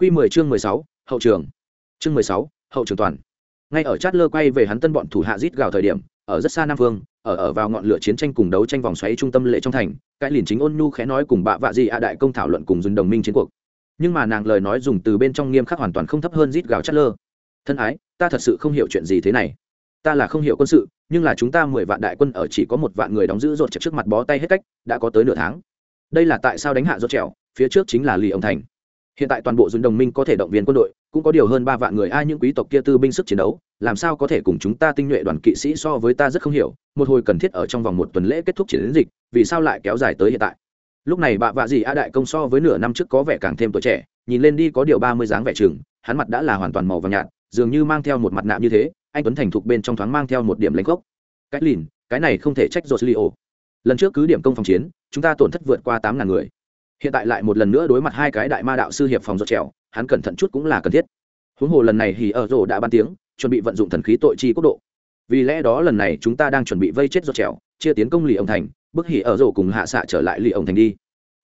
Quy 10 chương 16, hậu trường. Chương 16, hậu trường toàn. Ngay ở Chatler quay về hắn tân bọn thủ hạ rít gào thời điểm, ở rất xa Nam Vương, ở ở vào ngọn lửa chiến tranh cùng đấu tranh vòng xoáy trung tâm lệ trong thành, cái liền chính ôn nhu khẽ nói cùng bạ vạ gì a đại công thảo luận cùng dùng đồng minh chiến cuộc. Nhưng mà nàng lời nói dùng từ bên trong nghiêm khắc hoàn toàn không thấp hơn rít gào Chatler. Thân ái, ta thật sự không hiểu chuyện gì thế này. Ta là không hiểu quân sự, nhưng là chúng ta mười vạn đại quân ở chỉ có một vạn người đóng giữ rột trước mặt bó tay hết cách, đã có tới nửa tháng. Đây là tại sao đánh hạ rốt trèo, phía trước chính là lì ông thành hiện tại toàn bộ dùng đồng minh có thể động viên quân đội, cũng có điều hơn ba vạn người. Ai những quý tộc kia tư binh sức chiến đấu, làm sao có thể cùng chúng ta tinh nhuệ đoàn kỵ sĩ so với ta rất không hiểu. Một hồi cần thiết ở trong vòng một tuần lễ kết thúc chiến dịch, vì sao lại kéo dài tới hiện tại? Lúc này bạ vạ gì a đại công so với nửa năm trước có vẻ càng thêm tuổi trẻ, nhìn lên đi có điều ba mươi dáng vẻ chừng, hắn mặt đã là hoàn toàn màu vàng nhạt, dường như mang theo một mặt nạ như thế, anh tuấn thành thục bên trong thoáng mang theo một điểm lãnh gốc. Cái lìn, cái này không thể trách Joslio. lần trước cứ điểm công phòng chiến, chúng ta tổn thất vượt qua tám ngàn người hiện tại lại một lần nữa đối mặt hai cái đại ma đạo sư hiệp phòng giọt trèo, hắn cẩn thận chút cũng là cần thiết. Huống hồ lần này thì ở rổ đã ban tiếng, chuẩn bị vận dụng thần khí tội chi quốc độ. Vì lẽ đó lần này chúng ta đang chuẩn bị vây chết giọt trèo, chia tiến công lì ông thành bức hỉ ở rổ cùng hạ xạ trở lại lì ông thành đi.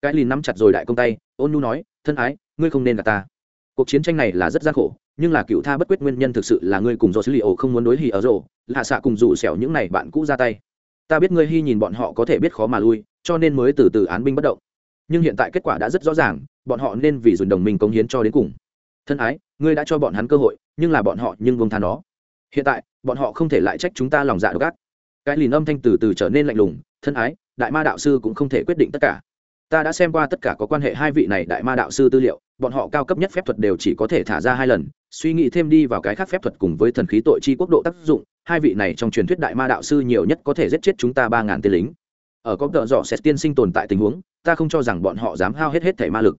Cái lì nắm chặt rồi đại công tay, ôn nhu nói, thân ái, ngươi không nên gặp ta. Cuộc chiến tranh này là rất gian khổ, nhưng là cựu tha bất quyết nguyên nhân thực sự là ngươi cùng dột lì ổ không muốn đối hỉ ở rổ, hạ xạ cùng rủ xẻo những này bạn cũ ra tay. Ta biết ngươi hy nhìn bọn họ có thể biết khó mà lui, cho nên mới từ từ án binh bất động nhưng hiện tại kết quả đã rất rõ ràng, bọn họ nên vì dùn đồng minh cống hiến cho đến cùng. Thân ái, ngươi đã cho bọn hắn cơ hội, nhưng là bọn họ nhưng vông than đó hiện tại, bọn họ không thể lại trách chúng ta lòng dạ độc ác. Cái lìn âm thanh từ từ trở nên lạnh lùng, thân ái, đại ma đạo sư cũng không thể quyết định tất cả. Ta đã xem qua tất cả có quan hệ hai vị này đại ma đạo sư tư liệu, bọn họ cao cấp nhất phép thuật đều chỉ có thể thả ra hai lần, suy nghĩ thêm đi vào cái khác phép thuật cùng với thần khí tội chi quốc độ tác dụng, hai vị này trong truyền thuyết đại ma đạo sư nhiều nhất có thể giết chết chúng ta ba ngàn tên lính ở có tợ dọ sẽ tiên sinh tồn tại tình huống, ta không cho rằng bọn họ dám hao hết hết thể ma lực.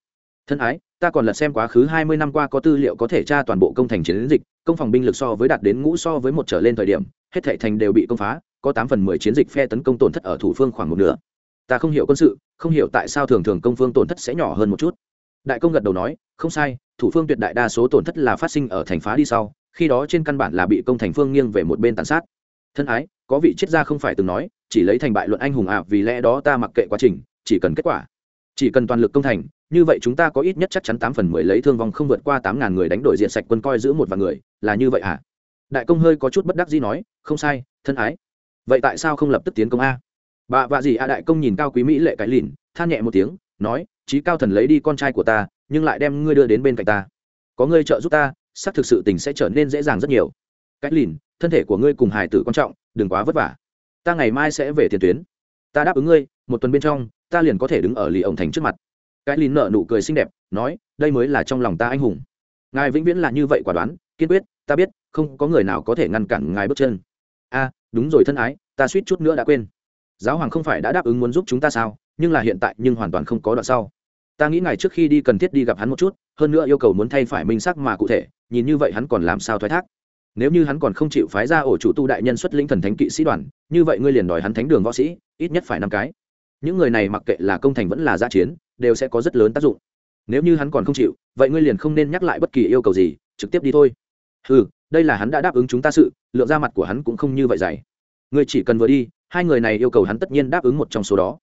Thân ái, ta còn lật xem quá khứ hai mươi năm qua có tư liệu có thể tra toàn bộ công thành chiến dịch, công phòng binh lực so với đạt đến ngũ so với một trở lên thời điểm, hết thể thành đều bị công phá, có tám phần mười chiến dịch phe tấn công tổn thất ở thủ phương khoảng một nửa. Ta không hiểu quân sự, không hiểu tại sao thường thường công phương tổn thất sẽ nhỏ hơn một chút. Đại công gật đầu nói, không sai, thủ phương tuyệt đại đa số tổn thất là phát sinh ở thành phá đi sau, khi đó trên căn bản là bị công thành phương nghiêng về một bên tàn sát. Thân ái có vị triết gia không phải từng nói, chỉ lấy thành bại luận anh hùng ạ vì lẽ đó ta mặc kệ quá trình, chỉ cần kết quả. Chỉ cần toàn lực công thành, như vậy chúng ta có ít nhất chắc chắn tám phần mười lấy thương vong không vượt qua tám ngàn người đánh đổi diện sạch quân coi giữ một vài người, là như vậy à? Đại công hơi có chút bất đắc dĩ nói, không sai, thân ái. Vậy tại sao không lập tức tiến công a? Bà vạ gì a đại công nhìn cao quý mỹ lệ cái lìn, than nhẹ một tiếng, nói trí cao thần lấy đi con trai của ta, nhưng lại đem ngươi đưa đến bên cạnh ta. Có ngươi trợ giúp ta sắc thực sự tình sẽ trở nên dễ dàng rất nhiều. Cái lìn, thân thể của ngươi cùng hài tử quan trọng đừng quá vất vả. Ta ngày mai sẽ về tiền tuyến. Ta đáp ứng ngươi, một tuần bên trong, ta liền có thể đứng ở lì ổng thành trước mặt. Cái lìn nợ nụ cười xinh đẹp, nói, đây mới là trong lòng ta anh hùng. Ngài vĩnh viễn là như vậy quả đoán, kiên quyết, ta biết, không có người nào có thể ngăn cản ngài bước chân. A, đúng rồi thân ái, ta suýt chút nữa đã quên. Giáo hoàng không phải đã đáp ứng muốn giúp chúng ta sao, nhưng là hiện tại nhưng hoàn toàn không có đoạn sau. Ta nghĩ ngài trước khi đi cần thiết đi gặp hắn một chút, hơn nữa yêu cầu muốn thay phải minh sắc mà cụ thể, nhìn như vậy hắn còn làm sao thoái thác nếu như hắn còn không chịu phái ra ổ chủ tu đại nhân xuất lĩnh thần thánh kỵ sĩ đoàn, như vậy ngươi liền đòi hắn thánh đường võ sĩ, ít nhất phải năm cái. Những người này mặc kệ là công thành vẫn là gia chiến, đều sẽ có rất lớn tác dụng. Nếu như hắn còn không chịu, vậy ngươi liền không nên nhắc lại bất kỳ yêu cầu gì, trực tiếp đi thôi. Ừ đây là hắn đã đáp ứng chúng ta sự, lượng ra mặt của hắn cũng không như vậy dày. Ngươi chỉ cần vừa đi, hai người này yêu cầu hắn tất nhiên đáp ứng một trong số đó.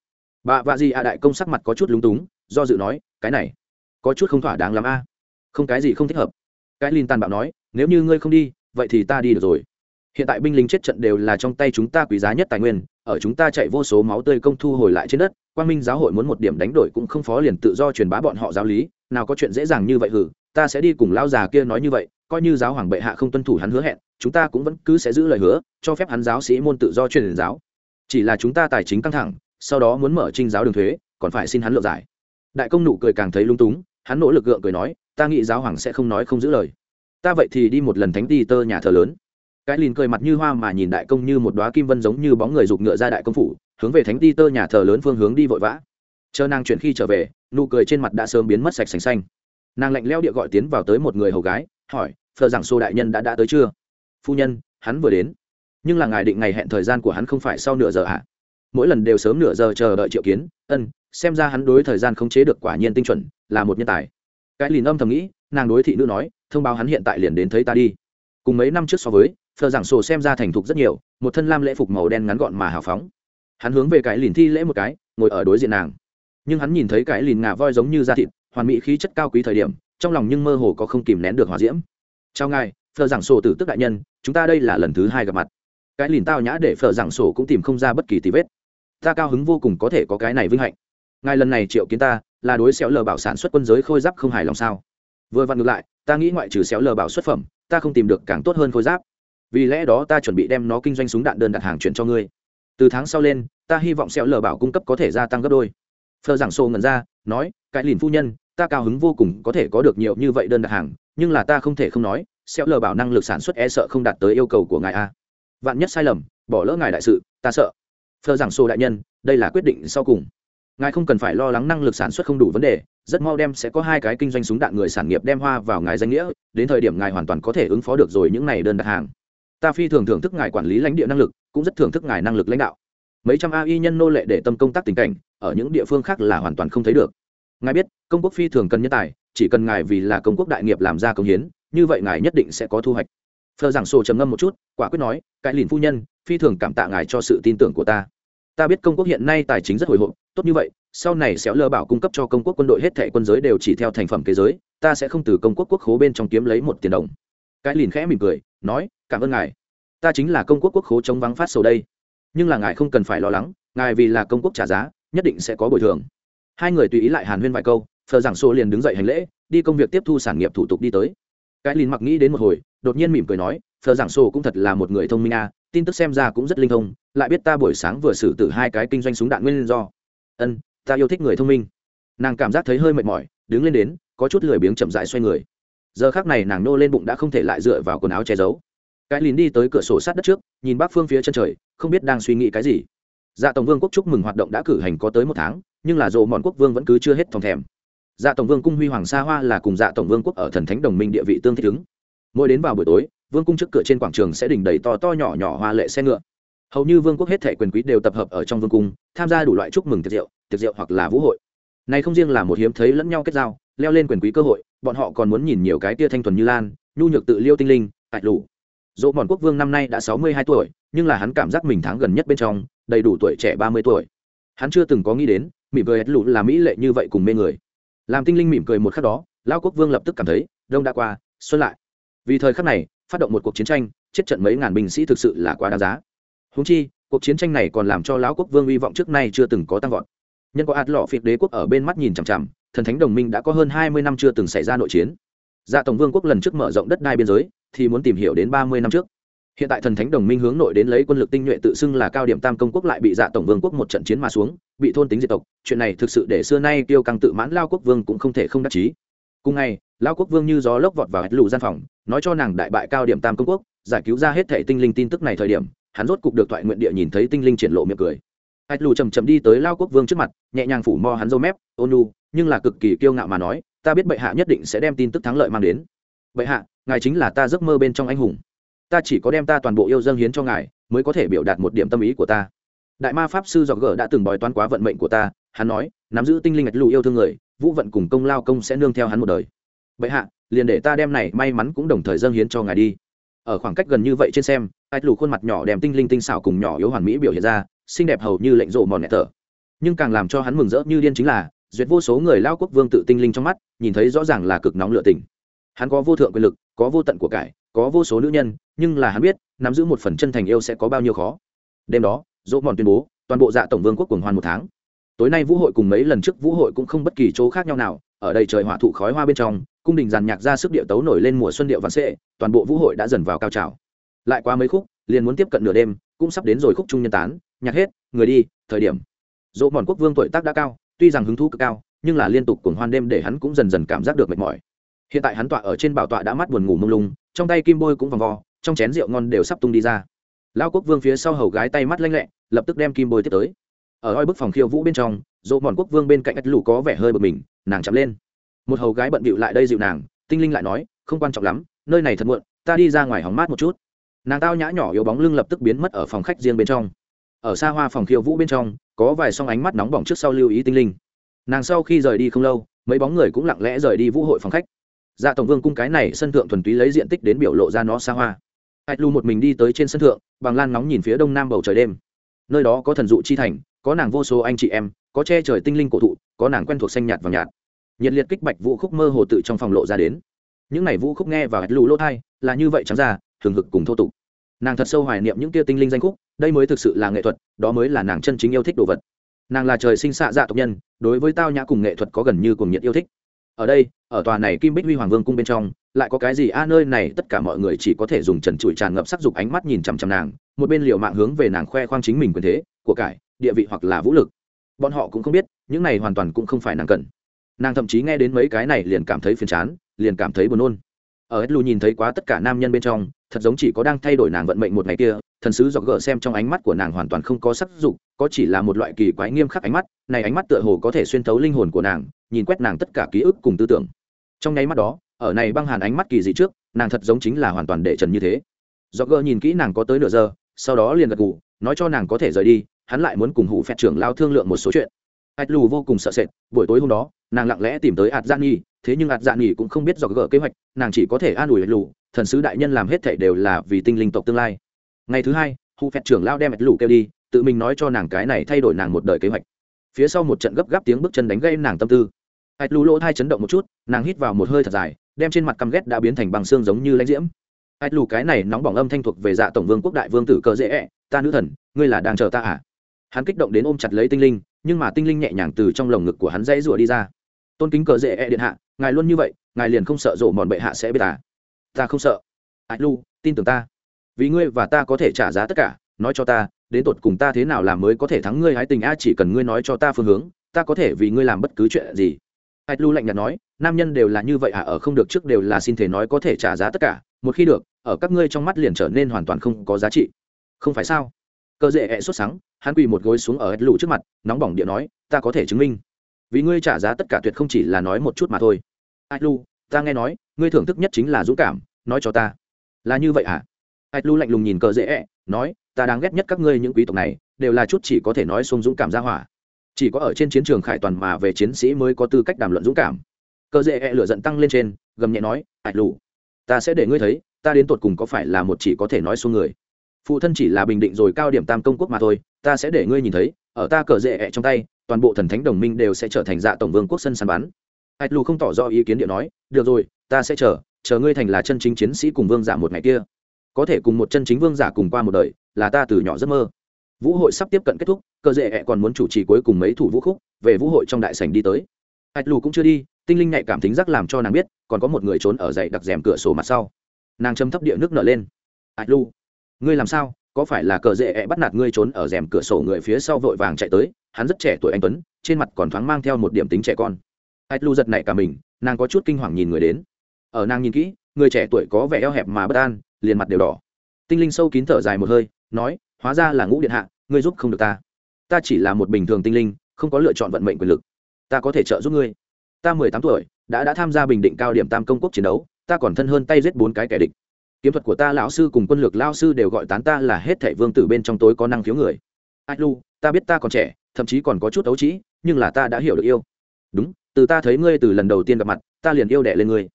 Bà vạ gì a đại công sắc mặt có chút lúng túng, do dự nói, cái này, có chút không thỏa đáng lắm a. Không, cái gì không thích hợp. Cái linh tàn bạo nói, nếu như ngươi không đi vậy thì ta đi được rồi. Hiện tại binh lính chết trận đều là trong tay chúng ta quý giá nhất tài nguyên, ở chúng ta chạy vô số máu tươi công thu hồi lại trên đất, quang minh giáo hội muốn một điểm đánh đổi cũng không phó liền tự do truyền bá bọn họ giáo lý, nào có chuyện dễ dàng như vậy hử, ta sẽ đi cùng lao già kia nói như vậy, coi như giáo hoàng bệ hạ không tuân thủ hắn hứa hẹn, chúng ta cũng vẫn cứ sẽ giữ lời hứa, cho phép hắn giáo sĩ môn tự do truyền giáo. Chỉ là chúng ta tài chính căng thẳng, sau đó muốn mở trinh giáo đường thuế, còn phải xin hắn lượng giải. Đại công nụ cười càng thấy lung túng, hắn nỗ lực gượng cười nói, ta nghĩ giáo hoàng sẽ không nói không giữ lời ta vậy thì đi một lần thánh ti tơ nhà thờ lớn. Cái lìn cười mặt như hoa mà nhìn đại công như một đoá kim vân giống như bóng người giục ngựa ra đại công phủ, hướng về thánh ti tơ nhà thờ lớn phương hướng đi vội vã. Chờ nàng chuyển khi trở về, nụ cười trên mặt đã sớm biến mất sạch sành xanh. Nàng lạnh leo địa gọi tiến vào tới một người hầu gái, hỏi thờ rằng xô đại nhân đã đã tới chưa? Phu nhân, hắn vừa đến. Nhưng là ngài định ngày hẹn thời gian của hắn không phải sau nửa giờ ạ à? mỗi lần đều sớm nửa giờ chờ đợi triệu kiến. Ân, xem ra hắn đối thời gian không chế được quả nhiên tinh chuẩn, là một nhân tài cái lìn âm thầm nghĩ, nàng đối thị nữ nói, thông báo hắn hiện tại liền đến thấy ta đi. Cùng mấy năm trước so với phờ giảng sổ xem ra thành thục rất nhiều, một thân lam lễ phục màu đen ngắn gọn mà hào phóng. Hắn hướng về cái lìn thi lễ một cái, ngồi ở đối diện nàng. Nhưng hắn nhìn thấy cái lìn ngà voi giống như da thịt, hoàn mỹ khí chất cao quý thời điểm, trong lòng nhưng mơ hồ có không kìm nén được hòa diễm. Chào ngài phờ giảng sổ tử tức đại nhân, chúng ta đây là lần thứ hai gặp mặt. Cái lìn tao nhã để phờ giảng sổ cũng tìm không ra bất kỳ tí vết. Ta cao hứng vô cùng có thể có cái này vinh hạnh. Ngài lần này triệu kiến ta là đối xéo lờ bảo sản xuất quân giới khôi giáp không hài lòng sao? Vừa vặn ngược lại, ta nghĩ ngoại trừ xéo lờ bảo xuất phẩm, ta không tìm được càng tốt hơn khôi giáp. Vì lẽ đó ta chuẩn bị đem nó kinh doanh súng đạn đơn đặt hàng chuyển cho ngươi. Từ tháng sau lên, ta hy vọng xéo lờ bảo cung cấp có thể gia tăng gấp đôi. Phờ giảng sô ngẩn ra, nói, cái lìn phu nhân, ta cao hứng vô cùng có thể có được nhiều như vậy đơn đặt hàng, nhưng là ta không thể không nói, xéo lờ bảo năng lực sản xuất e sợ không đạt tới yêu cầu của ngài a. Vạn nhất sai lầm, bỏ lỡ ngài đại sự, ta sợ. Phờ giảng sô đại nhân, đây là quyết định sau cùng ngài không cần phải lo lắng năng lực sản xuất không đủ vấn đề, rất mau đem sẽ có hai cái kinh doanh súng đạn người sản nghiệp đem hoa vào ngài danh nghĩa, đến thời điểm ngài hoàn toàn có thể ứng phó được rồi những này đơn đặt hàng. Ta phi thường thưởng thức ngài quản lý lãnh địa năng lực, cũng rất thưởng thức ngài năng lực lãnh đạo. Mấy trăm ai nhân nô lệ để tâm công tác tình cảnh, ở những địa phương khác là hoàn toàn không thấy được. Ngài biết, công quốc phi thường cần nhân tài, chỉ cần ngài vì là công quốc đại nghiệp làm ra công hiến, như vậy ngài nhất định sẽ có thu hoạch. Phờ giảng sổ trầm ngâm một chút, quả quyết nói cãi lìn phu nhân, phi thường cảm tạ ngài cho sự tin tưởng của ta. Ta biết công quốc hiện nay tài chính rất hồi hộp tốt như vậy, sau này xéo lơ bảo cung cấp cho công quốc quân đội hết thẻ quân giới đều chỉ theo thành phẩm kế giới, ta sẽ không từ công quốc quốc khố bên trong kiếm lấy một tiền đồng. Cái lìn khẽ mỉm cười, nói, cảm ơn ngài. Ta chính là công quốc quốc khố chống vắng phát sầu đây. Nhưng là ngài không cần phải lo lắng, ngài vì là công quốc trả giá, nhất định sẽ có bồi thường. Hai người tùy ý lại hàn huyên vài câu thờ giảng xô liền đứng dậy hành lễ, đi công việc tiếp thu sản nghiệp thủ tục đi tới. Cái lìn mặc nghĩ đến một hồi, đột nhiên mỉm cười nói thờ giảng xô cũng thật là một người thông minh a, tin tức xem ra cũng rất linh thông, lại biết ta buổi sáng vừa xử tử hai cái kinh doanh súng đạn nguyên do ân, ta yêu thích người thông minh. Nàng cảm giác thấy hơi mệt mỏi, đứng lên đến, có chút lười biếng chậm dại xoay người. Giờ khác này nàng nô lên bụng đã không thể lại dựa vào quần áo che giấu. Cái lìn đi tới cửa sổ sát đất trước, nhìn bắc phương phía chân trời, không biết đang suy nghĩ cái gì. Dạ tổng vương quốc chúc mừng hoạt động đã cử hành có tới một tháng, nhưng là dồ mòn quốc vương vẫn cứ chưa hết thòng thèm. Dạ tổng vương cung huy hoàng sa hoa là cùng dạ tổng vương quốc ở thần thánh đồng minh địa vị tương thích ứng. Mỗi đến vào buổi tối, vương cung trước cửa trên quảng trường sẽ đỉnh đầy to to nhỏ nhỏ hoa lệ xe ngựa hầu như vương quốc hết thể quyền quý đều tập hợp ở trong vương cung, tham gia đủ loại chúc mừng tiệc rượu tiệc rượu hoặc là vũ hội. Này không riêng là một hiếm thấy lẫn nhau kết giao, leo lên quyền quý cơ hội, bọn họ còn muốn nhìn nhiều cái tia thanh thuần như lan, nhu nhược tự liêu tinh linh ạch lũ. dỗ mòn quốc vương năm nay đã sáu mươi hai tuổi, nhưng là hắn cảm giác mình tháng gần nhất bên trong, đầy đủ tuổi trẻ ba mươi tuổi. Hắn chưa từng có nghĩ đến, mỉm cười ạch lũ là mỹ lệ như vậy cùng mê người. Làm tinh linh mỉm cười một khắc đó lao quốc vương lập tức cảm thấy, đông đã qua, xuân lại. Vì thời khắc này, phát động một cuộc chiến tranh, chết trận mấy ngàn binh sĩ thực sự là quá đáng giá húng chi, cuộc chiến tranh này còn làm cho lão quốc vương hy vọng trước nay chưa từng có tăng vọt. Nhân có ạt lọ phiệt đế quốc ở bên mắt nhìn chằm chằm, thần thánh đồng minh đã có hơn hai mươi năm chưa từng xảy ra nội chiến. Dạ tổng vương quốc lần trước mở rộng đất đai biên giới, thì muốn tìm hiểu đến ba mươi năm trước. Hiện tại thần thánh đồng minh hướng nội đến lấy quân lực tinh nhuệ tự xưng là cao điểm tam công quốc lại bị dạ tổng vương quốc một trận chiến mà xuống, bị thôn tính diệt tộc, chuyện này thực sự để xưa nay tiêu căng tự mãn lao quốc vương cũng không thể không đắc chí. Cùng ngày lao quốc vương như gió lốc vọt vào hết lù gian phòng, nói cho nàng đại bại cao điểm tam công quốc, giải cứu ra hết thệ tinh linh tin tức này thời điểm hắn rốt cục được thoại nguyện địa nhìn thấy tinh linh triển lộ miệng cười. Hạch lù chầm chầm đi tới lao quốc vương trước mặt, nhẹ nhàng phủ mo hắn dâu mép ônu nhưng là cực kỳ kiêu ngạo mà nói, ta biết bệ hạ nhất định sẽ đem tin tức thắng lợi mang đến. Bệ hạ, ngài chính là ta giấc mơ bên trong anh hùng. Ta chỉ có đem ta toàn bộ yêu dâng hiến cho ngài, mới có thể biểu đạt một điểm tâm ý của ta. Đại ma pháp sư dọc gờ đã từng bói toán quá vận mệnh của ta, hắn nói, nắm giữ tinh linh ngạch lù yêu thương người, vũ vận cùng công lao công sẽ nương theo hắn một đời. Bệ hạ, liền để ta đem này may mắn cũng đồng thời dâng hiến cho ngài đi ở khoảng cách gần như vậy trên xem ai lù khuôn mặt nhỏ đem tinh linh tinh xảo cùng nhỏ yếu hoàn mỹ biểu hiện ra, xinh đẹp hầu như lệnh rộ mòn nẹt thở. Nhưng càng làm cho hắn mừng rỡ như điên chính là, duyệt vô số người lao quốc vương tự tinh linh trong mắt, nhìn thấy rõ ràng là cực nóng lựa tình. Hắn có vô thượng quyền lực, có vô tận của cải, có vô số nữ nhân, nhưng là hắn biết, nắm giữ một phần chân thành yêu sẽ có bao nhiêu khó. Đêm đó dỗ mòn tuyên bố, toàn bộ dạ tổng vương quốc cuồng hoan một tháng. Tối nay vũ hội cùng mấy lần trước vũ hội cũng không bất kỳ chỗ khác nhau nào ở đây trời hỏa thụ khói hoa bên trong, cung đình giàn nhạc ra sức điệu tấu nổi lên mùa xuân điệu vạn sệ, toàn bộ vũ hội đã dần vào cao trào. Lại qua mấy khúc, liền muốn tiếp cận nửa đêm, cũng sắp đến rồi khúc trung nhân tán, nhạc hết, người đi, thời điểm. Dỗ mòn quốc vương tuổi tác đã cao, tuy rằng hứng thú cực cao, nhưng là liên tục cuồng hoan đêm để hắn cũng dần dần cảm giác được mệt mỏi. Hiện tại hắn tọa ở trên bảo tọa đã mắt buồn ngủ mông lung, trong tay kim bôi cũng vòng vo, trong chén rượu ngon đều sắp tung đi ra. Lao quốc vương phía sau hầu gái tay mắt lanh lẹ, lập tức đem kim bôi tiếp tới. Ở oi bức phòng khiêu vũ bên trong dỗ mòn quốc vương bên cạnh ách lù có vẻ hơi bực mình, nàng chậm lên. Một hầu gái bận bịu lại đây dịu nàng, tinh linh lại nói, không quan trọng lắm, nơi này thật muộn, ta đi ra ngoài hóng mát một chút. Nàng tao nhã nhỏ yếu bóng lưng lập tức biến mất ở phòng khách riêng bên trong. Ở xa hoa phòng khiêu vũ bên trong, có vài song ánh mắt nóng bỏng trước sau lưu ý tinh linh. Nàng sau khi rời đi không lâu, mấy bóng người cũng lặng lẽ rời đi vũ hội phòng khách. Dạ tổng vương cung cái này sân thượng thuần túy lấy diện tích đến biểu lộ ra nó xa hoa. Hạch lu một mình đi tới trên sân thượng, bằng lan nóng nhìn phía đông nam bầu trời đêm. Nơi đó có thần dụ chi thành có nàng vô số anh chị em, có che trời tinh linh cổ thụ, có nàng quen thuộc xanh nhạt và nhạt. Nhiệt liệt kích bạch vũ khúc mơ hồ tự trong phòng lộ ra đến. Những này vũ khúc nghe và lù lỗ thai, là như vậy trắng ra thường hực cùng thô tục. Nàng thật sâu hoài niệm những tia tinh linh danh khúc, đây mới thực sự là nghệ thuật, đó mới là nàng chân chính yêu thích đồ vật. Nàng là trời sinh xạ dạ tộc nhân, đối với tao nhã cùng nghệ thuật có gần như cùng nhiệt yêu thích. Ở đây, ở tòa này kim bích huy hoàng vương cung bên trong, lại có cái gì a, nơi này tất cả mọi người chỉ có thể dùng trần trụi tràn ngập sắc dục ánh mắt nhìn chằm chằm nàng, một bên liều mạng hướng về nàng khoe khoang chính mình quyền thế, của cải địa vị hoặc là vũ lực. Bọn họ cũng không biết, những này hoàn toàn cũng không phải nàng cần. Nàng thậm chí nghe đến mấy cái này liền cảm thấy phiền chán, liền cảm thấy buồn nôn. Ở hết lù nhìn thấy quá tất cả nam nhân bên trong, thật giống chỉ có đang thay đổi nàng vận mệnh một ngày kia, thần sứ dọc gỡ xem trong ánh mắt của nàng hoàn toàn không có sắc dục, có chỉ là một loại kỳ quái nghiêm khắc ánh mắt, này ánh mắt tựa hồ có thể xuyên thấu linh hồn của nàng, nhìn quét nàng tất cả ký ức cùng tư tưởng. Trong nháy mắt đó, ở này băng hàn ánh mắt kỳ dị trước, nàng thật giống chính là hoàn toàn đệ trần như thế. Dọc gỡ nhìn kỹ nàng có tới nửa giờ, sau đó liền gật gù, nói cho nàng có thể rời đi hắn lại muốn cùng hủ phẹt trưởng lao thương lượng một số chuyện. Ạch lù vô cùng sợ sệt, buổi tối hôm đó, nàng lặng lẽ tìm tới ạt gian dạ nhi, thế nhưng ạt gian dạ nhi cũng không biết do gỡ kế hoạch, nàng chỉ có thể an ủi ạch lù, thần sứ đại nhân làm hết thể đều là vì tinh linh tộc tương lai. Ngày thứ hai, hủ phẹt trưởng lao đem ạch lù kêu đi, tự mình nói cho nàng cái này thay đổi nàng một đời kế hoạch. Phía sau một trận gấp gáp tiếng bước chân đánh gây nàng tâm tư. Ạch lù lỗ thai chấn động một chút, nàng hít vào một hơi thật dài, đem trên mặt căm ghét đã biến thành bằng xương giống như lãnh diễm. Ạch lù cái này nóng bỏng âm thanh thuộc về dạ tổng vương quốc đại vương tử cờ dễ ẹ, ta nữ thần, ngươi là đang chờ ta à? Hắn kích động đến ôm chặt lấy tinh linh, nhưng mà tinh linh nhẹ nhàng từ trong lồng ngực của hắn dãy rủa đi ra. Tôn kính cờ dễ e điện hạ, ngài luôn như vậy, ngài liền không sợ rộ mòn bệ hạ sẽ biết à ta không sợ. Ạch lu, tin tưởng ta. Vì ngươi và ta có thể trả giá tất cả, nói cho ta, đến tột cùng ta thế nào làm mới có thể thắng ngươi hái tình a, chỉ cần ngươi nói cho ta phương hướng, ta có thể vì ngươi làm bất cứ chuyện gì. Ạch lu lạnh nhạt nói, nam nhân đều là như vậy à ở không được trước đều là xin thể nói có thể trả giá tất cả, một khi được, ở các ngươi trong mắt liền trở nên hoàn toàn không có giá trị. Không phải sao? Cơ dễ ẹ xuất sáng hắn quỳ một gối xuống ở ếch lù trước mặt, nóng bỏng điện nói, ta có thể chứng minh. Vì ngươi trả giá tất cả tuyệt không chỉ là nói một chút mà thôi. Ếch lù ta nghe nói, ngươi thưởng thức nhất chính là dũng cảm, nói cho ta. Là như vậy à ếch lù lạnh lùng nhìn cờ dễ ẹ, nói, ta đáng ghét nhất các ngươi những quý tộc này, đều là chút chỉ có thể nói xung dũng cảm ra hỏa. Chỉ có ở trên chiến trường khải toàn mà về chiến sĩ mới có tư cách đàm luận dũng cảm. Cờ dễ ẹ lửa giận tăng lên trên, gầm nhẹ nói ếch lù ta sẽ để ngươi thấy, ta đến tột cùng có phải là một chỉ có thể nói xuống người? Phụ thân chỉ là bình định rồi cao điểm tam công quốc mà thôi, ta sẽ để ngươi nhìn thấy, ở ta cờ rễ trong tay, toàn bộ thần thánh đồng minh đều sẽ trở thành dạ tổng vương quốc sân săn bắn. Hạch lù không tỏ rõ ý kiến điện nói, được rồi, ta sẽ chờ chờ ngươi thành là chân chính chiến sĩ cùng vương giả một ngày kia. Có thể cùng một chân chính vương giả cùng qua một đời, là ta từ nhỏ giấc mơ. Vũ hội sắp tiếp cận kết thúc, cờ ẹ còn muốn chủ trì cuối cùng mấy thủ vũ khúc, về vũ hội trong đại sảnh đi tới. Hạch lù cũng chưa đi, tinh linh nhạy cảm tính giác làm cho nàng biết, còn có một người trốn ở dậy đặc rèm cửa sổ mặt sau. Nàng châm thấp địa nước nở lên. Hạch lù ngươi làm sao? Có phải là cờ dễ ẹ bắt nạt ngươi trốn ở rèm cửa sổ người phía sau vội vàng chạy tới? Hắn rất trẻ tuổi anh tuấn, trên mặt còn thoáng mang theo một điểm tính trẻ con. Ạch lu giật này cả mình, nàng có chút kinh hoàng nhìn người đến. Ở nàng nhìn kỹ, người trẻ tuổi có vẻ eo hẹp mà bất an, liền mặt đều đỏ. Tinh linh sâu kín thở dài một hơi, nói, hóa ra là ngũ điện hạ, ngươi giúp không được ta. Ta chỉ là một bình thường tinh linh, không có lựa chọn vận mệnh quyền lực. Ta có thể trợ giúp ngươi. Ta mười tám tuổi, đã đã tham gia bình định cao điểm tam công quốc chiến đấu, ta còn thân hơn tay giết bốn cái kẻ địch kiếm thuật của ta lão sư cùng quân lược lao sư đều gọi tán ta là hết thảy vương tử bên trong tối có năng khiếu người. Ai lu, ta biết ta còn trẻ, thậm chí còn có chút ấu trĩ, nhưng là ta đã hiểu được yêu. Đúng, từ ta thấy ngươi từ lần đầu tiên gặp mặt, ta liền yêu đẻ lên ngươi.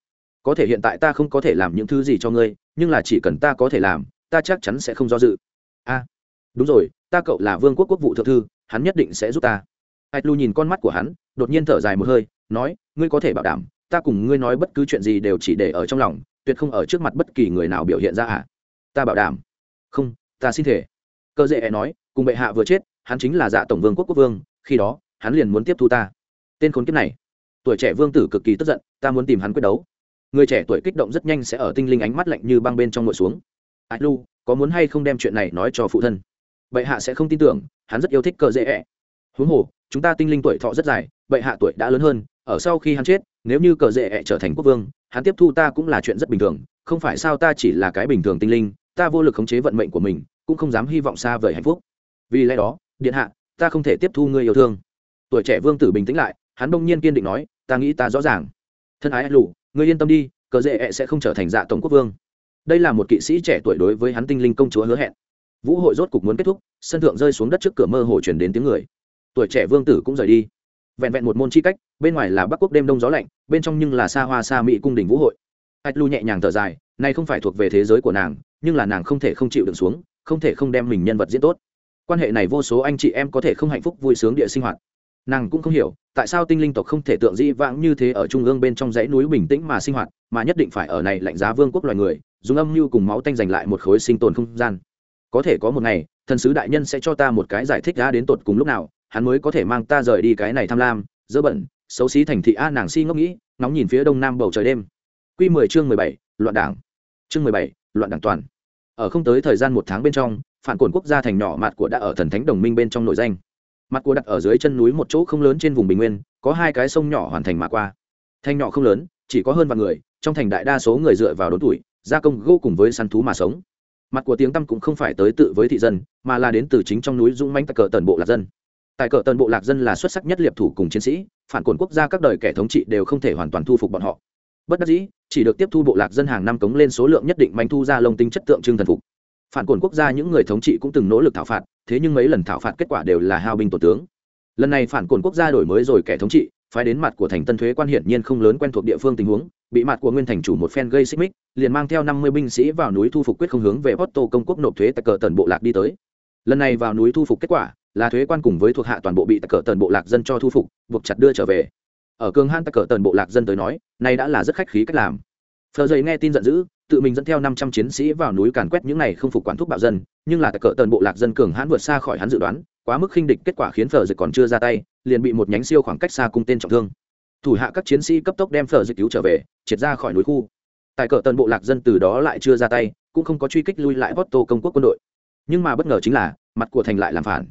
Có thể hiện tại ta không có thể làm những thứ gì cho ngươi, nhưng là chỉ cần ta có thể làm, ta chắc chắn sẽ không do dự. A, đúng rồi, ta cậu là vương quốc quốc vụ thượng thư, hắn nhất định sẽ giúp ta. Ai lu nhìn con mắt của hắn, đột nhiên thở dài một hơi, nói, ngươi có thể bảo đảm, ta cùng ngươi nói bất cứ chuyện gì đều chỉ để ở trong lòng tuyệt không ở trước mặt bất kỳ người nào biểu hiện ra ạ à? ta bảo đảm. Không, ta xin thể. Cơ dễ nói, cùng bệ hạ vừa chết, hắn chính là dạ tổng vương quốc quốc vương, khi đó, hắn liền muốn tiếp thu ta. Tên khốn kiếp này. Tuổi trẻ vương tử cực kỳ tức giận, ta muốn tìm hắn quyết đấu. Người trẻ tuổi kích động rất nhanh sẽ ở tinh linh ánh mắt lạnh như băng bên trong ngồi xuống. Ạch lu, có muốn hay không đem chuyện này nói cho phụ thân? Bệ hạ sẽ không tin tưởng, hắn rất yêu thích cờ dễ. Ẹ huống hồ, chúng ta tinh linh tuổi thọ rất dài, bệ hạ tuổi đã lớn hơn, ở sau khi hắn chết, nếu như cờ dễ ẹ trở thành quốc vương hắn tiếp thu ta cũng là chuyện rất bình thường, không phải sao ta chỉ là cái bình thường tinh linh, ta vô lực khống chế vận mệnh của mình, cũng không dám hy vọng xa vời hạnh phúc. Vì lẽ đó, điện hạ, ta không thể tiếp thu ngươi yêu thương. Tuổi trẻ vương tử bình tĩnh lại, hắn bỗng nhiên kiên định nói, ta nghĩ ta rõ ràng. Thân ái lụ ngươi yên tâm đi, cờ dễ ẹ sẽ không trở thành dạ tổng quốc vương. Đây là một kỵ sĩ trẻ tuổi đối với hắn tinh linh công chúa hứa hẹn. Vũ hội rốt cục muốn kết thúc, sân thượng rơi xuống đất trước cửa mơ hồ chuyển đến tiếng người. Tuổi trẻ vương tử cũng rời đi vẹn vẹn một môn chi cách, bên ngoài là bắc quốc đêm đông gió lạnh, bên trong nhưng là xa hoa xa mỹ cung đình vũ hội. Ạch lu nhẹ nhàng thở dài nay không phải thuộc về thế giới của nàng, nhưng là nàng không thể không chịu đựng xuống, không thể không đem mình nhân vật diễn tốt. Quan hệ này vô số anh chị em có thể không hạnh phúc vui sướng địa sinh hoạt. Nàng cũng không hiểu, tại sao tinh linh tộc không thể tượng dĩ vãng như thế ở trung ương bên trong dãy núi bình tĩnh mà sinh hoạt, mà nhất định phải ở này lạnh giá vương quốc loài người, dùng âm mưu cùng máu tanh giành lại một khối sinh tồn không gian. Có thể có một ngày, thần sứ đại nhân sẽ cho ta một cái giải thích ra đến tột cùng lúc nào hắn mới có thể mang ta rời đi cái này tham lam, dơ bẩn, xấu xí thành thị a nàng si ngốc nghĩ nóng nhìn phía đông nam bầu trời đêm. Q mười chương mười bảy, loạn đảng. Chương mười bảy, loạn đảng toàn. Ở không tới thời gian một tháng bên trong, phản cồn quốc gia thành nhỏ mặt của đã ở thần thánh đồng minh bên trong nội danh. Mặt của đặt ở dưới chân núi một chỗ không lớn trên vùng bình nguyên, có hai cái sông nhỏ hoàn thành mà qua. Thanh nhỏ không lớn, chỉ có hơn vài người, trong thành đại đa số người dựa vào đốn tuổi, gia công gô cùng với săn thú mà sống. Mặt của tiếng tăm cũng không phải tới tự với thị dân, mà là đến từ chính trong núi dũng manh tắc cờ tần bộ lạc dân tại cờ tần bộ lạc dân là xuất sắc nhất liệp thủ cùng chiến sĩ, phản cồn quốc gia các đời kẻ thống trị đều không thể hoàn toàn thu phục bọn họ. Bất đắc dĩ, chỉ được tiếp thu bộ lạc dân hàng năm cống lên số lượng nhất định manh thu ra lông tinh chất tượng trưng thần phục. Phản cồn quốc gia những người thống trị cũng từng nỗ lực thảo phạt, thế nhưng mấy lần thảo phạt kết quả đều là hao binh tổ tướng. Lần này phản cồn quốc gia đổi mới rồi kẻ thống trị, phái đến mặt của thành tân thuế quan hiển nhiên không lớn quen thuộc địa phương tình huống, bị mặt của nguyên thành chủ một phen gây xích mích, liền mang theo năm mươi binh sĩ vào núi thu phục quyết không hướng về Porto công quốc nộp thuế tại cờ tần bộ lạc đi tới. Lần này vào núi thu phục kết quả là thuế quan cùng với thuộc hạ toàn bộ bị tại cờ tần bộ lạc dân cho thu phục, buộc chặt đưa trở về. Ở cường han tại cờ tần bộ lạc dân tới nói, này đã là rất khách khí cách làm. Phờ dây nghe tin giận dữ, tự mình dẫn theo năm trăm chiến sĩ vào núi càn quét những này không phục quản thúc bạo dân, nhưng là tại cờ tần bộ lạc dân cường hãn vượt xa khỏi hắn dự đoán, quá mức khinh địch, kết quả khiến phờ dày còn chưa ra tay, liền bị một nhánh siêu khoảng cách xa cung tên trọng thương. Thủ hạ các chiến sĩ cấp tốc đem phờ dày cứu trở về, triệt ra khỏi núi khu. Tại cờ tần bộ lạc dân từ đó lại chưa ra tay, cũng không có truy kích lui lại Porto công quốc quân đội. Nhưng mà bất ngờ chính là, mặt của thành lại làm phản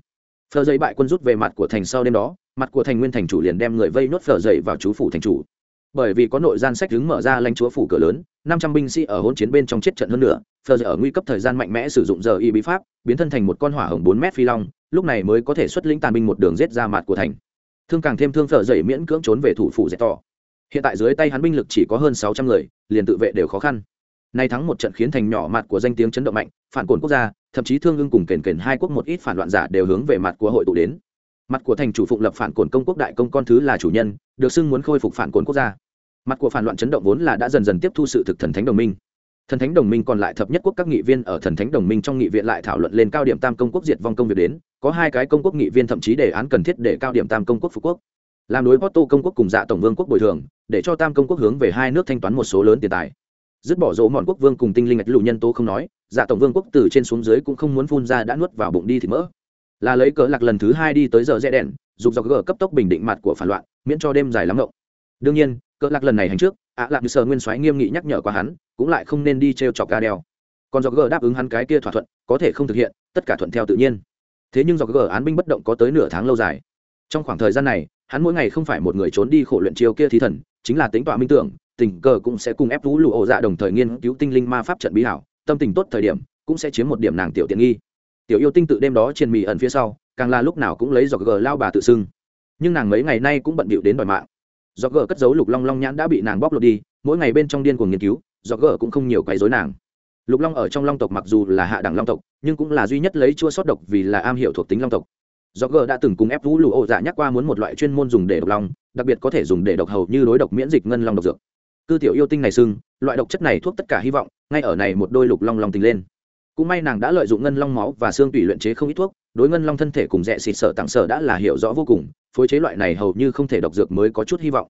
phờ dậy bại quân rút về mặt của thành sau đêm đó, mặt của thành nguyên thành chủ liền đem người vây nốt phờ dậy vào chú phủ thành chủ. Bởi vì có nội gian sách đứng mở ra lãnh chúa phủ cửa lớn, năm trăm binh sĩ ở hỗn chiến bên trong chết trận hơn nữa phờ ở nguy cấp thời gian mạnh mẽ sử dụng giờ y bí pháp, biến thân thành một con hỏa hồng bốn mét phi long, lúc này mới có thể xuất lĩnh tàn binh một đường giết ra mặt của thành. Thương càng thêm thương phở dậy miễn cưỡng trốn về thủ phủ dẹp tỏ. Hiện tại dưới tay hắn binh lực chỉ có hơn sáu trăm người, liền tự vệ đều khó khăn. Nay thắng một trận khiến thành nhỏ mặt của danh tiếng chấn động mạnh, phản cồn quốc gia thậm chí thương ưng cùng kền kền hai quốc một ít phản loạn giả đều hướng về mặt của hội tụ đến. Mặt của thành chủ phụng lập phản cồn công quốc đại công con thứ là chủ nhân, được xưng muốn khôi phục phản cồn quốc gia. Mặt của phản loạn chấn động vốn là đã dần dần tiếp thu sự thực thần thánh đồng minh. Thần thánh đồng minh còn lại thập nhất quốc các nghị viên ở thần thánh đồng minh trong nghị viện lại thảo luận lên cao điểm tam công quốc diệt vong công việc đến, có hai cái công quốc nghị viên thậm chí đề án cần thiết để cao điểm tam công quốc phú quốc. Làm đối porto công quốc cùng dạ tổng vương quốc bồi thường, để cho tam công quốc hướng về hai nước thanh toán một số lớn tiền tài. Dứt bỏ dỗ mọn quốc vương cùng tinh linh ngạch lụ nhân tố không nói dạ tổng vương quốc từ trên xuống dưới cũng không muốn phun ra đã nuốt vào bụng đi thì mỡ. Là lấy cớ lạc lần thứ hai đi tới giờ rẽ đèn, dục dọc gờ cấp tốc bình định mặt của phản loạn, miễn cho đêm dài lắm ngộng. Đương nhiên cỡ lạc lần này hành trước, ạ lạc như sở nguyên soái nghiêm nghị nhắc nhở qua hắn, cũng lại không nên đi t r e o chọc ga đeo còn do gờ đáp ứng hắn cái kia thỏa thuận, có thể không thực hiện, tất cả thuận theo tự nhiên. Thế nhưng do gờ án binh bất động có tới nửa tháng lâu dài. Trong khoảng thời gian này, hắn mỗi ngày không phải một người trốn đi khổ luyện chiêu kia thí thần, chính là tính tọa minh tưởng, tình cờ cũng sẽ cùng ép vũ lụ ổ dạ đồng thời nghiên cứu tinh linh ma pháp trận bí hảo tâm tình tốt thời điểm, cũng sẽ chiếm một điểm nàng tiểu tiện nghi. Tiểu yêu tinh tự đêm đó triền mì ẩn phía sau, càng là lúc nào cũng lấy giọt gờ lao bà tự xưng. Nhưng nàng mấy ngày nay cũng bận bịu đến đòi mạng. Giọt gờ cất giấu lục long long nhãn đã bị nàng bóc lột đi, mỗi ngày bên trong điên cuồng nghiên cứu, giọt gờ cũng không nhiều quấy dối nàng. Lục long ở trong long tộc mặc dù là hạ đẳng long tộc, nhưng cũng là duy nhất lấy chua sót độc vì là am hiểu thuộc tính long tộc. Do gờ đã từng cùng ép vũ lụ ô dạ nhắc qua muốn một loại chuyên môn dùng để độc long, đặc biệt có thể dùng để độc hầu như đối độc miễn dịch ngân long độc dược cư tiểu yêu tinh này sưng, loại độc chất này thuốc tất cả hy vọng, ngay ở này một đôi lục long long tình lên. Cũng may nàng đã lợi dụng ngân long máu và xương tủy luyện chế không ít thuốc, đối ngân long thân thể cùng rẽ xịt sở tặng sở đã là hiểu rõ vô cùng, phối chế loại này hầu như không thể độc dược mới có chút hy vọng.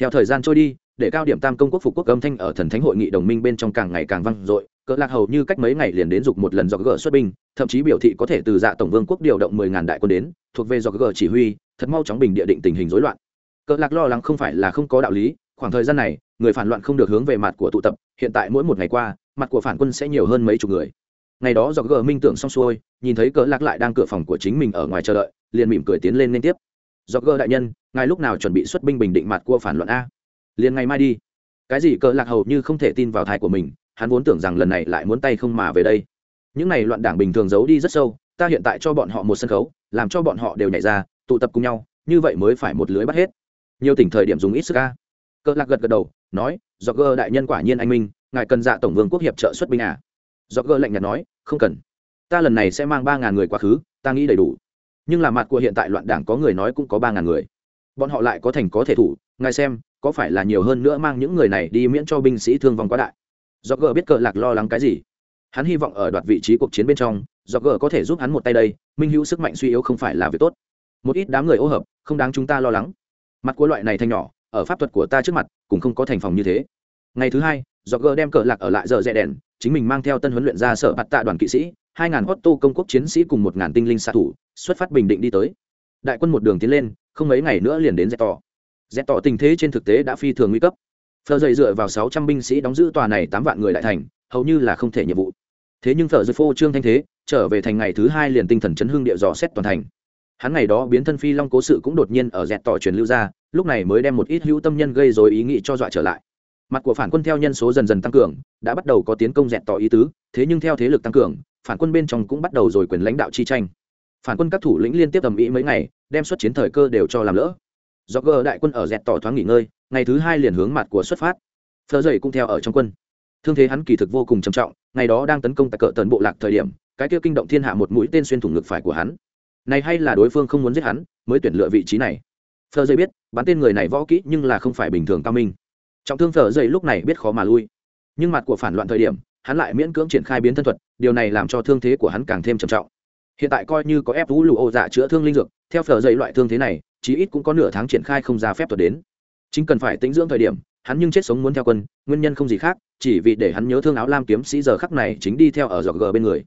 Theo thời gian trôi đi, để cao điểm tam công quốc phục quốc âm thanh ở thần thánh hội nghị đồng minh bên trong càng ngày càng vang dội, cỡ lạc hầu như cách mấy ngày liền đến dục một lần do gờ xuất binh, thậm chí biểu thị có thể từ dạ tổng vương quốc điều động mười ngàn đại quân đến, thuộc về do gờ chỉ huy, thật mau chóng bình địa định tình hình rối loạn. Cỡ lạc lo lắng không phải là không có đạo lý khoảng thời gian này, người phản loạn không được hướng về mặt của tụ tập, hiện tại mỗi một ngày qua, mặt của phản quân sẽ nhiều hơn mấy chục người. Ngày đó do gờ minh tưởng xong xuôi, nhìn thấy cỡ lạc lại đang cửa phòng của chính mình ở ngoài chờ đợi, liền mỉm cười tiến lên liên tiếp. Do gờ đại nhân, ngài lúc nào chuẩn bị xuất binh bình định mặt của phản loạn a? Liền ngày mai đi. Cái gì cỡ lạc hầu như không thể tin vào thai của mình, hắn vốn tưởng rằng lần này lại muốn tay không mà về đây. Những này loạn đảng bình thường giấu đi rất sâu, ta hiện tại cho bọn họ một sân khấu, làm cho bọn họ đều nhảy ra, tụ tập cùng nhau, như vậy mới phải một lưới bắt hết. Nhiều tỉnh thời điểm dùng ít sức ca cỡ lạc gật gật đầu, nói do gơ đại nhân quả nhiên anh minh, ngài cần dạ tổng vương quốc hiệp trợ xuất binh à? Do gơ lạnh nhạt nói, không cần. Ta lần này sẽ mang ba ngàn người quá khứ, ta nghĩ đầy đủ. Nhưng là mặt của hiện tại loạn đảng có người nói cũng có ba ngàn người. Bọn họ lại có thành có thể thủ, ngài xem, có phải là nhiều hơn nữa mang những người này đi miễn cho binh sĩ thương vong quá đại? Do gờ biết cờ lạc lo lắng cái gì. Hắn hy vọng ở đoạt vị trí cuộc chiến bên trong do gờ có thể giúp hắn một tay đây, minh hữu sức mạnh suy yếu không phải là việc tốt. Một ít đám người ô hợp, không đáng chúng ta lo lắng. Mặt của loại này thanh nhỏ ở pháp thuật của ta trước mặt, cũng không có thành phòng như thế. Ngày thứ hai do gờ đem cờ lạc ở lại giờ rẽ đèn, chính mình mang theo tân huấn luyện ra sở bạt tạ đoàn kỵ sĩ, hai ngàn otto công quốc chiến sĩ cùng một ngàn tinh linh xạ thủ, xuất phát bình định đi tới. Đại quân một đường tiến lên, không mấy ngày nữa liền đến dẹp tỏ. Dẹp tỏ tình thế trên thực tế đã phi thường nguy cấp. Phờ dậy dựa vào sáu trăm binh sĩ đóng giữ tòa này tám vạn người đại thành, hầu như là không thể nhiệm vụ. Thế nhưng phờ dậy phô trương thanh thế, trở về thành ngày thứ hai liền tinh thần chấn hương địa dò xét toàn thành hắn ngày đó biến thân phi long cố sự cũng đột nhiên ở dẹt tỏ truyền lưu ra, lúc này mới đem một ít hữu tâm nhân gây dối ý nghĩ cho dọa trở lại. Mặt của phản quân theo nhân số dần dần tăng cường, đã bắt đầu có tiến công dẹt tỏ ý tứ, thế nhưng theo thế lực tăng cường, phản quân bên trong cũng bắt đầu rồi quyền lãnh đạo chi tranh. Phản quân các thủ lĩnh liên tiếp tầm ý mấy ngày, đem xuất chiến thời cơ đều cho làm lỡ. Do gờ đại quân ở dẹt tỏ thoáng nghỉ ngơi, ngày thứ hai liền hướng mặt của xuất phát. Phờ dậy cũng theo ở trong quân. Thương thế hắn kỳ thực vô cùng trầm trọng, ngày đó đang tấn công tại cỡ tần bộ lạc thời điểm, cái kia kinh động thiên hạ một mũi tên xuyên thủng ngực phải của hắn này hay là đối phương không muốn giết hắn, mới tuyển lựa vị trí này? Phờ dây biết, bắn tên người này võ kỹ nhưng là không phải bình thường cao minh. Trọng thương phờ dây lúc này biết khó mà lui. Nhưng mặt của phản loạn thời điểm, hắn lại miễn cưỡng triển khai biến thân thuật, điều này làm cho thương thế của hắn càng thêm trầm trọng. Hiện tại coi như có ép vũ lụ ô dạ chữa thương linh dược, theo phở dây loại thương thế này, chí ít cũng có nửa tháng triển khai không ra phép thuật đến. Chính cần phải tĩnh dưỡng thời điểm, hắn nhưng chết sống muốn theo quân, nguyên nhân không gì khác, chỉ vì để hắn nhớ thương áo lam kiếm sĩ giờ khắc này chính đi theo ở giọt g bên người.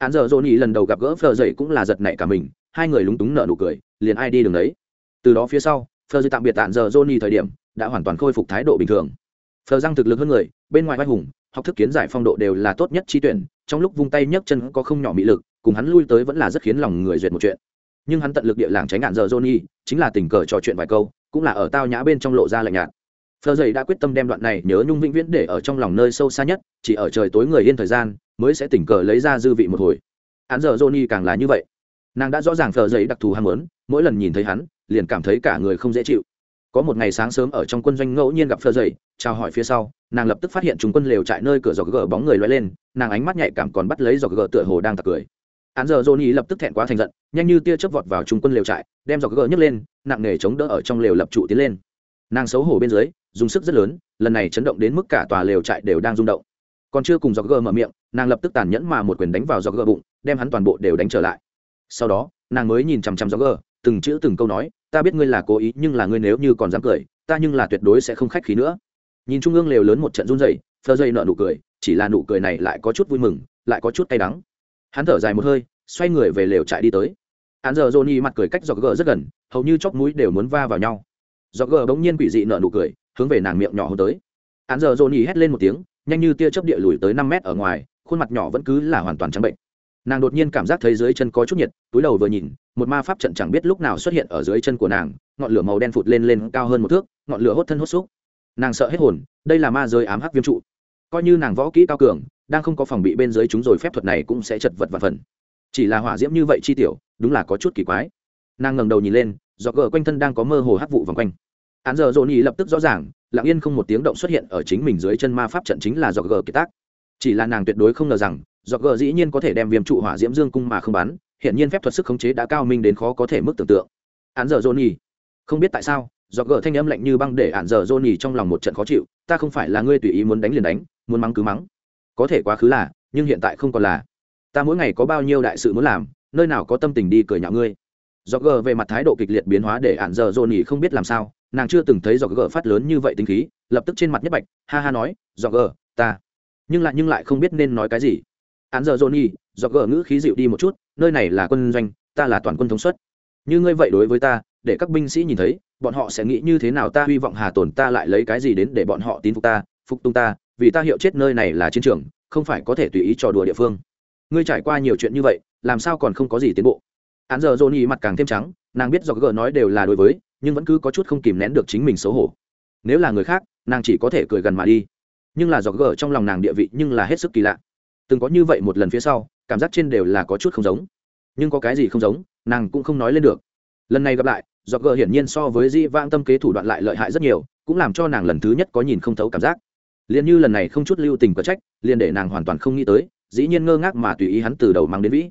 Hắn giờ dồn ý lần đầu gặp gỡ phở dậy cũng là giật nảy cả mình hai người lúng túng nở nụ cười, liền ai đi đường đấy. Từ đó phía sau phở dậy tạm biệt tạm giờ johnny thời điểm, đã hoàn toàn khôi phục thái độ bình thường. Phở răng thực lực hơn người, bên ngoài vai hùng, học thức kiến giải phong độ đều là tốt nhất chi tuyển, trong lúc vung tay nhấc chân có không nhỏ mỹ lực, cùng hắn lui tới vẫn là rất khiến lòng người duyệt một chuyện. Nhưng hắn tận lực địa làng tránh ngạn giờ johnny, chính là tình cờ trò chuyện vài câu, cũng là ở tao nhã bên trong lộ ra lạnh nhạt. Phờ dày đã quyết tâm đem đoạn này nhớ nhung vĩnh viễn để ở trong lòng nơi sâu xa nhất, chỉ ở trời tối người yên thời gian, mới sẽ tình cờ lấy ra dư vị một hồi. Hắn giờ johnny càng là như vậy nàng đã rõ ràng phờ giấy đặc thù ham muốn, mỗi lần nhìn thấy hắn, liền cảm thấy cả người không dễ chịu. Có một ngày sáng sớm ở trong quân doanh ngẫu nhiên gặp phờ giấy chào hỏi phía sau, nàng lập tức phát hiện chúng quân lều trại nơi cửa giò gờ bóng người loay lên, nàng ánh mắt nhạy cảm còn bắt lấy giò gờ tựa hồ đang tặc cười. Hắn giờ johnny lập tức thẹn quá thành giận, nhanh như tia chớp vọt vào trung quân lều trại, đem giò gờ nhấc lên, nặng nề chống đỡ ở trong lều lập trụ tiến lên. Nàng xấu hổ bên dưới, dùng sức rất lớn, lần này chấn động đến mức cả tòa lều trại đều đang rung động. Còn chưa cùng giò gờ mở miệng, nàng lập tức tàn nhẫn mà một quyền đánh vào giò gờ bụng, đem hắn toàn bộ đều đánh trở lại sau đó, nàng mới nhìn chằm chằm gió gờ từng chữ từng câu nói, ta biết ngươi là cố ý, nhưng là ngươi nếu như còn dám cười, ta nhưng là tuyệt đối sẽ không khách khí nữa. Nhìn trung ương lều lớn một trận run rẩy phơ dây nợ nụ cười, chỉ là nụ cười này lại có chút vui mừng, lại có chút cay đắng. Hắn thở dài một hơi, xoay người về lều trại đi tới. Hắn giờ johnny mặt cười cách dọc gờ rất gần, hầu như chóc mũi đều muốn va vào nhau. Dọc gờ bỗng nhiên quỷ dị nợ nụ cười, hướng về nàng miệng nhỏ hơn tới. Hắn giờ johnny hét lên một tiếng, nhanh như tia chớp địa lùi tới năm mét ở ngoài, khuôn mặt nhỏ vẫn cứ là hoàn toàn trắng bệnh nàng đột nhiên cảm giác thấy dưới chân có chút nhiệt, túi đầu vừa nhìn, một ma pháp trận chẳng biết lúc nào xuất hiện ở dưới chân của nàng, ngọn lửa màu đen phụt lên lên cao hơn một thước, ngọn lửa hốt thân hốt xúc. Nàng sợ hết hồn, đây là ma giới ám hắc viêm trụ. Coi như nàng võ kỹ cao cường, đang không có phòng bị bên dưới chúng rồi phép thuật này cũng sẽ chật vật và phần. Chỉ là hỏa diễm như vậy chi tiểu, đúng là có chút kỳ quái. Nàng ngẩng đầu nhìn lên, do gờ quanh thân đang có mơ hồ hắc vụ vòng quanh. Án giờ dồn ý lập tức rõ ràng, lặng yên không một tiếng động xuất hiện ở chính mình dưới chân ma pháp trận chính là do gờ kiệt tác. Chỉ là nàng tuyệt đối không ngờ rằng dọc gờ dĩ nhiên có thể đem viêm trụ hỏa diễm dương cung mà không bắn, hiện nhiên phép thuật sức khống chế đã cao minh đến khó có thể mức tưởng tượng. Án giờ dồn không biết tại sao dọc gờ thanh âm lạnh như băng để án giờ dồn nhì trong lòng một trận khó chịu, ta không phải là ngươi tùy ý muốn đánh liền đánh, muốn mắng cứ mắng. Có thể quá khứ là, nhưng hiện tại không còn là. Ta mỗi ngày có bao nhiêu đại sự muốn làm, nơi nào có tâm tình đi cười nhạo ngươi. Dọc gờ về mặt thái độ kịch liệt biến hóa để án giờ dồn nhì không biết làm sao, nàng chưa từng thấy dọc gờ phát lớn như vậy tính khí, lập tức trên mặt nhất bạch, ha ha nói dọc gờ, ta. Nhưng lại nhưng lại không biết nên nói cái gì. Án giờ dồn nhì do gỡ ngữ khí dịu đi một chút, nơi này là quân doanh, ta là toàn quân thống suất. Như ngươi vậy đối với ta, để các binh sĩ nhìn thấy, bọn họ sẽ nghĩ như thế nào ta hy vọng hà tồn ta lại lấy cái gì đến để bọn họ tín phục ta, phục tung ta, vì ta hiệu chết nơi này là chiến trường, không phải có thể tùy ý trò đùa địa phương. Ngươi trải qua nhiều chuyện như vậy, làm sao còn không có gì tiến bộ? Án giờ dồn mặt càng thêm trắng, nàng biết do gỡ nói đều là đối với, nhưng vẫn cứ có chút không kìm nén được chính mình xấu hổ. Nếu là người khác, nàng chỉ có thể cười gần mà đi. Nhưng là do gỡ trong lòng nàng địa vị nhưng là hết sức kỳ lạ từng có như vậy một lần phía sau, cảm giác trên đều là có chút không giống. Nhưng có cái gì không giống, nàng cũng không nói lên được. Lần này gặp lại do gờ hiển nhiên so với di vang tâm kế thủ đoạn lại lợi hại rất nhiều, cũng làm cho nàng lần thứ nhất có nhìn không thấu cảm giác. Liền như lần này không chút lưu tình có trách, liền để nàng hoàn toàn không nghĩ tới, dĩ nhiên ngơ ngác mà tùy ý hắn từ đầu mang đến vĩ.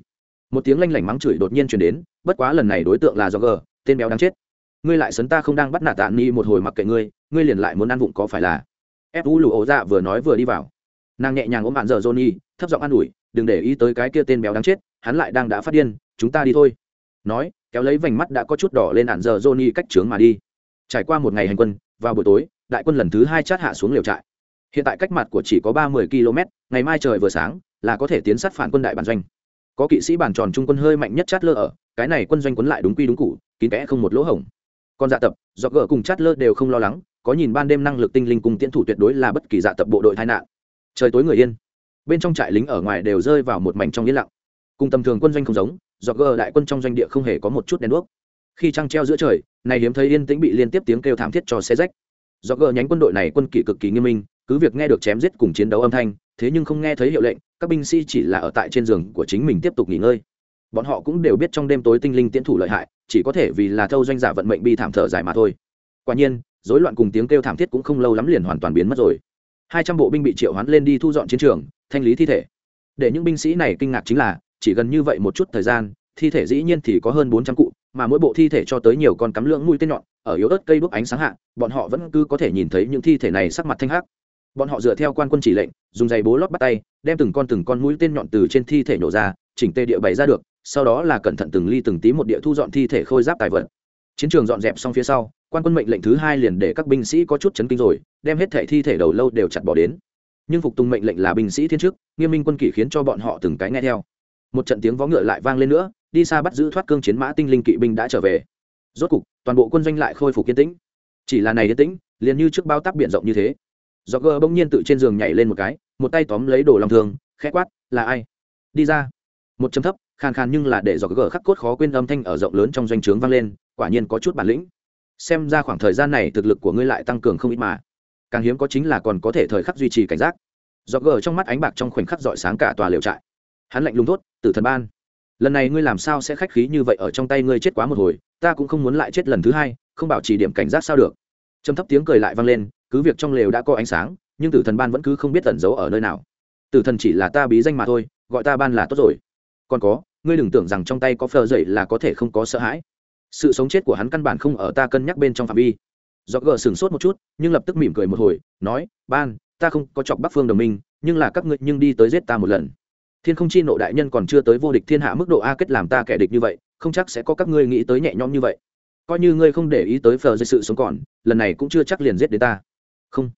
Một tiếng lanh lảnh mắng chửi đột nhiên truyền đến, bất quá lần này đối tượng là do gờ, tên béo đáng chết. Ngươi lại sấn ta không đang bắt nạt tạ ni một hồi mặc kệ ngươi ngươi liền lại muốn ăn vụng có phải là? Ép vũ lù ổ dạ vừa nói vừa đi vào. Nàng nhẹ nhàng ôm bạn giờ johnny thấp giọng an ủi, đừng để ý tới cái kia tên béo đáng chết, hắn lại đang đã phát điên, chúng ta đi thôi. Nói, kéo lấy vành mắt đã có chút đỏ lên ạn giờ johnny cách trướng mà đi. Trải qua một ngày hành quân, vào buổi tối, đại quân lần thứ hai chát hạ xuống liều trại. Hiện tại cách mặt của chỉ có ba mươi km, ngày mai trời vừa sáng, là có thể tiến sát phản quân đại bản doanh. Có kỵ sĩ bản tròn trung quân hơi mạnh nhất chát lơ ở, cái này quân doanh quấn lại đúng quy đúng cụ kín kẽ không một lỗ hổng. Còn dạ tập, do gỡ cùng chát lơ đều không lo lắng, có nhìn ban đêm năng lực tinh linh cùng tiễn thủ tuyệt đối là bất kỳ dạ tập bộ đội tai nạn. Trời tối người yên bên trong trại lính ở ngoài đều rơi vào một mảnh trong yên lặng. Cùng tầm thường quân doanh không giống, do gờ đại quân trong doanh địa không hề có một chút đèn đuốc. Khi trăng treo giữa trời, này hiếm thấy yên tĩnh bị liên tiếp tiếng kêu thảm thiết cho xe rách. Do gờ nhánh quân đội này quân kỷ cực kỳ nghiêm minh, cứ việc nghe được chém giết cùng chiến đấu âm thanh, thế nhưng không nghe thấy hiệu lệnh, các binh sĩ chỉ là ở tại trên giường của chính mình tiếp tục nghỉ ngơi. Bọn họ cũng đều biết trong đêm tối tinh linh tiến thủ lợi hại, chỉ có thể vì là thâu doanh giả vận mệnh bi thảm thở dài mà thôi. Quả nhiên, rối loạn cùng tiếng kêu thảm thiết cũng không lâu lắm liền hoàn toàn biến mất rồi. Hai trăm bộ binh bị triệu hoán lên đi thu dọn chiến trường thanh lý thi thể. Để những binh sĩ này kinh ngạc chính là, chỉ gần như vậy một chút thời gian, thi thể dĩ nhiên thì có hơn bốn trăm cụ, mà mỗi bộ thi thể cho tới nhiều con cắm lưỡng mũi tên nhọn, ở yếu ớt cây đuốc ánh sáng hạ, bọn họ vẫn cứ có thể nhìn thấy những thi thể này sắc mặt thanh hắc. Bọn họ dựa theo quan quân chỉ lệnh, dùng giày bố lót bắt tay, đem từng con từng con mũi tên nhọn từ trên thi thể nổ ra, chỉnh tê địa bày ra được, sau đó là cẩn thận từng ly từng tí một địa thu dọn thi thể khôi giáp tài vật. Chiến trường dọn dẹp xong phía sau, quan quân mệnh lệnh thứ hai liền để các binh sĩ có chút chấn kinh rồi, đem hết thể thi thể đầu lâu đều chặt bỏ đến nhưng phục tùng mệnh lệnh là binh sĩ thiên chức, nghiêm minh quân kỷ khiến cho bọn họ từng cái nghe theo. Một trận tiếng vó ngựa lại vang lên nữa, đi xa bắt giữ thoát cương chiến mã tinh linh kỵ binh đã trở về. Rốt cục, toàn bộ quân doanh lại khôi phục kiên tĩnh. Chỉ là này yên tĩnh, liền như trước bao tắc biển rộng như thế. Do gờ bỗng nhiên tự trên giường nhảy lên một cái, một tay tóm lấy đồ lòng thường khẽ quát, là ai? Đi ra. Một chấm thấp, khàn khàn nhưng là để do gờ khắc cốt khó quên âm thanh ở rộng lớn trong doanh trướng vang lên, quả nhiên có chút bản lĩnh. Xem ra khoảng thời gian này thực lực của ngươi lại tăng cường không ít mà càng hiếm có chính là còn có thể thời khắc duy trì cảnh giác. Do gờ trong mắt ánh bạc trong khoảnh khắc dọi sáng cả tòa liều trại. Hắn lạnh lùng thốt, tử thần ban, lần này ngươi làm sao sẽ khách khí như vậy ở trong tay ngươi chết quá một hồi, ta cũng không muốn lại chết lần thứ hai, không bảo trì điểm cảnh giác sao được. Trầm thấp tiếng cười lại vang lên, cứ việc trong lều đã có ánh sáng, nhưng tử thần ban vẫn cứ không biết tẩn giấu ở nơi nào. Tử thần chỉ là ta bí danh mà thôi, gọi ta ban là tốt rồi. Còn có, ngươi đừng tưởng rằng trong tay có phờ dậy là có thể không có sợ hãi. Sự sống chết của hắn căn bản không ở ta cân nhắc bên trong phạm vi do gờ sửng sốt một chút, nhưng lập tức mỉm cười một hồi, nói, ban, ta không có chọc bắc phương đồng minh, nhưng là các ngươi nhưng đi tới giết ta một lần. Thiên không chi nộ đại nhân còn chưa tới vô địch thiên hạ mức độ a kết làm ta kẻ địch như vậy, không chắc sẽ có các ngươi nghĩ tới nhẹ nhõm như vậy. Coi như ngươi không để ý tới phờ dây sự sống còn, lần này cũng chưa chắc liền giết đến ta. Không.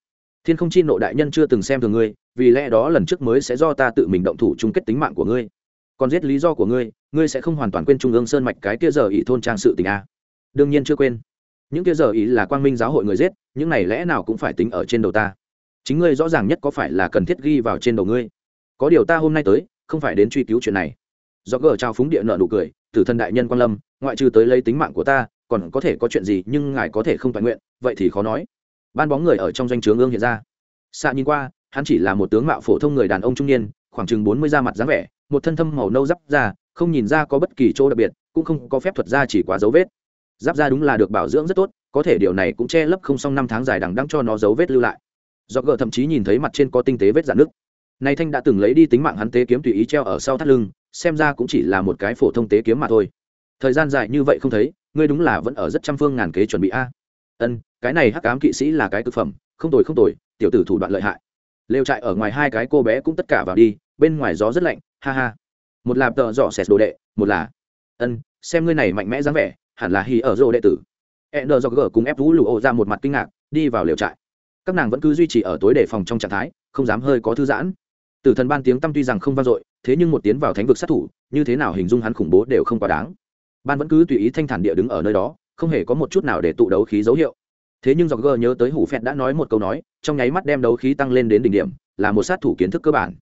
Thiên không chi nộ đại nhân chưa từng xem thường ngươi, vì lẽ đó lần trước mới sẽ do ta tự mình động thủ chung kết tính mạng của ngươi. Còn giết lý do của ngươi ngươi sẽ không hoàn toàn quên trung ương sơn mạch cái kia giờ ỷ thôn trang sự tình a. Đương nhiên chưa quên những kia giờ ý là quang minh giáo hội người giết, những này lẽ nào cũng phải tính ở trên đầu ta? Chính ngươi rõ ràng nhất có phải là cần thiết ghi vào trên đầu ngươi? Có điều ta hôm nay tới, không phải đến truy cứu chuyện này. Do gờ trao phúng địa nợ nụ cười, tử thân đại nhân quan lâm, ngoại trừ tới lấy tính mạng của ta, còn có thể có chuyện gì nhưng ngài có thể không toàn nguyện, vậy thì khó nói. Ban bóng người ở trong doanh trướng ương hiện ra. Xa nhìn qua, hắn chỉ là một tướng mạo phổ thông người đàn ông trung niên, khoảng chừng bốn mươi da mặt dáng vẻ, một thân thâm màu nâu giáp da không nhìn ra có bất kỳ chỗ đặc biệt, cũng không có phép thuật ra chỉ quá dấu vết giáp da đúng là được bảo dưỡng rất tốt, có thể điều này cũng che lấp không xong năm tháng dài đằng đăng cho nó dấu vết lưu lại. Do gờ thậm chí nhìn thấy mặt trên có tinh tế vết dạn nước nay thanh đã từng lấy đi tính mạng hắn tế kiếm tùy ý treo ở sau thắt lưng, xem ra cũng chỉ là một cái phổ thông tế kiếm mà thôi. Thời gian dài như vậy không thấy, ngươi đúng là vẫn ở rất trăm phương ngàn kế chuẩn bị a. Ân, cái này hắc ám kỵ sĩ là cái thực phẩm, không tồi không tồi, tiểu tử thủ đoạn lợi hại. Lều trại ở ngoài hai cái cô bé cũng tất cả vào đi, bên ngoài gió rất lạnh, ha ha. Một là tợ dọ xẹt đồ đệ, một là, ân, xem ngươi này mạnh mẽ dáng vẻ hẳn là hì ở rô đệ tử. E do gờ cùng ép vũ lụ ô ra một mặt kinh ngạc, đi vào liều trại. Các nàng vẫn cứ duy trì ở tối đề phòng trong trạng thái, không dám hơi có thư giãn. Tử thần ban tiếng tâm tuy rằng không vang dội, thế nhưng một tiến vào thánh vực sát thủ, như thế nào hình dung hắn khủng bố đều không quá đáng. Ban vẫn cứ tùy ý thanh thản địa đứng ở nơi đó, không hề có một chút nào để tụ đấu khí dấu hiệu. Thế nhưng do gờ nhớ tới hủ phẹt đã nói một câu nói, trong nháy mắt đem đấu khí tăng lên đến đỉnh điểm, là một sát thủ kiến thức cơ bản.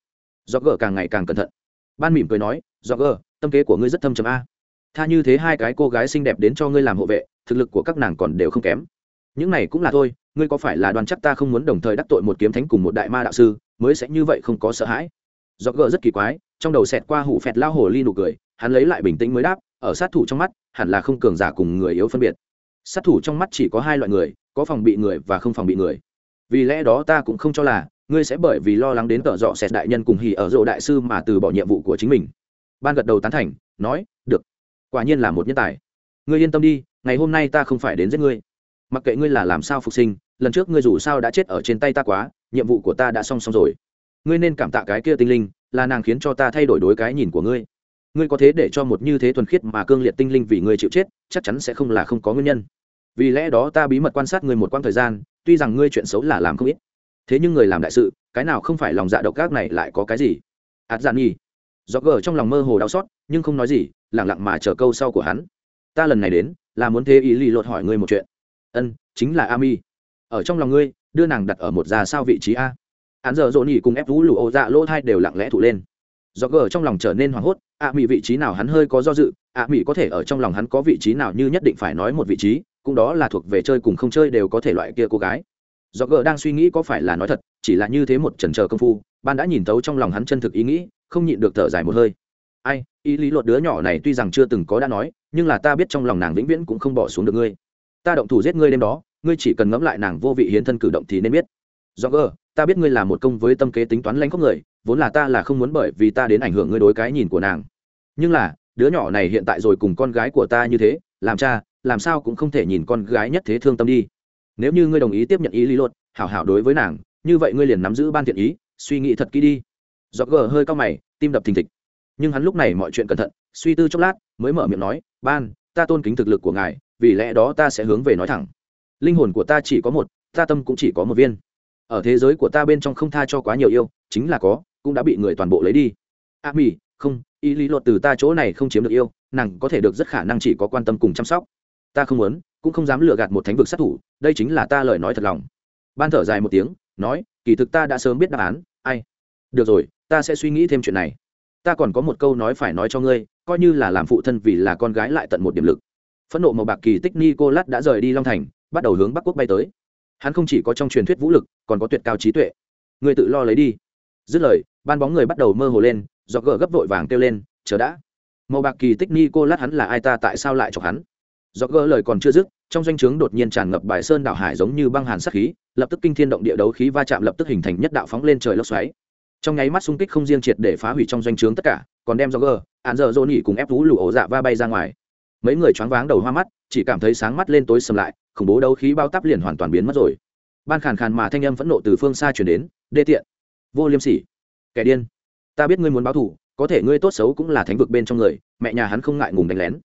Do gờ càng ngày càng cẩn thận. Ban mỉm cười nói do gờ, tâm kế của ngươi rất thâm trầm a tha như thế hai cái cô gái xinh đẹp đến cho ngươi làm hộ vệ, thực lực của các nàng còn đều không kém. Những này cũng là thôi, ngươi có phải là đoàn chắc ta không muốn đồng thời đắc tội một kiếm thánh cùng một đại ma đạo sư, mới sẽ như vậy không có sợ hãi? Do gờ rất kỳ quái, trong đầu xẹt qua hủ phẹt lao hồ ly nụ cười, hắn lấy lại bình tĩnh mới đáp, ở sát thủ trong mắt, hẳn là không cường giả cùng người yếu phân biệt. Sát thủ trong mắt chỉ có hai loại người, có phòng bị người và không phòng bị người. Vì lẽ đó ta cũng không cho là, ngươi sẽ bởi vì lo lắng đến tợ dọ xẹt đại nhân cùng hỉ ở rộ đại sư mà từ bỏ nhiệm vụ của chính mình. Ban gật đầu tán thành, nói, được quả nhiên là một nhân tài. Ngươi yên tâm đi, ngày hôm nay ta không phải đến giết ngươi. Mặc kệ ngươi là làm sao phục sinh, lần trước ngươi dù sao đã chết ở trên tay ta quá, nhiệm vụ của ta đã xong xong rồi. Ngươi nên cảm tạ cái kia tinh linh, là nàng khiến cho ta thay đổi đối cái nhìn của ngươi. Ngươi có thế để cho một như thế thuần khiết mà cương liệt tinh linh vì ngươi chịu chết, chắc chắn sẽ không là không có nguyên nhân. Vì lẽ đó ta bí mật quan sát ngươi một quãng thời gian, tuy rằng ngươi chuyện xấu là làm không ít. Thế nhưng người làm đại sự, cái nào không phải lòng dạ độc ác này lại có cái gì? Ạt dạn nhi do gờ trong lòng mơ hồ đau xót, nhưng không nói gì lẳng lặng mà chờ câu sau của hắn. Ta lần này đến, là muốn thế ý lì lột hỏi ngươi một chuyện. Ân, chính là ami. Ở trong lòng ngươi, đưa nàng đặt ở một già sao vị trí a. Hắn giờ dỗ nhỉ cùng ép vũ lụ ô dạ lỗ thai đều lặng lẽ thụ lên. Do gờ trong lòng trở nên hoảng hốt a mỹ vị trí nào hắn hơi có do dự a mỹ có thể ở trong lòng hắn có vị trí nào như nhất định phải nói một vị trí, cũng đó là thuộc về chơi cùng không chơi đều có thể loại kia cô gái. Do gờ đang suy nghĩ có phải là nói thật, chỉ là như thế một trần chờ công phu, ban đã nhìn tấu trong lòng hắn chân thực ý nghĩ không nhịn được thở dài một hơi. Ai, ý lý luật đứa nhỏ này tuy rằng chưa từng có đã nói, nhưng là ta biết trong lòng nàng vĩnh viễn cũng không bỏ xuống được ngươi. Ta động thủ giết ngươi đêm đó, ngươi chỉ cần ngẫm lại nàng vô vị hiến thân cử động thì nên biết. Do gờ ta biết ngươi là một công với tâm kế tính toán lanh khóc người, vốn là ta là không muốn bởi vì ta đến ảnh hưởng ngươi đối cái nhìn của nàng. Nhưng là, đứa nhỏ này hiện tại rồi cùng con gái của ta như thế, làm cha, làm sao cũng không thể nhìn con gái nhất thế thương tâm đi. Nếu như ngươi đồng ý tiếp nhận ý lý luật, hảo hảo đối với nàng, như vậy ngươi liền nắm giữ ban thiện ý, suy nghĩ thật kỹ đi do gờ hơi cao mày tim đập thình thịch. Nhưng hắn lúc này mọi chuyện cẩn thận suy tư chốc lát mới mở miệng nói ban ta tôn kính thực lực của ngài vì lẽ đó ta sẽ hướng về nói thẳng. Linh hồn của ta chỉ có một ta tâm cũng chỉ có một viên. Ở thế giới của ta bên trong không tha cho quá nhiều yêu chính là có cũng đã bị người toàn bộ lấy đi. A à, không ý lý luật từ ta chỗ này không chiếm được yêu nàng có thể được rất khả năng chỉ có quan tâm cùng chăm sóc. Ta không muốn cũng không dám lừa gạt một thánh vực sát thủ đây chính là ta lời nói thật lòng. Ban thở dài một tiếng nói kỳ thực ta đã sớm biết đáp án ai? Được rồi ta sẽ suy nghĩ thêm chuyện này. Ta còn có một câu nói phải nói cho ngươi, coi như là làm phụ thân vì là con gái lại tận một điểm lực. Phẫn nộ màu bạc kỳ tích nicolas đã rời đi long thành, bắt đầu hướng bắc quốc bay tới. Hắn không chỉ có trong truyền thuyết vũ lực, còn có tuyệt cao trí tuệ. Ngươi tự lo lấy đi. Dứt lời, ban bóng người bắt đầu mơ hồ lên, do gờ gấp vội vàng kêu lên, chờ đã. Màu bạc kỳ tích nicolas hắn là ai ta tại sao lại chọc hắn? Do gờ lời còn chưa dứt, trong doanh trướng đột nhiên tràn ngập bài sơn đảo hải giống như băng hàn sắc khí, lập tức kinh thiên động địa đấu khí va chạm lập tức hình thành nhất đạo phóng lên trời lốc xoáy trong nháy mắt xung kích không riêng triệt để phá hủy trong doanh trướng tất cả, còn đem do gờ hạn giờ dỗ nỉ cùng ép vũ lụ ổ dạ va bay ra ngoài. Mấy người choáng váng đầu hoa mắt, chỉ cảm thấy sáng mắt lên tối sầm lại, khủng bố đấu khí bao tắp liền hoàn toàn biến mất rồi. Ban khàn khàn mà thanh âm phẫn nộ từ phương xa chuyển đến, đê tiện, vô liêm sỉ, kẻ điên. Ta biết ngươi muốn báo thù, có thể ngươi tốt xấu cũng là thánh vực bên trong người, mẹ nhà hắn không ngại ngùng đánh lén.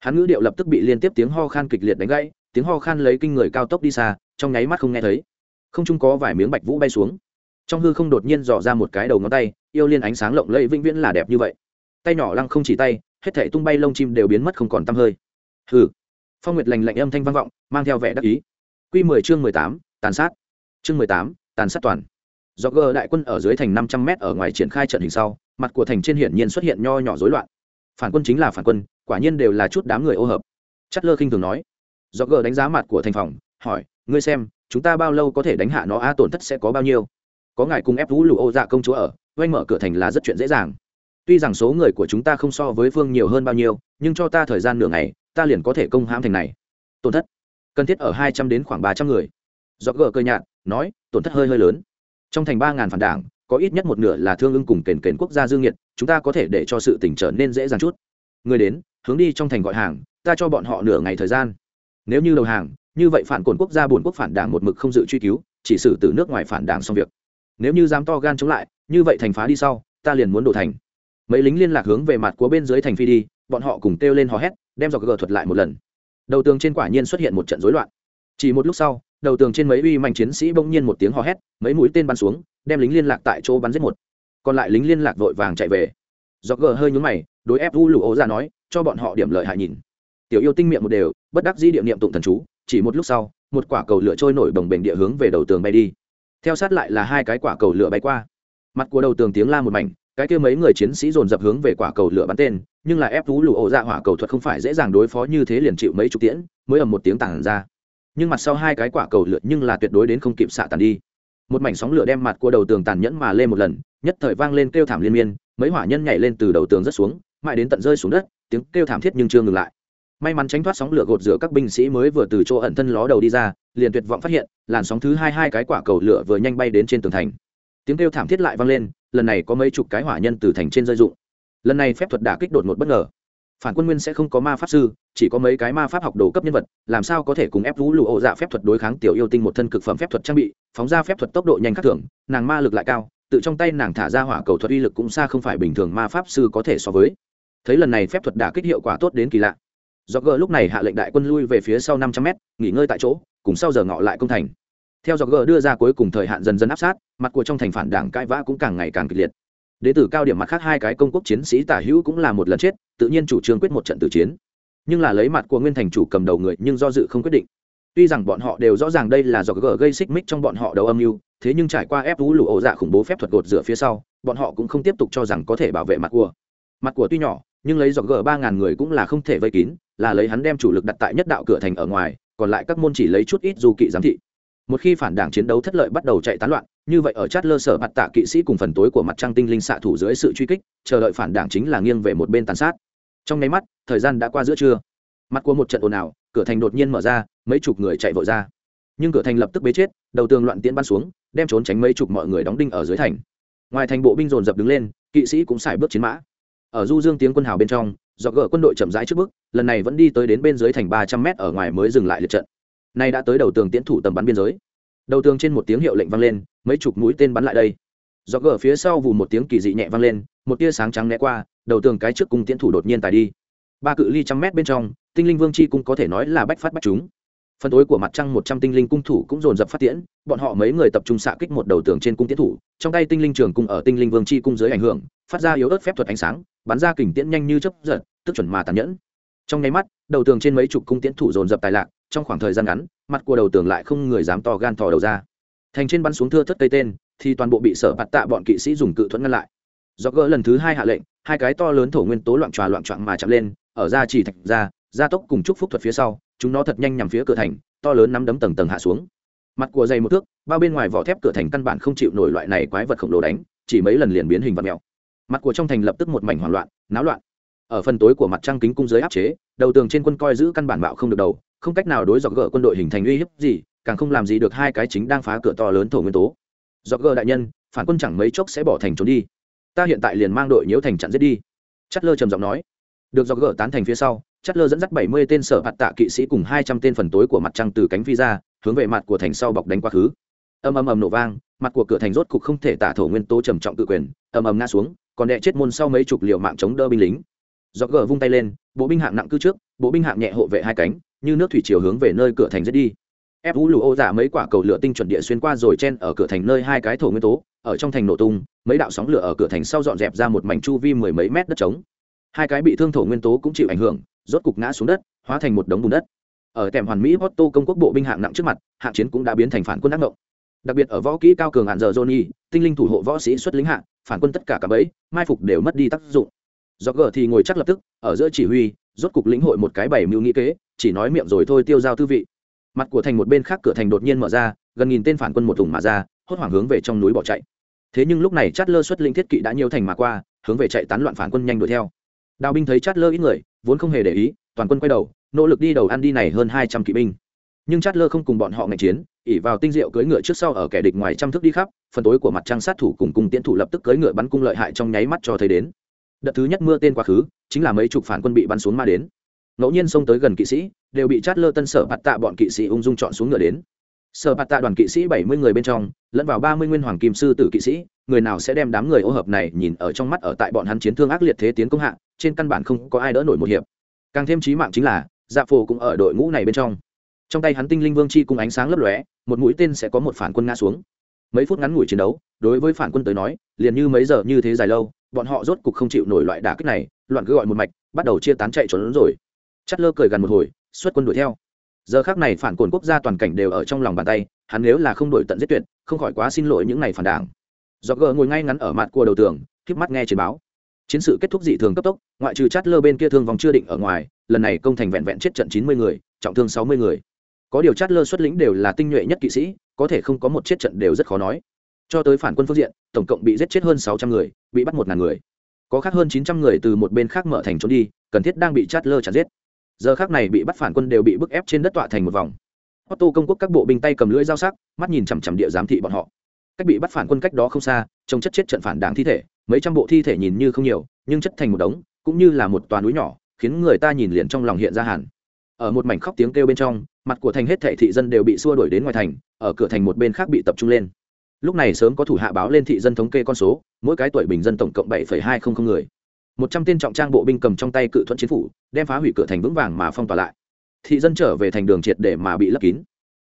Hắn ngữ điệu lập tức bị liên tiếp tiếng ho khan kịch liệt đánh gãy, tiếng ho khan lấy kinh người cao tốc đi xa, trong nháy mắt không nghe thấy. Không chung có vài miếng bạch vũ bay xuống trong hư không đột nhiên dò ra một cái đầu ngón tay, yêu liên ánh sáng lộng lẫy vĩnh viễn là đẹp như vậy. Tay nhỏ lăng không chỉ tay, hết thể tung bay lông chim đều biến mất không còn tăm hơi. Hừ. Phong nguyệt lành lạnh âm thanh vang vọng, mang theo vẻ đắc ý. Q mười chương mười tám, tàn sát. Chương mười tám, tàn sát toàn. Do gờ đại quân ở dưới thành năm trăm m ở ngoài triển khai trận hình sau, mặt của thành trên hiển nhiên xuất hiện nho nhỏ rối loạn. Phản quân chính là phản quân, quả nhiên đều là chút đám người ô hợp. Chất lơ khinh thường nói. Do gờ đánh giá mặt của thành phòng, hỏi, ngươi xem, chúng ta bao lâu có thể đánh hạ nó? A, tổn thất sẽ có bao nhiêu? Có ngài cùng ép vũ lụ ô dạ công chúa ở, oanh mở cửa thành là rất chuyện dễ dàng. Tuy rằng số người của chúng ta không so với phương nhiều hơn bao nhiêu, nhưng cho ta thời gian nửa ngày, ta liền có thể công hãm thành này. Tổn thất. Cần thiết ở hai trăm đến khoảng ba trăm người. Do gờ cơ nhạt, nói, tổn thất hơi hơi lớn. Trong thành ba ngàn phản đảng, có ít nhất một nửa là thương ưng cùng kền kền quốc gia dương nhiệt, chúng ta có thể để cho sự tỉnh trở nên dễ dàng chút. Người đến, hướng đi trong thành gọi hàng, ta cho bọn họ nửa ngày thời gian. Nếu như đầu hàng, như vậy phản cồn quốc gia buồn quốc phản đảng một mực không dự truy cứu, chỉ xử từ nước ngoài phản đảng xong việc nếu như dám to gan chống lại, như vậy thành phá đi sau, ta liền muốn đổ thành. Mấy lính liên lạc hướng về mặt của bên dưới thành phi đi, bọn họ cùng kêu lên hò hét, đem dọc gờ thuật lại một lần. Đầu tường trên quả nhiên xuất hiện một trận rối loạn. Chỉ một lúc sau, đầu tường trên mấy uy mạnh chiến sĩ bỗng nhiên một tiếng hò hét, mấy mũi tên bắn xuống, đem lính liên lạc tại chỗ bắn giết một. Còn lại lính liên lạc vội vàng chạy về. Dọc gờ hơi nhúng mày, đối ép u lụ ố ra nói, cho bọn họ điểm lợi hại nhìn. Tiểu yêu tinh miệng một đều, bất đắc dĩ địa niệm tụng thần chú, chỉ một lúc sau, một quả cầu lửa trôi nổi đồng bềnh địa hướng về đầu tường bay đi theo sát lại là hai cái quả cầu lửa bay qua. Mặt của đầu tường tiếng la một mảnh, cái kia mấy người chiến sĩ dồn dập hướng về quả cầu lửa bắn tên, nhưng là ép thú lụ ổ dạ hỏa cầu thuật không phải dễ dàng đối phó như thế liền chịu mấy chục tiễn, mới ầm một tiếng tản ra. Nhưng mặt sau hai cái quả cầu lửa nhưng là tuyệt đối đến không kịp xạ tàn đi. Một mảnh sóng lửa đem mặt của đầu tường tàn nhẫn mà lên một lần, nhất thời vang lên kêu thảm liên miên, mấy hỏa nhân nhảy lên từ đầu tường rất xuống, mãi đến tận rơi xuống đất, tiếng kêu thảm thiết nhưng chưa ngừng lại may mắn tránh thoát sóng lửa gột rửa, các binh sĩ mới vừa từ chỗ ẩn thân ló đầu đi ra, liền tuyệt vọng phát hiện, làn sóng thứ hai hai cái quả cầu lửa vừa nhanh bay đến trên tường thành. Tiếng kêu thảm thiết lại vang lên, lần này có mấy chục cái hỏa nhân từ thành trên rơi dụng. Lần này phép thuật đả kích đột ngột bất ngờ. Phản quân nguyên sẽ không có ma pháp sư, chỉ có mấy cái ma pháp học đồ cấp nhân vật, làm sao có thể cùng ép vũ lụ ổ dạ phép thuật đối kháng tiểu yêu tinh một thân cực phẩm phép thuật trang bị, phóng ra phép thuật tốc độ nhanh khắc thường, nàng ma lực lại cao, tự trong tay nàng thả ra hỏa cầu thuật uy lực cũng xa không phải bình thường ma pháp sư có thể so với. Thấy lần này phép thuật đả kích hiệu quả tốt đến kỳ lạ do gờ lúc này hạ lệnh đại quân lui về phía sau năm trăm mét, nghỉ ngơi tại chỗ, cùng sau giờ ngọ lại công thành. Theo do gờ đưa ra cuối cùng thời hạn dần dần áp sát, mặt của trong thành phản đảng cãi vã cũng càng ngày càng kịch liệt. Đế tử cao điểm mặt khác hai cái công quốc chiến sĩ tả hữu cũng là một lần chết, tự nhiên chủ trương quyết một trận tử chiến. Nhưng là lấy mặt của nguyên thành chủ cầm đầu người nhưng do dự không quyết định. Tuy rằng bọn họ đều rõ ràng đây là do gờ gây xích mích trong bọn họ đầu âm mưu, thế nhưng trải qua ép vũ lụ ổ dạ khủng bố phép thuật gột rửa phía sau, bọn họ cũng không tiếp tục cho rằng có thể bảo vệ mặt của. Mặt của tuy nhỏ nhưng lấy dọc gờ ba ngàn người cũng là không thể vây kín, là lấy hắn đem chủ lực đặt tại nhất đạo cửa thành ở ngoài, còn lại các môn chỉ lấy chút ít dù kỵ giám thị. Một khi phản đảng chiến đấu thất lợi bắt đầu chạy tán loạn, như vậy ở chát lơ sở mặt tạ kỵ sĩ cùng phần tối của mặt trăng tinh linh xạ thủ dưới sự truy kích, chờ đợi phản đảng chính là nghiêng về một bên tàn sát. Trong nháy mắt, thời gian đã qua giữa trưa. Mặt của một trận ồn ào, cửa thành đột nhiên mở ra, mấy chục người chạy vội ra. Nhưng cửa thành lập tức bế chết, đầu tường loạn tiễn bắn xuống, đem trốn tránh mấy chục mọi người đóng đinh ở dưới thành. Ngoài thành bộ binh dồn dập đứng lên, kỵ sĩ cũng xài bước chiến mã ở du dương tiếng quân hào bên trong, do gỡ quân đội chậm rãi trước bước, lần này vẫn đi tới đến bên dưới thành ba trăm mét ở ngoài mới dừng lại liệt trận. Nay đã tới đầu tường tiến thủ tầm bắn biên giới. Đầu tường trên một tiếng hiệu lệnh vang lên, mấy chục mũi tên bắn lại đây. Do gỡ phía sau vù một tiếng kỳ dị nhẹ vang lên, một tia sáng trắng né qua, đầu tường cái trước cung tiến thủ đột nhiên tài đi. Ba cự ly trăm mét bên trong, tinh linh vương chi cung có thể nói là bách phát bách chúng phần tối của mặt trăng một trăm tinh linh cung thủ cũng dồn dập phát tiễn, bọn họ mấy người tập trung xạ kích một đầu tường trên cung tiến thủ, trong tay tinh linh trường cung ở tinh linh vương chi cung dưới ảnh hưởng, phát ra yếu ớt phép thuật ánh sáng, bắn ra kình tiễn nhanh như chấp giật, tức chuẩn mà tàn nhẫn. Trong nháy mắt, đầu tường trên mấy chục cung tiến thủ dồn dập tài lạc, trong khoảng thời gian ngắn, mặt của đầu tường lại không người dám to gan thò đầu ra. Thành trên bắn xuống thưa thất cây tên, thì toàn bộ bị sở bạt tạ bọn kỵ sĩ dùng cự thuẫn ngăn lại. Do gỡ lần thứ hai hạ lệnh, hai cái to lớn thổ nguyên tố loạn tròa loạn trọn mà chạm lên, ở ra chỉ thạch ra gia tốc cùng chúc phúc thuật phía sau, chúng nó thật nhanh nhằm phía cửa thành, to lớn nắm đấm tầng tầng hạ xuống. Mặt của dày một thước, bao bên ngoài vỏ thép cửa thành căn bản không chịu nổi loại này quái vật khổng lồ đánh, chỉ mấy lần liền biến hình vật mèo. Mặt của trong thành lập tức một mảnh hoảng loạn, náo loạn. Ở phần tối của mặt trăng kính cung dưới áp chế, đầu tường trên quân coi giữ căn bản bạo không được đầu, không cách nào đối dọc gỡ quân đội hình thành uy hiếp gì, càng không làm gì được hai cái chính đang phá cửa to lớn thổ nguyên tố. Dọc gỡ đại nhân, phản quân chẳng mấy chốc sẽ bỏ thành trốn đi. Ta hiện tại liền mang đội nhiễu thành chặn giết đi. Chất lơ trầm giọng nói được do gỡ tán thành phía sau chất lơ dẫn dắt bảy mươi tên sở hạt tạ kỵ sĩ cùng hai trăm tên phần tối của mặt trăng từ cánh phi ra, hướng về mặt của thành sau bọc đánh quá khứ. Ầm ầm ầm nổ vang, mặt của cửa thành rốt cục không thể tả thổ nguyên tố trầm trọng tự quyền ầm ầm ngã xuống, còn đệ chết môn sau mấy chục liều mạng chống đỡ binh lính. Do gờ vung tay lên, bộ binh hạng nặng cư trước, bộ binh hạng nhẹ hộ vệ hai cánh, như nước thủy chiều hướng về nơi cửa thành giết đi. Ép vũ lù ô giả mấy quả cầu lửa tinh chuẩn địa xuyên qua rồi chen ở cửa thành nơi hai cái thổ nguyên tố, ở trong thành nổ tung, mấy đạo sóng lửa ở cửa thành sau dọn dẹp ra một mảnh chu vi mười mấy mét đất trống hai cái bị thương thổ nguyên tố cũng chịu ảnh hưởng, rốt cục ngã xuống đất, hóa thành một đống bùn đất. Ở tèm hoàn mỹ Otto công quốc bộ binh hạng nặng trước mặt, hạng chiến cũng đã biến thành phản quân ác động đặc biệt ở võ kỹ cao cường hạn giờ johnny, tinh linh thủ hộ võ sĩ xuất lính hạng phản quân tất cả cả bấy mai phục đều mất đi tác dụng. Do gờ thì ngồi chắc lập tức, ở giữa chỉ huy, rốt cục lĩnh hội một cái bảy mưu nghĩ kế, chỉ nói miệng rồi thôi tiêu giao tư vị. Mặt của thành một bên khác cửa thành đột nhiên mở ra, gần nghìn tên phản quân một thùng mà ra, hốt hoảng hướng về trong núi bỏ chạy. Thế nhưng lúc này chát lơ xuất linh thiết kỵ đã nhiều thành mà qua, hướng về chạy tán loạn phản quân nhanh đuổi theo đào binh thấy chát lơ ít người, vốn không hề để ý, toàn quân quay đầu, nỗ lực đi đầu ăn đi này hơn hai trăm kỵ binh. Nhưng chát lơ không cùng bọn họ ngạch chiến, ỉ vào tinh diệu cưỡi ngựa trước sau ở kẻ địch ngoài trăm thước đi khắp, phần tối của mặt trăng sát thủ cùng cung tiến thủ lập tức cưỡi ngựa bắn cung lợi hại trong nháy mắt cho thấy đến. Đợt thứ nhất mưa tên quá khứ, chính là mấy chục phản quân bị bắn xuống ma đến. Ngẫu nhiên xông tới gần kỵ sĩ, đều bị chát lơ tân sở bạt tạ bọn kỵ sĩ ung dung chọn xuống ngựa đến sở bạt tạ đoàn kỵ sĩ bảy mươi người bên trong, lẫn vào ba mươi nguyên hoàng kim sư tử kỵ sĩ, người nào sẽ đem đám người ô hợp này nhìn ở trong mắt ở tại bọn hắn chiến thương ác liệt thế tiến công hạ, trên căn bản không có ai đỡ nổi một hiệp. Càng thêm trí mạng chính là dạ phổ cũng ở đội ngũ này bên trong. Trong tay hắn tinh linh vương chi cùng ánh sáng lấp lóe, một mũi tên sẽ có một phản quân ngã xuống. Mấy phút ngắn ngủi chiến đấu, đối với phản quân tới nói, liền như mấy giờ như thế dài lâu, bọn họ rốt cục không chịu nổi loại đả kích này, loạn cứ gọi một mạch, bắt đầu chia tán chạy trốn rồi. Chất lơ cười gần một hồi, xuất quân đuổi theo giờ khác này phản cồn quốc gia toàn cảnh đều ở trong lòng bàn tay, hắn nếu là không đổi tận giết tuyệt, không khỏi quá xin lỗi những ngày phản đảng. Do gờ ngồi ngay ngắn ở mặt của đầu tường k mắt nghe chiến báo. Chiến sự kết thúc dị thường cấp tốc, ngoại trừ chát lơ bên kia thương vòng chưa định ở ngoài, lần này công thành vẹn vẹn chết trận chín mươi người, trọng thương sáu mươi người. Có điều chát lơ xuất lĩnh đều là tinh nhuệ nhất kỵ sĩ, có thể không có một chết trận đều rất khó nói. Cho tới phản quân phương diện, tổng cộng bị giết chết hơn sáu trăm người, bị bắt một ngàn người. Có khác hơn chín trăm người từ một bên khác mở thành trốn đi, cần thiết đang bị chát lơ chặt giết giờ khác này bị bắt phản quân đều bị bức ép trên đất tọa thành một vòng Otto công quốc các bộ binh tay cầm lưỡi dao sắc, mắt nhìn chằm chằm địa giám thị bọn họ. Cách bị bắt phản quân cách đó không xa, trông chất chết trận phản đảng thi thể, mấy trăm bộ thi thể nhìn như không nhiều, nhưng chất thành một đống, cũng như là một toà núi nhỏ, khiến người ta nhìn liền trong lòng hiện ra hẳn. Ở một mảnh khóc tiếng kêu bên trong, mặt của thành hết thảy thị dân đều bị xua đuổi đến ngoài thành, ở cửa thành một bên khác bị tập trung lên. Lúc này sớm có thủ hạ báo lên thị dân thống kê con số, mỗi cái tuổi bình dân tổng cộng 7,200 người một trăm tên trọng trang bộ binh cầm trong tay cự thuận chiến phủ, đem phá hủy cửa thành vững vàng mà phong tỏa lại. Thị dân trở về thành đường triệt để mà bị lấp kín.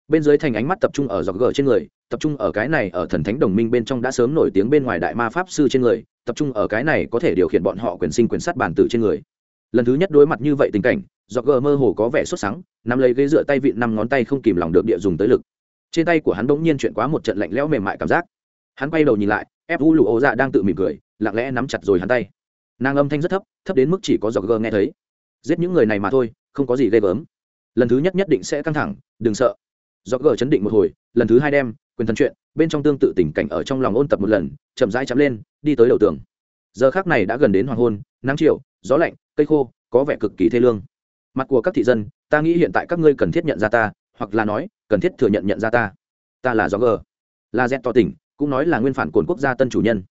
Bên dưới thành ánh mắt tập trung ở giọt gờ trên người, tập trung ở cái này ở thần thánh đồng minh bên trong đã sớm nổi tiếng bên ngoài đại ma pháp sư trên người, tập trung ở cái này có thể điều khiển bọn họ quyền sinh quyền sát bản tử trên người. Lần thứ nhất đối mặt như vậy tình cảnh giọt gờ mơ hồ có vẻ sốt sắng nắm lấy ghế dựa tay vịn năm ngón tay không kìm lòng được địa dùng tới lực. Trên tay của hắn bỗng nhiên chuyện quá một trận lạnh lẽo mềm mại cảm giác. Hắn quay đầu nhìn lại ép u lụ ô dạ đang tự mỉm cười, lặng lẽ nắm chặt rồi hắn tay nàng âm thanh rất thấp thấp đến mức chỉ có giọt gờ nghe thấy. Giết những người này mà thôi, không có gì ghê gớm. Lần thứ nhất nhất định sẽ căng thẳng, đừng sợ. Giọt gờ chấn định một hồi, lần thứ hai đem, quyền thân chuyện, bên trong tương tự tình cảnh ở trong lòng ôn tập một lần, chậm rãi chắm lên, đi tới đầu tường. Giờ khác này đã gần đến hoàng hôn, nắng chiều, gió lạnh, cây khô, có vẻ cực kỳ thê lương. Mặt của các thị dân, ta nghĩ hiện tại các ngươi cần thiết nhận ra ta, hoặc là nói, cần thiết thừa nhận nhận ra ta. Ta là gió gờ. Là z to tỉnh, cũng nói là nguyên phản cồn quốc gia tân chủ nhân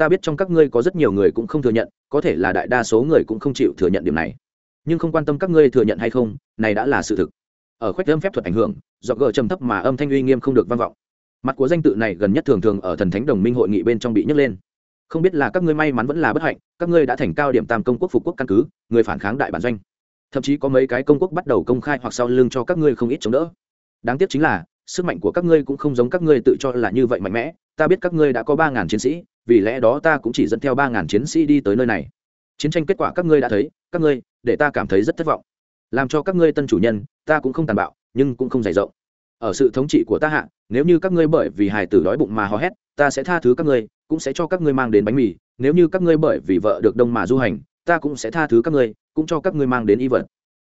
ta biết trong các ngươi có rất nhiều người cũng không thừa nhận, có thể là đại đa số người cũng không chịu thừa nhận điểm này. Nhưng không quan tâm các ngươi thừa nhận hay không, này đã là sự thực. Ở khoách âm phép thuật ảnh hưởng do gờ trầm thấp mà âm thanh uy nghiêm không được vang vọng. Mặt của danh tự này gần nhất thường thường ở thần thánh đồng minh hội nghị bên trong bị nhấc lên. Không biết là các ngươi may mắn vẫn là bất hạnh, các ngươi đã thành cao điểm tam công quốc phục quốc căn cứ, người phản kháng đại bản doanh. Thậm chí có mấy cái công quốc bắt đầu công khai hoặc sau lưng cho các ngươi không ít chống đỡ. Đáng tiếc chính là, sức mạnh của các ngươi cũng không giống các ngươi tự cho là như vậy mạnh mẽ. Ta biết các ngươi đã có ba ngàn chiến sĩ vì lẽ đó ta cũng chỉ dẫn theo ba ngàn chiến sĩ đi tới nơi này. Chiến tranh kết quả các ngươi đã thấy, các ngươi, để ta cảm thấy rất thất vọng. Làm cho các ngươi tân chủ nhân, ta cũng không tàn bạo, nhưng cũng không dày rộng. Ở sự thống trị của ta hạ, nếu như các ngươi bởi vì hài tử đói bụng mà hò hét, ta sẽ tha thứ các ngươi, cũng sẽ cho các ngươi mang đến bánh mì. Nếu như các ngươi bởi vì vợ được đông mà du hành, ta cũng sẽ tha thứ các ngươi, cũng cho các ngươi mang đến y vật.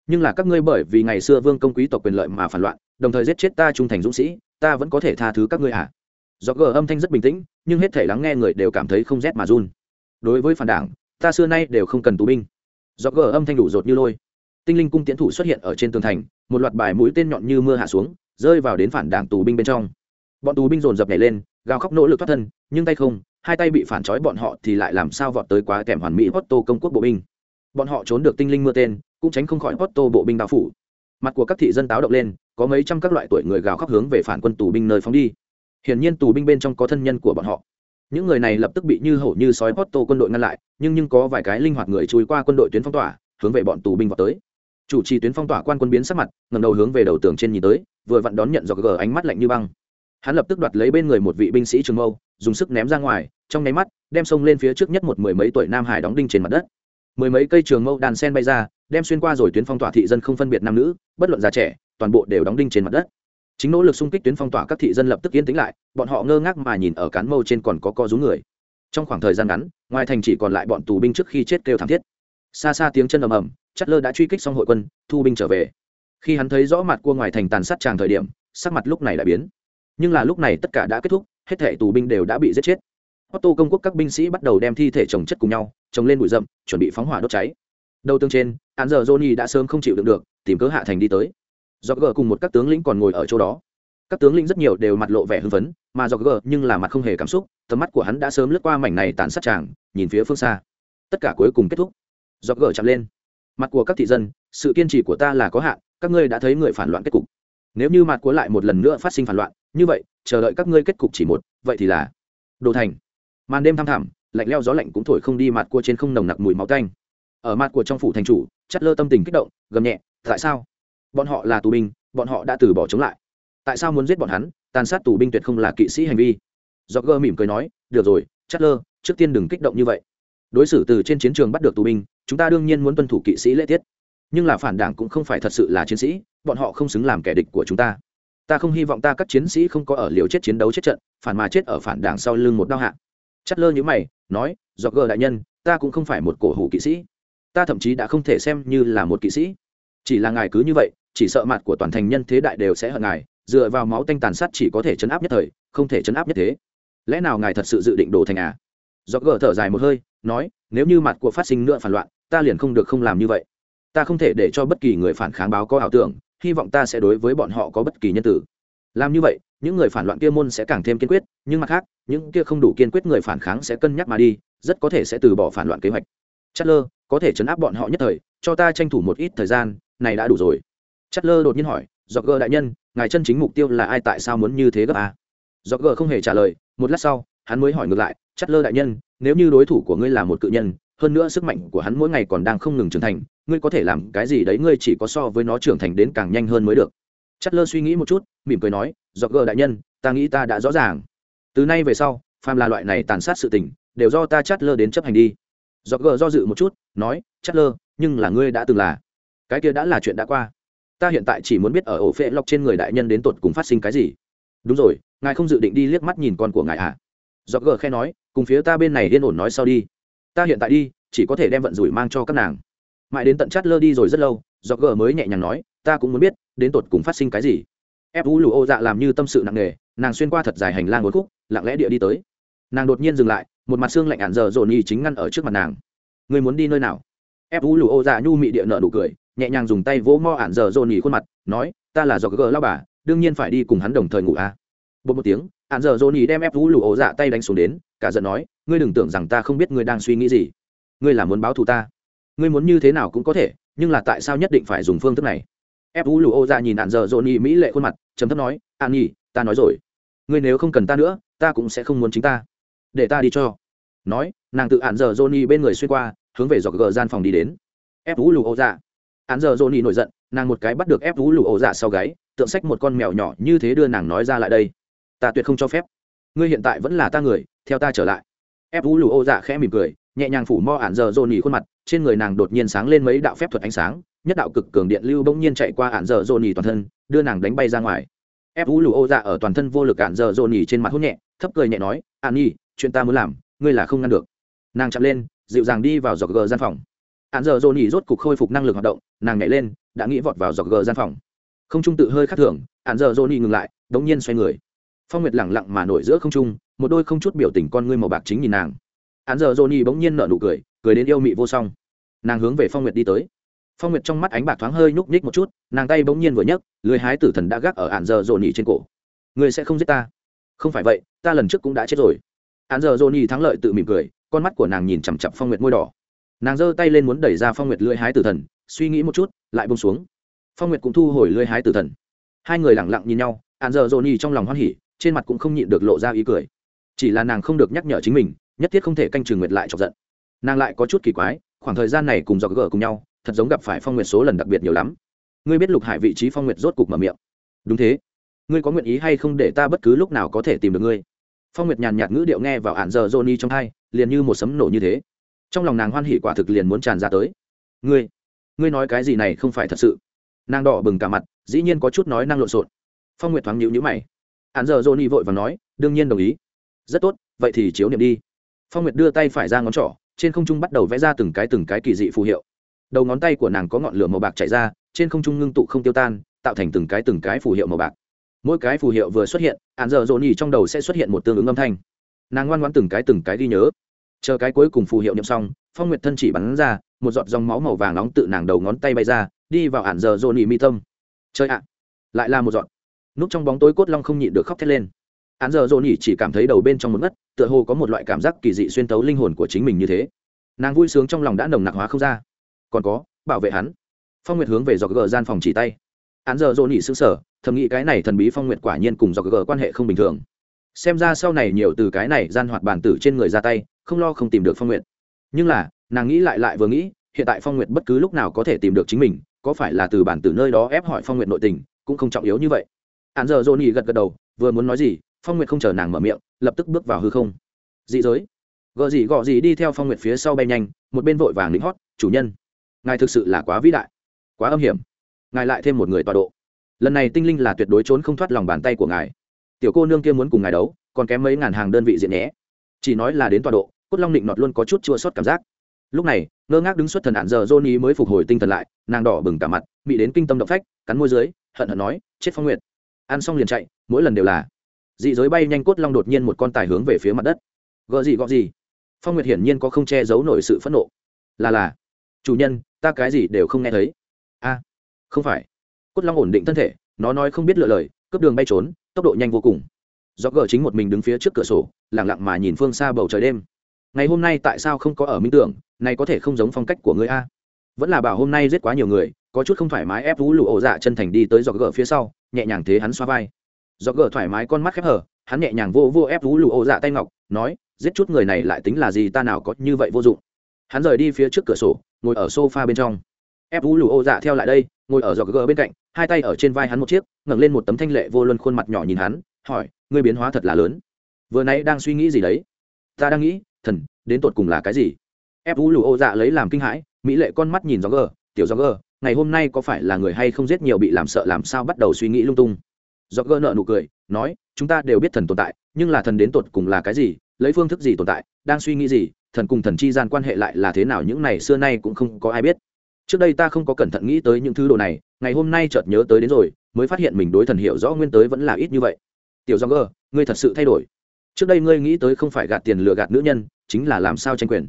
Nhưng là các ngươi bởi vì ngày xưa vương công quý tộc quyền lợi mà phản loạn, đồng thời giết chết ta trung thành dũng sĩ, ta vẫn có thể tha thứ các ngươi à? hả do gờ âm thanh rất bình tĩnh nhưng hết thể lắng nghe người đều cảm thấy không rét mà run. Đối với phản đảng, ta xưa nay đều không cần tù binh. Do gờ âm thanh đủ rột như lôi. Tinh linh cung tiến thủ xuất hiện ở trên tường thành, một loạt bài mũi tên nhọn như mưa hạ xuống, rơi vào đến phản đảng tù binh bên trong. Bọn tù binh dồn dập nhảy lên, gào khóc nỗ lực thoát thân, nhưng tay không, hai tay bị phản trói bọn họ thì lại làm sao vọt tới quá kèm hoàn mỹ hotto công quốc bộ binh. Bọn họ trốn được tinh linh mưa tên, cũng tránh không khỏi hotto bộ binh bao phủ. Mặt của các thị dân táo động lên, có mấy trăm các loại tuổi người gào khóc hướng về phản quân tù binh nơi phóng đi hiển nhiên tù binh bên trong có thân nhân của bọn họ. Những người này lập tức bị như hổ như sói Otto quân đội ngăn lại, nhưng nhưng có vài cái linh hoạt người chui qua quân đội tuyến phong tỏa, hướng về bọn tù binh vào tới. Chủ trì tuyến phong tỏa quan quân biến sắc mặt ngầm đầu hướng về đầu tường trên nhìn tới, vừa vặn đón nhận do gờ ánh mắt lạnh như băng. Hắn lập tức đoạt lấy bên người một vị binh sĩ trường mâu, dùng sức ném ra ngoài, trong nháy mắt, đem sông lên phía trước nhất một mười mấy tuổi nam hải đóng đinh trên mặt đất. Mười mấy cây trường mâu đàn sen bay ra, đem xuyên qua rồi tuyến phong tỏa thị dân không phân biệt nam nữ, bất luận già trẻ, toàn bộ đều đóng đinh trên mặt đất chính nỗ lực xung kích tuyến phong tỏa các thị dân lập tức yên tĩnh lại, bọn họ ngơ ngác mà nhìn ở cán mâu trên còn có co rú người. Trong khoảng thời gian ngắn, ngoài thành chỉ còn lại bọn tù binh trước khi chết kêu thảm thiết. Xa xa tiếng chân ầm ầm chất lơ đã truy kích xong hội quân, thu binh trở về. Khi hắn thấy rõ mặt cua ngoài thành tàn sát tràng thời điểm, sắc mặt lúc này đã biến. Nhưng là lúc này tất cả đã kết thúc, hết thể tù binh đều đã bị giết chết. Otto công quốc các binh sĩ bắt đầu đem thi thể chồng chất cùng nhau, chồng lên bụi rậm, chuẩn bị phóng hỏa đốt cháy. Đầu tương trên án giờ johnny đã sớm không chịu đựng được, tìm cớ hạ thành đi tới do gờ cùng một các tướng lĩnh còn ngồi ở chỗ đó. Các tướng lĩnh rất nhiều đều mặt lộ vẻ hưng phấn, mà do gờ nhưng là mặt không hề cảm xúc, tầm mắt của hắn đã sớm lướt qua mảnh này tàn sát tràng, nhìn phía phương xa. Tất cả cuối cùng kết thúc. Do gờ chạm lên. Mặt của các thị dân, sự kiên trì của ta là có hạn, các ngươi đã thấy người phản loạn kết cục. Nếu như mặt của lại một lần nữa phát sinh phản loạn, như vậy, chờ đợi các ngươi kết cục chỉ một, vậy thì là đồ thành. Màn đêm thăm thẳm, lạnh leo gió lạnh cũng thổi không đi mặt của trên không nồng nặc mùi máu tanh. Ở mặt của trong phủ thành chủ, chất lơ tâm tình kích động, gầm nhẹ, tại sao? Bọn họ là tù binh, bọn họ đã từ bỏ chống lại. Tại sao muốn giết bọn hắn? Tàn sát tù binh tuyệt không là kỵ sĩ hành vi. Do gơ mỉm cười nói, được rồi chất lơ trước tiên đừng kích động như vậy. Đối xử từ trên chiến trường bắt được tù binh, chúng ta đương nhiên muốn tuân thủ kỵ sĩ lễ tiết. Nhưng là phản đảng cũng không phải thật sự là chiến sĩ, bọn họ không xứng làm kẻ địch của chúng ta. Ta không hy vọng ta các chiến sĩ không có ở liều chết chiến đấu chết trận, phản mà chết ở phản đảng sau lưng một đau hạ. Chất lơ như mày, nói do gờ đại nhân, ta cũng không phải một cổ hủ kỵ sĩ. Ta thậm chí đã không thể xem như là một kỵ sĩ. Chỉ là ngài cứ như vậy chỉ sợ mặt của toàn thành nhân thế đại đều sẽ hận ngài, dựa vào máu tanh tàn sát chỉ có thể chấn áp nhất thời, không thể chấn áp nhất thế. Lẽ nào ngài thật sự dự định đổ thành à? Do gờ thở dài một hơi, nói, nếu như mặt của phát sinh nữa phản loạn, ta liền không được không làm như vậy. Ta không thể để cho bất kỳ người phản kháng báo có ảo tưởng, hy vọng ta sẽ đối với bọn họ có bất kỳ nhân tử. Làm như vậy, những người phản loạn kia môn sẽ càng thêm kiên quyết, nhưng mặt khác, những kia không đủ kiên quyết người phản kháng sẽ cân nhắc mà đi, rất có thể sẽ từ bỏ phản loạn kế hoạch. Chất lơ có thể chấn áp bọn họ nhất thời, cho ta tranh thủ một ít thời gian, này đã đủ rồi chất lơ đột nhiên hỏi do gờ đại nhân, ngài chân chính mục tiêu là ai? Tại sao muốn như thế gấp à? do gờ không hề trả lời, một lát sau, hắn mới hỏi ngược lại, chất lơ đại nhân, nếu như đối thủ của ngươi là một cự nhân, hơn nữa sức mạnh của hắn mỗi ngày còn đang không ngừng trưởng thành, ngươi có thể làm cái gì đấy ngươi chỉ có so với nó trưởng thành đến càng nhanh hơn mới được. Chất lơ suy nghĩ một chút, mỉm cười nói do gờ đại nhân, ta nghĩ ta đã rõ ràng. Từ nay về sau, phàm là loại này tàn sát sự tình, đều do ta chát lơ đến chấp hành đi. Dọc gờ do dự một chút, nói chát lơ, nhưng là ngươi đã từng là. Cái kia đã là chuyện đã qua ta hiện tại chỉ muốn biết ở ổ phệ lọc trên người đại nhân đến tột cùng phát sinh cái gì. Đúng rồi, ngài không dự định đi liếc mắt nhìn con của ngài à? Do gờ khe nói, cùng phía ta bên này yên ổn nói sau đi. Ta hiện tại đi, chỉ có thể đem vận rủi mang cho các nàng. Mãi đến tận chát lơ đi rồi rất lâu do gờ mới nhẹ nhàng nói, ta cũng muốn biết, đến tột cùng phát sinh cái gì. Ép vũ lụ ô dạ làm như tâm sự nặng nề, nàng xuyên qua thật dài hành lang một khúc, lặng lẽ địa đi tới. Nàng đột nhiên dừng lại, một mặt xương lạnh ạn giờ dồn nhì chính ngăn ở trước mặt nàng. Người muốn đi nơi nào? Ép vũ lụ ô dạ nhu mị địa nợ nụ cười nhẹ nhàng dùng tay vỗ mo ạn giờ dồn nhì khuôn mặt, nói, ta là do gờ lao bà, đương nhiên phải đi cùng hắn đồng thời ngủ à. bột một tiếng ạn giờ dồn nhì đem ép vũ lụ ô dạ tay đánh xuống đến, cả giận nói, ngươi đừng tưởng rằng ta không biết ngươi đang suy nghĩ gì. Ngươi là muốn báo thù ta. Ngươi muốn như thế nào cũng có thể, nhưng là tại sao nhất định phải dùng phương thức này? Ép vũ lụ ô dạ nhìn ạn giờ dồn nhì mỹ lệ khuôn mặt chấm thấp nói an nhì ta nói rồi. Ngươi nếu không cần ta nữa, ta cũng sẽ không muốn chính ta. Để ta đi cho. Nói, nàng tự ạn giờ dồn nhì bên người xuyên qua, hướng về dọc gờ gian phòng đi đến. Ép vũ lụ ô dạ hắn giờ dồn nỉ nổi giận, nàng một cái bắt được ép vú lụ ô dạ sau gáy, tượng sách một con mèo nhỏ như thế đưa nàng nói ra lại đây. Ta tuyệt không cho phép. Ngươi hiện tại vẫn là ta người, theo ta trở lại. Ép vú lụ ô dạ khẽ mỉm cười, nhẹ nhàng phủ mo ạn giờ dồn nỉ khuôn mặt, trên người nàng đột nhiên sáng lên mấy đạo phép thuật ánh sáng, nhất đạo cực cường điện lưu bỗng nhiên chạy qua ạn giờ dồn nỉ toàn thân, đưa nàng đánh bay ra ngoài. Ép vú lụ ô dạ ở toàn thân vô lực ạn giờ dồn nỉ trên mặt hốt nhẹ, thấp cười nhẹ nói an nhi chuyện ta muốn làm, ngươi là không ngăn được. Nàng chạm lên, dịu dàng đi vào giọt gờ gian phòng ạn giờ dồn rốt cục khôi phục năng lực hoạt động, nàng nhảy lên, đã nghĩ vọt vào dọc gờ gian phòng. Không trung tự hơi khắc thường ạn giờ dồn ngừng lại, đống nhiên xoay người. Phong nguyệt lẳng lặng mà nổi giữa không trung, một đôi không chút biểu tình con ngươi màu bạc chính nhìn nàng. Ạn giờ dồn bỗng nhiên nở nụ cười cười đến yêu mị vô song. Nàng hướng về phong nguyệt đi tới. Phong nguyệt trong mắt ánh bạc thoáng hơi nhúc nhích một chút, nàng tay bỗng nhiên vừa nhấc lưới hái tử thần đã gác ở ạn giờ dồn trên cổ. Ngươi sẽ không giết ta. Không phải vậy, ta lần trước cũng đã chết rồi. Ạn giờ dồn thắng lợi tự mỉm cười, con mắt của nàng nhìn chằm chặp phong nguyệt môi đỏ nàng giơ tay lên muốn đẩy ra phong nguyệt lưỡi hái tử thần suy nghĩ một chút lại bông xuống phong nguyệt cũng thu hồi lưỡi hái tử thần hai người lẳng lặng nhìn nhau ạn giờ dồn nhì trong lòng hoan hỉ trên mặt cũng không nhịn được lộ ra ý cười chỉ là nàng không được nhắc nhở chính mình nhất thiết không thể canh chừng nguyệt lại chọc giận nàng lại có chút kỳ quái khoảng thời gian này cùng dọc gỡ cùng nhau thật giống gặp phải phong nguyệt số lần đặc biệt nhiều lắm ngươi biết lục hải vị trí phong nguyệt rốt cục mở miệng đúng thế ngươi có nguyện ý hay không để ta bất cứ lúc nào có thể tìm được ngươi phong nguyệt nhàn nhạt ngữ điệu nghe vào ạn giờ johnny trong hai liền như một sấm nổ như thế trong lòng nàng hoan hỉ quả thực liền muốn tràn ra tới. Ngươi ngươi nói cái gì này không phải thật sự. Nàng đỏ bừng cả mặt, dĩ nhiên có chút nói năng lộn xộn. Phong nguyệt thoáng nhịu nhữ mày. Ạn giờ johnny vội và nói, đương nhiên đồng ý. Rất tốt, vậy thì chiếu niệm đi. Phong nguyệt đưa tay phải ra ngón trỏ, trên không trung bắt đầu vẽ ra từng cái từng cái kỳ dị phù hiệu. Đầu ngón tay của nàng có ngọn lửa màu bạc chạy ra, trên không trung ngưng tụ không tiêu tan, tạo thành từng cái từng cái phù hiệu màu bạc. Mỗi cái phù hiệu vừa xuất hiện ạn giờ dồn nhì trong đầu sẽ xuất hiện một tương ứng âm thanh. Nàng ngoan ngoãn từng cái từng cái ghi nhớ chờ cái cuối cùng phù hiệu nhậm xong, phong nguyệt thân chỉ bắn ra, một giọt dòng máu màu vàng nóng tự nàng đầu ngón tay bay ra, đi vào ản giờ dồn nỉ mi tâm. Chơi ạ! Lại là một giọt. Núp trong bóng tối cốt long không nhịn được khóc thét lên. Ản giờ dồn nỉ chỉ cảm thấy đầu bên trong một ngất, tựa hồ có một loại cảm giác kỳ dị xuyên tấu linh hồn của chính mình như thế. Nàng vui sướng trong lòng đã nồng nặc hóa không ra. Còn có, bảo vệ hắn. Phong nguyệt hướng về dọc gờ gian phòng chỉ tay. Án giờ dồn nhị xứng sở thầm nghĩ cái này thần bí phong nguyệt quả nhiên cùng dọc gờ quan hệ không bình thường. Xem ra sau này nhiều từ cái này gian hoạt bản tử trên người ra tay không lo không tìm được phong nguyệt. Nhưng là, nàng nghĩ lại lại vừa nghĩ, hiện tại phong nguyệt bất cứ lúc nào có thể tìm được chính mình, có phải là từ bản từ nơi đó ép hỏi phong nguyệt nội tình, cũng không trọng yếu như vậy. Hạn giờ dồn nhị gật gật đầu, vừa muốn nói gì, phong nguyệt không chờ nàng mở miệng, lập tức bước vào hư không. Dị giới. Gợ gì gọ gì đi theo phong nguyệt phía sau bay nhanh, một bên vội vàng lính hót, chủ nhân, ngài thực sự là quá vĩ đại, quá âm hiểm. Ngài lại thêm một người tọa độ. Lần này tinh linh là tuyệt đối trốn không thoát lòng bàn tay của ngài. Tiểu cô nương kia muốn cùng ngài đấu, còn kém mấy ngàn hàng đơn vị diện nhé chỉ nói là đến tọa độ, cốt long định nọt luôn có chút chua sót cảm giác. Lúc này, ngơ ngác đứng xuất thần hạn giờ johnny mới phục hồi tinh thần lại, nàng đỏ bừng cả mặt bị đến kinh tâm động phách, cắn môi dưới, hận hận nói, chết phong nguyệt. Ăn xong liền chạy, mỗi lần đều là. Dị giới bay nhanh cốt long đột nhiên một con tài hướng về phía mặt đất. Gợ gì, gọ gì? Phong nguyệt hiển nhiên có không che giấu nổi sự phẫn nộ. Là là. Chủ nhân, ta cái gì đều không nghe thấy. A, không phải. Cốt long ổn định thân thể, nó nói không biết lựa lời, cướp đường bay trốn, tốc độ nhanh vô cùng. Do gờ chính một mình đứng phía trước cửa sổ lặng lặng mà nhìn phương xa bầu trời đêm. Ngày hôm nay tại sao không có ở minh tưởng, này có thể không giống phong cách của ngươi a? Vẫn là bảo hôm nay giết quá nhiều người, có chút không thoải mái ép vũ lụ ổ dạ chân thành đi tới dọc gờ phía sau, nhẹ nhàng thế hắn xoa vai. Dọc gờ thoải mái con mắt khép hở, hắn nhẹ nhàng vô vô ép vũ lụ ổ dạ tay ngọc, nói, giết chút người này lại tính là gì, ta nào có như vậy vô dụng. Hắn rời đi phía trước cửa sổ, ngồi ở sofa bên trong. Ép vũ lù ổ dạ theo lại đây, ngồi ở giò gờ bên cạnh, hai tay ở trên vai hắn một chiếc, ngẩng lên một tấm thanh lệ vô luân khuôn mặt nhỏ nhìn hắn, hỏi, ngươi biến hóa thật là lớn vừa nãy đang suy nghĩ gì đấy? Ta đang nghĩ, thần, đến tột cùng là cái gì? Ép vũ lù ô dạ lấy làm kinh hãi, mỹ lệ con mắt nhìn gió gờ tiểu gió gờ ngày hôm nay có phải là người hay không giết nhiều bị làm sợ làm sao bắt đầu suy nghĩ lung tung? Gió gờ nợ nụ cười, nói, chúng ta đều biết thần tồn tại, nhưng là thần đến tột cùng là cái gì, lấy phương thức gì tồn tại, đang suy nghĩ gì, thần cùng thần chi gian quan hệ lại là thế nào những này xưa nay cũng không có ai biết. Trước đây ta không có cẩn thận nghĩ tới những thứ đồ này, ngày hôm nay chợt nhớ tới đến rồi, mới phát hiện mình đối thần hiểu rõ nguyên tới vẫn là ít như vậy. Tiểu do gờ ngươi thật sự thay đổi trước đây ngươi nghĩ tới không phải gạt tiền lừa gạt nữ nhân, chính là làm sao tranh quyền.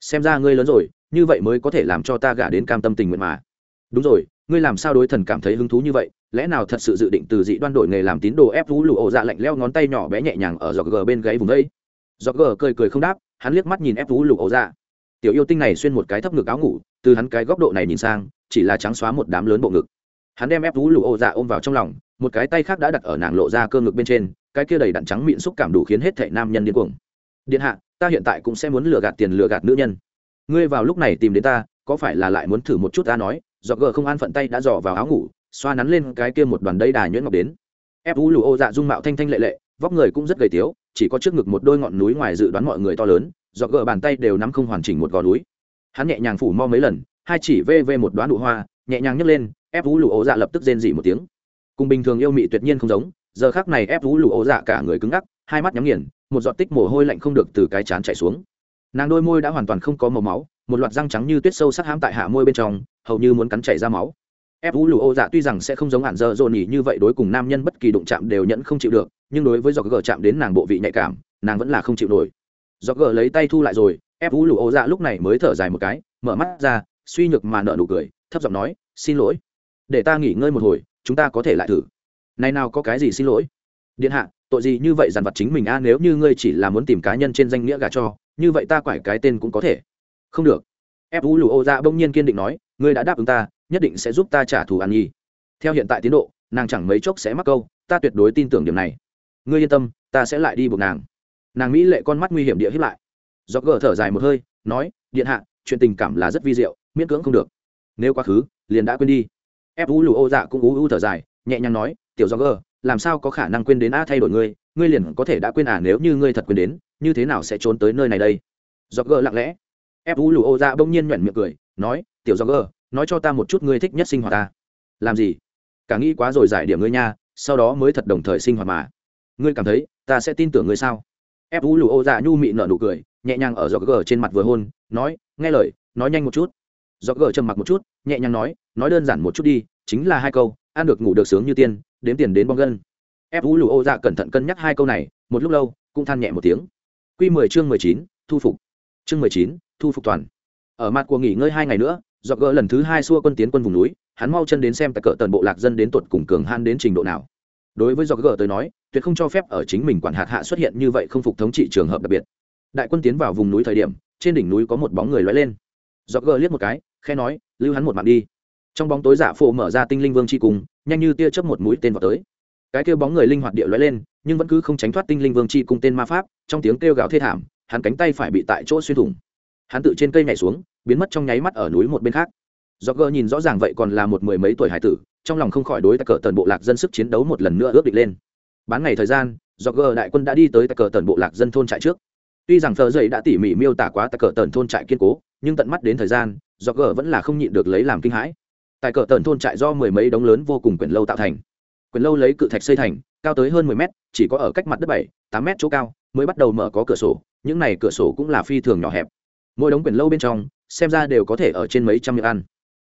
Xem ra ngươi lớn rồi, như vậy mới có thể làm cho ta gả đến cam tâm tình nguyện mà. Đúng rồi, ngươi làm sao đối thần cảm thấy hứng thú như vậy? Lẽ nào thật sự dự định từ dị đoan đổi nghề làm tín đồ ép thú lụ ổ dạ lạnh leo ngón tay nhỏ bé nhẹ nhàng ở giọt gờ bên gáy vùng đây? Giọt gờ cười cười không đáp, hắn liếc mắt nhìn ép thú lụ ổ dạ. Tiểu yêu tinh này xuyên một cái thấp ngực áo ngủ, từ hắn cái góc độ này nhìn sang, chỉ là trắng xóa một đám lớn bộ ngực. Hắn đem ép thú lụ ổ dạ ôm vào trong lòng, một cái tay khác đã đặt ở nàng lộ ra cơ ngực bên trên cái kia đầy đặn trắng mịn xúc cảm đủ khiến hết thệ nam nhân điên cuồng. Điện hạ, ta hiện tại cũng sẽ muốn lừa gạt tiền lừa gạt nữ nhân. Ngươi vào lúc này tìm đến ta, có phải là lại muốn thử một chút ta nói? Do gờ không an phận tay đã dò vào áo ngủ, xoa nắn lên cái kia một đoàn đầy đà nhuyễn ngọc đến. Ép u lù ô dạ dung mạo thanh thanh lệ lệ, vóc người cũng rất gầy tiếu, chỉ có trước ngực một đôi ngọn núi ngoài dự đoán mọi người to lớn do gờ bàn tay đều nắm không hoàn chỉnh một gò núi. Hắn nhẹ nhàng phủ mo mấy lần, hai chỉ vê vê một đoán nụ hoa, nhẹ nhàng nhấc lên, ép u lù ô dạ lập tức rên dỉ một tiếng. Cùng bình thường yêu mị tuyệt nhiên không giống giờ khác này ép vũ lù ô dạ cả người cứng ngắc, hai mắt nhắm nghiền, một giọt tích mồ hôi lạnh không được từ cái chán chảy xuống. Nàng đôi môi đã hoàn toàn không có màu máu, một loạt răng trắng như tuyết sâu sắc hãm tại hạ môi bên trong, hầu như muốn cắn chảy ra máu. Ép vũ lù ô dạ tuy rằng sẽ không giống hạn dơ dồn nhỉ như vậy đối cùng nam nhân bất kỳ đụng chạm đều nhận không chịu được, nhưng đối với giọt gờ chạm đến nàng bộ vị nhạy cảm, nàng vẫn là không chịu nổi. Giọt gờ lấy tay thu lại rồi, ép vũ lù ô dạ lúc này mới thở dài một cái, mở mắt ra, suy nhược mà nợ nụ cười, thấp giọng nói, xin lỗi, để ta nghỉ ngơi một hồi, chúng ta có thể lại thử nay nào có cái gì xin lỗi? Điện hạ, tội gì như vậy dằn vặt chính mình a, nếu như ngươi chỉ là muốn tìm cá nhân trên danh nghĩa gà cho, như vậy ta quải cái tên cũng có thể. Không được. Ép u lù ô ra dạ bỗng nhiên kiên định nói, ngươi đã đáp ứng ta, nhất định sẽ giúp ta trả thù an nhi. Theo hiện tại tiến độ, nàng chẳng mấy chốc sẽ mắc câu, ta tuyệt đối tin tưởng điểm này. Ngươi yên tâm, ta sẽ lại đi buộc nàng. Nàng mỹ lệ con mắt nguy hiểm địa hiếp lại. Do gờ thở dài một hơi, nói, điện hạ, chuyện tình cảm là rất vi diệu, miễn cưỡng không được. Nếu quá khứ, liền đã quên đi. Ép u lù ô dạ cũng ú u thở dài, nhẹ nhàng nói tiểu do gờ, làm sao có khả năng quên đến a thay đổi ngươi ngươi liền có thể đã quên à nếu như ngươi thật quên đến, như thế nào sẽ trốn tới nơi này đây? Do gờ lặng lẽ. Ép u lù ô ra bỗng nhiên nhoẻn miệng cười, nói, tiểu do gờ, nói cho ta một chút ngươi thích nhất sinh hoạt ta. Làm gì? Cả nghĩ quá rồi giải điểm ngươi nha, sau đó mới thật đồng thời sinh hoạt mà. Ngươi cảm thấy, ta sẽ tin tưởng ngươi sao? Ép u lù ô ra nhu mị nở nụ cười, nhẹ nhàng ở giọt gờ trên mặt vừa hôn, nói, nghe lời, nói nhanh một chút. Giọt gờ trầm mặc một chút, nhẹ nhàng nói nói đơn giản một chút đi, chính là hai câu, ăn được ngủ được sướng như tiên đếm tiền đến bong gân. Ép u lù ô dạ cẩn thận cân nhắc hai câu này, một lúc lâu, cũng than nhẹ một tiếng. Q mười chương mười chín, thu phục. Chương mười chín, thu phục toàn. Ở mặt của nghỉ ngơi hai ngày nữa do gỡ lần thứ hai xua quân tiến quân vùng núi, hắn mau chân đến xem tại cỡ tần bộ lạc dân đến tuột cùng cường han đến trình độ nào. Đối với do gỡ tới nói, tuyệt không cho phép ở chính mình quản hạt hạ xuất hiện như vậy không phục thống trị trường hợp đặc biệt. Đại quân tiến vào vùng núi thời điểm, trên đỉnh núi có một bóng người lóe lên. Do gỡ liếc một cái khe nói, lưu hắn một mạng đi trong bóng tối giả phổ mở ra tinh linh vương c h i cùng, nhanh như tia chớp một mũi tên vào tới. Cái kêu bóng người linh hoạt địa lóe lên, nhưng vẫn cứ không tránh thoát tinh linh vương c h i cùng tên ma pháp, trong tiếng kêu gào thê thảm, hắn cánh tay phải bị tại chỗ xuyên thủng. Hắn tự trên cây nhảy xuống, biến mất trong nháy mắt ở núi một bên khác. Do gơ nhìn rõ ràng vậy còn là một mười mấy tuổi hải tử, trong lòng không khỏi đối tại cờ tần bộ lạc dân sức chiến đấu một lần nữa ước định lên. Bán ngày thời gian do gơ đại quân đã đi tới tại cờ tần bộ lạc dân thôn trại trước. Tuy rằng thờ dậy đã tỉ mỉ miêu tả quá tại cờ tần thôn trại kiên cố, nhưng tận mắt đến thời gian do gơ vẫn là không nhịn được lấy làm kinh hãi tại cờ tần thôn trại do mười mấy đống lớn vô cùng quyển lâu tạo thành. Quyển lâu lấy cự thạch xây thành, cao tới hơn mười mét, chỉ có ở cách mặt đất bảy, tám mét chỗ cao, mới bắt đầu mở có cửa sổ, những này cửa sổ cũng là phi thường nhỏ hẹp. Mỗi đống quyển lâu bên trong, xem ra đều có thể ở trên mấy trăm miệng ăn.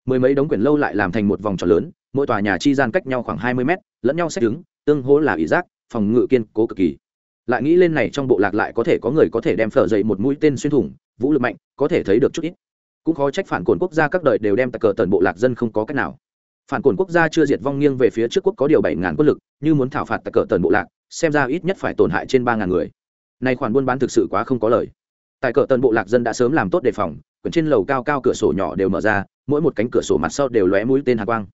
Mười mấy đống quyển lâu lại làm thành một vòng tròn lớn, mỗi tòa nhà chi gian cách nhau khoảng hai mươi mét, lẫn nhau xét đứng, tương hỗ là ỷ giác, phòng ngự kiên cố cực kỳ. Lại nghĩ lên này trong bộ lạc lại có thể có người có thể đem phở dậy một mũi tên xuyên thủng, vũ lực mạnh, có thể thấy được chút ít cũng khó trách phản cồn quốc gia các đời đều đem tặc cờ tần bộ lạc dân không có cách nào. Phản cồn quốc gia chưa diệt vong nghiêng về phía trước quốc có điều bảy ngàn quân lực, như muốn thảo phạt tặc cờ tần bộ lạc, xem ra ít nhất phải tổn hại trên ba ngàn người. Nay khoản buôn bán thực sự quá không có lời. Tại cờ tần bộ lạc dân đã sớm làm tốt đề phòng, quyển trên lầu cao cao cửa sổ nhỏ đều mở ra, mỗi một cánh cửa sổ mặt sau đều lóe mũi tên hạ quang.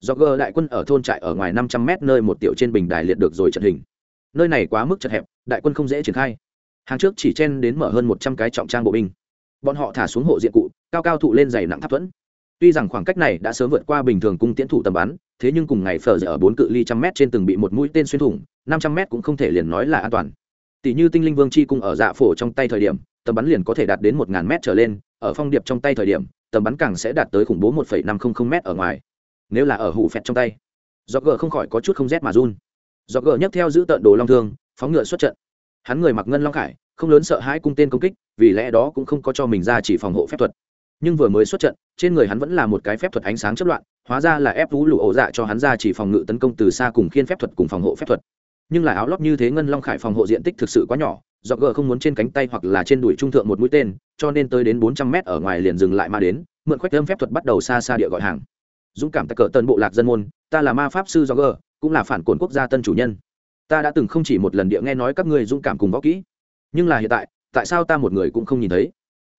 Do gờ đại quân ở thôn trại ở ngoài năm trăm mét nơi một tiểu trên bình đài liệt được rồi trận hình. Nơi này quá mức chật hẹp, đại quân không dễ triển khai. Hàng trước chỉ chen đến mở hơn một trăm cái trọng trang bộ binh bọn họ thả xuống hộ diện cụ, cao cao thụ lên dày nặng tháp thuẫn. Tuy rằng khoảng cách này đã sớm vượt qua bình thường cung tiễn thủ tầm bắn, thế nhưng cùng ngày phở ở bốn cự ly trăm mét trên từng bị một mũi tên xuyên thủng, năm trăm mét cũng không thể liền nói là an toàn. Tỷ như tinh linh vương chi cung ở dạ phổ trong tay thời điểm, tầm bắn liền có thể đạt đến một ngàn mét trở lên, ở phong điệp trong tay thời điểm, tầm bắn càng sẽ đạt tới khủng bố một phẩy năm không không mét ở ngoài. Nếu là ở hủ phẹt trong tay do gờ không khỏi có chút không rét mà run. Do gờ nhấc theo giữ tận đồ long thương, phóng ngựa xuất trận. Hắn người mặc ngân long khải không lớn sợ hãi cung tên công kích, vì lẽ đó cũng không có cho mình ra chỉ phòng hộ phép thuật. Nhưng vừa mới xuất trận, trên người hắn vẫn là một cái phép thuật ánh sáng chất loạn, hóa ra là ép vũ lụ ổ dạ cho hắn ra chỉ phòng ngự tấn công từ xa cùng khiên phép thuật cùng phòng hộ phép thuật. Nhưng là áo lót như thế ngân long khải phòng hộ diện tích thực sự quá nhỏ, do gờ không muốn trên cánh tay hoặc là trên đùi trung thượng một mũi tên, cho nên tới đến bốn trăm mét ở ngoài liền dừng lại mà đến, mượn khoách âm phép thuật bắt đầu xa xa địa gọi hàng. Dũng cảm tại cỡ tân bộ lạc dân môn, ta là ma pháp sư do gờ, cũng là phản cồn quốc gia tân chủ nhân. Ta đã từng không chỉ một lần địa nghe nói các ngươi dũng cảm cùng võ kỹ nhưng là hiện tại tại sao ta một người cũng không nhìn thấy?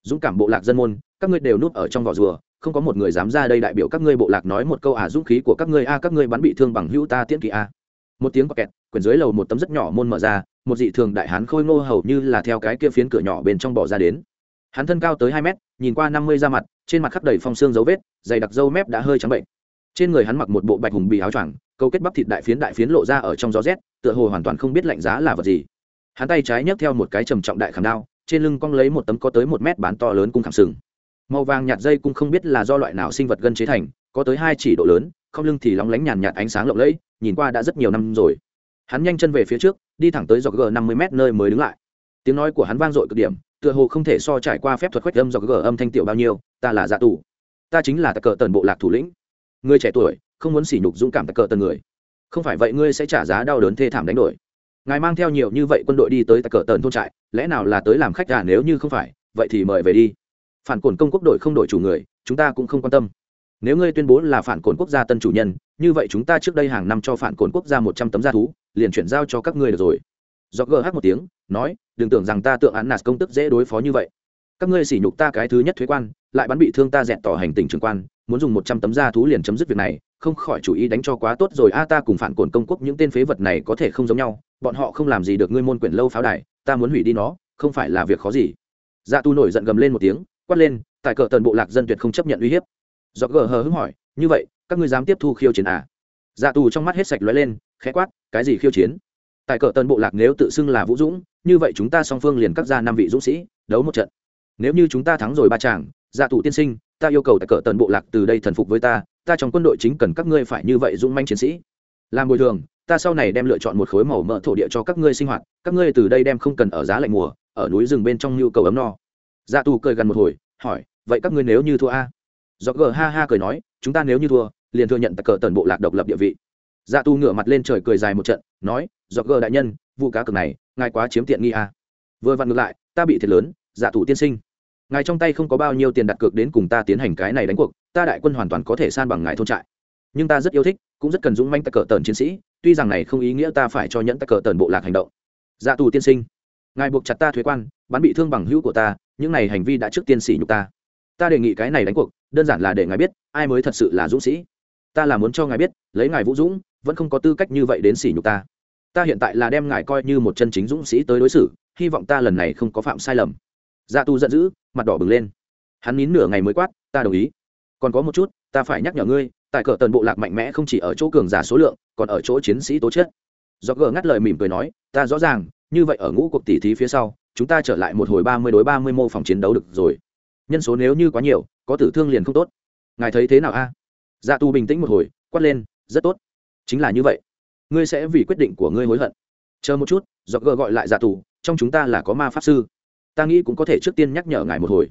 Dũng cảm bộ lạc dân môn, các ngươi đều núp ở trong vỏ rùa, không có một người dám ra đây đại biểu các ngươi bộ lạc nói một câu à dũng khí của các ngươi a các ngươi bắn bị thương bằng hữu ta tiễn kỳ a à. một tiếng bọc kẹt, quyển dưới lầu một tấm rất nhỏ môn mở ra, một dị thường đại hán khôi ngô hầu như là theo cái kia phiến cửa nhỏ bên trong bỏ ra đến. Hắn thân cao tới hai mét, nhìn qua năm mươi da mặt, trên mặt khắp đầy phong xương dấu vết, dày đặc dâu mép đã hơi trắng bệnh. Trên người hắn mặc một bộ bạch hùng bì áo choàng, câu kết bắp thịt đại phiến đại phiến lộ ra ở trong gió rét, tựa hồ hoàn toàn không biết lạnh giá là vật gì hắn tay trái nhấc theo một cái trầm trọng đại khảm đao, trên lưng cong lấy một tấm có tới một mét bán to lớn cung khảm sừng. Màu vàng nhạt dây cung không biết là do loại nào sinh vật gân chế thành, có tới hai chỉ độ lớn, không lưng thì lóng lánh nhàn nhạt ánh sáng lộng lẫy, nhìn qua đã rất nhiều năm rồi. Hắn nhanh chân về phía trước, đi thẳng tới dọc g năm mươi m nơi mới đứng lại. Tiếng nói của hắn vang dội cực điểm, tựa hồ không thể so trải qua phép thuật khoách âm dọc g âm thanh tiểu bao nhiêu, ta là dạ tù. Ta chính là tạc cờ tần bộ lạc thủ lĩnh. Người trẻ tuổi, không muốn sỉ nhục dũng cảm tạc cờ tần người. Không phải vậy ngươi sẽ trả giá đau đớn thê thảm đánh đổi ngài mang theo nhiều như vậy quân đội đi tới tại cờ tần thôn trại, lẽ nào là tới làm khách à nếu như không phải, vậy thì mời về đi. Phản cồn công quốc đội không đổi chủ người, chúng ta cũng không quan tâm. Nếu ngươi tuyên bố là phản cồn quốc gia tân chủ nhân, như vậy chúng ta trước đây hàng năm cho phản cồn quốc gia một trăm tấm gia thú, liền chuyển giao cho các ngươi được rồi. Do gh một tiếng, nói, đừng tưởng rằng ta tượng án nạt công tức dễ đối phó như vậy. Các ngươi sỉ nhục ta cái thứ nhất thuế quan, lại bắn bị thương ta dẹn tỏ hành tình trường quan, muốn dùng một trăm tấm gia thú liền chấm dứt việc này không khỏi chủ ý đánh cho quá tốt rồi. A, ta cùng phản cồn công quốc những tên phế vật này có thể không giống nhau. Bọn họ không làm gì được ngươi môn quyển lâu pháo đài, ta muốn hủy đi nó, không phải là việc khó gì. Dạ tu nổi giận gầm lên một tiếng, quát lên, tại cờ tần bộ lạc dân tuyệt không chấp nhận uy hiếp. Do gờ hờ hứng hỏi, như vậy, các ngươi dám tiếp thu khiêu chiến à? Dạ tu trong mắt hết sạch lóe lên, khẽ quát, cái gì khiêu chiến? Tại cờ tần bộ lạc nếu tự xưng là vũ dũng, như vậy chúng ta song phương liền cắt ra năm vị dũng sĩ, đấu một trận. Nếu như chúng ta thắng rồi ba chàng dạ tù tiên sinh, ta yêu cầu tại cờ tần bộ lạc từ đây thần phục với ta ta trong quân đội chính cần các ngươi phải như vậy dũng manh chiến sĩ. Làm bồi thường, ta sau này đem lựa chọn một khối màu mỡ thổ địa cho các ngươi sinh hoạt, các ngươi từ đây đem không cần ở giá lạnh mùa, ở núi rừng bên trong nhu cầu ấm no. Dạ tù cười gần một hồi, hỏi, vậy các ngươi nếu như thua a? Do gờ ha ha cười nói, chúng ta nếu như thua, liền thừa nhận tặc cờ tần bộ lạc độc lập địa vị. Dạ tu ngửa mặt lên trời cười dài một trận, nói do gờ đại nhân, vụ cá cược này, ngài quá chiếm tiện nghi a. Vừa vặn ngược lại, ta bị thiệt lớn dạ tu tiên sinh. Ngài trong tay không có bao nhiêu tiền đặt cược đến cùng ta tiến hành cái này đánh cuộc ta đại quân hoàn toàn có thể san bằng ngài thôn trại. Nhưng ta rất yêu thích, cũng rất cần dũng manh tắc cờ tần chiến sĩ, tuy rằng này không ý nghĩa ta phải cho nhẫn tắc cờ tần bộ lạc hành động. Dạ tù tiên sinh, ngài buộc chặt ta thuế quan, bắn bị thương bằng hữu của ta, những này hành vi đã trước tiên sỉ nhục ta. Ta đề nghị cái này đánh cuộc, đơn giản là để ngài biết, ai mới thật sự là dũng sĩ. Ta là muốn cho ngài biết, lấy ngài vũ dũng, vẫn không có tư cách như vậy đến sỉ nhục ta. Ta hiện tại là đem ngài coi như một chân chính dũng sĩ tới đối xử, hy vọng ta lần này không có phạm sai lầm. Dạ tu giận dữ, mặt đỏ bừng lên. Hắn nín nửa ngày mới quát, ta đồng ý còn có một chút, ta phải nhắc nhở ngươi, tại cờ tần bộ lạc mạnh mẽ không chỉ ở chỗ cường giả số lượng, còn ở chỗ chiến sĩ tố chất. Do gờ ngắt lời mỉm cười nói, ta rõ ràng, như vậy ở ngũ cuộc tỷ thí phía sau, chúng ta trở lại một hồi ba mươi đối ba mươi mô phòng chiến đấu được rồi. Nhân số nếu như quá nhiều, có tử thương liền không tốt. Ngài thấy thế nào a? Dạ tu bình tĩnh một hồi, quát lên, rất tốt. Chính là như vậy. Ngươi sẽ vì quyết định của ngươi hối hận. Chờ một chút do gờ gọi lại dạ tù trong chúng ta là có ma pháp sư. Ta nghĩ cũng có thể trước tiên nhắc nhở ngài một hồi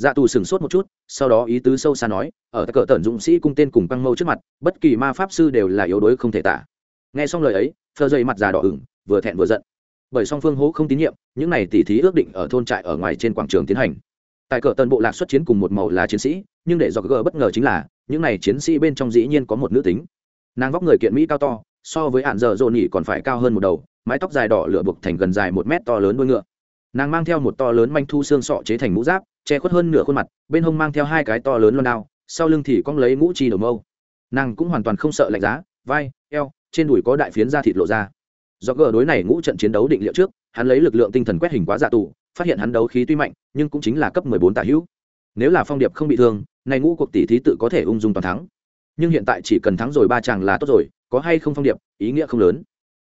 dạ tù sửng sốt một chút, sau đó ý tứ sâu xa nói, ở cỡ tần dũng sĩ cung tên cùng băng mâu trước mặt, bất kỳ ma pháp sư đều là yếu đuối không thể tả. Nghe xong lời ấy phơ dây mặt già đỏ ửng, vừa thẹn vừa giận. Bởi song phương hố không tín nhiệm, những này tỉ thí ước định ở thôn trại ở ngoài trên quảng trường tiến hành. Tại cờ tần bộ lạc xuất chiến cùng một màu là chiến sĩ, nhưng để do gờ bất ngờ chính là, những này chiến sĩ bên trong dĩ nhiên có một nữ tính. Nàng vóc người kiện mỹ cao to, so với hạn giờ dồn nhỉ còn phải cao hơn một đầu, mái tóc dài đỏ lửa buộc thành gần dài một mét to lớn đuôi ngựa nàng mang theo một to lớn manh thu xương sọ chế thành mũ giáp, che khuất hơn nửa khuôn mặt, bên hông mang theo hai cái to lớn loan đao, sau lưng thì cong lấy mũ chi đầu mâu. Nàng cũng hoàn toàn không sợ lạnh giá, vai, eo, trên đùi có đại phiến da thịt lộ ra. Do gờ đối này ngũ trận chiến đấu định liệu trước, hắn lấy lực lượng tinh thần quét hình quá dạ tù, phát hiện hắn đấu khí tuy mạnh, nhưng cũng chính là cấp mười bốn tả hữu. Nếu là phong điệp không bị thương, này ngũ cuộc tỷ thí tự có thể ung dung toàn thắng. Nhưng hiện tại chỉ cần thắng rồi ba chàng là tốt rồi, có hay không phong điệp, ý nghĩa không lớn.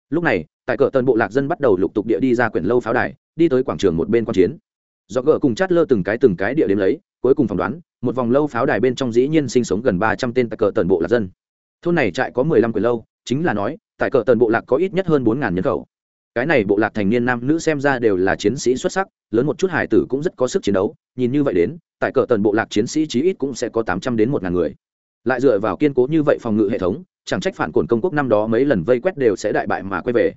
Lúc này, tại cờ tần bộ lạc dân bắt đầu lục tục địa đi ra quyển lâu pháo đài đi tới quảng trường một bên quan chiến. Do gỡ cùng chát lơ từng cái từng cái địa điểm lấy, cuối cùng phỏng đoán, một vòng lâu pháo đài bên trong dĩ nhiên sinh sống gần ba trăm tên tại cờ tần bộ lạc dân. Thôn này trại có mười lăm quyển lâu, chính là nói, tại cờ tần bộ lạc có ít nhất hơn bốn ngàn nhân khẩu. Cái này bộ lạc thành niên nam nữ xem ra đều là chiến sĩ xuất sắc, lớn một chút hải tử cũng rất có sức chiến đấu, nhìn như vậy đến, tại cờ tần bộ lạc chiến sĩ chí ít cũng sẽ có tám trăm đến một ngàn người. Lại dựa vào kiên cố như vậy phòng ngự hệ thống, chẳng trách phản cồn công quốc năm đó mấy lần vây quét đều sẽ đại bại mà quay về.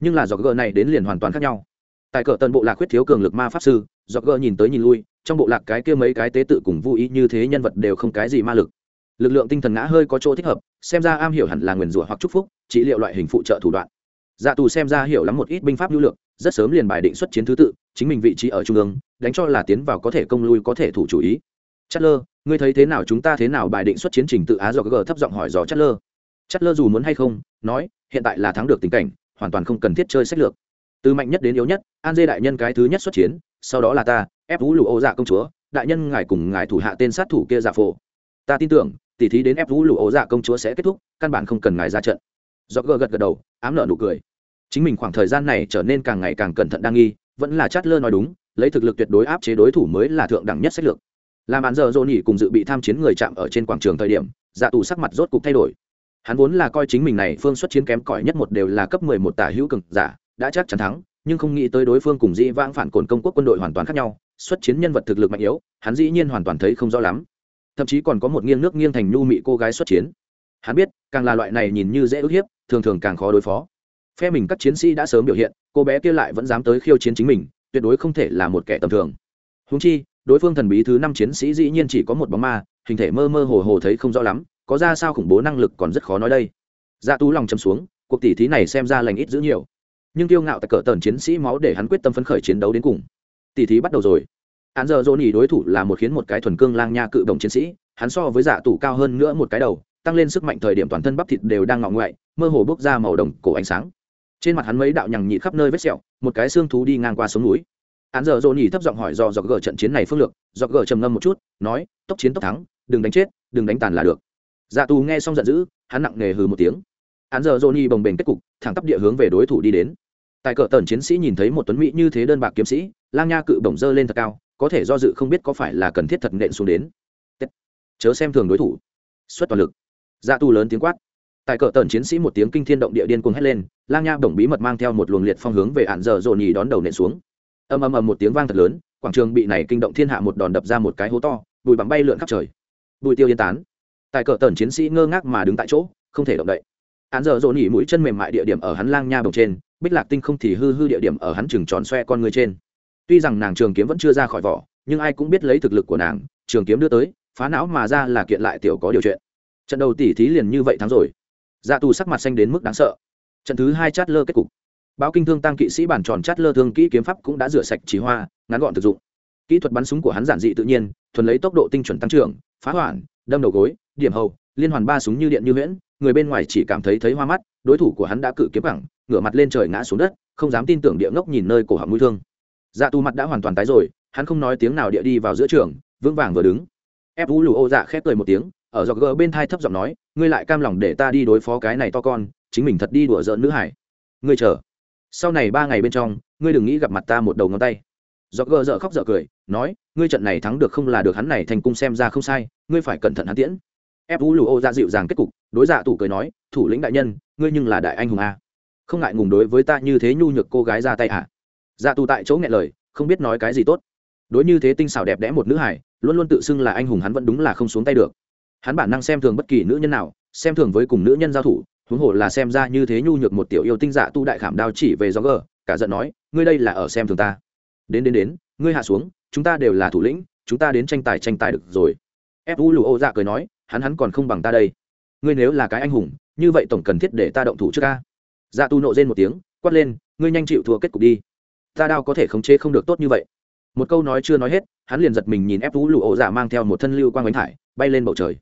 Nhưng là do gờ này đến liền hoàn toàn khác nhau tại cờ tần bộ lạc quyết thiếu cường lực ma pháp sư, do gỡ nhìn tới nhìn lui, trong bộ lạc cái kia mấy cái tế tự cùng vô ý như thế nhân vật đều không cái gì ma lực. Lực lượng tinh thần ngã hơi có chỗ thích hợp, xem ra am hiểu hẳn là nguyền rủa hoặc chúc phúc, trị liệu loại hình phụ trợ thủ đoạn. Dạ tù xem ra hiểu lắm một ít binh pháp lưu lượng, rất sớm liền bài định xuất chiến thứ tự, chính mình vị trí ở trung ương, đánh cho là tiến vào có thể công lui có thể thủ chủ ý. Chất lơ ngươi thấy thế nào, chúng ta thế nào bài định xuất chiến trình tự á do g thấp giọng hỏi dò chất lơ chất lơ dù muốn hay không, nói, hiện tại là thắng được tình cảnh, hoàn toàn không cần thiết chơi sách lược từ mạnh nhất đến yếu nhất, an dê đại nhân cái thứ nhất xuất chiến, sau đó là ta, ép vũ lụ ô dạ công chúa, đại nhân ngài cùng ngài thủ hạ tên sát thủ kia giả phổ. Ta tin tưởng, tỉ thí đến ép vũ lụ ô dạ công chúa sẽ kết thúc, căn bản không cần ngài ra trận. Do gờ gật gật đầu, ám nợ nụ cười. Chính mình khoảng thời gian này trở nên càng ngày càng cẩn thận đa nghi, vẫn là chát lơ nói đúng, lấy thực lực tuyệt đối áp chế đối thủ mới là thượng đẳng nhất sách lược. Làm án giờ dồn nhỉ cùng dự bị tham chiến người chạm ở trên quảng trường thời điểm dạ tù sắc mặt rốt cục thay đổi. Hắn vốn là coi chính mình này phương xuất chiến kém cỏi nhất một đều là cấp mười một tả hữu cực giả đã chắc chắn thắng, nhưng không nghĩ tới đối phương cùng dĩ vãng phản cồn công quốc quân đội hoàn toàn khác nhau, xuất chiến nhân vật thực lực mạnh yếu, hắn dĩ nhiên hoàn toàn thấy không rõ lắm. Thậm chí còn có một nghiêng nước nghiêng thành nhu mị cô gái xuất chiến. Hắn biết, càng là loại này nhìn như dễ ức hiếp, thường thường càng khó đối phó. Phe mình các chiến sĩ đã sớm biểu hiện, cô bé kia lại vẫn dám tới khiêu chiến chính mình, tuyệt đối không thể là một kẻ tầm thường. Húng chi, đối phương thần bí thứ năm chiến sĩ dĩ nhiên chỉ có một bóng ma, hình thể mơ mơ hồ hồ thấy không rõ lắm, có ra sao khủng bố năng lực còn rất khó nói đây. Dạ tú lòng châm xuống, cuộc tỉ thí này xem ra lành ít dữ nhiều nhưng kiêu ngạo tại cỡ tần chiến sĩ máu để hắn quyết tâm phấn khởi chiến đấu đến cùng. Tỉ thí bắt đầu rồi. Hắn giờ dỗ nỉ đối thủ là một khiến một cái thuần cương lang nha cự đồng chiến sĩ, hắn so với dạ tủ cao hơn nữa một cái đầu, tăng lên sức mạnh thời điểm toàn thân bắp thịt đều đang ngọ ngoại, mơ hồ bốc ra màu đồng cổ ánh sáng. Trên mặt hắn mấy đạo nhằng nhị khắp nơi vết sẹo, một cái xương thú đi ngang qua sống núi. Hắn giờ dồn nhỉ thấp giọng hỏi do dọc gờ trận chiến này phương lược, dọc gờ trầm ngâm một chút, nói, tốc chiến tốc thắng, đừng đánh chết, đừng đánh tàn là được. Dạ tù nghe xong giận dữ, hắn nặng nề hừ một tiếng. Hắn giờ dồn nhỉ bồng bềnh kết cục, thẳng tắp địa hướng về đối thủ đi đến tại cờ tần chiến sĩ nhìn thấy một tuấn mỹ như thế đơn bạc kiếm sĩ, lang nha cự bổng dơ lên thật cao, có thể do dự không biết có phải là cần thiết thật nện xuống đến. Chớ xem thường đối thủ. Xuất toàn lực. Dạ tu lớn tiếng quát. Tại cờ tần chiến sĩ một tiếng kinh thiên động địa điên cuồng hét lên, lang nha bổng bí mật mang theo một luồng liệt phong hướng về ạn dở dồn nhì đón đầu nện xuống. Ầm ầm ầm một tiếng vang thật lớn, quảng trường bị này kinh động thiên hạ một đòn đập ra một cái hố to, bụi bặm bay lượn khắp trời. Bụi tiêu yên tán. Tại cờ tần chiến sĩ ngơ ngác mà đứng tại chỗ, không thể động đậy. Án dở dồn nhỉ mũi chân mềm mại địa điểm ở hắn lang nha bồng trên bích lạc tinh không thì hư hư địa điểm ở hắn chừng tròn xoe con người trên. Tuy rằng nàng trường kiếm vẫn chưa ra khỏi vỏ, nhưng ai cũng biết lấy thực lực của nàng, trường kiếm đưa tới, phá não mà ra là kiện lại tiểu có điều chuyện. Trận đầu tỉ thí liền như vậy thắng rồi. Dạ tù sắc mặt xanh đến mức đáng sợ. Trận thứ hai chát lơ kết cục. Báo kinh thương tăng kỵ sĩ bản tròn chát lơ thương kỹ kiếm pháp cũng đã rửa sạch trí hoa, ngắn gọn thực dụng. Kỹ thuật bắn súng của hắn giản dị tự nhiên, thuần lấy tốc độ tinh chuẩn tăng trưởng, phá hoạn, đâm đầu gối, điểm hầu, liên hoàn ba súng như điện như huyễn, người bên ngoài chỉ cảm thấy thấy hoa mắt, đối thủ của hắn đã cự kiếm cẳng ngửa mặt lên trời ngã xuống đất, không dám tin tưởng địa ngốc nhìn nơi cổ họng mũi thương. Dạ tu mặt đã hoàn toàn tái rồi, hắn không nói tiếng nào địa đi vào giữa trường, vững vàng vừa đứng. Ép vũ lù ô dạ khép cười một tiếng, ở dọc gờ bên thai thấp giọng nói, ngươi lại cam lòng để ta đi đối phó cái này to con, chính mình thật đi đùa giỡn nữ hải. Ngươi chờ. Sau này ba ngày bên trong, ngươi đừng nghĩ gặp mặt ta một đầu ngón tay. Dọc gờ dợ khóc dợ cười, nói, ngươi trận này thắng được không là được hắn này thành cung xem ra không sai, ngươi phải cẩn thận hắn tiễn. Ép vũ lù ô ra dịu dàng kết cục, đối dạ tủ cười nói, thủ lĩnh đại nhân, ngươi nhưng là đại anh hùng a không ngại ngùng đối với ta như thế nhu nhược cô gái ra tay à dạ tù tại chỗ nghe lời, không biết nói cái gì tốt. Đối như thế tinh xảo đẹp đẽ một nữ hải luôn luôn tự xưng là anh hùng hắn vẫn đúng là không xuống tay được. Hắn bản năng xem thường bất kỳ nữ nhân nào, xem thường với cùng nữ nhân giao thủ, huống hồ là xem ra như thế nhu nhược một tiểu yêu tinh dạ tu đại khảm đao chỉ về gió gờ cả giận nói, ngươi đây là ở xem thường ta. Đến đến đến, ngươi hạ xuống, chúng ta đều là thủ lĩnh, chúng ta đến tranh tài tranh tài được rồi. Ép u lù ô dạ cười nói, hắn hắn còn không bằng ta đây. Ngươi nếu là cái anh hùng, như vậy tổng cần thiết để ta động thủ trước ca dạ tu nộ rên một tiếng, quát lên, ngươi nhanh chịu thua kết cục đi. Ta đao có thể khống chế không được tốt như vậy. Một câu nói chưa nói hết, hắn liền giật mình nhìn ép vũ lụ ổ dạ mang theo một thân lưu quang bánh thải, bay lên bầu trời.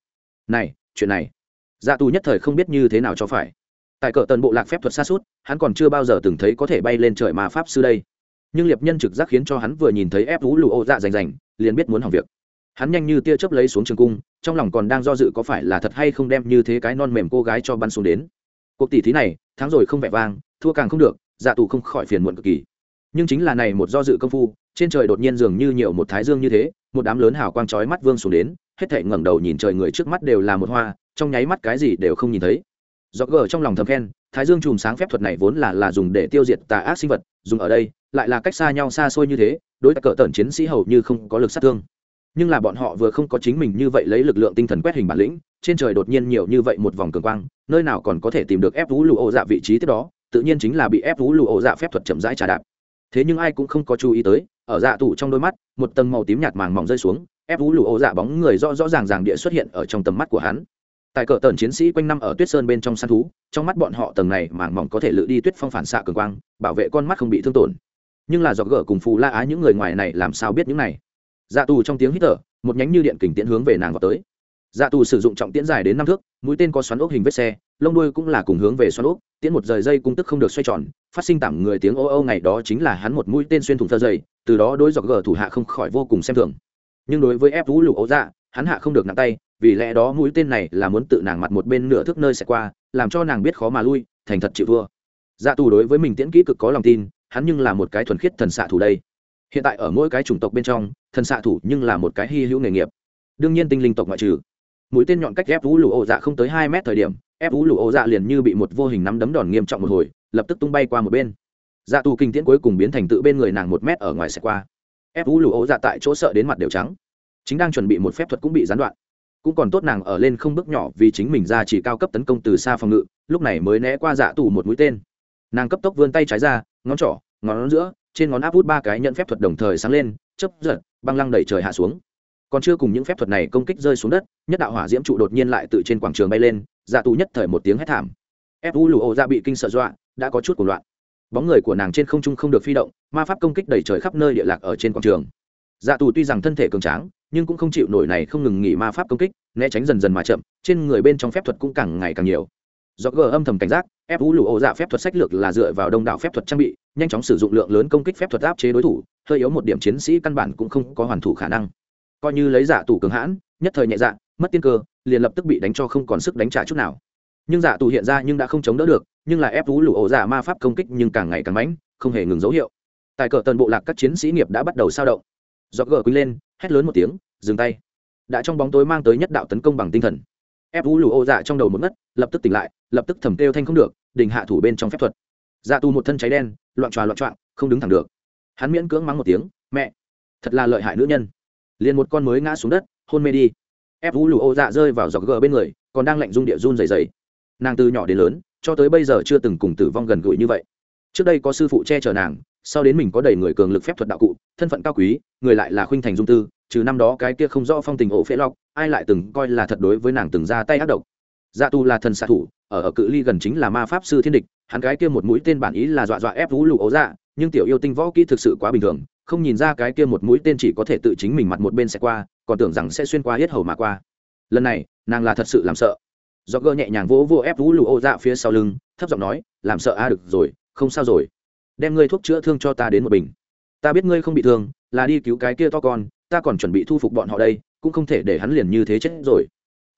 Này, chuyện này. Dạ Tu nhất thời không biết như thế nào cho phải. Tại cỡ tần bộ lạc phép thuật xa suốt, hắn còn chưa bao giờ từng thấy có thể bay lên trời mà pháp sư đây. Nhưng liệp nhân trực giác khiến cho hắn vừa nhìn thấy ép vũ lụ ô dạ rành rành, liền biết muốn hỏng việc. Hắn nhanh như tia chớp lấy xuống trường cung, trong lòng còn đang do dự có phải là thật hay không đem như thế cái non mềm cô gái cho bắn xuống đến. Cuộc tỷ thí này thắng rồi không vẻ vang, thua càng không được dạ tù không khỏi phiền muộn cực kỳ. Nhưng chính là này một do dự công phu, trên trời đột nhiên dường như nhiều một thái dương như thế, một đám lớn hào quang chói mắt vương xuống đến, hết thảy ngẩng đầu nhìn trời người trước mắt đều là một hoa, trong nháy mắt cái gì đều không nhìn thấy. Do gờ trong lòng thầm khen, thái dương chùm sáng phép thuật này vốn là là dùng để tiêu diệt tà ác sinh vật, dùng ở đây, lại là cách xa nhau xa xôi như thế, đối cỡ tần chiến sĩ hầu như không có lực sát thương. Nhưng là bọn họ vừa không có chính mình như vậy lấy lực lượng tinh thần quét hình bản lĩnh trên trời đột nhiên nhiều như vậy một vòng cường quang, nơi nào còn có thể tìm được ép vũ lụ ổ dạ vị trí tiếp đó, tự nhiên chính là bị ép vũ lụ ổ dạ phép thuật chậm rãi trà đạp. Thế nhưng ai cũng không có chú ý tới, ở dạ tủ trong đôi mắt, một tầng màu tím nhạt màng mỏng rơi xuống, ép vũ lụ ổ dạ bóng người rõ rõ ràng ràng địa xuất hiện ở trong tầm mắt của hắn. Tại cỡ tần chiến sĩ quanh năm ở tuyết sơn bên trong săn thú, trong mắt bọn họ tầng này màng mỏng có thể lự đi tuyết phong phản xạ cường quang, bảo vệ con mắt không bị thương tổn. Nhưng là do gỡ cùng phù la á những người ngoài này làm sao biết những này? Dạ tù trong tiếng hít thở, một nhánh như điện kình tiễn hướng về nàng vào tới dạ tù sử dụng trọng tiễn dài đến năm thước, mũi tên có xoắn ốc hình vết xe, lông đuôi cũng là cùng hướng về xoắn ốc, tiễn một rời dây cung tức không được xoay tròn, phát sinh tạm người tiếng ô ô ngày đó chính là hắn một mũi tên xuyên thủng thơ dày từ đó đối dọc gờ thủ hạ không khỏi vô cùng xem thường. Nhưng đối với ép vũ lục ấu dạ hắn hạ không được nặng tay, vì lẽ đó mũi tên này là muốn tự nàng mặt một bên nửa thước nơi sẽ qua, làm cho nàng biết khó mà lui, thành thật chịu thua. Dạ tù đối với mình tiễn kỹ cực có lòng tin, hắn nhưng là một cái thuần khiết thần xạ thủ đây. Hiện tại ở mỗi cái chủng tộc bên trong, thần xạ thủ nhưng là một cái hy hữu nghề nghiệp. Đương nhiên tinh linh tộc ngoại trừ mũi tên nhọn cách ép vũ lụ ô dạ không tới hai mét thời điểm, ép vũ lụ ô dạ liền như bị một vô hình nắm đấm đòn nghiêm trọng một hồi, lập tức tung bay qua một bên. Dạ tù kinh tiễn cuối cùng biến thành tự bên người nàng một mét ở ngoài xe qua. Ép vũ lụ ô dạ tại chỗ sợ đến mặt đều trắng. Chính đang chuẩn bị một phép thuật cũng bị gián đoạn. Cũng còn tốt nàng ở lên không bước nhỏ vì chính mình ra chỉ cao cấp tấn công từ xa phòng ngự, lúc này mới né qua dạ tù một mũi tên. Nàng cấp tốc vươn tay trái ra, ngón trỏ, ngón giữa, trên ngón áp út ba cái nhận phép thuật đồng thời sáng lên chấp giật, băng lăng đẩy trời hạ xuống còn chưa cùng những phép thuật này công kích rơi xuống đất, nhất đạo hỏa diễm trụ đột nhiên lại tự trên quảng trường bay lên dạ tù nhất thời một tiếng hét thảm. Ép u lù ô ra bị kinh sợ dọa, đã có chút cuộc loạn. Bóng người của nàng trên không trung không được phi động, ma pháp công kích đầy trời khắp nơi địa lạc ở trên quảng trường. Dạ tù tuy rằng thân thể cường tráng, nhưng cũng không chịu nổi này không ngừng nghỉ ma pháp công kích, né tránh dần dần mà chậm, trên người bên trong phép thuật cũng càng ngày càng nhiều. Do gờ âm thầm cảnh giác ép vũ lụ ô dạ phép thuật sách lược là dựa vào đông đảo phép thuật trang bị, nhanh chóng sử dụng lượng lớn công kích phép thuật áp chế đối thủ, hơi yếu một điểm chiến sĩ căn bản cũng không có hoàn thủ khả năng coi như lấy giả tù cường hãn, nhất thời nhẹ dạ mất tiên cơ, liền lập tức bị đánh cho không còn sức đánh trả chút nào. Nhưng giả tù hiện ra nhưng đã không chống đỡ được, nhưng là ép vũ lụ ổ giả ma pháp công kích nhưng càng ngày càng mãnh không hề ngừng dấu hiệu. Tại cờ tần bộ lạc các chiến sĩ nghiệp đã bắt đầu sao động. Do gờ quý lên, hét lớn một tiếng, dừng tay. Đã trong bóng tối mang tới nhất đạo tấn công bằng tinh thần. Ép vũ lụ ô dạ trong đầu một ngất, lập tức tỉnh lại, lập tức thầm kêu thanh không được, đình hạ thủ bên trong phép thuật. Dạ tù một thân cháy đen, loạn tròa loạn trọn, không đứng thẳng được. Hắn miễn cưỡng mắng một tiếng, mẹ, thật là lợi hại nữ nhân liền một con mới ngã xuống đất, hôn mê đi. Ép vũ lụ ô dạ rơi vào dọc gờ bên người, còn đang lạnh dung địa run dày dày nàng từ nhỏ đến lớn, cho tới bây giờ chưa từng cùng tử vong gần gũi như vậy. Trước đây có sư phụ che chở nàng, sau đến mình có đầy người cường lực phép thuật đạo cụ, thân phận cao quý, người lại là khuynh thành dung tư, trừ năm đó cái kia không rõ phong tình ổ phễ lọc, ai lại từng coi là thật đối với nàng từng ra tay ác độc. Dạ tu là thần xạ thủ, ở ở cự ly gần chính là ma pháp sư thiên địch, hắn cái kia một mũi tên bản ý là dọa dọa ép vũ lụ ô dạ nhưng tiểu yêu tinh võ kỹ thực sự quá bình thường không nhìn ra cái kia một mũi tên chỉ có thể tự chính mình mặt một bên sẽ qua, còn tưởng rằng sẽ xuyên qua hết hầu mà qua. Lần này, nàng là thật sự làm sợ. Do gơ nhẹ nhàng vỗ vô ép vũ lụ ô dạ phía sau lưng, thấp giọng nói, làm sợ a, được rồi, không sao rồi. Đem ngươi thuốc chữa thương cho ta đến một bình. Ta biết ngươi không bị thương, là đi cứu cái kia to con, ta còn chuẩn bị thu phục bọn họ đây, cũng không thể để hắn liền như thế chết rồi.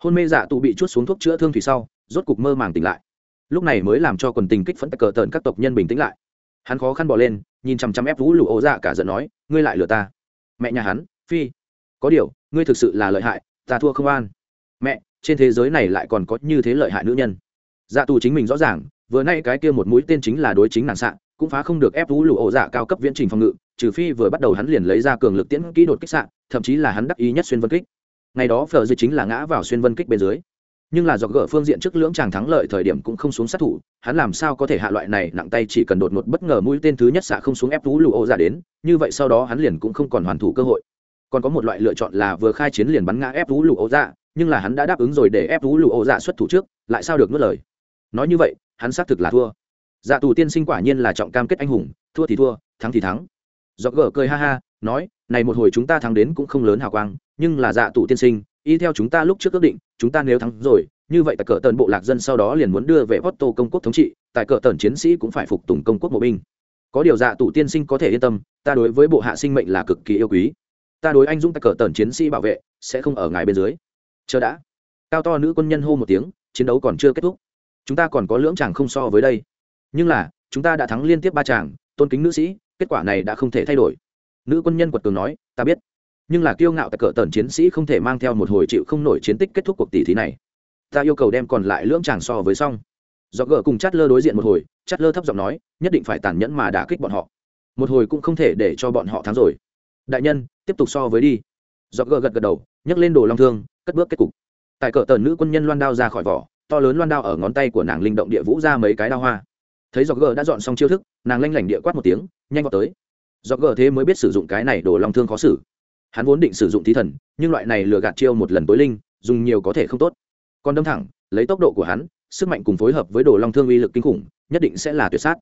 Hôn mê dạ tụ bị chút xuống thuốc chữa thương thủy sau, rốt cục mơ màng tỉnh lại. Lúc này mới làm cho quần tình kích phẫn cờ tờn các tộc nhân bình tĩnh lại. Hắn khó khăn bỏ lên nhìn chằm chằm ép vũ lụ ố dạ cả giận nói, ngươi lại lừa ta. Mẹ nhà hắn, phi. Có điều, ngươi thực sự là lợi hại, ta thua không an. Mẹ, trên thế giới này lại còn có như thế lợi hại nữ nhân. Dạ tù chính mình rõ ràng, vừa nay cái kia một mũi tên chính là đối chính nàng xạ, cũng phá không được ép vũ lụ ổ dạ cao cấp viễn trình phòng ngự, trừ phi vừa bắt đầu hắn liền lấy ra cường lực tiễn kỹ đột kích xạ, thậm chí là hắn đắc ý nhất xuyên vân kích. Ngày đó phờ dư chính là ngã vào xuyên vân kích bên dưới nhưng là do gỡ phương diện trước lưỡng chàng thắng lợi thời điểm cũng không xuống sát thủ, hắn làm sao có thể hạ loại này nặng tay chỉ cần đột ngột bất ngờ mũi tên thứ nhất xạ không xuống ép tú lụ ô dạ đến, như vậy sau đó hắn liền cũng không còn hoàn thủ cơ hội. Còn có một loại lựa chọn là vừa khai chiến liền bắn ngã ép tú lụ ô dạ nhưng là hắn đã đáp ứng rồi để ép tú lụ ô dạ xuất thủ trước, lại sao được nuốt lời? Nói như vậy, hắn xác thực là thua. Dạ tù tiên sinh quả nhiên là trọng cam kết anh hùng, thua thì thua, thắng thì thắng. Do gỡ cười ha ha nói, này một hồi chúng ta thắng đến cũng không lớn hào quang, nhưng là dạ tụ tiên sinh, y theo chúng ta lúc trước ước định, chúng ta nếu thắng rồi, như vậy tại cờ tần bộ lạc dân sau đó liền muốn đưa về Porto công quốc thống trị, tại cờ tần chiến sĩ cũng phải phục tùng công quốc bộ binh. Có điều dạ tụ tiên sinh có thể yên tâm, ta đối với bộ hạ sinh mệnh là cực kỳ yêu quý. Ta đối anh dũng tại cờ tần chiến sĩ bảo vệ, sẽ không ở ngài bên dưới. Chờ đã. Cao to nữ quân nhân hô một tiếng, chiến đấu còn chưa kết thúc. Chúng ta còn có lưỡng chàng không so với đây. Nhưng là, chúng ta đã thắng liên tiếp ba chàng, tôn kính nữ sĩ, kết quả này đã không thể thay đổi nữ quân nhân quật cường nói, ta biết, nhưng là kiêu ngạo tại cỡ tần chiến sĩ không thể mang theo một hồi chịu không nổi chiến tích kết thúc cuộc tỷ thí này. Ta yêu cầu đem còn lại lưỡng chàng so với xong. Do gỡ cùng chát lơ đối diện một hồi chát lơ thấp giọng nói, nhất định phải tàn nhẫn mà đả kích bọn họ. Một hồi cũng không thể để cho bọn họ thắng rồi. Đại nhân, tiếp tục so với đi. Do gỡ gật gật đầu, nhấc lên đồ long thương, cất bước kết cục. Tại cỡ tần nữ quân nhân loan đao ra khỏi vỏ, to lớn loan đao ở ngón tay của nàng linh động địa vũ ra mấy cái đao hoa. Thấy do gỡ đã dọn xong chiêu thức, nàng lanh lảnh địa quát một tiếng, nhanh vào tới do gờ thế mới biết sử dụng cái này đổ long thương khó xử. Hắn vốn định sử dụng thí thần, nhưng loại này lừa gạt chiêu một lần tối linh, dùng nhiều có thể không tốt. Còn đâm thẳng, lấy tốc độ của hắn, sức mạnh cùng phối hợp với đồ long thương uy lực kinh khủng, nhất định sẽ là tuyệt sát.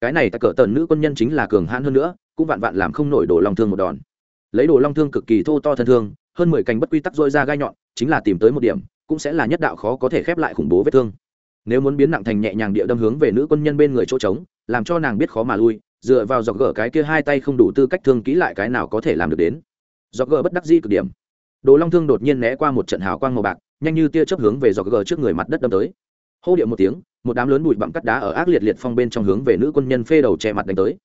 Cái này tại cỡ tần nữ quân nhân chính là cường hãn hơn nữa, cũng vạn vạn làm không nổi đồ long thương một đòn. Lấy đồ long thương cực kỳ thô to thân thương, hơn mười cành bất quy tắc dôi ra gai nhọn, chính là tìm tới một điểm, cũng sẽ là nhất đạo khó có thể khép lại khủng bố vết thương. Nếu muốn biến nặng thành nhẹ nhàng địa đâm hướng về nữ quân nhân bên người chỗ trống, làm cho nàng biết khó mà lui dựa vào dọc gỡ cái kia hai tay không đủ tư cách thương kỹ lại cái nào có thể làm được đến. Dọc gỡ bất đắc di cực điểm. Đồ long thương đột nhiên né qua một trận hào quang màu bạc, nhanh như tia chớp hướng về dọc gỡ trước người mặt đất đâm tới. Hô điệu một tiếng, một đám lớn bụi bặm cắt đá ở ác liệt liệt phong bên trong hướng về nữ quân nhân phê đầu che mặt đánh tới.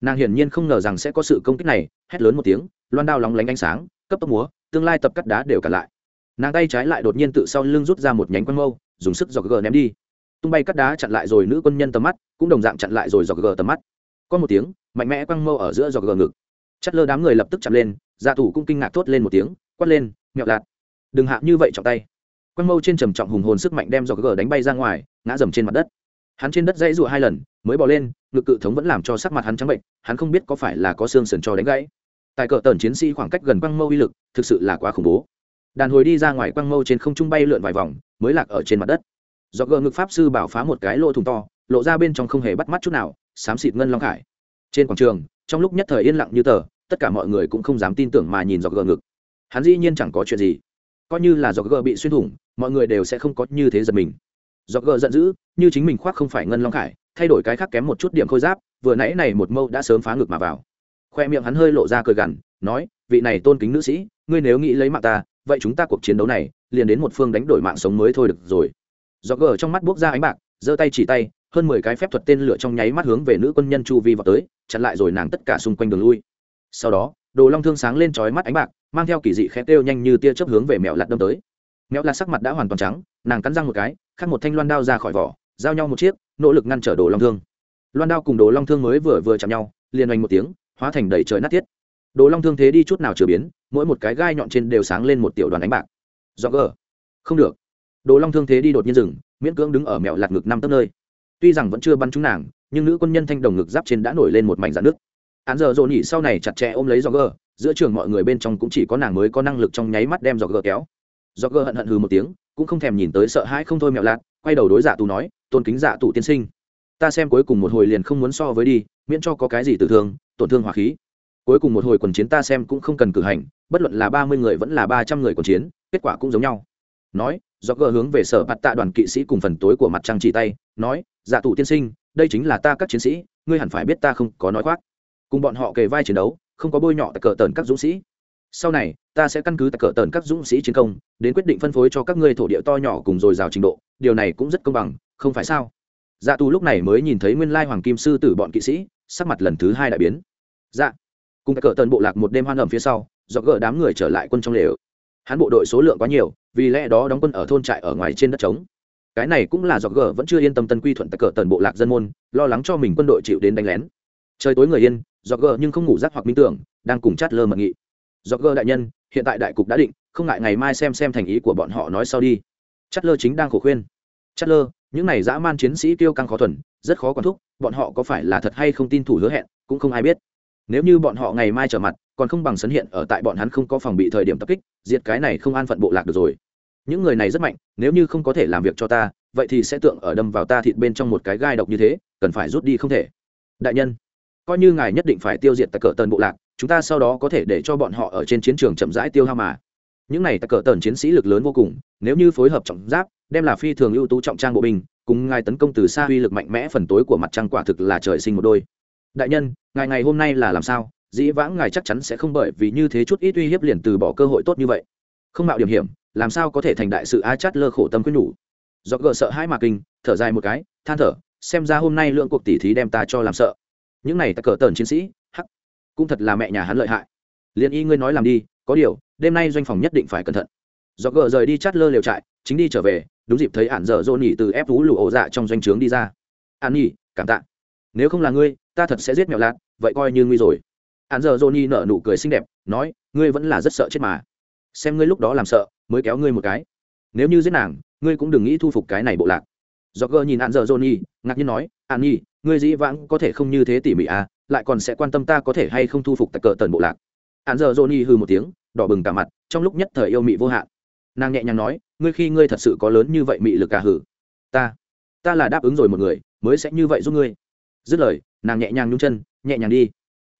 Nàng hiển nhiên không ngờ rằng sẽ có sự công kích này, hét lớn một tiếng, loan đao lóng lánh ánh sáng, cấp tốc múa, tương lai tập cắt đá đều cả lại. Nàng tay trái lại đột nhiên tự sau lưng rút ra một nhánh quanh mâu, dùng sức dọc gờ ném đi. Tung bay cắt đá chặn lại rồi nữ quân nhân tầm mắt, cũng đồng dạng chặn lại rồi dọc gờ tầm mắt có một tiếng, mạnh mẽ quăng mâu ở giữa giọt gờ ngực. Chất lơ đám người lập tức chạm lên gia thủ cũng kinh ngạc thốt lên một tiếng, quát lên, mẹo lạt, đừng hạ như vậy trọng tay. Quăng mâu trên trầm trọng hùng hồn sức mạnh đem giọt gờ đánh bay ra ngoài, ngã dầm trên mặt đất. Hắn trên đất dãy rụa hai lần, mới bỏ lên, ngực cự thống vẫn làm cho sắc mặt hắn trắng bệnh, hắn không biết có phải là có xương sườn cho đánh gãy. Tại cờ tần chiến sĩ khoảng cách gần quăng mâu uy lực, thực sự là quá khủng bố. Đàn hồi đi ra ngoài quăng mâu trên không trung bay lượn vài vòng, mới lạc ở trên mặt đất. Do gờ ngực pháp sư bảo phá một cái lỗ thùng to, lộ ra bên trong không hề bắt mắt chút nào xám xịt ngân long khải. Trên quảng trường, trong lúc nhất thời yên lặng như tờ, tất cả mọi người cũng không dám tin tưởng mà nhìn dọc gờ ngực. Hắn dĩ nhiên chẳng có chuyện gì. Coi như là dọc gờ bị xuyên thủng, mọi người đều sẽ không có như thế giật mình. Dọc gờ giận dữ, như chính mình khoác không phải ngân long khải, thay đổi cái khác kém một chút điểm khôi giáp, vừa nãy này một mâu đã sớm phá ngực mà vào. Khoe miệng hắn hơi lộ ra cười gằn, nói, vị này tôn kính nữ sĩ, ngươi nếu nghĩ lấy mạng ta, vậy chúng ta cuộc chiến đấu này, liền đến một phương đánh đổi mạng sống mới thôi được rồi. Dọc gờ trong mắt buốc ra ánh bạc, giơ tay chỉ tay hơn mười cái phép thuật tên lửa trong nháy mắt hướng về nữ quân nhân chu vi vào tới, chặn lại rồi nàng tất cả xung quanh đường lui. Sau đó, đồ long thương sáng lên trói mắt ánh bạc, mang theo kỳ dị khẽ kêu nhanh như tia chớp hướng về mẹo lặt đâm tới. Mẹo lặt sắc mặt đã hoàn toàn trắng, nàng cắn răng một cái, khắc một thanh loan đao ra khỏi vỏ, giao nhau một chiếc, nỗ lực ngăn trở đồ long thương. Loan đao cùng đồ long thương mới vừa vừa chạm nhau, liền oanh một tiếng, hóa thành đầy trời nát thiết. Đồ long thương thế đi chút nào chưa biến, mỗi một cái gai nhọn trên đều sáng lên một tiểu đoàn ánh bạc. Do gờ. Không được. Đồ long thương thế đi đột nhiên rừng miễn cưỡng đứng ở mẹo lạt ngực năm tấc nơi tuy rằng vẫn chưa bắn trúng nàng, nhưng nữ quân nhân thanh đồng ngực giáp trên đã nổi lên một mảnh dạn nước án giờ dồn nhỉ sau này chặt chẽ ôm lấy do gờ giữa trường mọi người bên trong cũng chỉ có nàng mới có năng lực trong nháy mắt đem do gờ kéo. Do gờ hận hận hừ một tiếng, cũng không thèm nhìn tới sợ hãi không thôi mẹo lạc quay đầu đối giả dạ tù nói, tôn kính giả dạ tù tiên sinh, ta xem cuối cùng một hồi liền không muốn so với đi, miễn cho có cái gì tử thương, tổn thương hỏa khí. Cuối cùng một hồi quần chiến ta xem cũng không cần cử hành, bất luận là ba mươi người vẫn là ba trăm người quần chiến, kết quả cũng giống nhau nói, do gờ hướng về sở bạt tạ đoàn kỵ sĩ cùng phần tối của mặt trăng chỉ tay, nói dạ tù tiên sinh, đây chính là ta các chiến sĩ, ngươi hẳn phải biết ta không có nói khoác. Cùng bọn họ kề vai chiến đấu, không có bôi nhọ tại cờ tần các dũng sĩ. Sau này, ta sẽ căn cứ tại cờ tần các dũng sĩ chiến công, đến quyết định phân phối cho các ngươi thổ địa to nhỏ cùng dồi dào trình độ. Điều này cũng rất công bằng, không phải sao? Dạ tù lúc này mới nhìn thấy nguyên lai hoàng kim sư tử bọn kỵ sĩ, sắc mặt lần thứ hai đại biến. Dạ. Cùng tại cờ tần bộ lạc một đêm hoan ẩm phía sau, do gỡ đám người trở lại quân trong lều hắn bộ đội số lượng quá nhiều, vì lẽ đó đóng quân ở thôn trại ở ngoài trên đất trống. Cái này cũng là do g vẫn chưa yên tâm tân quy thuận tại cờ tần bộ lạc dân môn, lo lắng cho mình quân đội chịu đến đánh lén. Trời tối người yên, do g nhưng không ngủ rác hoặc minh tưởng, đang cùng chát lơ mật nghị. Do g đại nhân, hiện tại đại cục đã định, không ngại ngày mai xem xem thành ý của bọn họ nói sau đi. Chát lơ chính đang khổ khuyên. Chát lơ, những này dã man chiến sĩ tiêu căng khó thuần, rất khó quản thúc, bọn họ có phải là thật hay không tin thủ hứa hẹn, cũng không ai biết nếu như bọn họ ngày mai trở mặt, còn không bằng sấn hiện ở tại bọn hắn không có phòng bị thời điểm tập kích, diệt cái này không an phận bộ lạc được rồi. Những người này rất mạnh, nếu như không có thể làm việc cho ta, vậy thì sẽ tượng ở đâm vào ta thịt bên trong một cái gai độc như thế, cần phải rút đi không thể. Đại nhân, coi như ngài nhất định phải tiêu diệt tại cờ tần bộ lạc, chúng ta sau đó có thể để cho bọn họ ở trên chiến trường chậm rãi tiêu hao mà. Những này tại cờ tần chiến sĩ lực lớn vô cùng, nếu như phối hợp trọng giáp, đem là phi thường ưu tú trọng trang bộ binh, cùng ngài tấn công từ xa uy lực mạnh mẽ phần tối của mặt trăng quả thực là trời sinh một đôi đại nhân, ngài ngày hôm nay là làm sao? Dĩ vãng ngài chắc chắn sẽ không bởi vì như thế chút ít uy hiếp liền từ bỏ cơ hội tốt như vậy. Không mạo điểm hiểm, làm sao có thể thành đại sự a chát lơ khổ tâm quyết nhủ. Do gờ sợ hãi mà kinh, thở dài một cái, than thở, xem ra hôm nay lượng cuộc tỉ thí đem ta cho làm sợ. Những này ta cờ tờn chiến sĩ, hắc, cũng thật là mẹ nhà hắn lợi hại. Liền y ngươi nói làm đi, có điều, đêm nay doanh phòng nhất định phải cẩn thận. Do gờ rời đi chát lơ liều trại, chính đi trở về, đúng dịp thấy ản dở dỗ nỉ từ ép thú lụ ổ dạ trong doanh trướng đi ra. An nhỉ cảm tạ. Nếu không là ngươi ta thật sẽ giết mèo lạc vậy coi như nguy rồi. Hắn giờ johnny nở nụ cười xinh đẹp nói ngươi vẫn là rất sợ chết mà. Xem ngươi lúc đó làm sợ mới kéo ngươi một cái. Nếu như giết nàng ngươi cũng đừng nghĩ thu phục cái này bộ lạc. Do gơ nhìn hắn giờ johnny ngạc nhiên nói an nhi, ngươi dĩ vãng có thể không như thế tỉ mỉ à lại còn sẽ quan tâm ta có thể hay không thu phục tại cờ tần bộ lạc. Hắn giờ johnny hư một tiếng đỏ bừng cả mặt trong lúc nhất thời yêu mị vô hạn. Nàng nhẹ nhàng nói ngươi khi ngươi thật sự có lớn như vậy mị lực à cả hử ta ta là đáp ứng rồi một người mới sẽ như vậy giúp ngươi. Dứt lời nàng nhẹ nhàng nhung chân, nhẹ nhàng đi.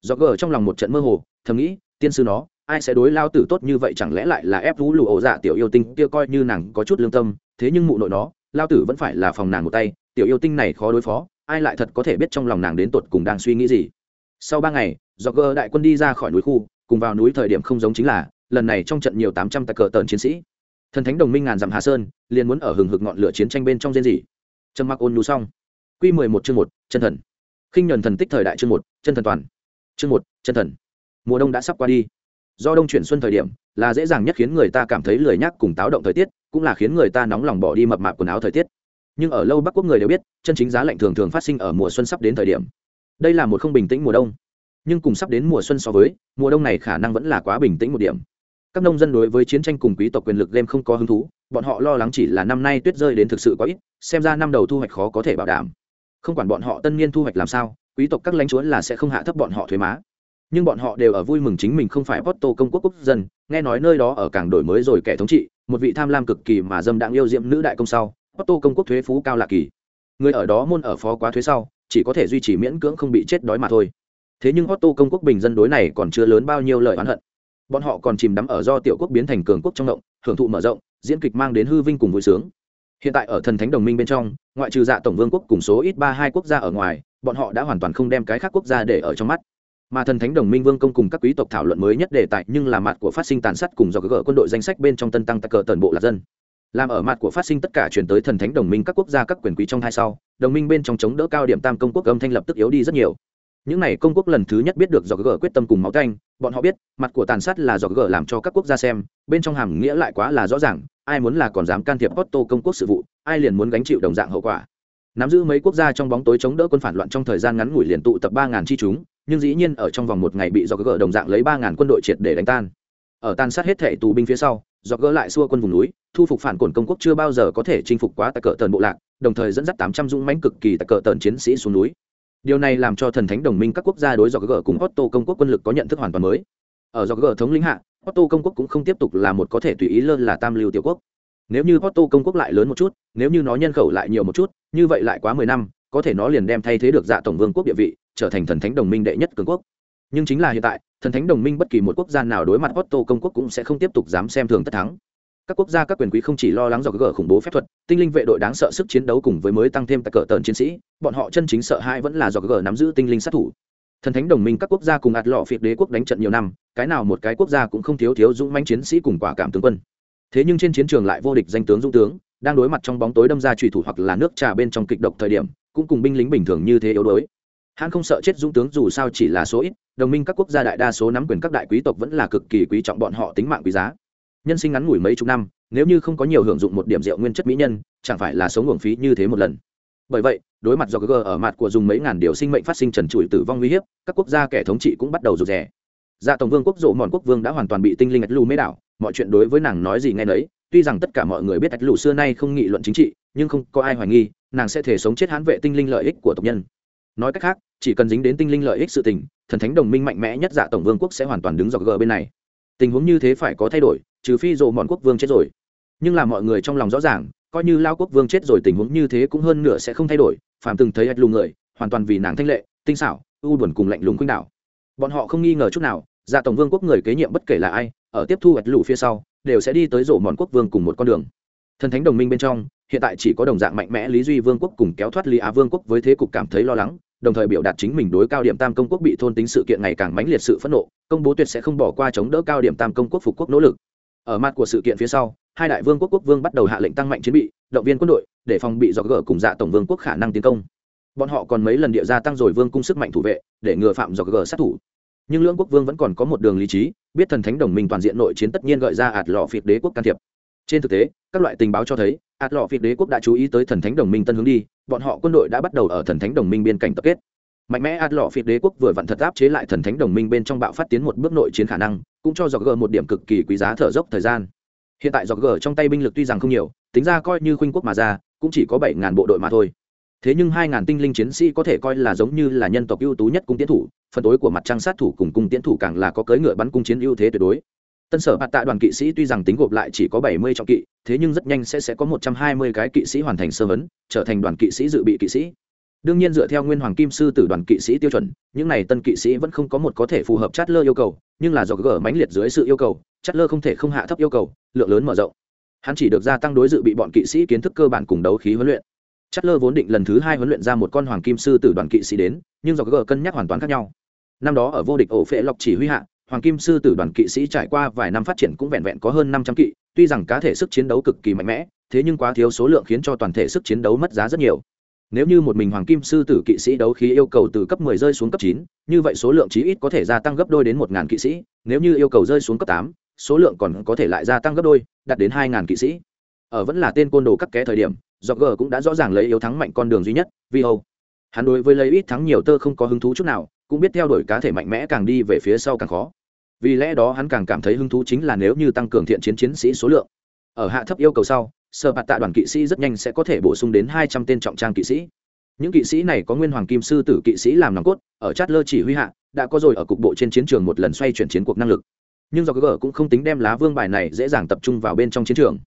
Do gờ trong lòng một trận mơ hồ, thầm nghĩ, tiên sư nó, ai sẽ đối lao tử tốt như vậy chẳng lẽ lại là ép vũ lù ổ dạ tiểu yêu tinh kia coi như nàng có chút lương tâm, thế nhưng mụ nội nó, lao tử vẫn phải là phòng nàng một tay, tiểu yêu tinh này khó đối phó, ai lại thật có thể biết trong lòng nàng đến tột cùng đang suy nghĩ gì? Sau ba ngày do gờ đại quân đi ra khỏi núi khu, cùng vào núi thời điểm không giống chính là, lần này trong trận nhiều tám trăm tạc cờ tờn chiến sĩ. Thần thánh đồng minh ngàn dặm hà sơn, liền muốn ở hừng hực ngọn lửa chiến tranh bên trong riêng gì. Trầm mặc ôn nhu xong. Q mười một chương một, chân thần khinh nhuần thần tích thời đại chương một, chân thần toàn. Chương một, chân thần. Mùa đông đã sắp qua đi. Do đông chuyển xuân thời điểm, là dễ dàng nhất khiến người ta cảm thấy lười nhác cùng táo động thời tiết, cũng là khiến người ta nóng lòng bỏ đi mập mạp quần áo thời tiết. Nhưng ở lâu bắc quốc người đều biết, chân chính giá lạnh thường thường phát sinh ở mùa xuân sắp đến thời điểm. Đây là một không bình tĩnh mùa đông. Nhưng cùng sắp đến mùa xuân so với, mùa đông này khả năng vẫn là quá bình tĩnh một điểm. Các nông dân đối với chiến tranh cùng quý tộc quyền lực game không có hứng thú, bọn họ lo lắng chỉ là năm nay tuyết rơi đến thực sự có ít, xem ra năm đầu thu hoạch khó có thể bảo đảm không quản bọn họ tân niên thu hoạch làm sao quý tộc các lãnh chúa là sẽ không hạ thấp bọn họ thuế má nhưng bọn họ đều ở vui mừng chính mình không phải Porto công quốc quốc dân, nghe nói nơi đó ở càng đổi mới rồi kẻ thống trị, một vị tham lam cực kỳ mà dâm đãng yêu diệm nữ đại công sau, Porto công quốc thuế phú cao lạ kỳ. Người ở đó môn ở phó quá thuế sau, chỉ có thể duy trì miễn cưỡng không bị chết đói mà thôi. Thế nhưng Porto công quốc bình dân đối này còn chưa lớn bao nhiêu lời oán hận bọn họ còn chìm đắm ở do tiểu quốc biến thành cường quốc trong động hưởng thụ mở rộng diễn kịch mang đến hư vinh cùng vui sướng hiện tại ở thần thánh đồng minh bên trong, ngoại trừ dạ tổng vương quốc cùng số ít ba hai quốc gia ở ngoài, bọn họ đã hoàn toàn không đem cái khác quốc gia để ở trong mắt. Mà thần thánh đồng minh vương công cùng các quý tộc thảo luận mới nhất đề tại nhưng là mặt của phát sinh tàn sát cùng do gỡ quân đội danh sách bên trong tân tăng tắc cờ tần bộ lạc dân. Làm ở mặt của phát sinh tất cả chuyển tới thần thánh đồng minh các quốc gia các quyền quý trong hai sau, đồng minh bên trong chống đỡ cao điểm tam công quốc âm thanh lập tức yếu đi rất nhiều. Những này công quốc lần thứ nhất biết được do gỡ quyết tâm cùng máu canh, bọn họ biết, mặt của tàn sát là do gỡ làm cho các quốc gia xem, bên trong hàm nghĩa lại quá là rõ ràng ai muốn là còn dám can thiệp otto công quốc sự vụ, ai liền muốn gánh chịu đồng dạng hậu quả. Nắm giữ mấy quốc gia trong bóng tối chống đỡ quân phản loạn trong thời gian ngắn ngủi liền tụ tập 3000 chi chúng, nhưng dĩ nhiên ở trong vòng một ngày bị do gỡ đồng dạng lấy 3000 quân đội triệt để đánh tan. Ở tan sát hết thể tù binh phía sau do gỡ lại xua quân vùng núi, thu phục phản cổn công quốc chưa bao giờ có thể chinh phục quá tại cỡ tần bộ lạc, đồng thời dẫn dắt tám trăm dũng mãnh cực kỳ tại cỡ tần chiến sĩ xuống núi. Điều này làm cho thần thánh đồng minh các quốc gia đối do gỡ cùng otto công quốc quân lực có nhận thức hoàn toàn mới. Ở do gỡ thống lĩnh hạ Porto công quốc cũng không tiếp tục là một có thể tùy ý lơ là tam lưu tiểu quốc. Nếu như Porto công quốc lại lớn một chút, nếu như nó nhân khẩu lại nhiều một chút, như vậy lại quá mười năm, có thể nó liền đem thay thế được dạ tổng vương quốc địa vị, trở thành thần thánh đồng minh đệ nhất cường quốc. Nhưng chính là hiện tại, thần thánh đồng minh bất kỳ một quốc gia nào đối mặt Porto công quốc cũng sẽ không tiếp tục dám xem thường tất thắng. Các quốc gia các quyền quý không chỉ lo lắng do gỡ khủng bố phép thuật, tinh linh vệ đội đáng sợ sức chiến đấu cùng với mới tăng thêm tại cỡ tờn chiến sĩ, bọn họ chân chính sợ hãi vẫn là do gỡ nắm giữ tinh linh sát thủ thần thánh đồng minh các quốc gia cùng ạt lọ phiệt đế quốc đánh trận nhiều năm, cái nào một cái quốc gia cũng không thiếu thiếu dũng manh chiến sĩ cùng quả cảm tướng quân. Thế nhưng trên chiến trường lại vô địch danh tướng dũng tướng, đang đối mặt trong bóng tối đâm ra trùy thủ hoặc là nước trà bên trong kịch độc thời điểm, cũng cùng binh lính bình thường như thế yếu đuối. Hắn không sợ chết dũng tướng dù sao chỉ là số ít, đồng minh các quốc gia đại đa số nắm quyền các đại quý tộc vẫn là cực kỳ quý trọng bọn họ tính mạng quý giá. Nhân sinh ngắn ngủi mấy chục năm, nếu như không có nhiều hưởng dụng một điểm rượu nguyên chất mỹ nhân, chẳng phải là sống uổng phí như thế một lần bởi vậy, đối mặt do g ở mặt của dùng mấy ngàn điều sinh mệnh phát sinh trần trụi tử vong uy hiếp, các quốc gia kẻ thống trị cũng bắt đầu rụt rè. Dạ tổng vương quốc rộ mòn quốc vương đã hoàn toàn bị tinh linh ạch lù mê đảo, mọi chuyện đối với nàng nói gì nghe nấy, tuy rằng tất cả mọi người biết ạch lù xưa nay không nghị luận chính trị, nhưng không có ai hoài nghi, nàng sẽ thể sống chết hãn vệ tinh linh lợi ích của tộc nhân. Nói cách khác, chỉ cần dính đến tinh linh lợi ích sự tình, thần thánh đồng minh mạnh mẽ nhất dạ tổng vương quốc sẽ hoàn toàn đứng dọc g bên này. Tình huống như thế phải có thay đổi, trừ phi rộ mòn quốc vương chết rồi. Nhưng là mọi người trong lòng rõ ràng coi như lao quốc vương chết rồi tình huống như thế cũng hơn nửa sẽ không thay đổi, phàm từng thấy ạch lùng người, hoàn toàn vì nàng thanh lệ, tinh xảo u buồn cùng lạnh lùng khuynh đảo. Bọn họ không nghi ngờ chút nào dạ tổng vương quốc người kế nhiệm bất kể là ai, ở tiếp thu ạch lù phía sau, đều sẽ đi tới rổ mòn quốc vương cùng một con đường. Thần thánh đồng minh bên trong, hiện tại chỉ có đồng dạng mạnh mẽ lý duy vương quốc cùng kéo thoát lý á vương quốc với thế cục cảm thấy lo lắng, đồng thời biểu đạt chính mình đối cao điểm tam công quốc bị thôn tính sự kiện ngày càng mãnh liệt sự phẫn nộ, công bố tuyệt sẽ không bỏ qua chống đỡ cao điểm tam công quốc phục quốc nỗ lực. Ở mặt của sự kiện phía sau hai đại vương quốc quốc vương bắt đầu hạ lệnh tăng mạnh chiến bị, động viên quân đội để phòng bị do gỡ cùng dạ tổng vương quốc khả năng tiến công. Bọn họ còn mấy lần địa gia tăng rồi vương cung sức mạnh thủ vệ để ngừa phạm do gỡ sát thủ. Nhưng lưỡng quốc vương vẫn còn có một đường lý trí, biết thần thánh đồng minh toàn diện nội chiến tất nhiên gợi ra ạt lọ phiệt đế quốc can thiệp. Trên thực tế, các loại tình báo cho thấy, ạt lọ phiệt đế quốc đã chú ý tới thần thánh đồng minh tân hướng đi, bọn họ quân đội đã bắt đầu ở thần thánh đồng minh biên cảnh tập kết. Mạnh mẽ ạt lọ phiệt đế quốc vừa vặn thật áp chế lại thần thánh đồng minh bên trong bạo phát tiến một bước nội chiến khả năng, cũng cho dọc gỡ một điểm cực kỳ quý giá thở dốc thời gian hiện tại dọc gờ trong tay binh lực tuy rằng không nhiều, tính ra coi như khuynh quốc mà ra, cũng chỉ có bảy ngàn bộ đội mà thôi. Thế nhưng hai ngàn tinh linh chiến sĩ có thể coi là giống như là nhân tộc ưu tú nhất cung tiến thủ, phần tối của mặt trăng sát thủ cùng cung tiến thủ càng là có cưỡi ngựa bắn cung chiến ưu thế tuyệt đối. Tân sở bạt tạ đoàn kỵ sĩ tuy rằng tính gộp lại chỉ có bảy mươi trọng kỵ, thế nhưng rất nhanh sẽ sẽ có một trăm hai mươi cái kỵ sĩ hoàn thành sơ vấn trở thành đoàn kỵ sĩ dự bị kỵ sĩ. Đương nhiên dựa theo nguyên hoàng kim sư tử đoàn kỵ sĩ tiêu chuẩn, những này tân kỵ sĩ vẫn không có một có thể phù hợp chát lơ yêu cầu, nhưng là do gỡ mãnh liệt dưới sự yêu cầu lơ không thể không hạ thấp yêu cầu lượng lớn mở rộng. Hắn chỉ được gia tăng đối dự bị bọn kỵ sĩ kiến thức cơ bản cùng đấu khí huấn luyện. Chát lơ vốn định lần thứ hai huấn luyện ra một con hoàng kim sư tử đoàn kỵ sĩ đến nhưng do gờ cân nhắc hoàn toàn khác nhau. Năm đó ở vô địch ổ phệ lọc chỉ huy hạ hoàng kim sư tử đoàn kỵ sĩ trải qua vài năm phát triển cũng vẹn vẹn có hơn năm trăm kỵ tuy rằng cá thể sức chiến đấu cực kỳ mạnh mẽ thế nhưng quá thiếu số lượng khiến cho toàn thể sức chiến đấu mất giá rất nhiều. Nếu như một mình hoàng kim sư tử kỵ sĩ đấu khí yêu cầu từ cấp 10 rơi xuống cấp 9, như vậy số lượng chí ít có thể gia tăng gấp đôi đến 1000 kỵ sĩ, nếu như yêu cầu rơi xuống cấp 8, số lượng còn có thể lại gia tăng gấp đôi, đạt đến 2000 kỵ sĩ. Ở vẫn là tên côn đồ các ké thời điểm, Roger cũng đã rõ ràng lấy yếu thắng mạnh con đường duy nhất, vì hầu. Hắn đối với lấy ít thắng nhiều tơ không có hứng thú chút nào, cũng biết theo đuổi cá thể mạnh mẽ càng đi về phía sau càng khó. Vì lẽ đó hắn càng cảm thấy hứng thú chính là nếu như tăng cường thiện chiến chiến sĩ số lượng. Ở hạ thấp yêu cầu sau, sở bạt tạ đoàn kỵ sĩ rất nhanh sẽ có thể bổ sung đến hai trăm tên trọng trang kỵ sĩ những kỵ sĩ này có nguyên hoàng kim sư tử kỵ sĩ làm nòng cốt ở chát lơ chỉ huy hạ đã có rồi ở cục bộ trên chiến trường một lần xoay chuyển chiến cuộc năng lực nhưng do gờ cũng không tính đem lá vương bài này dễ dàng tập trung vào bên trong chiến trường.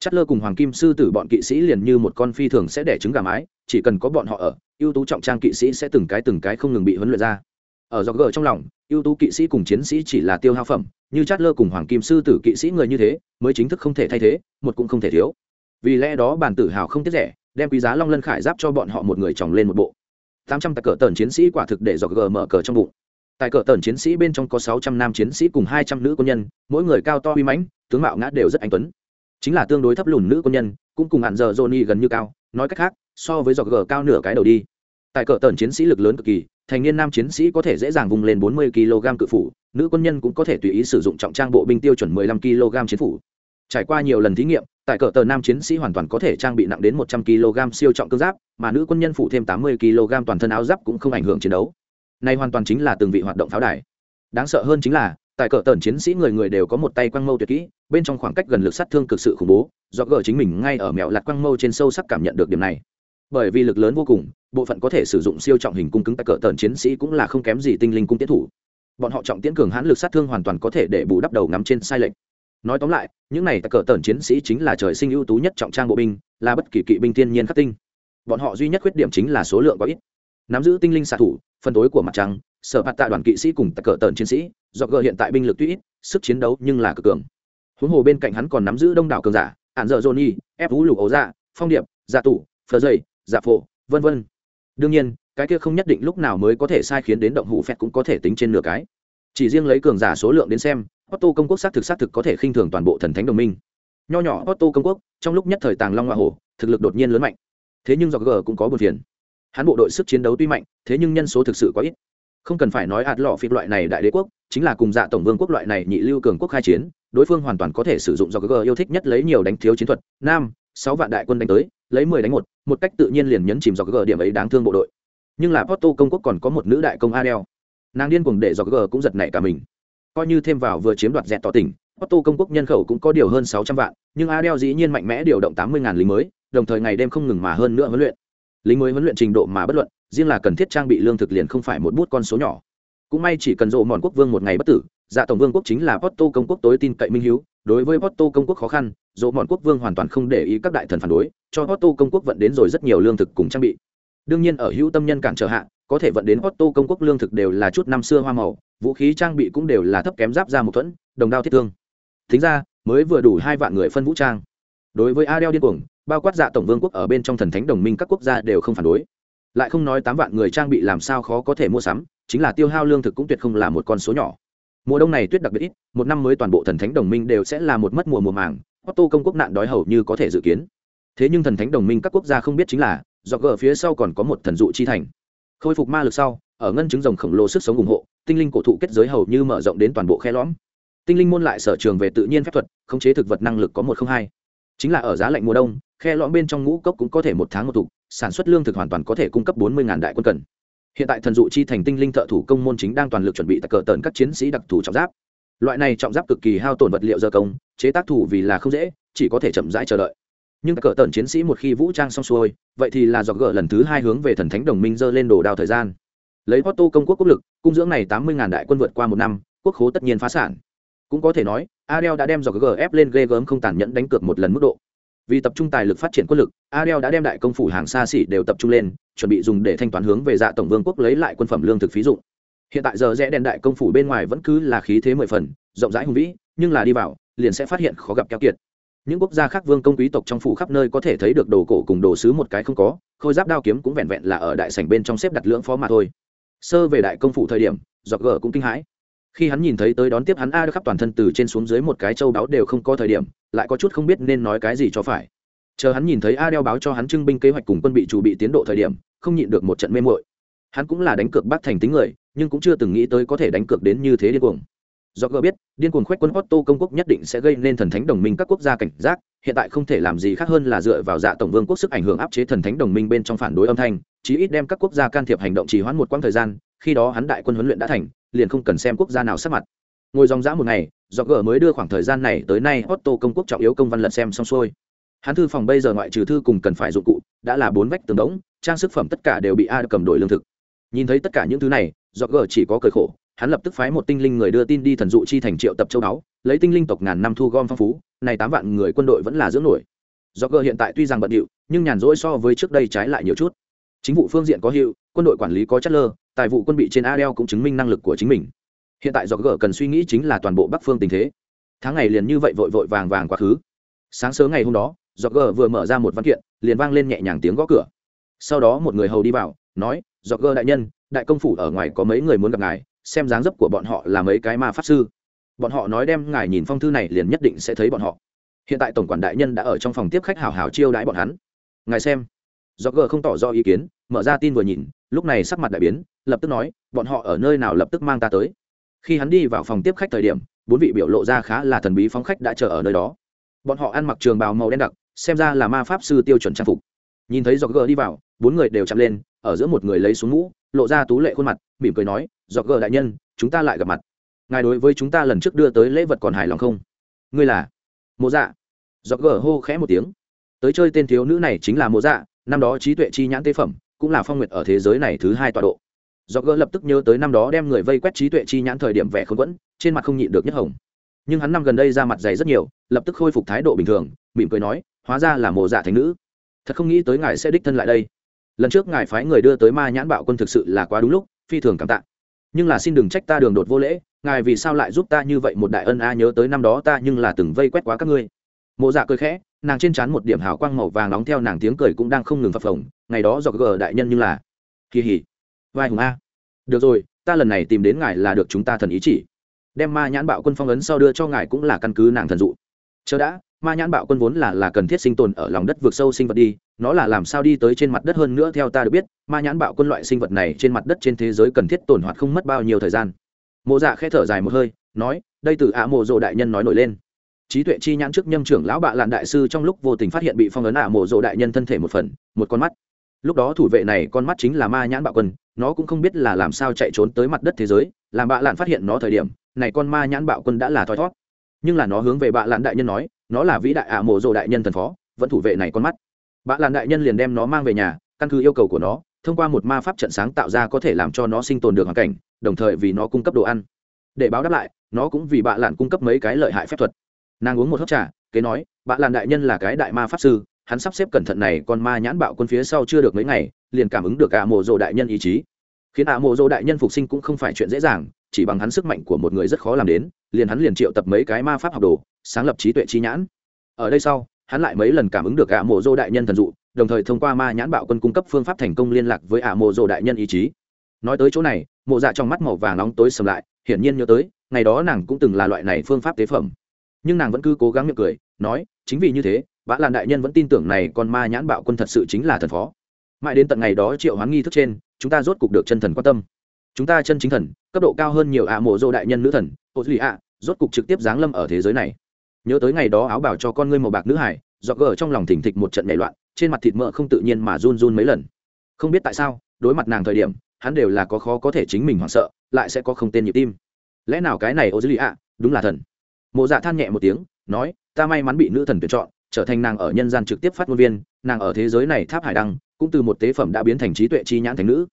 Chát lơ cùng hoàng kim sư tử bọn kỵ sĩ liền như một con phi thường sẽ đẻ trứng gà mái, chỉ cần có bọn họ ở, ưu tú trọng trang kỵ sĩ sẽ từng cái từng cái không ngừng bị huấn luyện ra. Ở do gờ trong lòng, ưu tú kỵ sĩ cùng chiến sĩ chỉ là tiêu hao phẩm, như chát lơ cùng hoàng kim sư tử kỵ sĩ người như thế, mới chính thức không thể thay thế, một cũng không thể thiếu. Vì lẽ đó bản tử hào không tiết rẻ, đem quý giá long lân khải giáp cho bọn họ một người chồng lên một bộ. Tám trăm tài cờ tần chiến sĩ quả thực để do gờ mở cờ trong bụng tại cờ tần chiến sĩ bên trong có sáu trăm nam chiến sĩ cùng hai trăm nữ quân nhân, mỗi người cao to uy mãnh, tướng mạo ngã đều rất anh tuấn. Chính là tương đối thấp lùn nữ quân nhân, cũng cùng hạn giờ johnny gần như cao, nói cách khác, so với giọt gờ cao nửa cái đầu đi. Tại cờ tần chiến sĩ lực lớn cực kỳ, thành niên nam chiến sĩ có thể dễ dàng vùng lên bốn mươi kg cự phủ, nữ quân nhân cũng có thể tùy ý sử dụng trọng trang bộ binh tiêu chuẩn mười lăm kg chiến phủ. Trải qua nhiều lần thí nghiệm tại cỡ tờ nam chiến sĩ hoàn toàn có thể trang bị nặng đến một trăm kg siêu trọng cơ giáp, mà nữ quân nhân phụ thêm tám mươi kg toàn thân áo giáp cũng không ảnh hưởng chiến đấu này hoàn toàn chính là từng vị hoạt động pháo đài. Đáng sợ hơn chính là, tại cỡ tần chiến sĩ người người đều có một tay quăng mâu tuyệt kỹ, bên trong khoảng cách gần lực sát thương cực sự khủng bố, do gỡ chính mình ngay ở mẹo lặt quăng mâu trên sâu sắc cảm nhận được điểm này. Bởi vì lực lớn vô cùng, bộ phận có thể sử dụng siêu trọng hình cung cứng tại cỡ tần chiến sĩ cũng là không kém gì tinh linh cung tiến thủ. Bọn họ trọng tiến cường hãn lực sát thương hoàn toàn có thể để bù đắp đầu ngắm trên sai lệch. Nói tóm lại, những này tại cỡ tần chiến sĩ chính là trời sinh ưu tú nhất trọng trang bộ binh, là bất kỳ kỵ binh thiên nhiên khắc tinh. Bọn họ duy nhất khuyết điểm chính là số lượng có ít nắm giữ tinh linh xạ thủ phân tối của mặt trăng sở hạt tạ đoàn kỵ sĩ cùng tạ cờ tần chiến sĩ do gờ hiện tại binh lực tuy ít sức chiến đấu nhưng là cực cường huống hồ bên cạnh hắn còn nắm giữ đông đảo cường giả ạn dợ johnny ép vũ lục ấu dạ phong điệp dạ tủ phờ dây dạ phộ vân vân đương nhiên cái kia không nhất định lúc nào mới có thể sai khiến đến động hủ phét cũng có thể tính trên nửa cái chỉ riêng lấy cường giả số lượng đến xem Otto công quốc xác thực xác thực có thể khinh thường toàn bộ thần thánh đồng minh. Nho nhỏ Otto công quốc, trong lúc nhất thời tàng long hoa hổ, thực lực đột nhiên lớn mạnh. Thế nhưng Roger cũng có buồn phiền. Hắn bộ đội sức chiến đấu tuy mạnh, thế nhưng nhân số thực sự quá ít. Không cần phải nói hạt lọ phịp loại này đại đế quốc, chính là cùng dạ tổng vương quốc loại này nhị lưu cường quốc khai chiến, đối phương hoàn toàn có thể sử dụng do g yêu thích nhất lấy nhiều đánh thiếu chiến thuật. Nam, sáu vạn đại quân đánh tới, lấy mười đánh một, một cách tự nhiên liền nhấn chìm do g điểm ấy đáng thương bộ đội. Nhưng là Porto công quốc còn có một nữ đại công Adel. Nàng điên cuồng để do g cũng giật nảy cả mình coi như thêm vào vừa chiếm đoạt dẹt tỏ tỉnh porto công quốc nhân khẩu cũng có điều hơn sáu trăm vạn, nhưng Adel dĩ nhiên mạnh mẽ điều động tám mươi ngàn lính mới, đồng thời ngày đêm không ngừng mà hơn nữa huấn luyện. Lính mới huấn luyện trình độ mà bất luận, riêng là cần thiết trang bị lương thực liền không phải một bút con số nhỏ. Cũng may chỉ cần rộ mòn quốc vương một ngày bất tử, dạ tổng vương quốc chính là porto công quốc tối tin cậy minh hiếu, đối với porto công quốc khó khăn, rộ mòn quốc vương hoàn toàn không để ý các đại thần phản đối, cho porto công quốc vận đến rồi rất nhiều lương thực cùng trang bị. Đương nhiên ở hữu tâm nhân cản trở hạ, có thể vận đến porto công quốc lương thực đều là chút năm xưa hoa màu, vũ khí trang bị cũng đều là thấp kém giáp ra một thuẫn đồng đao thiết thương thính ra mới vừa đủ hai vạn người phân vũ trang đối với adel điên cuồng bao quát dạ tổng vương quốc ở bên trong thần thánh đồng minh các quốc gia đều không phản đối. Lại không nói tám vạn người trang bị làm sao khó có thể mua sắm, chính là tiêu hao lương thực cũng tuyệt không là một con số nhỏ. Mùa đông này tuyết đặc biệt ít, một năm mới toàn bộ thần thánh đồng minh đều sẽ là một mất mùa mùa màng otto công quốc nạn đói hầu như có thể dự kiến. Thế nhưng thần thánh đồng minh các quốc gia không biết chính là do gờ phía sau còn có một thần dụ chi thành. Khôi phục ma lực sau, ở ngân chứng rồng khổng lồ sức sống ủng hộ, tinh linh cổ thụ kết giới hầu như mở rộng đến toàn bộ khe lõm. Tinh linh môn lại sở trường về tự nhiên phép thuật, khống chế thực vật năng lực có một không hai. Chính là ở giá lạnh mùa đông khe lõm bên trong ngũ cốc cũng có thể một tháng một thục, sản xuất lương thực hoàn toàn có thể cung cấp bốn mươi đại quân cần. Hiện tại thần dụ chi thành tinh linh thợ thủ công môn chính đang toàn lực chuẩn bị tặc cờ tần các chiến sĩ đặc thù trọng giáp. Loại này trọng giáp cực kỳ hao tổn vật liệu giờ công, chế tác thủ vì là không dễ, chỉ có thể chậm rãi chờ đợi. Nhưng cờ tần chiến sĩ một khi vũ trang xong xuôi, vậy thì là dọc gỡ lần thứ hai hướng về thần thánh đồng minh dơ lên đồ đao thời gian. Lấy Porto công quốc quốc lực, cung dưỡng này tám mươi ngàn đại quân vượt qua một năm, quốc khố tất nhiên phá sản. Cũng có thể nói Adel đã đem do ép lên ghê gớm không tàn nhẫn đánh cược một lần mức độ vì tập trung tài lực phát triển quân lực, Adel đã đem đại công phủ hàng xa xỉ đều tập trung lên, chuẩn bị dùng để thanh toán hướng về dạ tổng vương quốc lấy lại quân phẩm lương thực phí dụng. Hiện tại giờ rẽ đèn đại công phủ bên ngoài vẫn cứ là khí thế mười phần, rộng rãi hùng vĩ, nhưng là đi vào, liền sẽ phát hiện khó gặp keo kiệt. Những quốc gia khác vương công quý tộc trong phủ khắp nơi có thể thấy được đồ cổ cùng đồ sứ một cái không có, khôi giáp đao kiếm cũng vẹn vẹn là ở đại sảnh bên trong xếp đặt lưỡng phó mà thôi. Sơ về đại công phủ thời điểm giọt gờ cũng kinh hãi khi hắn nhìn thấy tới đón tiếp hắn a khắp toàn thân từ trên xuống dưới một cái châu đáo đều không có thời điểm, lại có chút không biết nên nói cái gì cho phải. Chờ hắn nhìn thấy a đeo báo cho hắn trưng binh kế hoạch cùng quân bị chủ bị tiến độ thời điểm, không nhịn được một trận mê mội hắn cũng là đánh cược bác thành tính người, nhưng cũng chưa từng nghĩ tới có thể đánh cược đến như thế điên cuồng. Do gỡ biết, điên cuồng khoét quân Otto công quốc nhất định sẽ gây nên thần thánh đồng minh các quốc gia cảnh giác, hiện tại không thể làm gì khác hơn là dựa vào dạ tổng vương quốc sức ảnh hưởng áp chế thần thánh đồng minh bên trong phản đối âm thanh, chí ít đem các quốc gia can thiệp hành động trì hoãn một quãng thời gian khi đó hắn đại quân huấn luyện đã thành, liền không cần xem quốc gia nào sắp mặt. Ngồi dòng dã một ngày, do gờ mới đưa khoảng thời gian này tới nay Otto công quốc trọng yếu công văn lật xem xong xuôi. Hắn thư phòng bây giờ ngoại trừ thư cùng cần phải dụng cụ, đã là bốn vách tường đống, trang sức phẩm tất cả đều bị a cầm đổi lương thực. Nhìn thấy tất cả những thứ này, do gờ chỉ có cởi khổ, hắn lập tức phái một tinh linh người đưa tin đi thần dụ chi thành triệu tập châu đáo lấy tinh linh tộc ngàn năm thu gom phong phú, này tám vạn người quân đội vẫn là dưỡng nổi. Do gờ hiện tại tuy rằng bận điệu, nhưng nhàn rỗi so với trước đây trái lại nhiều chút chính vụ phương diện có hiệu quân đội quản lý có chất lơ, tài vụ quân bị trên adel cũng chứng minh năng lực của chính mình. Hiện tại do gờ cần suy nghĩ chính là toàn bộ bắc phương tình thế. Tháng ngày liền như vậy vội vội vàng vàng quá khứ. Sáng sớm ngày hôm đó do gờ vừa mở ra một văn kiện, liền vang lên nhẹ nhàng tiếng gõ cửa. Sau đó một người hầu đi vào, nói do gờ đại nhân, đại công phủ ở ngoài có mấy người muốn gặp ngài, xem dáng dấp của bọn họ là mấy cái ma pháp sư. Bọn họ nói đem ngài nhìn phong thư này liền nhất định sẽ thấy bọn họ. Hiện tại tổng quản đại nhân đã ở trong phòng tiếp khách hào hào chiêu đãi bọn hắn. Ngài xem. Do gờ không tỏ ra ý kiến mở ra tin vừa nhìn, lúc này sắc mặt đại biến, lập tức nói, bọn họ ở nơi nào lập tức mang ta tới? Khi hắn đi vào phòng tiếp khách thời điểm, bốn vị biểu lộ ra khá là thần bí phóng khách đã chờ ở nơi đó. Bọn họ ăn mặc trường bào màu đen đặc, xem ra là ma pháp sư tiêu chuẩn trang phục. Nhìn thấy do gờ đi vào, bốn người đều chạm lên, ở giữa một người lấy xuống mũ lộ ra tú lệ khuôn mặt, mỉm cười nói do gờ đại nhân, chúng ta lại gặp mặt. Ngài đối với chúng ta lần trước đưa tới lễ vật còn hài lòng không? Ngươi là? Mộ dạ. Do gờ hô khẽ một tiếng. Tới chơi tên thiếu nữ này chính là mộ dạ năm đó trí tuệ chi nhãn tế phẩm cũng là phong nguyệt ở thế giới này thứ hai tọa độ. Do gỡ lập tức nhớ tới năm đó đem người vây quét trí tuệ chi nhãn thời điểm vẻ không quẫn, trên mặt không nhịn được nhất hồng. Nhưng hắn năm gần đây ra mặt dày rất nhiều, lập tức khôi phục thái độ bình thường, mỉm cười nói, hóa ra là mồ dạ thành nữ. Thật không nghĩ tới ngài sẽ đích thân lại đây. Lần trước ngài phái người đưa tới ma nhãn bạo quân thực sự là quá đúng lúc, phi thường cảm tạ. Nhưng là xin đừng trách ta đường đột vô lễ, ngài vì sao lại giúp ta như vậy một đại ân a nhớ tới năm đó ta nhưng là từng vây quét quá các ngươi mộ dạ cười khẽ, nàng trên trán một điểm hào quang màu vàng nóng theo nàng tiếng cười cũng đang không ngừng phập phồng, ngày đó do gờ đại nhân như là kỳ hỉ. Vai hùng a. Được rồi, ta lần này tìm đến ngài là được chúng ta thần ý chỉ. Đem ma nhãn bạo quân phong ấn sau đưa cho ngài cũng là căn cứ nàng thần dụ. Chờ đã, ma nhãn bạo quân vốn là là cần thiết sinh tồn ở lòng đất vượt sâu sinh vật đi, nó là làm sao đi tới trên mặt đất hơn nữa theo ta được biết, ma nhãn bạo quân loại sinh vật này trên mặt đất trên thế giới cần thiết tồn hoạt không mất bao nhiêu thời gian. Mộ dạ khẽ thở dài một hơi, nói, đây từ ạ mộ rộ đại nhân nói nổi lên trí tuệ chi nhãn trước nhâm trưởng lão bạ lạn đại sư trong lúc vô tình phát hiện bị phong ấn ả mộ rộ đại nhân thân thể một phần, một con mắt. Lúc đó thủ vệ này con mắt chính là ma nhãn bạo quân, nó cũng không biết là làm sao chạy trốn tới mặt đất thế giới, làm bạ lạn phát hiện nó thời điểm, này con ma nhãn bạo quân đã là thoi thót. Nhưng là nó hướng về bạ lạn đại nhân nói, nó là vĩ đại ả mộ rộ đại nhân thần phó, vẫn thủ vệ này con mắt. Bạ lạn đại nhân liền đem nó mang về nhà, căn cứ yêu cầu của nó, thông qua một ma pháp trận sáng tạo ra có thể làm cho nó sinh tồn được hoàn cảnh, đồng thời vì nó cung cấp đồ ăn. Để báo đáp lại, nó cũng vì bạ lạn cung cấp mấy cái lợi hại phép thuật nàng uống một hớp trà, kế nói bạn làn đại nhân là cái đại ma pháp sư, hắn sắp xếp cẩn thận này con ma nhãn bạo quân phía sau chưa được mấy ngày, liền cảm ứng được ạ mộ rộ đại nhân ý chí. Khiến ạ mộ rộ đại nhân phục sinh cũng không phải chuyện dễ dàng, chỉ bằng hắn sức mạnh của một người rất khó làm đến, liền hắn liền triệu tập mấy cái ma pháp học đồ, sáng lập trí tuệ chi nhãn. Ở đây sau, hắn lại mấy lần cảm ứng được ạ mộ rộ đại nhân thần dụ, đồng thời thông qua ma nhãn bạo quân cung cấp phương pháp thành công liên lạc với ả mộ rộ đại nhân ý chí. Nói tới chỗ này, mộ dạ trong mắt màu vàng nóng tối sầm lại, hiển nhiên nhớ tới, ngày đó nàng cũng từng là loại này phương pháp tế phẩm nhưng nàng vẫn cứ cố gắng miệng cười, nói, chính vì như thế, vã làn đại nhân vẫn tin tưởng này con ma nhãn bạo quân thật sự chính là thần phó. Mãi đến tận ngày đó triệu hoán nghi thức trên, chúng ta rốt cục được chân thần quan tâm. Chúng ta chân chính thần, cấp độ cao hơn nhiều ạ mộ dô đại nhân nữ thần, ô duy ạ, rốt cục trực tiếp giáng lâm ở thế giới này. Nhớ tới ngày đó áo bảo cho con ngươi màu bạc nữ hải, do gờ trong lòng thỉnh thịch một trận nảy loạn, trên mặt thịt mỡ không tự nhiên mà run run mấy lần. Không biết tại sao, đối mặt nàng thời điểm, hắn đều là có khó có thể chính mình hoảng sợ, lại sẽ có không tên nhịp tim. Lẽ nào cái này ô duy ạ, đúng là thần? Mộ dạ than nhẹ một tiếng, nói, ta may mắn bị nữ thần tuyển chọn, trở thành nàng ở nhân gian trực tiếp phát ngôn viên, nàng ở thế giới này tháp hải đăng, cũng từ một tế phẩm đã biến thành trí tuệ chi nhãn thành nữ.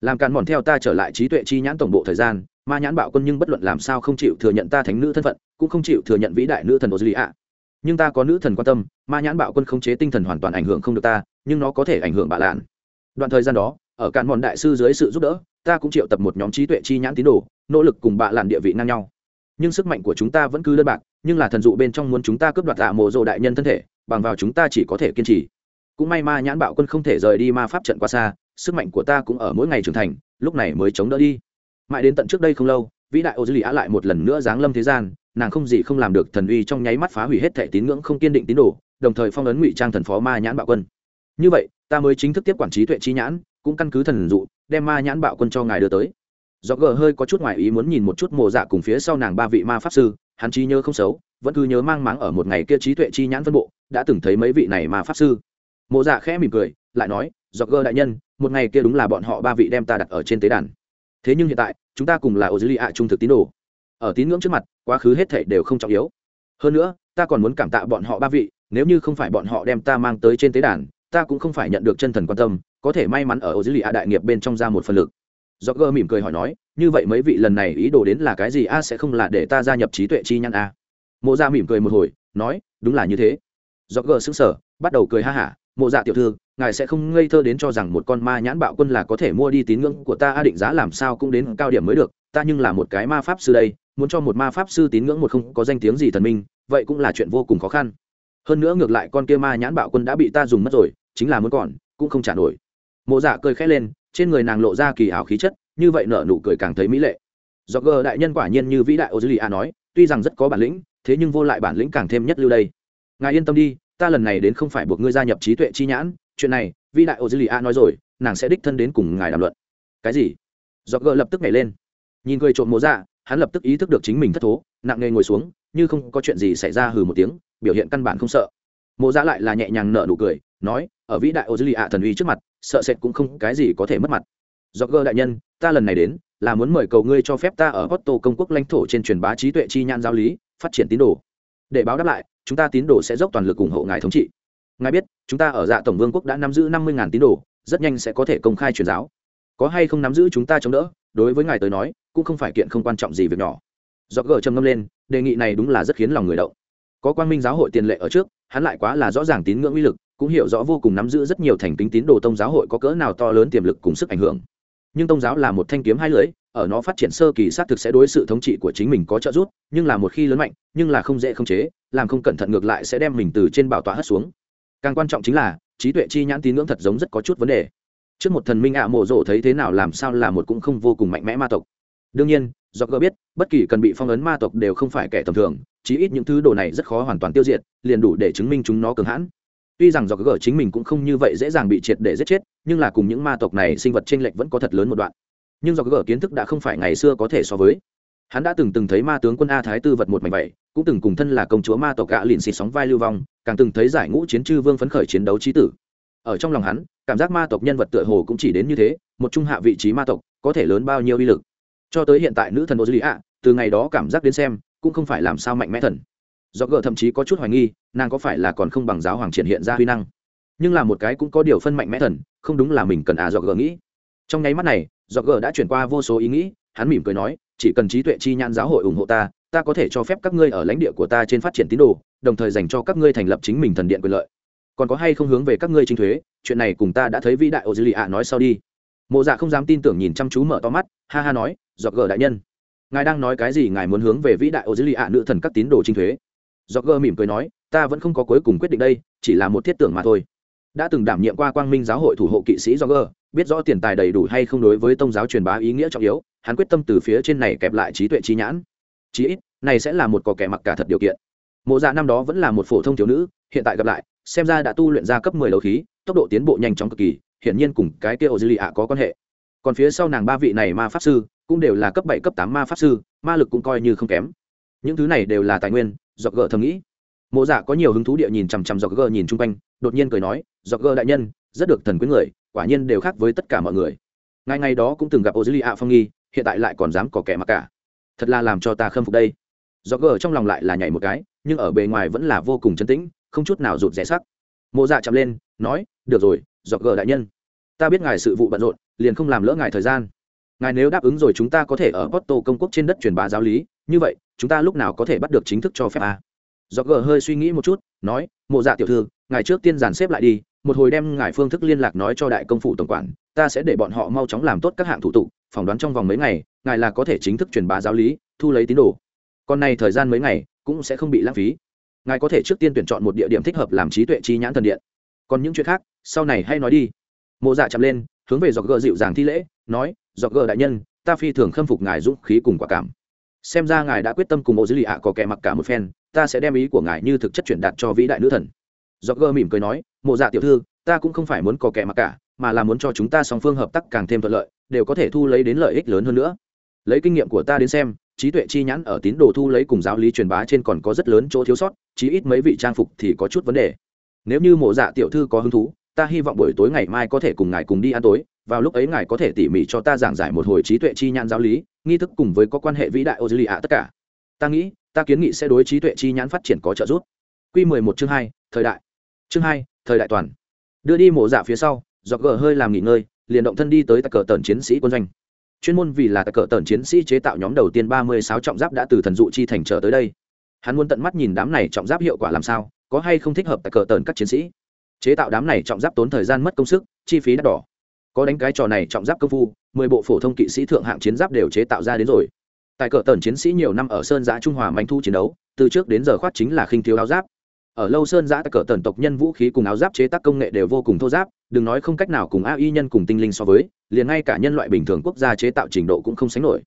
Làm càn mòn theo ta trở lại trí tuệ chi nhãn tổng bộ thời gian, ma nhãn bạo quân nhưng bất luận làm sao không chịu thừa nhận ta thánh nữ thân phận, cũng không chịu thừa nhận vĩ đại nữ thần ô duy ạ nhưng ta có nữ thần quan tâm, ma nhãn bạo quân khống chế tinh thần hoàn toàn ảnh hưởng không được ta, nhưng nó có thể ảnh hưởng bạ lạn. Đoạn thời gian đó, ở càn mòn đại sư dưới sự giúp đỡ, ta cũng triệu tập một nhóm trí tuệ chi nhãn tín đồ, nỗ lực cùng bạ lạn địa vị ngang nhau nhưng sức mạnh của chúng ta vẫn cứ đơn bạc, nhưng là thần dụ bên trong muốn chúng ta cướp đoạt tạ mộ rộ đại nhân thân thể, bằng vào chúng ta chỉ có thể kiên trì. Cũng may ma nhãn bạo quân không thể rời đi ma pháp trận quá xa, sức mạnh của ta cũng ở mỗi ngày trưởng thành, lúc này mới chống đỡ đi. Mãi đến tận trước đây không lâu, vĩ đại ô dư lì á lại một lần nữa giáng lâm thế gian, nàng không gì không làm được thần uy trong nháy mắt phá hủy hết thẻ tín ngưỡng không kiên định tín đồ, đồng thời phong ấn ngụy trang thần phó ma nhãn bạo quân. Như vậy, ta mới chính thức tiếp quản trí tuệ chi nhãn, cũng căn cứ thần dụ, đem ma nhãn bạo quân cho ngài đưa tới do gờ hơi có chút ngoài ý muốn nhìn một chút mồ dạ cùng phía sau nàng ba vị ma pháp sư, hắn trí nhớ không xấu, vẫn cứ nhớ mang máng ở một ngày kia trí tuệ chi nhãn phân bộ, đã từng thấy mấy vị này ma pháp sư. Mồ dạ khẽ mỉm cười, lại nói do gờ đại nhân, một ngày kia đúng là bọn họ ba vị đem ta đặt ở trên tế đàn. Thế nhưng hiện tại, chúng ta cùng là ô dư lì ạ trung thực tín đồ. Ở tín ngưỡng trước mặt, quá khứ hết thể đều không trọng yếu. Hơn nữa, ta còn muốn cảm tạ bọn họ ba vị, nếu như không phải bọn họ đem ta mang tới trên tế đàn, ta cũng không phải nhận được chân thần quan tâm, có thể may mắn ở ô dư lì ạ đại nghiệp bên trong ra một phần lực do gơ mỉm cười hỏi nói, như vậy mấy vị lần này ý đồ đến là cái gì? A, sẽ không là để ta gia nhập trí tuệ chi nhãn a. Mộ Dạ mỉm cười một hồi, nói, đúng là như thế. Do gơ xứng sở bắt đầu cười ha hả, mộ dạ tiểu thư, ngài sẽ không ngây thơ đến cho rằng một con ma nhãn bạo quân là có thể mua đi tín ngưỡng của ta a định giá làm sao cũng đến cao điểm mới được, ta nhưng là một cái ma pháp sư đây, muốn cho một ma pháp sư tín ngưỡng một không có danh tiếng gì thần minh, vậy cũng là chuyện vô cùng khó khăn. Hơn nữa ngược lại con kia ma nhãn bạo quân đã bị ta dùng mất rồi, chính là muốn còn, cũng không trả nổi. Mộ dạ cười khẽ lên trên người nàng lộ ra kỳ ảo khí chất, như vậy nở nụ cười càng thấy mỹ lệ. Do gờ đại nhân quả nhiên như vĩ đại ô dư lì a nói, tuy rằng rất có bản lĩnh, thế nhưng vô lại bản lĩnh càng thêm nhất lưu đây. Ngài yên tâm đi, ta lần này đến không phải buộc ngươi gia nhập trí tuệ chi nhãn, chuyện này, vĩ đại ô dư lì a nói rồi, nàng sẽ đích thân đến cùng ngài đàm luận. Cái gì? Do gờ lập tức nhảy lên. Nhìn cười trộm mộ dạ hắn lập tức ý thức được chính mình thất thố, nặng nề ngồi xuống, như không có chuyện gì xảy ra hừ một tiếng, biểu hiện căn bản không sợ mộ dạ lại là nhẹ nhàng nở nụ cười nói ở vĩ đại ô dư lì ạ thần uy trước mặt sợ sệt cũng không cái gì có thể mất mặt do gơ đại nhân ta lần này đến là muốn mời cầu ngươi cho phép ta ở Otto công quốc lãnh thổ trên truyền bá trí tuệ chi nhãn giáo lý, phát triển tín đồ. Để báo đáp lại, chúng ta tín đồ sẽ dốc toàn lực ủng hộ ngài thống trị. Ngài biết, chúng ta ở Dạ tổng vương quốc đã nắm giữ năm mươi ngàn tín đồ, rất nhanh sẽ có thể công khai truyền giáo. Có hay không nắm giữ chúng ta chống đỡ, đối với ngài tới nói, cũng không phải kiện không quan trọng gì việc nhỏ. Do gờ trầm ngâm lên, đề nghị này đúng là rất khiến lòng người động. Có quang minh giáo hội tiền lệ ở trước, hắn lại quá là rõ ràng tín ngưỡng uy lực, cũng hiểu rõ vô cùng nắm giữ rất nhiều thành kính tín đồ tông giáo hội có cỡ nào to lớn tiềm lực cùng sức ảnh hưởng. Nhưng tông giáo là một thanh kiếm hai lưỡi ở nó phát triển sơ kỳ xác thực sẽ đối sự thống trị của chính mình có trợ giúp nhưng là một khi lớn mạnh nhưng là không dễ không chế làm không cẩn thận ngược lại sẽ đem mình từ trên bảo tọa hất xuống. Càng quan trọng chính là trí tuệ chi nhãn tín ngưỡng thật giống rất có chút vấn đề. Trước một thần minh ạ mộ rộ thấy thế nào làm sao là một cũng không vô cùng mạnh mẽ ma tộc đương nhiên, do gỡ biết, bất kỳ cần bị phong ấn ma tộc đều không phải kẻ tầm thường, chí ít những thứ đồ này rất khó hoàn toàn tiêu diệt, liền đủ để chứng minh chúng nó cường hãn. Tuy rằng do gỡ chính mình cũng không như vậy dễ dàng bị triệt để giết chết, nhưng là cùng những ma tộc này sinh vật tranh lệch vẫn có thật lớn một đoạn. Nhưng do gỡ kiến thức đã không phải ngày xưa có thể so với. Hắn đã từng từng thấy ma tướng quân a thái tư vật một mảnh vậy, cũng từng cùng thân là công chúa ma tộc gạ lìn xịt sóng vai lưu vong, càng từng thấy giải ngũ chiến chư vương phấn khởi chiến đấu trí tử. Ở trong lòng hắn, cảm giác ma tộc nhân vật tựa hồ cũng chỉ đến như thế, một trung hạ vị trí ma tộc, có thể lớn bao nhiêu uy lực cho tới hiện tại nữ thần ô ạ, từ ngày đó cảm giác đến xem, cũng không phải làm sao mạnh mẽ thần. Do gờ thậm chí có chút hoài nghi, nàng có phải là còn không bằng giáo hoàng triển hiện ra huy năng. Nhưng là một cái cũng có điều phân mạnh mẽ thần, không đúng là mình cần à do gờ nghĩ. Trong nháy mắt này do gờ đã chuyển qua vô số ý nghĩ, hắn mỉm cười nói, chỉ cần trí tuệ chi nhãn giáo hội ủng hộ ta ta có thể cho phép các ngươi ở lãnh địa của ta trên phát triển tín đồ, đồng thời dành cho các ngươi thành lập chính mình thần điện quyền lợi. Còn có hay không hướng về các ngươi trinh thuế, chuyện này cùng ta đã thấy vĩ đại ô dư lì ạ nói sau đi mộ dạ không dám tin tưởng nhìn chăm chú mở to mắt ha ha nói dọc gờ đại nhân ngài đang nói cái gì? Ngài muốn hướng về vĩ đại ô dữ lì ạ nữ thần các tín đồ trinh thuế? Dọc gờ mỉm cười nói ta vẫn không có cuối cùng quyết định đây chỉ là một thiết tưởng mà thôi. Đã từng đảm nhiệm qua quang minh giáo hội thủ hộ kỵ sĩ do Gờ, biết rõ tiền tài đầy đủ hay không đối với tông giáo truyền bá ý nghĩa trọng yếu hắn quyết tâm từ phía trên này kẹp lại trí tuệ trí nhãn. Chí ít này sẽ là một có kẻ mặc cả thật điều kiện. Mộ dạ năm đó vẫn là một phổ thông thiếu nữ hiện tại gặp lại xem ra đã tu luyện ra cấp mười đấu khí tốc độ tiến bộ nhanh chóng cực kỳ hiển nhiên cùng cái kia ô dư lì ạ có quan hệ. Còn phía sau nàng ba vị này ma pháp sư cũng đều là cấp bảy, cấp tám ma pháp sư, ma lực cũng coi như không kém. Những thứ này đều là tài nguyên, dọc gờ thầm nghĩ. Mộ dạ có nhiều hứng thú địa nhìn chằm chằm dọc gờ nhìn chung quanh, đột nhiên cười nói, dọc gờ đại nhân, rất được thần quyến người, quả nhiên đều khác với tất cả mọi người. Ngay ngày đó cũng từng gặp ô dư lì ạ phong nghi, hiện tại lại còn dám có kẻ mặc cả. Thật là làm cho ta khâm phục đây. Dọc gờ trong lòng lại là nhảy một cái, nhưng ở bề ngoài vẫn là vô cùng chấn tĩnh, không chút nào rụt rẽ sắc. Mộ dạ chậm lên, nói, được rồi dọc gờ đại nhân. Ta biết ngài sự vụ bận rộn, liền không làm lỡ ngài thời gian. Ngài nếu đáp ứng rồi chúng ta có thể ở porto công quốc trên đất truyền bá giáo lý, như vậy, chúng ta lúc nào có thể bắt được chính thức cho phép à? dọc gờ hơi suy nghĩ một chút, nói, mộ dạ tiểu thư, ngài trước tiên giàn xếp lại đi, một hồi đem ngài phương thức liên lạc nói cho đại công phủ tổng quản, ta sẽ để bọn họ mau chóng làm tốt các hạng thủ tục, phỏng đoán trong vòng mấy ngày, ngài là có thể chính thức truyền bá giáo lý, thu lấy tín đồ. Còn này thời gian mấy ngày, cũng sẽ không bị lãng phí. Ngài có thể trước tiên tuyển chọn một địa điểm thích hợp làm trí tuệ chi nhãn thần điện. Còn những chuyện khác sau này hay nói đi. Mộ dạ chậm lên, hướng về dọc gờ dịu dàng thi lễ, nói, dọc gờ đại nhân, ta phi thường khâm phục ngài dũng khí cùng quả cảm. Xem ra ngài đã quyết tâm cùng bộ dữ lì ạ có kẻ mặc cả một phen, ta sẽ đem ý của ngài như thực chất chuyển đạt cho vĩ đại nữ thần. Dọc gờ mỉm cười nói, mộ dạ tiểu thư, ta cũng không phải muốn có kẻ mặc cả, mà là muốn cho chúng ta song phương hợp tác càng thêm thuận lợi, đều có thể thu lấy đến lợi ích lớn hơn nữa. Lấy kinh nghiệm của ta đến xem, trí tuệ chi nhãn ở tín đồ thu lấy cùng giáo lý truyền bá trên còn có rất lớn chỗ thiếu sót, chí ít mấy vị trang phục thì có chút vấn đề. Nếu như mộ dạ tiểu thư có hứng thú ta hy vọng buổi tối ngày mai có thể cùng ngài cùng đi ăn tối, vào lúc ấy ngài có thể tỉ mỉ cho ta giảng giải một hồi trí tuệ chi nhãn giáo lý, nghi thức cùng với có quan hệ vĩ đại ô dư lì ạ tất cả. Ta nghĩ, ta kiến nghị sẽ đối trí tuệ chi nhãn phát triển có trợ giúp. Q mười một chương hai, thời đại. Chương hai, thời đại toàn. Đưa đi mộ dạ phía sau, dọc gờ hơi làm nghỉ ngơi, liền động thân đi tới tặc cờ tần chiến sĩ quân doanh. Chuyên môn vì là tặc cờ tần chiến sĩ chế tạo nhóm đầu tiên ba mươi sáu trọng giáp đã từ thần dụ chi thành trở tới đây. Hắn muốn tận mắt nhìn đám này trọng giáp hiệu quả làm sao, có hay không thích hợp tặc cờ tần các chiến sĩ chế tạo đám này trọng giáp tốn thời gian mất công sức, chi phí đắt đỏ. Có đánh cái trò này trọng giáp công phu, mười bộ phổ thông kỵ sĩ thượng hạng chiến giáp đều chế tạo ra đến rồi. Tại cờ tần chiến sĩ nhiều năm ở sơn giã trung hòa manh thu chiến đấu, từ trước đến giờ khoát chính là khinh thiếu áo giáp. Ở lâu sơn giã tại cờ tần tộc nhân vũ khí cùng áo giáp chế tác công nghệ đều vô cùng thô giáp, đừng nói không cách nào cùng a y nhân cùng tinh linh so với, liền ngay cả nhân loại bình thường quốc gia chế tạo trình độ cũng không sánh nổi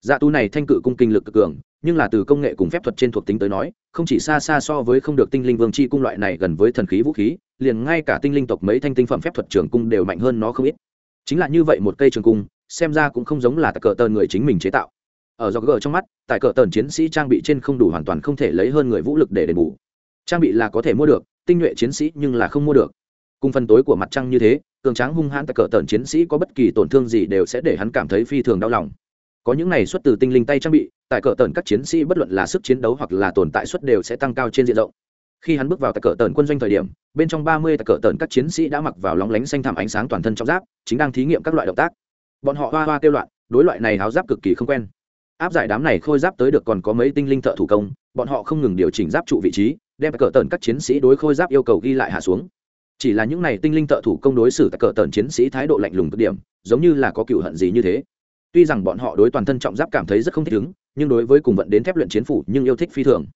dạ tu này thanh cự cung kinh lực cực cường, nhưng là từ công nghệ cùng phép thuật trên thuộc tính tới nói, không chỉ xa xa so với không được tinh linh vương chi cung loại này gần với thần khí vũ khí, liền ngay cả tinh linh tộc mấy thanh tinh phẩm phép thuật trường cung đều mạnh hơn nó không ít. Chính là như vậy một cây trường cung, xem ra cũng không giống là tại cờ tờn người chính mình chế tạo. Ở do gờ trong mắt tại cờ tờn chiến sĩ trang bị trên không đủ hoàn toàn không thể lấy hơn người vũ lực để đền bù. Trang bị là có thể mua được, tinh nhuệ chiến sĩ nhưng là không mua được. Cùng phần tối của mặt trăng như thế, cường tráng hung hãn tại cờ tờn chiến sĩ có bất kỳ tổn thương gì đều sẽ để hắn cảm thấy phi thường đau lòng có những này xuất từ tinh linh tay trang bị, tại cờ tần các chiến sĩ bất luận là sức chiến đấu hoặc là tồn tại suất đều sẽ tăng cao trên diện rộng. Khi hắn bước vào tại cờ tần quân doanh thời điểm, bên trong ba mươi tại cờ tần các chiến sĩ đã mặc vào lóng lánh xanh thảm ánh sáng toàn thân trong giáp, chính đang thí nghiệm các loại động tác. Bọn họ hoa hoa kêu loạn, đối loại này háo giáp cực kỳ không quen. Áp giải đám này khôi giáp tới được còn có mấy tinh linh thợ thủ công, bọn họ không ngừng điều chỉnh giáp trụ vị trí, đem cờ tần các chiến sĩ đối khôi giáp yêu cầu ghi lại hạ xuống. Chỉ là những này tinh linh thợ thủ công đối xử tại cờ tần chiến sĩ thái độ lạnh lùng cực điểm, giống như là có cựu hận gì như thế tuy rằng bọn họ đối toàn thân trọng giáp cảm thấy rất không thích ứng, nhưng đối với cùng vận đến thép luyện chiến phủ nhưng yêu thích phi thường.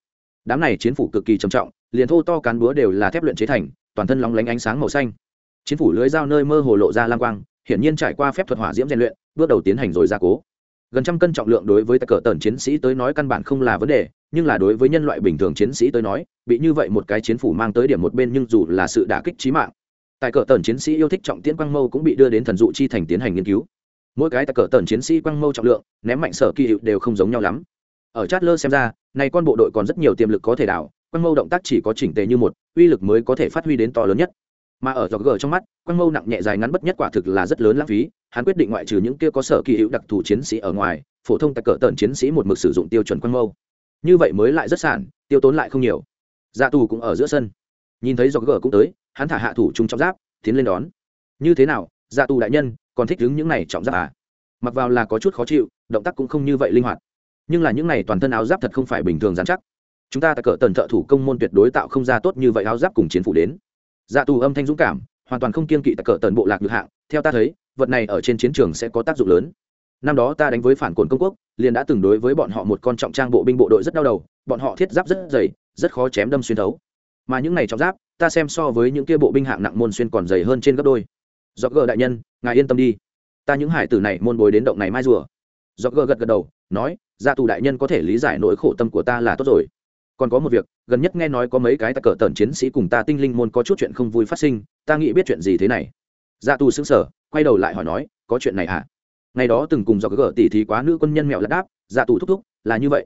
Đám này chiến phủ cực kỳ trầm trọng, liền thô to cán búa đều là thép luyện chế thành, toàn thân lóng lánh ánh sáng màu xanh. Chiến phủ lưới dao nơi mơ hồ lộ ra lang quang, hiển nhiên trải qua phép thuật hỏa diễm rèn luyện, bước đầu tiến hành rồi gia cố. Gần trăm cân trọng lượng đối với tất cờ tần chiến sĩ tới nói căn bản không là vấn đề, nhưng là đối với nhân loại bình thường chiến sĩ tới nói, bị như vậy một cái chiến phủ mang tới điểm một bên nhưng dù là sự đả kích trí mạng, tại cờ tần chiến sĩ yêu thích trọng tiễn quang mâu cũng bị đưa đến thần dụ chi thành tiến hành nghiên cứu mỗi cái tại cờ tần chiến sĩ quăng mâu trọng lượng, ném mạnh sở kỳ hiệu đều không giống nhau lắm. Ở chát lơ xem ra, này con bộ đội còn rất nhiều tiềm lực có thể đảo, quăng mâu động tác chỉ có chỉnh tề như một, uy lực mới có thể phát huy đến to lớn nhất. Mà ở dọc gờ trong mắt, quăng mâu nặng nhẹ dài ngắn bất nhất quả thực là rất lớn lãng phí, hắn quyết định ngoại trừ những kia có sở kỳ hữu đặc thù chiến sĩ ở ngoài, phổ thông tặc cỡ tần chiến sĩ một mực sử dụng tiêu chuẩn quăng mâu. Như vậy mới lại rất sản, tiêu tốn lại không nhiều. Dạ tù cũng ở giữa sân. Nhìn thấy dọc gờ cũng tới, hắn thả hạ thủ trung trong giáp, tiến lên đón. Như thế nào dạ tù đại nhân còn thích đứng những này trọng giáp à? Mặc vào là có chút khó chịu, động tác cũng không như vậy linh hoạt. Nhưng là những này toàn thân áo giáp thật không phải bình thường dán chắc. Chúng ta tại cỡ tần thợ thủ công môn tuyệt đối tạo không ra tốt như vậy áo giáp cùng chiến phủ đến. Dạ tù âm thanh dũng cảm, hoàn toàn không kiên kỵ tại cỡ tần bộ lạc như hạng. Theo ta thấy, vật này ở trên chiến trường sẽ có tác dụng lớn. Năm đó ta đánh với phản cồn công quốc, liền đã từng đối với bọn họ một con trọng trang bộ binh bộ đội rất đau đầu, bọn họ thiết giáp rất dày, rất khó chém đâm xuyên thấu. Mà những này trọng giáp, ta xem so với những kia bộ binh hạng nặng môn xuyên còn dày hơn trên gấp đôi. Do gờ đại nhân ngài yên tâm đi. Ta những hải tử này môn bồi đến động này mai rùa. Do gờ gật gật đầu, nói gia tù đại nhân có thể lý giải nỗi khổ tâm của ta là tốt rồi. Còn có một việc, gần nhất nghe nói có mấy cái ta cờ tần chiến sĩ cùng ta tinh linh môn có chút chuyện không vui phát sinh, ta nghĩ biết chuyện gì thế này? Gia tù xứng sở quay đầu lại hỏi nói, có chuyện này à ngày đó từng cùng do gờ tỉ thí quá nữ quân nhân mẹo lật đáp gia tù thúc thúc, là như vậy.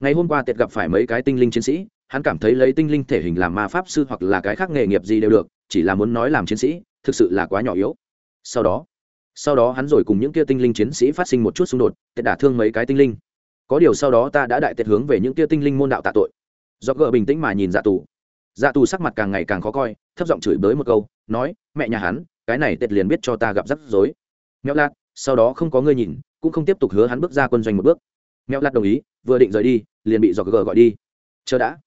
Ngày hôm qua tiệt gặp phải mấy cái tinh linh chiến sĩ, hắn cảm thấy lấy tinh linh thể hình làm ma pháp sư hoặc là cái khác nghề nghiệp gì đều được, chỉ là muốn nói làm chiến sĩ, thực sự là quá nhỏ yếu sau đó sau đó hắn rồi cùng những kia tinh linh chiến sĩ phát sinh một chút xung đột tệ đả thương mấy cái tinh linh. Có điều sau đó ta đã đại tệ hướng về những kia tinh linh môn đạo tạ tội. Do gỡ bình tĩnh mà nhìn dạ tù. Dạ tù sắc mặt càng ngày càng khó coi, thấp giọng chửi bới một câu, nói, mẹ nhà hắn, cái này tệ liền biết cho ta gặp rắc rối. Mẹo lạt, sau đó không có người nhìn, cũng không tiếp tục hứa hắn bước ra quân doanh một bước. Mẹo lạt đồng ý, vừa định rời đi, liền bị do gỡ gọi đi. Chờ đã.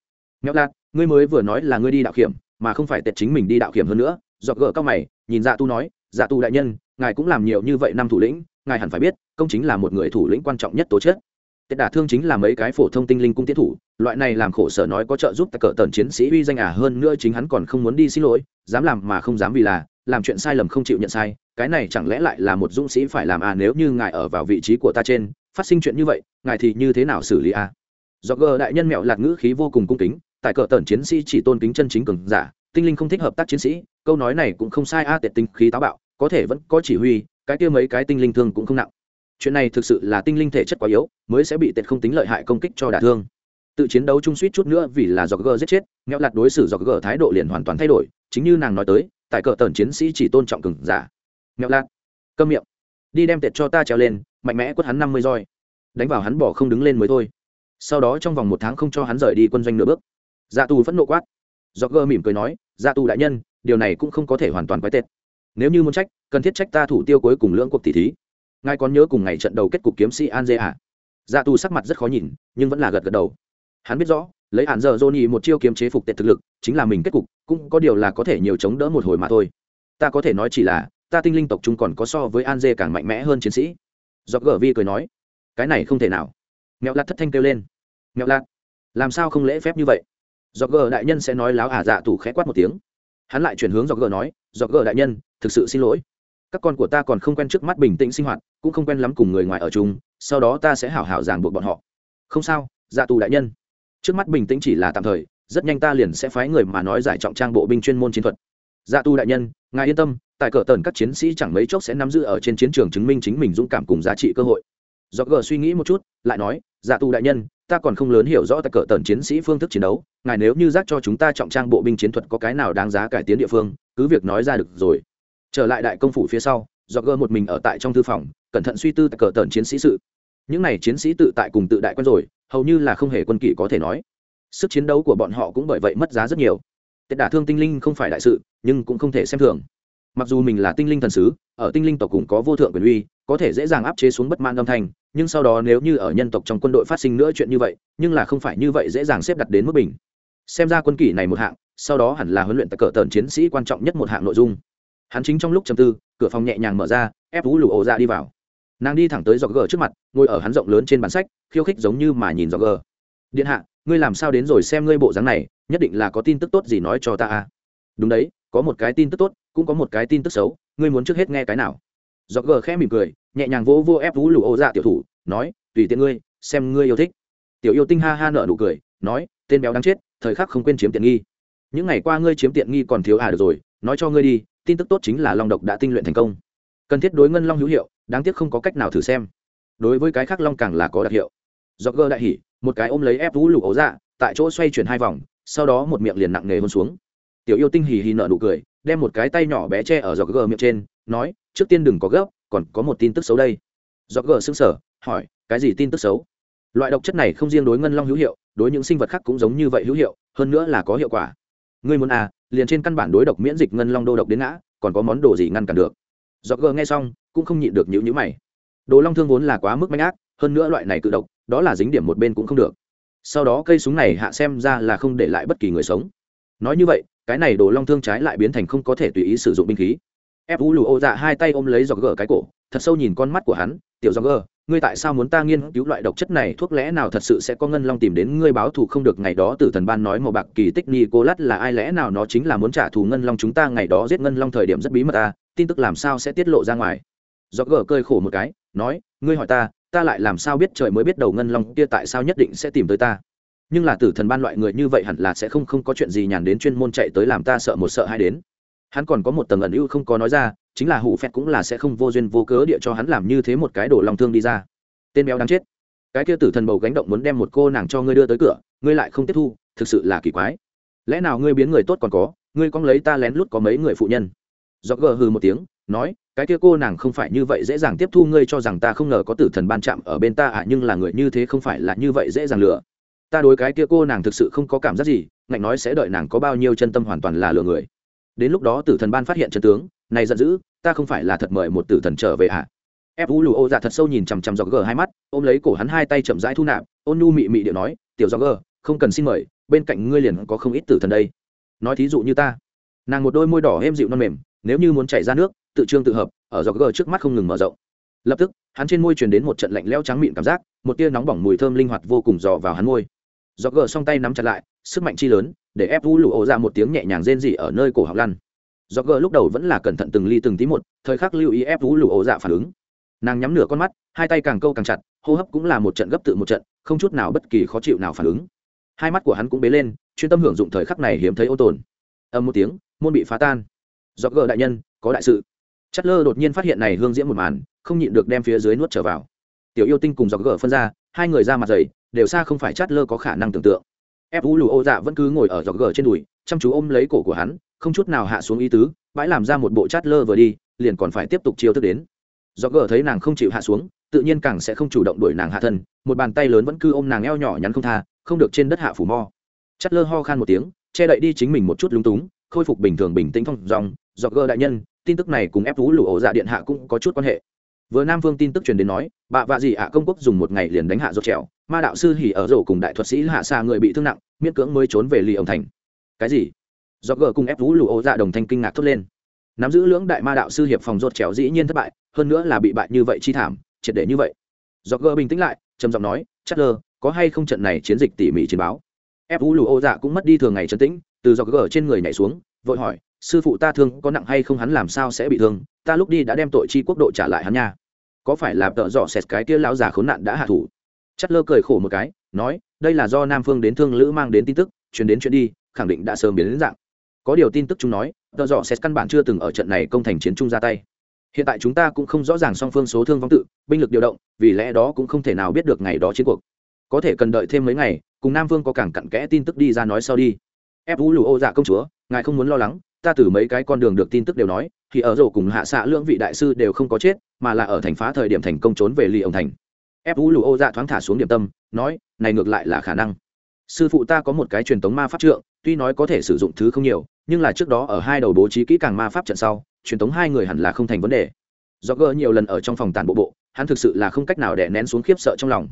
Mẹo lạt, ngươi mới vừa nói là ngươi đi đạo kiểm mà không phải tệ chính mình đi đạo kiểm hơn nữa. Do gỡ cao mày, nhìn dạ tu nói Dạ giả tu đại nhân ngài cũng làm nhiều như vậy năm thủ lĩnh ngài hẳn phải biết công chính là một người thủ lĩnh quan trọng nhất tố chất. Tết đả thương chính là mấy cái phổ thông tinh linh cung tiến thủ loại này làm khổ sở nói có trợ giúp cỡ tần chiến sĩ uy danh à hơn nữa chính hắn còn không muốn đi xin lỗi dám làm mà không dám vì là làm chuyện sai lầm không chịu nhận sai cái này chẳng lẽ lại là một dũng sĩ phải làm à nếu như ngài ở vào vị trí của ta trên phát sinh chuyện như vậy ngài thì như thế nào xử lý à? Do gờ đại nhân mẹo lạc ngữ khí vô cùng cung kính tại cỡ tần chiến sĩ chỉ tôn kính chân chính cường giả tinh linh không thích hợp tác chiến sĩ câu nói này cũng không sai a à, tệ tinh khí táo bạo có thể vẫn có chỉ huy, cái kia mấy cái tinh linh thương cũng không nặng. Chuyện này thực sự là tinh linh thể chất quá yếu, mới sẽ bị tệt không tính lợi hại công kích cho đả thương. Tự chiến đấu chung suýt chút nữa vì là do gờ giết chết nghèo lạt đối xử do gờ thái độ liền hoàn toàn thay đổi, chính như nàng nói tới, tại cờ tần chiến sĩ chỉ tôn trọng cường giả. Nghèo lạt, câm miệng. Đi đem tệt cho ta treo lên, mạnh mẽ quất hắn năm mươi roi. Đánh vào hắn bỏ không đứng lên mới thôi. Sau đó trong vòng một tháng không cho hắn rời đi quân doanh nửa bước. Dạ tù phẫn nộ quát. Do gơ mỉm cười nói dạ tù đại nhân, điều này cũng không có thể hoàn toàn quái tệt nếu như muốn trách, cần thiết trách ta thủ tiêu cuối cùng lưỡng cuộc tỷ thí. Ngài còn nhớ cùng ngày trận đầu kết cục kiếm sĩ an dê à? dạ tù sắc mặt rất khó nhìn, nhưng vẫn là gật gật đầu. Hắn biết rõ, lấy hạn giờ johnny một chiêu kiếm chế phục tệ thực lực, chính là mình kết cục, cũng có điều là có thể nhiều chống đỡ một hồi mà thôi. Ta có thể nói chỉ là, ta tinh linh tộc chúng còn có so với an dê càng mạnh mẽ hơn chiến sĩ. Do gờ vi cười nói, cái này không thể nào. Mẹo lạt thất thanh kêu lên. Mẹo lạt, làm sao không lễ phép như vậy? Do gờ đại nhân sẽ nói láo ả dạ tù khẽ quát một tiếng hắn lại chuyển hướng do gờ nói do gờ đại nhân, thực sự xin lỗi. Các con của ta còn không quen trước mắt bình tĩnh sinh hoạt, cũng không quen lắm cùng người ngoài ở chung, sau đó ta sẽ hảo hảo ràng buộc bọn họ. Không sao dạ tù đại nhân. Trước mắt bình tĩnh chỉ là tạm thời, rất nhanh ta liền sẽ phái người mà nói giải trọng trang bộ binh chuyên môn chiến thuật. Dạ tu đại nhân, ngài yên tâm, tại cờ tần các chiến sĩ chẳng mấy chốc sẽ nắm giữ ở trên chiến trường chứng minh chính mình dũng cảm cùng giá trị cơ hội. Do gờ suy nghĩ một chút, lại nói dạ tu đại nhân ta còn không lớn hiểu rõ tại cỡ tần chiến sĩ phương thức chiến đấu, ngài nếu như giác cho chúng ta trọng trang bộ binh chiến thuật có cái nào đáng giá cải tiến địa phương, cứ việc nói ra được rồi. Trở lại đại công phủ phía sau do gơ một mình ở tại trong thư phòng, cẩn thận suy tư tại cỡ tần chiến sĩ sự. Những này chiến sĩ tự tại cùng tự đại quen rồi, hầu như là không hề quân kỷ có thể nói. Sức chiến đấu của bọn họ cũng bởi vậy mất giá rất nhiều. Tết đả thương tinh linh không phải đại sự, nhưng cũng không thể xem thường mặc dù mình là tinh linh thần sứ, ở tinh linh tộc cũng có vô thượng quyền uy, có thể dễ dàng áp chế xuống bất mãn âm thanh, nhưng sau đó nếu như ở nhân tộc trong quân đội phát sinh nữa chuyện như vậy, nhưng là không phải như vậy dễ dàng xếp đặt đến mức bình. Xem ra quân kỷ này một hạng, sau đó hẳn là huấn luyện tại cờ tần chiến sĩ quan trọng nhất một hạng nội dung. Hắn chính trong lúc chầm tư, cửa phòng nhẹ nhàng mở ra, ép vũ lụ ổ ra đi vào. Nàng đi thẳng tới dọc gờ trước mặt, ngồi ở hắn rộng lớn trên bàn sách, khiêu khích giống như mà nhìn dọc gờ. Điện hạ, ngươi làm sao đến rồi xem ngươi bộ dáng này, nhất định là có tin tức tốt gì nói cho ta à? Đúng đấy, có một cái tin tức tốt, cũng có một cái tin tức xấu, ngươi muốn trước hết nghe cái nào? Dọc gờ khẽ mỉm cười, nhẹ nhàng vỗ vô ép vũ lụ ô dạ tiểu thủ, nói, tùy tiện ngươi, xem ngươi yêu thích. Tiểu yêu tinh ha ha nợ nụ cười, nói, tên béo đáng chết, thời khắc không quên chiếm tiện nghi. Những ngày qua ngươi chiếm tiện nghi còn thiếu à được rồi, nói cho ngươi đi, tin tức tốt chính là long độc đã tinh luyện thành công. Cần thiết đối ngân long hữu hiệu, đáng tiếc không có cách nào thử xem. Đối với cái khác long càng là có đặc hiệu. Do gơ đại hỉ, một cái ôm lấy ép vũ lụ ấu dạ tại chỗ xoay chuyển hai vòng, sau đó một miệng liền nặng nề hôn xuống tiểu yêu tinh hì hì nợ nụ cười, đem một cái tay nhỏ bé che ở giọt gờ miệng trên, nói, trước tiên đừng có gấp, còn có một tin tức xấu đây. Giọt gờ xứng sở hỏi, cái gì tin tức xấu? Loại độc chất này không riêng đối ngân long hữu hiệu, đối những sinh vật khác cũng giống như vậy hữu hiệu, hơn nữa là có hiệu quả. Ngươi muốn à liền trên căn bản đối độc miễn dịch ngân long đô độc đến ngã, còn có món đồ gì ngăn cản được? Giọt gờ nghe xong, cũng không nhịn được nhữ nhữ mày. Đồ long thương vốn là quá mức manh ác, hơn nữa loại này cự độc, đó là dính điểm một bên cũng không được. Sau đó cây súng này hạ xem ra là không để lại bất kỳ người sống. Nói như vậy cái này đồ long thương trái lại biến thành không có thể tùy ý sử dụng binh khí. Ép vũ lù ô dạ hai tay ôm lấy giọt gờ cái cổ, thật sâu nhìn con mắt của hắn, tiểu do gờ, ngươi tại sao muốn ta nghiên cứu loại độc chất này? Thuốc lẽ nào thật sự sẽ có ngân long tìm đến ngươi báo thù không được? Ngày đó tử thần ban nói màu bạc kỳ tích nicolas là ai? Lẽ nào nó chính là muốn trả thù ngân long chúng ta? Ngày đó giết ngân long thời điểm rất bí mật ta tin tức làm sao sẽ tiết lộ ra ngoài? Do gờ cơi khổ một cái, nói, ngươi hỏi ta ta lại làm sao biết trời mới biết đầu ngân long kia tại sao nhất định sẽ tìm tới ta? Nhưng là tử thần ban loại người như vậy hẳn là sẽ không không có chuyện gì nhàn đến chuyên môn chạy tới làm ta sợ một sợ hai đến. Hắn còn có một tầng ẩn ưu không có nói ra, chính là hủ phẹt cũng là sẽ không vô duyên vô cớ địa cho hắn làm như thế một cái đổ lòng thương đi ra. Tên béo đáng chết. Cái kia tử thần bầu gánh động muốn đem một cô nàng cho ngươi đưa tới cửa, ngươi lại không tiếp thu, thực sự là kỳ quái. Lẽ nào ngươi biến người tốt còn có, ngươi con lấy ta lén lút có mấy người phụ nhân? Do gờ hừ một tiếng, nói, cái kia cô nàng không phải như vậy dễ dàng tiếp thu ngươi cho rằng ta không ngờ có tử thần ban chạm ở bên ta à nhưng là người như thế không phải là như vậy dễ dàng lừa ta đối cái kia cô nàng thực sự không có cảm giác gì, ngạnh nói sẽ đợi nàng có bao nhiêu chân tâm hoàn toàn là lừa người. Đến lúc đó tử thần ban phát hiện chân tướng, này giận dữ, ta không phải là thật mời một tử thần trở về à ép vũ lù ô dạ thật sâu nhìn chằm chằm dọc gờ hai mắt, ôm lấy cổ hắn hai tay chậm rãi thu nạp, ôn nu mị mị điệu nói, tiểu dọc gờ, không cần xin mời, bên cạnh ngươi liền có không ít tử thần đây. Nói thí dụ như ta. Nàng một đôi môi đỏ êm dịu non mềm, nếu như muốn chảy ra nước, tự trương tự hợp, ở dọc gờ trước mắt không ngừng mở rộng. Lập tức, hắn trên môi truyền đến một trận lạnh leo trắng mịn cảm giác, một tia nóng bỏng mùi thơm linh hoạt vô cùng dò vào hắn môi do gờ song tay nắm chặt lại, sức mạnh chi lớn, để ép vu lụ ổ ra một tiếng nhẹ nhàng rên rỉ ở nơi cổ học lăn. Do gờ lúc đầu vẫn là cẩn thận từng ly từng tí một, thời khắc lưu ý ép vu lụ ổ dạ phản ứng. Nàng nhắm nửa con mắt, hai tay càng câu càng chặt, hô hấp cũng là một trận gấp tự một trận, không chút nào bất kỳ khó chịu nào phản ứng. Hai mắt của hắn cũng bế lên, chuyên tâm hưởng dụng thời khắc này hiếm thấy ô tồn. Âm một tiếng, môn bị phá tan. Do gờ đại nhân, có đại sự. Chất lơ đột nhiên phát hiện này hương diễm một màn, không nhịn được đem phía dưới nuốt trở vào tiểu yêu tinh cùng dọc gờ phân ra, hai người ra mặt dày, đều xa không phải chát lơ có khả năng tưởng tượng. Ép vũ lù ô dạ vẫn cứ ngồi ở dọc gờ trên đùi, chăm chú ôm lấy cổ của hắn, không chút nào hạ xuống ý tứ, bãi làm ra một bộ chát lơ vừa đi, liền còn phải tiếp tục chiêu thức đến. Dọc gờ thấy nàng không chịu hạ xuống, tự nhiên càng sẽ không chủ động đuổi nàng hạ thân, một bàn tay lớn vẫn cứ ôm nàng eo nhỏ nhắn không tha, không được trên đất hạ phủ mo. Chát lơ ho khan một tiếng, che đậy đi chính mình một chút lúng túng, khôi phục bình thường bình tĩnh phong dòng. Dọc gờ đại nhân, tin tức này cùng ép vũ lù ô dạ điện hạ cũng có chút quan hệ vừa nam vương tin tức truyền đến nói bạ vạ gì ạ công quốc dùng một ngày liền đánh hạ rốt trèo ma đạo sư hỉ ở rổ cùng đại thuật sĩ hạ xa người bị thương nặng, miễn cưỡng mới trốn về lì ông thành. Cái gì? Do gờ cùng ép vũ lù ô dạ đồng thanh kinh ngạc thốt lên. Nắm giữ lưỡng đại ma đạo sư hiệp phòng rốt trèo dĩ nhiên thất bại, hơn nữa là bị bại như vậy chi thảm, triệt để như vậy. Do gờ bình tĩnh lại, trầm giọng nói chắc lơ có hay không trận này chiến dịch tỉ mỉ chiến báo? Ép vũ lù ô dạ cũng mất đi thường ngày trấn tĩnh, từ do gờ trên người nhảy xuống, vội hỏi, sư phụ ta thương có nặng hay không hắn làm sao sẽ bị thương? Ta lúc đi đã đem tội chi quốc độ trả lại hắn nha có phải là tợ dọ xẹt cái kia lão già khốn nạn đã hạ thủ? Chất lơ cười khổ một cái, nói, đây là do nam phương đến thương lữ mang đến tin tức, chuyển đến chuyện đi, khẳng định đã sớm biến đến dạng. Có điều tin tức chúng nói, tợ dọ xẹt căn bản chưa từng ở trận này công thành chiến trung ra tay. Hiện tại chúng ta cũng không rõ ràng song phương số thương vong tự, binh lực điều động, vì lẽ đó cũng không thể nào biết được ngày đó chiến cuộc. Có thể cần đợi thêm mấy ngày, cùng nam vương có càng cặn kẽ tin tức đi ra nói sau đi. Ép vũ lù ô dạ công chúa, ngài không muốn lo lắng ta từ mấy cái con đường được tin tức đều nói, thì ở rổ cùng hạ xạ lưỡng vị đại sư đều không có chết, mà là ở thành phá thời điểm thành công trốn về ly ông thành. Ép vũ lù ô dạ thoáng thả xuống điểm tâm, nói, này ngược lại là khả năng. Sư phụ ta có một cái truyền thống ma pháp trượng, tuy nói có thể sử dụng thứ không nhiều, nhưng là trước đó ở hai đầu bố trí kỹ càng ma pháp trận sau, truyền thống hai người hẳn là không thành vấn đề. Do gỡ nhiều lần ở trong phòng tàn bộ bộ, hắn thực sự là không cách nào đè nén xuống khiếp sợ trong lòng.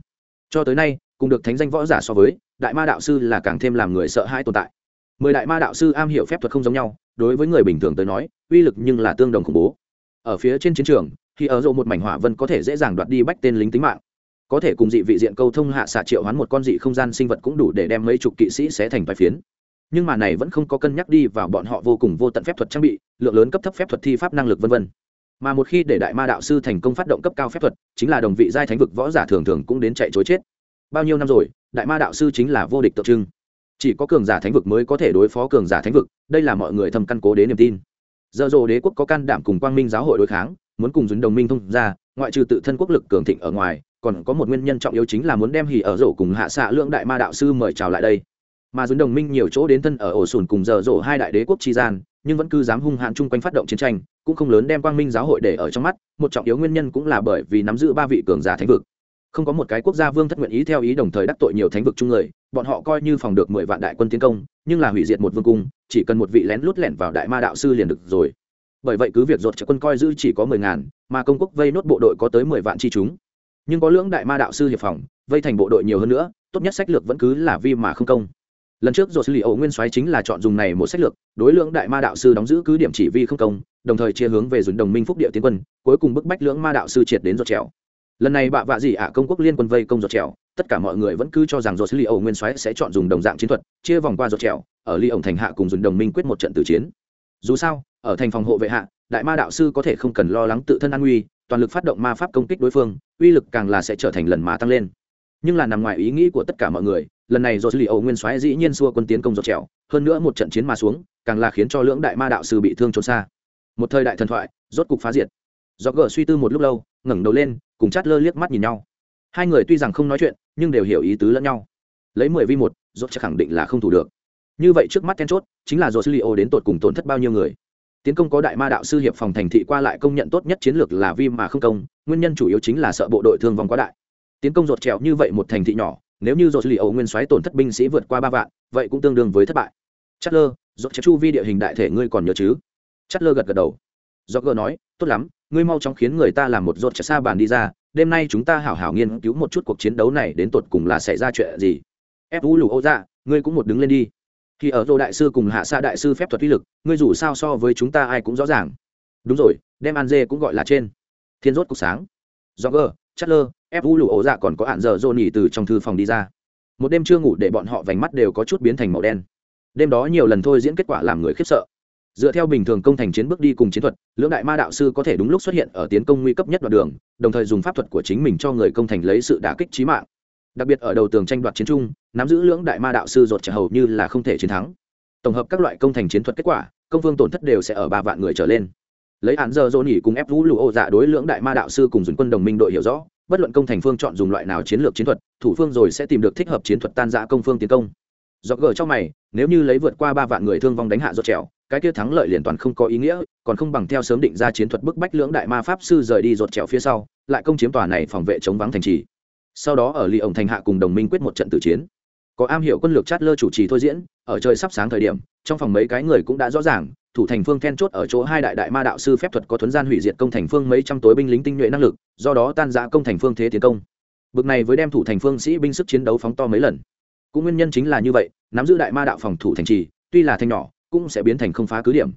Cho tới nay, cùng được thánh danh võ giả so với, đại ma đạo sư là càng thêm làm người sợ hãi tồn tại. Mười đại ma đạo sư am hiểu phép thuật không giống nhau đối với người bình thường tới nói, uy lực nhưng là tương đồng khủng bố. Ở phía trên chiến trường, khi ở rộ một mảnh hỏa vân có thể dễ dàng đoạt đi bách tên lính tính mạng. Có thể cùng dị vị diện câu thông hạ xạ triệu hoán một con dị không gian sinh vật cũng đủ để đem mấy chục kỵ sĩ xé thành vài phiến. Nhưng mà này vẫn không có cân nhắc đi vào bọn họ vô cùng vô tận phép thuật trang bị, lượng lớn cấp thấp phép thuật thi pháp năng lực vân vân. Mà một khi để đại ma đạo sư thành công phát động cấp cao phép thuật, chính là đồng vị giai thánh vực võ giả thường thường cũng đến chạy chối chết. Bao nhiêu năm rồi, đại ma đạo sư chính là vô địch tượng trưng chỉ có cường giả thánh vực mới có thể đối phó cường giả thánh vực, đây là mọi người thầm căn cố đến niềm tin. Giờ rồ đế quốc có can đảm cùng quang minh giáo hội đối kháng, muốn cùng dính đồng minh thông ra ngoại trừ tự thân quốc lực cường thịnh ở ngoài, còn có một nguyên nhân trọng yếu chính là muốn đem hỉ ở rổ cùng hạ xạ lượng đại ma đạo sư mời chào lại đây. Mà dính đồng minh nhiều chỗ đến thân ở ổ sùn cùng giờ rổ hai đại đế quốc tri gian, nhưng vẫn cứ dám hung hãn chung quanh phát động chiến tranh, cũng không lớn đem quang minh giáo hội để ở trong mắt, một trọng yếu nguyên nhân cũng là bởi vì nắm giữ ba vị cường giả thánh vực không có một cái quốc gia vương thất nguyện ý theo ý đồng thời đắc tội nhiều thánh vực chung người, bọn họ coi như phòng được mười vạn đại quân tiến công, nhưng là hủy diệt một vương cung, chỉ cần một vị lén lút lẻn vào đại ma đạo sư liền được rồi. Bởi vậy cứ việc dột trợ quân coi giữ chỉ có mười ngàn, mà công quốc vây nốt bộ đội có tới mười vạn chi chúng. Nhưng có lưỡng đại ma đạo sư hiệp phòng, vây thành bộ đội nhiều hơn nữa, tốt nhất sách lược vẫn cứ là vi mà không công. Lần trước dột lì ổ nguyên soái chính là chọn dùng này một sách lược, đối lưỡng đại ma đạo sư đóng giữ cứ điểm chỉ vi không công, đồng thời chia hướng về dùng đồng minh phúc địa tiến quân, cuối cùng bức bách lưỡng ma đạo sư triệt đến dột trèo lần này bạ vạ gì ạ, công quốc liên quân vây công giọt trèo tất cả mọi người vẫn cứ cho rằng giọt xử lý ẩu nguyên soái sẽ chọn dùng đồng dạng chiến thuật, chia vòng qua giọt trèo ở ly ổng thành hạ cùng dùng đồng minh quyết một trận tử chiến. Dù sao, ở thành phòng hộ vệ hạ, đại ma đạo sư có thể không cần lo lắng tự thân an nguy, toàn lực phát động ma pháp công kích đối phương, uy lực càng là sẽ trở thành lần mà tăng lên. Nhưng là nằm ngoài ý nghĩ của tất cả mọi người, lần này do xử lý ẩu nguyên soái dĩ nhiên xua quân tiến công giọt trèo hơn nữa một trận chiến mà xuống, càng là khiến cho lưỡng đại ma đạo sư bị thương trốn xa. Một thời đại thần thoại, rốt cục phá diệt. Do gờ suy tư một lúc lâu, ngẩng đầu lên cùng chát lơ liếc mắt nhìn nhau. Hai người tuy rằng không nói chuyện, nhưng đều hiểu ý tứ lẫn nhau. Lấy mười vi một dốt chắc khẳng định là không thủ được. Như vậy trước mắt then chốt, chính là dốt sư liệu đến tột cùng tổn thất bao nhiêu người. Tiến công có đại ma đạo sư hiệp phòng thành thị qua lại công nhận tốt nhất chiến lược là vi mà không công, nguyên nhân chủ yếu chính là sợ bộ đội thương vong quá đại. Tiến công dột trèo như vậy một thành thị nhỏ, nếu như rột liệu nguyên xoáy tổn thất binh sĩ vượt qua ba vạn, vậy cũng tương đương với thất bại. Chất lơ rột chu vi địa hình đại thể ngươi còn nhớ chứ? Chất lơ gật gật đầu. Do gờ nói, tốt lắm ngươi mau chóng khiến người ta làm một rột xa bàn đi ra, đêm nay chúng ta hảo hảo nghiên cứu một chút cuộc chiến đấu này đến tột cùng là xảy ra chuyện gì. Ép vũ lù ô ra ngươi cũng một đứng lên đi. Khi ở rô đại sư cùng hạ xa đại sư phép thuật uy lực, ngươi dù sao so với chúng ta ai cũng rõ ràng. Đúng rồi, đem an dê cũng gọi là trên. Thiên rốt cục sáng. Do gờ chất lơ ép vũ lù ô dạ còn có hạn giờ rô nhỉ từ trong thư phòng đi ra. Một đêm chưa ngủ để bọn họ vành mắt đều có chút biến thành màu đen. Đêm đó nhiều lần thôi diễn kết quả làm người khiếp sợ dựa theo bình thường công thành chiến bước đi cùng chiến thuật, lưỡng đại ma đạo sư có thể đúng lúc xuất hiện ở tiến công nguy cấp nhất đoạn đường, đồng thời dùng pháp thuật của chính mình cho người công thành lấy sự đả kích trí mạng. Đặc biệt ở đầu tường tranh đoạt chiến trung, nắm giữ lưỡng đại ma đạo sư rột trả hầu như là không thể chiến thắng. Tổng hợp các loại công thành chiến thuật kết quả, công vương tổn thất đều sẽ ở ba vạn người trở lên. Lấy án giờ dỗ nỉ cùng ép vũ lụ ô dạ đối lưỡng đại ma đạo sư cùng dùng quân đồng minh đội hiểu rõ, bất luận công thành phương chọn dùng loại nào chiến lược chiến thuật, thủ phương rồi sẽ tìm được thích hợp chiến thuật tan giã công phương tiến công. Do gờ trong mày, nếu như lấy vượt qua ba vạn người thương vong đánh hạ rột trèo cái kia thắng lợi liền toàn không có ý nghĩa, còn không bằng theo sớm định ra chiến thuật bức bách lưỡng đại ma pháp sư rời đi rột trèo phía sau, lại công chiếm tòa này phòng vệ chống vắng thành trì. Sau đó ở lì ổng thành hạ cùng đồng minh quyết một trận tử chiến. Có am hiểu quân lược chát lơ chủ trì thôi diễn, ở trời sắp sáng thời điểm, trong phòng mấy cái người cũng đã rõ ràng, thủ thành phương then chốt ở chỗ hai đại đại ma đạo sư phép thuật có thuấn gian hủy diệt công thành phương mấy trăm tối binh lính tinh nhuệ năng lực, do đó tan giã công thành phương thế tiến công. Bực này với đem thủ thành phương sĩ binh sức chiến đấu phóng to mấy lần. Cũng nguyên nhân chính là như vậy, nắm giữ đại ma đạo phòng thủ thành trì, tuy là thanh nhỏ cũng sẽ biến thành không phá cứ điểm.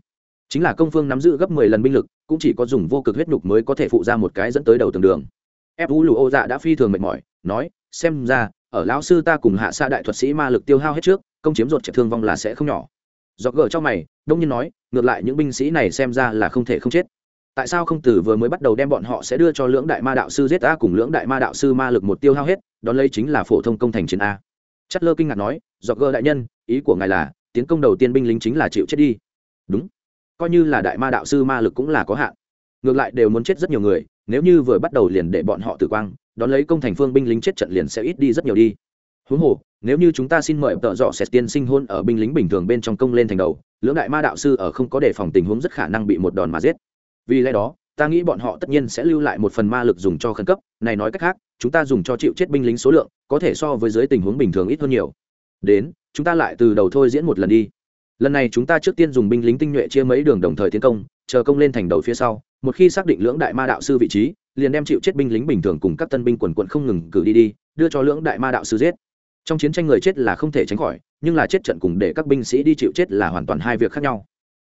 Chính là công phương nắm giữ gấp mười lần binh lực, cũng chỉ có dùng vô cực huyết nhục mới có thể phụ ra một cái dẫn tới đầu tường đường. Ép vũ lù ô dạ đã phi thường mệt mỏi, nói, xem ra, ở lão sư ta cùng hạ xa đại thuật sĩ ma lực tiêu hao hết trước, công chiếm ruột trẻ thương vong là sẽ không nhỏ. Do gờ cho mày, đông nhiên nói, ngược lại những binh sĩ này xem ra là không thể không chết. Tại sao không tử vừa mới bắt đầu đem bọn họ sẽ đưa cho lưỡng đại ma đạo sư giết a cùng lưỡng đại ma đạo sư ma lực một tiêu hao hết, đón lấy chính là phổ thông công thành chiến a. Chất lơ kinh ngạc nói do gờ đại nhân, ý của ngài là tiến công đầu tiên binh lính chính là chịu chết đi. Đúng. Coi như là đại ma đạo sư ma lực cũng là có hạn. Ngược lại đều muốn chết rất nhiều người, nếu như vừa bắt đầu liền để bọn họ tử quang, đón lấy công thành phương binh lính chết trận liền sẽ ít đi rất nhiều đi. Huống hồ, nếu như chúng ta xin mời tợ dọ sẽ tiên sinh hôn ở binh lính bình thường bên trong công lên thành đầu, lưỡng đại ma đạo sư ở không có đề phòng tình huống rất khả năng bị một đòn mà giết. Vì lẽ đó, ta nghĩ bọn họ tất nhiên sẽ lưu lại một phần ma lực dùng cho khẩn cấp, này nói cách khác, chúng ta dùng cho chịu chết binh lính số lượng, có thể so với dưới tình huống bình thường ít hơn nhiều đến, chúng ta lại từ đầu thôi diễn một lần đi. Lần này chúng ta trước tiên dùng binh lính tinh nhuệ chia mấy đường đồng thời tiến công, chờ công lên thành đầu phía sau, một khi xác định lưỡng đại ma đạo sư vị trí, liền đem chịu chết binh lính bình thường cùng các tân binh quần quận không ngừng cử đi đi, đưa cho lưỡng đại ma đạo sư giết. Trong chiến tranh người chết là không thể tránh khỏi, nhưng là chết trận cùng để các binh sĩ đi chịu chết là hoàn toàn hai việc khác nhau.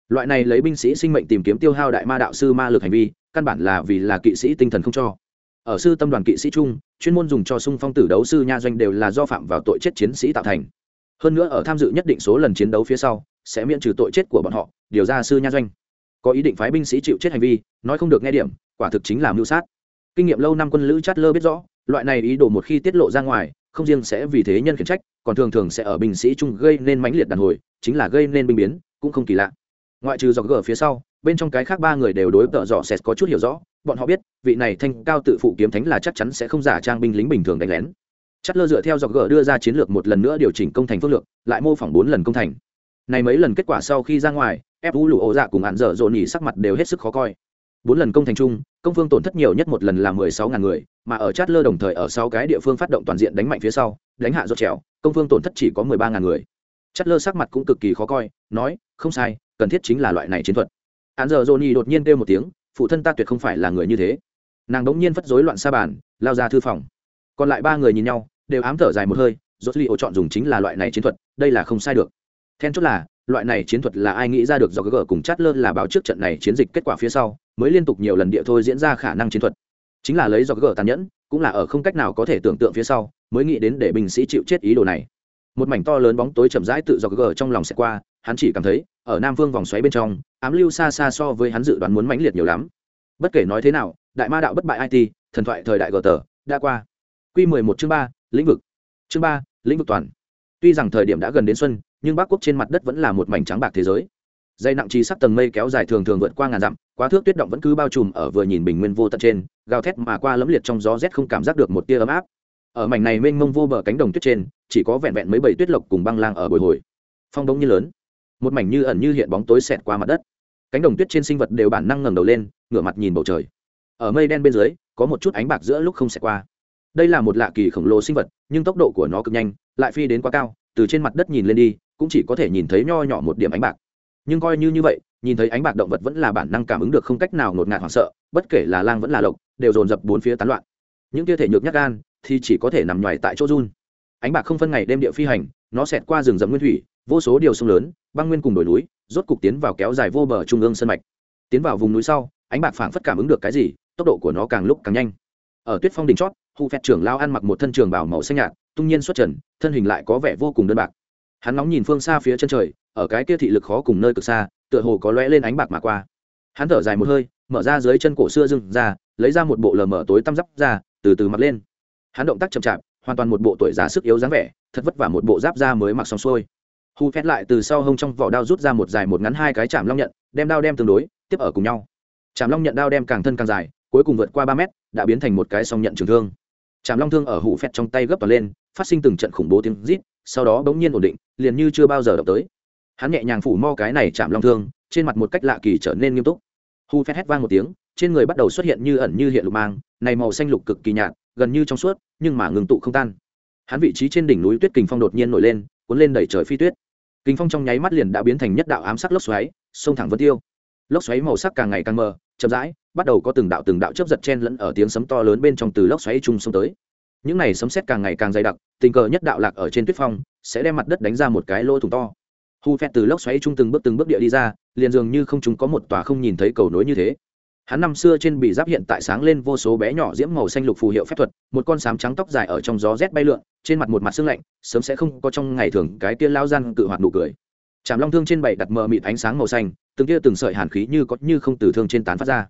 Loại này lấy binh sĩ sinh mệnh tìm kiếm tiêu hao đại ma đạo sư ma lực hành vi, căn bản là vì là kỵ sĩ tinh thần không cho. Ở sư tâm đoàn kỵ sĩ chung, chuyên môn dùng cho sung phong tử đấu sư nha doanh đều là do phạm vào tội chết chiến sĩ tạo thành hơn nữa ở tham dự nhất định số lần chiến đấu phía sau, sẽ miễn trừ tội chết của bọn họ, điều ra sư nha doanh. Có ý định phái binh sĩ chịu chết hành vi, nói không được nghe điểm, quả thực chính là mưu sát. Kinh nghiệm lâu năm quân lữ chát lơ biết rõ, loại này ý đồ một khi tiết lộ ra ngoài, không riêng sẽ vì thế nhân khiển trách, còn thường thường sẽ ở binh sĩ chung gây nên mãnh liệt đàn hồi, chính là gây nên binh biến, cũng không kỳ lạ. Ngoại trừ do gờ phía sau, bên trong cái khác ba người đều đối tợ dọ sẽ có chút hiểu rõ, bọn họ biết, vị này thanh cao tự phụ kiếm thánh là chắc chắn sẽ không giả trang binh lính bình thường đánh lén chất lơ dựa theo dọc gờ đưa ra chiến lược một lần nữa điều chỉnh công thành phương lược, lại mô phỏng bốn lần công thành. Này mấy lần kết quả sau khi ra ngoài ép vũ lụ ổ dạ cùng hạn dở dồn nhỉ sắc mặt đều hết sức khó coi. Bốn lần công thành chung, công phương tổn thất nhiều nhất một lần là mười sáu ngàn người, mà ở chát lơ đồng thời ở sáu cái địa phương phát động toàn diện đánh mạnh phía sau, đánh hạ rốt trèo công phương tổn thất chỉ có mười ba ngàn người. Chát lơ sắc mặt cũng cực kỳ khó coi, nói, không sai, cần thiết chính là loại này chiến thuật. Hạn dở dồn nhỉ đột nhiên kêu một tiếng, phụ thân ta tuyệt không phải là người như thế. Nàng đống nhiên phất rối loạn sa bàn, lao ra thư phòng. Còn lại ba người nhìn nhau đều ám thở dài một hơi rốt li ô chọn dùng chính là loại này chiến thuật, đây là không sai được. Then chốt là, loại này chiến thuật là ai nghĩ ra được do gỡ cùng chát lơ là báo trước trận này chiến dịch kết quả phía sau, mới liên tục nhiều lần địa thôi diễn ra khả năng chiến thuật. Chính là lấy do gỡ tàn nhẫn, cũng là ở không cách nào có thể tưởng tượng phía sau, mới nghĩ đến để binh sĩ chịu chết ý đồ này. Một mảnh to lớn bóng tối chậm rãi tự do gờ trong lòng sẽ qua, hắn chỉ cảm thấy, ở nam vương vòng xoáy bên trong, ám lưu xa xa so với hắn dự đoán muốn mãnh liệt nhiều lắm. Bất kể nói thế nào, đại ma đạo bất bại it thần thoại thời đại gờ tờ đã qua. Q mười một chương ba lĩnh vực. Chương ba, lĩnh vực toàn. Tuy rằng thời điểm đã gần đến xuân, nhưng bắc quốc trên mặt đất vẫn là một mảnh trắng bạc thế giới. Dây nặng trí sắc tầng mây kéo dài thường thường vượt qua ngàn dặm, quá thước tuyết động vẫn cứ bao trùm ở vừa nhìn bình nguyên vô tận trên, gào thét mà qua lấm liệt trong gió rét không cảm giác được một tia ấm áp. Ở mảnh này mênh mông vô bờ cánh đồng tuyết trên, chỉ có vẹn vẹn mấy bầy tuyết lộc cùng băng lang ở bồi hồi. Phong đông như lớn, một mảnh như ẩn như hiện bóng tối xẹt qua mặt đất. Cánh đồng tuyết trên sinh vật đều bản năng ngẩng đầu lên, ngửa mặt nhìn bầu trời. Ở mây đen bên dưới, có một chút ánh bạc giữa lúc không xẹt qua đây là một lạ kỳ khổng lồ sinh vật, nhưng tốc độ của nó cực nhanh, lại phi đến quá cao, từ trên mặt đất nhìn lên đi, cũng chỉ có thể nhìn thấy nho nhỏ một điểm ánh bạc. Nhưng coi như như vậy, nhìn thấy ánh bạc động vật vẫn là bản năng cảm ứng được không cách nào ngột ngạt hoảng sợ, bất kể là lang vẫn là lộc, đều dồn dập bốn phía tán loạn. Những tia thể nhược nhắc gan thì chỉ có thể nằm ngoài tại chỗ run. Ánh bạc không phân ngày đêm địa phi hành, nó xẹt qua rừng rậm nguyên thủy, vô số điều sông lớn, băng nguyên cùng đồi núi, rốt cục tiến vào kéo dài vô bờ trung ương sân mạch. Tiến vào vùng núi sau, ánh bạc phảng phất cảm ứng được cái gì, tốc độ của nó càng lúc càng nhanh. Ở tuyết phong đỉnh chót hù phẹt trưởng lao ăn mặc một thân trường bảo màu xanh nhạt, tung nhiên xuất trần, thân hình lại có vẻ vô cùng đơn bạc. Hắn nóng nhìn phương xa phía chân trời, ở cái kia thị lực khó cùng nơi cực xa, tựa hồ có lóe lên ánh bạc mà qua. Hắn thở dài một hơi, mở ra dưới chân cổ xưa dưng ra, lấy ra một bộ lờ mở tối tăm giáp ra từ từ mặc lên. Hắn động tác chậm chạp, hoàn toàn một bộ tuổi già sức yếu dáng vẻ, thật vất vả một bộ giáp da mới mặc xong xuôi. Hù phét lại từ sau hông trong vỏ đao rút ra một dài một ngắn hai cái chạm long nhận, đem đao đem tương đối, tiếp ở cùng nhau. Chạm long nhận đao đem càng thân càng dài, cuối cùng vượt qua ba mét, đã biến thành một cái song nhận trường thương chạm long thương ở hủ phẹt trong tay gấp vào lên, phát sinh từng trận khủng bố tiếng rít, sau đó bỗng nhiên ổn định, liền như chưa bao giờ động tới. Hắn nhẹ nhàng phủ mo cái này chạm long thương, trên mặt một cách lạ kỳ trở nên nghiêm túc. Hủ phẹt hét vang một tiếng, trên người bắt đầu xuất hiện như ẩn như hiện lục mang, này màu xanh lục cực kỳ nhạt, gần như trong suốt, nhưng mà ngừng tụ không tan. Hắn vị trí trên đỉnh núi tuyết kình phong đột nhiên nổi lên, cuốn lên đẩy trời phi tuyết. Kình phong trong nháy mắt liền đã biến thành nhất đạo ám sắc lốc xoáy sông thẳng vân tiêu. Lốc xoáy màu sắc càng ngày càng mờ chậm rãi, bắt đầu có từng đạo từng đạo chớp giật chen lẫn ở tiếng sấm to lớn bên trong từ lốc xoáy chung sông tới. Những này sấm sét càng ngày càng dày đặc, tình cờ nhất đạo lạc ở trên tuyết phong, sẽ đem mặt đất đánh ra một cái lỗ thủng to. Hu phét từ lốc xoáy chung từng bước từng bước địa đi ra, liền dường như không chúng có một tòa không nhìn thấy cầu nối như thế. Hắn năm xưa trên bị giáp hiện tại sáng lên vô số bé nhỏ diễm màu xanh lục phù hiệu phép thuật, một con sám trắng tóc dài ở trong gió rét bay lượn, trên mặt một mặt sương lạnh, sớm sẽ không có trong ngày thường cái tia lao gian cự hoạt nụ cười. Chạm long thương trên bảy đặt mờ mịt ánh sáng màu xanh từng tia từng sợi hàn khí như có như không từ thương trên tán phát ra.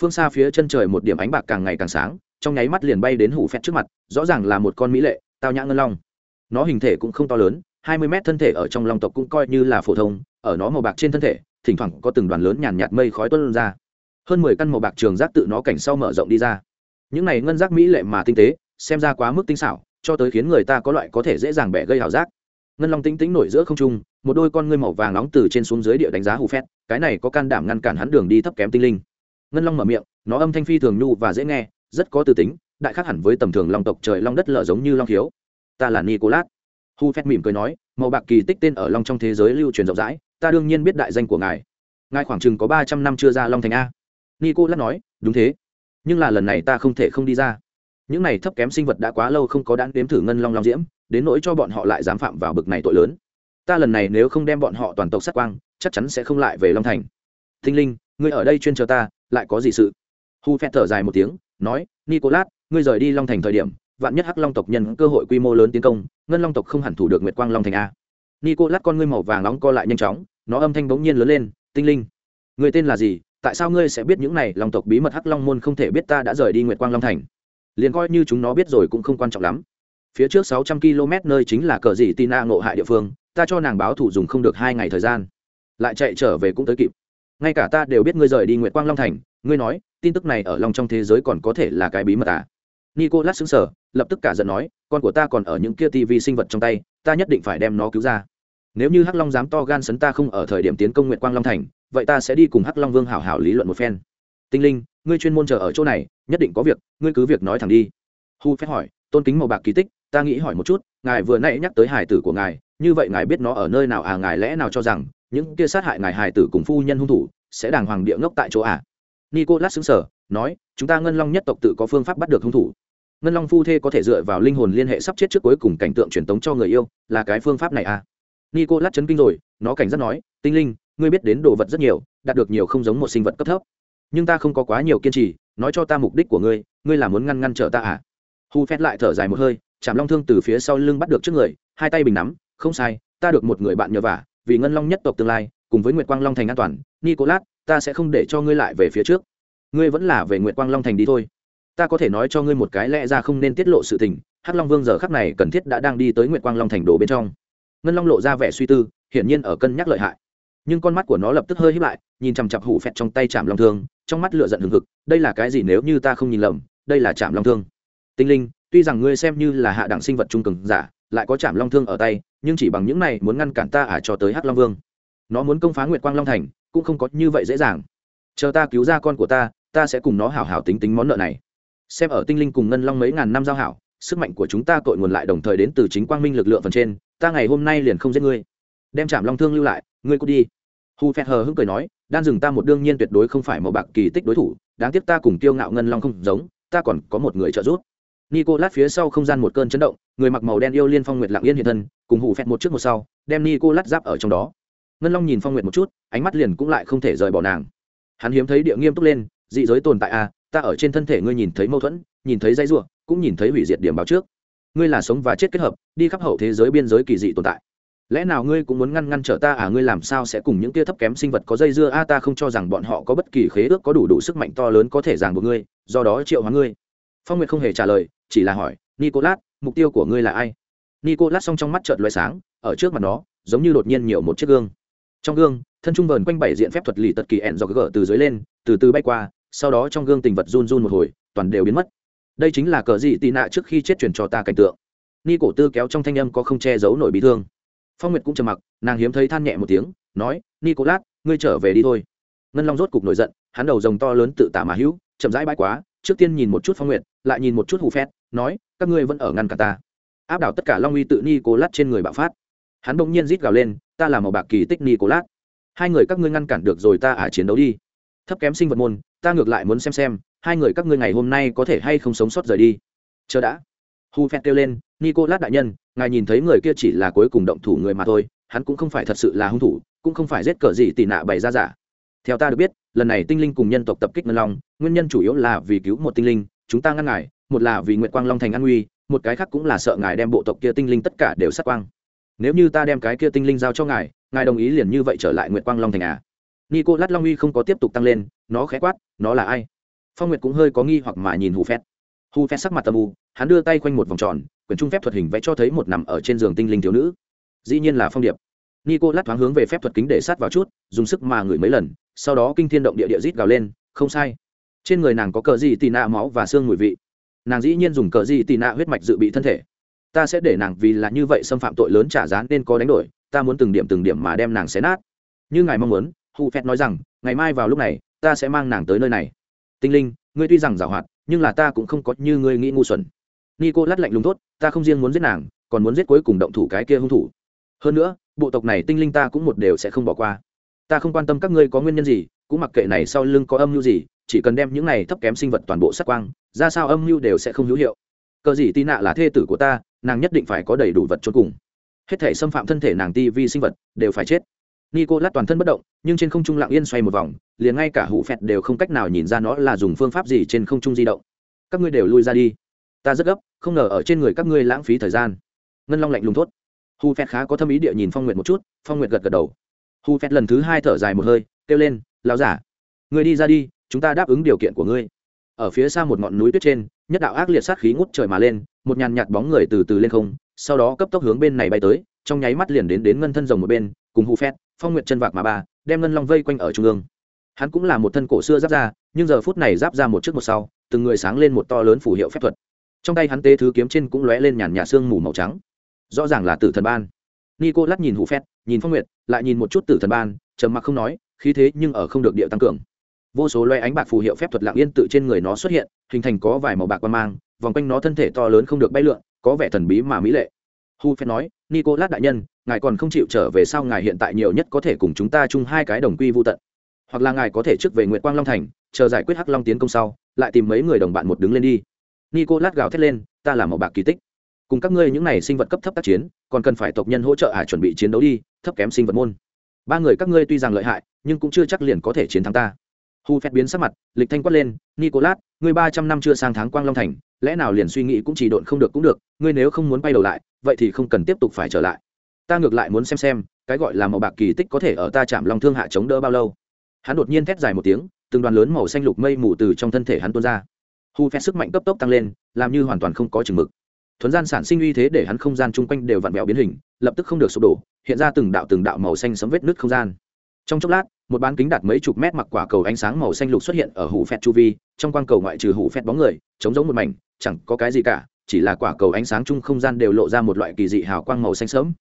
Phương xa phía chân trời một điểm ánh bạc càng ngày càng sáng, trong nháy mắt liền bay đến hủ phét trước mặt, rõ ràng là một con mỹ lệ, tao nhã ngân long. Nó hình thể cũng không to lớn, hai mươi mét thân thể ở trong long tộc cũng coi như là phổ thông, ở nó màu bạc trên thân thể, thỉnh thoảng có từng đoàn lớn nhàn nhạt mây khói tuôn ra. Hơn mười căn màu bạc trường giác tự nó cảnh sau mở rộng đi ra. Những này ngân giác mỹ lệ mà tinh tế, xem ra quá mức tinh xảo, cho tới khiến người ta có loại có thể dễ dàng bẻ gây hào giác ngân long tĩnh tĩnh nổi giữa không trung, một đôi con ngươi màu vàng nóng từ trên xuống dưới địa đánh giá hù phét, cái này có can đảm ngăn cản hắn đường đi thấp kém tinh linh. Ngân long mở miệng, nó âm thanh phi thường nhu và dễ nghe, rất có từ tính, đại khác hẳn với tầm thường long tộc trời long đất lở giống như long thiếu ta là nicolas. Hu phét mỉm cười nói, màu bạc kỳ tích tên ở long trong thế giới lưu truyền rộng rãi, ta đương nhiên biết đại danh của ngài. Ngài khoảng chừng có ba trăm năm chưa ra long thành a. Nicolas nói, đúng thế. Nhưng là lần này ta không thể không đi ra. Những này thấp kém sinh vật đã quá lâu không có đạn đếm thử ngân long long diễm đến nỗi cho bọn họ lại dám phạm vào bực này tội lớn. Ta lần này nếu không đem bọn họ toàn tộc sát quang, chắc chắn sẽ không lại về long thành. Thinh linh, ngươi ở đây chuyên chờ ta, lại có gì sự? Hu phét thở dài một tiếng, nói, nicolas, ngươi rời đi long thành thời điểm, vạn nhất hắc long tộc nhân cơ hội quy mô lớn tiến công, ngân long tộc không hẳn thủ được nguyệt quang long thành a. Nicolas con ngươi màu vàng nóng co lại nhanh chóng, nó âm thanh bỗng nhiên lớn lên tinh linh người tên là gì? Tại sao ngươi sẽ biết những này long tộc bí mật hắc long môn không thể biết ta đã rời đi nguyệt quang long thành? Liền coi như chúng nó biết rồi cũng không quan trọng lắm phía trước sáu trăm km nơi chính là cờ gì tina ngộ hại địa phương, ta cho nàng báo thủ dùng không được hai ngày thời gian. Lại chạy trở về cũng tới kịp. Ngay cả ta đều biết ngươi rời đi nguyệt quang long thành, ngươi nói, tin tức này ở lòng trong thế giới còn có thể là cái bí mật à? Nicolas xứng sở lập tức cả giận nói, con của ta còn ở những kia tv sinh vật trong tay, ta nhất định phải đem nó cứu ra. Nếu như hắc long dám to gan sấn ta không ở thời điểm tiến công nguyệt quang long thành, vậy ta sẽ đi cùng hắc long vương hảo hảo lý luận một phen. Tinh linh, ngươi chuyên môn chờ ở chỗ này, nhất định có việc, ngươi cứ việc nói thẳng đi. Hu phép hỏi, tôn kính màu bạc kỳ tích ta nghĩ hỏi một chút, ngài vừa nãy nhắc tới hài tử của ngài, như vậy ngài biết nó ở nơi nào à ngài lẽ nào cho rằng, những kia sát hại ngài hài tử cùng phu nhân hung thủ, sẽ đàng hoàng địa ngốc tại chỗ à? Nicolas xứng sở nói, chúng ta ngân long nhất tộc tự có phương pháp bắt được hung thủ. Ngân long phu thê có thể dựa vào linh hồn liên hệ sắp chết trước cuối cùng cảnh tượng truyền tống cho người yêu, là cái phương pháp này à? Nico lát chấn kinh rồi, nó cảnh giác nói, tinh linh, ngươi biết đến đồ vật rất nhiều, đạt được nhiều không giống một sinh vật cấp thấp. Nhưng ta không có quá nhiều kiên trì, nói cho ta mục đích của ngươi ngươi là muốn ngăn ngăn trở ta à? Hu phét lại thở dài một hơi chạm long thương từ phía sau lưng bắt được trước người, hai tay bình nắm, không sai, ta được một người bạn nhờ vả, vì ngân long nhất tộc tương lai, cùng với nguyệt quang long thành an toàn. Nicolas, ta sẽ không để cho ngươi lại về phía trước. Ngươi vẫn là về nguyệt quang long thành đi thôi. Ta có thể nói cho ngươi một cái lẽ ra không nên tiết lộ sự tình, hắc long vương giờ khắc này cần thiết đã đang đi tới nguyệt quang long thành đồ bên trong. Ngân long lộ ra vẻ suy tư, hiển nhiên ở cân nhắc lợi hại. Nhưng con mắt của nó lập tức hơi hít lại, nhìn chằm chặp hủ phẹt trong tay chạm long thương, trong mắt lửa giận hừng hực, đây là cái gì nếu như ta không nhìn lầm, đây là chạm long thương? Tinh linh tuy rằng ngươi xem như là hạ đẳng sinh vật trung cường giả, lại có chạm long thương ở tay, nhưng chỉ bằng những này muốn ngăn cản ta ả à cho tới hắc long vương. Nó muốn công phá nguyệt quang long thành, cũng không có như vậy dễ dàng. Chờ ta cứu ra con của ta ta sẽ cùng nó hảo hảo tính tính món nợ này. Xem ở tinh linh cùng ngân long mấy ngàn năm giao hảo, sức mạnh của chúng ta cội nguồn lại đồng thời đến từ chính quang minh lực lượng phần trên, ta ngày hôm nay liền không giết ngươi. Đem chạm long thương lưu lại, ngươi cút đi. Hu phét hờ hững cười nói, đan rừng ta một đương nhiên tuyệt đối không phải một bạc kỳ tích đối thủ, đáng tiếc ta cùng tiêu ngạo ngân long không giống, ta còn có một người trợ giúp nico lát phía sau không gian một cơn chấn động người mặc màu đen yêu liên phong nguyệt lặng yên hiện thân cùng hủ phẹt một trước một sau đem nico lát giáp ở trong đó. Ngân long nhìn phong nguyệt một chút ánh mắt liền cũng lại không thể rời bỏ nàng. Hắn hiếm thấy địa nghiêm túc lên dị giới tồn tại à ta ở trên thân thể ngươi nhìn thấy mâu thuẫn nhìn thấy dây rủa, cũng nhìn thấy hủy diệt điểm báo trước. Ngươi là sống và chết kết hợp đi khắp hậu thế giới biên giới kỳ dị tồn tại. Lẽ nào ngươi cũng muốn ngăn ngăn trở ta à ngươi làm sao sẽ cùng những tia thấp kém sinh vật có dây dưa? A ta không cho rằng bọn họ có bất kỳ khế ước có đủ đủ sức mạnh to lớn có thể ràng buộc ngươi do đó triệu hóa ngươi phong nguyệt không hề trả lời, chỉ là hỏi, nicolas, mục tiêu của ngươi là ai? Nicolas xong trong mắt trợn loại sáng, ở trước mặt nó, giống như đột nhiên nhiều một chiếc gương. Trong gương, thân trung vờn quanh bảy diện phép thuật lì tật kỳ ẹn do gỡ từ dưới lên, từ từ bay qua, sau đó trong gương tình vật run run một hồi, toàn đều biến mất. Đây chính là cờ dị tị nạ trước khi chết truyền cho ta cảnh tượng. Ni cổ tư kéo trong thanh âm có không che giấu nổi bị thương. Phong nguyệt cũng trầm mặc, nàng hiếm thấy than nhẹ một tiếng, nói, nicolas, ngươi trở về đi thôi. Ngân long rốt cục nổi giận, hắn đầu rồng to lớn tự tả mà hữu, chậm rãi bãi quá trước tiên nhìn một chút phong nguyệt, lại nhìn một chút hù phét, nói, các ngươi vẫn ở ngăn cả ta. Áp đảo tất cả long uy tự ni cô lát trên người bạo phát. Hắn bỗng nhiên rít gào lên, ta là một bạc kỳ tích ni cô lát hai người các ngươi ngăn cản được rồi ta ả chiến đấu đi. Thấp kém sinh vật môn, ta ngược lại muốn xem xem, hai người các ngươi ngày hôm nay có thể hay không sống sót rời đi. Chờ đã. Hu phét kêu lên, nicolas đại nhân, ngài nhìn thấy người kia chỉ là cuối cùng động thủ người mà thôi, hắn cũng không phải thật sự là hung thủ, cũng không phải giết cờ gì tị nạ bày ra giả. Theo ta được biết lần này tinh linh cùng nhân tộc tập kích ngân long, nguyên nhân chủ yếu là vì cứu một tinh linh, chúng ta ngăn ngài, một là vì nguyện quang long thành an nguy, một cái khác cũng là sợ ngài đem bộ tộc kia tinh linh tất cả đều sát quang. Nếu như ta đem cái kia tinh linh giao cho ngài ngài đồng ý liền như vậy trở lại nguyện quang long thành à? Nico lát long uy không có tiếp tục tăng lên, nó khẽ quát, nó là ai? Phong nguyệt cũng hơi có nghi hoặc mà nhìn hù phét. Hù phét sắc mặt tầm u, hắn đưa tay quanh một vòng tròn, quyển trung phép thuật hình vẽ cho thấy một nằm ở trên giường tinh linh thiếu nữ. Dĩ nhiên là phong điệp. Nico lát thoáng hướng về phép thuật kính để sát vào chút, dùng sức mà ngửi mấy lần sau đó kinh thiên động địa địa rít gào lên, không sai. Trên người nàng có cờ gì tì nạ máu và xương mùi vị. Nàng dĩ nhiên dùng cờ gì tì nạ huyết mạch dự bị thân thể. Ta sẽ để nàng vì là như vậy xâm phạm tội lớn trả giá nên có đánh đổi, ta muốn từng điểm từng điểm mà đem nàng xé nát. Như ngài mong muốn hù phét nói rằng, ngày mai vào lúc này, ta sẽ mang nàng tới nơi này. Tinh linh, ngươi tuy rằng giảo hoạt, nhưng là ta cũng không có như ngươi nghĩ ngu xuẩn. Nico lát lạnh lùng tốt ta không riêng muốn giết nàng, còn muốn giết cuối cùng động thủ cái kia hung thủ. Hơn nữa, bộ tộc này tinh linh ta cũng một đều sẽ không bỏ qua ta không quan tâm các ngươi có nguyên nhân gì, cũng mặc kệ này sau lưng có âm mưu gì, chỉ cần đem những này thấp kém sinh vật toàn bộ sát quang, ra sao âm mưu đều sẽ không hữu hiệu. Cờ gì tị nạ là thê tử của ta, nàng nhất định phải có đầy đủ vật cho cùng. Hết thể xâm phạm thân thể nàng ti vi sinh vật đều phải chết. Nico lát toàn thân bất động, nhưng trên không trung lặng yên xoay một vòng, liền ngay cả hụ phẹt đều không cách nào nhìn ra nó là dùng phương pháp gì trên không trung di động. Các ngươi đều lui ra đi. Ta rất gấp, không ngờ ở trên người các ngươi lãng phí thời gian. Ngân long lạnh lùng thốt. Hù phẹt khá có tâm ý địa nhìn phong nguyệt một chút, phong nguyệt gật gật đầu hu phét lần thứ hai thở dài một hơi, kêu lên lao giả người đi ra đi, chúng ta đáp ứng điều kiện của ngươi. Ở phía xa một ngọn núi tuyết trên, nhất đạo ác liệt sát khí ngút trời mà lên, một nhàn nhạt bóng người từ từ lên không, sau đó cấp tốc hướng bên này bay tới, trong nháy mắt liền đến đến ngân thân rồng một bên, cùng hù phét phong nguyệt chân vạc mà ba, đem ngân long vây quanh ở trung ương. Hắn cũng là một thân cổ xưa giáp ra nhưng giờ phút này giáp ra một trước một sau, từng người sáng lên một to lớn phủ hiệu phép thuật. Trong tay hắn tế thứ kiếm trên cũng lóe lên nhàn nhạt xương mù màu trắng. Rõ ràng là tử thần ban. Nico lắt nhìn hủ phét nhìn phong nguyệt, lại nhìn một chút tử thần ban, trầm mặc không nói, khí thế nhưng ở không được địa tăng cường. Vô số loe ánh bạc phù hiệu phép thuật lạng yên tự trên người nó xuất hiện, hình thành có vài màu bạc quan mang, vòng quanh nó thân thể to lớn không được bay lượn, có vẻ thần bí mà mỹ lệ. Hu phép nói nico lát đại nhân, ngài còn không chịu trở về sau ngài hiện tại nhiều nhất có thể cùng chúng ta chung hai cái đồng quy vô tận? Hoặc là ngài có thể trước về nguyệt quang long thành, chờ giải quyết hắc long tiến công sau, lại tìm mấy người đồng bạn một đứng lên đi. Nico lát gào thét lên, ta là màu bạc kỳ tích cùng các ngươi những này sinh vật cấp thấp tác chiến, còn cần phải tộc nhân hỗ trợ ả à chuẩn bị chiến đấu đi, thấp kém sinh vật môn. Ba người các ngươi tuy rằng lợi hại, nhưng cũng chưa chắc liền có thể chiến thắng ta. Hu phép biến sắc mặt, lịch thanh quát lên, nicolas, ngươi ba trăm năm chưa sang tháng quang long thành, lẽ nào liền suy nghĩ cũng chỉ độn không được cũng được, ngươi nếu không muốn bay đầu lại, vậy thì không cần tiếp tục phải trở lại. Ta ngược lại muốn xem xem, cái gọi là màu bạc kỳ tích có thể ở ta chạm lòng thương hạ chống đỡ bao lâu. Hắn đột nhiên thét dài một tiếng, từng đoàn lớn màu xanh lục mây mù từ trong thân thể hắn tuôn ra. Hu phép sức mạnh cấp tốc tăng lên, làm như hoàn toàn không có chừng mực thuấn gian sản sinh uy thế để hắn không gian chung quanh đều vặn vẹo biến hình, lập tức không được sụp đổ, hiện ra từng đạo từng đạo màu xanh sấm vết nứt không gian. Trong chốc lát, một bán kính đạt mấy chục mét mặc quả cầu ánh sáng màu xanh lục xuất hiện ở hủ phẹt chu vi, trong quang cầu ngoại trừ hủ phẹt bóng người chống giống một mảnh, chẳng có cái gì cả, chỉ là quả cầu ánh sáng chung không gian đều lộ ra một loại kỳ dị hào quang màu xanh sớm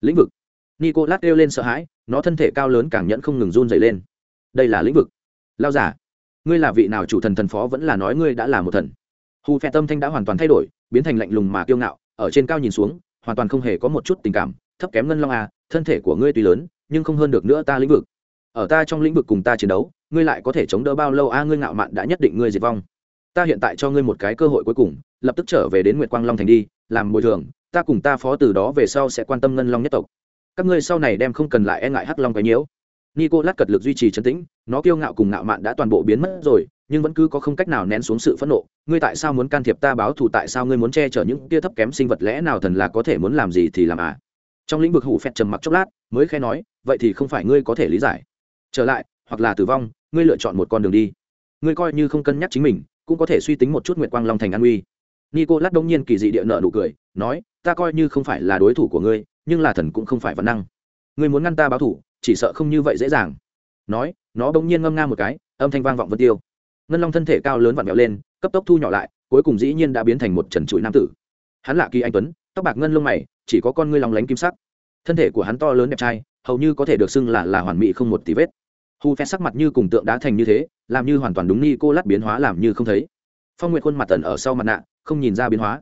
lĩnh vực. Nico lát kêu lên sợ hãi, nó thân thể cao lớn càng nhẫn không ngừng run dày lên. Đây là lĩnh vực. Lao giả, ngươi là vị nào chủ thần thần phó vẫn là nói ngươi đã là một thần? Hù phe tâm thanh đã hoàn toàn thay đổi, biến thành lạnh lùng mà kiêu ngạo, ở trên cao nhìn xuống, hoàn toàn không hề có một chút tình cảm, thấp kém ngân long à thân thể của ngươi tuy lớn, nhưng không hơn được nữa ta lĩnh vực. Ở ta trong lĩnh vực cùng ta chiến đấu, ngươi lại có thể chống đỡ bao lâu a ngươi ngạo mạn đã nhất định ngươi diệt vong. Ta hiện tại cho ngươi một cái cơ hội cuối cùng, lập tức trở về đến nguyệt quang long thành đi, làm bồi thường, ta cùng ta phó từ đó về sau sẽ quan tâm ngân long nhất tộc. Các ngươi sau này đem không cần lại e ngại hắc long cái nhiễu. Nico lát cật lực duy trì trấn tĩnh, nó kiêu ngạo cùng ngạo mạn đã toàn bộ biến mất rồi nhưng vẫn cứ có không cách nào nén xuống sự phẫn nộ. Ngươi tại sao muốn can thiệp ta báo thù? Tại sao ngươi muốn che chở những tia thấp kém sinh vật lẽ nào thần là có thể muốn làm gì thì làm à? Trong lĩnh vực hủ phẹt trầm mặc chốc lát, mới khai nói, vậy thì không phải ngươi có thể lý giải. Trở lại, hoặc là tử vong, ngươi lựa chọn một con đường đi. Ngươi coi như không cân nhắc chính mình, cũng có thể suy tính một chút nguyệt quang long thành an uy. Nico lát đông nhiên kỳ dị địa nợ nụ cười, nói, ta coi như không phải là đối thủ của ngươi, nhưng là thần cũng không phải văn năng. Ngươi muốn ngăn ta báo thủ chỉ sợ không như vậy dễ dàng. Nói, nó bỗng nhiên ngâm nga một cái, âm thanh vang vọng vân tiêu ngân long thân thể cao lớn vặn vẹo lên, cấp tốc thu nhỏ lại, cuối cùng dĩ nhiên đã biến thành một trần trụi nam tử. Hắn lạ kỳ anh tuấn, tóc bạc ngân lông mày, chỉ có con ngươi lòng lánh kim sắc. Thân thể của hắn to lớn đẹp trai, hầu như có thể được xưng là là hoàn mỹ không một tí vết. Hu phe sắc mặt như cùng tượng đá thành như thế, làm như hoàn toàn đúng ni cô lát biến hóa làm như không thấy. Phong nguyệt khuôn mặt tần ở sau mặt nạ, không nhìn ra biến hóa.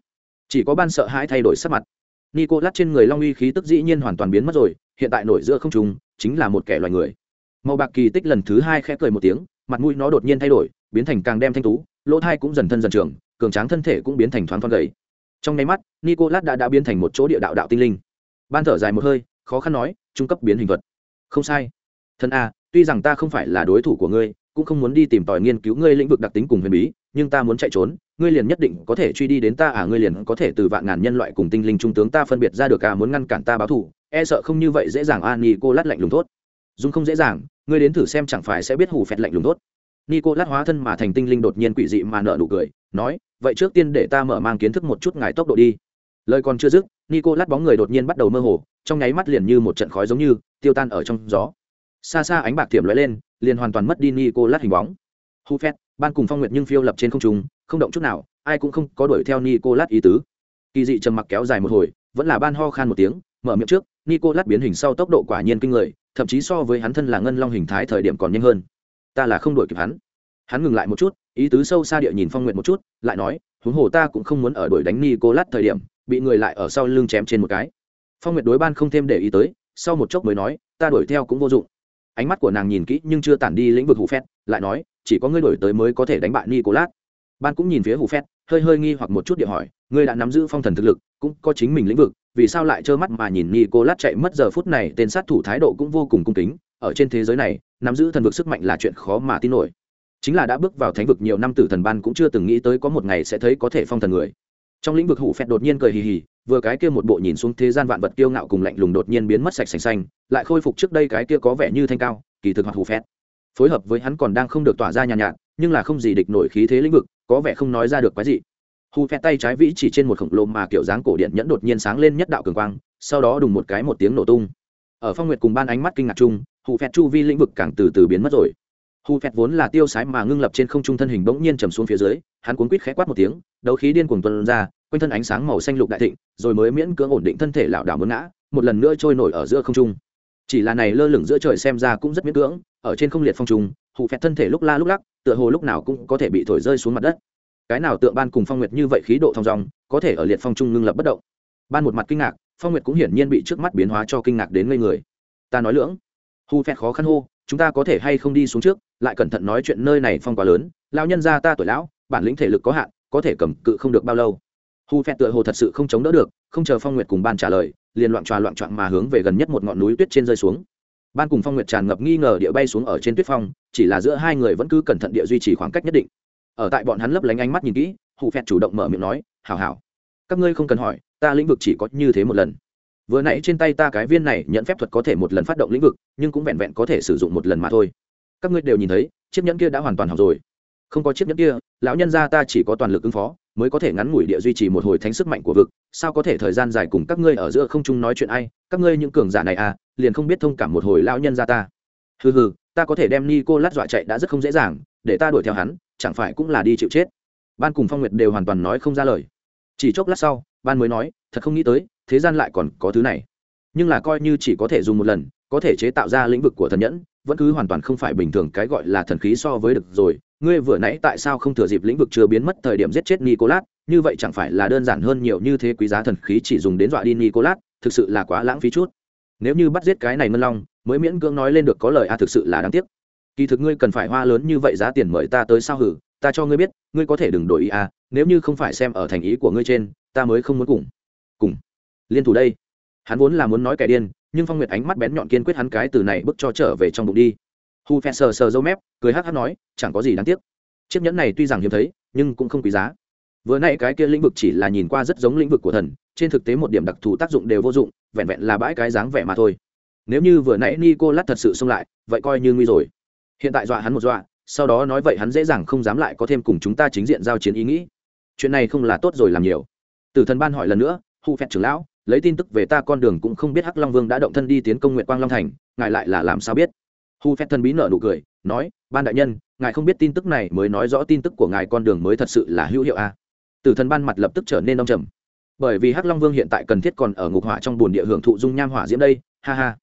Chỉ có ban sợ hãi thay đổi sắc mặt. Ni cô lát trên người long uy khí tức dĩ nhiên hoàn toàn biến mất rồi, hiện tại nổi giữa không trùng chính là một kẻ loài người. Màu bạc kỳ tích lần thứ hai khẽ cười một tiếng, mặt mũi nó đột nhiên thay đổi biến thành càng đem thanh tú, lỗ thai cũng dần thân dần trường cường tráng thân thể cũng biến thành thoáng thoáng gầy. Trong nháy mắt, nicolas đã đã biến thành một chỗ địa đạo đạo tinh linh. Ban thở dài một hơi, khó khăn nói, trung cấp biến hình thuật. Không sai. Thân a à, tuy rằng ta không phải là đối thủ của ngươi, cũng không muốn đi tìm tòi nghiên cứu ngươi lĩnh vực đặc tính cùng huyền bí, nhưng ta muốn chạy trốn, ngươi liền nhất định có thể truy đi đến ta à ngươi liền có thể từ vạn ngàn nhân loại cùng tinh linh trung tướng ta phân biệt ra được à muốn ngăn cản ta báo thù. E sợ không như vậy dễ dàng, a ni cô lát lạnh lùng tốt dung không dễ dàng, ngươi đến thử xem chẳng phải sẽ biết hù phẹt lạnh lùng tốt Nico lát hóa thân mà thành tinh linh đột nhiên quỷ dị mà nợ nụ cười, nói, vậy trước tiên để ta mở mang kiến thức một chút ngài tốc độ đi. Lời còn chưa dứt Nico lát bóng người đột nhiên bắt đầu mơ hồ, trong nháy mắt liền như một trận khói giống như tiêu tan ở trong gió. Xa xa ánh bạc thiểm lóe lên, liền hoàn toàn mất đi Nico lát hình bóng. Hu phét, ban cùng phong nguyệt nhưng phiêu lập trên không trung, không động chút nào, ai cũng không có đuổi theo Nico lát ý tứ. Kỳ dị trầm mặc kéo dài một hồi, vẫn là ban ho khan một tiếng, mở miệng trước nico lát biến hình sau tốc độ quả nhiên kinh người, thậm chí so với hắn thân là ngân long hình thái thời điểm còn nhanh hơn ta là không đuổi kịp hắn. Hắn ngừng lại một chút ý tứ sâu xa địa nhìn phong nguyện một chút lại nói huống hồ ta cũng không muốn ở đuổi đánh mi cô lát thời điểm bị người lại ở sau lưng chém trên một cái. Phong nguyệt đối ban không thêm để ý tới sau một chốc mới nói ta đuổi theo cũng vô dụng. Ánh mắt của nàng nhìn kỹ nhưng chưa tản đi lĩnh vực hủ phét lại nói chỉ có ngươi đuổi tới mới có thể đánh bại mi cô lát. ban cũng nhìn phía hủ phét hơi hơi nghi hoặc một chút địa hỏi ngươi đã nắm giữ phong thần thực lực cũng có chính mình lĩnh vực vì sao lại trơ mắt mà nhìn mi cô lát chạy mất giờ phút này tên sát thủ thái độ cũng vô cùng cung kính, ở trên thế giới này, nắm giữ thần vực sức mạnh là chuyện khó mà tin nổi. Chính là đã bước vào thánh vực nhiều năm tử thần ban cũng chưa từng nghĩ tới có một ngày sẽ thấy có thể phong thần người. Trong lĩnh vực hủ phẹt đột nhiên cười hì hì, vừa cái kia một bộ nhìn xuống thế gian vạn vật kiêu ngạo cùng lạnh lùng đột nhiên biến mất sạch sành xanh, lại khôi phục trước đây cái kia có vẻ như thanh cao, kỳ thực hoặc hủ phẹt. Phối hợp với hắn còn đang không được tỏa ra nhàn nhạt, nhưng là không gì địch nổi khí thế lĩnh vực, có vẻ không nói ra được cái gì hù phẹt tay trái vĩ chỉ trên một khổng lồ mà kiểu dáng cổ điện nhẫn đột nhiên sáng lên nhất đạo cường quang sau đó đùng một cái một tiếng nổ tung ở phong nguyệt cùng ban ánh mắt kinh ngạc chung, hù Phẹt chu vi lĩnh vực càng từ từ biến mất rồi. Hù Phẹt vốn là tiêu sái mà ngưng lập trên không trung thân hình bỗng nhiên trầm xuống phía dưới, hắn cuốn quít khẽ quát một tiếng, đấu khí điên cuồng tuân ra, quanh thân ánh sáng màu xanh lục đại thịnh, rồi mới miễn cưỡng ổn định thân thể lảo đảo muốn ngã, một lần nữa trôi nổi ở giữa không trung. Chỉ là này lơ lửng giữa trời xem ra cũng rất miễn cưỡng, ở trên không liệt phong trung, hù Phẹt thân thể lúc la lúc lắc, tựa hồ lúc nào cũng có thể bị thổi rơi xuống mặt đất. Cái nào tượng ban cùng phong nguyệt như vậy khí độ thong dong, có thể ở liệt phong trung ngưng lập bất động. Ban một mặt kinh ngạc phong nguyệt cũng hiển nhiên bị trước mắt biến hóa cho kinh ngạc đến ngây người. Ta nói lưỡng. Hu Phẹt khó khăn hô, chúng ta có thể hay không đi xuống trước, lại cẩn thận nói chuyện nơi này phong quá lớn lao nhân ra ta tuổi lão, bản lĩnh thể lực có hạn, có thể cầm cự không được bao lâu. Hu Phẹt tựa hồ thật sự không chống đỡ được, không chờ phong nguyệt cùng ban trả lời, liền loạn tròa loạn trọn mà hướng về gần nhất một ngọn núi tuyết trên rơi xuống. Ban cùng phong nguyệt tràn ngập nghi ngờ địa bay xuống ở trên tuyết phong, chỉ là giữa hai người vẫn cứ cẩn thận địa duy trì khoảng cách nhất định. Ở tại bọn hắn lấp lánh ánh mắt nhìn kỹ hụ phẹt chủ động mở miệng nói, hảo hảo. Các ngươi không cần hỏi ta lĩnh vực chỉ có như thế một lần. Vừa nãy trên tay ta cái viên này nhận phép thuật có thể một lần phát động lĩnh vực, nhưng cũng vẹn vẹn có thể sử dụng một lần mà thôi. Các ngươi đều nhìn thấy, chiếc nhẫn kia đã hoàn toàn học rồi. Không có chiếc nhẫn kia, lão nhân gia ta chỉ có toàn lực ứng phó, mới có thể ngắn ngủi địa duy trì một hồi thánh sức mạnh của vực. Sao có thể thời gian dài cùng các ngươi ở giữa không trung nói chuyện ai? Các ngươi những cường giả này à liền không biết thông cảm một hồi lão nhân gia ta. Hừ hừ, ta có thể đem ni cô lát dọa chạy đã rất không dễ dàng, để ta đuổi theo hắn, chẳng phải cũng là đi chịu chết? Ban cùng phong nguyệt đều hoàn toàn nói không ra lời. Chỉ chốc lát sau ban mới nói, thật không nghĩ tới, thế gian lại còn có thứ này. Nhưng là coi như chỉ có thể dùng một lần, có thể chế tạo ra lĩnh vực của thần nhẫn, vẫn cứ hoàn toàn không phải bình thường cái gọi là thần khí so với được rồi. Ngươi vừa nãy tại sao không thừa dịp lĩnh vực chưa biến mất thời điểm giết chết nicolas? Như vậy chẳng phải là đơn giản hơn nhiều như thế quý giá thần khí chỉ dùng đến dọa đi nicolas? Thực sự là quá lãng phí chút. Nếu như bắt giết cái này ngân long, mới miễn cưỡng nói lên được có lời a thực sự là đáng tiếc. Kỳ thực ngươi cần phải hoa lớn như vậy giá tiền mời ta tới sao hử? Ta cho ngươi biết, ngươi có thể đừng đổi ý a nếu như không phải xem ở thành ý của ngươi trên ta mới không muốn cùng. Cùng. Liên thủ đây. Hắn vốn là muốn nói kẻ điên, nhưng phong nguyệt ánh mắt bén nhọn kiên quyết hắn cái từ này bước cho trở về trong bụng đi. Hu phe sờ sờ dâu mép, cười hắc hắc nói, chẳng có gì đáng tiếc. Chiếc nhẫn này tuy rằng hiếm thấy, nhưng cũng không quý giá. Vừa n cái kia lĩnh vực chỉ là nhìn qua rất giống lĩnh vực của thần, trên thực tế một điểm đặc thù tác dụng đều vô dụng, vẹn vẹn là bãi cái dáng vẻ mà thôi. Nếu như vừa nãy nico lát thật sự xông lại, vậy coi như nguy rồi. Hiện tại dọa hắn một dọa, sau đó nói vậy hắn dễ dàng không dám lại có thêm cùng chúng ta chính diện giao chiến ý nghĩ. Chuyện này không là tốt rồi làm nhiều tử thần ban hỏi lần nữa Hù phẹt trưởng lão, lấy tin tức về ta con đường cũng không biết hắc long vương đã động thân đi tiến công nguyện quang long thành, ngài lại là làm sao biết? Hù phép thần bí nở nụ cười, nói, ban đại nhân, ngài không biết tin tức này mới nói rõ tin tức của ngài con đường mới thật sự là hữu hiệu a. À? tử thần ban mặt lập tức trở nên đông trầm. Bởi vì hắc long vương hiện tại cần thiết còn ở ngục hỏa trong bồn địa hưởng thụ dung nham hỏa diễm đây, ha ha.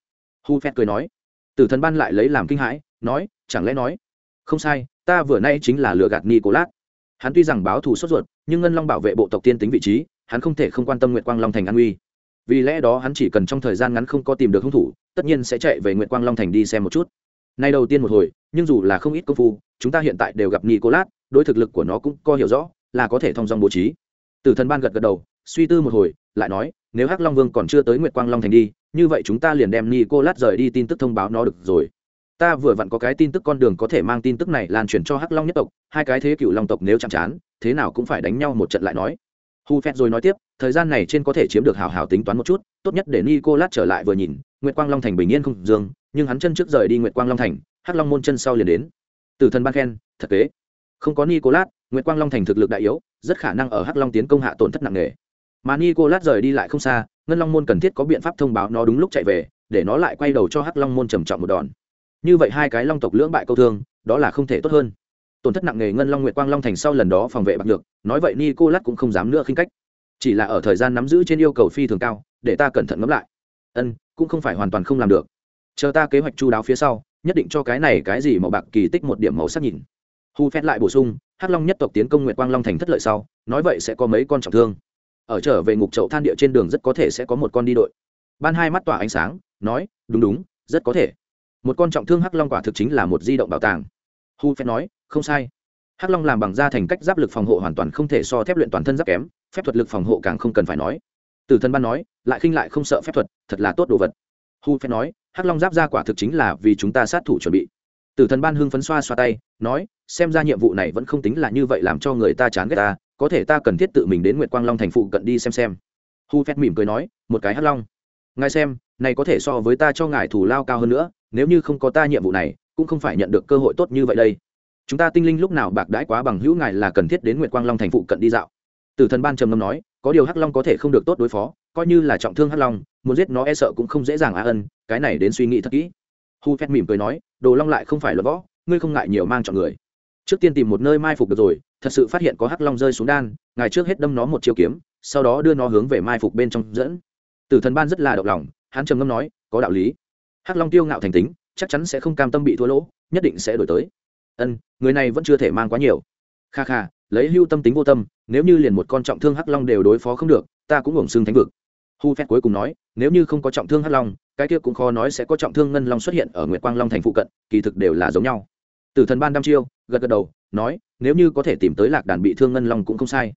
Hù phép cười nói. Tử thần ban lại lấy làm kinh hãi, nói, chẳng lẽ nói, không sai, ta vừa nay chính là lừa gạt nicolas. Hắn tuy rằng báo thù sốt ruột, nhưng ngân long bảo vệ bộ tộc tiên tính vị trí hắn không thể không quan tâm Nguyệt quang long thành an uy vì lẽ đó hắn chỉ cần trong thời gian ngắn không có tìm được hung thủ, tất nhiên sẽ chạy về Nguyệt quang long thành đi xem một chút. Nay đầu tiên một hồi, nhưng dù là không ít công phu, chúng ta hiện tại đều gặp nicolas, đối thực lực của nó cũng có hiểu rõ, là có thể thông dong bố trí. Tử thần ban gật gật đầu, suy tư một hồi, lại nói, nếu hắc long vương còn chưa tới nguyệt quang long thành đi, như vậy chúng ta liền đem nicolas rời đi tin tức thông báo nó được rồi. Ta vừa vặn có cái tin tức con đường có thể mang tin tức này lan truyền cho hắc long nhất tộc, hai cái thế cựu long tộc nếu chạm chán, thế nào cũng phải đánh nhau một trận lại nói hu phét rồi nói tiếp, thời gian này trên có thể chiếm được hào hào tính toán một chút, tốt nhất để nicolas trở lại vừa nhìn, nguyệt quang long thành bình yên không dương nhưng hắn chân trước rời đi nguyệt quang long thành, hắc long môn chân sau liền đến. Tử thần ban khen, thật kế. Không có nicolas, nguyệt quang long thành thực lực đại yếu, rất khả năng ở hắc long tiến công hạ tổn thất nặng nề. Mà nicolas rời đi lại không xa, ngân long môn cần thiết có biện pháp thông báo nó đúng lúc chạy về, để nó lại quay đầu cho hắc long môn trầm trọng một đòn. Như vậy hai cái long tộc lưỡng bại câu thương, đó là không thể tốt hơn tổn thất nặng nề ngân long nguyệt quang long thành sau lần đó phòng vệ bạc được nói vậy nicolas cũng không dám nữa khinh cách chỉ là ở thời gian nắm giữ trên yêu cầu phi thường cao, để ta cẩn thận ngẫm lại. Ân, cũng không phải hoàn toàn không làm được. Chờ ta kế hoạch chu đáo phía sau, nhất định cho cái này cái gì màu bạc kỳ tích một điểm màu sắc nhìn. Hu phét lại bổ sung, hắc long nhất tộc tiến công nguyệt quang long thành thất lợi sau, nói vậy sẽ có mấy con trọng thương. Ở trở về ngục chậu than địa trên đường rất có thể sẽ có một con đi đội. Ban hai mắt tỏa ánh sáng, nói, đúng đúng, rất có thể. Một con trọng thương hắc long quả thực chính là một di động bảo tàng. Hu phét nói không sai. Hắc long làm bằng da thành cách giáp lực phòng hộ hoàn toàn không thể so thép luyện toàn thân giáp kém, phép thuật lực phòng hộ càng không cần phải nói. Tử thân ban nói, lại khinh lại không sợ phép thuật, thật là tốt đồ vật. Hu phép nói, hắc long giáp ra quả thực chính là vì chúng ta sát thủ chuẩn bị. Tử thần ban hưng phấn xoa xoa tay, nói, xem ra nhiệm vụ này vẫn không tính là như vậy làm cho người ta chán ghét ta, có thể ta cần thiết tự mình đến nguyệt quang long thành phụ cận đi xem xem. Hu phép mỉm cười nói, một cái hắc long. Ngài xem, này có thể so với ta cho ngài thủ lao cao hơn nữa, nếu như không có ta nhiệm vụ này, cũng không phải nhận được cơ hội tốt như vậy đây chúng ta tinh linh lúc nào bạc đãi quá bằng hữu ngài là cần thiết đến nguyệt quang long thành phụ cận đi dạo. Tử thần ban trầm ngâm nói, có điều hắc long có thể không được tốt đối phó, coi như là trọng thương hắc long, muốn giết nó e sợ cũng không dễ dàng á ân, cái này đến suy nghĩ thật kỹ. Hu phép mỉm cười nói, đồ long lại không phải luật võ, ngươi không ngại nhiều mang chọn người. Trước tiên tìm một nơi mai phục được rồi, thật sự phát hiện có hắc long rơi xuống đan, ngài trước hết đâm nó một chiêu kiếm, sau đó đưa nó hướng về mai phục bên trong dẫn. Tử thần ban rất là động lòng, hắn trầm ngâm nói, có đạo lý. Hắc long tiêu ngạo thành tính, chắc chắn sẽ không cam tâm bị thua lỗ, nhất định sẽ đổi tới ân, người này vẫn chưa thể mang quá nhiều. Kha kha, lấy hưu tâm tính vô tâm, nếu như liền một con trọng thương hắc long đều đối phó không được, ta cũng hưởng xưng thánh vực. Hu phép cuối cùng nói, nếu như không có trọng thương hắc long, cái kia cũng khó nói sẽ có trọng thương ngân long xuất hiện ở nguyệt quang long thành phụ cận, kỳ thực đều là giống nhau. Tử thần ban đăm chiêu, gật gật đầu, nói, nếu như có thể tìm tới lạc đàn bị thương ngân long cũng không sai.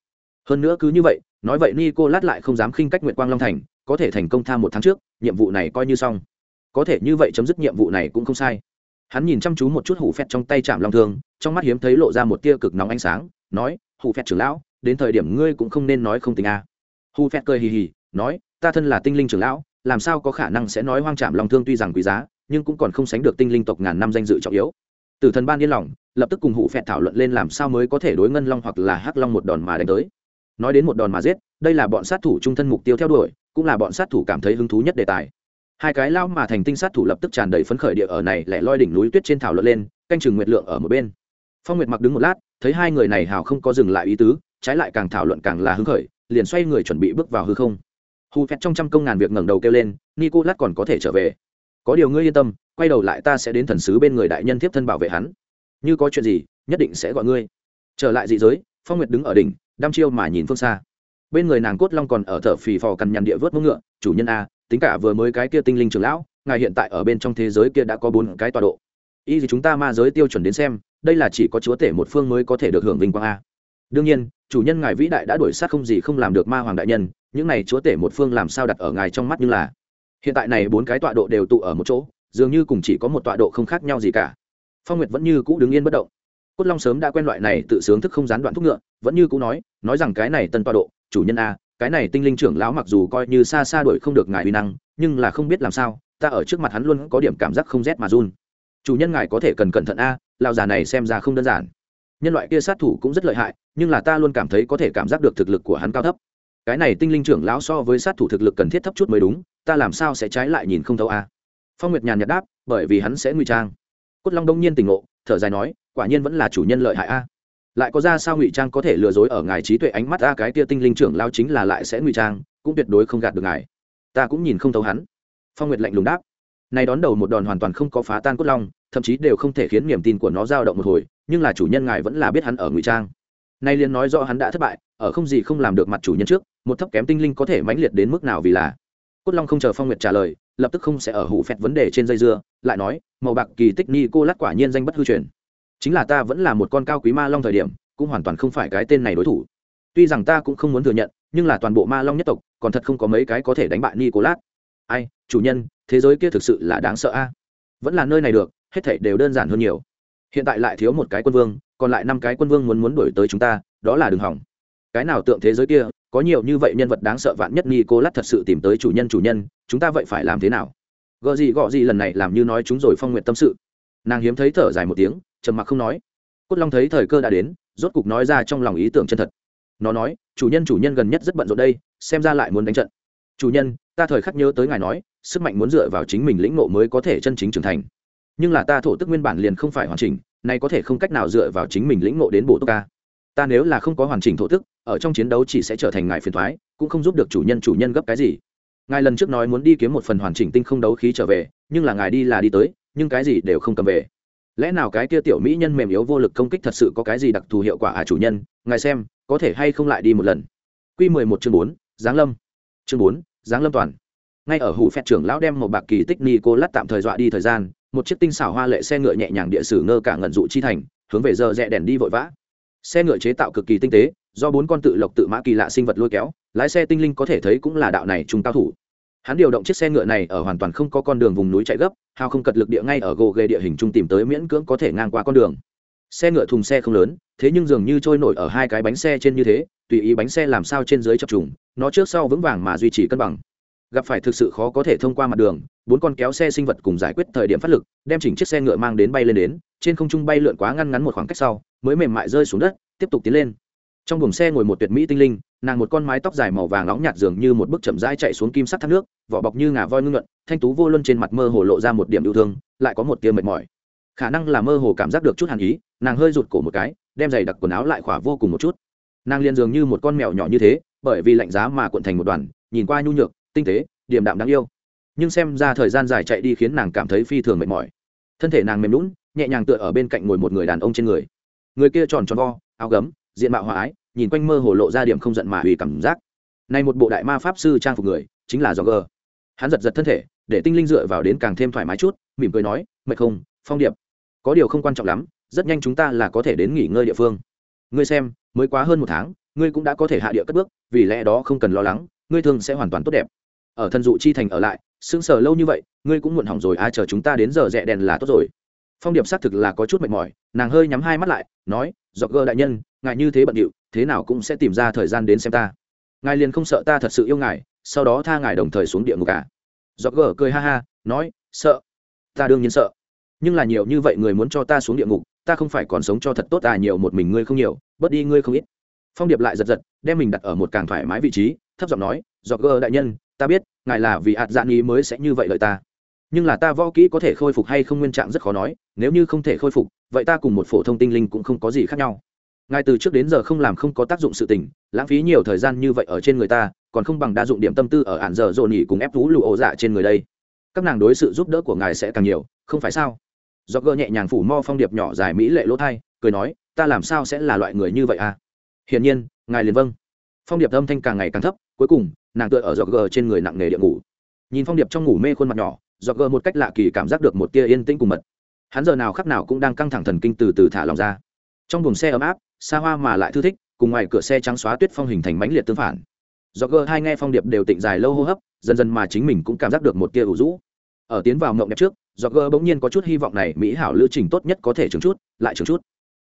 Hơn nữa cứ như vậy, nói vậy ni cô lát lại không dám khinh cách nguyệt quang long thành, có thể thành công tham một tháng trước, nhiệm vụ này coi như xong. Có thể như vậy chấm dứt nhiệm vụ này cũng không sai hắn nhìn chăm chú một chút hủ phẹt trong tay chạm long thương, trong mắt hiếm thấy lộ ra một tia cực nóng ánh sáng, nói, hủ phẹt trưởng lão, đến thời điểm ngươi cũng không nên nói không tình a. À. Hủ phét cười hì hì, nói, ta thân là tinh linh trưởng lão, làm sao có khả năng sẽ nói hoang chạm long thương tuy rằng quý giá, nhưng cũng còn không sánh được tinh linh tộc ngàn năm danh dự trọng yếu. Tử thần ban yên lòng, lập tức cùng hủ phẹt thảo luận lên làm sao mới có thể đối ngân long hoặc là hắc long một đòn mà đánh tới. Nói đến một đòn mà giết, đây là bọn sát thủ trung thân mục tiêu theo đuổi, cũng là bọn sát thủ cảm thấy hứng thú nhất đề tài hai cái lao mà thành tinh sát thủ lập tức tràn đầy phấn khởi địa ở này lẻ loi đỉnh núi tuyết trên thảo luận lên, canh chừng nguyệt lượng ở một bên. Phong nguyệt mặc đứng một lát, thấy hai người này hào không có dừng lại ý tứ, trái lại càng thảo luận càng là hứng khởi, liền xoay người chuẩn bị bước vào hư không. Hù phét trong trăm công ngàn việc ngẩng đầu kêu lên nico lát còn có thể trở về. Có điều ngươi yên tâm, quay đầu lại ta sẽ đến thần sứ bên người đại nhân tiếp thân bảo vệ hắn. Như có chuyện gì, nhất định sẽ gọi ngươi. Trở lại dị giới, phong nguyệt đứng ở đỉnh, đăm chiêu mà nhìn phương xa. Bên người nàng cốt long còn ở thở phì phò cằn nhằn địa vớt mông ngựa, chủ nhân a tính cả vừa mới cái kia tinh linh trưởng lão, ngài hiện tại ở bên trong thế giới kia đã có bốn cái tọa độ. Y gì chúng ta ma giới tiêu chuẩn đến xem, đây là chỉ có chúa tể một phương mới có thể được hưởng vinh quang a. Đương nhiên, chủ nhân ngài vĩ đại đã đuổi sát không gì không làm được ma hoàng đại nhân, những này chúa tể một phương làm sao đặt ở ngài trong mắt như là. Hiện tại này bốn cái tọa độ đều tụ ở một chỗ, dường như cùng chỉ có một tọa độ không khác nhau gì cả. Phong nguyệt vẫn như cũ đứng yên bất động. Cốt long sớm đã quen loại này tự sướng thức không gián đoạn thúc ngựa, vẫn như cũ nói nói rằng cái này tân tọa độ, chủ nhân a cái này tinh linh trưởng lão mặc dù coi như xa xa đuổi không được ngài uy năng, nhưng là không biết làm sao, ta ở trước mặt hắn luôn có điểm cảm giác không rét mà run. Chủ nhân ngài có thể cần cẩn thận a lao già này xem ra không đơn giản. Nhân loại kia sát thủ cũng rất lợi hại, nhưng là ta luôn cảm thấy có thể cảm giác được thực lực của hắn cao thấp. Cái này tinh linh trưởng lão so với sát thủ thực lực cần thiết thấp chút mới đúng, ta làm sao sẽ trái lại nhìn không thấu a? Phong nguyệt nhàn nhạt đáp, bởi vì hắn sẽ ngụy trang. Cốt long đông nhiên tỉnh ngộ, thở dài nói, quả nhiên vẫn là chủ nhân lợi hại a lại có ra sao ngụy trang có thể lừa dối ở ngài trí tuệ ánh mắt ra cái tia tinh linh trưởng lao chính là lại sẽ ngụy trang, cũng tuyệt đối không gạt được ngài. Ta cũng nhìn không thấu hắn. Phong nguyệt lạnh lùng đáp. Này đón đầu một đòn hoàn toàn không có phá tan cốt long, thậm chí đều không thể khiến niềm tin của nó dao động một hồi, nhưng là chủ nhân ngài vẫn là biết hắn ở ngụy trang. Nay liền nói rõ hắn đã thất bại, ở không gì không làm được mặt chủ nhân trước, một thấp kém tinh linh có thể mãnh liệt đến mức nào vì là. Cốt long không chờ phong nguyệt trả lời, lập tức không sẽ ở hủ phẹt vấn đề trên dây dưa, lại nói, màu bạc kỳ tích ni cô lát quả nhiên danh bất hư truyền chính là ta vẫn là một con cao quý ma long thời điểm, cũng hoàn toàn không phải cái tên này đối thủ. Tuy rằng ta cũng không muốn thừa nhận, nhưng là toàn bộ ma long nhất tộc, còn thật không có mấy cái có thể đánh bại ni cô lát ai, chủ nhân, thế giới kia thực sự là đáng sợ a. Vẫn là nơi này được, hết thảy đều đơn giản hơn nhiều. Hiện tại lại thiếu một cái quân vương, còn lại năm cái quân vương muốn muốn đổi tới chúng ta, đó là đường hỏng. Cái nào tượng thế giới kia, có nhiều như vậy nhân vật đáng sợ vạn nhất ni cô lát thật sự tìm tới chủ nhân chủ nhân, chúng ta vậy phải làm thế nào? Gợ gì gọ gì lần này làm như nói chúng rồi phong nguyện tâm sự. Nàng hiếm thấy thở dài một tiếng trầm mặc không nói. Cốt long thấy thời cơ đã đến, rốt cục nói ra trong lòng ý tưởng chân thật. Nó nói, chủ nhân chủ nhân gần nhất rất bận rộn đây, xem ra lại muốn đánh trận. Chủ nhân, ta thời khắc nhớ tới ngài nói, sức mạnh muốn dựa vào chính mình lĩnh ngộ mới có thể chân chính trưởng thành. Nhưng là ta thổ tức nguyên bản liền không phải hoàn chỉnh, nay có thể không cách nào dựa vào chính mình lĩnh ngộ đến bộ tốc ca ta nếu là không có hoàn chỉnh thổ tức, ở trong chiến đấu chỉ sẽ trở thành ngài phiền thoái, cũng không giúp được chủ nhân chủ nhân gấp cái gì. Ngài lần trước nói muốn đi kiếm một phần hoàn chỉnh tinh không đấu khí trở về, nhưng là ngài đi là đi tới, nhưng cái gì đều không cầm về lẽ nào cái kia tiểu mỹ nhân mềm yếu vô lực công kích thật sự có cái gì đặc thù hiệu quả à chủ nhân? Ngài xem, có thể hay không lại đi một lần? Q mười một chương bốn, giáng lâm. Chương bốn, giáng lâm toàn. Ngay ở hủ phép trưởng lão đem một bạc kỳ tích ni cô lát tạm thời dọa đi thời gian, một chiếc tinh xảo hoa lệ xe ngựa nhẹ nhàng địa sử ngơ cả ngẩn dụ chi thành, hướng về giờ rẽ đèn đi vội vã. Xe ngựa chế tạo cực kỳ tinh tế, do bốn con tự lộc tự mã kỳ lạ sinh vật lôi kéo, lái xe tinh linh có thể thấy cũng là đạo này trung cao thủ hắn điều động chiếc xe ngựa này ở hoàn toàn không có con đường vùng núi chạy gấp, hao không cật lực địa ngay ở gồ ghề địa hình trung tìm tới miễn cưỡng có thể ngang qua con đường. Xe ngựa thùng xe không lớn, thế nhưng dường như trôi nổi ở hai cái bánh xe trên như thế, tùy ý bánh xe làm sao trên dưới chập trùng, nó trước sau vững vàng mà duy trì cân bằng. Gặp phải thực sự khó có thể thông qua mặt đường, bốn con kéo xe sinh vật cùng giải quyết thời điểm phát lực, đem chỉnh chiếc xe ngựa mang đến bay lên đến, trên không trung bay lượn quá ngăn ngắn một khoảng cách sau, mới mềm mại rơi xuống đất, tiếp tục tiến lên trong buồng xe ngồi một tuyệt mỹ tinh linh, nàng một con mái tóc dài màu vàng nóng nhạt dường như một bức chậm rãi chạy xuống kim sắt thác nước, vỏ bọc như ngà voi ngưng luận thanh tú vô luân trên mặt mơ hồ lộ ra một điểm yêu thương, lại có một tia mệt mỏi. Khả năng là mơ hồ cảm giác được chút hàn ý, nàng hơi rụt cổ một cái, đem giày đặc quần áo lại khỏa vô cùng một chút. Nàng liền dường như một con mèo nhỏ như thế, bởi vì lạnh giá mà cuộn thành một đoàn, nhìn qua nhu nhược, tinh tế, điềm đạm đáng yêu. Nhưng xem ra thời gian dài chạy đi khiến nàng cảm thấy phi thường mệt mỏi. Thân thể nàng mềm lún nhẹ nhàng tựa ở bên cạnh ngồi một người đàn ông trên người. Người kia tròn tròn vo, áo gấm, diện mạo hòa ái nhìn quanh mơ hồ lộ ra điểm không giận mà hủy cảm giác. Này một bộ đại ma pháp sư trang phục người, chính là do gờ hắn giật giật thân thể, để tinh linh dựa vào đến càng thêm thoải mái chút, mỉm cười nói, mệt không, phong điệp? Có điều không quan trọng lắm, rất nhanh chúng ta là có thể đến nghỉ ngơi địa phương. Ngươi xem, mới quá hơn một tháng, ngươi cũng đã có thể hạ địa cất bước, vì lẽ đó không cần lo lắng, ngươi thường sẽ hoàn toàn tốt đẹp. Ở thân dụ chi thành ở lại, sững sờ lâu như vậy, ngươi cũng muộn hỏng rồi ai chờ chúng ta đến giờ rẽ đèn là tốt rồi. Phong điệp xác thực là có chút mệt mỏi, nàng hơi nhắm hai mắt lại, nói dọc gơ đại nhân Ngài như thế bận điệu, thế nào cũng sẽ tìm ra thời gian đến xem ta. Ngài liền không sợ ta thật sự yêu ngài, sau đó tha ngài đồng thời xuống địa ngục cả à? do gờ cười ha ha, nói, sợ. Ta đương nhiên sợ. Nhưng là nhiều như vậy người muốn cho ta xuống địa ngục, ta không phải còn sống cho thật tốt à? Nhiều một mình ngươi không nhiều, bớt đi ngươi không ít. Phong điệp lại giật giật, đem mình đặt ở một càng thoải mái vị trí, thấp giọng nói do gờ đại nhân, ta biết, ngài là vì hạt dạng ý mới sẽ như vậy lợi ta. Nhưng là ta võ kỹ có thể khôi phục hay không nguyên trạng rất khó nói, nếu như không thể khôi phục, vậy ta cùng một phổ thông tinh linh cũng không có gì khác nhau ngài từ trước đến giờ không làm không có tác dụng sự tình, lãng phí nhiều thời gian như vậy ở trên người ta, còn không bằng đa dụng điểm tâm tư ở ản giờ dồn nhỉ cùng ép thú lụ ổ dạ trên người đây. Các nàng đối sự giúp đỡ của ngài sẽ càng nhiều, không phải sao? Do gỡ nhẹ nhàng phủ mo phong điệp nhỏ dài mỹ lệ lỗ thai, cười nói, ta làm sao sẽ là loại người như vậy à? Hiển nhiên, ngài liền vâng. Phong điệp âm thanh càng ngày càng thấp, cuối cùng, nàng tựa ở giọt gờ trên người nặng nề địa ngủ. Nhìn phong điệp trong ngủ mê khuôn mặt nhỏ giọt gờ một cách lạ kỳ cảm giác được một tia yên tĩnh cùng mật. Hắn giờ nào khắc nào cũng đang căng thẳng thần kinh từ từ thả lòng ra. Trong buồng xe ấm áp xa hoa mà lại thư thích, cùng ngoài cửa xe trắng xóa tuyết phong hình thành mãnh liệt tương phản. Do gờ hai nghe phong điệp đều tịnh dài lâu hô hấp, dần dần mà chính mình cũng cảm giác được một tia ủ rũ. Ở tiến vào mộng đẹp trước do gờ bỗng nhiên có chút hy vọng này mỹ hảo lưu trình tốt nhất có thể chứng chút, lại chứng chút.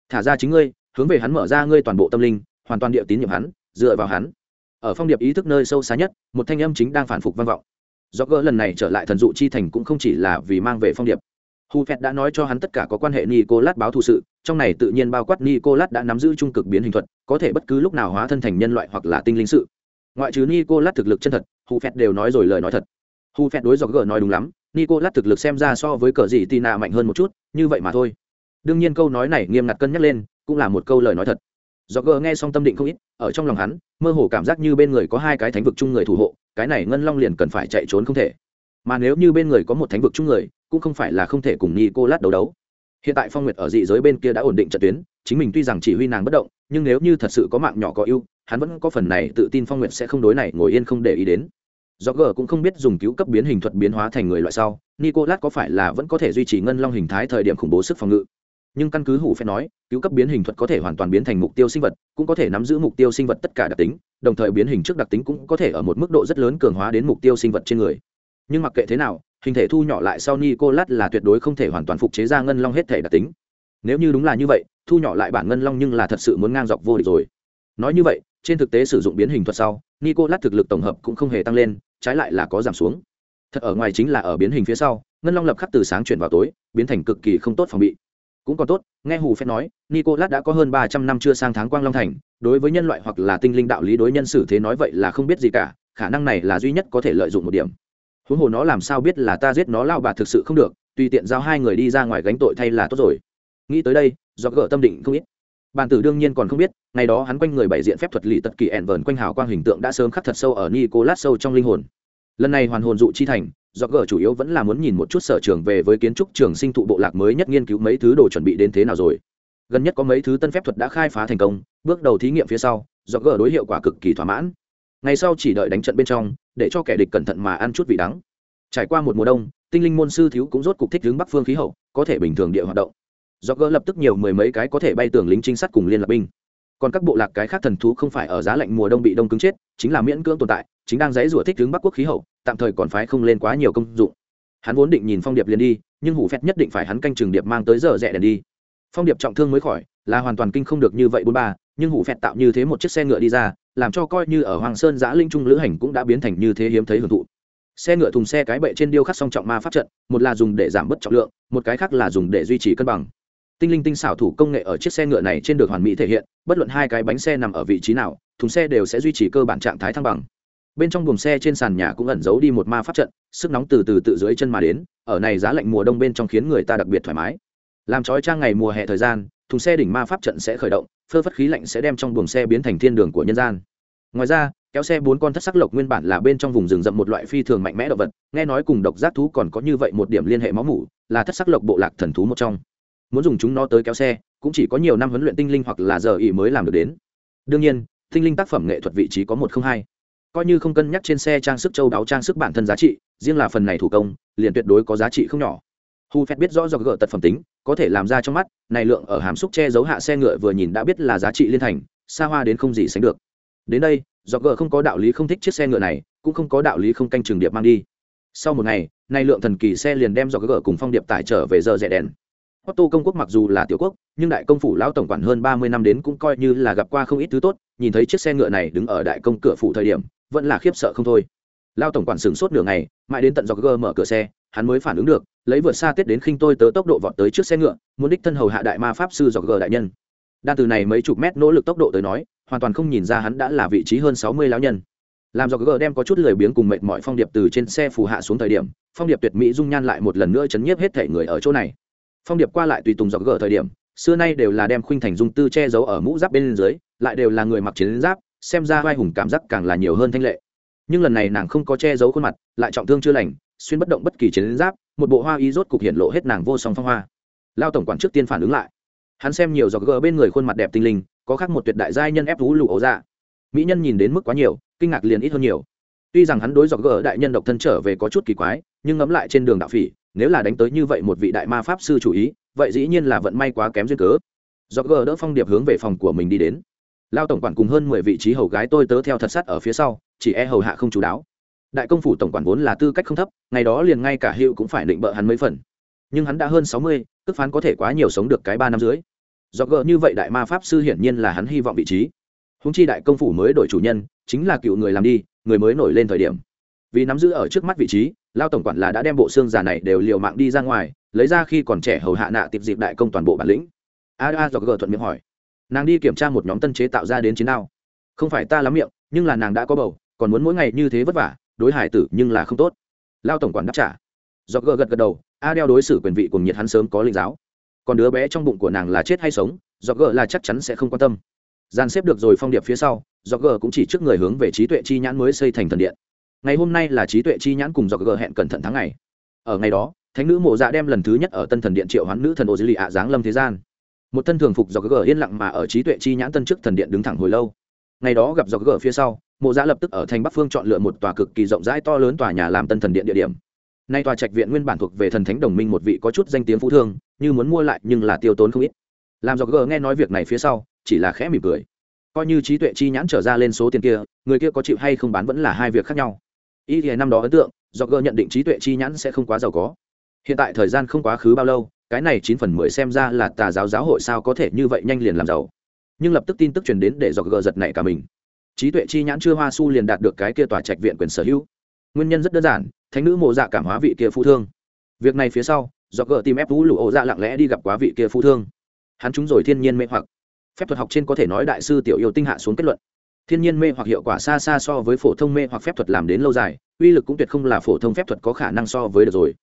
Thả ra chính ngươi, hướng về hắn mở ra ngươi toàn bộ tâm linh, hoàn toàn địa tín nhiệm hắn, dựa vào hắn. Ở phong điệp ý thức nơi sâu xa nhất, một thanh âm chính đang phản phục vang vọng. Do gỡ lần này trở lại thần dụ chi thành cũng không chỉ là vì mang về phong điệp hù phẹt đã nói cho hắn tất cả có quan hệ nicolas báo thù sự, trong này tự nhiên bao quát nicolas đã nắm giữ trung cực biến hình thuật, có thể bất cứ lúc nào hóa thân thành nhân loại hoặc là tinh linh sự. Ngoại trừ nicolas thực lực chân thật hù phẹt đều nói rồi lời nói thật. Hù phẹt đối dọc gỡ nói đúng lắm, nicolas thực lực xem ra so với cờ gì tina mạnh hơn một chút, như vậy mà thôi. Đương nhiên câu nói này nghiêm ngặt cân nhắc lên, cũng là một câu lời nói thật. Dọc gờ nghe xong tâm định không ít, ở trong lòng hắn, mơ hồ cảm giác như bên người có hai cái thánh vực chung người thủ hộ, cái này ngân long liền cần phải chạy trốn không thể. Mà nếu như bên người có một thánh vực chung người cũng không phải là không thể cùng Nicolas đấu đấu. Hiện tại phong nguyệt ở dị giới bên kia đã ổn định trận tuyến, chính mình tuy rằng chỉ huy nàng bất động, nhưng nếu như thật sự có mạng nhỏ có ưu, hắn vẫn có phần này tự tin phong nguyệt sẽ không đối này ngồi yên không để ý đến. Roger cũng không biết dùng cứu cấp biến hình thuật biến hóa thành người loại sau, nicolas có phải là vẫn có thể duy trì ngân long hình thái thời điểm khủng bố sức phòng ngự. Nhưng căn cứ hủ phải nói, cứu cấp biến hình thuật có thể hoàn toàn biến thành mục tiêu sinh vật, cũng có thể nắm giữ mục tiêu sinh vật tất cả đặc tính, đồng thời biến hình trước đặc tính cũng có thể ở một mức độ rất lớn cường hóa đến mục tiêu sinh vật trên người. Nhưng mặc kệ thế nào hình thể thu nhỏ lại sau nicolas là tuyệt đối không thể hoàn toàn phục chế ra ngân long hết thể đặc tính. Nếu như đúng là như vậy, thu nhỏ lại bản ngân long nhưng là thật sự muốn ngang dọc vô địch rồi. Nói như vậy, trên thực tế sử dụng biến hình thuật sau, nicolas thực lực tổng hợp cũng không hề tăng lên, trái lại là có giảm xuống. Thật ở ngoài chính là ở biến hình phía sau, ngân long lập khắc từ sáng chuyển vào tối, biến thành cực kỳ không tốt phòng bị. Cũng còn tốt, nghe hù phép nói, nicolas đã có hơn ba trăm năm chưa sang tháng quang long thành, đối với nhân loại hoặc là tinh linh đạo lý đối nhân xử thế nói vậy là không biết gì cả, khả năng này là duy nhất có thể lợi dụng một điểm huống hồ nó làm sao biết là ta giết nó lao bà thực sự không được, tùy tiện giao hai người đi ra ngoài gánh tội thay là tốt rồi. Nghĩ tới đây do gỡ tâm định không ít. Bàn tử đương nhiên còn không biết, ngày đó hắn quanh người bảy diện phép thuật lì tật kỳ ẻn vờn quanh hào quang hình tượng đã sớm khắc thật sâu ở nicolas sâu trong linh hồn. Lần này hoàn hồn dụ chi thành do gỡ chủ yếu vẫn là muốn nhìn một chút sở trường về với kiến trúc trường sinh thụ bộ lạc mới nhất nghiên cứu mấy thứ đồ chuẩn bị đến thế nào rồi. Gần nhất có mấy thứ tân phép thuật đã khai phá thành công, bước đầu thí nghiệm phía sau do gỡ đối hiệu quả cực kỳ thỏa mãn. Ngày sau chỉ đợi đánh trận bên trong để cho kẻ địch cẩn thận mà ăn chút vị đắng. Trải qua một mùa đông, tinh linh môn sư thiếu cũng rốt cục thích hướng bắc phương khí hậu, có thể bình thường địa hoạt động. Do gỡ lập tức nhiều mười mấy cái có thể bay tường lính trinh sát cùng liên lạc binh. Còn các bộ lạc cái khác thần thú không phải ở giá lạnh mùa đông bị đông cứng chết, chính là miễn cưỡng tồn tại, chính đang dãy rủa thích hướng bắc quốc khí hậu, tạm thời còn phái không lên quá nhiều công dụng. Hắn vốn định nhìn phong điệp liền đi, nhưng hủ phét nhất định phải hắn canh trường điệp mang tới giờ rẻ đèn đi. Phong điệp trọng thương mới khỏi, là hoàn toàn kinh không được như vậy bốn ba, nhưng hủ phẹt tạo như thế một chiếc xe ngựa đi ra làm cho coi như ở hoàng sơn giã linh trung lữ hành cũng đã biến thành như thế hiếm thấy hưởng thụ. Xe ngựa thùng xe cái bệ trên điêu khắc song trọng ma pháp trận, một là dùng để giảm bớt trọng lượng, một cái khác là dùng để duy trì cân bằng. Tinh linh tinh xảo thủ công nghệ ở chiếc xe ngựa này trên được hoàn mỹ thể hiện, bất luận hai cái bánh xe nằm ở vị trí nào, thùng xe đều sẽ duy trì cơ bản trạng thái thăng bằng. Bên trong buồng xe trên sàn nhà cũng ẩn giấu đi một ma pháp trận, sức nóng từ từ tự dưới chân mà đến, ở này giá lạnh mùa đông bên trong khiến người ta đặc biệt thoải mái. Làm trói trang ngày mùa hè thời gian, thùng xe đỉnh ma pháp trận sẽ khởi động phơ phất khí lạnh sẽ đem trong buồng xe biến thành thiên đường của nhân gian. Ngoài ra, kéo xe bốn con thất sắc lộc nguyên bản là bên trong vùng rừng rậm một loại phi thường mạnh mẽ động vật, nghe nói cùng độc giác thú còn có như vậy một điểm liên hệ máu mủ, là thất sắc lộc bộ lạc thần thú một trong. Muốn dùng chúng nó tới kéo xe, cũng chỉ có nhiều năm huấn luyện tinh linh hoặc là giờ ỉ mới làm được đến. Đương nhiên, tinh linh tác phẩm nghệ thuật vị trí có một không hai. Coi như không cân nhắc trên xe trang sức châu đáo trang sức bản thân giá trị, riêng là phần này thủ công, liền tuyệt đối có giá trị không nhỏ hù phép biết rõ do gỡ tật phẩm tính có thể làm ra trong mắt này lượng ở hàm xúc che giấu hạ xe ngựa vừa nhìn đã biết là giá trị liên thành xa hoa đến không gì sánh được. Đến đây do gỡ không có đạo lý không thích chiếc xe ngựa này cũng không có đạo lý không canh trường điệp mang đi. Sau một ngày nay lượng thần kỳ xe liền đem do gỡ cùng phong điệp tải trở về giờ rẻ đèn. Otto công quốc mặc dù là tiểu quốc, nhưng đại công phủ lão tổng quản hơn ba mươi năm đến cũng coi như là gặp qua không ít thứ tốt, nhìn thấy chiếc xe ngựa này đứng ở đại công cửa phủ thời điểm, vẫn là khiếp sợ không thôi. Lão tổng quản sửng sốt nửa ngày, mãi đến tận do gơ mở cửa xe, hắn mới phản ứng được, lấy vượt xa tiết đến khinh tôi tớ tốc độ vọt tới trước xe ngựa, muốn đích thân hầu hạ đại ma pháp sư dọc gờ đại nhân. Đan từ này mấy chục mét nỗ lực tốc độ tới nói, hoàn toàn không nhìn ra hắn đã là vị trí hơn sáu mươi lão nhân. Làm do gờ đem có chút lười biếng cùng mệt mỏi phong điệp từ trên xe phù hạ xuống thời điểm, phong điệp tuyệt mỹ dung nhan lại một lần nữa chấn nhiếp hết thể người ở chỗ này phong điệp qua lại tùy tùng dọc gờ thời điểm xưa nay đều là đem khuynh thành dung tư che giấu ở mũ giáp bên dưới lại đều là người mặc chiến giáp xem ra vai hùng cảm giác càng là nhiều hơn thanh lệ nhưng lần này nàng không có che giấu khuôn mặt lại trọng thương chưa lành xuyên bất động bất kỳ chiến giáp một bộ hoa y rốt cục hiện lộ hết nàng vô song phong hoa. Lao tổng quản trước tiên phản ứng lại. Hắn xem nhiều dọc gỡ bên người khuôn mặt đẹp tinh linh, có khác một tuyệt đại giai nhân ép vũ lụ ấu ra dạ. mỹ nhân nhìn đến mức quá nhiều, kinh ngạc liền ít hơn nhiều. Tuy rằng hắn đối dọc gỡ đại nhân độc thân trở về có chút kỳ quái, nhưng ngẫm lại trên đường đạo phỉ, nếu là đánh tới như vậy một vị đại ma pháp sư chủ ý, vậy dĩ nhiên là vận may quá kém duyên cớ. Dọc gờ đỡ phong điệp hướng về phòng của mình đi đến. Lao tổng quản cùng hơn mười vị trí hầu gái tôi tớ theo thật sắt ở phía sau, chỉ e hầu hạ không chú đáo đại công phủ tổng quản vốn là tư cách không thấp, ngày đó liền ngay cả hiệu cũng phải định bợ hắn mấy phần. Nhưng hắn đã hơn sáu mươi, tức phán có thể quá nhiều sống được cái ba năm dưới do gỡ như vậy đại ma pháp sư hiển nhiên là hắn hy vọng vị trí. Húng chi đại công phủ mới đổi chủ nhân, chính là cựu người làm đi, người mới nổi lên thời điểm. Vì nắm giữ ở trước mắt vị trí, lao tổng quản là đã đem bộ xương già này đều liều mạng đi ra ngoài, lấy ra khi còn trẻ hầu hạ nạ tiệp dịp đại công toàn bộ bản lĩnh. A a, do gờ thuận miệng hỏi. Nàng đi kiểm tra một nhóm tân chế tạo ra đến chiến đao. Không phải ta lắm miệng, nhưng là nàng đã có bầu, còn muốn mỗi ngày như thế vất vả đối hải tử nhưng là không tốt. Lao tổng quản đáp trả. Do gờ gật gật đầu, a đeo đối xử quyền vị cùng nhiệt hắn sớm có linh giáo. Còn đứa bé trong bụng của nàng là chết hay sống do gờ là chắc chắn sẽ không quan tâm. Gian xếp được rồi phong điệp phía sau do gờ cũng chỉ trước người hướng về trí tuệ chi nhãn mới xây thành thần điện. Ngày hôm nay là trí tuệ chi nhãn cùng do gờ hẹn cẩn thận tháng ngày. Ở ngày đó, thánh nữ mộ dạ đem lần thứ nhất ở tân thần điện triệu hoán nữ thần ô dư lì ạ giáng lâm thế gian. Một thân thường phục do gờ yên lặng mà ở trí tuệ chi nhãn tân trước thần điện đứng thẳng hồi lâu ngày đó gặp dọc gở phía sau, mộ giã lập tức ở thành bắc phương chọn lựa một tòa cực kỳ rộng rãi to lớn tòa nhà làm tân thần điện địa điểm. Nay tòa trạch viện nguyên bản thuộc về thần thánh đồng minh một vị có chút danh tiếng phú thương, như muốn mua lại nhưng là tiêu tốn không ít. Làm dọc gờ nghe nói việc này phía sau, chỉ là khẽ mỉm cười. Coi như trí tuệ chi nhãn trở ra lên số tiền kia, người kia có chịu hay không bán vẫn là hai việc khác nhau. Ý thì năm đó ấn tượng, dọc gờ nhận định trí tuệ chi nhãn sẽ không quá giàu có. Hiện tại thời gian không quá khứ bao lâu, cái này chín phần mười xem ra là tà giáo giáo hội sao có thể như vậy nhanh liền làm giàu nhưng lập tức tin tức truyền đến để dọc gờ giật này cả mình. Trí tuệ chi nhãn chưa hoa su liền đạt được cái kia tòa trạch viện quyền sở hữu. Nguyên nhân rất đơn giản, thánh nữ mộ dạ cảm hóa vị kia phu thương. Việc này phía sau do gờ tìm ép vũ lụ ổ dạ lặng lẽ đi gặp quá vị kia phu thương. Hắn chúng rồi thiên nhiên mê hoặc. Phép thuật học trên có thể nói đại sư tiểu yêu tinh hạ xuống kết luận. Thiên nhiên mê hoặc hiệu quả xa xa so với phổ thông mê hoặc phép thuật làm đến lâu dài, uy lực cũng tuyệt không là phổ thông phép thuật có khả năng so với được rồi.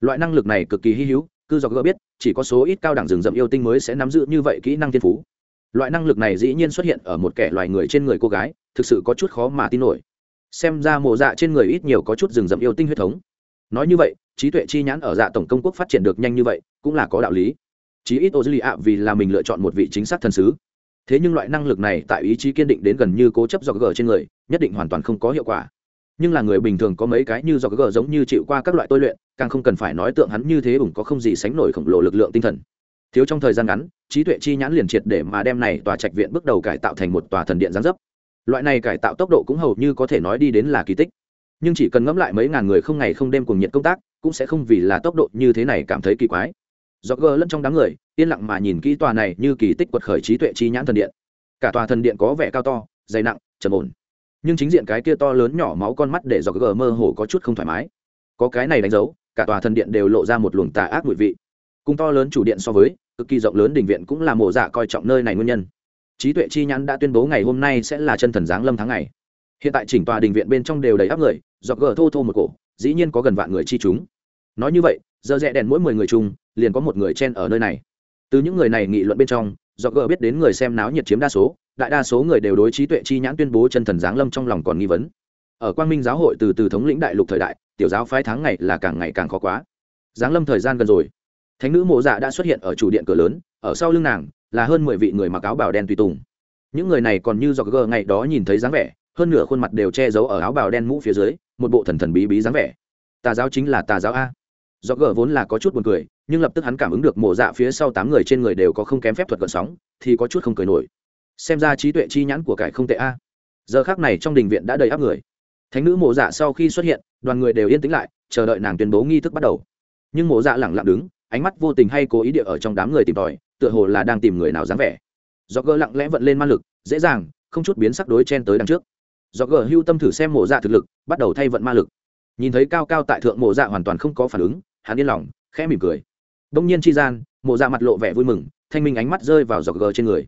Loại năng lực này cực kỳ hy hữu cư do gỡ biết, chỉ có số ít cao đẳng rừng rậm yêu tinh mới sẽ nắm giữ như vậy kỹ năng thiên phú loại năng lực này dĩ nhiên xuất hiện ở một kẻ loài người trên người cô gái, thực sự có chút khó mà tin nổi. Xem ra mộ dạ trên người ít nhiều có chút rừng rậm yêu tinh huyết thống. Nói như vậy, trí tuệ chi nhãn ở dạ tổng công quốc phát triển được nhanh như vậy, cũng là có đạo lý. Chí ít ô dư lì ạ vì là mình lựa chọn một vị chính xác thần sứ. Thế nhưng loại năng lực này tại ý chí kiên định đến gần như cố chấp do gờ trên người, nhất định hoàn toàn không có hiệu quả. Nhưng là người bình thường có mấy cái như do gờ giống như chịu qua các loại tôi luyện, càng không cần phải nói tượng hắn như thế ủng có không gì sánh nổi khổng lồ lực lượng tinh thần thiếu trong thời gian ngắn, trí tuệ chi nhãn liền triệt để mà đem này tòa trạch viện bước đầu cải tạo thành một tòa thần điện gián dấp. Loại này cải tạo tốc độ cũng hầu như có thể nói đi đến là kỳ tích. Nhưng chỉ cần ngẫm lại mấy ngàn người không ngày không đêm cùng nhiệt công tác, cũng sẽ không vì là tốc độ như thế này cảm thấy kỳ quái. Do gờ lẫn trong đám người, yên lặng mà nhìn kỹ tòa này như kỳ tích quật khởi trí tuệ chi nhãn thần điện. Cả tòa thần điện có vẻ cao to, dày nặng, trầm ổn. Nhưng chính diện cái kia to lớn nhỏ máu con mắt để do gờ mơ hồ có chút không thoải mái. Có cái này đánh dấu, cả tòa thần điện đều lộ ra một luồng tà ác mùi vị. Cùng to lớn chủ điện so với cực kỳ rộng lớn đình viện cũng là mộ dạ coi trọng nơi này nguyên nhân. Trí tuệ chi nhãn đã tuyên bố ngày hôm nay sẽ là chân thần giáng lâm tháng ngày. Hiện tại chỉnh tòa đình viện bên trong đều đầy áp người, dọc gờ thô thô một cổ, dĩ nhiên có gần vạn người chi chúng. Nói như vậy, giờ rẽ đèn mỗi mười người chung, liền có một người chen ở nơi này. Từ những người này nghị luận bên trong, dọc gờ biết đến người xem náo nhiệt chiếm đa số, đại đa số người đều đối trí tuệ chi nhãn tuyên bố chân thần giáng lâm trong lòng còn nghi vấn. Ở quang minh giáo hội từ từ thống lĩnh đại lục thời đại, tiểu giáo phái tháng ngày là càng ngày càng khó quá. Giáng lâm thời gian gần rồi thánh nữ mộ dạ đã xuất hiện ở chủ điện cửa lớn, ở sau lưng nàng là hơn mười vị người mặc áo bào đen tùy tùng. Những người này còn như do gờ ngày đó nhìn thấy dáng vẻ, hơn nửa khuôn mặt đều che giấu ở áo bào đen mũ phía dưới, một bộ thần thần bí bí dáng vẻ. Tà giáo chính là tà giáo a. Do gờ vốn là có chút buồn cười, nhưng lập tức hắn cảm ứng được mộ dạ phía sau tám người trên người đều có không kém phép thuật gợn sóng, thì có chút không cười nổi. Xem ra trí tuệ chi nhãn của cải không tệ a. Giờ khác này trong đình viện đã đầy áp người. Thánh nữ mộ dạ sau khi xuất hiện, đoàn người đều yên tĩnh lại, chờ đợi nàng tuyên bố nghi thức bắt đầu. Nhưng mộ dạ lẳng lặng đứng ánh mắt vô tình hay cố ý địa ở trong đám người tìm tòi, tựa hồ là đang tìm người nào dáng vẻ. Do gờ lặng lẽ vận lên ma lực, dễ dàng, không chút biến sắc đối chen tới đằng trước. Do gờ hưu tâm thử xem mộ dạ thực lực, bắt đầu thay vận ma lực. Nhìn thấy cao cao tại thượng mộ dạ hoàn toàn không có phản ứng, hắn yên lòng, khẽ mỉm cười. Đông nhiên chi gian, mộ dạ mặt lộ vẻ vui mừng, thanh minh ánh mắt rơi vào giọt gờ trên người.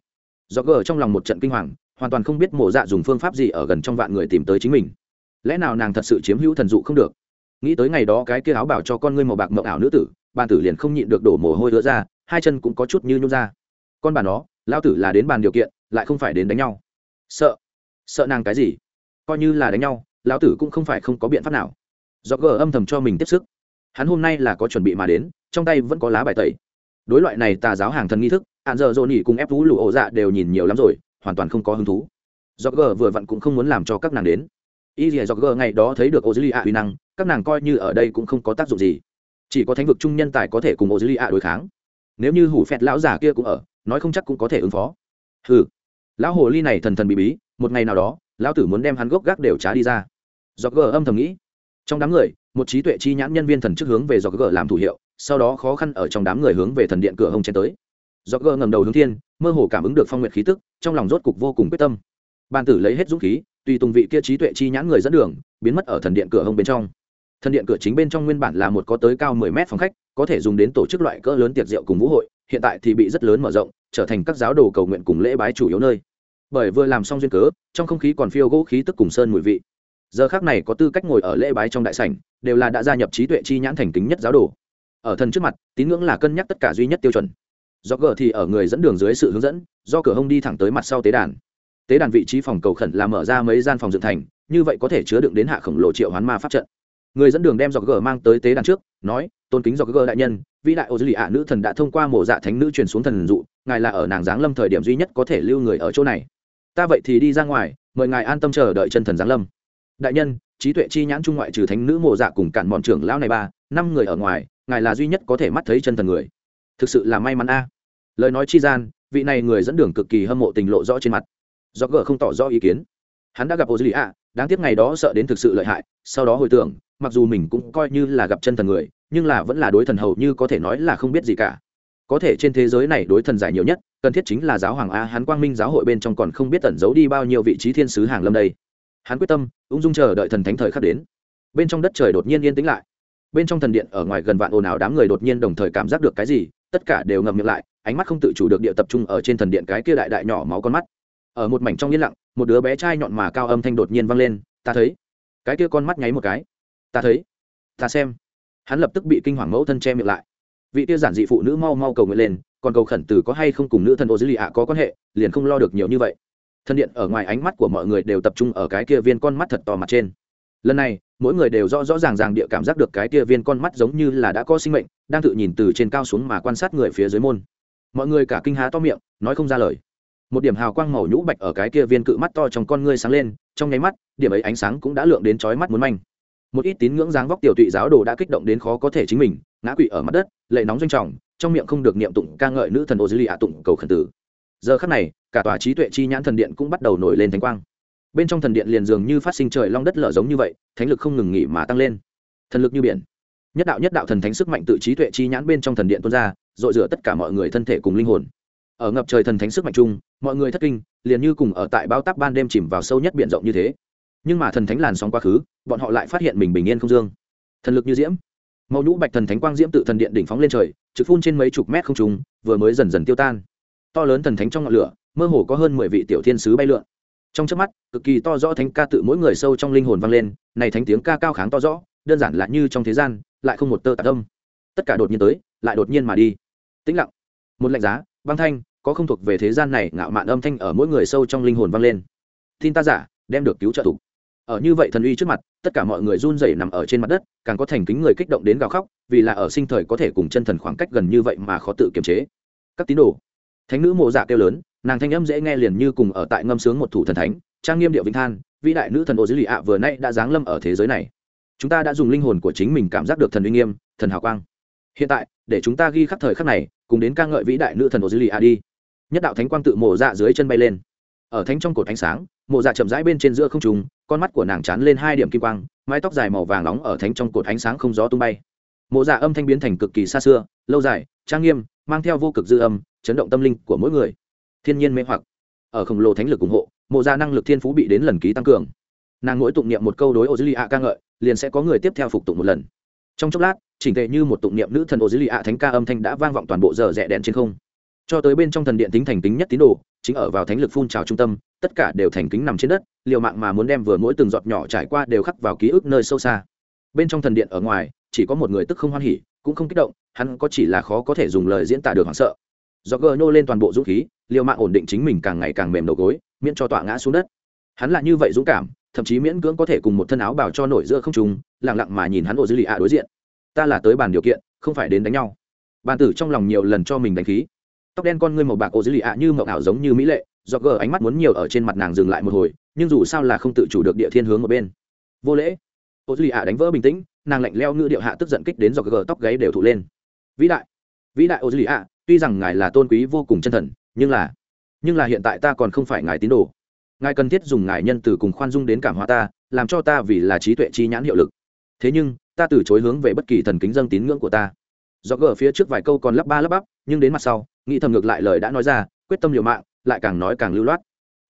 Giọt gờ trong lòng một trận kinh hoàng, hoàn toàn không biết mộ dạ dùng phương pháp gì ở gần trong vạn người tìm tới chính mình. Lẽ nào nàng thật sự chiếm hữu thần dụ không được? Nghĩ tới ngày đó cái kia áo bảo cho con ngươi màu bạc mộng ảo nữ tử bàn tử liền không nhịn được đổ mồ hôi hứa ra, hai chân cũng có chút như nhung ra. Con bà nó lao tử là đến bàn điều kiện, lại không phải đến đánh nhau. Sợ. Sợ nàng cái gì? Coi như là đánh nhau, lão tử cũng không phải không có biện pháp nào. Do gờ âm thầm cho mình tiếp sức. Hắn hôm nay là có chuẩn bị mà đến, trong tay vẫn có lá bài tẩy. Đối loại này tà giáo hàng thần nghi thức hạn giờ dồn nhỉ cùng ép vũ lụ ổ dạ đều nhìn nhiều lắm rồi, hoàn toàn không có hứng thú. Do gờ vừa vặn cũng không muốn làm cho các nàng đến. Y dìa do gờ ngày đó thấy được ô dư lì ạ uy năng, các nàng coi như ở đây cũng không có tác dụng gì chỉ có thánh vực trung nhân tài có thể cùng ô dư li ạ đối kháng. Nếu như hủ phẹt lão già kia cũng ở, nói không chắc cũng có thể ứng phó. Ừ lão hồ ly này thần thần bị bí, một ngày nào đó, lão tử muốn đem hắn gốc gác đều trá đi ra. Do gờ âm thầm nghĩ. Trong đám người, một trí tuệ chi nhãn nhân viên thần chức hướng về do gờ làm thủ hiệu, sau đó khó khăn ở trong đám người hướng về thần điện cửa hông chen tới. Do gờ ngầm đầu hướng thiên, mơ hồ cảm ứng được phong nguyện khí tức, trong lòng rốt cục vô cùng quyết tâm. Ban tử lấy hết dũng khí, tùy tùng vị kia trí tuệ chi nhãn người dẫn đường, biến mất ở thần điện cửa hông bên trong thần điện cửa chính bên trong nguyên bản là một có tới cao mười mét phòng khách, có thể dùng đến tổ chức loại cỡ lớn tiệc rượu cùng vũ hội, hiện tại thì bị rất lớn mở rộng, trở thành các giáo đồ cầu nguyện cùng lễ bái chủ yếu nơi. Bởi vừa làm xong duyên cớ, trong không khí còn phiêu gỗ khí tức cùng sơn mùi vị. Giờ khác này có tư cách ngồi ở lễ bái trong đại sảnh, đều là đã gia nhập trí tuệ chi nhãn thành kính nhất giáo đồ. Ở thần trước mặt, tín ngưỡng là cân nhắc tất cả duy nhất tiêu chuẩn. Do gờ thì ở người dẫn đường dưới sự hướng dẫn, do cửa hông đi thẳng tới mặt sau tế đàn. Tế đàn vị trí phòng cầu khẩn là mở ra mấy gian phòng dựng thành, như vậy có thể chứa đựng đến hạ khổng lồ triệu hoán ma pháp trận người dẫn đường đem dọc gờ mang tới tế đàn trước, nói, tôn kính dọc gờ đại nhân, vĩ đại ô dư lì ạ nữ thần đã thông qua mổ dạ thánh nữ truyền xuống thần dụ, ngài là ở nàng giáng lâm thời điểm duy nhất có thể lưu người ở chỗ này. Ta vậy thì đi ra ngoài, mời ngài an tâm chờ đợi chân thần giáng lâm. Đại nhân, trí tuệ chi nhãn trung ngoại trừ thánh nữ mộ dạ cùng cản bọn trưởng lão này ba, năm người ở ngoài, ngài là duy nhất có thể mắt thấy chân thần người. Thực sự là may mắn a. Lời nói chi gian, vị này người dẫn đường cực kỳ hâm mộ tình lộ rõ trên mặt. Do gờ không tỏ rõ ý kiến. Hắn đã gặp ô dư lì ạ, đáng tiếc ngày đó sợ đến thực sự lợi hại, sau đó hồi tưởng mặc dù mình cũng coi như là gặp chân thần người, nhưng là vẫn là đối thần hầu như có thể nói là không biết gì cả. Có thể trên thế giới này đối thần giải nhiều nhất, cần thiết chính là giáo hoàng a, hắn quang minh giáo hội bên trong còn không biết tẩn giấu đi bao nhiêu vị trí thiên sứ hàng lâm đây. Hắn quyết tâm, ung dung chờ đợi thần thánh thời khắc đến. Bên trong đất trời đột nhiên yên tĩnh lại. Bên trong thần điện ở ngoài gần vạn ồn ào đám người đột nhiên đồng thời cảm giác được cái gì, tất cả đều ngậm miệng lại, ánh mắt không tự chủ được địa tập trung ở trên thần điện cái kia đại đại nhỏ máu con mắt. Ở một mảnh trong yên lặng, một đứa bé trai nhọn mà cao âm thanh đột nhiên vang lên, ta thấy. Cái kia con mắt nháy một cái ta thấy, ta xem. Hắn lập tức bị kinh hoàng mẫu thân che miệng lại. Vị tia giản dị phụ nữ mau mau cầu nguyện lên, còn cầu khẩn từ có hay không cùng nữ thần ô dữ lì ạ có quan hệ, liền không lo được nhiều như vậy. Thân điện ở ngoài ánh mắt của mọi người đều tập trung ở cái kia viên con mắt thật to mặt trên. Lần này, mỗi người đều rõ rõ ràng ràng địa cảm giác được cái kia viên con mắt giống như là đã có sinh mệnh, đang tự nhìn từ trên cao xuống mà quan sát người phía dưới môn. Mọi người cả kinh há to miệng, nói không ra lời. Một điểm hào quang màu nhũ bạch ở cái kia viên cự mắt to trong con ngươi sáng lên, trong nháy mắt, điểm ấy ánh sáng cũng đã lượng đến chói mắt muốn manh một ít tín ngưỡng dáng vóc tiểu tụy giáo đồ đã kích động đến khó có thể chính mình, ngã quỵ ở mặt đất, lệ nóng doanh trọng, trong miệng không được niệm tụng ca ngợi nữ thần ô dư lì ạ tụng cầu khẩn tử. Giờ khắc này, cả tòa trí tuệ chi nhãn thần điện cũng bắt đầu nổi lên thánh quang. Bên trong thần điện liền dường như phát sinh trời long đất lở giống như vậy, thánh lực không ngừng nghỉ mà tăng lên. Thần lực như biển. Nhất đạo nhất đạo thần thánh sức mạnh tự trí tuệ chi nhãn bên trong thần điện tuôn ra dội rửa tất cả mọi người thân thể cùng linh hồn. Ở ngập trời thần thánh sức mạnh chung, mọi người thất kinh, liền như cùng ở tại bao tác ban đêm chìm vào sâu nhất biển rộng như thế nhưng mà thần thánh làn sóng quá khứ, bọn họ lại phát hiện mình bình yên không dương. Thần lực như diễm. Màu nhũ bạch thần thánh quang diễm tự thần điện đỉnh phóng lên trời, trực phun trên mấy chục mét không trùng vừa mới dần dần tiêu tan. To lớn thần thánh trong ngọn lửa, mơ hồ có hơn mười vị tiểu thiên sứ bay lượn. Trong trước mắt, cực kỳ to rõ thánh ca tự mỗi người sâu trong linh hồn vang lên, này thánh tiếng ca cao kháng to rõ, đơn giản là như trong thế gian, lại không một tơ tạc âm. Tất cả đột nhiên tới, lại đột nhiên mà đi. Tĩnh lặng. Một lạnh giá, băng thanh, có không thuộc về thế gian này, ngạo mạn âm thanh ở mỗi người sâu trong linh hồn vang lên. Tin ta giả, đem được cứu trợ thủ ở như vậy thần uy trước mặt, tất cả mọi người run rẩy nằm ở trên mặt đất, càng có thành kính người kích động đến gào khóc, vì là ở sinh thời có thể cùng chân thần khoảng cách gần như vậy mà khó tự kiềm chế. Các tín đồ, thánh nữ mộ dạ kêu lớn, nàng thanh âm dễ nghe liền như cùng ở tại ngâm sướng một thủ thần thánh, trang nghiêm điệu vĩnh than, vĩ đại nữ thần ô dữ lì ạ vừa nay đã giáng lâm ở thế giới này. Chúng ta đã dùng linh hồn của chính mình cảm giác được thần uy nghiêm, thần hào quang. Hiện tại, để chúng ta ghi khắc thời khắc này, cùng đến ca ngợi vĩ đại nữ thần ô dữ lì ạ đi. Nhất đạo thánh quang tự mộ dạ dưới chân bay lên. Ở thánh trong cột ánh sáng, mộ dạ chậm rãi bên trên giữa không trùng con mắt của nàng chán lên hai điểm kim quang, mái tóc dài màu vàng nóng ở thánh trong cột ánh sáng không gió tung bay. Mộ dạ âm thanh biến thành cực kỳ xa xưa, lâu dài, trang nghiêm, mang theo vô cực dư âm, chấn động tâm linh của mỗi người. Thiên nhiên mê hoặc. Ở khổng lồ thánh lực ủng hộ, mộ dạ năng lực thiên phú bị đến lần ký tăng cường. Nàng mỗi tụng niệm một câu đối ô dư lì ạ ca ngợi, liền sẽ có người tiếp theo phục tụng một lần. Trong chốc lát, chỉnh tệ như một tụng niệm nữ thần ô dư lì ạ thánh ca âm thanh đã vang vọng toàn bộ giờ rẽ đèn trên không. Cho tới bên trong thần điện tính thành tính nhất tín đồ chính ở vào thánh lực phun trào trung tâm, tất cả đều thành kính nằm trên đất, liều mạng mà muốn đem vừa mỗi từng giọt nhỏ trải qua đều khắc vào ký ức nơi sâu xa. Bên trong thần điện ở ngoài, chỉ có một người tức không hoan hỉ, cũng không kích động, hắn có chỉ là khó có thể dùng lời diễn tả được hoảng sợ. Do gờ nhô lên toàn bộ dũng khí, liều mạng ổn định chính mình càng ngày càng mềm đầu gối, miễn cho tọa ngã xuống đất. Hắn là như vậy dũng cảm, thậm chí miễn cưỡng có thể cùng một thân áo bảo cho nổi giữa không trùng lẳng lặng mà nhìn hắn ổ dư lì ạ đối diện. Ta là tới bàn điều kiện, không phải đến đánh nhau. Bàn tử trong lòng nhiều lần cho mình đánh khí tóc đen con ngươi màu bạc ổ dữ lì ạ như mậu ảo giống như mỹ lệ, do gờ ánh mắt muốn nhiều ở trên mặt nàng dừng lại một hồi, nhưng dù sao là không tự chủ được địa thiên hướng ở bên. Vô lễ. Ổ dữ lì ạ đánh vỡ bình tĩnh, nàng lạnh leo ngữ điệu hạ tức giận kích đến do gờ tóc gáy đều thụ lên. Vĩ đại. Vĩ đại ô dữ lì ạ, tuy rằng ngài là tôn quý vô cùng chân thần, nhưng là nhưng là hiện tại ta còn không phải ngài tín đồ. Ngài cần thiết dùng ngài nhân từ cùng khoan dung đến cảm hóa ta, làm cho ta vì là trí tuệ chi nhãn hiệu lực. Thế nhưng, ta từ chối hướng về bất kỳ thần kính dân tín ngưỡng của ta do gờ phía trước vài câu còn lắp ba lắp bắp, nhưng đến mặt sau, nghĩ thầm ngược lại lời đã nói ra, quyết tâm liều mạng, lại càng nói càng lưu loát.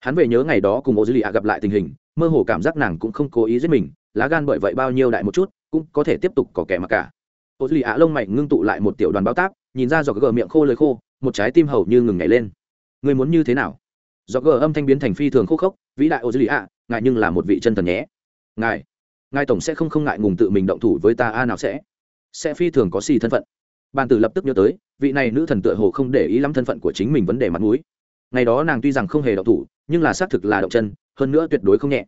Hắn về nhớ ngày đó cùng ô dư lì ạ gặp lại tình hình, mơ hồ cảm giác nàng cũng không cố ý giết mình, lá gan bởi vậy bao nhiêu đại một chút, cũng có thể tiếp tục có kẻ mặc cả. Ô dư lì ạ lông mày ngưng tụ lại một tiểu đoàn bao tác nhìn ra do gờ miệng khô lời khô, một trái tim hầu như ngừng nhảy lên. Người muốn như thế nào? Do gờ âm thanh biến thành phi thường khô khốc, vĩ đại ô dư lì ạ ngài nhưng là một vị chân thần nhé. Ngài ngài tổng sẽ không không ngại ngùng tự mình động thủ với ta a nào sẽ? Sẽ phi thường có xì thân phận bàn tử lập tức nhớ tới, vị này nữ thần tựa hồ không để ý lắm thân phận của chính mình vấn đề mặt mũi. Ngày đó nàng tuy rằng không hề động thủ, nhưng là xác thực là động chân, hơn nữa tuyệt đối không nhẹ.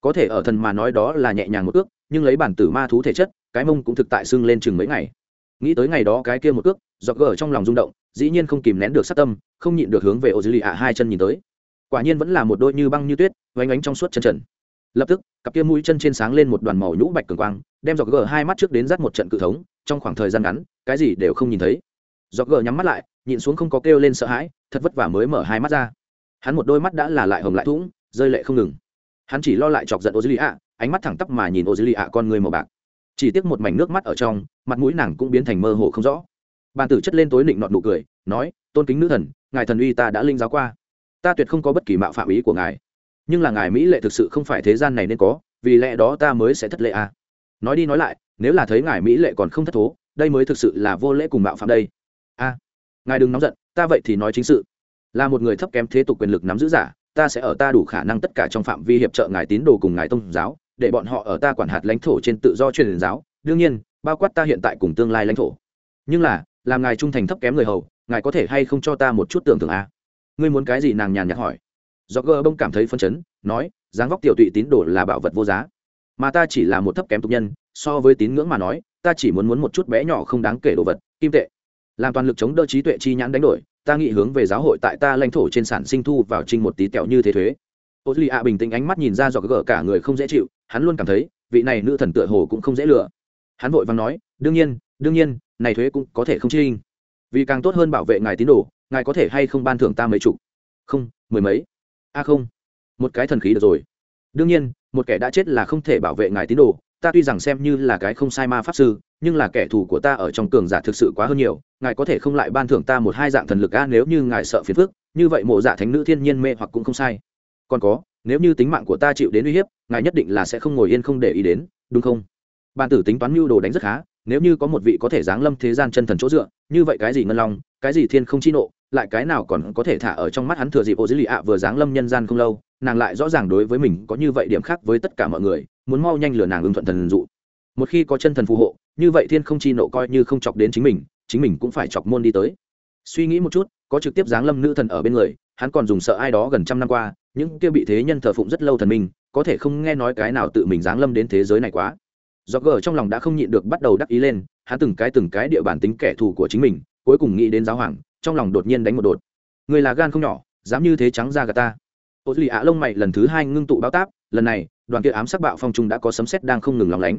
Có thể ở thần mà nói đó là nhẹ nhàng một ước, nhưng lấy bản tử ma thú thể chất, cái mông cũng thực tại sưng lên chừng mấy ngày. Nghĩ tới ngày đó cái kia một ước dọc gờ trong lòng rung động, dĩ nhiên không kìm nén được sát tâm, không nhịn được hướng về ô dư lì ạ hai chân nhìn tới. Quả nhiên vẫn là một đôi như băng như tuyết vánh ánh trong suốt chân trần. Lập tức, cặp kia mũi chân trên sáng lên một đoàn màu nhũ bạch cường quang, đem dọc gờ hai mắt trước đến dắt một trận cự thống, trong khoảng thời gian ngắn cái gì đều không nhìn thấy. Dọc gờ nhắm mắt lại nhìn xuống không có kêu lên sợ hãi, thật vất vả mới mở hai mắt ra. Hắn một đôi mắt đã là lại hồng lại thủng rơi lệ không ngừng. Hắn chỉ lo lại chọc giận ô dư lì ạ ánh mắt thẳng tắp mà nhìn ô dư lì ạ con người màu bạc. Chỉ tiếc một mảnh nước mắt ở trong, mặt mũi nàng cũng biến thành mơ hồ không rõ. Bàn tử chất lên tối định nọn nụ cười, nói, tôn kính nữ thần, ngài thần uy ta đã linh giáo qua. Ta tuyệt không có bất kỳ mạo phạm ý của ngài. Nhưng là ngài mỹ lệ thực sự không phải thế gian này nên có, vì lẽ đó ta mới sẽ thất lệ à. nói đi nói lại, nếu là thấy ngài mỹ lệ còn không thất thố đây mới thực sự là vô lễ cùng mạo phạm đây. A à, ngài đừng nóng giận ta vậy thì nói chính sự. Là một người thấp kém thế tục quyền lực nắm giữ giả ta sẽ ở ta đủ khả năng tất cả trong phạm vi hiệp trợ ngài tín đồ cùng ngài tôn giáo để bọn họ ở ta quản hạt lãnh thổ trên tự do truyền giáo. Đương nhiên bao quát ta hiện tại cùng tương lai lãnh thổ. Nhưng là làm ngài trung thành thấp kém người hầu ngài có thể hay không cho ta một chút tưởng tượng a? À? ngươi muốn cái gì nàng nhàn nhạt hỏi. Do gơ bông cảm thấy phân chấn nói dáng vóc tiểu tụy tín đồ là bảo vật vô giá. Mà ta chỉ là một thấp kém tục nhân so với tín ngưỡng mà nói ta chỉ muốn muốn một chút bé nhỏ không đáng kể đồ vật, kim tệ. Làm toàn lực chống đỡ trí tuệ chi nhãn đánh đổi, ta nghĩ hướng về giáo hội tại ta lãnh thổ trên sản sinh thu vào trinh một tí tẹo như thế thuế. Ô duy ạ bình tĩnh ánh mắt nhìn ra dọc gỡ cả người không dễ chịu, hắn luôn cảm thấy, vị này nữ thần tựa hồ cũng không dễ lựa hắn vội vàng nói, đương nhiên đương nhiên, này thuế cũng có thể không chi vì càng tốt hơn bảo vệ ngài tín đồ, ngài có thể hay không ban thưởng ta mấy chục? Không, mười mấy. A không, một cái thần khí được rồi. Đương nhiên, một kẻ đã chết là không thể bảo vệ ngài tín đồ ta tuy rằng xem như là cái không sai ma pháp sư, nhưng là kẻ thù của ta ở trong cường giả thực sự quá hơn nhiều, ngài có thể không lại ban thưởng ta một hai dạng thần lực a nếu như ngài sợ phiền phức, như vậy mộ dạ thánh nữ thiên nhiên mê hoặc cũng không sai. Còn có, nếu như tính mạng của ta chịu đến uy hiếp, ngài nhất định là sẽ không ngồi yên không để ý đến, đúng không? Ban tử tính toán mưu đồ đánh rất khá, nếu như có một vị có thể giáng lâm thế gian chân thần chỗ dựa, như vậy cái gì ngân long, cái gì thiên không chi nộ, lại cái nào còn có thể thả ở trong mắt hắn thừa dịp ô dữ lì ạ vừa giáng lâm nhân gian không lâu, nàng lại rõ ràng đối với mình có như vậy điểm khác với tất cả mọi người muốn mau nhanh lừa nàng ứng thuận thần dụ. Một khi có chân thần phù hộ, như vậy thiên không chi nộ coi như không chọc đến chính mình chính mình cũng phải chọc môn đi tới. Suy nghĩ một chút, có trực tiếp giáng lâm nữ thần ở bên người, hắn còn dùng sợ ai đó gần trăm năm qua, những kia bị thế nhân thờ phụng rất lâu thần minh, có thể không nghe nói cái nào tự mình giáng lâm đến thế giới này quá. Do gờ trong lòng đã không nhịn được bắt đầu đắc ý lên, hắn từng cái từng cái địa bản tính kẻ thù của chính mình, cuối cùng nghĩ đến giáo hoàng, trong lòng đột nhiên đánh một đột. Người là gan không nhỏ, dám như thế trắng ra gà ta. Ô duy ạ lông mày lần thứ hai ngưng tụ bao táp, lần này đoàn kia ám sắc bạo phong trung đã có sấm sét đang không ngừng lóng lánh.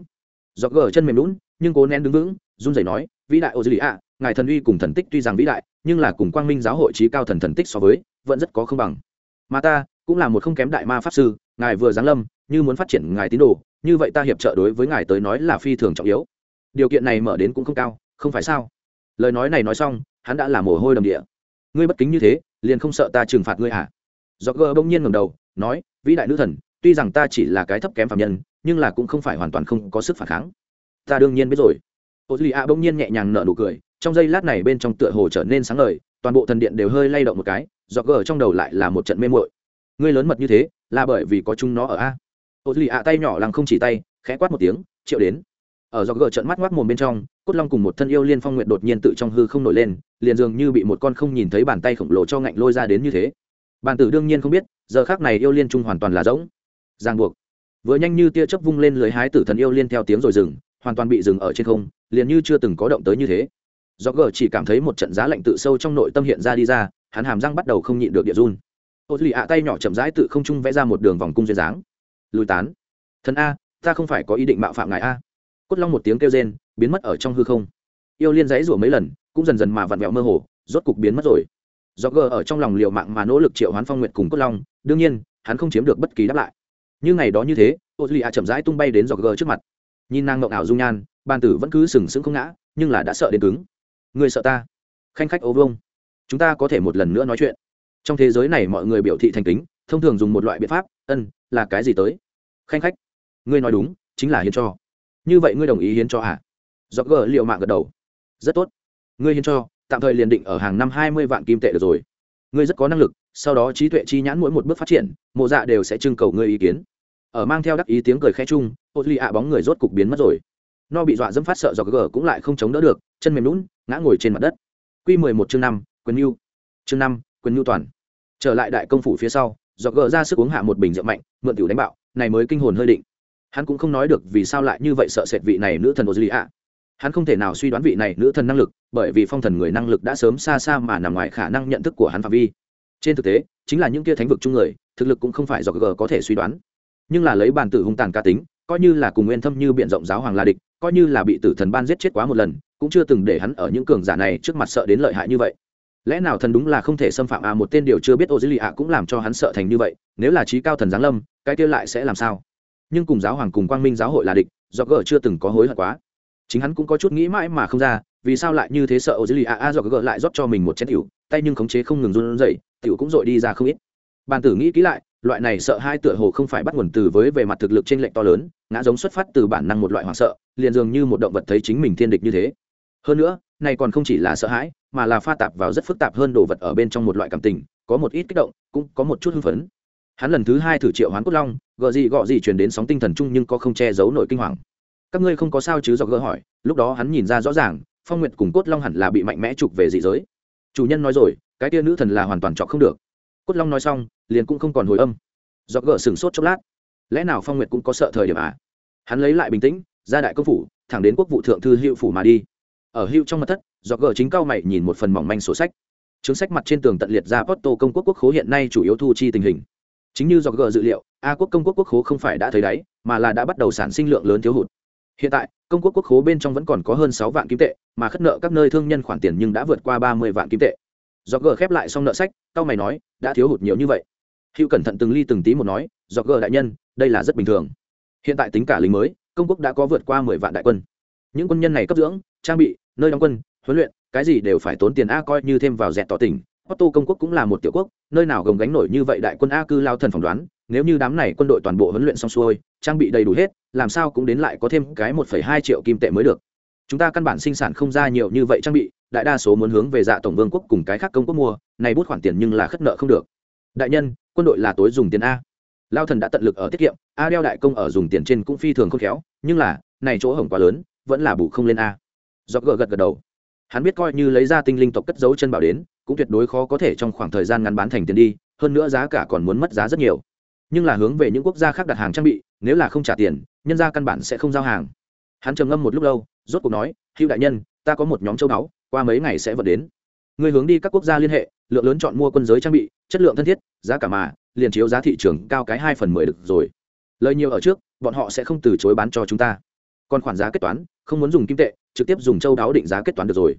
Do gờ chân mềm lún nhưng cố nén đứng vững, run rẩy nói, vĩ đại ô duy ạ, ngài thần uy cùng thần tích tuy rằng vĩ đại, nhưng là cùng quang minh giáo hội trí cao thần thần tích so với, vẫn rất có không bằng. Mà ta cũng là một không kém đại ma pháp sư, ngài vừa giáng lâm, như muốn phát triển ngài tín đồ, như vậy ta hiệp trợ đối với ngài tới nói là phi thường trọng yếu. Điều kiện này mở đến cũng không cao, không phải sao? Lời nói này nói xong, hắn đã là mồ hôi đầm địa. Ngươi bất kính như thế, liền không sợ ta trừng phạt ngươi à do gờ bỗng nhiên ngầm đầu, nói, vĩ đại nữ thần tuy rằng ta chỉ là cái thấp kém phạm nhân, nhưng là cũng không phải hoàn toàn không có sức phản kháng. Ta đương nhiên biết rồi. Ô duy a bỗng nhiên nhẹ nhàng nở nụ cười, trong giây lát này bên trong tựa hồ trở nên sáng ngời, toàn bộ thần điện đều hơi lay động một cái, do gờ trong đầu lại là một trận mê muội. Ngươi lớn mật như thế, là bởi vì có chúng nó ở a? Ô duy a tay nhỏ lằng không chỉ tay, khẽ quát một tiếng, triệu đến. Ở do gờ trận mắt ngoác mồm bên trong, cốt long cùng một thân yêu liên phong nguyện đột nhiên tự trong hư không nổi lên, liền dường như bị một con không nhìn thấy bàn tay khổng lồ cho ngạnh lôi ra đến như thế. Bàn tử đương nhiên không biết, giờ khác này yêu liên trung hoàn toàn là rỗng ràng buộc. Vừa nhanh như tia chớp vung lên lưới hái tử thần yêu liên theo tiếng rồi dừng, hoàn toàn bị dừng ở trên không, liền như chưa từng có động tới như thế. Do gờ chỉ cảm thấy một trận giá lạnh tự sâu trong nội tâm hiện ra đi ra, hắn hàm răng bắt đầu không nhịn được địa run. Ô lì ạ tay nhỏ chậm rãi tự không trung vẽ ra một đường vòng cung duyên dáng. Lùi tán. Thần a, ta không phải có ý định mạo phạm ngài a. Cốt long một tiếng kêu rên, biến mất ở trong hư không. Yêu liên dãy rủa mấy lần, cũng dần dần mà vặn vẹo mơ hồ, rốt cục biến mất rồi. Do gờ ở trong lòng liều mạng mà nỗ lực triệu hoán phong nguyện cùng cốt long, đương nhiên, hắn không chiếm được bất kỳ đáp lại như ngày đó như thế ô duy ạ chậm rãi tung bay đến Dọc gờ trước mặt. Nhìn nàng ngộng ảo dung nhan, bàn tử vẫn cứ sừng sững không ngã, nhưng là đã sợ đến cứng. Người sợ ta? Khanh khách ô vông chúng ta có thể một lần nữa nói chuyện. Trong thế giới này mọi người biểu thị thành kính, thông thường dùng một loại biện pháp, ân, là cái gì tới? Khanh khách. Ngươi nói đúng, chính là hiến cho. Như vậy ngươi đồng ý hiến cho à? Dọc gờ liệu mạng gật đầu. Rất tốt. Ngươi hiến cho, tạm thời liền định ở hàng năm hai mươi vạn kim tệ được rồi. Ngươi rất có năng lực, sau đó trí tuệ chi nhãn mỗi một bước phát triển, mộ dạ đều sẽ trưng cầu ngươi ý kiến ở mang theo đắc ý tiếng cười khẽ chung ô duy ạ bóng người rốt cục biến mất rồi. No bị dọa dẫm phát sợ do gờ cũng lại không chống đỡ được, chân mềm lún ngã ngồi trên mặt đất. Q mười một chương năm, quyền mưu chương năm, quyền mưu toàn. Trở lại đại công phủ phía sau do gờ ra sức uống hạ một bình rượu mạnh, mượn tiểu đánh bạo, này mới kinh hồn hơi định. Hắn cũng không nói được vì sao lại như vậy sợ sệt vị này nữ thần ô duy ạ hắn không thể nào suy đoán vị này nữ thần năng lực, bởi vì phong thần người năng lực đã sớm xa xa mà nằm ngoài khả năng nhận thức của hắn phạm vi. Trên thực tế, chính là những kia thánh vực chung người, thực lực cũng không phải do gờ có thể suy đoán nhưng là lấy bàn tử hung tàn ca tính, coi như là cùng nguyên thâm như biện rộng giáo hoàng la địch, coi như là bị tử thần ban giết chết quá một lần, cũng chưa từng để hắn ở những cường giả này trước mặt sợ đến lợi hại như vậy. Lẽ nào thần đúng là không thể xâm phạm à một tên điều chưa biết ô dữ lì ạ cũng làm cho hắn sợ thành như vậy, nếu là trí cao thần giáng lâm, cái kia lại sẽ làm sao? Nhưng cùng giáo hoàng cùng quang minh giáo hội là địch do gờ chưa từng có hối hận quá. Chính hắn cũng có chút nghĩ mãi mà không ra, vì sao lại như thế sợ ô dữ lì ạ a do gờ lại rót cho mình một chén tiểu, tay nhưng khống chế không ngừng run rẩy, tiểu cũng dội đi ra không ít. Bàn tử nghĩ kỹ lại loại này sợ hai tựa hồ không phải bắt nguồn từ với về mặt thực lực trên lệnh to lớn, ngã giống xuất phát từ bản năng một loại hoảng sợ, liền dường như một động vật thấy chính mình thiên địch như thế. Hơn nữa, này còn không chỉ là sợ hãi, mà là pha tạp vào rất phức tạp hơn đồ vật ở bên trong một loại cảm tình, có một ít kích động, cũng có một chút hưng phấn. Hắn lần thứ hai thử triệu hoán cốt long gợ gì gọ gì truyền đến sóng tinh thần chung nhưng có không che giấu nội kinh hoàng. Các ngươi không có sao chứ do gỡ hỏi, lúc đó hắn nhìn ra rõ ràng, phong nguyệt cùng cốt long hẳn là bị mạnh mẽ trục về dị giới. Chủ nhân nói rồi, cái tia nữ thần là hoàn toàn chọn không được. Cốt long nói xong liền cũng không còn hồi âm. Do gỡ sừng sốt chốc lát. Lẽ nào phong nguyệt cũng có sợ thời điểm à? Hắn lấy lại bình tĩnh, ra đại công phủ, thẳng đến quốc vụ thượng thư hiệu phủ mà đi. Ở hiệu trong mặt thất do gỡ chính cao mày nhìn một phần mỏng manh sổ sách. Chứng sách mặt trên tường tận liệt ra porto công quốc quốc khố hiện nay chủ yếu thu chi tình hình. Chính như do gỡ dự liệu, a quốc công quốc quốc khố không phải đã thấy đáy, mà là đã bắt đầu sản sinh lượng lớn thiếu hụt. Hiện tại, công quốc quốc khố bên trong vẫn còn có hơn sáu vạn kim tệ, mà khất nợ các nơi thương nhân khoản tiền nhưng đã vượt qua ba mươi vạn kim tệ. Do gỡ khép lại xong nợ sách tao mày nói, đã thiếu hụt nhiều như vậy hữu cẩn thận từng ly từng tí một nói do gờ đại nhân đây là rất bình thường hiện tại tính cả lính mới công quốc đã có vượt qua mười vạn đại quân những quân nhân này cấp dưỡng trang bị nơi đóng quân huấn luyện cái gì đều phải tốn tiền a coi như thêm vào dẹt tỏ tỉnh Otto công quốc cũng là một tiểu quốc, nơi nào gồng gánh nổi như vậy đại quân A cư lao thần phỏng đoán, nếu như đám này quân đội toàn bộ huấn luyện xong xuôi, trang bị đầy đủ hết, làm sao cũng đến lại có thêm cái 1.2 triệu kim tệ mới được. Chúng ta căn bản sinh sản không ra nhiều như vậy trang bị, đại đa số muốn hướng về dạ tổng vương quốc cùng cái khác công quốc mua, này bút khoản tiền nhưng là khất nợ không được. Đại nhân, quân đội là tối dùng tiền a. Lao thần đã tận lực ở tiết kiệm, a đeo đại công ở dùng tiền trên cũng phi thường khôn khéo, nhưng là, này chỗ hổng quá lớn, vẫn là bù không lên a. Giọt gật gật đầu. Hắn biết coi như lấy ra tinh linh tộc cất giấu chân bảo đến, cũng tuyệt đối khó có thể trong khoảng thời gian ngắn bán thành tiền đi hơn nữa giá cả còn muốn mất giá rất nhiều nhưng là hướng về những quốc gia khác đặt hàng trang bị nếu là không trả tiền nhân gia căn bản sẽ không giao hàng hắn trầm ngâm một lúc lâu rốt cuộc nói hữu đại nhân ta có một nhóm châu báu qua mấy ngày sẽ vận đến người hướng đi các quốc gia liên hệ lượng lớn chọn mua quân giới trang bị chất lượng thân thiết, giá cả mà, liền chiếu giá thị trường cao cái hai phần mười được rồi. Lời nhiều ở trước, bọn họ sẽ không từ chối bán cho chúng ta. Còn khoản giá kết toán, không muốn dùng kim tệ, trực tiếp dùng châu đáo định giá kết toán được rồi.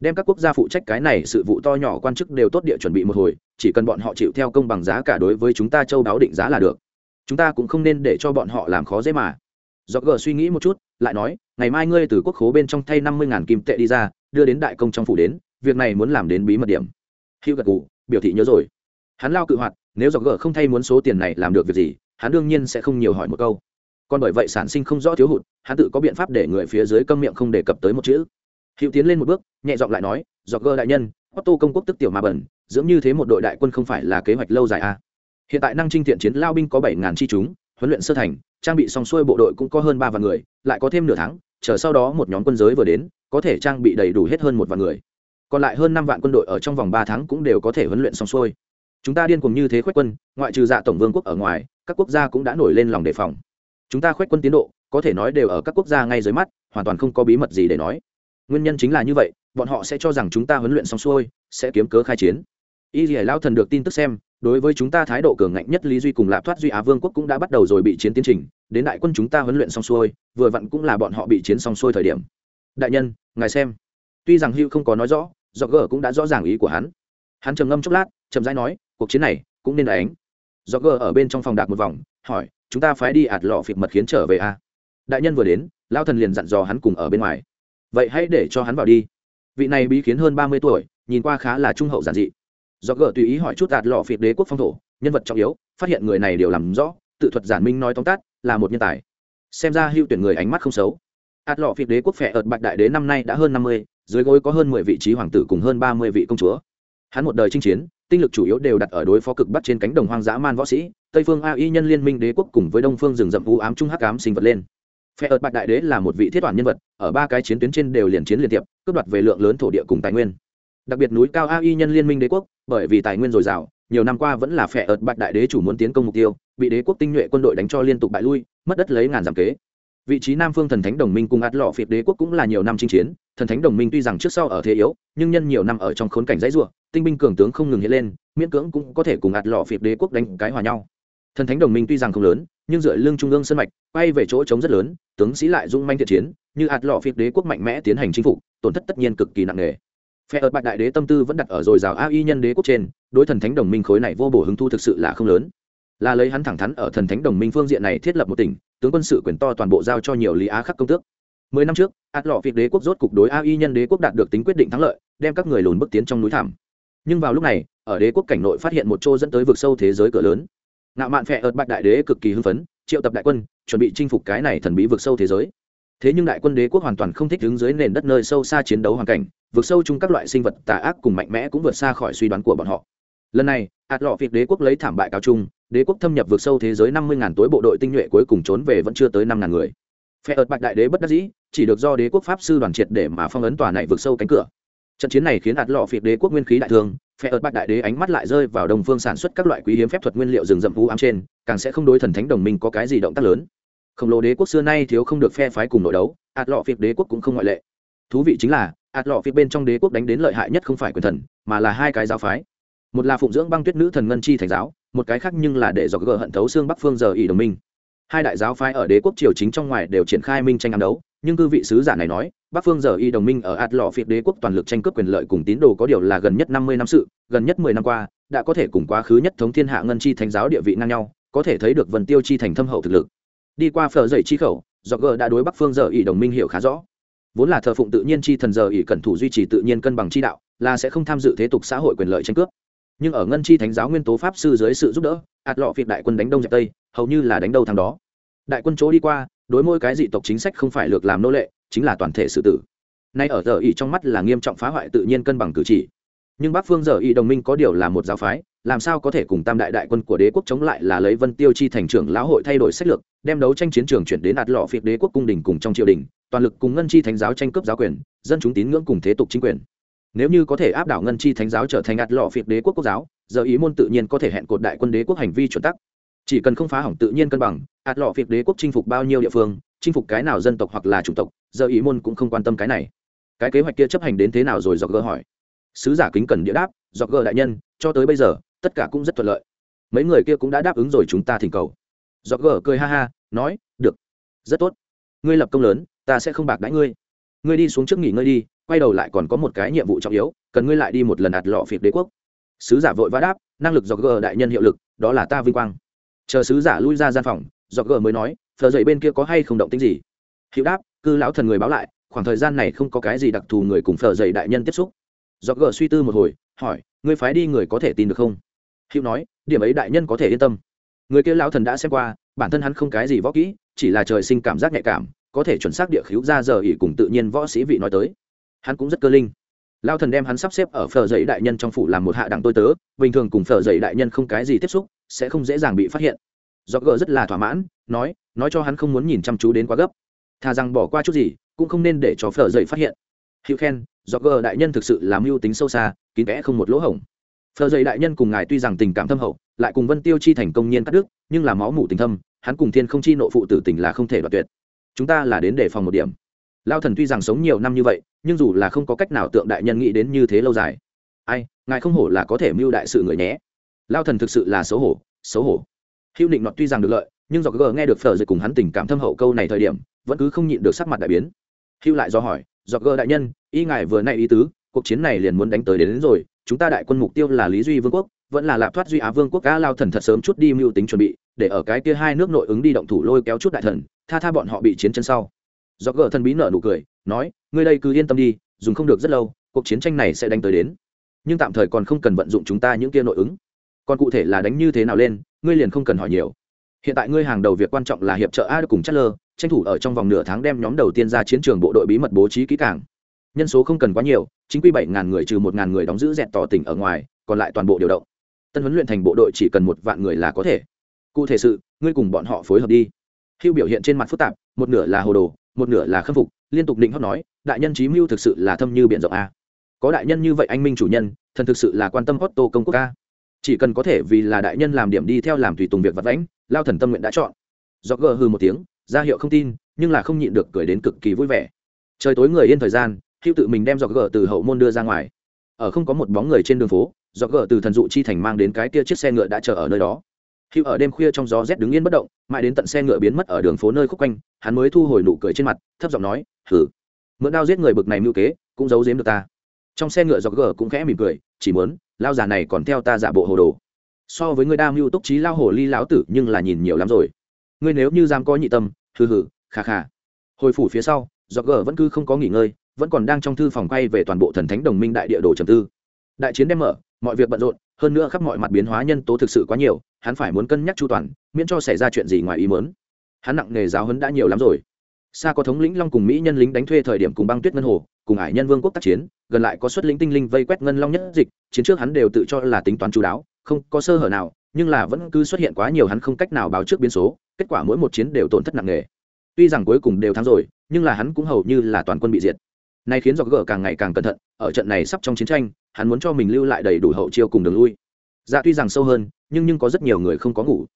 Đem các quốc gia phụ trách cái này sự vụ to nhỏ quan chức đều tốt địa chuẩn bị một hồi, chỉ cần bọn họ chịu theo công bằng giá cả đối với chúng ta châu đáo định giá là được. Chúng ta cũng không nên để cho bọn họ làm khó dễ mà. Do Gờ suy nghĩ một chút, lại nói, ngày mai ngươi từ quốc khố bên trong thay năm mươi ngàn kim tệ đi ra, đưa đến đại công trong phủ đến, việc này muốn làm đến bí mật điểm. Hữu gật Cụ biểu thị nhớ rồi hắn lao cự hoạt, nếu dọc gờ không thay muốn số tiền này làm được việc gì, hắn đương nhiên sẽ không nhiều hỏi một câu. Còn bởi vậy sản sinh không rõ thiếu hụt, hắn tự có biện pháp để người phía dưới câm miệng không đề cập tới một chữ. Hữu tiến lên một bước, nhẹ giọng lại nói, dọc gờ đại nhân, otto công quốc tức tiểu mà bẩn, dưỡng như thế một đội đại quân không phải là kế hoạch lâu dài à. hiện tại năng trinh thiện chiến lao binh có bảy ngàn chi chúng, huấn luyện sơ thành, trang bị xong xuôi bộ đội cũng có hơn ba vạn người, lại có thêm nửa tháng, chờ sau đó một nhóm quân giới vừa đến, có thể trang bị đầy đủ hết hơn một vạn người. Còn lại hơn năm vạn quân đội ở trong vòng ba tháng cũng đều có thể huấn luyện xong xuôi chúng ta điên cùng như thế khoét quân, ngoại trừ dạ tổng vương quốc ở ngoài, các quốc gia cũng đã nổi lên lòng đề phòng. Chúng ta khoét quân tiến độ, có thể nói đều ở các quốc gia ngay dưới mắt, hoàn toàn không có bí mật gì để nói. Nguyên nhân chính là như vậy, bọn họ sẽ cho rằng chúng ta huấn luyện xong xuôi, sẽ kiếm cớ khai chiến. Y dì lao thần được tin tức xem, đối với chúng ta thái độ cường ngạnh nhất lý duy cùng lạp thoát duy á vương quốc cũng đã bắt đầu rồi bị chiến tiến trình, đến đại quân chúng ta huấn luyện xong xuôi, vừa vặn cũng là bọn họ bị chiến xong xuôi thời điểm. Đại nhân, ngài xem. Tuy rằng hữu không có nói rõ do gờ cũng đã rõ ràng ý của hắn. Hắn trầm ngâm chốc lát, chậm rãi nói cuộc chiến này cũng nên đánh. Do gờ ở bên trong phòng đạc một vòng, hỏi, chúng ta phải đi ạt lọ phịt mật khiến trở về a à? đại nhân vừa đến lao thần liền dặn dò hắn cùng ở bên ngoài. Vậy hãy để cho hắn vào đi. Vị này bí khiến hơn ba mươi tuổi, nhìn qua khá là trung hậu giản dị. Do gờ tùy ý hỏi chút ạt lọ phịt đế quốc phong thổ, nhân vật trọng yếu, phát hiện người này đều làm rõ, tự thuật giản minh nói tóm tắt, là một nhân tài. Xem ra hưu tuyển người ánh mắt không xấu. Ạt lọ phịt đế quốc phệ ợt bạch đại đế năm nay đã hơn năm mươi, dưới gối có hơn mười vị trí hoàng tử cùng hơn ba mươi vị công chúa. Hắn một đời chinh chiến tinh lực chủ yếu đều đặt ở đối phó cực bắc trên cánh đồng hoang dã man võ sĩ, tây phương a y nhân liên minh đế quốc cùng với đông phương rừng rậm vũ ám trung hắc ám sinh vật lên. Phe ợt bạch đại đế là một vị thiết toàn nhân vật, ở ba cái chiến tuyến trên đều liền chiến liên tiệp cướp đoạt về lượng lớn thổ địa cùng tài nguyên. Đặc biệt núi cao a y nhân liên minh đế quốc, bởi vì tài nguyên dồi dào, nhiều năm qua vẫn là phe ợt bạch đại đế chủ muốn tiến công mục tiêu, bị đế quốc tinh nhuệ quân đội đánh cho liên tục bại lui, mất đất lấy ngàn giảm kế. Vị trí nam phương thần thánh đồng minh cùng ạt lọ phiệt đế quốc cũng là nhiều năm chinh chiến thần thánh đồng minh tuy rằng trước sau ở thế yếu, nhưng nhân nhiều năm ở trong khốn cảnh dãy ruộng tinh binh cường tướng không ngừng hiện lên, miễn cưỡng cũng có thể cùng ạt lọ phiệt đế quốc đánh cái hòa nhau. Thần thánh đồng minh tuy rằng không lớn, nhưng dựa lưng trung ương sân mạch, quay về chỗ trống rất lớn, tướng sĩ lại dung manh thiện chiến, như ạt lọ phiệt đế quốc mạnh mẽ tiến hành chinh phục, tổn thất tất nhiên cực kỳ nặng nề. Phe ở bạc đại đế tâm tư vẫn đặt ở dồi dào a y nhân đế quốc trên, đối thần thánh đồng minh khối này vô bổ hứng thu thực sự là không lớn. Là lấy hắn thẳng thắn ở thần thánh đồng minh phương diện này thiết lập một tỉnh, tướng quân sự quyền to toàn bộ giao cho nhiều lý á khắc công tước mười năm trước, ạt lọ việc đế quốc rốt cục đối Ai nhân đế quốc đạt được tính quyết định thắng lợi, đem các người lùn bước tiến trong núi thảm. Nhưng vào lúc này, ở đế quốc cảnh nội phát hiện một chỗ dẫn tới vực sâu thế giới cửa lớn. Ngạo mạn phẹ ợt bạch đại đế cực kỳ hưng phấn, triệu tập đại quân, chuẩn bị chinh phục cái này thần bí vực sâu thế giới. Thế nhưng đại quân đế quốc hoàn toàn không thích đứng dưới nền đất nơi sâu xa chiến đấu hoàn cảnh, vực sâu chung các loại sinh vật tà ác cùng mạnh mẽ cũng vượt xa khỏi suy đoán của bọn họ. Lần này, ạt lọ việc đế quốc lấy thảm bại cao trung đế quốc thâm nhập vượt sâu thế giới năm mươi ngàn tối bộ đội tinh nhuệ cuối cùng trốn về vẫn chưa tới năm ngàn người. Phe ợt bạch đại đế bất đắc dĩ chỉ được do đế quốc pháp sư đoàn triệt để mà phong ấn tòa này vượt sâu cánh cửa. Trận chiến này khiến ạt lọ phiệt đế quốc nguyên khí đại thương phe ợt bạc đại đế ánh mắt lại rơi vào đồng phương sản xuất các loại quý hiếm phép thuật nguyên liệu rừng rậm vũ ám trên, càng sẽ không đối thần thánh đồng minh có cái gì động tác lớn. Khổng lồ đế quốc xưa nay thiếu không được phe phái cùng nội đấu, ạt lọ phiệt đế quốc cũng không ngoại lệ. Thú vị chính là, ạt lọ phiệt bên trong đế quốc đánh đến lợi hại nhất không phải quyền thần, mà là hai cái giáo phái. Một là phụng dưỡng băng tuyết nữ thần ngân chi thành giáo, một cái khác nhưng là để dọc gờ hận thấu xương bắc phương giờ ỉ đồng minh. Hai đại giáo phái ở đế quốc triều chính trong ngoài đều triển khai minh tranh ám đấu nhưng cư vị sứ giả này nói, bắc phương giờ y đồng minh ở ạt lọ phiệt đế quốc toàn lực tranh cướp quyền lợi cùng tín đồ có điều là gần nhất năm mươi năm sự, gần nhất mười năm qua, đã có thể cùng quá khứ nhất thống thiên hạ ngân chi thánh giáo địa vị ngang nhau, có thể thấy được vần tiêu chi thành thâm hậu thực lực. Đi qua phở dậy chi khẩu do g đã đối bắc phương giờ y đồng minh hiểu khá rõ. Vốn là thờ phụng tự nhiên chi thần giờ y cẩn thủ duy trì tự nhiên cân bằng chi đạo, là sẽ không tham dự thế tục xã hội quyền lợi tranh cướp. Nhưng ở ngân chi thánh giáo nguyên tố pháp sư dưới sự giúp đỡ, ạt lọ phiệt đại quân đánh đông dẹp tây, hầu như là đánh đầu thằng đó. Đại quân chỗ đi qua đối mỗi cái dị tộc chính sách không phải lược làm nô lệ, chính là toàn thể sự tử. Nay ở giờ ý trong mắt là nghiêm trọng phá hoại tự nhiên cân bằng cử chỉ. Nhưng bắc phương giờ ý đồng minh có điều là một giáo phái, làm sao có thể cùng tam đại đại quân của đế quốc chống lại là lấy vân tiêu chi thành trưởng lão hội thay đổi sách lược, đem đấu tranh chiến trường chuyển đến ạt lọ phiệt đế quốc cung đình cùng trong triều đình, toàn lực cùng ngân chi thánh giáo tranh cướp giáo quyền, dân chúng tín ngưỡng cùng thế tục chính quyền. Nếu như có thể áp đảo ngân chi thánh giáo trở thành ạt lọ phiệt đế quốc quốc giáo, giờ ý môn tự nhiên có thể hẹn cột đại quân đế quốc hành vi chuẩn tắc chỉ cần không phá hỏng tự nhiên cân bằng ạt lọ việc đế quốc chinh phục bao nhiêu địa phương, chinh phục cái nào dân tộc hoặc là chủng tộc, giờ ý môn cũng không quan tâm cái này. Cái kế hoạch kia chấp hành đến thế nào rồi dọc gỡ hỏi. Sứ giả kính cần địa đáp dọc gỡ đại nhân, cho tới bây giờ, tất cả cũng rất thuận lợi. Mấy người kia cũng đã đáp ứng rồi chúng ta thỉnh cầu. Dọc gỡ cười ha ha, nói, được, rất tốt. Ngươi lập công lớn, ta sẽ không bạc đãi ngươi. Ngươi đi xuống trước nghỉ ngơi đi, quay đầu lại còn có một cái nhiệm vụ trọng yếu, cần ngươi lại đi một lần ạt lọ phiệt đế quốc. Sứ giả vội vã đáp, năng lực dọc gỡ đại nhân hiệu lực, đó là ta vinh quang chờ sứ giả lui ra gian phòng do gờ mới nói phờ dậy bên kia có hay không động tính gì? Hữu đáp, cư lão thần người báo lại, khoảng thời gian này không có cái gì đặc thù người cùng phở dậy đại nhân tiếp xúc. Do gờ suy tư một hồi, hỏi người phái đi người có thể tin được không? Hữu nói, điểm ấy đại nhân có thể yên tâm. Người kia lão thần đã xem qua, bản thân hắn không cái gì võ kỹ, chỉ là trời sinh cảm giác nhạy cảm, có thể chuẩn xác địa khíu ra giờ ỉ cùng tự nhiên võ sĩ vị nói tới. Hắn cũng rất cơ linh. Lao thần đem hắn sắp xếp ở phở dậy đại nhân trong phủ làm một hạ đẳng tôi tớ, bình thường cùng phở dậy đại nhân không cái gì tiếp xúc sẽ không dễ dàng bị phát hiện. Do gờ rất là thỏa mãn, nói nói cho hắn không muốn nhìn chăm chú đến quá gấp. Thà rằng bỏ qua chút gì, cũng không nên để cho phở dậy phát hiện. Hữu khen do gờ đại nhân thực sự làm mưu tính sâu xa, kín kẽ không một lỗ hổng. Phở dậy đại nhân cùng ngài tuy rằng tình cảm thâm hậu, lại cùng vân tiêu chi thành công nhiên cắt đức nhưng là máu mủ tình thâm, hắn cùng thiên không chi nộ phụ tử tình là không thể đoạt tuyệt. Chúng ta là đến để phòng một điểm. Lao thần tuy rằng sống nhiều năm như vậy, nhưng dù là không có cách nào tượng đại nhân nghĩ đến như thế lâu dài. Ai, ngài không hổ là có thể mưu đại sự người nhé lao thần thực sự là xấu hổ xấu hổ. Hữu định nọt tuy rằng được lợi nhưng do gờ nghe được phở dịch cùng hắn tình cảm thâm hậu câu này thời điểm vẫn cứ không nhịn được sắc mặt đại biến. Hữu lại do hỏi do gờ đại nhân y ngài vừa nay ý tứ cuộc chiến này liền muốn đánh tới đến, đến rồi chúng ta đại quân mục tiêu là lý duy vương quốc vẫn là lạp thoát duy á vương quốc ca lao thần thật sớm chút đi mưu tính chuẩn bị để ở cái kia hai nước nội ứng đi động thủ lôi kéo chút đại thần tha tha bọn họ bị chiến chân sau. Do gờ thần bí nợ nụ cười nói ngươi đây cứ yên tâm đi dùng không được rất lâu cuộc chiến tranh này sẽ đánh tới đến. Nhưng tạm thời còn không cần vận dụng chúng ta những kia nội ứng còn cụ thể là đánh như thế nào lên, ngươi liền không cần hỏi nhiều. Hiện tại ngươi hàng đầu việc quan trọng là hiệp trợ a cùng chất lơ tranh thủ ở trong vòng nửa tháng đem nhóm đầu tiên ra chiến trường bộ đội bí mật bố trí kỹ càng. Nhân số không cần quá nhiều, chính quy bảy ngàn người trừ một ngàn người đóng giữ dẹt tỏ tỉnh ở ngoài, còn lại toàn bộ điều động. Tân huấn luyện thành bộ đội chỉ cần một vạn người là có thể. Cụ thể sự, ngươi cùng bọn họ phối hợp đi. Hưu biểu hiện trên mặt phức tạp, một nửa là hồ đồ, một nửa là khâm phục, liên tục định hót nói, đại nhân trí mưu thực sự là thâm như biển rộng a. Có đại nhân như vậy anh minh chủ nhân, thần thực sự là quan tâm Otto công quốc ca chỉ cần có thể vì là đại nhân làm điểm đi theo làm tùy tùng việc vật vãnh, lao thần tâm nguyện đã chọn. Do gờ hư một tiếng, ra hiệu không tin, nhưng là không nhịn được cười đến cực kỳ vui vẻ. Trời tối người yên thời gian hữu tự mình đem do gờ từ hậu môn đưa ra ngoài. Ở không có một bóng người trên đường phố do gờ từ thần dụ chi thành mang đến cái kia chiếc xe ngựa đã chờ ở nơi đó. Hữu ở đêm khuya trong gió rét đứng yên bất động, mãi đến tận xe ngựa biến mất ở đường phố nơi khúc quanh, hắn mới thu hồi nụ cười trên mặt, thấp giọng nói hử mượn đao giết người bực này mưu kế, cũng giấu giếm được ta trong xe ngựa dọc gờ cũng khẽ mỉm cười, chỉ muốn lao già này còn theo ta giả bộ hồ đồ. So với người đa mưu túc trí lao hồ ly lão tử nhưng là nhìn nhiều lắm rồi. Ngươi nếu như dám có nhị tâm, hừ hừ khà khà hồi phủ phía sau dọc gờ vẫn cứ không có nghỉ ngơi, vẫn còn đang trong thư phòng quay về toàn bộ thần thánh đồng minh đại địa đồ trầm tư. Đại chiến đem mở, mọi việc bận rộn, hơn nữa khắp mọi mặt biến hóa nhân tố thực sự quá nhiều, hắn phải muốn cân nhắc chu toàn, miễn cho xảy ra chuyện gì ngoài ý muốn. Hắn nặng nghề giáo hấn đã nhiều lắm rồi xa có thống lĩnh long cùng mỹ nhân lính đánh thuê thời điểm cùng băng tuyết ngân hồ, cùng ải nhân vương quốc tác chiến, gần lại có xuất lĩnh tinh linh vây quét ngân long nhất dịch, chiến trước hắn đều tự cho là tính toán chú đáo, không có sơ hở nào, nhưng là vẫn cứ xuất hiện quá nhiều hắn không cách nào báo trước biến số, kết quả mỗi một chiến đều tổn thất nặng nề. Tuy rằng cuối cùng đều thắng rồi, nhưng là hắn cũng hầu như là toàn quân bị diệt. Này khiến do gỡ càng ngày càng cẩn thận, ở trận này sắp trong chiến tranh, hắn muốn cho mình lưu lại đầy đủ hậu chiêu cùng đường lui. Dạ tuy rằng sâu hơn, nhưng nhưng có rất nhiều người không có ngủ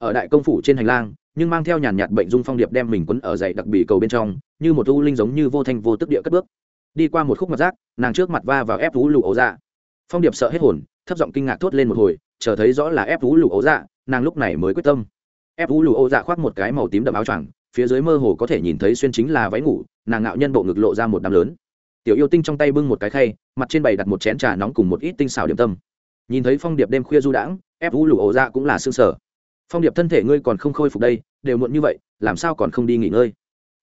ở đại công phủ trên hành lang, nhưng mang theo nhàn nhạt bệnh dung phong điệp đem mình quấn ở dậy đặc bì cầu bên trong, như một u linh giống như vô thanh vô tức địa cất bước. Đi qua một khúc mặt rác, nàng trước mặt va vào ép vũ lụ ấu dạ. Phong điệp sợ hết hồn, thấp giọng kinh ngạc thốt lên một hồi, chờ thấy rõ là ép vũ lụ ấu dạ nàng lúc này mới quyết tâm. Ép vũ lụ ấu dạ khoác một cái màu tím đậm áo choàng, phía dưới mơ hồ có thể nhìn thấy xuyên chính là váy ngủ, nàng ngạo nhân bộ ngực lộ ra một đám lớn. Tiểu yêu tinh trong tay bưng một cái khay, mặt trên bày đặt một chén trà nóng cùng một ít tinh xào điểm tâm. Nhìn thấy phong điệp đêm khuya du đãng, ép vũ lụ ấu dạ cũng là xương sở phong điệp thân thể ngươi còn không khôi phục đây, đều muộn như vậy, làm sao còn không đi nghỉ ngơi?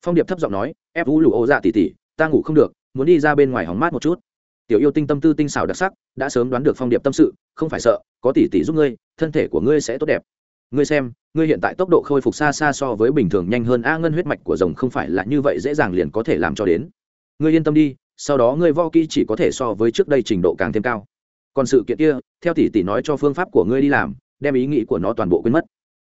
Phong điệp thấp giọng nói, ép vũ lụ ô dạ tỉ tỉ, ta ngủ không được, muốn đi ra bên ngoài hóng mát một chút. Tiểu yêu tinh tâm tư tinh xảo đặc sắc, đã sớm đoán được phong điệp tâm sự, không phải sợ, có tỉ tỉ giúp ngươi, thân thể của ngươi sẽ tốt đẹp. Ngươi xem, ngươi hiện tại tốc độ khôi phục xa xa so với bình thường nhanh hơn a ngân huyết mạch của rồng không phải là như vậy dễ dàng liền có thể làm cho đến. Ngươi yên tâm đi, sau đó ngươi vo kỹ chỉ có thể so với trước đây trình độ càng thêm cao. Còn sự kiện kia, theo tỷ tỷ nói cho phương pháp của ngươi đi làm, đem ý nghĩ của nó toàn bộ quên mất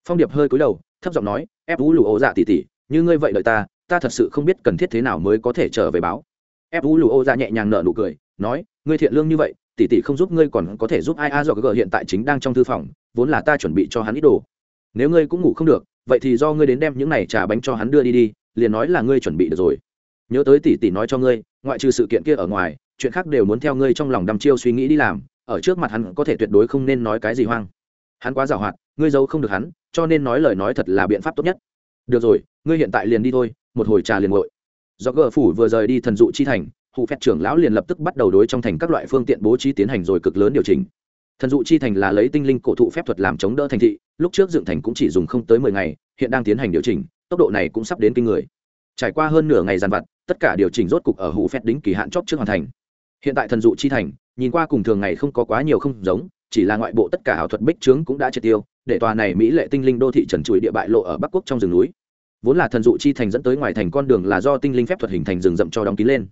phong điệp hơi cúi đầu, thấp giọng nói, ép vũ lụ ô dạ tỉ tỉ như ngươi vậy đợi ta ta thật sự không biết cần thiết thế nào mới có thể trở về báo. Ép vũ lụ ô dạ nhẹ nhàng nở nụ cười, nói, ngươi thiện lương như vậy tỉ tỉ không giúp ngươi còn có thể giúp ai a do gờ hiện tại chính đang trong thư phòng, vốn là ta chuẩn bị cho hắn ít đồ. Nếu ngươi cũng ngủ không được, vậy thì do ngươi đến đem những này trà bánh cho hắn đưa đi đi, liền nói là ngươi chuẩn bị được rồi. Nhớ tới tỷ tỷ nói cho ngươi, ngoại trừ sự kiện kia ở ngoài, chuyện khác đều muốn theo ngươi trong lòng đăm chiêu suy nghĩ đi làm, ở trước mặt hắn có thể tuyệt đối không nên nói cái gì hoang. Hắn quá giàu hoạt ngươi giấu không được hắn, cho nên nói lời nói thật là biện pháp tốt nhất. Được rồi, ngươi hiện tại liền đi thôi, một hồi trà liền ngội do gờ phủ vừa rời đi thần dụ chi thành hụ phép trưởng lão liền lập tức bắt đầu đối trong thành các loại phương tiện bố trí tiến hành rồi cực lớn điều chỉnh. Thần dụ chi thành là lấy tinh linh cổ thụ phép thuật làm chống đỡ thành thị, lúc trước dựng thành cũng chỉ dùng không tới mười ngày, hiện đang tiến hành điều chỉnh, tốc độ này cũng sắp đến kinh người. Trải qua hơn nửa ngày dàn vặt, tất cả điều chỉnh rốt cục ở hủ phép đính kỳ hạn chót trước hoàn thành. Hiện tại thần dụ chi thành, nhìn qua cùng thường ngày không có quá nhiều không giống, chỉ là ngoại bộ tất cả ảo thuật bích trướng cũng đã triệt tiêu để tòa này mỹ lệ tinh linh đô thị trần trụi địa bại lộ ở bắc quốc trong rừng núi. Vốn là thần dụ chi thành dẫn tới ngoài thành con đường là do tinh linh phép thuật hình thành rừng rậm cho đóng kín lên.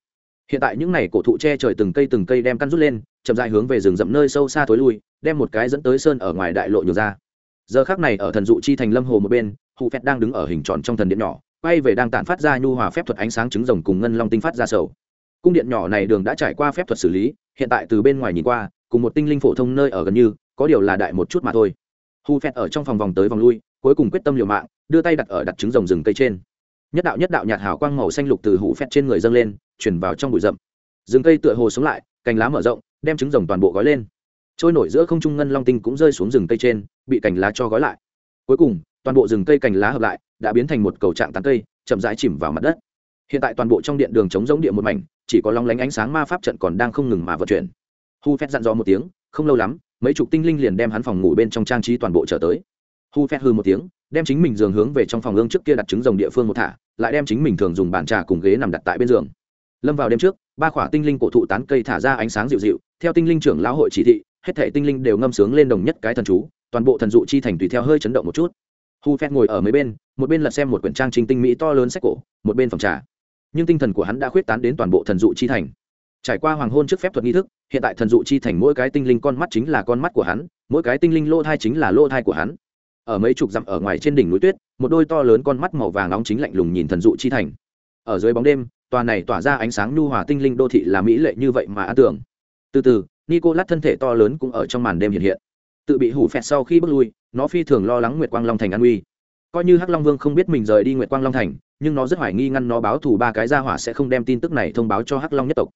Hiện tại những này cổ thụ che trời từng cây từng cây đem căn rút lên, chậm dài hướng về rừng rậm nơi sâu xa tối lui, đem một cái dẫn tới sơn ở ngoài đại lộ nhường ra. Giờ khác này ở thần dụ chi thành lâm hồ một bên hụ phép đang đứng ở hình tròn trong thần điện nhỏ, quay về đang tản phát ra nhu hòa phép thuật ánh sáng trứng rồng cùng ngân long tinh phát ra sầu. Cung điện nhỏ này đường đã trải qua phép thuật xử lý, hiện tại từ bên ngoài nhìn qua, cùng một tinh linh phổ thông nơi ở gần như, có điều là đại một chút mà thôi hù phẹt ở trong phòng vòng tới vòng lui, cuối cùng quyết tâm liều mạng, đưa tay đặt ở đặt trứng rồng rừng cây trên. Nhất đạo nhất đạo nhạt hào quang màu xanh lục từ hủ phẹt trên người dâng lên, chuyển vào trong bụi rậm. Rừng cây tựa hồ sống lại, cành lá mở rộng, đem trứng rồng toàn bộ gói lên. Trôi nổi giữa không trung ngân long tinh cũng rơi xuống rừng cây trên, bị cành lá cho gói lại. Cuối cùng, toàn bộ rừng cây cành lá hợp lại, đã biến thành một cầu trạng tán cây, chậm rãi chìm vào mặt đất. Hiện tại toàn bộ trong điện đường chống giống điện một mảnh, chỉ có long lánh ánh sáng ma pháp trận còn đang không ngừng mà vận chuyển. Hu phép dặn dò một tiếng, không lâu lắm mấy chục tinh linh liền đem hắn phòng ngủ bên trong trang trí toàn bộ trở tới. Hu phét hư một tiếng, đem chính mình giường hướng về trong phòng ương trước kia đặt trứng rồng địa phương một thả, lại đem chính mình thường dùng bàn trà cùng ghế nằm đặt tại bên giường. Lâm vào đêm trước, ba khỏa tinh linh cổ thụ tán cây thả ra ánh sáng dịu dịu, theo tinh linh trưởng lão hội chỉ thị, hết thể tinh linh đều ngâm sướng lên đồng nhất cái thần chú, toàn bộ thần dụ chi thành tùy theo hơi chấn động một chút. Hu phét ngồi ở mấy bên, một bên lật xem một quyển trang trình tinh mỹ to lớn sách cổ, một bên phòng trà. Nhưng tinh thần của hắn đã khuyết tán đến toàn bộ thần dụ chi thành trải qua hoàng hôn trước phép thuật nghi thức, hiện tại thần dụ chi thành mỗi cái tinh linh con mắt chính là con mắt của hắn, mỗi cái tinh linh lô thai chính là lô thai của hắn. Ở mấy chục dặm ở ngoài trên đỉnh núi tuyết, một đôi to lớn con mắt màu vàng nóng chính lạnh lùng nhìn thần dụ chi thành. Ở dưới bóng đêm, tòa này tỏa ra ánh sáng nhu hòa tinh linh đô thị là mỹ lệ như vậy mà an tưởng. Từ từ nico lát thân thể to lớn cũng ở trong màn đêm hiện hiện. Tự bị hủ phẹt sau khi bước lui, nó phi thường lo lắng nguyệt quang long thành an uy coi như hắc long vương không biết mình rời đi nguyệt quang long thành, nhưng nó rất hoài nghi ngăn nó báo thù ba cái gia hỏa sẽ không đem tin tức này thông báo cho hắc long nhất tộc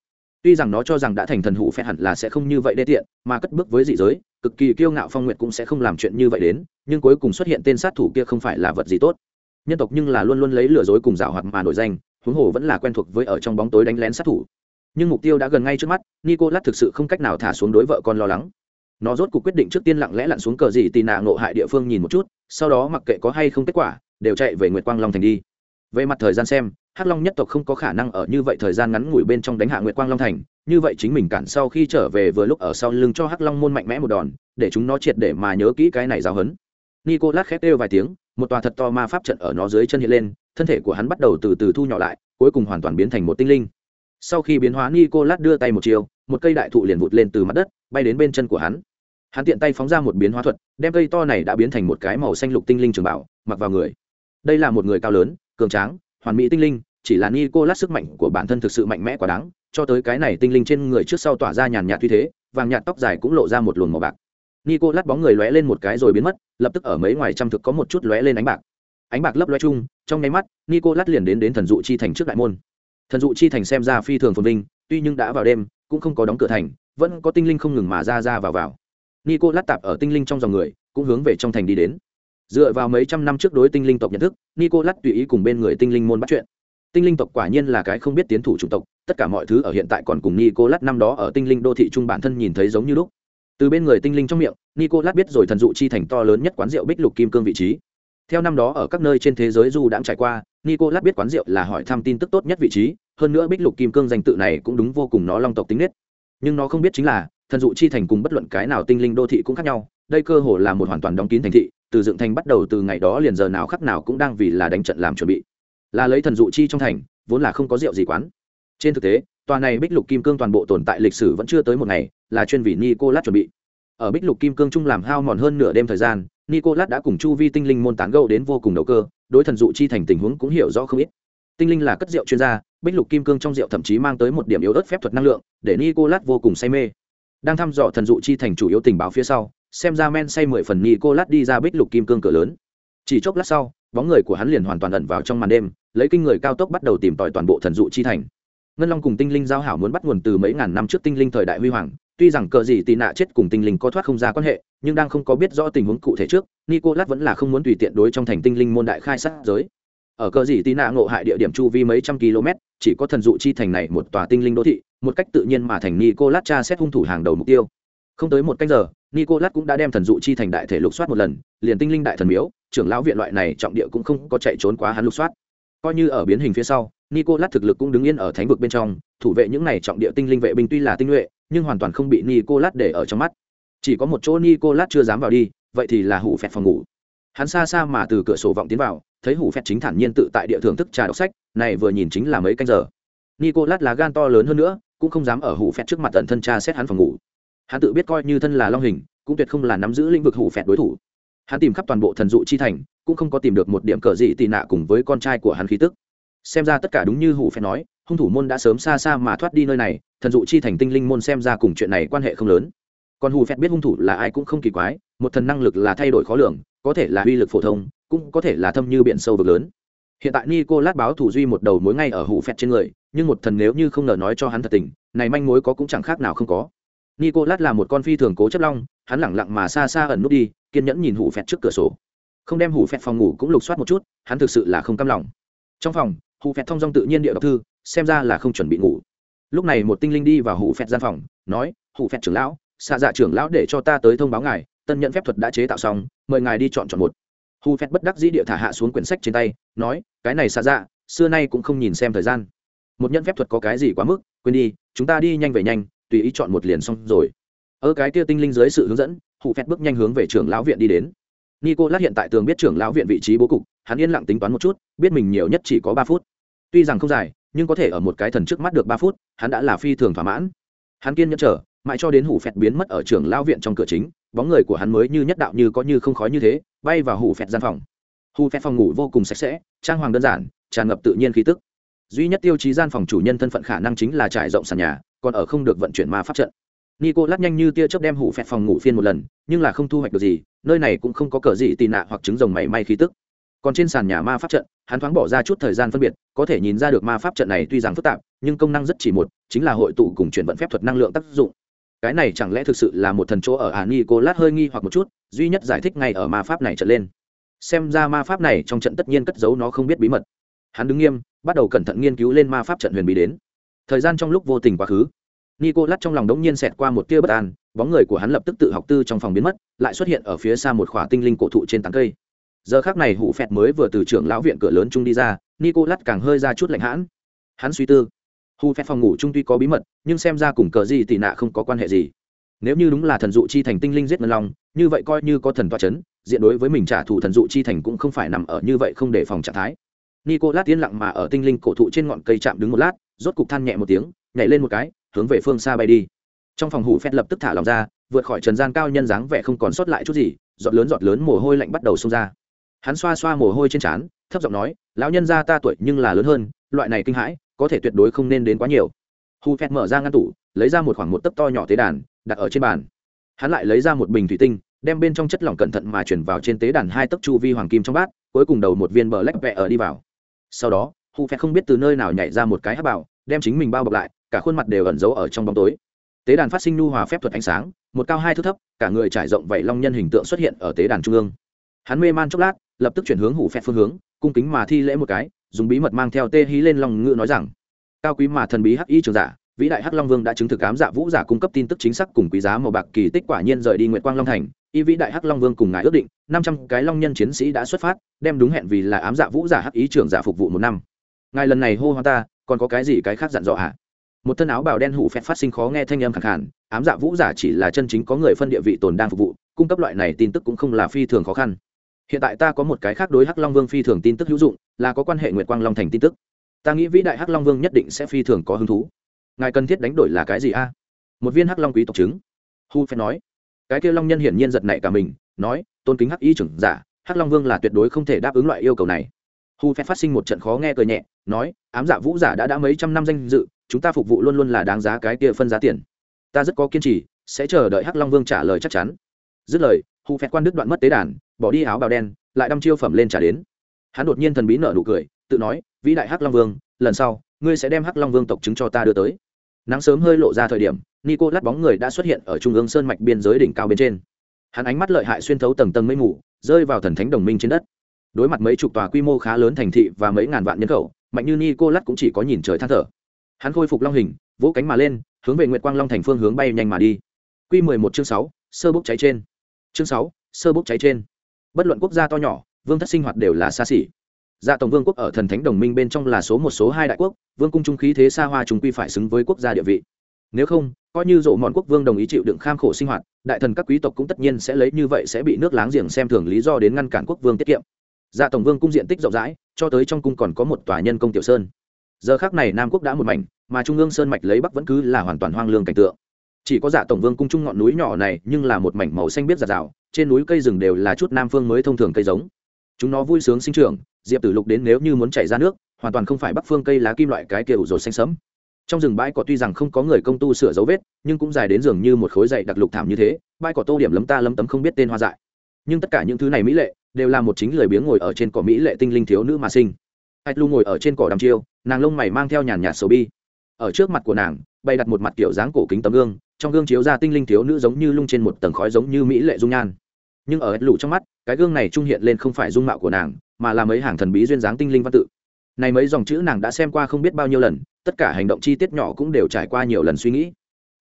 tuy rằng nó cho rằng đã thành thần hủ phẹt hẳn là sẽ không như vậy đê tiện, mà cất bước với dị giới, cực kỳ kiêu ngạo phong nguyệt cũng sẽ không làm chuyện như vậy đến, nhưng cuối cùng xuất hiện tên sát thủ kia không phải là vật gì tốt. Nhân tộc nhưng là luôn luôn lấy lừa dối cùng dạo hoặc mà nổi danh, huống hồ vẫn là quen thuộc với ở trong bóng tối đánh lén sát thủ. Nhưng mục tiêu đã gần ngay trước mắt, nicolas thực sự không cách nào thả xuống đối vợ con lo lắng. Nó rốt cuộc quyết định trước tiên lặng lẽ lặn xuống cờ gì tì nạ ngộ hại địa phương nhìn một chút, sau đó mặc kệ có hay không kết quả, đều chạy về nguyệt quang long thành đi về mặt thời gian xem, hắc long nhất tộc không có khả năng ở như vậy thời gian ngắn ngủi bên trong đánh hạ nguyệt quang long thành. Như vậy chính mình cản sau khi trở về vừa lúc ở sau lưng cho hắc long môn mạnh mẽ một đòn, để chúng nó triệt để mà nhớ kỹ cái này giáo hấn nicolas khét kêu vài tiếng, một tòa thật to ma pháp trận ở nó dưới chân hiện lên, thân thể của hắn bắt đầu từ từ thu nhỏ lại, cuối cùng hoàn toàn biến thành một tinh linh. Sau khi biến hóa, nicolas đưa tay một chiều, một cây đại thụ liền vụt lên từ mặt đất, bay đến bên chân của hắn. Hắn tiện tay phóng ra một biến hóa thuật, đem cây to này đã biến thành một cái màu xanh lục tinh linh trường bảo, mặc vào người. Đây là một người cao lớn cường tráng, hoàn mỹ tinh linh, chỉ là nicolas sức mạnh của bản thân thực sự mạnh mẽ quá đáng, cho tới cái này tinh linh trên người trước sau tỏa ra nhàn nhạt như thế, vàng nhạt tóc dài cũng lộ ra một luồng màu bạc. Nicolas bóng người lóe lên một cái rồi biến mất, lập tức ở mấy ngoài trăm thực có một chút lóe lên ánh bạc. Ánh bạc lấp lóe chung, trong nháy mắt, nicolas liền đến đến thần dụ chi thành trước đại môn. Thần dụ chi thành xem ra phi thường phồn vinh, tuy nhưng đã vào đêm, cũng không có đóng cửa thành, vẫn có tinh linh không ngừng mà ra ra vào vào. Nicolas lát tạp ở tinh linh trong dòng người, cũng hướng về trong thành đi đến dựa vào mấy trăm năm trước đối tinh linh tộc nhận thức, nicolas tùy ý cùng bên người tinh linh môn bắt chuyện. Tinh linh tộc quả nhiên là cái không biết tiến thủ chủng tộc, tất cả mọi thứ ở hiện tại còn cùng nicolas năm đó ở tinh linh đô thị trung bản thân nhìn thấy giống như lúc. Từ bên người tinh linh trong miệng, nicolas biết rồi thần dụ chi thành to lớn nhất quán rượu bích lục kim cương vị trí. Theo năm đó ở các nơi trên thế giới du đã trải qua, nicolas biết quán rượu là hỏi thăm tin tức tốt nhất vị trí, hơn nữa bích lục kim cương danh tự này cũng đúng vô cùng nó long tộc tính nết. Nhưng nó không biết chính là, thần dụ chi thành cùng bất luận cái nào tinh linh đô thị cũng khác nhau, đây cơ hồ là một hoàn toàn đóng kín thành thị từ dựng thành bắt đầu từ ngày đó liền giờ nào khắc nào cũng đang vì là đánh trận làm chuẩn bị. Là lấy thần dụ chi trong thành, vốn là không có rượu gì quán. Trên thực tế, tòa này bích lục kim cương toàn bộ tồn tại lịch sử vẫn chưa tới một ngày, là chuyên vị nicolas chuẩn bị. Ở bích lục kim cương trung làm hao mòn hơn nửa đêm thời gian, nicolas đã cùng chu vi tinh linh môn tán gâu đến vô cùng đầu cơ, đối thần dụ chi thành tình huống cũng hiểu rõ không ít. Tinh linh là cất rượu chuyên gia, bích lục kim cương trong rượu thậm chí mang tới một điểm yếu ớt phép thuật năng lượng, để nicolas vô cùng say mê đang thăm dò thần dụ chi thành chủ yếu tình báo phía sau, xem ra men say mười phần mi cô lát đi ra bích lục kim cương cửa lớn. Chỉ chốc lát sau, bóng người của hắn liền hoàn toàn ẩn vào trong màn đêm, lấy kinh người cao tốc bắt đầu tìm tòi toàn bộ thần dụ chi thành. Ngân long cùng tinh linh giao hảo muốn bắt nguồn từ mấy ngàn năm trước tinh linh thời đại huy hoàng, tuy rằng cờ gì tì nạ chết cùng tinh linh có thoát không ra quan hệ, nhưng đang không có biết rõ tình huống cụ thể trước, nicolas vẫn là không muốn tùy tiện đối trong thành tinh linh môn đại khai sát giới ở cờ gì tí nạ ngộ hại địa điểm chu vi mấy trăm km, chỉ có thần dụ chi thành này một tòa tinh linh đô thị, một cách tự nhiên mà thành nicolas cha xét hung thủ hàng đầu mục tiêu. Không tới một canh giờ, nicolas cũng đã đem thần dụ chi thành đại thể lục soát một lần, liền tinh linh đại thần miếu, trưởng lão viện loại này trọng địa cũng không có chạy trốn quá hắn lục soát. Coi như ở biến hình phía sau, nicolas thực lực cũng đứng yên ở thánh vực bên trong, thủ vệ những này trọng địa tinh linh vệ binh tuy là tinh nhuệ, nhưng hoàn toàn không bị nicolas để ở trong mắt. Chỉ có một chỗ nicolas chưa dám vào đi, vậy thì là hủ phẹt phòng ngủ hắn xa xa mà từ cửa sổ vọng tiến vào, thấy hủ phẹt chính thản nhiên tự tại địa thưởng thức trà đọc sách, này vừa nhìn chính là mấy canh giờ. Nicolas là gan to lớn hơn nữa, cũng không dám ở hủ phẹt trước mặt tận thân cha xét hắn phòng ngủ. Hắn tự biết coi như thân là long hình, cũng tuyệt không là nắm giữ lĩnh vực hủ phẹt đối thủ. Hắn tìm khắp toàn bộ thần dụ chi thành, cũng không có tìm được một điểm cờ gì tị nạ cùng với con trai của hắn khí tức. Xem ra tất cả đúng như hủ phẹt nói, hung thủ môn đã sớm xa xa mà thoát đi nơi này, thần dụ chi thành tinh linh môn xem ra cùng chuyện này quan hệ không lớn còn hù phẹt biết hung thủ là ai cũng không kỳ quái, một thần năng lực là thay đổi khó lường, có thể là uy lực phổ thông, cũng có thể là thâm như biển sâu vực lớn. Hiện tại nico lát báo thủ duy một đầu mối ngay ở hủ phẹt trên người, nhưng một thần nếu như không ngờ nói cho hắn thật tình, này manh mối có cũng chẳng khác nào không có. Nico lát là một con phi thường cố chấp long, hắn lẳng lặng mà xa xa ẩn nút đi, kiên nhẫn nhìn hủ phẹt trước cửa sổ. Không đem hủ phẹt phòng ngủ cũng lục soát một chút, hắn thực sự là không cam lòng. Trong phòng hủ phẹt thông dong tự nhiên địa đọc thư, xem ra là không chuẩn bị ngủ. Lúc này một tinh linh đi vào hủ phẹt gian phòng, nói hủ phẹt trưởng lão xạ dạ trưởng lão để cho ta tới thông báo ngài, tân nhận phép thuật đã chế tạo xong, mời ngài đi chọn chọn một. Hu phép bất đắc dĩ địa thả hạ xuống quyển sách trên tay, nói, cái này xạ dạ xưa nay cũng không nhìn xem thời gian. Một nhân phép thuật có cái gì quá mức, quên đi, chúng ta đi nhanh về nhanh, tùy ý chọn một liền xong rồi. Ở cái kia tinh linh dưới sự hướng dẫn hù phép bước nhanh hướng về trưởng lão viện đi đến. Nico lát hiện tại tường biết trưởng lão viện vị trí bố cục, hắn yên lặng tính toán một chút, biết mình nhiều nhất chỉ có ba phút. Tuy rằng không dài, nhưng có thể ở một cái thần trước mắt được ba phút, hắn đã là phi thường thỏa mãn. Hắn kiên nhẫn chờ mãi cho đến hủ phẹt biến mất ở trường lao viện trong cửa chính, bóng người của hắn mới như nhất đạo như có như không khói như thế, bay vào hủ phẹt gian phòng. Hủ phẹt phòng ngủ vô cùng sạch sẽ, trang hoàng đơn giản, tràn ngập tự nhiên khí tức. Duy nhất tiêu chí gian phòng chủ nhân thân phận khả năng chính là trải rộng sàn nhà, còn ở không được vận chuyển ma pháp trận. Nico lát nhanh như tia chớp đem hủ phẹt phòng ngủ phiên một lần, nhưng là không thu hoạch được gì, nơi này cũng không có cờ gì tì nạ hoặc trứng rồng mảy may khí tức. Còn trên sàn nhà ma pháp trận, hắn thoáng bỏ ra chút thời gian phân biệt, có thể nhìn ra được ma pháp trận này tuy rằng phức tạp, nhưng công năng rất chỉ một, chính là hội tụ cùng chuyển vận phép thuật năng lượng tác dụng cái này chẳng lẽ thực sự là một thần chỗ ở à ni cô lát hơi nghi hoặc một chút, duy nhất giải thích ngay ở ma pháp này trở lên. Xem ra ma pháp này trong trận tất nhiên cất giấu nó không biết bí mật. Hắn đứng nghiêm, bắt đầu cẩn thận nghiên cứu lên ma pháp trận huyền bí đến. Thời gian trong lúc vô tình quá khứ nico lát trong lòng đống nhiên xẹt qua một tia bất an, bóng người của hắn lập tức tự học tư trong phòng biến mất, lại xuất hiện ở phía xa một khỏa tinh linh cổ thụ trên tán cây. Giờ khác này hủ phẹt mới vừa từ trưởng lão viện cửa lớn trung đi ra nico lát càng hơi ra chút lạnh hãn. Hắn suy tư Hù phép phòng ngủ trung tuy có bí mật, nhưng xem ra cùng cờ gì tị nạ không có quan hệ gì. Nếu như đúng là thần dụ chi thành tinh linh giết ngân long, như vậy coi như có thần toa c h ấ n diện đối với mình trả thù thần dụ chi thành cũng không phải nằm ở như vậy không để phòng trạng thái. Nico lát yên lặng mà ở tinh linh cổ thụ trên ngọn cây chạm đứng một lát, rốt cục than nhẹ một tiếng, nhảy lên một cái, hướng về phương xa bay đi. Trong phòng hủ phép lập tức thả lòng ra, vượt khỏi trần gian cao nhân dáng vẻ không còn sót lại chút gì, giọt lớn giọt lớn mồ hôi lạnh bắt đầu xông ra. Hắn xoa xoa mồ hôi trên trán, thấp giọng nói, lão nhân ra ta tuổi nhưng là lớn hơn, loại này kinh hãi có thể tuyệt đối không nên đến quá nhiều. Hu phét mở ra ngăn tủ, lấy ra một khoảng một tấc to nhỏ tế đàn, đặt ở trên bàn. Hắn lại lấy ra một bình thủy tinh, đem bên trong chất lỏng cẩn thận mà chuyển vào trên tế đàn hai tấc chu vi hoàng kim trong bát, cuối cùng đầu một viên bờ lách vẹ ở đi vào. Sau đó, hu phét không biết từ nơi nào nhảy ra một cái hát bảo, đem chính mình bao bọc lại, cả khuôn mặt đều ẩn giấu ở trong bóng tối. Tế đàn phát sinh nhu hòa phép thuật ánh sáng, một cao hai thước thấp, cả người trải rộng vảy long nhân hình tượng xuất hiện ở tế đàn trung ương. Hắn mê man chốc lát, lập tức chuyển hướng hủ phép phương hướng, cung kính mà thi lễ một cái dùng bí mật mang theo tê hí lên lòng ngự nói rằng cao quý mà thần bí hắc y trường giả vĩ đại hắc long vương đã chứng thực ám dạ vũ giả cung cấp tin tức chính xác cùng quý giá màu bạc kỳ tích quả nhiên rời đi nguyệt quang long thành. Y vĩ đại hắc long vương cùng ngài ước định năm trăm cái long nhân chiến sĩ đã xuất phát đem đúng hẹn vì là ám dạ vũ giả hắc ý trưởng giả phục vụ một năm. Ngài lần này hô hoa ta còn có cái gì cái khác dặn dò hả? Một thân áo bào đen hủ phép phát sinh khó nghe thanh âm khẳng hẳn, ám dạ vũ giả chỉ là chân chính có người phân địa vị tồn đang phục vụ cung cấp loại này tin tức cũng không là phi thường khó khăn hiện tại ta có một cái khác đối hắc long vương phi thường tin tức hữu dụng, là có quan hệ nguyệt quang long thành tin tức. Ta nghĩ vĩ đại hắc long vương nhất định sẽ phi thường có hứng thú. Ngài cần thiết đánh đổi là cái gì a? Một viên hắc long quý tộc chứng hu phen nói. Cái kia long nhân hiển nhiên giật nảy cả mình, nói, tôn kính hắc y trưởng giả, hắc long vương là tuyệt đối không thể đáp ứng loại yêu cầu này. Hu phen phát sinh một trận khó nghe cười nhẹ, nói, ám dạ vũ giả đã đã mấy trăm năm danh dự, chúng ta phục vụ luôn luôn là đáng giá cái kia phân giá tiền. Ta rất có kiên trì, sẽ chờ đợi hắc long vương trả lời chắc chắn. Dứt lời hù phẹt quan đức đoạn mất tế đàn, bỏ đi áo bào đen, lại đâm chiêu phẩm lên trả đến. Hắn đột nhiên thần bí nở nụ cười, tự nói, vĩ đại hắc long vương, lần sau, ngươi sẽ đem hắc long vương tộc chứng cho ta đưa tới. Nắng sớm hơi lộ ra thời điểm nico lát bóng người đã xuất hiện ở trung ương sơn mạch biên giới đỉnh cao bên trên. Hắn ánh mắt lợi hại xuyên thấu tầng tầng mây mù, rơi vào thần thánh đồng minh trên đất. Đối mặt mấy chục tòa quy mô khá lớn thành thị và mấy ngàn vạn nhân khẩu, mạnh như nico lát cũng chỉ có nhìn trời than thở. Hắn khôi phục long hình, vỗ cánh mà lên, hướng về nguyệt quang long thành phương hướng bay nhanh mà đi. Q mười một chương sáu, sơ bốc cháy trên chương sáu, sơ bốc cháy trên. Bất luận quốc gia to nhỏ, vương thất sinh hoạt đều là xa xỉ. Dạ tổng vương quốc ở thần thánh đồng minh bên trong là số một, số hai đại quốc, vương cung trung khí thế xa hoa chúng quy phải xứng với quốc gia địa vị. Nếu không, coi như dỗ mòn quốc vương đồng ý chịu đựng kham khổ sinh hoạt, đại thần các quý tộc cũng tất nhiên sẽ lấy như vậy sẽ bị nước láng giềng xem thường lý do đến ngăn cản quốc vương tiết kiệm. Dạ tổng vương cung diện tích rộng rãi, cho tới trong cung còn có một tòa nhân công tiểu sơn. Giờ khác này nam quốc đã một mảnh, mà trung ương sơn mạch lấy bắc vẫn cứ là hoàn toàn hoang lương cảnh tượng chỉ có dạ tổng vương cung trung ngọn núi nhỏ này nhưng là một mảnh màu xanh biết giạt rào, trên núi cây rừng đều là chút nam phương mới thông thường cây giống. Chúng nó vui sướng sinh trưởng, diệp tử lục đến nếu như muốn chảy ra nước, hoàn toàn không phải bắc phương cây lá kim loại cái kia ủ rột xanh sẫm. Trong rừng bãi cỏ tuy rằng không có người công tu sửa dấu vết, nhưng cũng dài đến dường như một khối dày đặc lục thảm như thế, bãi cỏ tô điểm lấm ta lấm tấm không biết tên hoa dại. Nhưng tất cả những thứ này mỹ lệ, đều là một chính lời biếng ngồi ở trên cỏ mỹ lệ tinh linh thiếu nữ mà sinh. Hạch lu ngồi ở trên cỏ đăm chiêu, nàng lông mày mang theo nhàn nhạt sầu bi. Ở trước mặt của nàng, bày đặt một mặt kiểu dáng cổ kính tấm gương trong gương chiếu ra tinh linh thiếu nữ giống như lung trên một tầng khói giống như mỹ lệ dung nhan. Nhưng ở hạch lụ trong mắt, cái gương này trung hiện lên không phải dung mạo của nàng, mà là mấy hàng thần bí duyên dáng tinh linh văn tự. Này mấy dòng chữ nàng đã xem qua không biết bao nhiêu lần, tất cả hành động chi tiết nhỏ cũng đều trải qua nhiều lần suy nghĩ.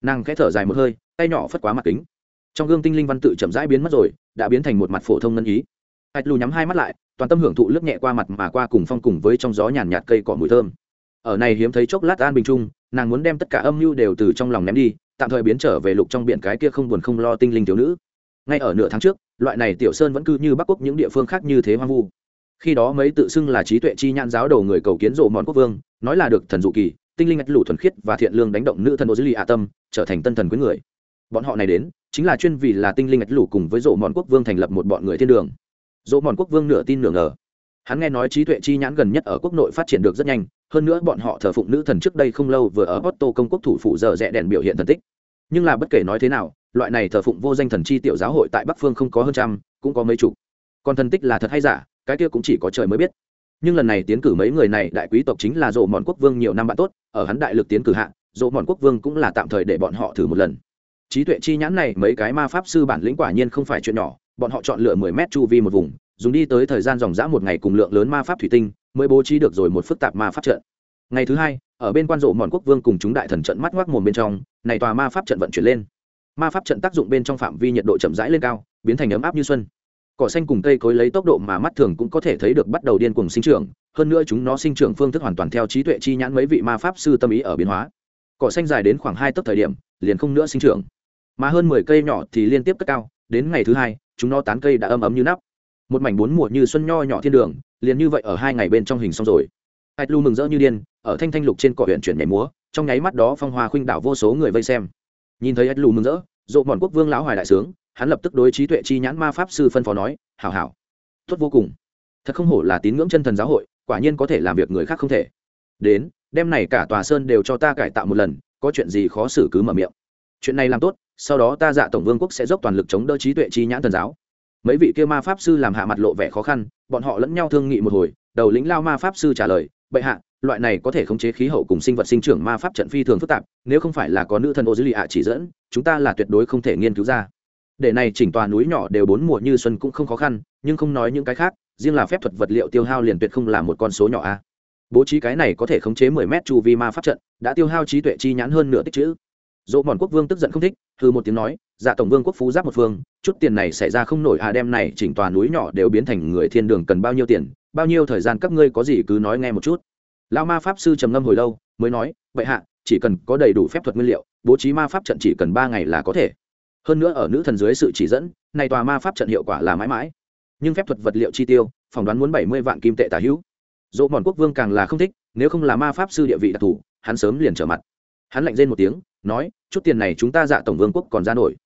Nàng khẽ thở dài một hơi, tay nhỏ phất quá mặt kính. Trong gương tinh linh văn tự chậm rãi biến mất rồi, đã biến thành một mặt phổ thông ngân ý. Hạch lù nhắm hai mắt lại, toàn tâm hưởng thụ lướt nhẹ qua mặt mà qua cùng phong cùng với trong gió nhàn nhạt cây cỏ mùi thơm. Ở này hiếm thấy chốc lát an bình trung nàng muốn đem tất cả âm mưu đều từ trong lòng ném đi tạm thời biến trở về lục trong biển cái kia không buồn không lo tinh linh thiếu nữ. Ngay ở nửa tháng trước, loại này tiểu sơn vẫn cư như bắc quốc những địa phương khác như thế hoang vu. Khi đó mấy tự xưng là trí tuệ chi nhãn giáo đầu người cầu kiến rộ mòn quốc vương, nói là được thần dụ kỳ, tinh linh ngạch lũ thuần khiết và thiện lương đánh động nữ thần ô dư lì ạ tâm, trở thành tân thần quý người. Bọn họ này đến, chính là chuyên vì là tinh linh ngạch lũ cùng với rộ mòn quốc vương thành lập một bọn người thiên đường. Rộ mòn quốc vương nửa tin nửa ngờ hắn nghe nói trí tuệ chi nhãn gần nhất ở quốc nội phát triển được rất nhanh, hơn nữa bọn họ thờ phụng nữ thần trước đây không lâu vừa ở Otto công quốc thủ phủ giờ rẽ đèn biểu hiện thần tích. Nhưng là bất kể nói thế nào, loại này thờ phụng vô danh thần chi tiểu giáo hội tại bắc phương không có hơn trăm, cũng có mấy chục. Còn thần tích là thật hay giả, cái kia cũng chỉ có trời mới biết. Nhưng lần này tiến cử mấy người này, đại quý tộc chính là dỗ mòn quốc vương nhiều năm bạn tốt, ở hắn đại lực tiến cử hạ, dỗ mòn quốc vương cũng là tạm thời để bọn họ thử một lần. Trí tuệ chi nhãn này, mấy cái ma pháp sư bản lĩnh quả nhiên không phải chuyện nhỏ, bọn họ chọn lựa mười mét chu vi một vùng dùng đi tới thời gian dòng dã một ngày cùng lượng lớn ma pháp thủy tinh, mới bố trí được rồi một phức tạp ma pháp trận. Ngày thứ hai, ở bên quan rộ mòn quốc vương cùng chúng đại thần trận mắt ngoác mồm bên trong, này tòa ma pháp trận vận chuyển lên. Ma pháp trận tác dụng bên trong phạm vi nhiệt độ chậm rãi lên cao, biến thành ấm áp như xuân. Cỏ xanh cùng cây cối lấy tốc độ mà mắt thường cũng có thể thấy được bắt đầu điên cuồng sinh trưởng, hơn nữa chúng nó sinh trưởng phương thức hoàn toàn theo trí tuệ chi nhãn mấy vị ma pháp sư tâm ý ở biến hóa. Cỏ xanh dài đến khoảng hai tấc thời điểm, liền không nữa sinh trưởng. Mà hơn mười cây nhỏ thì liên tiếp cất cao, đến ngày thứ hai, chúng nó tán cây đã âm ấm như nắp một mảnh bốn mùa như xuân nho nhỏ thiên đường, liền như vậy ở hai ngày bên trong hình xong rồi. Hạch lu mừng rỡ như điên, ở thanh thanh lục trên cỏ huyện chuyển nhảy múa, trong nháy mắt đó phong hoa khuynh đảo vô số người vây xem. Nhìn thấy hạch lu mừng rỡ, dộ bọn quốc vương lão hoài đại sướng, hắn lập tức đối trí tuệ chi nhãn ma pháp sư phân phó nói, hảo hảo, tốt vô cùng. Thật không hổ là tín ngưỡng chân thần giáo hội, quả nhiên có thể làm việc người khác không thể. Đến đêm này cả tòa sơn đều cho ta cải tạo một lần, có chuyện gì khó xử cứ mở miệng. Chuyện này làm tốt, sau đó ta dạ tổng vương quốc sẽ dốc toàn lực chống đỡ trí tuệ chi nhãn thần giáo mấy vị kia ma pháp sư làm hạ mặt lộ vẻ khó khăn, bọn họ lẫn nhau thương nghị một hồi, đầu lĩnh lao ma pháp sư trả lời, bệ hạ, loại này có thể khống chế khí hậu cùng sinh vật sinh trưởng ma pháp trận phi thường phức tạp, nếu không phải là có nữ thần ô dữ lì ạ chỉ dẫn, chúng ta là tuyệt đối không thể nghiên cứu ra. Để này chỉnh tòa núi nhỏ đều bốn mùa như xuân cũng không khó khăn, nhưng không nói những cái khác, riêng là phép thuật vật liệu tiêu hao liền tuyệt không là một con số nhỏ a. Bố trí cái này có thể khống chế mười mét chu vi ma pháp trận, đã tiêu hao trí tuệ chi nhãn hơn nửa tích chữ. Dỗ mòn quốc vương tức giận không thích hư một tiếng nói dạ tổng vương quốc phú giáp một phương, chút tiền này xảy ra không nổi à đem này chỉnh tòa núi nhỏ đều biến thành người thiên đường cần bao nhiêu tiền, bao nhiêu thời gian các ngươi có gì cứ nói nghe một chút. Lao ma pháp sư trầm ngâm hồi lâu, mới nói, vậy hạ, chỉ cần có đầy đủ phép thuật nguyên liệu, bố trí ma pháp trận chỉ cần ba ngày là có thể. Hơn nữa ở nữ thần dưới sự chỉ dẫn, này tòa ma pháp trận hiệu quả là mãi mãi. Nhưng phép thuật vật liệu chi tiêu, phỏng đoán muốn bảy mươi vạn kim tệ tả hữu. Dỗ mòn quốc vương càng là không thích, nếu không là ma pháp sư địa vị đặc thù, hắn sớm liền trở mặt hắn lạnh rên một tiếng, nói, chút tiền này chúng ta dạ tổng vương quốc còn ra nổi.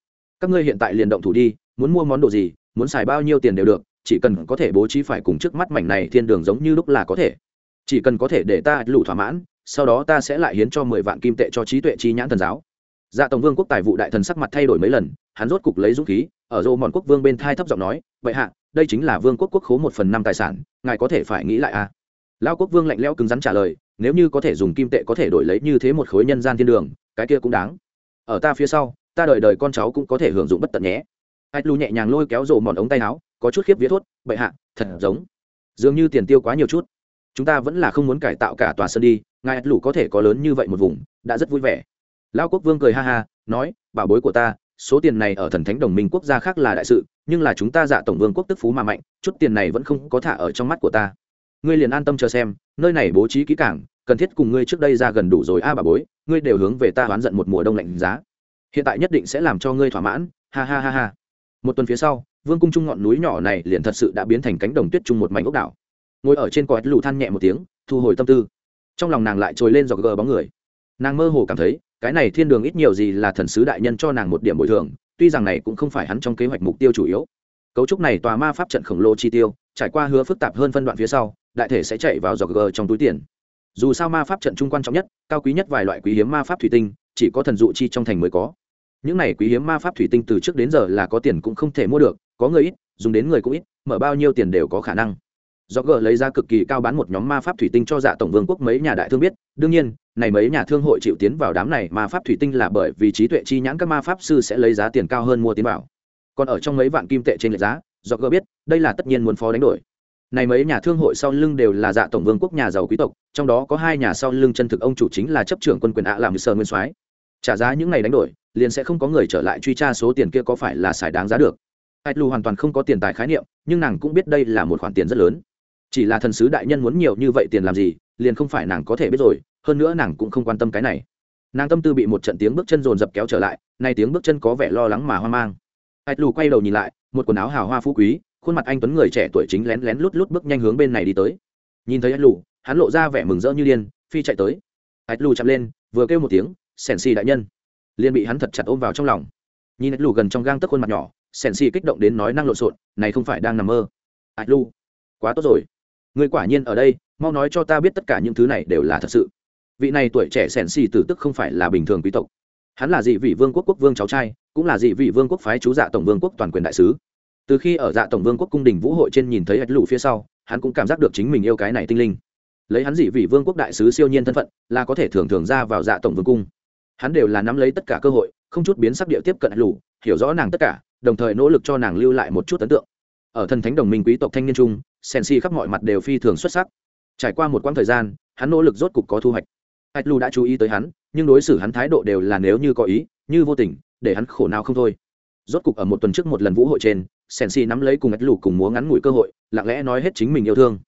Các ngươi hiện tại liền động thủ đi, muốn mua món đồ gì, muốn xài bao nhiêu tiền đều được, chỉ cần có thể bố trí phải cùng trước mắt mảnh này thiên đường giống như lúc là có thể. Chỉ cần có thể để ta lũ thỏa mãn, sau đó ta sẽ lại hiến cho mười vạn kim tệ cho trí tuệ chi nhãn thần giáo. Dạ tổng vương quốc tài vụ đại thần sắc mặt thay đổi mấy lần, hắn rốt cục lấy dũng khí, ở dô mòn quốc vương bên thai thấp giọng nói, vậy hạ, đây chính là vương quốc quốc khố một phần năm tài sản, ngài có thể phải nghĩ lại à? Lao quốc vương lạnh lẽo cứng rắn trả lời nếu như có thể dùng kim tệ có thể đổi lấy như thế một khối nhân gian thiên đường, cái kia cũng đáng. Ở ta phía sau, ta đợi đời con cháu cũng có thể hưởng dụng bất tận nhé. Ách lu nhẹ nhàng lôi kéo rộ mòn ống tay áo, có chút khiếp vía thốt, bệ hạ, thật giống. Dường như tiền tiêu quá nhiều chút. Chúng ta vẫn là không muốn cải tạo cả tòa sân đi, ngài ách lũ có thể có lớn như vậy một vùng, đã rất vui vẻ. Lao quốc vương cười ha ha, nói, bảo bối của ta, số tiền này ở thần thánh đồng minh quốc gia khác là đại sự, nhưng là chúng ta dạ tổng vương quốc tức phú mà mạnh, chút tiền này vẫn không có thả ở trong mắt của ta ngươi liền an tâm chờ xem, nơi này bố trí kỹ cảng cần thiết cùng ngươi trước đây ra gần đủ rồi. A bà bối, ngươi đều hướng về ta oán giận một mùa đông lạnh giá. Hiện tại nhất định sẽ làm cho ngươi thỏa mãn. Ha ha ha ha. Một tuần phía sau, vương cung trung ngọn núi nhỏ này liền thật sự đã biến thành cánh đồng tuyết chung một mảnh ốc đảo. Ngồi ở trên còi lù than nhẹ một tiếng, thu hồi tâm tư. Trong lòng nàng lại trồi lên dọc gờ bóng người. Nàng mơ hồ cảm thấy, cái này thiên đường ít nhiều gì là thần sứ đại nhân cho nàng một điểm bồi thường, tuy rằng này cũng không phải hắn trong kế hoạch mục tiêu chủ yếu. Cấu trúc này tòa ma pháp trận khổng lồ chi tiêu, trải qua hứa phức tạp hơn phân đoạn phía sau đại thể sẽ chạy vào dọc g trong túi tiền. Dù sao ma pháp trận trung quan trọng nhất, cao quý nhất vài loại quý hiếm ma pháp thủy tinh, chỉ có thần dụ chi trong thành mới có. Những này quý hiếm ma pháp thủy tinh từ trước đến giờ là có tiền cũng không thể mua được, có người ít, dùng đến người cũng ít, mở bao nhiêu tiền đều có khả năng. Do gờ lấy ra cực kỳ cao bán một nhóm ma pháp thủy tinh cho dạ tổng vương quốc mấy nhà đại thương biết, đương nhiên, này mấy nhà thương hội chịu tiến vào đám này ma pháp thủy tinh là bởi vì trí tuệ chi nhãn các ma pháp sư sẽ lấy giá tiền cao hơn mua tiến vào. Còn ở trong mấy vạn kim tệ trên lệch giá do gờ biết, đây là tất nhiên muốn phó đánh đổi này mấy nhà thương hội sau lưng đều là dạ tổng vương quốc nhà giàu quý tộc, trong đó có hai nhà sau lưng chân thực ông chủ chính là chấp trưởng quân quyền ạ làm sơ nguyên soái. Trả giá những ngày đánh đổi, liền sẽ không có người trở lại truy tra số tiền kia có phải là xài đáng giá được. Ai lu hoàn toàn không có tiền tài khái niệm, nhưng nàng cũng biết đây là một khoản tiền rất lớn. Chỉ là thần sứ đại nhân muốn nhiều như vậy tiền làm gì, liền không phải nàng có thể biết rồi, hơn nữa nàng cũng không quan tâm cái này. Nàng tâm tư bị một trận tiếng bước chân rồn rập kéo trở lại, nay tiếng bước chân có vẻ lo lắng mà hoang mang. Ai lù quay đầu nhìn lại, một quần áo hào hoa phú quý khuôn mặt anh tuấn người trẻ tuổi chính lén lén lút lút bước nhanh hướng bên này đi tới. Nhìn thấy ai lù, hắn lộ ra vẻ mừng rỡ như điên, phi chạy tới. Ạch lù chạm lên, vừa kêu một tiếng sèn xì đại nhân. Liền bị hắn thật chặt ôm vào trong lòng. Nhìn ạch lù gần trong gang tấc khuôn mặt nhỏ sèn xì kích động đến nói năng lộn xộn, này không phải đang nằm mơ. Ạch lù, quá tốt rồi. Người quả nhiên ở đây, mau nói cho ta biết tất cả những thứ này đều là thật sự. Vị này tuổi trẻ sèn xì tử tức không phải là bình thường quý tộc. Hắn là dị vị vương quốc quốc vương cháu trai, cũng là dị vị vương quốc phái chú dạ tổng vương quốc toàn quyền đại sứ từ khi ở dạ tổng vương quốc cung đình vũ hội trên nhìn thấy hạch lụ phía sau, hắn cũng cảm giác được chính mình yêu cái này tinh linh. Lấy hắn dị vị vương quốc đại sứ siêu nhiên thân phận, là có thể thường thường ra vào dạ tổng vương cung. Hắn đều là nắm lấy tất cả cơ hội, không chút biến sắc địa tiếp cận hạch lụ hiểu rõ nàng tất cả, đồng thời nỗ lực cho nàng lưu lại một chút ấn tượng. Ở thần thánh đồng minh quý tộc thanh niên trung, sen si khắp mọi mặt đều phi thường xuất sắc. Trải qua một quãng thời gian, hắn nỗ lực rốt cục có thu hoạch. Hạch lù đã chú ý tới hắn, nhưng đối xử hắn thái độ đều là nếu như có ý, như vô tình, để hắn khổ nào không thôi. Rốt cục ở một tuần trước một lần vũ hội trên sèn xì nắm lấy cùng ạch Lù cùng múa ngắn ngủi cơ hội lặng lẽ nói hết chính mình yêu thương.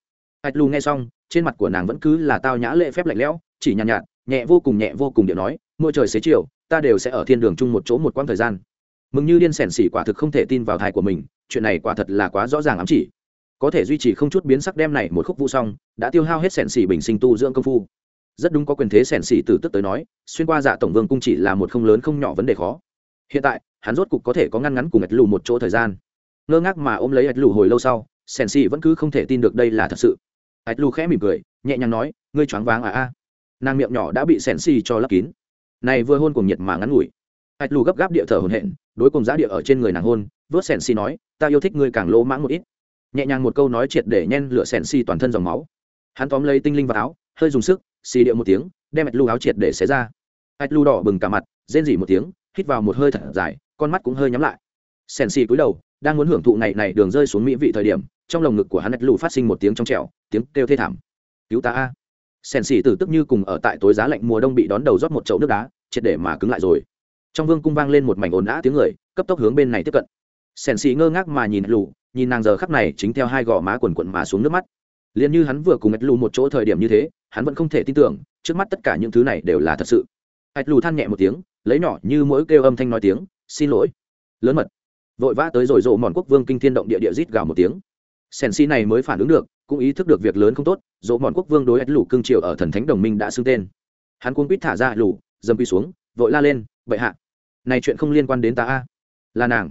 Ạch Lù nghe xong trên mặt của nàng vẫn cứ là tao nhã lệ phép lạnh lẽo chỉ nhàn nhạt, nhạt nhẹ vô cùng nhẹ vô cùng điệu nói mỗi trời xế chiều ta đều sẽ ở thiên đường chung một chỗ một quãng thời gian. Mừng như điên sẻn xỉ quả thực không thể tin vào thai của mình chuyện này quả thật là quá rõ ràng ám chỉ. Có thể duy trì không chút biến sắc đem này một khúc vũ xong đã tiêu hao hết sẻn xỉ bình sinh tu dưỡng công phu. Rất đúng có quyền thế sẻn xỉ từ tức tới nói xuyên qua dạ tổng vương cung chỉ là một không lớn không nhỏ vấn đề khó. Hiện tại hắn rốt cục có thể có ngăn ngắn cùng ngạch lù một chỗ thời gian ngơ ngác mà ôm lấy ạch lù hồi lâu sau sèn xì vẫn cứ không thể tin được đây là thật sự. Ạch lù khẽ mỉm cười, nhẹ nhàng nói, ngươi choáng váng à a. Nàng miệng nhỏ đã bị sèn xì cho lấp kín. Này vừa hôn cùng nhiệt mà ngắn ngủi. Ạch lù gấp gáp địa thở hồn hện đối cùng giá địa ở trên người nàng hôn, vớt sèn xì nói, ta yêu thích ngươi càng lỗ mãng một ít. Nhẹ nhàng một câu nói triệt để nhen lửa sèn xì toàn thân dòng máu. Hắn tóm lấy tinh linh vào áo, hơi dùng sức, xì điệu một tiếng, đem ạch lù áo triệt để xé ra. Ạch lù đỏ bừng cả mặt, rên dỉ một tiếng, hít vào một hơi thật dài, con mắt cũng hơi nhắm lại. Sèn xì cúi đầu đang muốn hưởng thụ ngày này đường rơi xuống mỹ vị thời điểm, trong lồng ngực của hắn ạch lù phát sinh một tiếng trong trẻo, tiếng kêu thê thảm. Cứu ta a. Sèn xỉ tử tức như cùng ở tại tối giá lạnh mùa đông bị đón đầu rót một chậu nước đá, triệt để mà cứng lại rồi. Trong vương cung vang lên một mảnh ồn ã tiếng người, cấp tốc hướng bên này tiếp cận. Sèn xỉ ngơ ngác mà nhìn lù, nhìn nàng giờ khắc này chính theo hai gò má quần quận mà xuống nước mắt. Liền như hắn vừa cùng ạch lù một chỗ thời điểm như thế, hắn vẫn không thể tin tưởng, trước mắt tất cả những thứ này đều là thật sự. Ạch lù than nhẹ một tiếng, lấy nhỏ như mỗi kêu âm thanh nói tiếng, xin lỗi. Lớn mật vội vã tới rồi rộ mòn quốc vương kinh thiên động địa địa rít gào một tiếng. Sen si này mới phản ứng được, cũng ý thức được việc lớn không tốt, rộ mòn quốc vương đối ạch lủ cương triều ở thần thánh đồng minh đã xưng tên. Hắn cuốn quýt thả ra lủ dầm dâm quy xuống, vội la lên, bệ hạ, này chuyện không liên quan đến ta a. Là nàng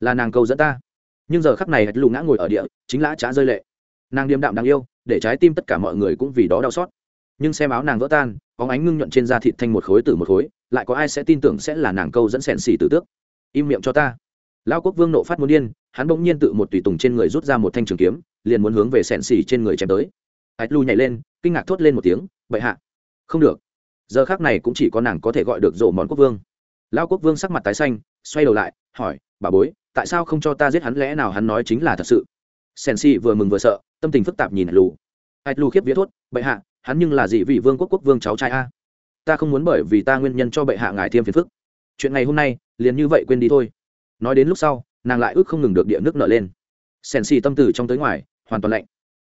là nàng cầu dẫn ta. Nhưng giờ khắc này hạch lủ ngã ngồi ở địa, chính lã trá rơi lệ. Nàng điềm đạm đáng yêu, để trái tim tất cả mọi người cũng vì đó đau xót. Nhưng xem áo nàng vỡ tan có ánh ngưng nhuận trên da thịt thanh một khối từ một khối, lại có ai sẽ tin tưởng sẽ là nàng câu dẫn sèn xì tử tước? Im miệng cho ta lao quốc vương nộ phát muốn điên, hắn bỗng nhiên tự một tùy tùng trên người rút ra một thanh trường kiếm, liền muốn hướng về sẹn xì trên người chém tới. Hạch lu nhảy lên, kinh ngạc thốt lên một tiếng bậy hạ, không được. Giờ khác này cũng chỉ có nàng có thể gọi được rổ món quốc vương. Lao quốc vương sắc mặt tái xanh, xoay đầu lại, hỏi, bà bối, tại sao không cho ta giết hắn? Lẽ nào hắn nói chính là thật sự? Sen si vừa mừng vừa sợ, tâm tình phức tạp nhìn lù hạch lù khiếp viết thốt, bệ hạ, hắn nhưng là gì vị vương quốc quốc vương cháu trai a. Ta không muốn bởi vì ta nguyên nhân cho bệ hạ ngài thêm phiền phức. Chuyện ngày hôm nay, liền như vậy quên đi thôi nói đến lúc sau nàng lại ước không ngừng được địa nước nở lên. Sèn xì tâm từ trong tới ngoài hoàn toàn lạnh.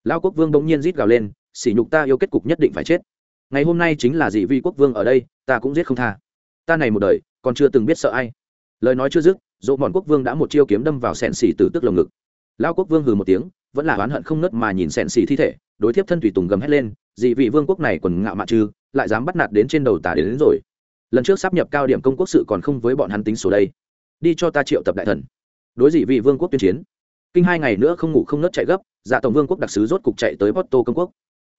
Lao quốc vương bỗng nhiên rít gào lên sỉ nhục ta yêu kết cục nhất định phải chết. Ngày hôm nay chính là dị vi quốc vương ở đây ta cũng giết không tha. Ta này một đời còn chưa từng biết sợ ai. Lời nói chưa dứt dỗ bọn quốc vương đã một chiêu kiếm đâm vào sèn xỉ từ tức lồng ngực. Lao quốc vương hừ một tiếng vẫn là oán hận không nớt mà nhìn sèn xỉ thi thể đối thiếp thân thủy tùng gầm hét lên dị vị vương quốc này còn ngạo mạn trừ lại dám bắt nạt đến trên đầu tả đến, đến rồi. Lần trước sắp nhập cao điểm công quốc sự còn không với bọn hắn tính số đây đi cho ta triệu tập đại thần. Đối dị vị vương quốc tuyên chiến. Kinh hai ngày nữa không ngủ không nớt chạy gấp dạ tổng vương quốc đặc sứ rốt cục chạy tới porto công quốc.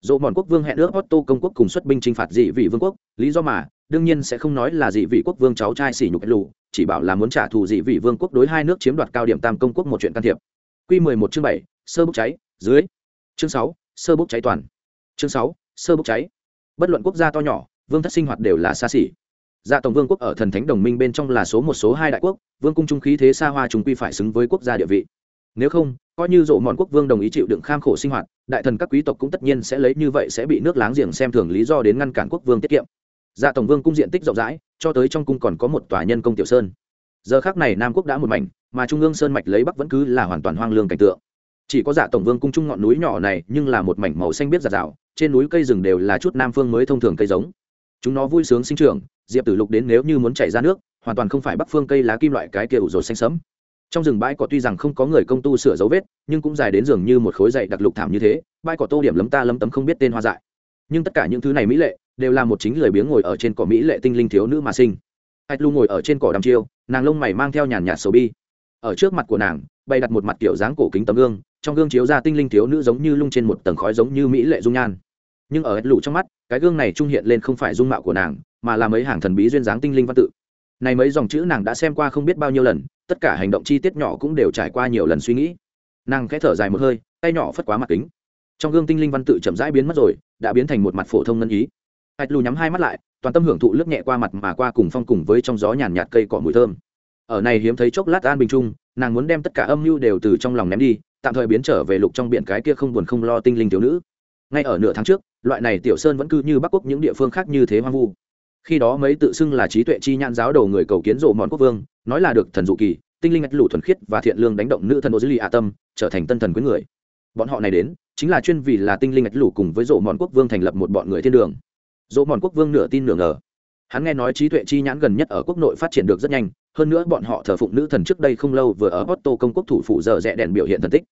Dỗ mòn quốc vương hẹn ước porto công quốc cùng xuất binh chinh phạt dị vị vương quốc, lý do mà, đương nhiên sẽ không nói là dị vị quốc vương cháu trai xỉ nhục lù, chỉ bảo là muốn trả thù dị vị vương quốc đối hai nước chiếm đoạt cao điểm tam công quốc một chuyện can thiệp. Q mười một chương bảy, sơ bốc cháy, dưới. Chương sáu, sơ bốc cháy toàn. Chương sáu, sơ bốc cháy. Bất luận quốc gia to nhỏ, vương thất sinh hoạt đều là xa xỉ dạ tổng vương quốc ở thần thánh đồng minh bên trong là số một, số hai đại quốc, vương cung trung khí thế xa hoa chúng quy phải xứng với quốc gia địa vị. Nếu không, coi như dỗ mòn quốc vương đồng ý chịu đựng kham khổ sinh hoạt, đại thần các quý tộc cũng tất nhiên sẽ lấy như vậy sẽ bị nước láng giềng xem thường lý do đến ngăn cản quốc vương tiết kiệm. Dạ tổng vương cung diện tích rộng rãi, cho tới trong cung còn có một tòa nhân công tiểu sơn. Giờ khác này nam quốc đã một mảnh, mà trung ương sơn mạch lấy bắc vẫn cứ là hoàn toàn hoang lương cảnh tượng. Chỉ có dạ tổng vương cung trung ngọn núi nhỏ này, nhưng là một mảnh màu xanh biết giạt rào, trên núi cây rừng đều là chút nam phương mới thông thường cây giống. Chúng nó vui sướng sinh trưởng diệp tử lục đến nếu như muốn chảy ra nước, hoàn toàn không phải bắc phương cây lá kim loại cái kia ủ rột xanh sẫm. Trong rừng bãi cỏ tuy rằng không có người công tu sửa dấu vết, nhưng cũng dài đến dường như một khối dậy đặc lục thảm như thế, bãi cỏ tô điểm lấm ta lấm tấm không biết tên hoa dại. Nhưng tất cả những thứ này mỹ lệ, đều là một chính lời biếng ngồi ở trên cỏ mỹ lệ tinh linh thiếu nữ mà sinh. Hạch lu ngồi ở trên cỏ đăm chiêu, nàng lông mày mang theo nhàn nhạt sầu bi. Ở trước mặt của nàng, bày đặt một mặt kiểu dáng cổ kính tấm gương, trong gương chiếu ra tinh linh thiếu nữ giống như lung trên một tầng khói giống như mỹ lệ dung nhan. Nhưng ở hạch lụ trong mắt cái gương này trung hiện lên không phải dung mạo của nàng, mà là mấy hàng thần bí duyên dáng tinh linh văn tự. Này mấy dòng chữ nàng đã xem qua không biết bao nhiêu lần, tất cả hành động chi tiết nhỏ cũng đều trải qua nhiều lần suy nghĩ. Nàng khẽ thở dài một hơi, tay nhỏ phất quá mặt kính. Trong gương tinh linh văn tự chậm rãi biến mất rồi, đã biến thành một mặt phổ thông ngân ý. Hạch lù nhắm hai mắt lại, toàn tâm hưởng thụ lướt nhẹ qua mặt mà qua cùng phong cùng với trong gió nhàn nhạt cây cỏ mùi thơm. Ở này hiếm thấy chốc lát an bình trung nàng muốn đem tất cả âm mưu đều từ trong lòng ném đi, tạm thời biến trở về lục trong biển cái kia không buồn không lo tinh linh thiếu nữ. Ngay ở nửa tháng trước loại này tiểu sơn vẫn cư như bắc quốc những địa phương khác như thế hoang vu. Khi đó mấy tự xưng là trí tuệ chi nhãn giáo đầu người cầu kiến rộ mòn quốc vương, nói là được thần dụ kỳ, tinh linh ách lũ thuần khiết và thiện lương đánh động nữ thần ô dư lì ạ tâm, trở thành tân thần quý người. Bọn họ này đến, chính là chuyên vì là tinh linh ách lũ cùng với rộ mòn quốc vương thành lập một bọn người thiên đường. Rộ mòn quốc vương nửa tin nửa ngờ. Hắn nghe nói trí tuệ chi nhãn gần nhất ở quốc nội phát triển được rất nhanh, hơn nữa bọn họ thờ phụng nữ thần trước đây không lâu vừa ở Otto công quốc thủ phủ giờ rẽ đèn biểu hiện thần tích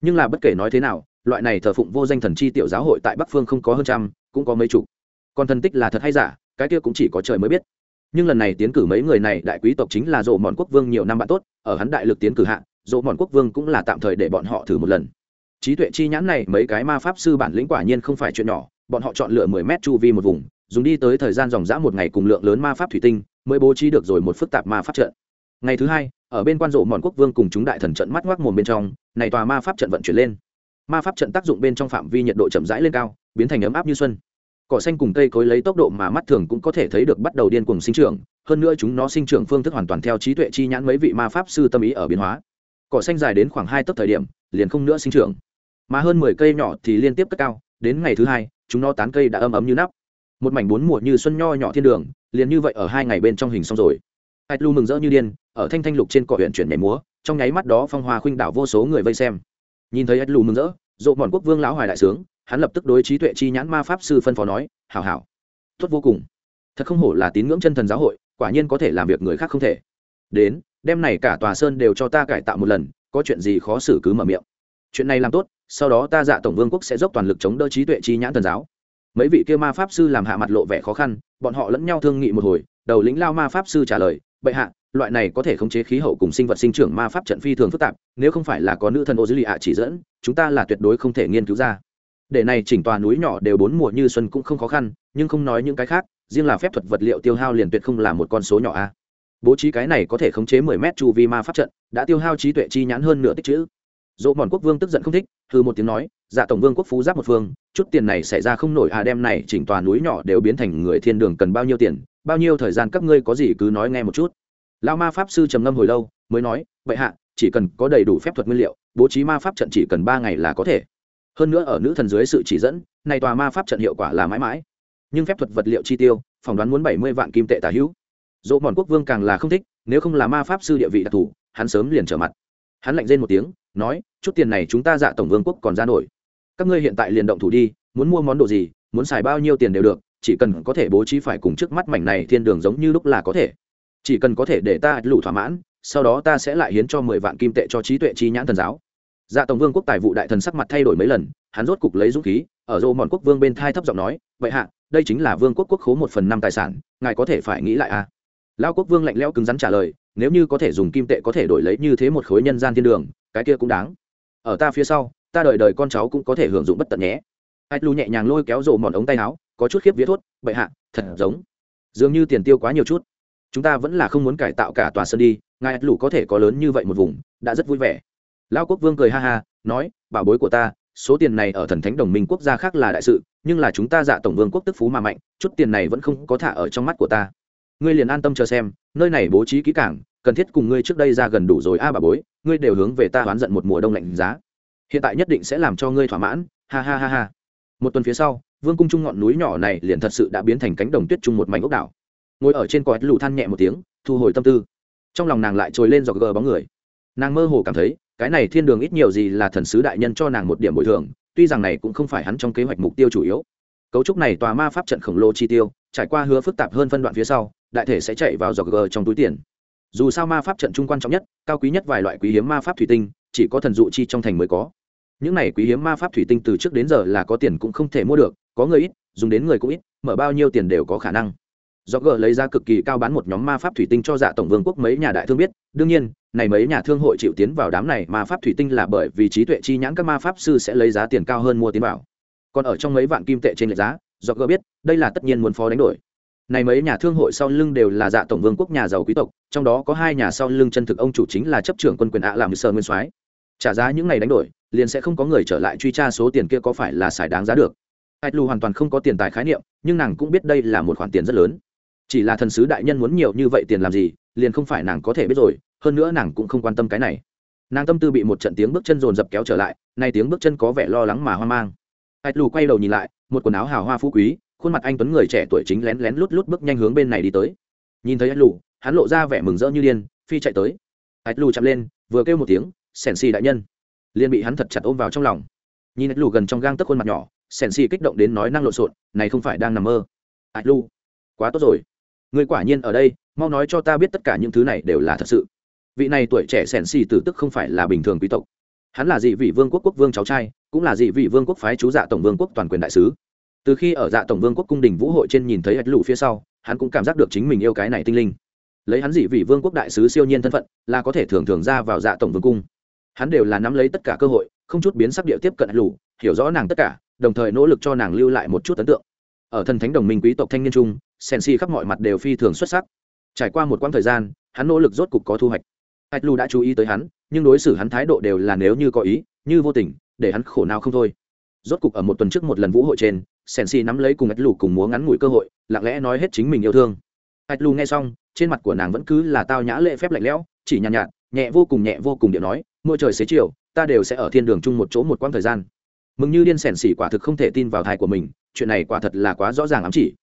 nhưng là bất kể nói thế nào, loại này thờ phụng vô danh thần chi tiểu giáo hội tại bắc phương không có hơn trăm, cũng có mấy chục. Còn thần tích là thật hay giả, cái kia cũng chỉ có trời mới biết. Nhưng lần này tiến cử mấy người này, đại quý tộc chính là rộ mòn quốc vương nhiều năm bạn tốt, ở hắn đại lực tiến cử hạ rộ mòn quốc vương cũng là tạm thời để bọn họ thử một lần. Trí tuệ chi nhãn này, mấy cái ma pháp sư bản lĩnh quả nhiên không phải chuyện nhỏ, bọn họ chọn lựa mười mét chu vi một vùng, dùng đi tới thời gian dòng dã một ngày cùng lượng lớn ma pháp thủy tinh, mới bố trí được rồi một phức tạp ma pháp trận. Ngày thứ hai ở bên quan rộ mòn quốc vương cùng chúng đại thần trận mắt ngoác mồm bên trong, này tòa ma pháp trận vận chuyển lên. Ma pháp trận tác dụng bên trong phạm vi nhiệt độ chậm rãi lên cao, biến thành ấm áp như xuân. Cỏ xanh cùng cây cối lấy tốc độ mà mắt thường cũng có thể thấy được bắt đầu điên cuồng sinh trưởng, hơn nữa chúng nó sinh trưởng phương thức hoàn toàn theo trí tuệ chi nhãn mấy vị ma pháp sư tâm ý ở biến hóa. Cỏ xanh dài đến khoảng hai tấc thời điểm, liền không nữa sinh trưởng. Mà hơn mười cây nhỏ thì liên tiếp cất cao, đến ngày thứ hai, chúng nó tán cây đã âm ấm như nắp. Một mảnh bốn mùa như xuân nho nhỏ thiên đường, liền như vậy ở hai ngày bên trong hình xong rồi hạch lu mừng rỡ như điên, ở thanh thanh lục trên cỏ huyện chuyển nhảy múa, trong nháy mắt đó phong hoa khuynh đảo vô số người vây xem. Nhìn thấy hạch lu mừng rỡ, dộ bọn quốc vương lão hoài đại sướng, hắn lập tức đối trí tuệ chi nhãn ma pháp sư phân phó nói, hảo hảo, tốt vô cùng. Thật không hổ là tín ngưỡng chân thần giáo hội, quả nhiên có thể làm việc người khác không thể. Đến đêm này cả tòa sơn đều cho ta cải tạo một lần, có chuyện gì khó xử cứ mở miệng. Chuyện này làm tốt, sau đó ta dạ tổng vương quốc sẽ dốc toàn lực chống đỡ trí tuệ chi nhãn thần giáo. Mấy vị kia ma pháp sư làm hạ mặt lộ vẻ khó khăn, bọn họ lẫn nhau thương nghị một hồi, đầu lĩnh lao ma pháp sư trả lời bệ hạ, loại này có thể khống chế khí hậu cùng sinh vật sinh trưởng ma pháp trận phi thường phức tạp, nếu không phải là có nữ thần ô dữ lì ạ chỉ dẫn, chúng ta là tuyệt đối không thể nghiên cứu ra. Để này chỉnh tòa núi nhỏ đều bốn mùa như xuân cũng không khó khăn, nhưng không nói những cái khác, riêng là phép thuật vật liệu tiêu hao liền tuyệt không là một con số nhỏ a. Bố trí cái này có thể khống chế mười mét chu vi ma pháp trận, đã tiêu hao trí tuệ chi nhãn hơn nửa tích chữ. Dỗ mòn quốc vương tức giận không thích thư một tiếng nói dạ tổng vương quốc phú giáp một phương, chút tiền này xảy ra không nổi à đem này chỉnh tòa núi nhỏ đều biến thành người thiên đường cần bao nhiêu tiền bao nhiêu thời gian các ngươi có gì cứ nói nghe một chút. Lao ma pháp sư trầm ngâm hồi lâu, mới nói vậy hạ, chỉ cần có đầy đủ phép thuật nguyên liệu, bố trí ma pháp trận chỉ cần ba ngày là có thể. Hơn nữa ở nữ thần dưới sự chỉ dẫn, này tòa ma pháp trận hiệu quả là mãi mãi. Nhưng phép thuật vật liệu chi tiêu, phỏng đoán muốn bảy mươi vạn kim tệ tả hữu. Dỗ mòn quốc vương càng là không thích, nếu không là ma pháp sư địa vị đặc thù, hắn sớm liền trở mặt. Hắn lạnh rên một tiếng, nói, chút tiền này chúng ta dạ tổng vương quốc còn ra nổi. Các ngươi hiện tại liền động thủ đi, muốn mua món đồ gì, muốn xài bao nhiêu tiền đều được chỉ cần có thể bố trí phải cùng trước mắt mảnh này thiên đường giống như lúc là có thể. Chỉ cần có thể để ta lũ thỏa mãn, sau đó ta sẽ lại hiến cho mười vạn kim tệ cho trí tuệ chi nhãn thần giáo. Dạ tổng vương quốc tài vụ đại thần sắc mặt thay đổi mấy lần, hắn rốt cục lấy dũng khí, ở rô mòn quốc vương bên thai thấp giọng nói, vậy hạ, đây chính là vương quốc quốc khố một phần năm tài sản, ngài có thể phải nghĩ lại a à? lao quốc vương lạnh lẽo cứng rắn trả lời, nếu như có thể dùng kim tệ có thể đổi lấy như thế một khối nhân gian thiên đường, cái kia cũng đáng. Ở ta phía sau, ta đợi đời con cháu cũng có thể hưởng dụng bất tận nhé. Ạch lu nhẹ nhàng lôi kéo rộ mòn ống tay áo có chút khiếp vía thốt, bệ hạ, thật giống. Dường như tiền tiêu quá nhiều chút. Chúng ta vẫn là không muốn cải tạo cả tòa sân đi, ngài ạch lù có thể có lớn như vậy một vùng, đã rất vui vẻ. Lao quốc vương cười ha ha, nói, bảo bối của ta, số tiền này ở thần thánh đồng minh quốc gia khác là đại sự, nhưng là chúng ta dạ tổng vương quốc tức phú mà mạnh, chút tiền này vẫn không có thả ở trong mắt của ta. Ngươi liền an tâm chờ xem, nơi này bố trí kỹ cảng cần thiết cùng ngươi trước đây ra gần đủ rồi. A bà bối, ngươi đều hướng về ta oán giận một mùa đông lạnh giá. Hiện tại nhất định sẽ làm cho ngươi thỏa mãn. Ha ha ha ha. Một tuần phía sau vương cung trung ngọn núi nhỏ này liền thật sự đã biến thành cánh đồng tuyết chung một mảnh ốc đảo. Ngồi ở trên còi lù than nhẹ một tiếng, thu hồi tâm tư. Trong lòng nàng lại trồi lên dọc gờ bóng người. Nàng mơ hồ cảm thấy, cái này thiên đường ít nhiều gì là thần sứ đại nhân cho nàng một điểm bồi thường, tuy rằng này cũng không phải hắn trong kế hoạch mục tiêu chủ yếu. Cấu trúc này tòa ma pháp trận khổng lồ chi tiêu, trải qua hứa phức tạp hơn phân đoạn phía sau, đại thể sẽ chạy vào dọc gờ trong túi tiền. Dù sao ma pháp trận trung quan trọng nhất, cao quý nhất vài loại quý hiếm ma pháp thủy tinh, chỉ có thần dụ chi trong thành mới có. Những này quý hiếm ma pháp thủy tinh từ trước đến giờ là có tiền cũng không thể mua được có người ít, dùng đến người cũng ít, mở bao nhiêu tiền đều có khả năng. Do gờ lấy ra cực kỳ cao bán một nhóm ma pháp thủy tinh cho dạ tổng vương quốc mấy nhà đại thương biết, đương nhiên, này mấy nhà thương hội chịu tiến vào đám này ma pháp thủy tinh là bởi vì trí tuệ chi nhãn các ma pháp sư sẽ lấy giá tiền cao hơn mua tiến vào. Còn ở trong mấy vạn kim tệ trên lệch giá do gờ biết, đây là tất nhiên muốn phó đánh đổi. Này mấy nhà thương hội sau lưng đều là dạ tổng vương quốc nhà giàu quý tộc, trong đó có hai nhà sau lưng chân thực ông chủ chính là chấp trưởng quân quyền ạ làm sơ nguyên soái. Trả giá những ngày đánh đổi, liền sẽ không có người trở lại truy tra số tiền kia có phải là xài đáng giá được ạch lù hoàn toàn không có tiền tài khái niệm, nhưng nàng cũng biết đây là một khoản tiền rất lớn. Chỉ là thần sứ đại nhân muốn nhiều như vậy tiền làm gì, liền không phải nàng có thể biết rồi, hơn nữa nàng cũng không quan tâm cái này. Nàng tâm tư bị một trận tiếng bước chân rồn rập kéo trở lại, nay tiếng bước chân có vẻ lo lắng mà hoang mang. Ạch lù quay đầu nhìn lại, một quần áo hào hoa phú quý, khuôn mặt anh tuấn người trẻ tuổi chính lén lén lút lút bước nhanh hướng bên này đi tới. Nhìn thấy ạch lù, hắn lộ ra vẻ mừng rỡ như điên, phi chạy tới. Ạch lù chạm lên, vừa kêu một tiếng sèn xì đại nhân. Liền bị hắn thật chặt ôm vào trong lòng. Nhìn ạch lù gần trong gang tấc khuôn mặt nhỏ sèn xì kích động đến nói năng lộn xộn, này không phải đang nằm mơ. Ạch lu, quá tốt rồi. Người quả nhiên ở đây, mau nói cho ta biết tất cả những thứ này đều là thật sự. Vị này tuổi trẻ sèn xì tử tức không phải là bình thường quý tộc. Hắn là dị vị vương quốc quốc vương cháu trai, cũng là dị vị vương quốc phái chú dạ tổng vương quốc toàn quyền đại sứ. Từ khi ở dạ tổng vương quốc cung đình vũ hội trên nhìn thấy ạch lụ phía sau, hắn cũng cảm giác được chính mình yêu cái này tinh linh. Lấy hắn dị vị vương quốc đại sứ siêu nhiên thân phận, là có thể thường thường ra vào dạ tổng vương cung. Hắn đều là nắm lấy tất cả cơ hội, không chút biến sắc địa tiếp cận lù hiểu rõ nàng tất cả đồng thời nỗ lực cho nàng lưu lại một chút ấn tượng. Ở thần thánh đồng minh quý tộc thanh niên trung sen si khắp mọi mặt đều phi thường xuất sắc. Trải qua một quãng thời gian hắn nỗ lực rốt cục có thu hoạch. Hạch lu đã chú ý tới hắn nhưng đối xử hắn thái độ đều là nếu như có ý như vô tình để hắn khổ nào không thôi. Rốt cục ở một tuần trước một lần vũ hội trên sen si nắm lấy cùng hạch lu cùng múa ngắn ngủi cơ hội lặng lẽ nói hết chính mình yêu thương. Hạch lu nghe xong trên mặt của nàng vẫn cứ là tao nhã lệ phép lạnh lẽo chỉ nhàn nhạt, nhạt nhẹ vô cùng nhẹ vô cùng điệu nói mỗi trời xế chiều ta đều sẽ ở thiên đường chung một chỗ một quãng thời gian mừng như điên sẻn xỉ quả thực không thể tin vào thai của mình, chuyện này quả thật là quá rõ ràng ám chỉ.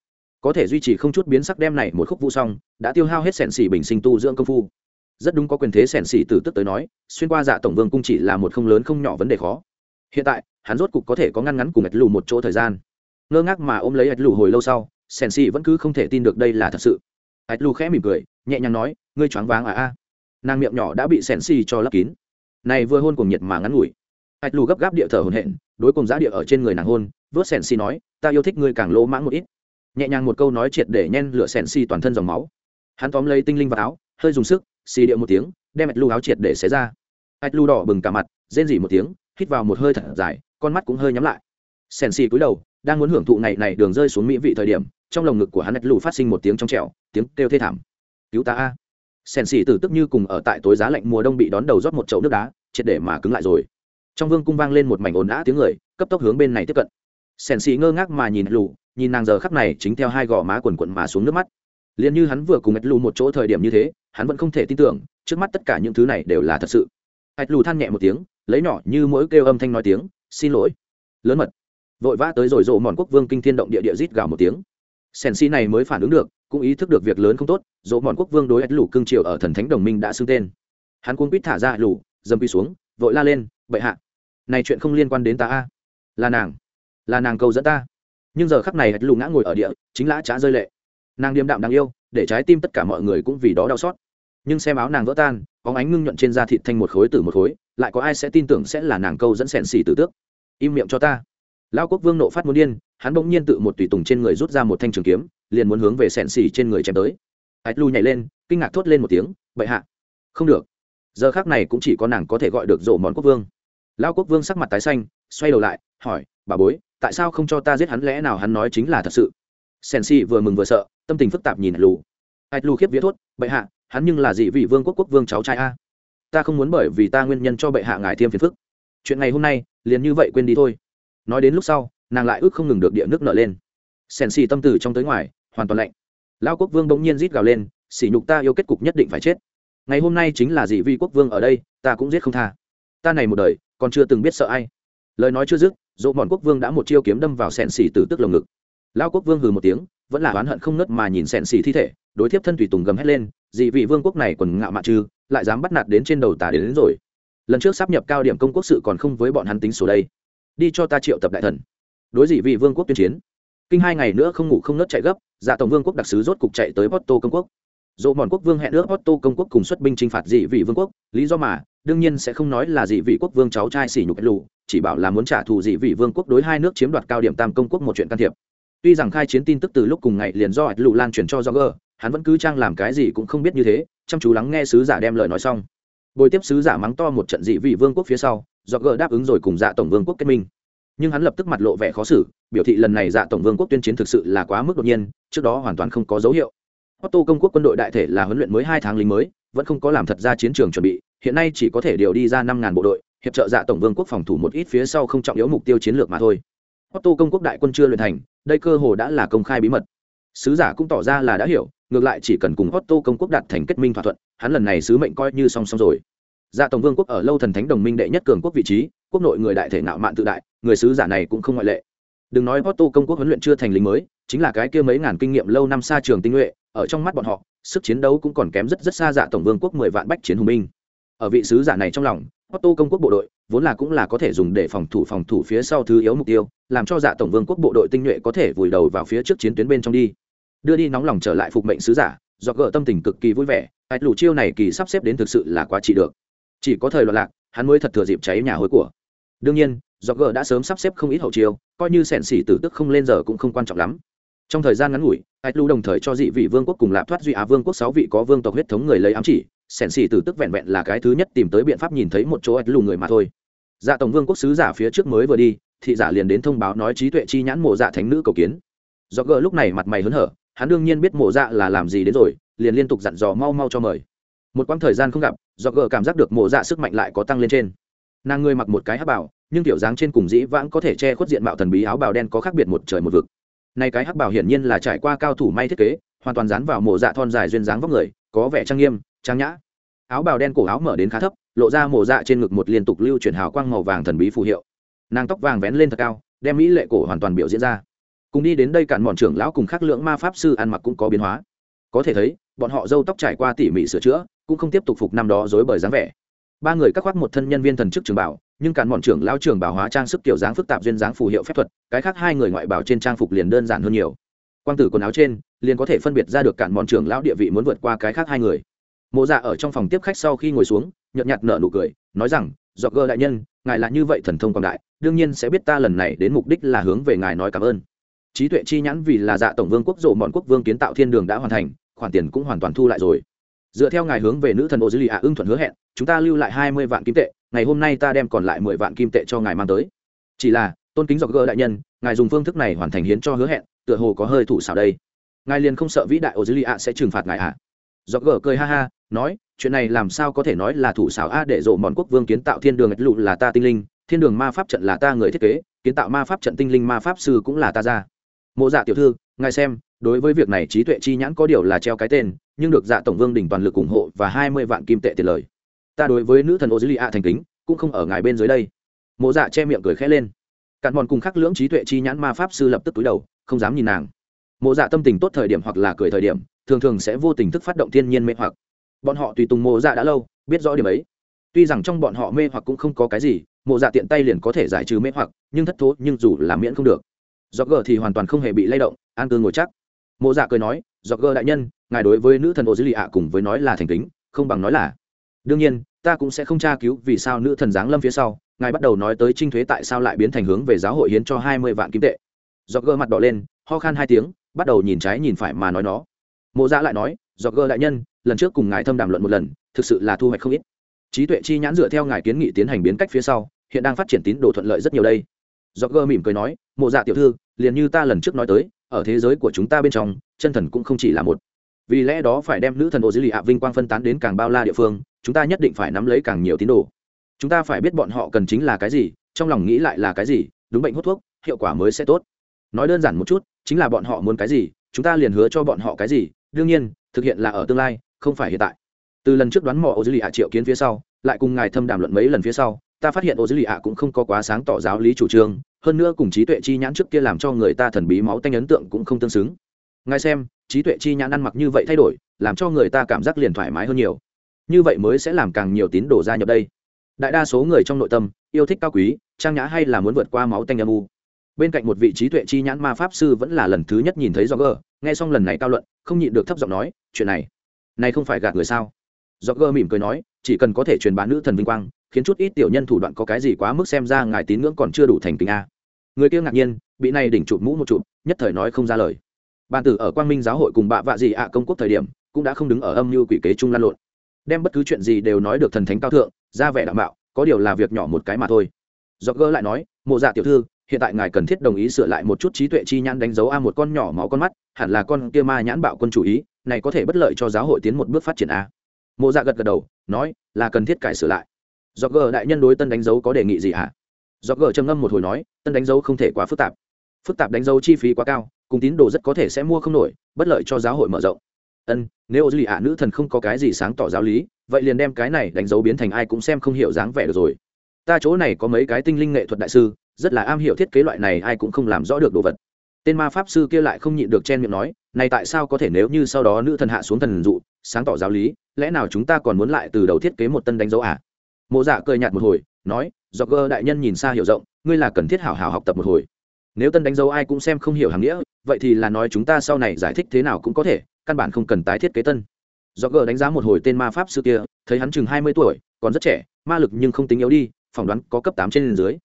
Có thể duy trì không chút biến sắc đem này một khúc vũ xong, đã tiêu hao hết sẻn xỉ bình sinh tu dưỡng công phu. Rất đúng có quyền thế sẻn xỉ từ tức tới nói, xuyên qua dạ tổng vương cung chỉ là một không lớn không nhỏ vấn đề khó. Hiện tại, hắn rốt cục có thể có ngăn ngắn cùng ạch lù một chỗ thời gian. Ngơ ngác mà ôm lấy ạch lù hồi lâu sau, sẻn xỉ vẫn cứ không thể tin được đây là thật sự. Ạch lù khẽ mỉm cười, nhẹ nhàng nói, ngươi choáng váng à a. Nàng miệng nhỏ đã bị sẻn xỉ cho lấp kín. Này vừa hôn cùng nhiệt mà ngắn ngủi. Ạch lù gấp gáp địa thở hồn hện đối cùng giá địa ở trên người nàng hôn, vớt sèn si nói, ta yêu thích ngươi càng lỗ mãng một ít. Nhẹ nhàng một câu nói triệt để nhen lửa sèn si toàn thân dòng máu. Hắn tóm lấy tinh linh vào áo, hơi dùng sức, xì điệu một tiếng, đem ạch lưu áo triệt để xé ra. Ạch lưu đỏ bừng cả mặt, rên dỉ một tiếng, hít vào một hơi thật dài, con mắt cũng hơi nhắm lại. Sèn si cúi đầu, đang muốn hưởng thụ ngày này đường rơi xuống mỹ vị thời điểm, trong lồng ngực của hắn ạch lưu phát sinh một tiếng trong trẻo, tiếng kêu thê thảm. Cứu ta a. Sèn si tử tức như cùng ở tại tối giá lạnh mùa đông bị đón đầu rót một chậu nước đá, triệt để mà cứng lại rồi trong vương cung vang lên một mảnh ồn ào tiếng người, cấp tốc hướng bên này tiếp cận. Sẻn xì ngơ ngác mà nhìn lù, nhìn nàng giờ khắc này chính theo hai gò má quần quận mà xuống nước mắt. Liền như hắn vừa cùng ạch lù một chỗ thời điểm như thế, hắn vẫn không thể tin tưởng, trước mắt tất cả những thứ này đều là thật sự. Ạch lù than nhẹ một tiếng, lấy nhỏ như mỗi kêu âm thanh nói tiếng, xin lỗi. Lớn mật. Vội vã tới rồi rộ mòn quốc vương kinh thiên động địa địa rít gào một tiếng. Sen xì này mới phản ứng được, cũng ý thức được việc lớn không tốt, rộ mòn quốc vương đối ạch lù cương triều ở thần thánh đồng minh đã xưng tên. Hắn cuốn quýt thả ra lù, dầm quy xuống, vội la lên, bệ hạ này chuyện không liên quan đến ta a. Là nàng. Là nàng câu dẫn ta. Nhưng giờ khắc này hạch lù ngã ngồi ở địa, chính lã trá rơi lệ. Nàng điềm đạm đáng yêu, để trái tim tất cả mọi người cũng vì đó đau xót. Nhưng xem áo nàng vỡ tan có ánh ngưng nhuận trên da thịt thành một khối từ một khối, lại có ai sẽ tin tưởng sẽ là nàng câu dẫn sẻn xì tử tước? Im miệng cho ta. Lao quốc vương nộ phát muốn điên, hắn bỗng nhiên tự một tùy tùng trên người rút ra một thanh trường kiếm, liền muốn hướng về sẻn xì trên người chém tới. Hạch lù nhảy lên, kinh ngạc thốt lên một tiếng bậy hạ. Không được. Giờ khác này cũng chỉ có nàng có thể gọi được rổ món quốc vương lao quốc vương sắc mặt tái xanh, xoay đầu lại, hỏi, bà bối, tại sao không cho ta giết hắn? Lẽ nào hắn nói chính là thật sự? Sen si vừa mừng vừa sợ, tâm tình phức tạp nhìn lù. Hạch lù khiếp vía thốt, bệ hạ, hắn nhưng là gì vị vương quốc quốc vương cháu trai a? Ta không muốn bởi vì ta nguyên nhân cho bệ hạ ngài thêm phiền phức. Chuyện ngày hôm nay, liền như vậy quên đi thôi. Nói đến lúc sau, nàng lại ước không ngừng được địa nước nợ lên. Sen si tâm từ trong tới ngoài, hoàn toàn lạnh. Lao quốc vương bỗng nhiên rít gào lên, sỉ nhục ta yêu kết cục nhất định phải chết. Ngày hôm nay chính là dị vi quốc vương ở đây, ta cũng giết không tha. Ta này một đời còn chưa từng biết sợ ai. Lời nói chưa dứt dỗ mòn quốc vương đã một chiêu kiếm đâm vào sẹn xỉ từ tức lồng ngực. Lao quốc vương hừ một tiếng vẫn là oán hận không nớt mà nhìn sẹn xỉ thi thể đối thiếp thân thủy tùng gầm hét lên dị vị vương quốc này còn ngạo mạn trừ lại dám bắt nạt đến trên đầu tà đến, đến rồi. Lần trước sắp nhập cao điểm công quốc sự còn không với bọn hắn tính số đây. Đi cho ta triệu tập đại thần. Đối dị vị vương quốc tuyên chiến. Kinh hai ngày nữa không ngủ không nớt chạy gấp dạ tổng vương quốc đặc sứ rốt cục chạy tới porto công quốc dỗ mòn quốc vương hẹn ước otto công quốc cùng xuất binh chinh phạt dị vị vương quốc, lý do mà, đương nhiên sẽ không nói là dị vị quốc vương cháu trai xỉ nhục lù, chỉ bảo là muốn trả thù dị vị vương quốc đối hai nước chiếm đoạt cao điểm tam công quốc một chuyện can thiệp. Tuy rằng khai chiến tin tức từ lúc cùng ngày liền do lù lan truyền cho do gờ hắn vẫn cứ trang làm cái gì cũng không biết như thế, chăm chú lắng nghe sứ giả đem lời nói xong. Bồi tiếp sứ giả mắng to một trận dị vị vương quốc phía sau do gờ đáp ứng rồi cùng dạ tổng vương quốc kết minh. Nhưng hắn lập tức mặt lộ vẻ khó xử, biểu thị lần này dạ tổng vương quốc tuyên chiến thực sự là quá mức đột nhiên, trước đó hoàn toàn không có dấu hiệu. Otto công quốc quân đội đại thể là huấn luyện mới hai tháng lính mới, vẫn không có làm thật ra chiến trường chuẩn bị, hiện nay chỉ có thể điều đi ra năm ngàn bộ đội, hiệp trợ dạ tổng vương quốc phòng thủ một ít phía sau không trọng yếu mục tiêu chiến lược mà thôi. Otto công quốc đại quân chưa luyện thành, đây cơ hồ đã là công khai bí mật. Sứ giả cũng tỏ ra là đã hiểu, ngược lại chỉ cần cùng Otto công quốc đạt thành kết minh thỏa thuận, hắn lần này sứ mệnh coi như xong xong rồi. Dạ tổng vương quốc ở lâu thần thánh đồng minh đệ nhất cường quốc vị trí, quốc nội người đại thể nạo mạn tự đại, người sứ giả này cũng không ngoại lệ. Đừng nói Otto công quốc huấn luyện chưa thành lính mới, chính là cái kia mấy ngàn kinh nghiệm lâu năm xa trường tinh nhuệ, ở trong mắt bọn họ, sức chiến đấu cũng còn kém rất rất xa dạ tổng vương quốc mười vạn bách chiến hùng binh. Ở vị sứ giả này trong lòng, Otto công quốc bộ đội vốn là cũng là có thể dùng để phòng thủ phòng thủ phía sau thứ yếu mục tiêu, làm cho dạ tổng vương quốc bộ đội tinh nhuệ có thể vùi đầu vào phía trước chiến tuyến bên trong đi. Đưa đi nóng lòng trở lại phục mệnh sứ giả, do gỡ tâm tình cực kỳ vui vẻ hạch lù chiêu này kỳ sắp xếp đến thực sự là quá trị được. Chỉ có thời loạn lạc, hắn mới thật thừa dịp cháy nhà hối của. Đương nhiên, do gỡ đã sớm sắp xếp không ít hậu chiêu, coi như sẻn xỉ tử tức không lên giờ cũng không quan trọng lắm trong thời gian ngắn ngủi ạch lưu đồng thời cho dị vị vương quốc cùng lạp thoát duy á vương quốc sáu vị có vương tộc huyết thống người lấy ám chỉ, sẻn xì từ tức vẹn vẹn là cái thứ nhất tìm tới biện pháp nhìn thấy một chỗ ạch lưu người mà thôi. Dạ tổng vương quốc sứ giả phía trước mới vừa đi, thị giả liền đến thông báo nói trí tuệ chi nhãn mộ dạ thánh nữ cầu kiến. Do gờ lúc này mặt mày hớn hở, hắn đương nhiên biết mộ dạ là làm gì đến rồi, liền liên tục dặn dò mau mau cho mời. Một quãng thời gian không gặp do gờ cảm giác được mộ dạ sức mạnh lại có tăng lên trên. Nàng ngươi mặc một cái hát bảo nhưng kiểu dáng trên cùng dĩ vãng có thể che khuất diện mạo thần bí áo bào đen có khác biệt một trời một vực này cái hắc bảo hiển nhiên là trải qua cao thủ may thiết kế, hoàn toàn dán vào mộ dạ thon dài duyên dáng vóc người, có vẻ trang nghiêm, trang nhã. Áo bào đen cổ áo mở đến khá thấp, lộ ra mộ dạ trên ngực một liên tục lưu chuyển hào quang màu vàng thần bí phù hiệu. Nàng tóc vàng vén lên thật cao, đem mỹ lệ cổ hoàn toàn biểu diễn ra. Cùng đi đến đây cản bọn trưởng lão cùng khắc lượng ma pháp sư ăn mặc cũng có biến hóa. Có thể thấy, bọn họ dâu tóc trải qua tỉ mỉ sửa chữa, cũng không tiếp tục phục năm đó dối bởi dáng vẻ. Ba người các khoác một thân nhân viên thần chức trường bảo nhưng cản bọn trưởng lao trưởng bảo hóa trang sức kiểu dáng phức tạp duyên dáng phù hiệu phép thuật, cái khác hai người ngoại bảo trên trang phục liền đơn giản hơn nhiều. Quang tử quần áo trên, liền có thể phân biệt ra được cản bọn trưởng lão địa vị muốn vượt qua cái khác hai người. Mộ dạ ở trong phòng tiếp khách sau khi ngồi xuống, nhợt nhạt nở nụ cười, nói rằng do gơ đại nhân, ngài là như vậy thần thông quảng đại, đương nhiên sẽ biết ta lần này đến mục đích là hướng về ngài nói cảm ơn. Trí tuệ chi nhãn vì là dạ tổng vương quốc rộ bọn quốc vương kiến tạo thiên đường đã hoàn thành, khoản tiền cũng hoàn toàn thu lại rồi. Dựa theo ngài hướng về nữ thần ô dư lì ạ, ưng thuận hứa hẹn, chúng ta lưu lại hai mươi vạn kim tệ ngày hôm nay ta đem còn lại mười vạn kim tệ cho ngài mang tới. Chỉ là, tôn kính dọc gỡ đại nhân, ngài dùng phương thức này hoàn thành hiến cho hứa hẹn, tựa hồ có hơi thủ xảo đây. Ngài liền không sợ vĩ đại ô dư lì ạ sẽ trừng phạt ngài ạ? À? dọc gỡ cười ha ha, nói, chuyện này làm sao có thể nói là thủ xảo a để rộ mòn quốc vương kiến tạo thiên đường lụ là ta tinh linh, thiên đường ma pháp trận là ta người thiết kế, kiến tạo ma pháp trận tinh linh ma pháp sư cũng là ta ra. Mộ dạ tiểu thư, ngài xem, đối với việc này trí tuệ chi nhãn có điều là treo cái tên, nhưng được dạ tổng vương đỉnh toàn lực ủng hộ và hai mươi vạn kim tệ tiền lời ta đối với nữ thần ô dư lì ạ thành kính, cũng không ở ngài bên dưới đây. Mộ dạ che miệng cười khẽ lên. Cạn mòn cùng khắc lưỡng trí tuệ chi nhãn ma pháp sư lập tức túi đầu, không dám nhìn nàng. Mộ dạ tâm tình tốt thời điểm hoặc là cười thời điểm, thường thường sẽ vô tình thức phát động thiên nhiên mê hoặc. Bọn họ tùy tùng mộ dạ đã lâu, biết rõ điểm ấy. Tuy rằng trong bọn họ mê hoặc cũng không có cái gì, mộ dạ tiện tay liền có thể giải trừ mê hoặc, nhưng thất thố, nhưng dù là miễn không được. Do gờ thì hoàn toàn không hề bị lay động, an cư ngồi chắc. Mộ dạ cười nói do gờ đại nhân, ngài đối với nữ thần ô dữ lì ạ cùng với nói là thành kính, không bằng nói là đương nhiên, ta cũng sẽ không tra cứu vì sao nữ thần giáng lâm phía sau, ngài bắt đầu nói tới trinh thuế tại sao lại biến thành hướng về giáo hội hiến cho hai mươi vạn kim tệ. Do gơ mặt đỏ lên, ho khan hai tiếng, bắt đầu nhìn trái nhìn phải mà nói nó. Mộ dạ lại nói do gơ đại nhân, lần trước cùng ngài thâm đàm luận một lần, thực sự là thu hoạch không ít. Trí tuệ chi nhãn dựa theo ngài kiến nghị tiến hành biến cách phía sau, hiện đang phát triển tín đồ thuận lợi rất nhiều đây. Do gơ mỉm cười nói, mộ dạ tiểu thư, liền như ta lần trước nói tới, ở thế giới của chúng ta bên trong, chân thần cũng không chỉ là một. Vì lẽ đó phải đem nữ thần ô dữ lì ạ vinh quang phân tán đến càng bao la địa phương chúng ta nhất định phải nắm lấy càng nhiều tín đồ. Chúng ta phải biết bọn họ cần chính là cái gì, trong lòng nghĩ lại là cái gì, đúng bệnh hút thuốc, hiệu quả mới sẽ tốt. Nói đơn giản một chút, chính là bọn họ muốn cái gì, chúng ta liền hứa cho bọn họ cái gì, đương nhiên, thực hiện là ở tương lai, không phải hiện tại. Từ lần trước đoán mò ô dư lì ạ triệu kiến phía sau, lại cùng ngài thâm đàm luận mấy lần phía sau, ta phát hiện ô dư lì ạ cũng không có quá sáng tỏ giáo lý chủ trương, hơn nữa cùng trí tuệ chi nhãn trước kia làm cho người ta thần bí máu tanh ấn tượng cũng không tương xứng. Ngài xem, trí tuệ chi nhãn ăn mặc như vậy thay đổi, làm cho người ta cảm giác liền thoải mái hơn nhiều như vậy mới sẽ làm càng nhiều tín đồ gia nhập đây. Đại đa số người trong nội tâm, yêu thích cao quý, trang nhã hay là muốn vượt qua máu tanh âm u. Bên cạnh một vị trí tuệ chi nhãn ma pháp sư vẫn là lần thứ nhất nhìn thấy do gơ nghe xong lần này cao luận, không nhịn được thấp giọng nói, chuyện này này không phải gạt người sao? Do gờ mỉm cười nói, chỉ cần có thể truyền bá nữ thần vinh quang, khiến chút ít tiểu nhân thủ đoạn có cái gì quá mức xem ra ngài tín ngưỡng còn chưa đủ thành kính a. Người kia ngạc nhiên, bị này đỉnh chụp mũ một chụp, nhất thời nói không ra lời. Bàn tử ở quang minh giáo hội cùng bạ vạ gì ạ công quốc thời điểm, cũng đã không đứng ở âm mưu quỷ kế trung lan lộn đem bất cứ chuyện gì đều nói được thần thánh cao thượng, ra vẻ đảm bảo có điều là việc nhỏ một cái mà thôi. Do gơ lại nói, mộ dạ tiểu thư, hiện tại ngài cần thiết đồng ý sửa lại một chút trí tuệ chi nhãn đánh dấu a một con nhỏ máu con mắt, hẳn là con kia ma nhãn bạo quân chủ ý, này có thể bất lợi cho giáo hội tiến một bước phát triển a. Mộ dạ gật gật đầu, nói, là cần thiết cải sửa lại. Do gờ đại nhân đối tân đánh dấu có đề nghị gì hả? Do gờ trầm ngâm một hồi nói, tân đánh dấu không thể quá phức tạp. Phức tạp đánh dấu chi phí quá cao, cùng tín đồ rất có thể sẽ mua không nổi, bất lợi cho giáo hội mở rộng ân, nếu ô dư lì ạ nữ thần không có cái gì sáng tỏ giáo lý, vậy liền đem cái này đánh dấu biến thành ai cũng xem không hiểu dáng vẻ được rồi. Ta chỗ này có mấy cái tinh linh nghệ thuật đại sư, rất là am hiểu thiết kế loại này ai cũng không làm rõ được đồ vật. Tên ma pháp sư kia lại không nhịn được chen miệng nói, này tại sao có thể nếu như sau đó nữ thần hạ xuống thần dụ, sáng tỏ giáo lý, lẽ nào chúng ta còn muốn lại từ đầu thiết kế một tân đánh dấu à? Mộ dạ cười nhạt một hồi, nói do cơ đại nhân nhìn xa hiểu rộng, ngươi là cần thiết hảo hảo học tập một hồi. Nếu tân đánh dấu ai cũng xem không hiểu hàng nghĩa vậy thì là nói chúng ta sau này giải thích thế nào cũng có thể, căn bản không cần tái thiết kế tân. Do gờ đánh giá một hồi tên ma pháp sư kia, thấy hắn chừng hai mươi tuổi, còn rất trẻ, ma lực nhưng không tính yếu đi, phỏng đoán có cấp tám trên dưới.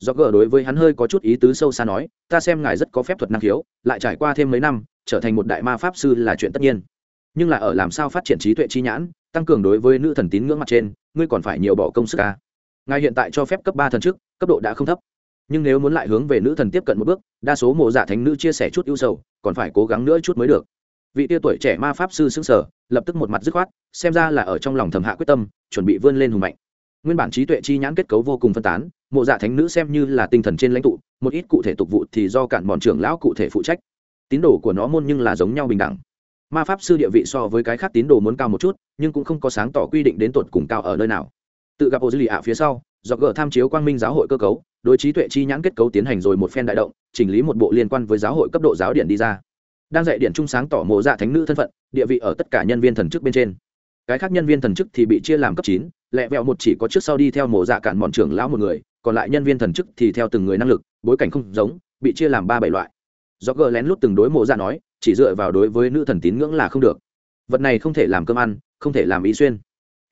Do gờ đối với hắn hơi có chút ý tứ sâu xa nói, ta xem ngài rất có phép thuật năng khiếu, lại trải qua thêm mấy năm, trở thành một đại ma pháp sư là chuyện tất nhiên. Nhưng là ở làm sao phát triển trí tuệ chi nhãn, tăng cường đối với nữ thần tín ngưỡng mặt trên, ngươi còn phải nhiều bỏ công sức ca ngài hiện tại cho phép cấp ba thần trước cấp độ đã không thấp nhưng nếu muốn lại hướng về nữ thần tiếp cận một bước, đa số mộ giả thánh nữ chia sẻ chút ưu sầu, còn phải cố gắng nữa chút mới được. Vị tia tuổi trẻ ma pháp sư xứng sở lập tức một mặt dứt khoát, xem ra là ở trong lòng thầm hạ quyết tâm, chuẩn bị vươn lên hùng mạnh. Nguyên bản trí tuệ chi nhãn kết cấu vô cùng phân tán, mộ dạ thánh nữ xem như là tinh thần trên lãnh tụ, một ít cụ thể tục vụ thì do cản bọn trưởng lão cụ thể phụ trách. Tín đồ của nó môn nhưng là giống nhau bình đẳng. Ma pháp sư địa vị so với cái khác tín đồ muốn cao một chút, nhưng cũng không có sáng tỏ quy định đến tột cùng cao ở nơi nào. Tự gặp ô dư lì ạ phía sau, do gỡ tham chiếu quang minh giáo hội cơ cấu đối trí tuệ chi nhãn kết cấu tiến hành rồi một phen đại động, chỉnh lý một bộ liên quan với giáo hội cấp độ giáo điện đi ra. Đang dạy điện trung sáng tỏ mộ dạ thánh nữ thân phận, địa vị ở tất cả nhân viên thần chức bên trên. Cái khác nhân viên thần chức thì bị chia làm cấp chín, lẹ vẹo một chỉ có trước sau đi theo mộ dạ cản bọn trưởng lão một người, còn lại nhân viên thần chức thì theo từng người năng lực, bối cảnh không giống, bị chia làm ba bảy loại. Do gờ lén lút từng đối mộ dạ nói, chỉ dựa vào đối với nữ thần tín ngưỡng là không được. Vật này không thể làm cơm ăn, không thể làm ý xuyên.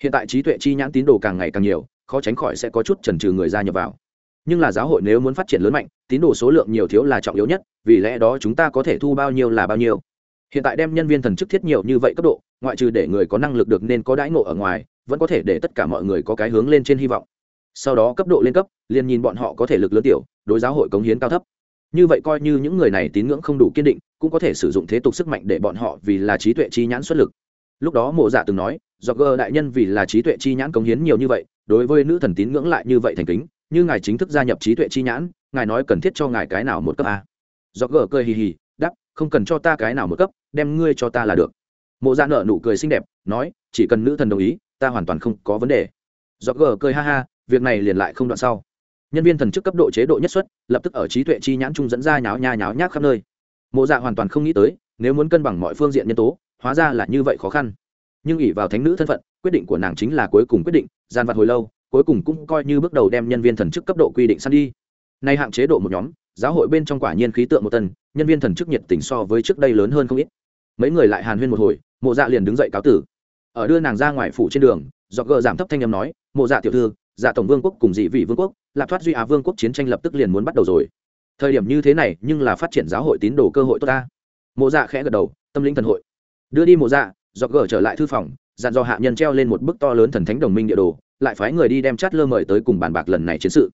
Hiện tại trí tuệ chi nhãn tín đồ càng ngày càng nhiều, khó tránh khỏi sẽ có chút trần trừ người ra nhập vào nhưng là giáo hội nếu muốn phát triển lớn mạnh, tín đồ số lượng nhiều thiếu là trọng yếu nhất, vì lẽ đó chúng ta có thể thu bao nhiêu là bao nhiêu. Hiện tại đem nhân viên thần chức thiết nhiều như vậy cấp độ, ngoại trừ để người có năng lực được nên có đãi ngộ ở ngoài, vẫn có thể để tất cả mọi người có cái hướng lên trên hy vọng. Sau đó cấp độ lên cấp, liền nhìn bọn họ có thể lực lớn tiểu, đối giáo hội cống hiến cao thấp. Như vậy coi như những người này tín ngưỡng không đủ kiên định, cũng có thể sử dụng thế tục sức mạnh để bọn họ vì là trí tuệ chi nhãn xuất lực. Lúc đó mộ giả dạ từng nói do gờ đại nhân vì là trí tuệ chi nhãn cống hiến nhiều như vậy, đối với nữ thần tín ngưỡng lại như vậy thành kính như ngài chính thức gia nhập trí tuệ chi nhãn, ngài nói cần thiết cho ngài cái nào một cấp a? Do gờ cười hì hì đắp không cần cho ta cái nào một cấp, đem ngươi cho ta là được. Mộ dạ ra nợ nụ cười xinh đẹp, nói, chỉ cần nữ thần đồng ý, ta hoàn toàn không có vấn đề. Do gờ cười ha ha, việc này liền lại không đoạn sau. Nhân viên thần chức cấp độ chế độ nhất xuất, lập tức ở trí tuệ chi nhãn trung dẫn ra nháo nha nháo nhác khắp nơi. Mộ dạ hoàn toàn không nghĩ tới, nếu muốn cân bằng mọi phương diện nhân tố, hóa ra là như vậy khó khăn. Nhưng ỉ vào thánh nữ thân phận, quyết định của nàng chính là cuối cùng quyết định, gian vặt hồi lâu cuối cùng cũng coi như bước đầu đem nhân viên thần chức cấp độ quy định săn đi. Nay hạng chế độ một nhóm, giáo hội bên trong quả nhiên khí tượng một tân nhân viên thần chức nhiệt tình so với trước đây lớn hơn không ít. Mấy người lại hàn huyên một hồi, mộ dạ liền đứng dậy cáo tử. Ở đưa nàng ra ngoài phủ trên đường do gờ giảm thấp thanh â m nói, mộ dạ tiểu thư dạ tổng vương quốc cùng dị vị vương quốc, lạp thoát duy á vương quốc chiến tranh lập tức liền muốn bắt đầu rồi. Thời điểm như thế này, nhưng là phát triển giáo hội tín đồ cơ hội tốt ta. Mộ dạ khẽ gật đầu, tâm linh thần hội. Đưa đi mộ dạ do gờ trở lại thư phòng, dặn dò hạ nhân treo lên một bức to lớn thần thánh đồng minh địa đồ lại phái người đi đem chát lơ mời tới cùng bàn bạc lần này chiến sự.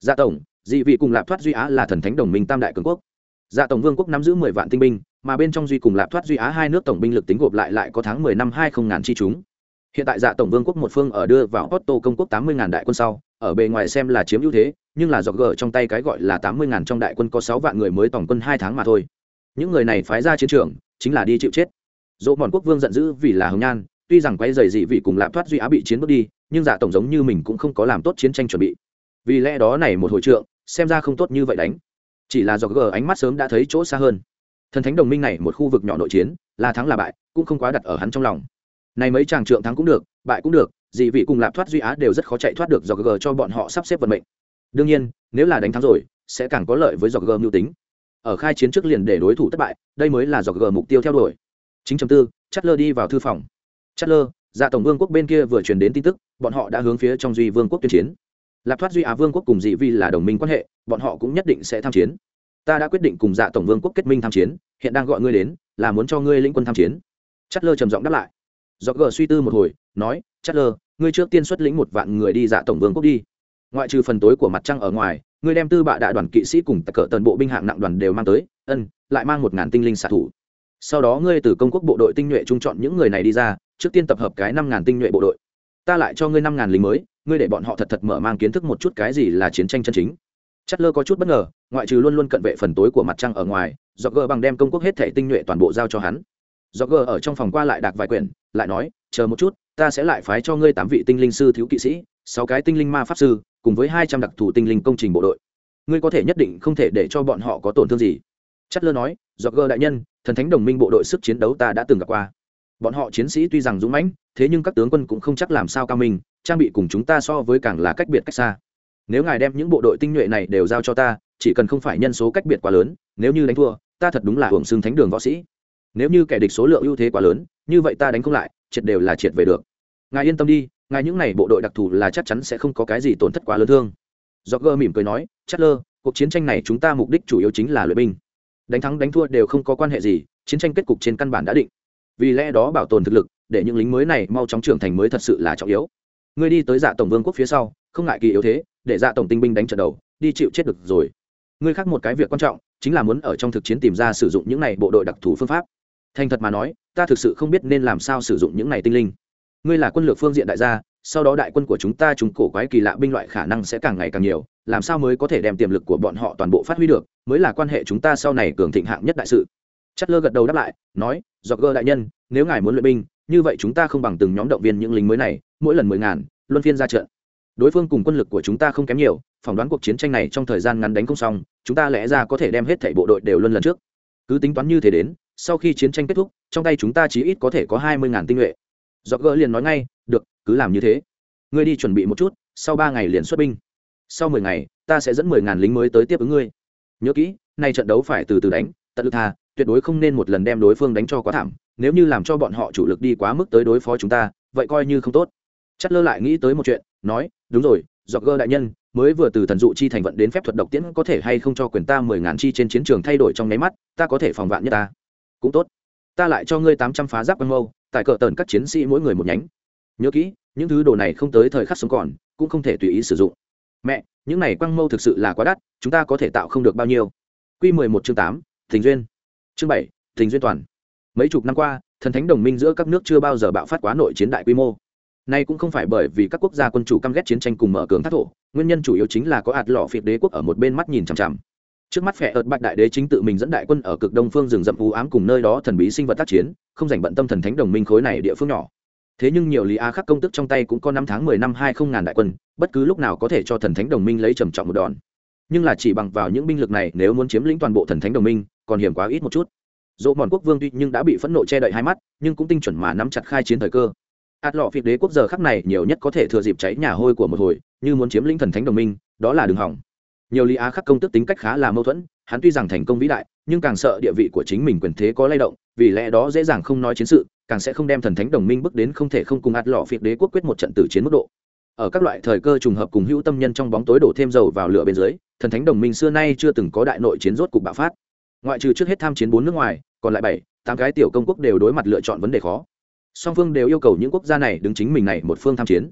Dạ tổng, dị vị cùng lạp thoát duy á là thần thánh đồng minh tam đại cường quốc. Dạ tổng vương quốc nắm giữ mười vạn tinh binh, mà bên trong duy cùng lạp thoát duy á hai nước tổng binh lực tính gộp lại lại có tháng mười năm hai không ngàn chi chúng. Hiện tại dạ tổng vương quốc một phương ở đưa vào otto công quốc tám mươi ngàn đại quân sau, ở bề ngoài xem là chiếm ưu thế, nhưng là dọc gờ trong tay cái gọi là tám mươi ngàn trong đại quân có sáu vạn người mới tổng quân hai tháng mà thôi. Những người này phái ra chiến trường, chính là đi chịu chết. Dỗ mòn quốc vương giận dữ vì là hồng nhan, tuy rằng quay dày dị vị cùng lạp thoát duy á bị chiến bước đi nhưng dạ tổng giống như mình cũng không có làm tốt chiến tranh chuẩn bị. Vì lẽ đó này một hồi trượng, xem ra không tốt như vậy đánh. Chỉ là do gờ ánh mắt sớm đã thấy chỗ xa hơn. Thần thánh đồng minh này một khu vực nhỏ nội chiến, là thắng là bại, cũng không quá đặt ở hắn trong lòng. Này mấy chàng trượng thắng cũng được, bại cũng được, dị vị cùng lạp thoát duy á đều rất khó chạy thoát được do gờ cho bọn họ sắp xếp vận mệnh. Đương nhiên, nếu là đánh thắng rồi, sẽ càng có lợi với do gờ mưu tính. Ở khai chiến trước liền để đối thủ thất bại, đây mới là do gờ mục tiêu theo đuổi. Chính chấm tư chất lơ đi vào thư phòng. Chất lơ dạ tổng vương quốc bên kia vừa truyền đến tin tức, bọn họ đã hướng phía trong duy vương quốc tuyên chiến. Lạp thoát duy á vương quốc cùng dị vi là đồng minh quan hệ, bọn họ cũng nhất định sẽ tham chiến. Ta đã quyết định cùng dạ tổng vương quốc kết minh tham chiến, hiện đang gọi ngươi đến, là muốn cho ngươi lĩnh quân tham chiến. Chất lơ trầm giọng đáp lại. Do gờ suy tư một hồi, nói chất lơ, ngươi trước tiên xuất lĩnh một vạn người đi dạ tổng vương quốc đi. Ngoại trừ phần tối của mặt trăng ở ngoài, ngươi đem tư bạ đại đoàn kỵ sĩ cùng tặc cỡ tần bộ binh hạng nặng đoàn đều mang tới, ân, lại mang một ngàn tinh linh xạ thủ sau đó ngươi từ công quốc bộ đội tinh nhuệ trung chọn những người này đi ra, trước tiên tập hợp cái năm ngàn tinh nhuệ bộ đội. Ta lại cho ngươi năm ngàn lính mới, ngươi để bọn họ thật thật mở mang kiến thức một chút cái gì là chiến tranh chân chính. Chất lơ có chút bất ngờ, ngoại trừ luôn luôn cận vệ phần tối của mặt trăng ở ngoài do gờ bằng đem công quốc hết thể tinh nhuệ toàn bộ giao cho hắn. Do gờ ở trong phòng qua lại đạc vài quyển, lại nói, chờ một chút, ta sẽ lại phái cho ngươi tám vị tinh linh sư thiếu kỵ sĩ, sáu cái tinh linh ma pháp sư, cùng với hai trăm đặc thù tinh linh công trình bộ đội. Ngươi có thể nhất định không thể để cho bọn họ có tổn thương gì chất lơ nói do gờ đại nhân, thần thánh đồng minh bộ đội sức chiến đấu ta đã từng gặp qua. Bọn họ chiến sĩ tuy rằng dũng mãnh, thế nhưng các tướng quân cũng không chắc làm sao cao minh, trang bị cùng chúng ta so với càng là cách biệt cách xa. Nếu ngài đem những bộ đội tinh nhuệ này đều giao cho ta, chỉ cần không phải nhân số cách biệt quá lớn, nếu như đánh thua, ta thật đúng là hưởng xương thánh đường võ sĩ. Nếu như kẻ địch số lượng ưu thế quá lớn, như vậy ta đánh không lại, triệt đều là triệt về được. Ngài yên tâm đi, ngài những n à y bộ đội đặc thù là chắc chắn sẽ không có cái gì tổn thất quá lớn thương. Do gơ mỉm cười nói chất lơ cuộc chiến tranh này chúng ta mục đích chủ yếu chính là luyện binh đánh thắng đánh thua đều không có quan hệ gì, chiến tranh kết cục trên căn bản đã định. Vì lẽ đó bảo tồn thực lực, để những lính mới này mau chóng trưởng thành mới thật sự là trọng yếu. Ngươi đi tới dạ tổng vương quốc phía sau, không ngại kỳ yếu thế, để dạ tổng tinh binh đánh trận đầu, đi chịu chết được rồi. Ngươi khác một cái việc quan trọng, chính là muốn ở trong thực chiến tìm ra sử dụng những này bộ đội đặc thù phương pháp. Thành thật mà nói, ta thực sự không biết nên làm sao sử dụng những này tinh linh ngươi là quân lược phương diện đại gia, sau đó đại quân của chúng ta chúng cổ quái kỳ lạ binh loại khả năng sẽ càng ngày càng nhiều, làm sao mới có thể đem tiềm lực của bọn họ toàn bộ phát huy được, mới là quan hệ chúng ta sau này cường thịnh hạng nhất đại sự. Chất lơ gật đầu đáp lại, nói do gơ đại nhân, nếu ngài muốn luyện binh, như vậy chúng ta không bằng từng nhóm động viên những lính mới này, mỗi lần mười ngàn, luân phiên ra trận. Đối phương cùng quân lực của chúng ta không kém nhiều, phỏng đoán cuộc chiến tranh này trong thời gian ngắn đánh không xong, chúng ta lẽ ra có thể đem hết thảy bộ đội đều luân lần trước. Cứ tính toán như thế đến, sau khi chiến tranh kết thúc, trong tay chúng ta chỉ ít có thể có hai mươi ngàn tinh nhuệ do gỡ liền nói ngay, được, cứ làm như thế. Ngươi đi chuẩn bị một chút, sau ba ngày liền xuất binh. Sau mười ngày, ta sẽ dẫn mười ngàn lính mới tới tiếp ứng ngươi. Nhớ kỹ, nay trận đấu phải từ từ đánh, tận lực tha, tuyệt đối không nên một lần đem đối phương đánh cho quá thảm. Nếu như làm cho bọn họ chủ lực đi quá mức tới đối phó chúng ta, vậy coi như không tốt. Chất lơ lại nghĩ tới một chuyện, nói, đúng rồi dọc gơ đại nhân, mới vừa từ thần dụ chi thành vận đến phép thuật độc tiễn có thể hay không cho quyền ta mười ngàn chi trên chiến trường thay đổi trong nháy mắt, ta có thể phòng vạn nhất ta. Cũng tốt. Ta lại cho ngươi tám trăm phá giáp quân mâu tại cờ tần các chiến sĩ mỗi người một nhánh. Nhớ kỹ những thứ đồ này không tới thời khắc sống còn cũng không thể tùy ý sử dụng. Mẹ những này quăng mâu thực sự là quá đắt chúng ta có thể tạo không được bao nhiêu? Q mười một chương tám tình duyên. Chương bảy tình duyên toàn. Mấy chục năm qua thần thánh đồng minh giữa các nước chưa bao giờ bạo phát quá nội chiến đại quy mô. Nay cũng không phải bởi vì các quốc gia quân chủ căm ghét chiến tranh cùng mở cường thác thổ, nguyên nhân chủ yếu chính là có ạt lọ phiệt đế quốc ở một bên mắt nhìn chằm chằm. Trước mắt phe ợt bạch đại đế chính tự mình dẫn đại quân ở cực đông phương rừng rậm u ám cùng nơi đó thần bí sinh vật tác chiến, không dành bận tâm thần thánh đồng minh khối này địa phương nhỏ. Thế nhưng nhiều lý á khắc công tức trong tay cũng có năm tháng mười năm hai không ngàn đại quân, bất cứ lúc nào có thể cho thần thánh đồng minh lấy trầm trọng một đòn. Nhưng là chỉ bằng vào những binh lực này nếu muốn chiếm lĩnh toàn bộ thần thánh đồng minh, còn hiểm quá ít một chút. Dỗ mòn quốc vương tuy nhưng đã bị phẫn nộ che đậy hai mắt, nhưng cũng tinh chuẩn mà nắm chặt khai chiến thời cơ ạt lọ phiệt đế quốc giờ khắc này nhiều nhất có thể thừa dịp cháy nhà hôi của một hồi như muốn chiếm lĩnh thần thánh đồng minh đó là đường hỏng nhiều lý á khắc công tức tính cách khá là mâu thuẫn, hắn tuy rằng thành công vĩ đại, nhưng càng sợ địa vị của chính mình quyền thế có lay động, vì lẽ đó dễ dàng không nói chiến sự, càng sẽ không đem thần thánh đồng minh bước đến không thể không cùng ạt lọ phiệt đế quốc quyết một trận tử chiến mức độ. Ở các loại thời cơ trùng hợp cùng hữu tâm nhân trong bóng tối đổ thêm dầu vào lửa bên dưới, thần thánh đồng minh xưa nay chưa từng có đại nội chiến rốt cục bạo phát. Ngoại trừ trước hết tham chiến bốn nước ngoài, còn lại bảy, tám cái tiểu công quốc đều đối mặt lựa chọn vấn đề khó. Song phương đều yêu cầu những quốc gia này đứng chính mình này một phương tham chiến.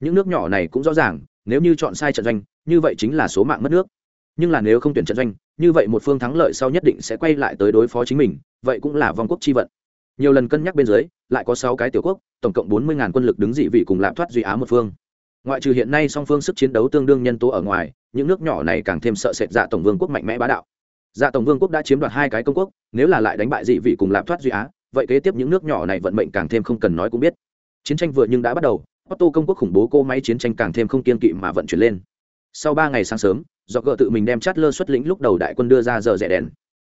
Những nước nhỏ này cũng rõ ràng nếu như chọn sai trận doanh, như vậy chính là số mạng mất nước. Nhưng là nếu không tuyển trận doanh, như vậy một phương thắng lợi sau nhất định sẽ quay lại tới đối phó chính mình, vậy cũng là vong quốc chi vận. Nhiều lần cân nhắc bên dưới, lại có sáu cái tiểu quốc, tổng cộng bốn mươi quân lực đứng dị vị cùng lạm thoát duy á một phương. Ngoại trừ hiện nay song phương sức chiến đấu tương đương nhân tố ở ngoài, những nước nhỏ này càng thêm sợ sệt dạ tổng vương quốc mạnh mẽ bá đạo. Dạ tổng vương quốc đã chiếm đoạt hai cái công quốc, nếu là lại đánh bại dị vị cùng lạm thoát duy á, vậy kế tiếp những nước nhỏ này vận mệnh càng thêm không cần nói cũng biết. Chiến tranh vừa nhưng đã bắt đầu Otto công quốc khủng bố cô máy chiến tranh càng thêm không kiên kỵ mà vận chuyển lên. Sau ba ngày sáng sớm, do gỡ tự mình đem chát lơ xuất lĩnh lúc đầu đại quân đưa ra giờ rẻ đèn.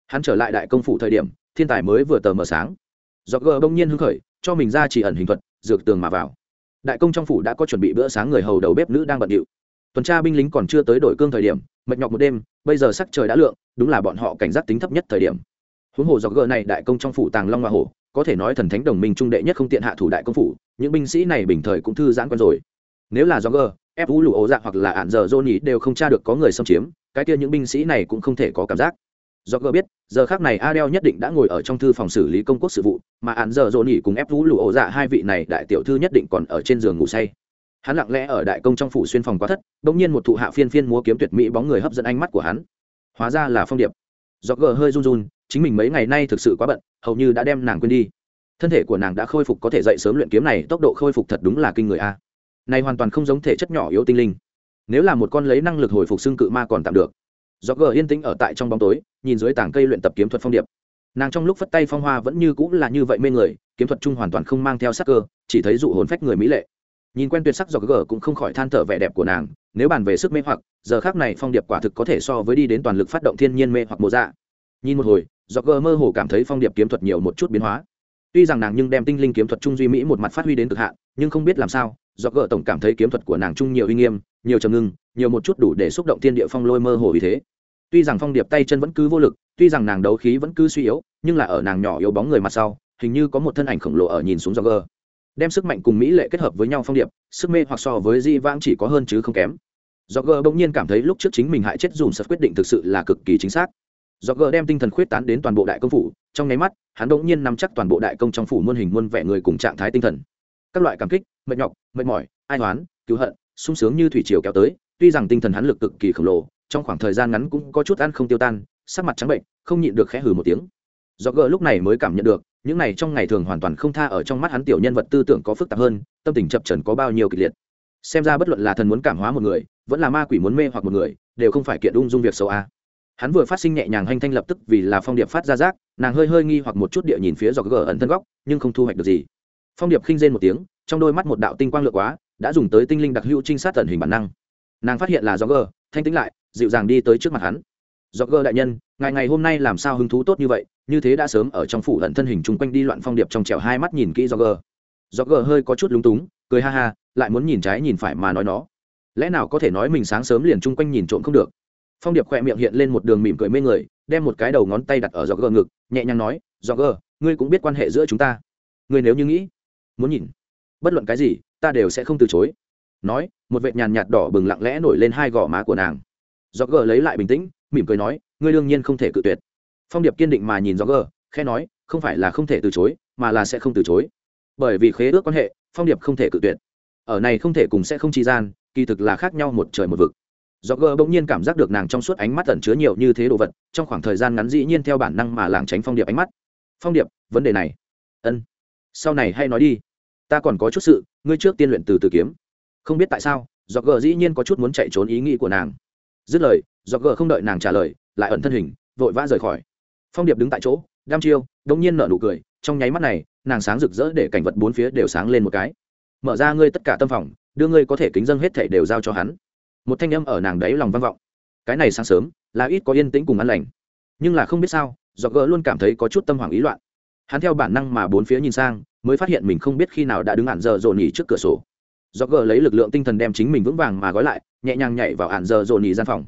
Hắn trở lại đại công phủ thời điểm, thiên tài mới vừa tờ mờ sáng. Do gỡ bỗng nhiên hứng khởi, cho mình ra chỉ ẩn hình thuật, dược tường mà vào. Đại công trong phủ đã có chuẩn bị bữa sáng người hầu đầu bếp nữ đang bận điệu. Tuần tra binh lính còn chưa tới đổi cương thời điểm, mệt nhọc một đêm, bây giờ sắc trời đã lượng, đúng là bọn họ cảnh giác tính thấp nhất thời điểm. Huống hồ do gỡ này đại công trong phủ tàng long hoa hổ có thể nói thần thánh đồng minh trung đệ nhất không tiện hạ thủ đại công phủ, những binh sĩ này bình thời cũng thư giãn quen rồi. Nếu là do gờ ép vũ lụ ố dạ hoặc là ạn giờ dô nhì đều không tra được có người xâm chiếm, cái kia những binh sĩ này cũng không thể có cảm giác. Do gờ biết, giờ khác này adel nhất định đã ngồi ở trong thư phòng xử lý công quốc sự vụ, mà ạn giờ dô nhì cùng ép vũ lụ ố dạ hai vị này đại tiểu thư nhất định còn ở trên giường ngủ say. Hắn lặng lẽ ở đại công trong phủ xuyên phòng quá thất đ ỗ n g nhiên một thụ hạ phiên phiên múa kiếm tuyệt mỹ bóng người hấp dẫn ánh mắt của hắn. Hóa ra là phong điệp. Do gờ hơi run run, chính mình mấy ngày nay thực sự quá bận hầu như đã đem nàng quên đi. Thân thể của nàng đã khôi phục có thể dậy sớm luyện kiếm này, tốc độ khôi phục thật đúng là kinh người a. Này hoàn toàn không giống thể chất nhỏ yếu tinh linh. Nếu là một con lấy năng lực hồi phục xương cự ma còn tạm được. Do gờ yên tĩnh ở tại trong bóng tối, nhìn dưới tảng cây luyện tập kiếm thuật phong điệp. Nàng trong lúc phất tay phong hoa vẫn như cũng là như vậy mê người, kiếm thuật chung hoàn toàn không mang theo sắc cơ, chỉ thấy dụ hồn phách người mỹ lệ. Nhìn quen tuyệt sắc do gờ cũng không khỏi than thở vẻ đẹp của nàng, nếu bàn về sức mê hoặc, giờ khác này phong điệp quả thực có thể so với đi đến toàn lực phát động thiên nhiên mê hoặc mộ dạ. Nhìn một hồi do gờ mơ hồ cảm thấy phong điệp kiếm thuật nhiều một chút biến hóa. Tuy rằng nàng nhưng đem tinh linh kiếm thuật trung duy mỹ một mặt phát huy đến cực hạn, nhưng không biết làm sao, do gờ tổng cảm thấy kiếm thuật của nàng trung nhiều uy nghiêm, nhiều trầm ngưng, nhiều một chút đủ để xúc động thiên địa phong lôi mơ hồ vì thế. Tuy rằng phong điệp tay chân vẫn cứ vô lực, tuy rằng nàng đấu khí vẫn cứ suy yếu, nhưng là ở nàng nhỏ yếu bóng người mặt sau, hình như có một thân ảnh khổng lồ ở nhìn xuống do gờ đem sức mạnh cùng mỹ lệ kết hợp với nhau phong điệp, sức mê hoặc so với di vãng chỉ có hơn chứ không kém. Do gờ bỗng nhiên cảm thấy lúc trước chính mình hại chết dùng sật quyết định thực sự là cực kỳ chính xác do gờ đem tinh thần khuyết tán đến toàn bộ đại công phủ, trong nháy mắt, hắn bỗng nhiên nắm chắc toàn bộ đại công trong phủ muôn hình muôn vẻ người cùng trạng thái tinh thần. Các loại cảm kích, mệt nhọc, mệt mỏi, ai oán, cứu hận, sung sướng như thủy triều kéo tới, tuy rằng tinh thần hắn lực cực kỳ khổng lồ, trong khoảng thời gian ngắn cũng có chút ăn không tiêu tan, sắc mặt trắng bệnh, không nhịn được khẽ hừ một tiếng. Do gờ lúc này mới cảm nhận được, những này trong ngày thường hoàn toàn không tha ở trong mắt hắn tiểu nhân vật tư tưởng có phức tạp hơn, tâm tình chập trần có bao nhiêu kịch liệt. Xem ra bất luận là thần muốn cảm hóa một người, vẫn là ma quỷ muốn mê hoặc một người, đều không phải kiện ung dung việc xấu a hắn vừa phát sinh nhẹ nhàng hanh thanh lập tức vì là phong điệp phát ra rác, nàng hơi hơi nghi hoặc một chút địa nhìn phía dọc gờ ẩn thân góc, nhưng không thu hoạch được gì. Phong điệp khinh rên một tiếng, trong đôi mắt một đạo tinh quang lượt quá, đã dùng tới tinh linh đặc hữu trinh sát tần hình bản năng. Nàng phát hiện là do gờ, thanh tính lại, dịu dàng đi tới trước mặt hắn. Do gờ đại nhân ngày ngày hôm nay làm sao hứng thú tốt như vậy? Như thế đã sớm ở trong phủ ẩn thân hình chung quanh đi loạn phong điệp trong trèo hai mắt nhìn kỹ do gờ. Do gờ hơi có chút lúng túng, cười ha ha, lại muốn nhìn trái nhìn phải mà nói nó. Lẽ nào có thể nói mình sáng sớm liền chung quanh nhìn trộm không được? Phong điệp khỏe miệng hiện lên một đường mỉm cười mê người, đem một cái đầu ngón tay đặt ở dọc gờ ngực, nhẹ nhàng nói dọc gờ, ngươi cũng biết quan hệ giữa chúng ta. Ngươi nếu như nghĩ, muốn nhìn bất luận cái gì, ta đều sẽ không từ chối. Nói, một vệt nhàn nhạt đỏ bừng lặng lẽ nổi lên hai gò má của nàng. Dọc gờ lấy lại bình tĩnh, mỉm cười nói, ngươi đương nhiên không thể cự tuyệt. Phong điệp kiên định mà nhìn dọc gờ, khẽ nói, không phải là không thể từ chối, mà là sẽ không từ chối. Bởi vì khế ước quan hệ, phong điệp không thể cự tuyệt. Ở này không thể cùng sẽ không chi gian, kỳ thực là khác nhau một trời một vực do gờ bỗng nhiên cảm giác được nàng trong suốt ánh mắt ẩn chứa nhiều như thế đồ vật, trong khoảng thời gian ngắn dĩ nhiên theo bản năng mà làng tránh phong điệp ánh mắt. Phong điệp, vấn đề này. Ân. Sau này hay nói đi. Ta còn có chút sự, ngươi trước tiên luyện từ từ kiếm. Không biết tại sao, do gờ dĩ nhiên có chút muốn chạy trốn ý nghĩ của nàng. Dứt lời, do gờ không đợi nàng trả lời, lại ẩn thân hình, vội vã rời khỏi. Phong điệp đứng tại chỗ đam chiêu đông nhiên nở nụ cười, trong nháy mắt này, nàng sáng rực rỡ để cảnh vật bốn phía đều sáng lên một cái. Mở ra ngươi tất cả tâm phòng, đưa ngươi có thể kính dân hết thể đều giao cho hắn một thanh âm ở nàng đấy lòng vang vọng. Cái này sáng sớm, là ít có yên tĩnh cùng ăn lành. Nhưng là không biết sao do gỡ luôn cảm thấy có chút tâm hoảng ý loạn. Hắn theo bản năng mà bốn phía nhìn sang, mới phát hiện mình không biết khi nào đã đứng ạn giờ dồn nhỉ trước cửa sổ. Do gỡ lấy lực lượng tinh thần đem chính mình vững vàng mà gói lại, nhẹ nhàng nhảy vào ạn giờ dồn nhỉ gian phòng.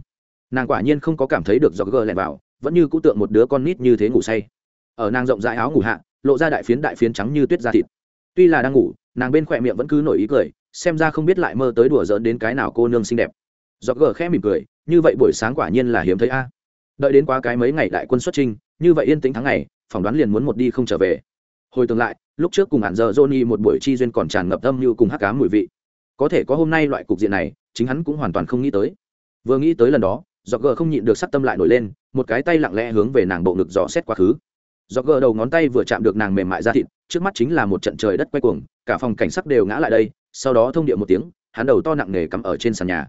Nàng quả nhiên không có cảm thấy được do gỡ lẹn vào, vẫn như cũ tượng một đứa con nít như thế ngủ say. Ở nàng rộng rãi áo ngủ hạ, lộ ra đại phiến đại phiến trắng như tuyết da thịt. Tuy là đang ngủ, nàng bên khỏe miệng vẫn cứ nổi ý cười, xem ra không biết lại mơ tới đùa giỡn đến cái nào cô nương xinh đẹp do gờ khẽ mỉm cười, như vậy buổi sáng quả nhiên là hiếm thấy a. À. Đợi đến quá cái mấy ngày đại quân xuất trinh như vậy yên tĩnh tháng ngày, phỏng đoán liền muốn một đi không trở về. Hồi tương lại, lúc trước cùng hạn giờ johnny một buổi chi duyên còn tràn ngập âm như cùng hắc cá mùi vị. Có thể có hôm nay loại cục diện này, chính hắn cũng hoàn toàn không nghĩ tới. Vừa nghĩ tới lần đó do gờ không nhịn được sắc tâm lại nổi lên, một cái tay lặng lẽ hướng về nàng bộ ngực dò xét quá khứ. Do gờ đầu ngón tay vừa chạm được nàng mềm mại ra thịt, trước mắt chính là một trận trời đất quay cuồng, cả phòng cảnh sắc đều ngã lại đây, sau đó thông điệu một tiếng, hắn đầu to nặng nề cắm ở trên sàn nhà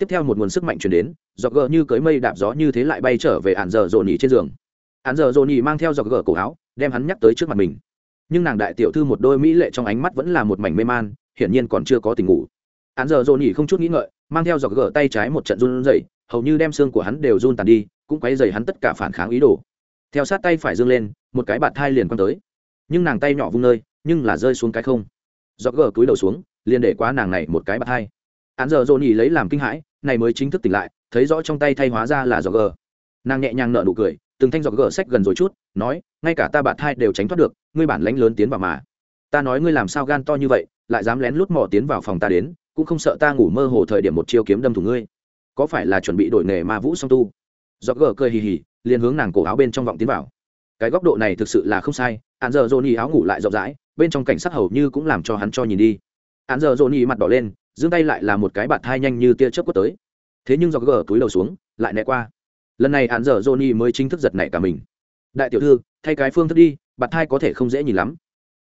tiếp theo một nguồn sức mạnh chuyển đến do gờ như cưới mây đạp gió như thế lại bay trở về ạn giờ dồn nhỉ trên giường. Ạn giờ dồn nhỉ mang theo do gờ cổ áo, đem hắn nhắc tới trước mặt mình. Nhưng nàng đại tiểu thư một đôi mỹ lệ trong ánh mắt vẫn là một mảnh mê man, hiển nhiên còn chưa có tình ngủ. Ạn giờ dồn nhỉ không chút nghĩ ngợi, mang theo dọc gờ tay trái một trận run rẩy, hầu như đem xương của hắn đều run tàn đi, cũng quấy dày hắn tất cả phản kháng ý đồ. Theo sát tay phải dương lên, một cái bạt thai liền quăng tới. Nhưng nàng tay nhỏ vung nơi, nhưng là rơi xuống cái không. Dọc gờ cúi đầu xuống, liền để quá nàng này một cái bạt thai hắn giờ dồn nhỉ lấy làm kinh hãi, này mới chính thức tỉnh lại, thấy rõ trong tay thay hóa ra là dọc gờ. Nàng nhẹ nhàng nở nụ cười, từng thanh giọt gờ sách gần rồi chút, nói, ngay cả ta bạt thai đều tránh thoát được, ngươi bản lãnh lớn tiến vào mà. Ta nói ngươi làm sao gan to như vậy, lại dám lén lút mò tiến vào phòng ta đến, cũng không sợ ta ngủ mơ hồ thời điểm một chiêu kiếm đâm thủng ngươi. Có phải là chuẩn bị đổi nghề ma vũ song tu? Do gờ cười hì hì, liền hướng nàng cổ áo bên trong vọng tiến vào. Cái góc độ này thực sự là không sai hắn giờ dồn áo ngủ lại rộng rãi, bên trong cảnh sát hầu như cũng làm cho hắn cho nhìn đi. Hắn giờ dồn mặt đỏ lên giương tay lại là một cái bạt thai nhanh như tia chớp quất tới. Thế nhưng do gờ túi đầu xuống, lại né qua. Lần này hạn giờ Johnny mới chính thức giật nảy cả mình. Đại tiểu thư, thay cái phương thức đi, bạt thai có thể không dễ nhìn lắm.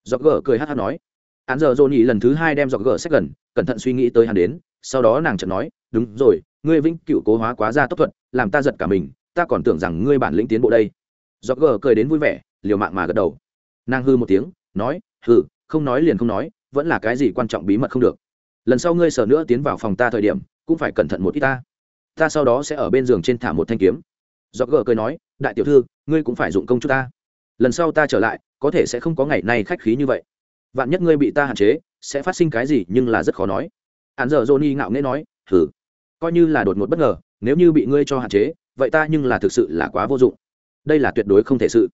Do gờ cười hát hát nói. Hạn giờ Johnny lần thứ hai đem do gờ sách gần, cẩn thận suy nghĩ tới hắn đến, sau đó nàng chợt nói, đúng rồi, ngươi vĩnh cựu cố hóa quá ra tốc thuận làm ta giật cả mình, ta còn tưởng rằng ngươi bản lĩnh tiến bộ đây. Do gờ cười đến vui vẻ, liều mạng mà gật đầu. Nàng hư một tiếng, nói hư không nói liền không nói, vẫn là cái gì quan trọng bí mật không được lần sau ngươi sợ nữa tiến vào phòng ta thời điểm, cũng phải cẩn thận một ít ta. Ta sau đó sẽ ở bên giường trên thả một thanh kiếm. Do gờ cười nói, đại tiểu thư, ngươi cũng phải dụng công chúng ta. Lần sau ta trở lại, có thể sẽ không có ngày nay khách khí như vậy. Vạn nhất ngươi bị ta hạn chế, sẽ phát sinh cái gì nhưng là rất khó nói. Hắn giờ johnny ngạo nghễ nói thử coi như là đột ngột bất ngờ, nếu như bị ngươi cho hạn chế, vậy ta nhưng là thực sự là quá vô dụng. Đây là tuyệt đối không thể sự.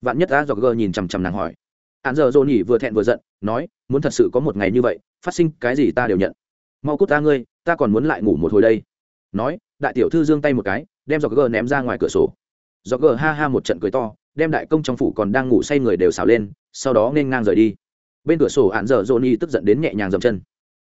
Vạn nhất ta dọc gờ nhìn chằm chằm nàng hỏi. Hắn giờ johnny vừa thẹn vừa giận, nói, muốn thật sự có một ngày như vậy phát sinh cái gì ta đều nhận. Mau cút ta ngươi, ta còn muốn lại ngủ một hồi đây. Nói, đại tiểu thư giương tay một cái, đem giọt gờ ném ra ngoài cửa sổ. Giọt gờ ha ha một trận cười to, đem đại công trong phủ còn đang ngủ say người đều xào lên, sau đó nên ngang rời đi. Bên cửa sổ hạn dở dồn y tức giận đến nhẹ nhàng dầm chân.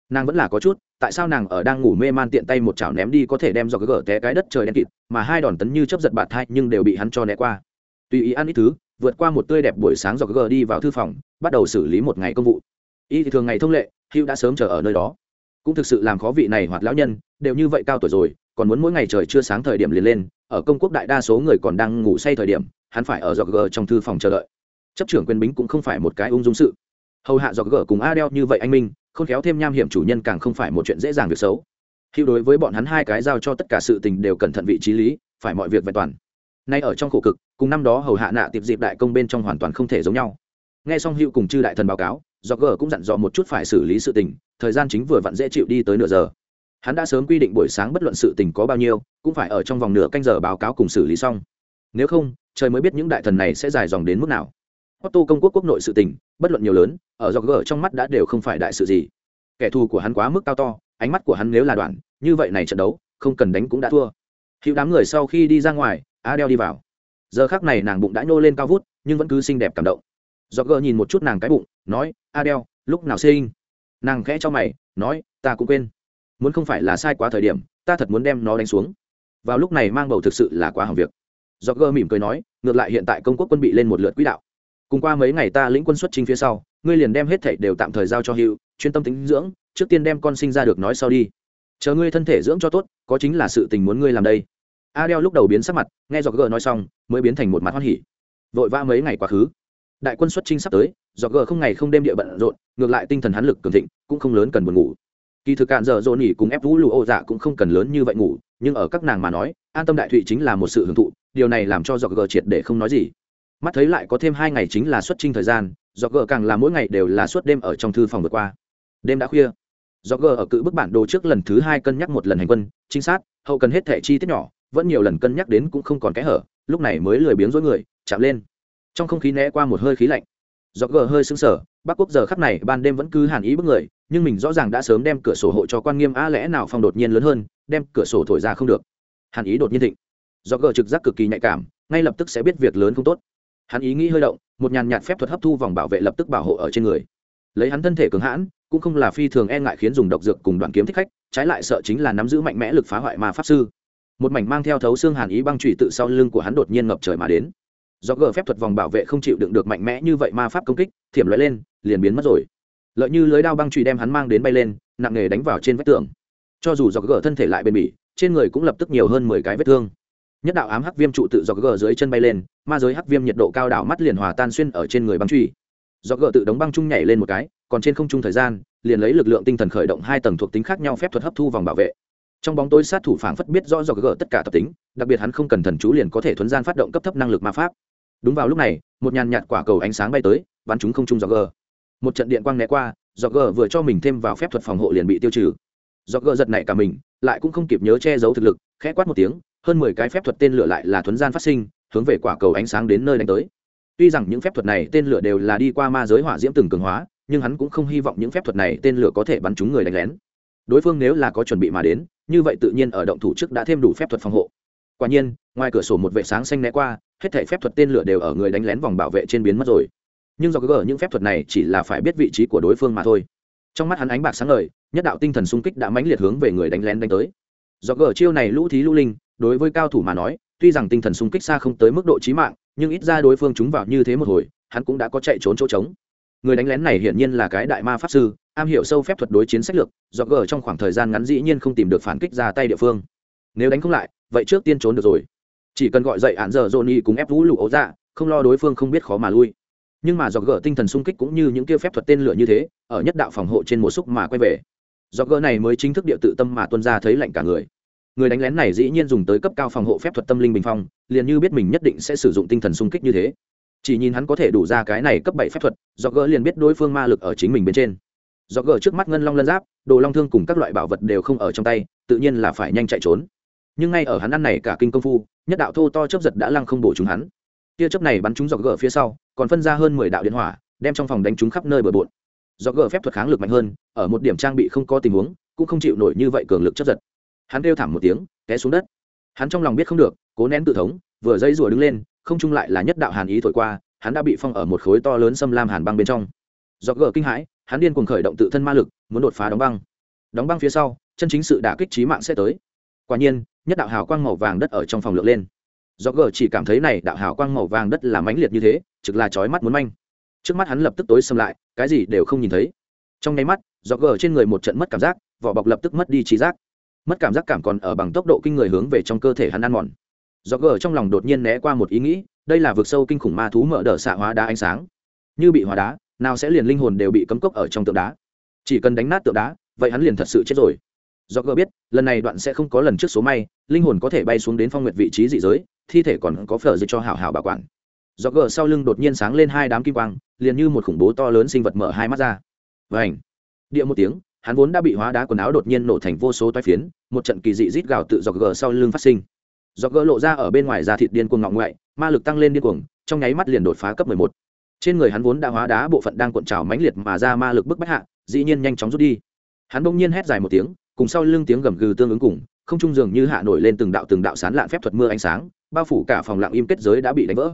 Nàng vẫn là có chút, tại sao nàng ở đang ngủ mê man tiện tay một chảo ném đi có thể đem giọt gờ té cái đất trời đen kịt, mà hai đòn tấn như chấp giật bạt thai nhưng đều bị hắn cho né qua. Tùy ý ăn ít thứ, vượt qua một tươi đẹp buổi sáng giọt gờ đi vào thư phòng, bắt đầu xử lý một ngày công vụ. Y thì thường ngày thông lệ hữu đã sớm chờ ở nơi đó. Cũng thực sự làm khó vị này hoặc lão nhân, đều như vậy cao tuổi rồi, còn muốn mỗi ngày trời chưa sáng thời điểm liền lên, ở công quốc đại đa số người còn đang ngủ say thời điểm, hắn phải ở dọc gờ trong thư phòng chờ đợi. Chấp trưởng quyền bính cũng không phải một cái ung dung sự. Hầu hạ dọc gờ cùng a đeo như vậy anh minh không khéo thêm nham hiểm chủ nhân càng không phải một chuyện dễ dàng việc xấu. Hữu đối với bọn hắn hai cái giao cho tất cả sự tình đều cẩn thận vị trí lý, phải mọi việc vẹn toàn. Nay ở trong khổ cực, cùng năm đó hầu hạ nạ tiệp dịp đại công bên trong hoàn toàn không thể giống nhau. Nghe xong hữu cùng chư đại thần báo cáo do gờ cũng dặn dò một chút phải xử lý sự tình thời gian chính vừa vặn dễ chịu đi tới nửa giờ hắn đã sớm quy định buổi sáng bất luận sự tình có bao nhiêu cũng phải ở trong vòng nửa canh giờ báo cáo cùng xử lý xong nếu không trời mới biết những đại thần này sẽ dài dòng đến mức nào Otto công quốc quốc nội sự tình, bất luận nhiều lớn, ở do gở trong mắt đã đều không phải đại sự gì. Kẻ thù của hắn quá mức cao to, ánh mắt của hắn nếu là đoạn, như vậy này trận đấu, không cần đánh cũng đã thua. Hữu đám người sau khi đi ra ngoài, Adele đi vào. Giờ khắc này nàng bụng đã nhô lên cao vút, nhưng vẫn cứ xinh đẹp cảm động. Dọc gờ nhìn một chút nàng cái bụng, nói, Adele, lúc nào sinh? Nàng khẽ cho mày, nói, ta cũng quên. Muốn không phải là sai quá thời điểm, ta thật muốn đem nó đánh xuống. Vào lúc này mang bầu thực sự là quá hỏng việc. Dọc gờ mỉm cười nói, ngược lại hiện tại công quốc quân bị lên một lượt quỹ đạo cùng qua mấy ngày ta lĩnh quân xuất chính phía sau ngươi liền đem hết thảy đều tạm thời giao cho hữu chuyên tâm tính dưỡng trước tiên đem con sinh ra được nói sau đi chờ ngươi thân thể dưỡng cho tốt có chính là sự tình muốn ngươi làm đây adel lúc đầu biến sắc mặt nghe dọc gờ nói xong mới biến thành một mặt hoan hỉ vội vã mấy ngày quá khứ đại quân xuất trinh sắp tới dọc gờ không ngày không đêm địa bận rộn, ngược lại tinh thần hắn lực cường thịnh, cũng không lớn cần buồn ngủ. Kỳ thực cạn giờ dồn nghỉ cùng ép vũ lụ ô dạ cũng không cần lớn như vậy ngủ, nhưng ở các nàng mà nói, an tâm đại thụy chính là một sự hưởng thụ, điều này làm cho dọc gờ triệt để không nói gì. Mắt thấy lại có thêm hai ngày chính là xuất trinh thời gian, do gờ càng là mỗi ngày đều là suốt đêm ở trong thư phòng vượt qua. Đêm đã khuya. Do gờ ở cự bức bản đồ trước lần thứ hai cân nhắc một lần hành quân, trinh sát, hậu cần hết thẻ chi tiết nhỏ, vẫn nhiều lần cân nhắc đến cũng không còn kẽ hở, lúc này mới lười biếng dối người, chạm lên trong không khí né qua một hơi khí lạnh. Do gờ hơi sững sờ, bắc quốc giờ khắp này ban đêm vẫn cứ hàn ý bức người, nhưng mình rõ ràng đã sớm đem cửa sổ hộ cho quan nghiêm a lẽ nào phong đột nhiên lớn hơn, đem cửa sổ thổi ra không được. Hàn ý đột nhiên thịnh. Do gờ trực giác cực kỳ nhạy cảm, ngay lập tức sẽ biết việc lớn không tốt. Hắn ý nghĩ hơi động, một nhàn nhạt phép thuật hấp thu vòng bảo vệ lập tức bảo hộ ở trên người. Lấy hắn thân thể cường hãn, cũng không là phi thường e ngại khiến dùng độc dược cùng đoàn kiếm thích khách, trái lại sợ chính là nắm giữ mạnh mẽ lực phá hoại ma pháp sư. Một mảnh mang theo thấu xương hàn ý băng trụy tự sau lưng của hắn đột nhiên ngập trời mà đến do gờ phép thuật vòng bảo vệ không chịu đựng được mạnh mẽ như vậy ma pháp công kích, thiểm loại lên, liền biến mất rồi. Lợi như lưới đao băng trụy đem hắn mang đến bay lên, nặng nghề đánh vào trên vách tường. Cho dù do gờ thân thể lại bền bỉ, trên người cũng lập tức nhiều hơn mười cái vết thương. Nhất đạo ám hắc viêm trụ tự do gờ dưới chân bay lên, ma giới hắc viêm nhiệt độ cao đảo mắt liền hòa tan xuyên ở trên người băng trụy do gờ tự đóng băng trung nhảy lên một cái, còn trên không trung thời gian, liền lấy lực lượng tinh thần khởi động hai tầng thuộc tính khác nhau phép thuật hấp thu vòng bảo vệ. Trong bóng tối sát thủ phảng phất biết rõ do gờ tất cả tập tính, đặc biệt hắn không cần thần chú liền có thể thuấn gian phát động cấp thấp năng lực ma pháp đúng vào lúc này, một nhàn nhạt quả cầu ánh sáng bay tới, bắn chúng không trung do gờ một trận điện quang né qua do gờ vừa cho mình thêm vào phép thuật phòng hộ liền bị tiêu trừ. Do gờ giật nảy cả mình, lại cũng không kịp nhớ che giấu thực lực, khẽ quát một tiếng, hơn mười cái phép thuật tên lửa lại là thuấn gian phát sinh, hướng về quả cầu ánh sáng đến nơi đánh tới. Tuy rằng những phép thuật này tên lửa đều là đi qua ma giới hỏa diễm từng cường hóa, nhưng hắn cũng không hy vọng những phép thuật này tên lửa có thể bắn trúng người đánh lén. Đối phương nếu là có chuẩn bị mà đến, như vậy tự nhiên ở động thủ trước đã thêm đủ phép thuật phòng hộ. Quả nhiên, ngoài cửa sổ một vệ sáng xanh né qua hết thể phép thuật tên lửa đều ở người đánh lén vòng bảo vệ trên biến mất rồi. Nhưng do gỡ những phép thuật này chỉ là phải biết vị trí của đối phương mà thôi. Trong mắt hắn ánh bạc sáng ngời, nhất đạo tinh thần xung kích đã mãnh liệt hướng về người đánh lén đánh tới. Do gỡ chiêu này lũ thí lũ linh, đối với cao thủ mà nói, tuy rằng tinh thần xung kích xa không tới mức độ chí mạng, nhưng ít ra đối phương chúng vào như thế một hồi, hắn cũng đã có chạy trốn chỗ trống. Người đánh lén này hiển nhiên là cái đại ma pháp sư, am hiểu sâu phép thuật đối chiến sách lược, do gờ trong khoảng thời gian ngắn dĩ nhiên không tìm được phản kích ra tay địa phương. Nếu đánh không lại, vậy trước tiên trốn được rồi chỉ cần gọi dậy hạn giờ johnny cùng ép vũ lụ ấu dạ không lo đối phương không biết khó mà lui. Nhưng mà dọc gỡ tinh thần sung kích cũng như những kia phép thuật tên lửa như thế, ở nhất đạo phòng hộ trên một xúc mà quay về. Dọc gỡ này mới chính thức địa tự tâm mà tuân ra thấy lạnh cả người. Người đánh lén này dĩ nhiên dùng tới cấp cao phòng hộ phép thuật tâm linh bình phong, liền như biết mình nhất định sẽ sử dụng tinh thần sung kích như thế. Chỉ nhìn hắn có thể đủ ra cái này cấp bảy phép thuật do gỡ liền biết đối phương ma lực ở chính mình bên trên. Do gỡ trước mắt ngân long lân giáp, đồ long thương cùng các loại bảo vật đều không ở trong tay, tự nhiên là phải nhanh chạy trốn nhưng ngay ở hắn ăn này cả kinh công phu, nhất đạo thô to chấp giật đã lăng không bổ chúng hắn. Tia chấp này bắn chúng dọc gỡ phía sau, còn phân ra hơn mười đạo điện hỏa, đem trong phòng đánh chúng khắp nơi bờ bộn. Do gỡ phép thuật kháng lực mạnh hơn, ở một điểm trang bị không có tình huống, cũng không chịu nổi như vậy cường lực chấp giật. Hắn kêu thảm một tiếng, té xuống đất. Hắn trong lòng biết không được, cố nén tự thống, vừa dây rùa đứng lên, không chung lại là nhất đạo hàn ý thổi qua, hắn đã bị phong ở một khối to lớn xâm lam hàn băng bên trong. Do gỡ kinh hãi, hắn điên cuồng khởi động tự thân ma lực, muốn đột phá đóng băng. Đóng băng phía sau, chân chính sự đả kích trí mạng sẽ tới. Quả nhiên nhất đạo hào quang màu vàng đất ở trong phòng lượng lên. Do gờ chỉ cảm thấy này đạo hào quang màu vàng đất là mãnh liệt như thế, trực là chói mắt muốn manh. Trước mắt hắn lập tức tối xâm lại, cái gì đều không nhìn thấy. Trong nháy mắt, do gờ trên người một trận mất cảm giác, vỏ bọc lập tức mất đi trí giác. Mất cảm giác cảm còn ở bằng tốc độ kinh người hướng về trong cơ thể hắn ăn mòn. Do gờ trong lòng đột nhiên né qua một ý nghĩ, đây là vực sâu kinh khủng ma thú mở đờ xạ hóa đá ánh sáng. Như bị hóa đá, nào sẽ liền linh hồn đều bị cấm cốc ở trong tượng đá. Chỉ cần đánh nát tượng đá, vậy hắn liền thật sự chết rồi do gờ biết, lần này đoạn sẽ không có lần trước số may, linh hồn có thể bay xuống đến phong nguyệt vị trí dị giới, thi thể còn có phở dịch cho hảo hảo bảo quản. Do gờ sau lưng đột nhiên sáng lên hai đám kim quang, liền như một khủng bố to lớn sinh vật mở hai mắt ra. Và ảnh địa một tiếng, hắn vốn đã bị hóa đá quần áo đột nhiên nổ thành vô số toái phiến, một trận kỳ dị rít gào tự do gờ sau lưng phát sinh. Do gỡ lộ ra ở bên ngoài da thịt điên cuồng ngọng ngoại, ma lực tăng lên điên cuồng, trong nháy mắt liền đột phá cấp 11. trên người hắn vốn đã hóa đá bộ phận đang cuộn trào mãnh liệt mà ra ma lực bức bách hạ, dĩ nhiên nhanh chóng rút đi. Hắn bỗng nhiên hét dài một tiếng cùng sau lưng tiếng gầm gừ tương ứng cùng, không trung dường như hạ nổi lên từng đạo từng đạo sán lạn phép thuật mưa ánh sáng, bao phủ cả phòng lặng im kết giới đã bị đánh vỡ.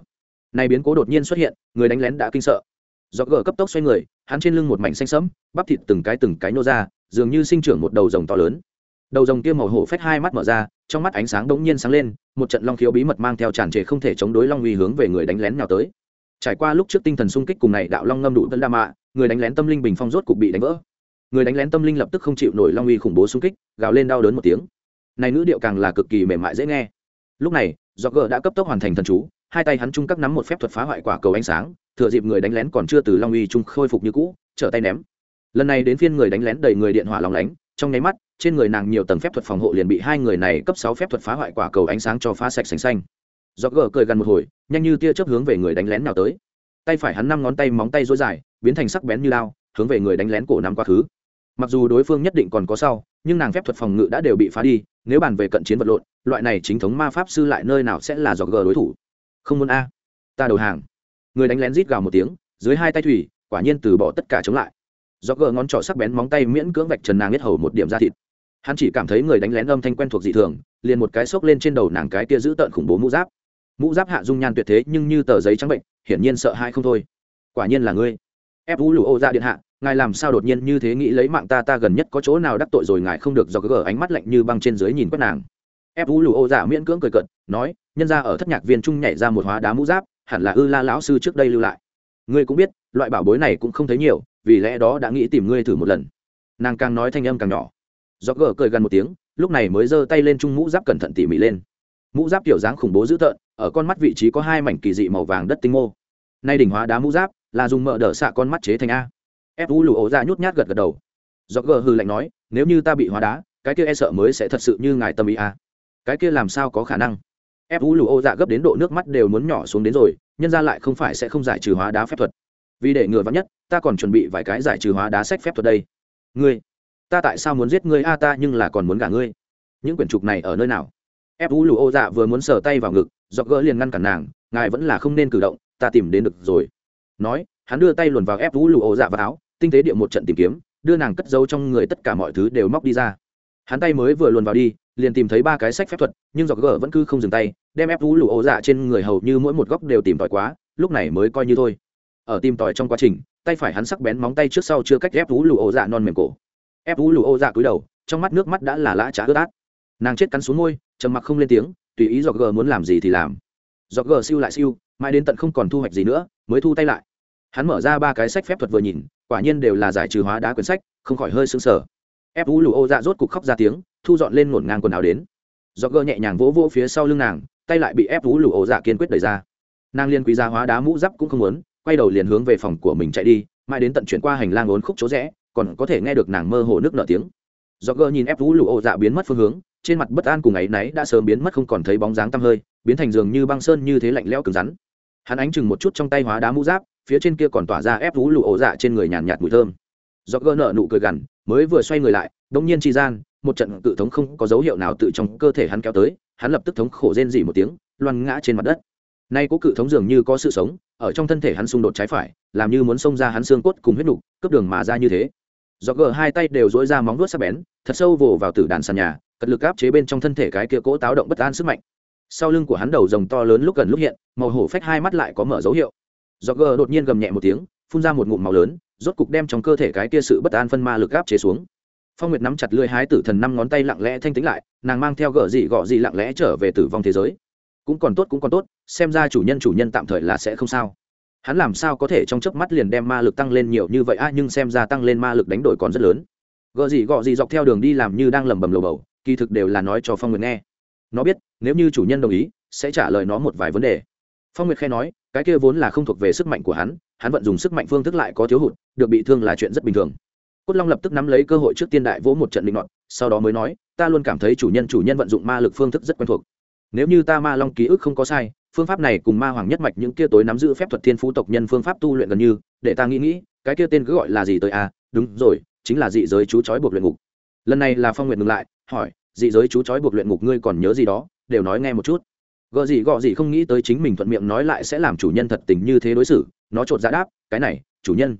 Này biến cố đột nhiên xuất hiện, người đánh lén đã kinh sợ. Do gỡ cấp tốc xoay người, hắn trên lưng một mảnh xanh sẫm, bắp thịt từng cái từng cái nô ra, dường như sinh trưởng một đầu rồng to lớn. Đầu rồng kia màu hổ phách hai mắt mở ra, trong mắt ánh sáng đống nhiên sáng lên, một trận long khiếu bí mật mang theo tràn trề không thể chống đối long uy hướng về người đánh lén nào tới. Trải qua lúc trước tinh thần sung kích cùng này đạo long ngâm đủ tân đa mạ, người đánh lén tâm linh bình phong rốt cục bị đánh vỡ người đánh lén tâm linh lập tức không chịu nổi long uy khủng bố xung kích, gào lên đau đớn một tiếng. Này nữ điệu càng là cực kỳ mềm mại dễ nghe. Lúc này do gờ đã cấp tốc hoàn thành thần chú, hai tay hắn chung các nắm một phép thuật phá hoại quả cầu ánh sáng, thừa dịp người đánh lén còn chưa từ long uy chung khôi phục như cũ, trở tay ném. Lần này đến phiên người đánh lén đầy người điện hỏa lòng lánh, trong nháy mắt, trên người nàng nhiều tầng phép thuật phòng hộ liền bị hai người này cấp sáu phép thuật phá hoại quả cầu ánh sáng cho phá sạch sành xanh. Do gờ cười gần một hồi, nhanh như tia chớp hướng về người đánh lén nào tới. Tay phải hắn năm ngón tay móng tay dối dài, biến thành sắc bén như lao, hướng về người đánh lén cổ nắm quá khứ mặc dù đối phương nhất định còn có sau, nhưng nàng phép thuật phòng ngự đã đều bị phá đi, nếu bàn về cận chiến vật lộn, loại này chính thống ma pháp sư lại nơi nào sẽ là do gờ đối thủ? Không muốn a. Ta đầu hàng. Người đánh lén rít gào một tiếng, dưới hai tay thủy, quả nhiên từ bỏ tất cả chống lại. Do gờ ngón trỏ sắc bén móng tay miễn cưỡng vạch trần nàng biết hầu một điểm ra thịt. Hắn chỉ cảm thấy người đánh lén âm thanh quen thuộc dị thường, liền một cái xốc lên trên đầu nàng cái kia giữ tợn khủng bố mũ giáp. Mũ giáp hạ dung nhan tuyệt thế nhưng như tờ giấy trắng bệnh, hiển nhiên sợ hai không thôi. Quả nhiên là ngươi ép vũ lụ ô ra điện hạ, ngài làm sao đột nhiên như thế nghĩ lấy mạng ta ta gần nhất có chỗ nào đắc tội rồi ngài không được do cứ gờ, ánh mắt lạnh như băng trên dưới nhìn quét nàng. Ép vũ lụ ô dạ miễn cưỡng cười cận nói, nhân ra ở thất nhạc viên trung nhảy ra một hóa đá mũ giáp, hẳn là ư la lão sư trước đây lưu lại. Ngươi cũng biết, loại bảo bối này cũng không thấy nhiều, vì lẽ đó đã nghĩ tìm ngươi thử một lần. Nàng càng nói thanh âm càng nhỏ. Do gờ cười gần một tiếng, lúc này mới giơ tay lên chung mũ giáp cẩn thận tỉ mỉ lên. Mũ giáp kiểu dáng khủng bố dữ tợn, ở con mắt vị trí có hai mảnh kỳ dị màu vàng đất tinh mô. Nay đỉnh hóa đá mũ giáp là dùng mở đỡ xạ con mắt chế thành a. Ép u lụ ổ ra nhút nhát gật gật đầu. Do gờ hư lạnh nói, nếu như ta bị hóa đá, cái kia e sợ mới sẽ thật sự như ngài tâm ý a. Cái kia làm sao có khả năng? Ép u lụ ổ dạ gấp đến độ nước mắt đều muốn nhỏ xuống đến rồi, nhân ra lại không phải sẽ không giải trừ hóa đá phép thuật. Vì để ngừa vắn nhất, ta còn chuẩn bị vài cái giải trừ hóa đá sách phép thuật đây. Ngươi, ta tại sao muốn giết ngươi a ta nhưng là còn muốn gả ngươi. Những quyển trục này ở nơi nào? Ép u lụ ô dạ vừa muốn sờ tay vào ngực dọc gỡ liền ngăn cản nàng, ngài vẫn là không nên cử động, ta tìm đến được rồi nói, hắn đưa tay luồn vào ép vũ lụ ô dạ vào áo, tinh tế địa một trận tìm kiếm, đưa nàng cất giấu trong người tất cả mọi thứ đều móc đi ra. Hắn tay mới vừa luồn vào đi, liền tìm thấy ba cái sách phép thuật, nhưng dọc gỡ vẫn cứ không dừng tay, đem ép vũ lụ ô dạ trên người hầu như mỗi một góc đều tìm tòi quá, lúc này mới coi như thôi. Ở tìm tòi trong quá trình, tay phải hắn sắc bén móng tay trước sau chưa cách ép vũ lụ ô dạ non mềm cổ. Ép vũ lụ ô dạ cúi đầu, trong mắt nước mắt đã là lã trá ướt át. Nàng chết cắn xuống môi, trầm mặc không lên tiếng, tùy ý dọc gờ muốn làm gì thì làm. Dọc gờ siêu lại siêu, mãi đến tận không còn thu hoạch gì nữa, mới thu tay lại hắn mở ra ba cái sách phép thuật vừa nhìn, quả nhiên đều là giải trừ hóa đá quyển sách, không khỏi hơi sững sờ. Ép u lù ô dạ rốt cục khóc ra tiếng, thu dọn lên ngổn ngang quần áo đến. Do gơ nhẹ nhàng vỗ vỗ phía sau lưng nàng, tay lại bị ép u lù ô dạ kiên quyết đẩy ra. Nàng liên quý ra hóa đá mũ giáp cũng không muốn, quay đầu liền hướng về phòng của mình chạy đi, mãi đến tận chuyển qua hành lang ốn khúc chỗ rẽ, còn có thể nghe được nàng mơ hồ nước nở tiếng. Do gơ nhìn ép u lù ô dạ biến mất phương hướng, trên mặt bất an cùng ấy náy đã sớm biến mất không còn thấy bóng dáng tăm hơi, biến thành giường như băng sơn như thế lạnh lẽo cứng rắn. Hắn ánh chừng một chút trong tay hóa đá mũ giáp phía trên kia còn tỏa ra ép vú lụ ổ dạ trên người nhàn nhạt mùi thơm. Do gỡ nợ nụ cười gằn, mới vừa xoay người lại, đông nhiên chi gian, một trận cự thống không có dấu hiệu nào tự trong cơ thể hắn kéo tới, hắn lập tức thống khổ rên dỉ một tiếng, loan ngã trên mặt đất. Nay có cự thống dường như có sự sống, ở trong thân thể hắn xung đột trái phải, làm như muốn xông ra hắn xương cốt cùng huyết nục, cướp đường mà ra như thế. Do gờ hai tay đều dỗi ra móng vuốt sắc bén, thật sâu vồ vào tử đàn sàn nhà, cật lực áp chế bên trong thân thể cái kia cỗ táo động bất an sức mạnh. Sau lưng của hắn đầu rồng to lớn lúc gần lúc hiện, màu hổ phách hai mắt lại có mở dấu hiệu do gờ đột nhiên gầm nhẹ một tiếng, phun ra một ngụm màu lớn, rốt cục đem trong cơ thể cái kia sự bất an phân ma lực áp chế xuống. Phong nguyệt nắm chặt lưỡi hái tử thần năm ngón tay lặng lẽ thanh tính lại, nàng mang theo gờ gì gọ gì lặng lẽ trở về tử vong thế giới. Cũng còn tốt, cũng còn tốt, xem ra chủ nhân chủ nhân tạm thời là sẽ không sao. Hắn làm sao có thể trong chớp mắt liền đem ma lực tăng lên nhiều như vậy a, nhưng xem ra tăng lên ma lực đánh đổi còn rất lớn. Gợ gì gọ gì dọc theo đường đi làm như đang lẩm bẩm lầu bầu, kỳ thực đều là nói cho phong nguyệt nghe. Nó biết, nếu như chủ nhân đồng ý, sẽ trả lời nó một vài vấn đề. Phong nguyệt khe nói cái kia vốn là không thuộc về sức mạnh của hắn hắn vận dùng sức mạnh phương thức lại có thiếu hụt, được bị thương là chuyện rất bình thường. Cốt long lập tức nắm lấy cơ hội trước tiên đại vỗ một trận linh luận sau đó mới nói, ta luôn cảm thấy chủ nhân chủ nhân vận dụng ma lực phương thức rất quen thuộc. Nếu như ta ma long ký ức không có sai, phương pháp này cùng ma hoàng nhất mạch những kia tối nắm giữ phép thuật thiên phú tộc nhân phương pháp tu luyện gần như, để ta nghĩ nghĩ, cái kia tên cứ gọi là gì tới à? Đúng rồi, chính là dị giới chú chói buộc luyện ngục. Lần này là phong nguyện ngừng lại, hỏi, dị giới chú chói buộc luyện ngục ngươi còn nhớ gì đó? Đều nói nghe một chút gợ gì gọ gì không nghĩ tới chính mình thuận miệng nói lại sẽ làm chủ nhân thật tình như thế đối xử. Nó chột ra đáp, cái này, chủ nhân.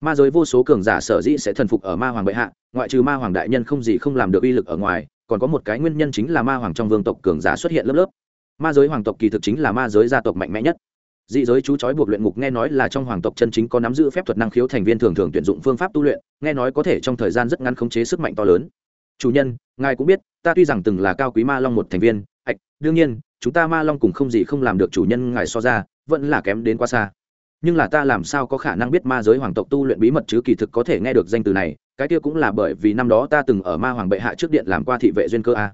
Ma giới vô số cường giả sở dĩ sẽ thần phục ở ma hoàng bệ hạ, ngoại trừ ma hoàng đại nhân không gì không làm được uy lực ở ngoài, còn có một cái nguyên nhân chính là ma hoàng trong vương tộc cường giả xuất hiện lớp lớp. Ma giới hoàng tộc kỳ thực chính là ma giới gia tộc mạnh mẽ nhất. Dị giới chú chói buộc luyện ngục nghe nói là trong hoàng tộc chân chính có nắm giữ phép thuật năng khiếu thành viên thường thường tuyển dụng phương pháp tu luyện, nghe nói có thể trong thời gian rất ngắn khống chế sức mạnh to lớn. Chủ nhân, ngài cũng biết, ta tuy rằng từng là cao quý ma long một thành viên ạch đương nhiên chúng ta ma long cùng không gì không làm được chủ nhân ngài so ra, vẫn là kém đến quá xa. Nhưng là ta làm sao có khả năng biết ma giới hoàng tộc tu luyện bí mật chứ kỳ thực có thể nghe được danh từ này, cái kia cũng là bởi vì năm đó ta từng ở ma hoàng bệ hạ trước điện làm qua thị vệ duyên cơ a.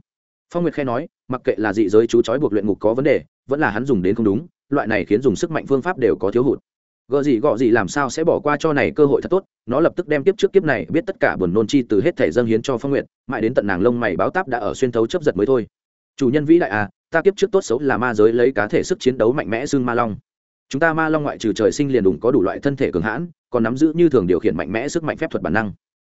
Phong nguyệt khe nói, mặc kệ là dị giới chú trói buộc luyện ngục có vấn đề, vẫn là hắn dùng đến không đúng, loại này khiến dùng sức mạnh phương pháp đều có thiếu hụt. Gợ gì gọ gì làm sao sẽ bỏ qua cho này cơ hội thật tốt, nó lập tức đem tiếp trước kiếp này biết tất cả buồn nôn chi từ hết thể dâng hiến cho phong nguyệt, mãi đến tận nàng lông mày báo táp đã ở xuyên thấu chấp giật mới thôi. Chủ nhân vĩ đại à ta kiếp trước tốt xấu là ma giới lấy cá thể sức chiến đấu mạnh mẽ xương ma long. Chúng ta ma long ngoại trừ trời sinh liền đủng có đủ loại thân thể cường hãn còn nắm giữ như thường điều khiển mạnh mẽ sức mạnh phép thuật bản năng.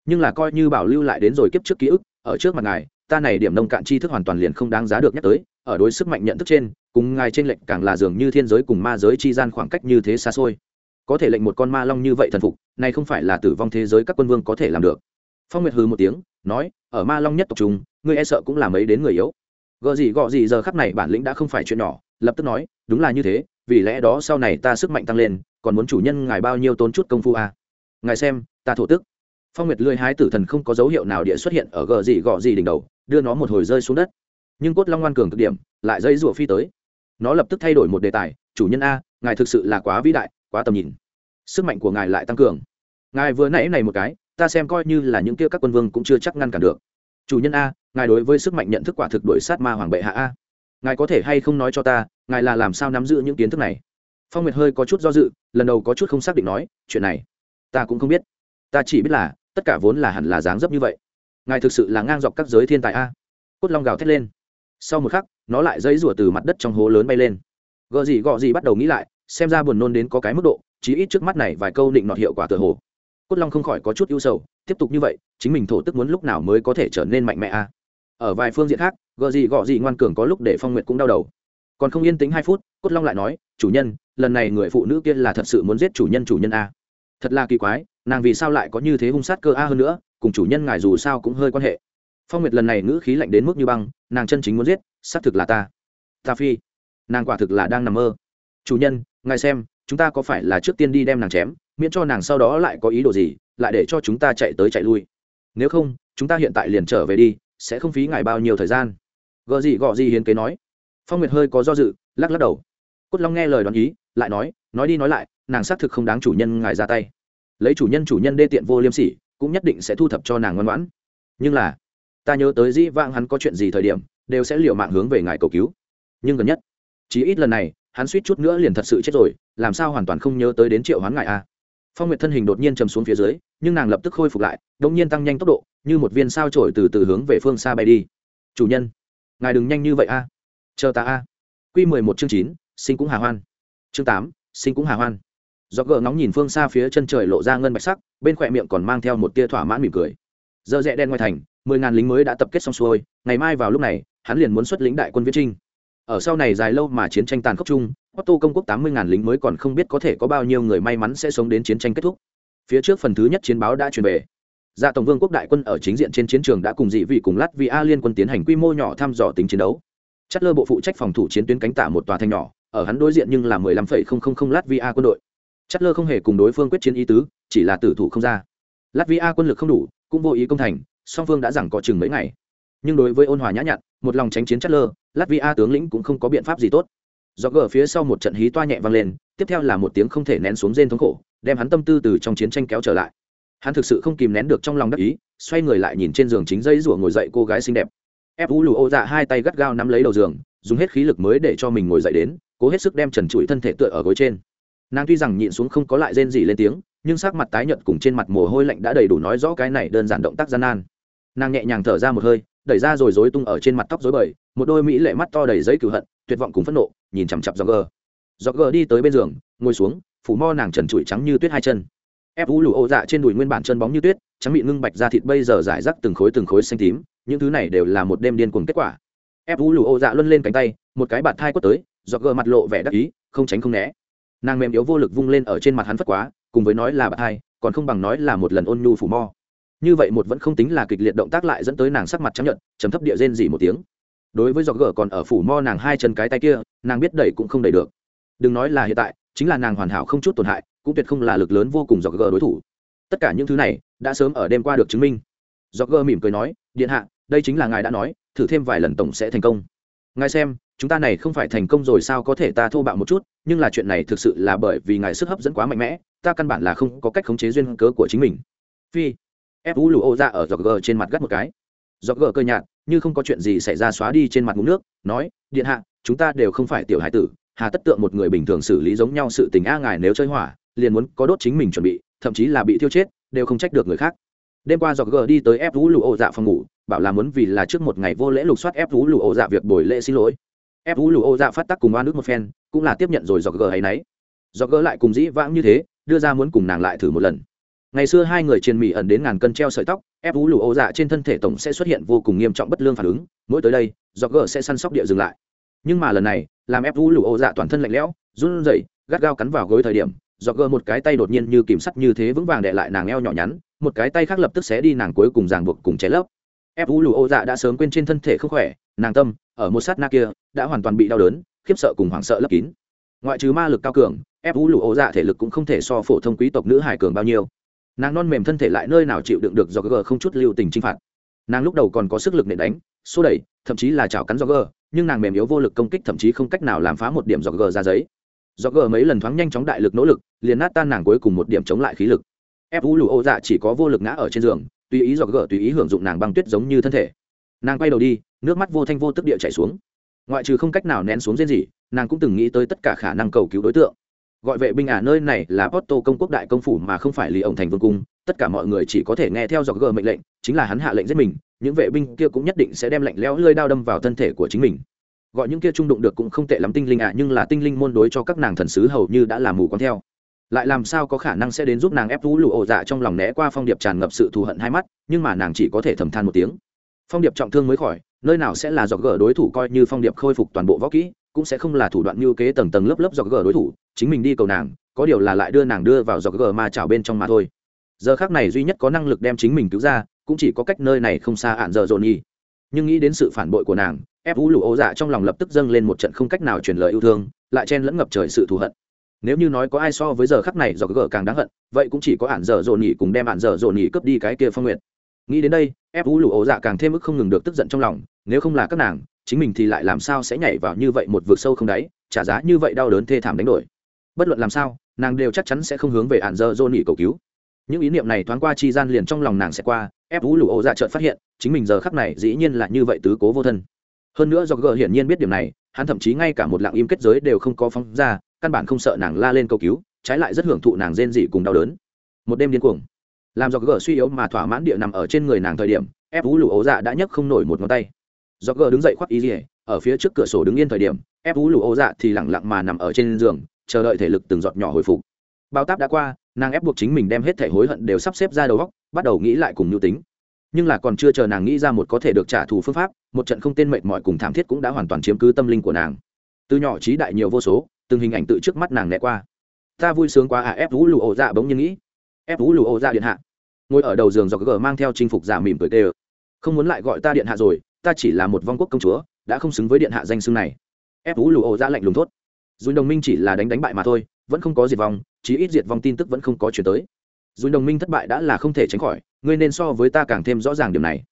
Nhưng là coi như bảo lưu lại đến rồi kiếp trước ký ức ở trước mặt ngài ta này điểm nông cạn tri thức hoàn toàn liền không đáng giá được nhắc tới ở đối sức mạnh nhận thức trên cùng ngài trên lệnh càng là dường như thiên giới cùng ma giới chi gian khoảng cách như thế xa xôi. Có thể lệnh một con ma long như vậy thần phục này không phải là tử vong thế giới các quân vương có thể làm được. Phong nguyệt hừ một tiếng nói ở ma long nhất tộc chúng, ngươi e sợ cũng là mấy đến người yếu gợ gì gọ gì giờ khắp này bản lĩnh đã không phải chuyện nhỏ, lập tức nói, đúng là như thế, vì lẽ đó sau này ta sức mạnh tăng lên, còn muốn chủ nhân ngài bao nhiêu tốn chút công phu à. ngài xem, ta thổ tức. Phong nguyệt lưỡi hái tử thần không có dấu hiệu nào địa xuất hiện ở gờ gì gọ gì đỉnh đầu, đưa nó một hồi rơi xuống đất. Nhưng cốt long ngoan cường cực điểm, lại dây rủa phi tới. Nó lập tức thay đổi một đề tài, chủ nhân a, ngài thực sự là quá vĩ đại, quá tầm nhìn. Sức mạnh của ngài lại tăng cường. Ngài vừa nãy này một cái, ta xem coi như là những kia các quân vương cũng chưa chắc ngăn cản được. Chủ nhân a ngài đối với sức mạnh nhận thức quả thực đổi sát ma hoàng bệ hạ a. Ngài có thể hay không nói cho ta, ngài là làm sao nắm giữ những kiến thức này? Phong nguyệt hơi có chút do dự, lần đầu có chút không xác định nói, chuyện này, ta cũng không biết. Ta chỉ biết là, tất cả vốn là hẳn là dáng dấp như vậy. Ngài thực sự là ngang dọc các giới thiên tài a. Cốt long gào thét lên. Sau một khắc, nó lại dây rủa từ mặt đất trong hố lớn bay lên. Gợ gì gọ gì bắt đầu nghĩ lại, xem ra buồn nôn đến có cái mức độ, chí ít trước mắt này vài câu định nọt hiệu quả tựa hồ. Cốt long không khỏi có chút ưu sầu, tiếp tục như vậy, chính mình thổ tức muốn lúc nào mới có thể trở nên mạnh mẽ a? Ở vài phương diện khác gợ gì gọ gì ngoan cường có lúc để phong nguyệt cũng đau đầu. Còn không yên tĩnh hai phút, cốt long lại nói, chủ nhân, lần này người phụ nữ kia là thật sự muốn giết chủ nhân chủ nhân a. Thật là kỳ quái, nàng vì sao lại có như thế hung sát cơ a hơn nữa, cùng chủ nhân ngài dù sao cũng hơi quan hệ. Phong nguyệt lần này ngữ khí lạnh đến mức như băng, nàng chân chính muốn giết, xác thực là ta. Ta phi, nàng quả thực là đang nằm mơ. Chủ nhân, ngài xem, chúng ta có phải là trước tiên đi đem nàng chém, miễn cho nàng sau đó lại có ý đồ gì, lại để cho chúng ta chạy tới chạy lui. Nếu không, chúng ta hiện tại liền trở về đi sẽ không phí ngài bao nhiêu thời gian. Gợ gì gọ gì hiến kế nói. Phong nguyệt hơi có do dự, lắc lắc đầu. Cốt long nghe lời đoán ý, lại nói nói đi nói lại, nàng xác thực không đáng chủ nhân ngài ra tay. Lấy chủ nhân chủ nhân đê tiện vô liêm sỉ, cũng nhất định sẽ thu thập cho nàng ngoan ngoãn. Nhưng là, ta nhớ tới dĩ vãng hắn có chuyện gì thời điểm, đều sẽ liều mạng hướng về ngài cầu cứu. Nhưng gần nhất chỉ ít lần này, hắn suýt chút nữa liền thật sự chết rồi, làm sao hoàn toàn không nhớ tới đến triệu hoán ngài a phong nguyệt thân hình đột nhiên chầm xuống phía dưới, nhưng nàng lập tức khôi phục lại đ ỗ n g nhiên tăng nhanh tốc độ, như một viên sao trổi từ từ hướng về phương xa bay đi. Chủ nhân, ngài đừng nhanh như vậy a. Chờ ta a. Q mười một chương chín, sinh cũng hà hoan. Chương tám, sinh cũng hà hoan. Do gỡ ngóng nhìn phương xa phía chân trời lộ ra ngân bạch sắc, bên khỏe miệng còn mang theo một tia thỏa mãn mỉm cười. Giờ rẽ đen ngoài thành, mười ngàn lính mới đã tập kết xong xuôi, ngày mai vào lúc này, hắn liền muốn xuất lính đại quân viễn trinh ở sau này dài lâu mà chiến tranh tàn khốc chung Otto công quốc tám mươi ngàn lính mới còn không biết có thể có bao nhiêu người may mắn sẽ sống đến chiến tranh kết thúc. Phía trước phần thứ nhất chiến báo đã truyền về. Dạ tổng vương quốc đại quân ở chính diện trên chiến trường đã cùng dị vị cùng lát vị a liên quân tiến hành quy mô nhỏ thăm dò tính chiến đấu. Chất lơ bộ phụ trách phòng thủ chiến tuyến cánh tả một tòa thành nhỏ, ở hắn đối diện nhưng là mười lăm phẩy không không không latvia quân đội. Chất lơ không hề cùng đối phương quyết chiến ý tứ, chỉ là tử thủ không ra. Lát vị a quân lực không đủ, cũng vô ý công thành, song phương đã giảng có chừng mấy ngày nhưng đối với ôn hòa nhã nhặn, một lòng tránh chiến chất lơ, latvia tướng lĩnh cũng không có biện pháp gì tốt. Do gờ phía sau một trận hí toa nhẹ vang lên, tiếp theo là một tiếng không thể nén xuống rên thống khổ, đem hắn tâm tư từ trong chiến tranh kéo trở lại. Hắn thực sự không kìm nén được trong lòng đắc ý, xoay người lại nhìn trên giường chính dây rủa ngồi dậy cô gái xinh đẹp. Ép vũ lù ô dạ hai tay gắt gao nắm lấy đầu giường, dùng hết khí lực mới để cho mình ngồi dậy đến, cố hết sức đem trần trụi thân thể tựa ở gối trên. Nàng tuy rằng nhịn xuống không có lại rên gì lên tiếng, nhưng sắc mặt tái nhợt cùng trên mặt mồ hôi lạnh đã đầy đủ nói rõ cái này đơn giản động tác gian nan. Nàng nhẹ nhàng thở ra một hơi đẩy ra rồi rối tung ở trên mặt tóc rối bời, một đôi mỹ lệ mắt to đầy giấy cửu hận, tuyệt vọng cùng phẫn nộ, nhìn chằm chặp do gờ gờ đi tới bên giường, ngồi xuống, phủ mo nàng trần trụi trắng như tuyết hai chân. Ép vũ lụ ô dạ trên đùi nguyên bản chân bóng như tuyết, trắng bị ngưng bạch ra thịt bây giờ giải rác từng khối từng khối xanh tím, những thứ này đều là một đêm điên cuồng kết quả. Ép vũ lụ ô dạ luân lên cánh tay, một cái bạt thai quất tới do gờ mặt lộ vẻ đắc ý, không tránh không né. Nàng mềm yếu vô lực vung lên ở trên mặt hắn phất quá, cùng với nói là bạt thai, còn không bằng nói là một lần ôn nhu phủ mo như vậy một vẫn không tính là kịch liệt động tác lại dẫn tới nàng sắc mặt chấp nhận chấm thấp địa rên dỉ một tiếng. Đối với giọt gờ còn ở phủ mo nàng hai chân cái tay kia, nàng biết đẩy cũng không đẩy được. Đừng nói là hiện tại, chính là nàng hoàn hảo không chút tổn hại, cũng tuyệt không là lực lớn vô cùng giọt gờ đối thủ. Tất cả những thứ này, đã sớm ở đêm qua được chứng minh. Giọt gờ mỉm cười nói, điện hạ, đây chính là ngài đã nói, thử thêm vài lần tổng sẽ thành công. Ngài xem, chúng ta này không phải thành công rồi sao có thể ta thô bạo một chút, nhưng là chuyện này thực sự là bởi vì ngài sức hấp dẫn quá mạnh mẽ, ta căn bản là không có cách khống chế duyên cớ của chính mình. Phi ép vũ lụ ô ra ở giọt gờ trên mặt gắt một cái. Giọt gờ cơ nhạt, như không có chuyện gì xảy ra xóa đi trên mặt ngũ nước, nói, điện hạ, chúng ta đều không phải tiểu hải tử, hà tất tượng một người bình thường xử lý giống nhau sự tình a ngài nếu chơi hỏa, liền muốn có đốt chính mình chuẩn bị, thậm chí là bị thiêu chết, đều không trách được người khác. Đêm qua giọt gờ đi tới ép vũ lụ ô dạ phòng ngủ, bảo là muốn vì là trước một ngày vô lễ lục soát ép vũ lụ ô dạ việc bồi lễ xin lỗi. Ép vũ lụ ô dạ phát tắc cùng oan ức một phen, cũng là tiếp nhận rồi dọc gờ hay nấy. Dọc gờ lại cùng dĩ vãng như thế, đưa ra muốn cùng nàng lại thử một lần ngày xưa hai người triền mỹ ẩn đến ngàn cân treo sợi tóc, ép vũ lụ ô dạ trên thân thể tổng sẽ xuất hiện vô cùng nghiêm trọng bất lương phản ứng, mỗi tới đây do gờ sẽ săn sóc địa dừng lại. Nhưng mà lần này, làm ép vũ lụ ô dạ toàn thân lạnh lẽo, run rẩy, gắt gao cắn vào gối thời điểm do gờ một cái tay đột nhiên như kìm sắt như thế vững vàng để lại nàng eo nhỏ nhắn, một cái tay khác lập tức xé đi nàng cuối cùng ràng buộc cùng cháy lấp. Ép vũ lụ ô dạ đã sớm quên trên thân thể không khỏe, nàng tâm, ở một sát na kia, đã hoàn toàn bị đau đớn, khiếp sợ cùng hoảng sợ lấp kín. Ngoại trừ ma lực cao cường, ép vũ lụ ô dạ thể lực cũng không thể so phổ thông quý tộc nữ hải cường bao nhiêu nàng non mềm thân thể lại nơi nào chịu đựng được do gờ không chút lưu tình chinh phạt. Nàng lúc đầu còn có sức lực nện đánh, xô đẩy, thậm chí là chảo cắn do gờ, nhưng nàng mềm yếu vô lực công kích thậm chí không cách nào làm phá một điểm do gờ ra giấy. Do gờ mấy lần thoáng nhanh chóng đại lực nỗ lực, liền nát tan nàng cuối cùng một điểm chống lại khí lực. Ép vũ lụ ô dạ chỉ có vô lực ngã ở trên giường, tùy ý do gờ tùy ý hưởng dụng nàng băng tuyết giống như thân thể. Nàng quay đầu đi, nước mắt vô thanh vô tức địa chảy xuống. Ngoại trừ không cách nào nén xuống riêng gì nàng cũng từng nghĩ tới tất cả khả năng cầu cứu đối tượng gọi vệ binh à nơi này là Porto công quốc đại công phủ mà không phải lì ổng thành vương cung. Tất cả mọi người chỉ có thể nghe theo dọc gờ mệnh lệnh, chính là hắn hạ lệnh giết mình. Những vệ binh kia cũng nhất định sẽ đem lạnh lẽo lơi đao đâm vào thân thể của chính mình. Gọi những kia trung đụng được cũng không tệ lắm tinh linh à nhưng là tinh linh môn đối cho các nàng thần sứ hầu như đã làm mù quáng theo. Lại làm sao có khả năng sẽ đến giúp nàng ép vũ lụ ổ dạ trong lòng né qua phong điệp tràn ngập sự thù hận hai mắt, nhưng mà nàng chỉ có thể thầm than một tiếng. Phong điệp trọng thương mới khỏi, nơi nào sẽ là dọc gờ đối thủ coi như phong điệp khôi phục toàn bộ võ kỹ cũng sẽ không là thủ đoạn như kế tầng tầng lớp lớp dọc gờ đối thủ, chính mình đi cầu nàng, có điều là lại đưa nàng đưa vào dọc gờ ma chảo bên trong mà thôi. Giờ khác này duy nhất có năng lực đem chính mình cứu ra, cũng chỉ có cách nơi này không xa ạn dở dồn nhi nhưng nghĩ đến sự phản bội của nàng, ép vũ lụ ô dạ trong lòng lập tức dâng lên một trận không cách nào truyền lời yêu thương, lại chen lẫn ngập trời sự thù hận. Nếu như nói có ai so với giờ khắc này do gờ càng đáng hận, vậy cũng chỉ có ạn dở dồn nhỉ cùng đem ạn dở dồn nhỉ cướp đi cái kia phong nguyện nghĩ đến đây, ép vũ lụ ô dạ càng thêm ức không ngừng được tức giận trong lòng, nếu không là các nàng chính mình thì lại làm sao sẽ nhảy vào như vậy một vực sâu không đáy, trả giá như vậy đau đớn thê thảm đánh đổi. Bất luận làm sao, nàng đều chắc chắn sẽ không hướng về ạn dơ dô nỉ cầu cứu. Những ý niệm này thoáng qua chi gian liền trong lòng nàng sẽ qua, ép vũ lụ ô dạ trợn phát hiện, chính mình giờ khắc này dĩ nhiên là như vậy tứ cố vô thân. Hơn nữa do gờ hiển nhiên biết điểm này, hắn thậm chí ngay cả một lặng im kết giới đều không có phóng ra, căn bản không sợ nàng la lên cầu cứu, trái lại rất hưởng thụ nàng rên dị cùng đau đớn. Một đêm điên cuồng, làm do gờ suy yếu mà thỏa mãn địa nằm ở trên người nàng thời điểm, ép vũ lụ ố dạ đã nhấc không nổi một ngón tay do gờ đứng dậy khoác ý rỉa ở phía trước cửa sổ đứng yên thời điểm, ép vũ lụ ô dạ thì lẳng lặng mà nằm ở trên giường, chờ đợi thể lực từng giọt nhỏ hồi phục. Bao táp đã qua, nàng ép buộc chính mình đem hết thể hối hận đều sắp xếp ra đầu góc bắt đầu nghĩ lại cùng nhu tính. Nhưng là còn chưa chờ nàng nghĩ ra một có thể được trả thù phương pháp, một trận không tên mệt mỏi cùng thảm thiết cũng đã hoàn toàn chiếm cứ tâm linh của nàng. Từ nhỏ trí đại nhiều vô số, từng hình ảnh tự trước mắt nàng né qua. Ta vui sướng quá à ép vũ lụ ổ dạ bỗng nhiên nghĩ. Ép vũ lụ ổ dạ điện hạ. Ngồi ở đầu giường do gờ mang theo chinh phục giả mỉm cười tê không muốn lại gọi ta điện hạ rồi ta chỉ là một vong quốc công chúa, đã không xứng với điện hạ danh xưng này. Ép vũ lụ ô ra lạnh lùng thốt. Dù đồng minh chỉ là đánh đánh bại mà thôi, vẫn không có diệt vong, chí ít diệt vong tin tức vẫn không có chuyển tới. Dù đồng minh thất bại đã là không thể tránh khỏi, ngươi nên so với ta càng thêm rõ ràng điều này.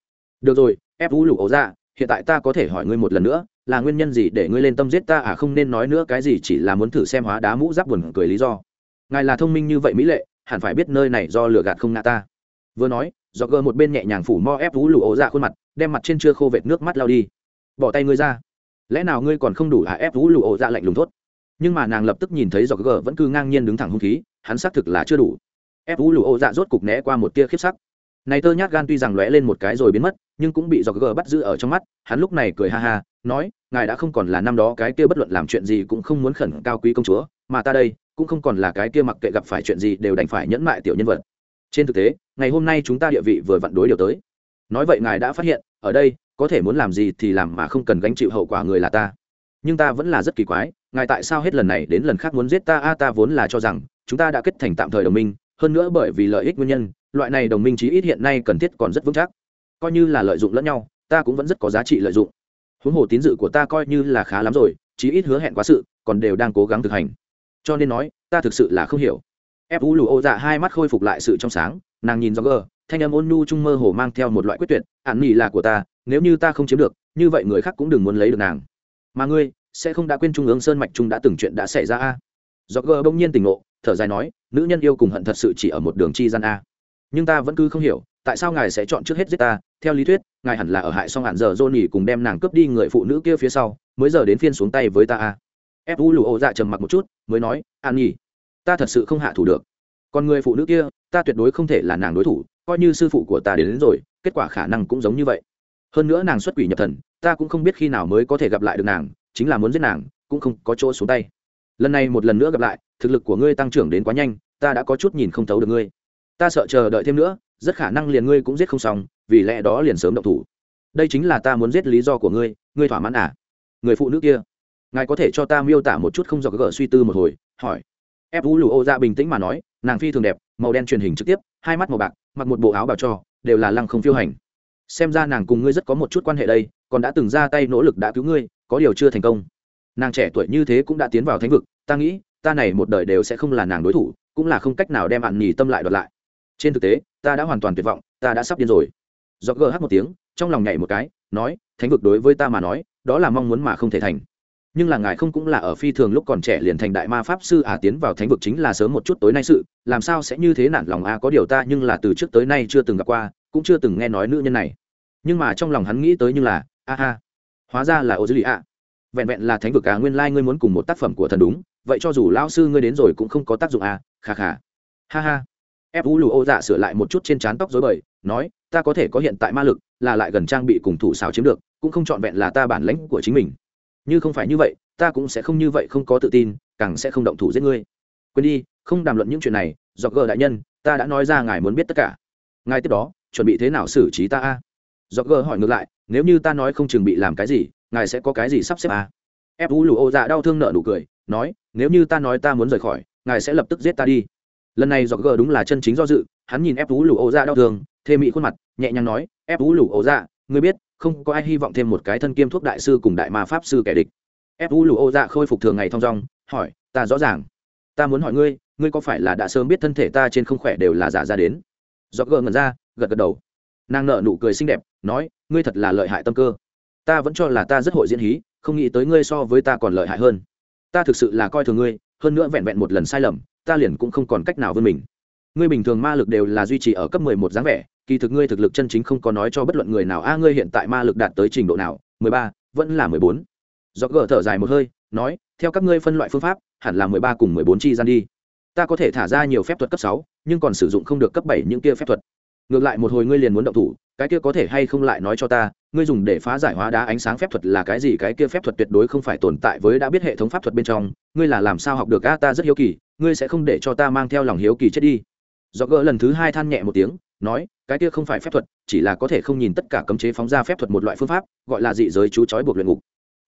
Được rồi, ép vũ lụ ô ra, hiện tại ta có thể hỏi ngươi một lần nữa, là nguyên nhân gì để ngươi lên tâm giết ta à? Không nên nói nữa, cái gì chỉ là muốn thử xem hóa đá mũ giáp buồn cười lý do. Ngài là thông minh như vậy mỹ lệ, hẳn phải biết nơi này do lừa gạt không ngã ta. Vừa nói do gờ một bên nhẹ nhàng phủ mo ép vũ lụ ổ ra khuôn mặt đem mặt trên chưa khô vệt nước mắt lao đi. Bỏ tay ngươi ra. Lẽ nào ngươi còn không đủ à ép vũ lụ ổ dạ lạnh lùng thốt? Nhưng mà nàng lập tức nhìn thấy giọt gờ vẫn cứ ngang nhiên đứng thẳng hung khí, hắn xác thực là chưa đủ. Ép vũ lụ ổ dạ rốt cục né qua một tia khiếp sắc. Này tơ nhát gan tuy rằng lóe lên một cái rồi biến mất, nhưng cũng bị giọt gờ bắt giữ ở trong mắt, hắn lúc này cười ha ha, nói, ngài đã không còn là năm đó cái kia bất luận làm chuyện gì cũng không muốn khẩn cao quý công chúa, mà ta đây cũng không còn là cái kia mặc kệ gặp phải chuyện gì đều đành phải nhẫn mại tiểu nhân vật. Trên thực tế, ngày hôm nay chúng ta địa vị vừa vặn đối điều tới nói vậy ngài đã phát hiện, ở đây, có thể muốn làm gì thì làm mà không cần gánh chịu hậu quả người là ta. Nhưng ta vẫn là rất kỳ quái, ngài tại sao hết lần này đến lần khác muốn giết ta? A, ta vốn là cho rằng, chúng ta đã kết thành tạm thời đồng minh, hơn nữa bởi vì lợi ích nguyên nhân, loại này đồng minh chí ít hiện nay cần thiết còn rất vững chắc. Coi như là lợi dụng lẫn nhau, ta cũng vẫn rất có giá trị lợi dụng. Huống hồ tín dự của ta coi như là khá lắm rồi, chí ít hứa hẹn quá sự, còn đều đang cố gắng thực hành. Cho nên nói, ta thực sự là không hiểu. Ép u lù ô dạ hai mắt khôi phục lại sự trong sáng, nàng nhìn do gờ thanh âm ôn nhu trung mơ hồ mang theo một loại quyết tuyệt ạn nỉ là của ta, nếu như ta không chiếm được, như vậy người khác cũng đừng muốn lấy được nàng. Mà ngươi, sẽ không đã quên trung ương sơn mạch trung đã từng chuyện đã xảy ra a? Do gờ bỗng nhiên tỉnh ngộ, thở dài nói, nữ nhân yêu cùng hận thật sự chỉ ở một đường chi gian a. Nhưng ta vẫn cứ không hiểu, tại sao ngài sẽ chọn trước hết giết ta? Theo lý thuyết, ngài hẳn là ở hại xong hạn giờ dô nỉ cùng đem nàng cướp đi người phụ nữ kia phía sau, mới giờ đến phiên xuống tay với ta a. Fu lù ô dạ trầm mặc một chút, mới nói an nhi, ta thật sự không hạ thủ được. Còn người phụ nữ kia, ta tuyệt đối không thể là nàng đối thủ coi như sư phụ của ta đến, đến rồi kết quả khả năng cũng giống như vậy. Hơn nữa nàng xuất quỷ nhập thần ta cũng không biết khi nào mới có thể gặp lại được nàng chính là muốn giết nàng cũng không có chỗ xuống tay. Lần này một lần nữa gặp lại thực lực của ngươi tăng trưởng đến quá nhanh ta đã có chút nhìn không thấu được ngươi. Ta sợ chờ đợi thêm nữa rất khả năng liền ngươi cũng giết không xong vì lẽ đó liền sớm động thủ. Đây chính là ta muốn giết lý do của ngươi ngươi thỏa mãn à? Người phụ nữ kia ngài có thể cho ta miêu tả một chút không do gỡ suy tư một hồi hỏi. Ép vũ lù ô ra bình tĩnh mà nói nàng phi thường đẹp, màu đen truyền hình trực tiếp, hai mắt màu bạc, mặc một bộ áo bào cho, đều là lăng không phiêu hành. Xem ra nàng cùng ngươi rất có một chút quan hệ đây, còn đã từng ra tay nỗ lực đã cứu ngươi, có điều chưa thành công. Nàng trẻ tuổi như thế cũng đã tiến vào thánh vực, ta nghĩ, ta này một đời đều sẽ không là nàng đối thủ, cũng là không cách nào đem bạn nhì tâm lại đoạt lại. Trên thực tế, ta đã hoàn toàn tuyệt vọng, ta đã sắp điên rồi. Do gh một tiếng, trong lòng nhảy một cái, nói, thánh vực đối với ta mà nói, đó là mong muốn mà không thể thành nhưng là ngài không cũng là ở phi thường lúc còn trẻ liền thành đại ma pháp sư à tiến vào thánh vực chính là sớm một chút tối nay sự làm sao sẽ như thế nản lòng a à, có điều ta nhưng là từ trước tới nay chưa từng gặp qua cũng chưa từng nghe nói nữ nhân này. Nhưng mà trong lòng hắn nghĩ tới như là a ha hóa ra là ô dư lì ạ vẹn vẹn là thánh vực à nguyên lai、like、ngươi muốn cùng một tác phẩm của thần đúng vậy cho dù lao sư ngươi đến rồi cũng không có tác dụng à khà khà ha ha. Ép vũ lù ô dạ sửa lại một chút trên trán tóc dối bời nói ta có thể có hiện tại ma lực là lại gần trang bị cùng thủ xào chiếm được cũng không trọn vẹn là ta bản lãnh của chính mình như không phải như vậy, ta cũng sẽ không như vậy không có tự tin, càng sẽ không động thủ giết ngươi. Quên đi, không đàm luận những chuyện này do gờ đại nhân, ta đã nói ra ngài muốn biết tất cả. Ngay tiếp đó, chuẩn bị thế nào xử trí ta a? Do gờ hỏi ngược lại, nếu như ta nói không chừng bị làm cái gì, ngài sẽ có cái gì sắp xếp a? Ép u lù ô dạ đau thương nợ nụ cười, nói, nếu như ta nói ta muốn rời khỏi, ngài sẽ lập tức giết ta đi. Lần này do gờ đúng là chân chính do dự, hắn nhìn ép u lù ô dạ đau thương, thê mỹ khuôn mặt, nhẹ nhàng nói, ép u lù ô dạ ngươi biết không có ai hy vọng thêm một cái thân kiêm thuốc đại sư cùng đại ma pháp sư kẻ địch. Ép u lù ô dạ khôi phục thường ngày thong dong, hỏi, ta rõ ràng. Ta muốn hỏi ngươi ngươi có phải là đã sớm biết thân thể ta trên không khỏe đều là giả ra đến? Do gờ ngẩn ra, gật gật đầu. Nàng nợ nụ cười xinh đẹp, nói, ngươi thật là lợi hại tâm cơ. Ta vẫn cho là ta rất hội diễn hí, không nghĩ tới ngươi so với ta còn lợi hại hơn. Ta thực sự là coi thường ngươi, hơn nữa vẹn vẹn một lần sai lầm, ta liền cũng không còn cách nào vươn mình. Ngươi bình thường ma lực đều là duy trì ở cấp mười một dáng vẻ kỳ thực ngươi thực lực chân chính không có nói cho bất luận người nào, a, ngươi hiện tại ma lực đạt tới trình độ nào? mười ba, vẫn là mười bốn. Do gỡ thở dài một hơi, nói, theo các ngươi phân loại phương pháp, hẳn là mười ba cùng mười bốn chi gian đi. Ta có thể thả ra nhiều phép thuật cấp sáu, nhưng còn sử dụng không được cấp bảy những kia phép thuật. Ngược lại một hồi ngươi liền muốn động thủ, cái kia có thể hay không lại nói cho ta, ngươi dùng để phá giải hóa đá ánh sáng phép thuật là cái gì? Cái kia phép thuật tuyệt đối không phải tồn tại với đã biết hệ thống pháp thuật bên trong. Ngươi là làm sao học được? A, ta rất hiếu kỳ, ngươi sẽ không để cho ta mang theo lòng hiếu kỳ chết đi. Do gỡ lần thứ hai than nhẹ một tiếng, nói cái kia không phải phép thuật, chỉ là có thể không nhìn tất cả cấm chế phóng ra phép thuật một loại phương pháp, gọi là dị giới chú chói buộc luyện ngục.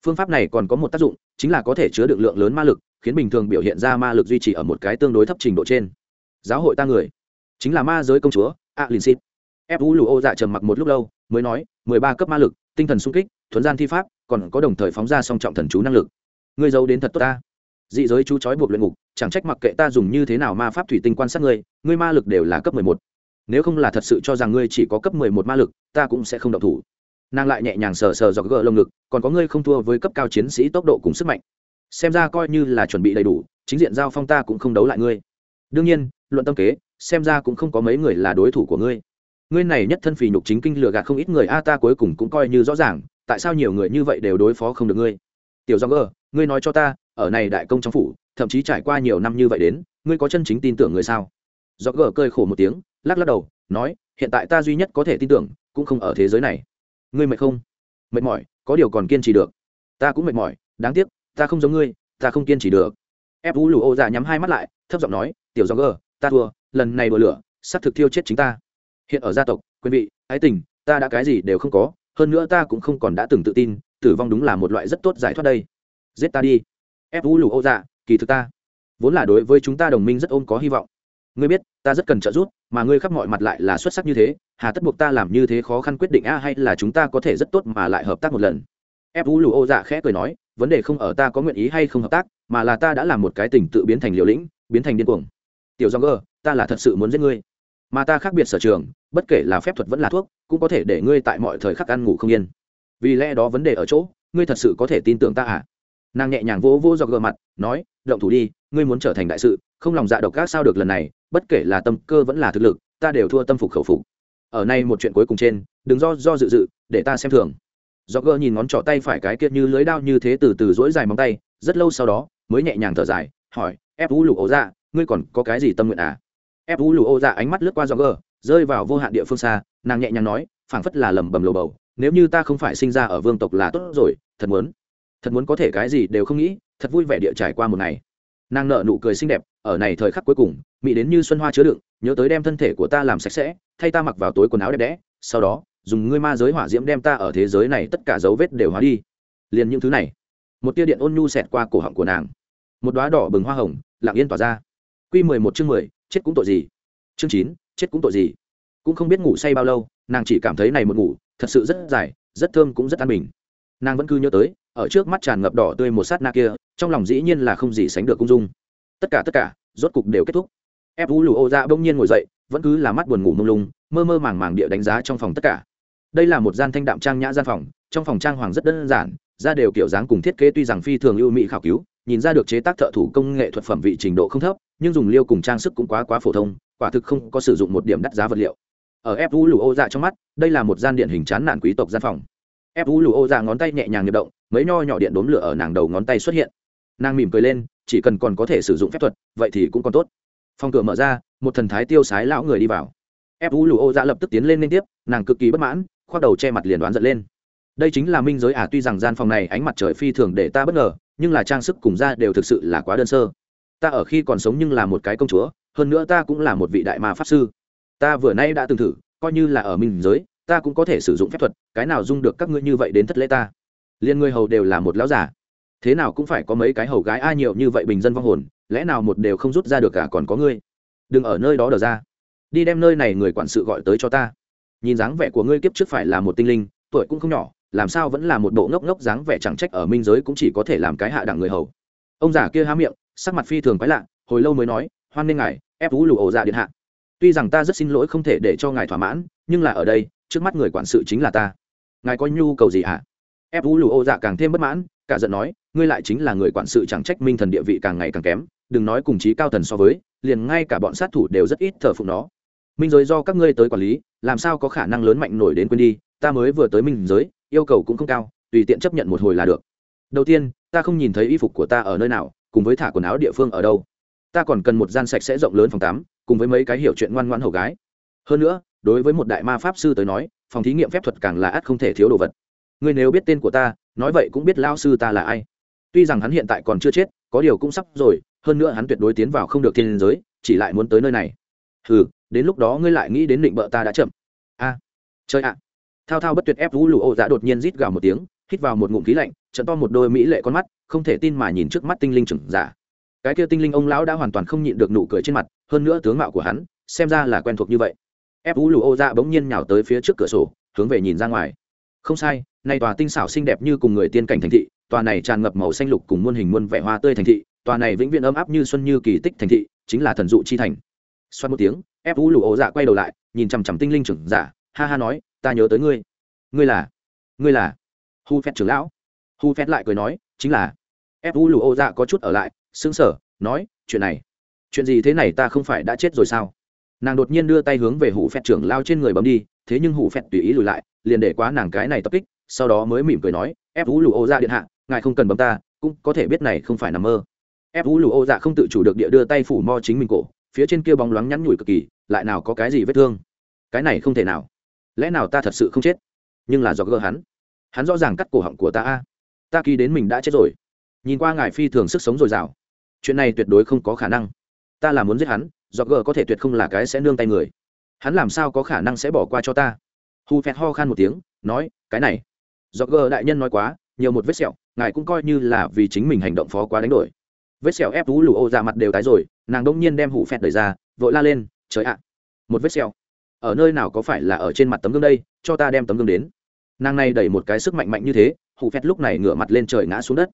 Phương pháp này còn có một tác dụng, chính là có thể chứa được lượng lớn ma lực, khiến bình thường biểu hiện ra ma lực duy trì ở một cái tương đối thấp trình độ trên. Giáo hội ta người, chính là ma giới công chúa, a lin xít ép u lù ô dạ trầm mặc một lúc lâu, mới nói, mười ba cấp ma lực, tinh thần sung kích thuấn gian thi pháp, còn có đồng thời phóng ra song trọng thần chú năng lực. Ngươi giấu đến thật tốt ta. Dị giới chú chói buộc luyện ngục, chẳng trách mặc kệ ta dùng như thế nào ma pháp thủy tinh quan sát ngươi ngươi ma lực đều là cấp mười một nếu không là thật sự cho rằng ngươi chỉ có cấp mười một ma lực ta cũng sẽ không động thủ. Nàng lại nhẹ nhàng sờ sờ dọc gỡ lông ngực còn có ngươi không thua với cấp cao chiến sĩ tốc độ cùng sức mạnh. Xem ra coi như là chuẩn bị đầy đủ chính diện giao phong ta cũng không đấu lại ngươi. Đương nhiên luận tâm kế xem ra cũng không có mấy người là đối thủ của ngươi. Ngươi này nhất thân phì nhục chính kinh lừa gạt không ít người a ta cuối cùng cũng coi như rõ ràng tại sao nhiều người như vậy đều đối phó không được ngươi? Tiểu do gờ, ngươi nói cho ta ở này đại công trong phủ thậm chí trải qua nhiều năm như vậy đến ngươi có chân chính tin tưởng người sao? Do gờ cơi khổ một tiếng lắc lắc đầu, nói, hiện tại ta duy nhất có thể tin tưởng, cũng không ở thế giới này. Ngươi mệt không? Mệt mỏi, có điều còn kiên trì được. Ta cũng mệt mỏi, đáng tiếc, ta không giống ngươi, ta không kiên trì được. Ép vũ lù ô dạ nhắm hai mắt lại, thấp giọng nói, tiểu do gờ ta thua, lần này đùa lửa, sắp thực thiêu chết chính ta. Hiện ở gia tộc, quyền vị, ái tình, ta đã cái gì đều không có, hơn nữa ta cũng không còn đã từng tự tin, tử vong đúng là một loại rất tốt giải thoát đây. Giết ta đi. Ép vũ lù ô dạ kỳ thực ta, vốn là đối với chúng ta đồng minh rất ôm có hy vọng ngươi biết, ta rất cần trợ giúp, mà ngươi khắp mọi mặt lại là xuất sắc như thế, hà tất buộc ta làm như thế khó khăn quyết định a hay là chúng ta có thể rất tốt mà lại hợp tác một lần? Ép vũ lù ô dạ khẽ cười nói, vấn đề không ở ta có nguyện ý hay không hợp tác, mà là ta đã làm một cái tình tự biến thành liều lĩnh, biến thành điên cuồng. Tiểu do ngơ ta là thật sự muốn giết ngươi. Mà ta khác biệt sở trường, bất kể là phép thuật vẫn là thuốc, cũng có thể để ngươi tại mọi thời khắc ăn ngủ không yên. Vì lẽ đó vấn đề ở chỗ, ngươi thật sự có thể tin tưởng ta à? Nàng nhẹ nhàng vỗ vỗ do gờ mặt, nói, động thủ đi, ngươi muốn trở thành đại sự, không lòng dạ độc ác sao được lần này, bất kể là tâm cơ vẫn là thực lực, ta đều thua tâm phục khẩu phục. Ở nay một chuyện cuối cùng trên, đừng do do dự dự, để ta xem thường. Do gờ nhìn ngón trỏ tay phải cái kia như lưới đao như thế từ từ dỗi dài móng tay, rất lâu sau đó, mới nhẹ nhàng thở dài, hỏi, ép vũ lục ấu dạ ngươi còn có cái gì tâm nguyện à? Ép vũ lục ấu dạ ánh mắt lướt qua do gờ, rơi vào vô hạn địa phương xa, nàng nhẹ nhàng nói, phảng phất là lầm bầm lầu bầu, nếu như ta không phải sinh ra ở vương tộc là tốt rồi, thật muốn thật muốn có thể cái gì đều không nghĩ, thật vui vẻ địa trải qua một ngày. Nàng nợ nụ cười xinh đẹp, ở này thời khắc cuối cùng, mỹ đến như xuân hoa chứa đựng, nhớ tới đem thân thể của ta làm sạch sẽ, thay ta mặc vào tối quần áo đẹp đẽ, sau đó, dùng ngươi ma giới hỏa diễm đem ta ở thế giới này tất cả dấu vết đều hóa đi. Liền những thứ này, một tia điện ôn nhu xẹt qua cổ họng của nàng. Một đoá đỏ bừng hoa hồng, lặng yên tỏa ra. Q mười một chương mười, chết cũng tội gì? Chương chín, chết cũng tội gì? Cũng không biết ngủ say bao lâu, nàng chỉ cảm thấy này một ngủ, thật sự rất dài, rất thơm cũng rất an bình. Nàng vẫn cứ nhớ tới ở trước mắt tràn ngập đỏ tươi một sát na kia, trong lòng dĩ nhiên là không gì sánh được cung dung. Tất cả tất cả, rốt cục đều kết thúc. Ép vũ lù ô ra dạ bỗng nhiên ngồi dậy, vẫn cứ là mắt buồn ngủ mông lung, mơ mơ màng màng địa đánh giá trong phòng tất cả. Đây là một gian thanh đạm trang nhã gian phòng, trong phòng trang hoàng rất đơn giản ra đều kiểu dáng cùng thiết kế tuy rằng phi thường ưu mỹ khảo cứu, nhìn ra được chế tác thợ thủ công nghệ thuật phẩm vị trình độ không thấp, nhưng dùng liêu cùng trang sức cũng quá quá phổ thông, quả thực không có sử dụng một điểm đắt giá vật liệu. Ở ép vũ lù ô dạ trong mắt, đây là một gian điện hình chán nản quý tộc gian phòng ép vũ lù ô ra ngón tay nhẹ nhàng nhập động, mấy nho nhỏ điện đốm lửa ở nàng đầu ngón tay xuất hiện. Nàng mỉm cười lên, chỉ cần còn có thể sử dụng phép thuật, vậy thì cũng còn tốt. Phòng cửa mở ra, một thần thái tiêu sái lão người đi vào. Ép vũ lù ô ra lập tức tiến lên liên tiếp, nàng cực kỳ bất mãn, khoác đầu che mặt liền đoán giận lên. Đây chính là minh giới à tuy rằng gian phòng này ánh mặt trời phi thường để ta bất ngờ, nhưng là trang sức cùng ra đều thực sự là quá đơn sơ. Ta ở khi còn sống nhưng là một cái công chúa, hơn nữa ta cũng là một vị đại ma pháp sư. Ta vừa nay đã từng thử, coi như là ở minh giới ta cũng có thể sử dụng phép thuật, cái nào dung được các ngươi như vậy đến thất lễ ta? Liên ngươi hầu đều là một lão giả thế nào cũng phải có mấy cái hầu gái ai nhiều như vậy bình dân vong hồn, lẽ nào một đều không rút ra được cả còn có ngươi? Đừng ở nơi đó đờ ra. Đi đem nơi này người quản sự gọi tới cho ta. Nhìn dáng vẻ của ngươi kiếp trước phải là một tinh linh, tuổi cũng không nhỏ, làm sao vẫn là một bộ ngốc ngốc dáng vẻ chẳng trách ở minh giới cũng chỉ có thể làm cái hạ đẳng người hầu. Ông già kia há miệng, sắc mặt phi thường quái lạ, hồi lâu mới nói, hoan nghênh ngài, ép vũ lù ổ dạ điện hạ. Tuy rằng ta rất xin lỗi không thể để cho ngài thỏa mãn, nhưng là ở đây trước mắt người quản sự chính là ta. Ngài có nhu cầu gì hả? Ép vũ lù ô dạ càng thêm bất mãn, cả giận nói, ngươi lại chính là người quản sự chẳng trách minh thần địa vị càng ngày càng kém, đừng nói cùng chí cao thần so với, liền ngay cả bọn sát thủ đều rất ít thờ phụng nó. Minh giới do các ngươi tới quản lý, làm sao có khả năng lớn mạnh nổi đến quên đi, ta mới vừa tới minh giới, yêu cầu cũng không cao, tùy tiện chấp nhận một hồi là được. Đầu tiên, ta không nhìn thấy y phục của ta ở nơi nào, cùng với thả quần áo địa phương ở đâu. Ta còn cần một gian sạch sẽ rộng lớn phòng tắm, cùng với mấy cái hiểu chuyện ngoan ngoãn hầu gái. Hơn nữa đối với một đại ma pháp sư tới nói, phòng thí nghiệm phép thuật càng là ắt không thể thiếu đồ vật. Ngươi nếu biết tên của ta, nói vậy cũng biết lao sư ta là ai. Tuy rằng hắn hiện tại còn chưa chết, có điều cũng sắp rồi, hơn nữa hắn tuyệt đối tiến vào không được thiên giới, chỉ lại muốn tới nơi này. Ừ đến lúc đó ngươi lại nghĩ đến định bợ ta đã chậm. A chơi ạ. Thao thao bất tuyệt ép vũ lụ ô dạ đột nhiên rít gào một tiếng, hít vào một ngụm khí lạnh, trận to một đôi mỹ lệ con mắt, không thể tin mà nhìn trước mắt tinh linh trưởng giả. Cái kia tinh linh ông lão đã hoàn toàn không nhịn được nụ cười trên mặt, hơn nữa tướng mạo của hắn, xem ra là quen thuộc như vậy ép vũ lụ ô dạ bỗng nhiên nhào tới phía trước cửa sổ, hướng về nhìn ra ngoài. Không sai nay tòa tinh xảo xinh đẹp như cùng người tiên cảnh thành thị, tòa này tràn ngập màu xanh lục cùng muôn hình muôn vẻ hoa tươi thành thị, tòa này vĩnh viễn ấm áp như xuân như kỳ tích thành thị, chính là thần dụ chi thành. Xoát một tiếng ép vũ lụ ô dạ quay đầu lại, nhìn chằm chằm tinh linh trưởng giả, ha ha nói, ta nhớ tới ngươi. Ngươi là? Ngươi là hu phét trưởng lão. Hu phét lại cười nói, chính là. Ép vũ lụ ô dạ có chút ở lại xứng sở nói, chuyện này, chuyện gì thế này ta không phải đã chết rồi sao? Nàng đột nhiên đưa tay hướng về hủ phẹt trưởng lao trên người bấm đi, thế nhưng hủ phẹt tùy ý lùi lại, liền để quá nàng cái này tập kích, sau đó mới mỉm cười nói, ép vũ lù ô ra điện hạ, ngài không cần bấm ta, cũng có thể biết này không phải nằm mơ. Ép vũ lù ô dạ không tự chủ được địa đưa tay phủ mo chính mình cổ, phía trên kia bóng loáng nhắn nhủi cực kỳ, lại nào có cái gì vết thương? Cái này không thể nào. Lẽ nào ta thật sự không chết? Nhưng là do gỡ hắn. Hắn rõ ràng cắt cổ họng của ta a. Ta kỳ đến mình đã chết rồi. Nhìn qua ngài phi thường sức sống dồi dào. Chuyện này tuyệt đối không có khả năng. Ta là muốn giết hắn dọc gờ có thể tuyệt không là cái sẽ nương tay người. Hắn làm sao có khả năng sẽ bỏ qua cho ta? Hù phẹt ho khan một tiếng, nói, cái này. Dọc gờ đại nhân nói quá, nhiều một vết sẹo, ngài cũng coi như là vì chính mình hành động phó quá đánh đổi. Vết sẹo ép tú lù ô ra mặt đều tái rồi, nàng đông nhiên đem hủ phẹt đẩy ra, vội la lên, trời ạ, một vết sẹo. Ở nơi nào có phải là ở trên mặt tấm gương đây? Cho ta đem tấm gương đến. Nàng này đẩy một cái sức mạnh mạnh như thế hủ phẹt lúc này ngửa mặt lên trời ngã xuống đất.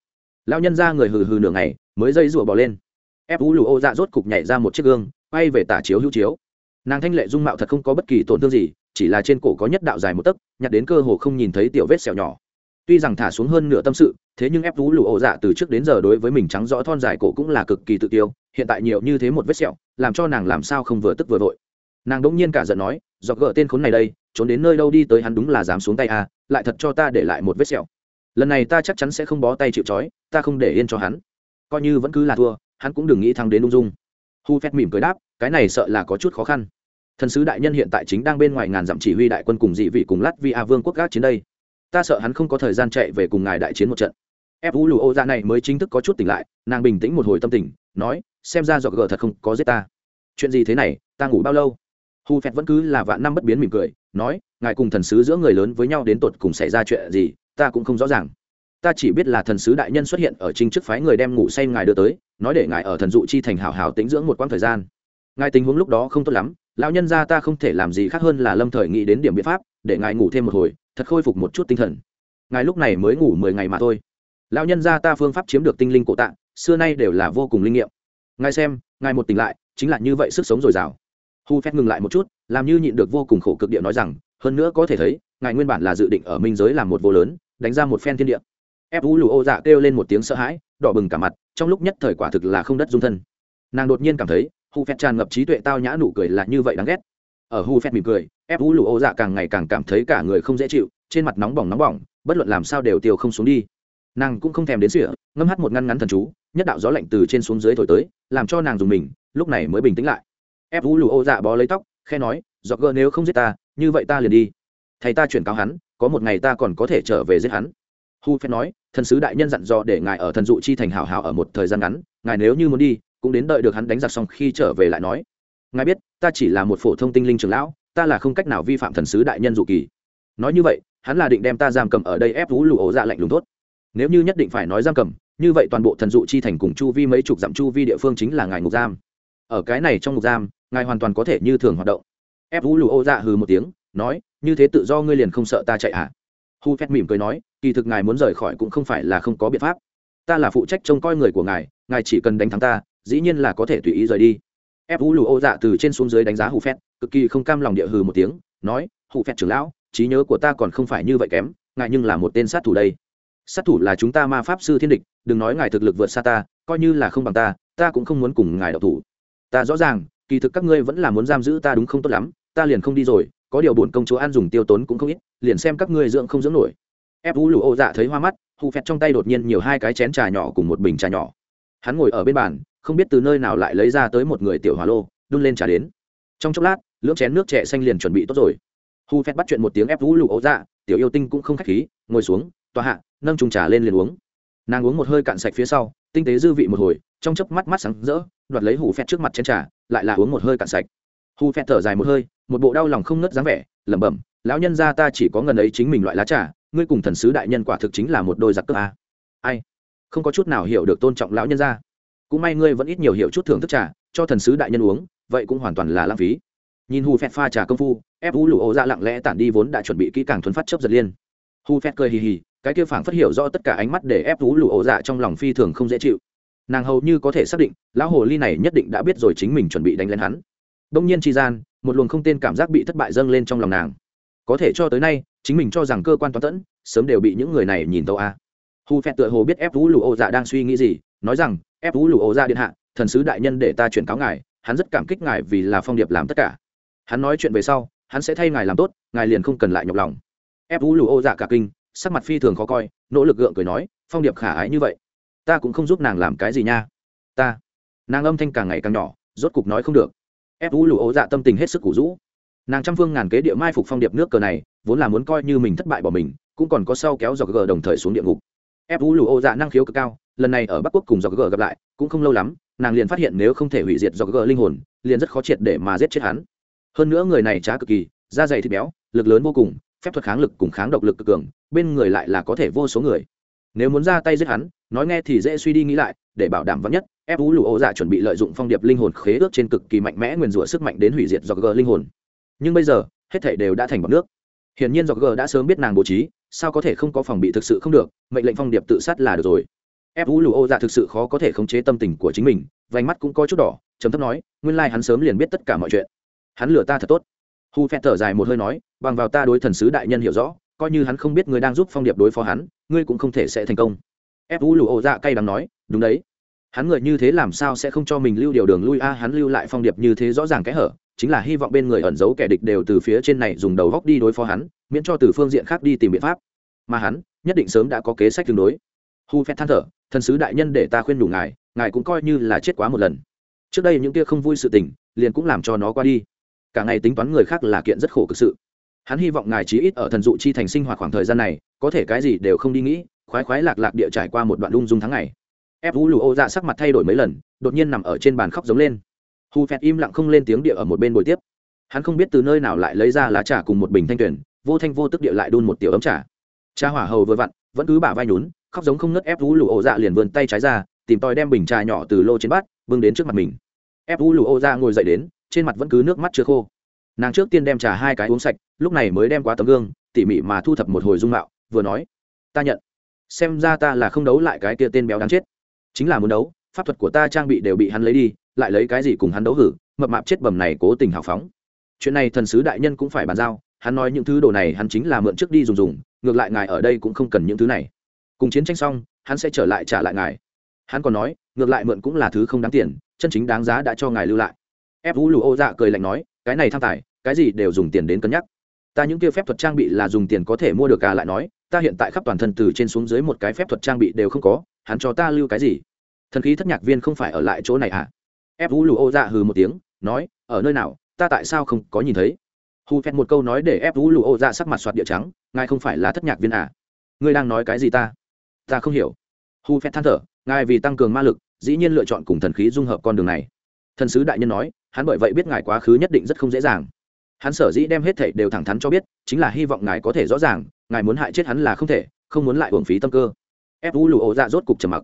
Lao nhân ra người hừ hừ nửa ngày, mới dây rủa bỏ lên. Ép u lù ô dạ rốt cục nhảy ra một chiếc gương quay về tả chiếu hữu chiếu. Nàng thanh lệ dung mạo thật không có bất kỳ tổn thương gì, chỉ là trên cổ có nhất đạo dài một tấc, nhặt đến cơ hồ không nhìn thấy tiểu vết sẹo nhỏ. Tuy rằng thả xuống hơn nửa tâm sự, thế nhưng ép tú lù ổ dạ từ trước đến giờ đối với mình trắng rõ thon dài cổ cũng là cực kỳ tự tiêu, hiện tại nhiều như thế một vết sẹo, làm cho nàng làm sao không vừa tức vừa vội. Nàng đỗng nhiên cả giận nói, dọc gỡ tên khốn này đây, trốn đến nơi đâu đi tới hắn đúng là dám xuống tay à lại thật cho ta để lại một vết sẹo. Lần này ta chắc chắn sẽ không bó tay chịu trói, ta không để yên cho hắn. Coi như vẫn cứ là thua, hắn cũng đừng nghĩ thắng đến ung dung hu phét mỉm cười đáp, cái này sợ là có chút khó khăn. Thần sứ đại nhân hiện tại chính đang bên ngoài ngàn dặm chỉ huy đại quân cùng dị vị cùng lát vi a vương quốc gác chiến đây. Ta sợ hắn không có thời gian chạy về cùng ngài đại chiến một trận. Ép lù ô gia này mới chính thức có chút tỉnh lại, nàng bình tĩnh một hồi tâm tình, nói, xem ra dọc gờ thật không có giết ta. Chuyện gì thế này, ta ngủ bao lâu? Hu phẹt vẫn cứ là vạn năm bất biến mỉm cười, nói, ngài cùng thần sứ giữa người lớn với nhau đến tột cùng xảy ra chuyện gì, ta cũng không rõ ràng ta chỉ biết là thần sứ đại nhân xuất hiện ở trinh trước phái người đem ngủ say ngài đưa tới, nói để ngài ở thần dụ chi thành hảo hảo tĩnh dưỡng một quãng thời gian. Ngài tình huống lúc đó không tốt lắm, lão nhân gia ta không thể làm gì khác hơn là lâm thời nghĩ đến điểm biện pháp, để ngài ngủ thêm một hồi, thật khôi phục một chút tinh thần. Ngài lúc này mới ngủ mười ngày mà thôi. Lão nhân gia ta phương pháp chiếm được tinh linh cổ tạng, xưa nay đều là vô cùng linh nghiệm. Ngài xem, ngài một tỉnh lại, chính là như vậy sức sống dồi dào. Hu phép ngừng lại một chút, làm như nhịn được vô cùng khổ cực địa nói rằng, hơn nữa có thể thấy, ngài nguyên bản là dự định ở minh giới làm một vô lớn, đánh ra một phen thiên địa ép u lù ô dạ kêu lên một tiếng sợ hãi, đỏ bừng cả mặt, trong lúc nhất thời quả thực là không đất dung thân. Nàng đột nhiên cảm thấy, hù phét tràn ngập trí tuệ tao nhã nụ cười là như vậy đáng ghét. Ở hù phét mỉm cười, ép u lù ô dạ càng ngày càng cảm thấy cả người không dễ chịu, trên mặt nóng bỏng nóng bỏng, bất luận làm sao đều tiêu không xuống đi. Nàng cũng không thèm đến sỉa ngâm hắt một ngăn ngắn thần chú, nhất đạo gió lạnh từ trên xuống dưới thổi tới, làm cho nàng dùng mình, lúc này mới bình tĩnh lại. Ép u lù ô dạ bó lấy tóc khe nói, dọc gơ nếu không giết ta, như vậy ta liền đi. Thầy ta chuyển cáo hắn, có một ngày ta còn có thể trở về giết hắn hu phép nói, thần sứ đại nhân dặn dò để ngài ở thần dụ chi thành hảo hảo ở một thời gian ngắn, ngài nếu như muốn đi, cũng đến đợi được hắn đánh giặc xong khi trở về lại nói. Ngài biết, ta chỉ là một phổ thông tinh linh trưởng lão, ta là không cách nào vi phạm thần sứ đại nhân dụ kỳ. Nói như vậy, hắn là định đem ta giam cầm ở đây ép vũ lụ ổ dạ lạnh lùng tốt nếu như nhất định phải nói giam cầm, như vậy toàn bộ thần dụ chi thành cùng chu vi mấy chục dặm chu vi địa phương chính là ngài ngục giam. Ở cái này trong ngục giam, ngài hoàn toàn có thể như thường hoạt động. Ép vũ lụ ổ dạ hừ một tiếng, nói, như thế tự do ngươi liền không sợ ta chạy hả à? Hu phép mỉm cười nói, kỳ thực ngài muốn rời khỏi cũng không phải là không có biện pháp. Ta là phụ trách trông coi người của ngài ngài chỉ cần đánh thắng ta, dĩ nhiên là có thể tùy ý rời đi. Ép vũ lù ô dạ từ trên xuống dưới đánh giá hù phét, cực kỳ không cam lòng địa hừ một tiếng, nói hù phét trưởng lão, trí nhớ của ta còn không phải như vậy kém, ngài nhưng là một tên sát thủ đây. Sát thủ là chúng ta ma pháp sư thiên địch, đừng nói ngài thực lực vượt xa ta, coi như là không bằng ta ta cũng không muốn cùng ngài đấu thủ. Ta rõ ràng, kỳ thực các ngươi vẫn là muốn giam giữ ta đúng không tốt lắm, ta liền không đi rồi có điều bổn công chúa ăn dùng tiêu tốn cũng không ít, liền xem các ngươi dưỡng không dưỡng nổi. Ép vũ lù ô dạ thấy hoa mắt, hù phẹt trong tay đột nhiên nhiều hai cái chén trà nhỏ cùng một bình trà nhỏ. Hắn ngồi ở bên bàn, không biết từ nơi nào lại lấy ra tới một người tiểu hỏa lô, đun lên trà đến. Trong chốc lát, lưỡng chén nước trẻ xanh liền chuẩn bị tốt rồi. Hù phét bắt chuyện một tiếng ép vũ lụ ấu dạ tiểu yêu tinh cũng không k h á c h khí, ngồi xuống, tòa hạ, nâng trùng trà lên liền uống. Nàng uống một hơi cạn sạch phía sau, tinh tế dư vị một hồi, trong chớp mắt mắt sáng rỡ, đoạt lấy hù phét trước mặt chén trà, lại là uống một hơi cạn sạch hù phẹt thở dài một hơi, một bộ đau lòng không ngất dáng vẻ, lẩm bẩm, lão nhân gia ta chỉ có ngần ấy chính mình loại lá trà, ngươi cùng thần sứ đại nhân quả thực chính là một đôi giặc cướp a. Ai? Không có chút nào hiểu được tôn trọng lão nhân gia. Cũng may ngươi vẫn ít nhiều hiểu chút thưởng thức trà, cho thần sứ đại nhân uống, vậy cũng hoàn toàn là lãng phí. Nhìn hù phẹt pha trà công phu, ép hú lụ ô ra lặng lẽ tản đi vốn đã chuẩn bị kỹ càng thuấn phát chấp giật liên. Hù phẹt cười hì hì, cái kia phảng phất hiểu rõ tất cả ánh mắt để ép hú lụ ô dạ trong lòng phi thường không dễ chịu. Nàng hầu như có thể xác định, lão hồ ly này nhất định đã biết rồi chính mình chuẩn bị đánh lên hắn đông nhiên tri gian, một luồng không tên cảm giác bị thất bại dâng lên trong lòng nàng. Có thể cho tới nay, chính mình cho rằng cơ quan toán tẫn, sớm đều bị những người này nhìn tâu a. À. hù phẹt tựa hồ biết ép vũ lụ ô dạ đang suy nghĩ gì, nói rằng, ép vũ lụ ô dạ điện hạ, thần sứ đại nhân để ta chuyển cáo ngài, hắn rất cảm kích ngài vì là phong điệp làm tất cả. Hắn nói chuyện về sau, hắn sẽ thay ngài làm tốt, ngài liền không cần lại nhọc lòng. Ép vũ lù ô dạ cả kinh, sắc mặt phi thường khó coi, nỗ lực gượng cười nói, phong điệp khả ái như vậy, ta cũng không giúp nàng làm cái gì nha. Ta. Nàng âm thanh càng ngày càng nhỏ, rốt cục nói không được ép vũ lù ố dạ tâm tình hết sức củ rũ. Nàng trăm phương ngàn kế địa mai phục phong điệp nước cờ này, vốn là muốn coi như mình thất bại bỏ mình, cũng còn có sau kéo dọc gờ đồng thời xuống địa ngục. Ép vũ lù ố dạ năng khiếu cực cao, lần này ở bắc quốc cùng dọc gờ gặp lại, cũng không lâu lắm, nàng liền phát hiện nếu không thể hủy diệt dọc gờ linh hồn, liền rất khó triệt để mà giết chết hắn. Hơn nữa người này trá cực kỳ, da dày thịt béo, lực lớn vô cùng, phép thuật kháng lực cùng kháng độc lực cực cường, bên người lại là có thể vô số người. Nếu muốn ra tay giết hắn, nói nghe thì dễ suy đi nghĩ lại, để bảo đảm vắn nhất ép vũ lụ ô dạ chuẩn bị lợi dụng phong điệp linh hồn khế ước trên cực kỳ mạnh mẽ nguyền rủa sức mạnh đến hủy diệt do g linh hồn. Nhưng bây giờ, hết thể đều đã thành bọc nước. Hiển nhiên do g đã sớm biết nàng bố trí, sao có thể không có phòng bị thực sự không được, mệnh lệnh phong điệp tự sát là được rồi. Ép vũ lụ ô dạ thực sự khó có thể khống chế tâm tình của chính mình, vành mắt cũng có chút đỏ chấm thấp nói, nguyên lai、like、hắn sớm liền biết tất cả mọi chuyện. Hắn lừa ta thật tốt. Hu phe thở dài một hơi nói, bằng vào ta đối thần sứ đại nhân hiểu rõ, coi như hắn không biết người đang giúp phong điệp đối phó hắn, ngươi cũng không thể sẽ thành công. Ép vũ lụ ô dạ cay đắng nói, đúng đấy hắn người như thế làm sao sẽ không cho mình lưu điều đường lui? A, hắn lưu lại phong điệp như thế rõ ràng cái hở, chính là hy vọng bên người ẩn giấu kẻ địch đều từ phía trên này dùng đầu góc đi đối phó hắn, miễn cho từ phương diện khác đi tìm biện pháp. Mà hắn, nhất định sớm đã có kế sách tương đối. Hu phét than thở, thần sứ đại nhân để ta khuyên đủ ngài ngài cũng coi như là chết quá một lần. Trước đây những kia không vui sự tình, liền cũng làm cho nó qua đi. Cả ngày tính toán người khác là kiện rất khổ cực sự. Hắn hy vọng ngài chí ít ở thần dụ chi thành sinh hoạt khoảng thời gian này, có thể cái gì đều không đi nghĩ, khoái khoái lạc lạc địa trải qua một đoạn lung dung tháng ngày ép vũ lụ ô dạ sắc mặt thay đổi mấy lần, đột nhiên nằm ở trên bàn khóc giống lên. Hu phẹt im lặng không lên tiếng địa ở một bên bồi tiếp. Hắn không biết từ nơi nào lại lấy ra lá trà cùng một bình thanh tuyển, vô thanh vô tức địa lại đun một tiểu ấm trà. Cha hỏa hầu vừa vặn, vẫn cứ bả vai nhún, khóc giống không nớt ép vũ lụ ô dạ liền vươn tay trái ra, tìm tòi đem bình trà nhỏ từ lô trên bát, bưng đến trước mặt mình. Ép vũ lụ ô dạ ngồi dậy đến, trên mặt vẫn cứ nước mắt chưa khô. Nàng trước tiên đem trà hai cái uống sạch, lúc này mới đem qua tấm gương, tỉ mỉ mà thu thập một hồi dung mạo, vừa nói, ta nhận. Xem ra ta là không đấu lại cái kia tên béo đáng chết chính là muốn đấu, pháp thuật của ta trang bị đều bị hắn lấy đi, lại lấy cái gì cùng hắn đấu hử, mập mạp chết bầm này cố tình hào phóng. Chuyện này thần sứ đại nhân cũng phải bàn giao, hắn nói những thứ đồ này hắn chính là mượn trước đi dùng dùng, ngược lại ngài ở đây cũng không cần những thứ này. Cùng chiến tranh xong, hắn sẽ trở lại trả lại ngài. Hắn còn nói, ngược lại mượn cũng là thứ không đáng tiền, chân chính đáng giá đã cho ngài lưu lại. Ép vũ lù ô dạ cười lạnh nói, cái này tham tài, cái gì đều dùng tiền đến cân nhắc ta những kia phép thuật trang bị là dùng tiền có thể mua được cả lại nói, ta hiện tại khắp toàn thân từ trên xuống dưới một cái phép thuật trang bị đều không có, hắn cho ta lưu cái gì? Thần khí thất nhạc viên không phải ở lại chỗ này à? Ép vũ lù ô dạ hừ một tiếng, nói, ở nơi nào, ta tại sao không có nhìn thấy? Hù phét một câu nói để ép vũ lù ô dạ sắc mặt soạt địa trắng, ngài không phải là thất nhạc viên à? Ngươi đang nói cái gì ta? Ta không hiểu. Hù phét than thở, ngài vì tăng cường ma lực, dĩ nhiên lựa chọn cùng thần khí dung hợp con đường này. Thần sứ đại nhân nói, hắn bởi vậy biết ngài quá khứ nhất định rất không dễ dàng hắn sở dĩ đem hết thảy đều thẳng thắn cho biết, chính là hy vọng ngài có thể rõ ràng, ngài muốn hại chết hắn là không thể, không muốn lại uổng phí tâm cơ. Ép vũ lụ ổ dạ rốt cục trầm mặc.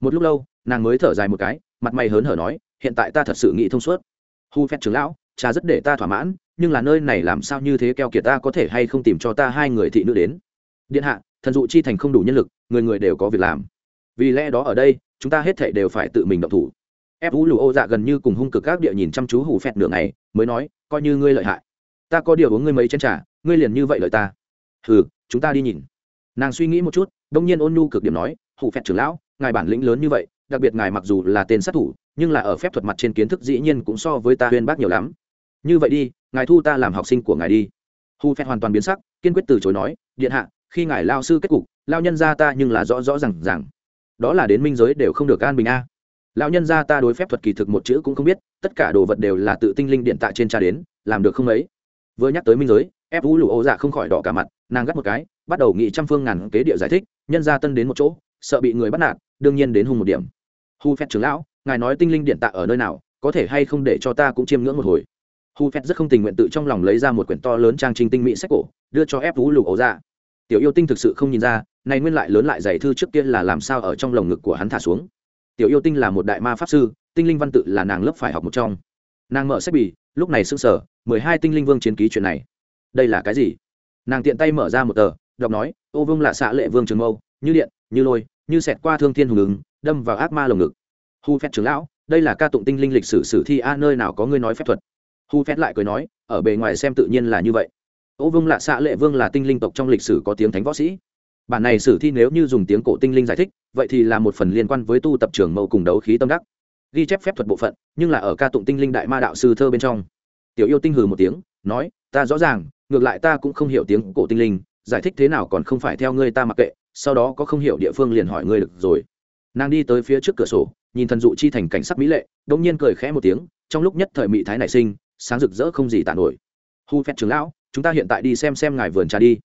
Một lúc lâu, nàng mới thở dài một cái, mặt mày hớn hở nói, hiện tại ta thật sự nghĩ thông suốt. Hu phép trưởng lão, cha rất để ta thỏa mãn, nhưng là nơi này làm sao như thế keo kiệt ta có thể hay không tìm cho ta hai người thị nữ đến? Điện hạ, thần dụ chi thành không đủ nhân lực, người người đều có việc làm. Vì lẽ đó ở đây, chúng ta hết thảy đều phải tự mình động thủ. Ép vũ lụ ổ dạ gần như cùng hung cực các địa nhìn chăm chú hù phẹt nửa ngày, mới nói, coi như ngươi lợi hại ta có điều uống ngươi mấy chén trà, ngươi liền như vậy lời ta. Hừ chúng ta đi nhìn. Nàng suy nghĩ một chút đông nhiên ôn nhu cực điểm nói hủ phẹt trưởng lão ngài bản lĩnh lớn như vậy đặc biệt ngài mặc dù là tên sát thủ nhưng là ở phép thuật mặt trên kiến thức dĩ nhiên cũng so với ta huyên bác nhiều lắm. Như vậy đi ngài thu ta làm học sinh của ngài đi. Hù phẹt hoàn toàn biến sắc kiên quyết từ chối nói điện hạ khi ngài lao sư kết cục lao nhân ra ta nhưng là rõ rõ r à n g rằng đó là đến minh giới đều không được an bình a. Lão nhân gia ta đối phép thuật kỳ thực một chữ cũng không biết tất cả đồ vật đều là tự tinh linh điện tại trên cha đến làm được không ấy vừa nhắc tới minh giới ép vũ lụ ô dạ không khỏi đỏ cả mặt, nàng gắt một cái, bắt đầu nghị trăm phương ngàn kế địa giải thích, nhân gia tân đến một chỗ, sợ bị người bắt nạt, đương nhiên đến hung một điểm. Hu phép trưởng lão, ngài nói tinh linh điện tạ ở nơi nào, có thể hay không để cho ta cũng chiêm ngưỡng một hồi? Hu phép rất không tình nguyện tự trong lòng lấy ra một quyển to lớn trang trình tinh mỹ sách cổ, đưa cho ép vũ lụ ấu dạ. Tiểu yêu tinh thực sự không nhìn ra, này nguyên lại lớn lại dày thư trước kia là làm sao ở trong lồng ngực của hắn thả xuống. Tiểu yêu tinh là một đại ma pháp sư, tinh linh văn tự là nàng lớp phải học một trong. Nàng mở sách bì lúc này sững sờ, mười hai tinh linh vương chiến ký chuyện này. Đây là cái gì? Nàng tiện tay mở ra một tờ đọc nói ô vương là xạ lệ vương trường mâu như điện như lôi như xẹt qua thương thiên hùng ứng đâm vào ác ma lồng ngực. Hu phép trưởng lão đây là ca tụng tinh linh lịch sử sử thi a nơi nào có ngươi nói phép thuật? Hu phép lại cười nói ở bề ngoài xem tự nhiên là như vậy. Ô vương lạ xạ lệ vương là tinh linh tộc trong lịch sử có tiếng thánh võ sĩ. Bản này sử thi nếu như dùng tiếng cổ tinh linh giải thích vậy thì là một phần liên quan với tu tập trường mâu cùng đấu khí tâm đắc ghi chép phép thuật bộ phận nhưng là ở ca tụng tinh linh đại ma đạo sư thơ bên trong. Tiểu yêu tinh hừ một tiếng nói ta rõ ràng ngược lại ta cũng không hiểu tiếng cổ tinh linh giải thích thế nào còn không phải theo ngươi ta mặc kệ sau đó có không hiểu địa phương liền hỏi ngươi được rồi. Nàng đi tới phía trước cửa sổ nhìn thần dụ chi thành cảnh sắc mỹ lệ đông nhiên cười khẽ một tiếng trong lúc nhất thời mỹ thái nảy sinh sáng rực rỡ không gì tàn nổi. Hu phép trưởng lão chúng ta hiện tại đi xem xem ngài vườn trà đi.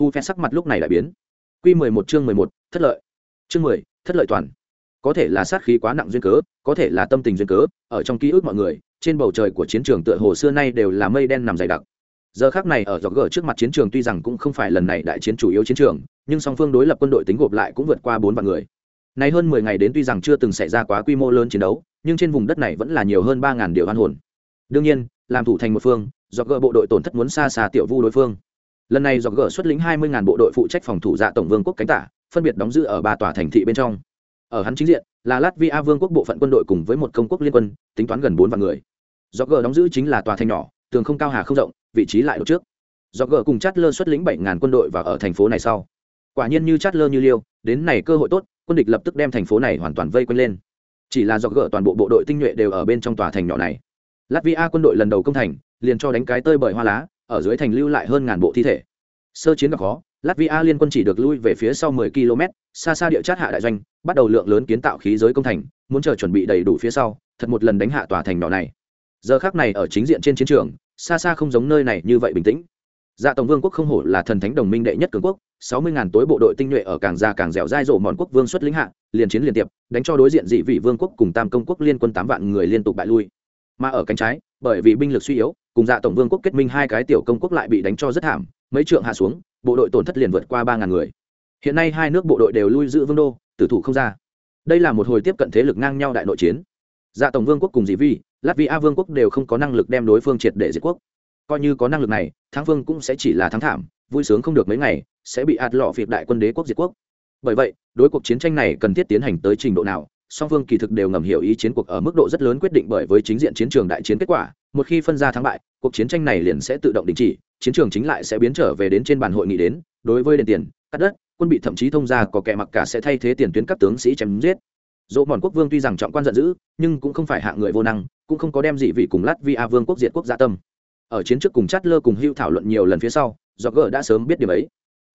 Hu phép sắc mặt lúc này lại biến. Quy 11 chương 11, thất lợi. Chương 10, thất lợi toàn. Có thể là sát khí quá nặng duyên cớ, có thể là tâm tình duyên cớ, ở trong ký ức mọi người, trên bầu trời của chiến trường tựa hồ xưa nay đều là mây đen nằm dày đặc. Giờ khắc này ở dọc gờ trước mặt chiến trường tuy rằng cũng không phải lần này đại chiến chủ yếu chiến trường, nhưng song phương đối lập quân đội tính gộp lại cũng vượt qua bốn vạn người. Nay hơn 10 ngày đến tuy rằng chưa từng xảy ra quá quy mô lớn chiến đấu, nhưng trên vùng đất này vẫn là nhiều hơn ba ngàn điều an hồn. Đương nhiên, làm thủ thành một phương, dọc gờ bộ đội tổn thất muốn xa xa tiểu vu đối phương lần này dọc gỡ xuất lĩnh hai mươi ngàn bộ đội phụ trách phòng thủ dạ tổng vương quốc cánh tả phân biệt đóng giữ ở ba tòa thành thị bên trong ở hắn chính diện, là latvia vương quốc bộ phận quân đội cùng với một công quốc liên quân, tính toán gần bốn vạn người. Do g đóng giữ chính là tòa thành nhỏ, tường không cao hà không rộng, vị trí lại đột trước. Do g cùng chát lơ xuất lĩnh bảy ngàn quân đội và ở thành phố này sau. Quả nhiên như chát lơ như liêu, đến này cơ hội tốt, quân địch lập tức đem thành phố này hoàn toàn vây quanh lên. Chỉ là do g toàn bộ bộ đội tinh nhuệ đều ở bên trong tòa thành nhỏ này. Latvia quân đội lần đầu công thành, liền cho đánh cái tơi bởi hoa lá, ở dưới thành lưu lại hơn ngàn bộ thi thể. Sơ chiến gặp khó, latvia liên quân chỉ được lui về phía sau 10 km xa xa địa chát hạ đại doanh, bắt đầu lượng lớn kiến tạo khí giới công thành, muốn chờ chuẩn bị đầy đủ phía sau, thật một lần đánh hạ tòa thành nhỏ này. Giờ khác này ở chính diện trên chiến trường, xa xa không giống nơi này như vậy bình tĩnh. Dạ tổng vương quốc không hổ là thần thánh đồng minh đệ nhất cường quốc, sáu mươi ngàn tối bộ đội tinh nhuệ ở càng già càng dẻo dai rộ mòn quốc vương xuất lĩnh hạ, liền chiến liên tiệp, đánh cho đối diện dị vị vương quốc cùng tam công quốc liên quân tám vạn người liên tục bại lui. Mà ở cánh trái, bởi vì binh lực suy yếu, cùng dạ tổng vương quốc kết minh hai cái tiểu công quốc lại bị đánh cho rất thảm, mấy trượng hạ xuống, bộ đội tổn thất liền vượt qua ba ngàn người hiện nay hai nước bộ đội đều lui giữ vương đô, tử thủ không ra. Đây là một hồi tiếp cận thế lực ngang nhau đại nội chiến. Dạ tổng vương quốc cùng dị vi, latvia vương quốc đều không có năng lực đem đối phương triệt để diệt quốc. Coi như có năng lực này, thắng vương cũng sẽ chỉ là thắng thảm, vui sướng không được mấy ngày, sẽ bị ạt lọ phiệt đại quân đế quốc diệt quốc. Bởi vậy, đối cuộc chiến tranh này cần thiết tiến hành tới trình độ nào, song phương kỳ thực đều ngầm hiểu ý chiến cuộc ở mức độ rất lớn quyết định bởi với chính diện chiến trường đại chiến kết quả. Một khi phân ra thắng bại, cuộc chiến tranh này liền sẽ tự động đình chỉ, chiến trường chính lại sẽ biến trở về đến trên bàn hội nghị đến, đối với đền tiền, cắt đất quân bị thậm chí thông ra có kẻ mặc cả sẽ thay thế tiền tuyến các tướng sĩ chém giết. Dỗ mòn quốc vương tuy rằng trọng quan giận dữ, nhưng cũng không phải hạng người vô năng, cũng không có đem dị vị cùng lát latvia vương quốc diệt quốc gia tâm. Ở chiến trước cùng chát lơ cùng hưu thảo luận nhiều lần phía sau do gờ đã sớm biết điều ấy.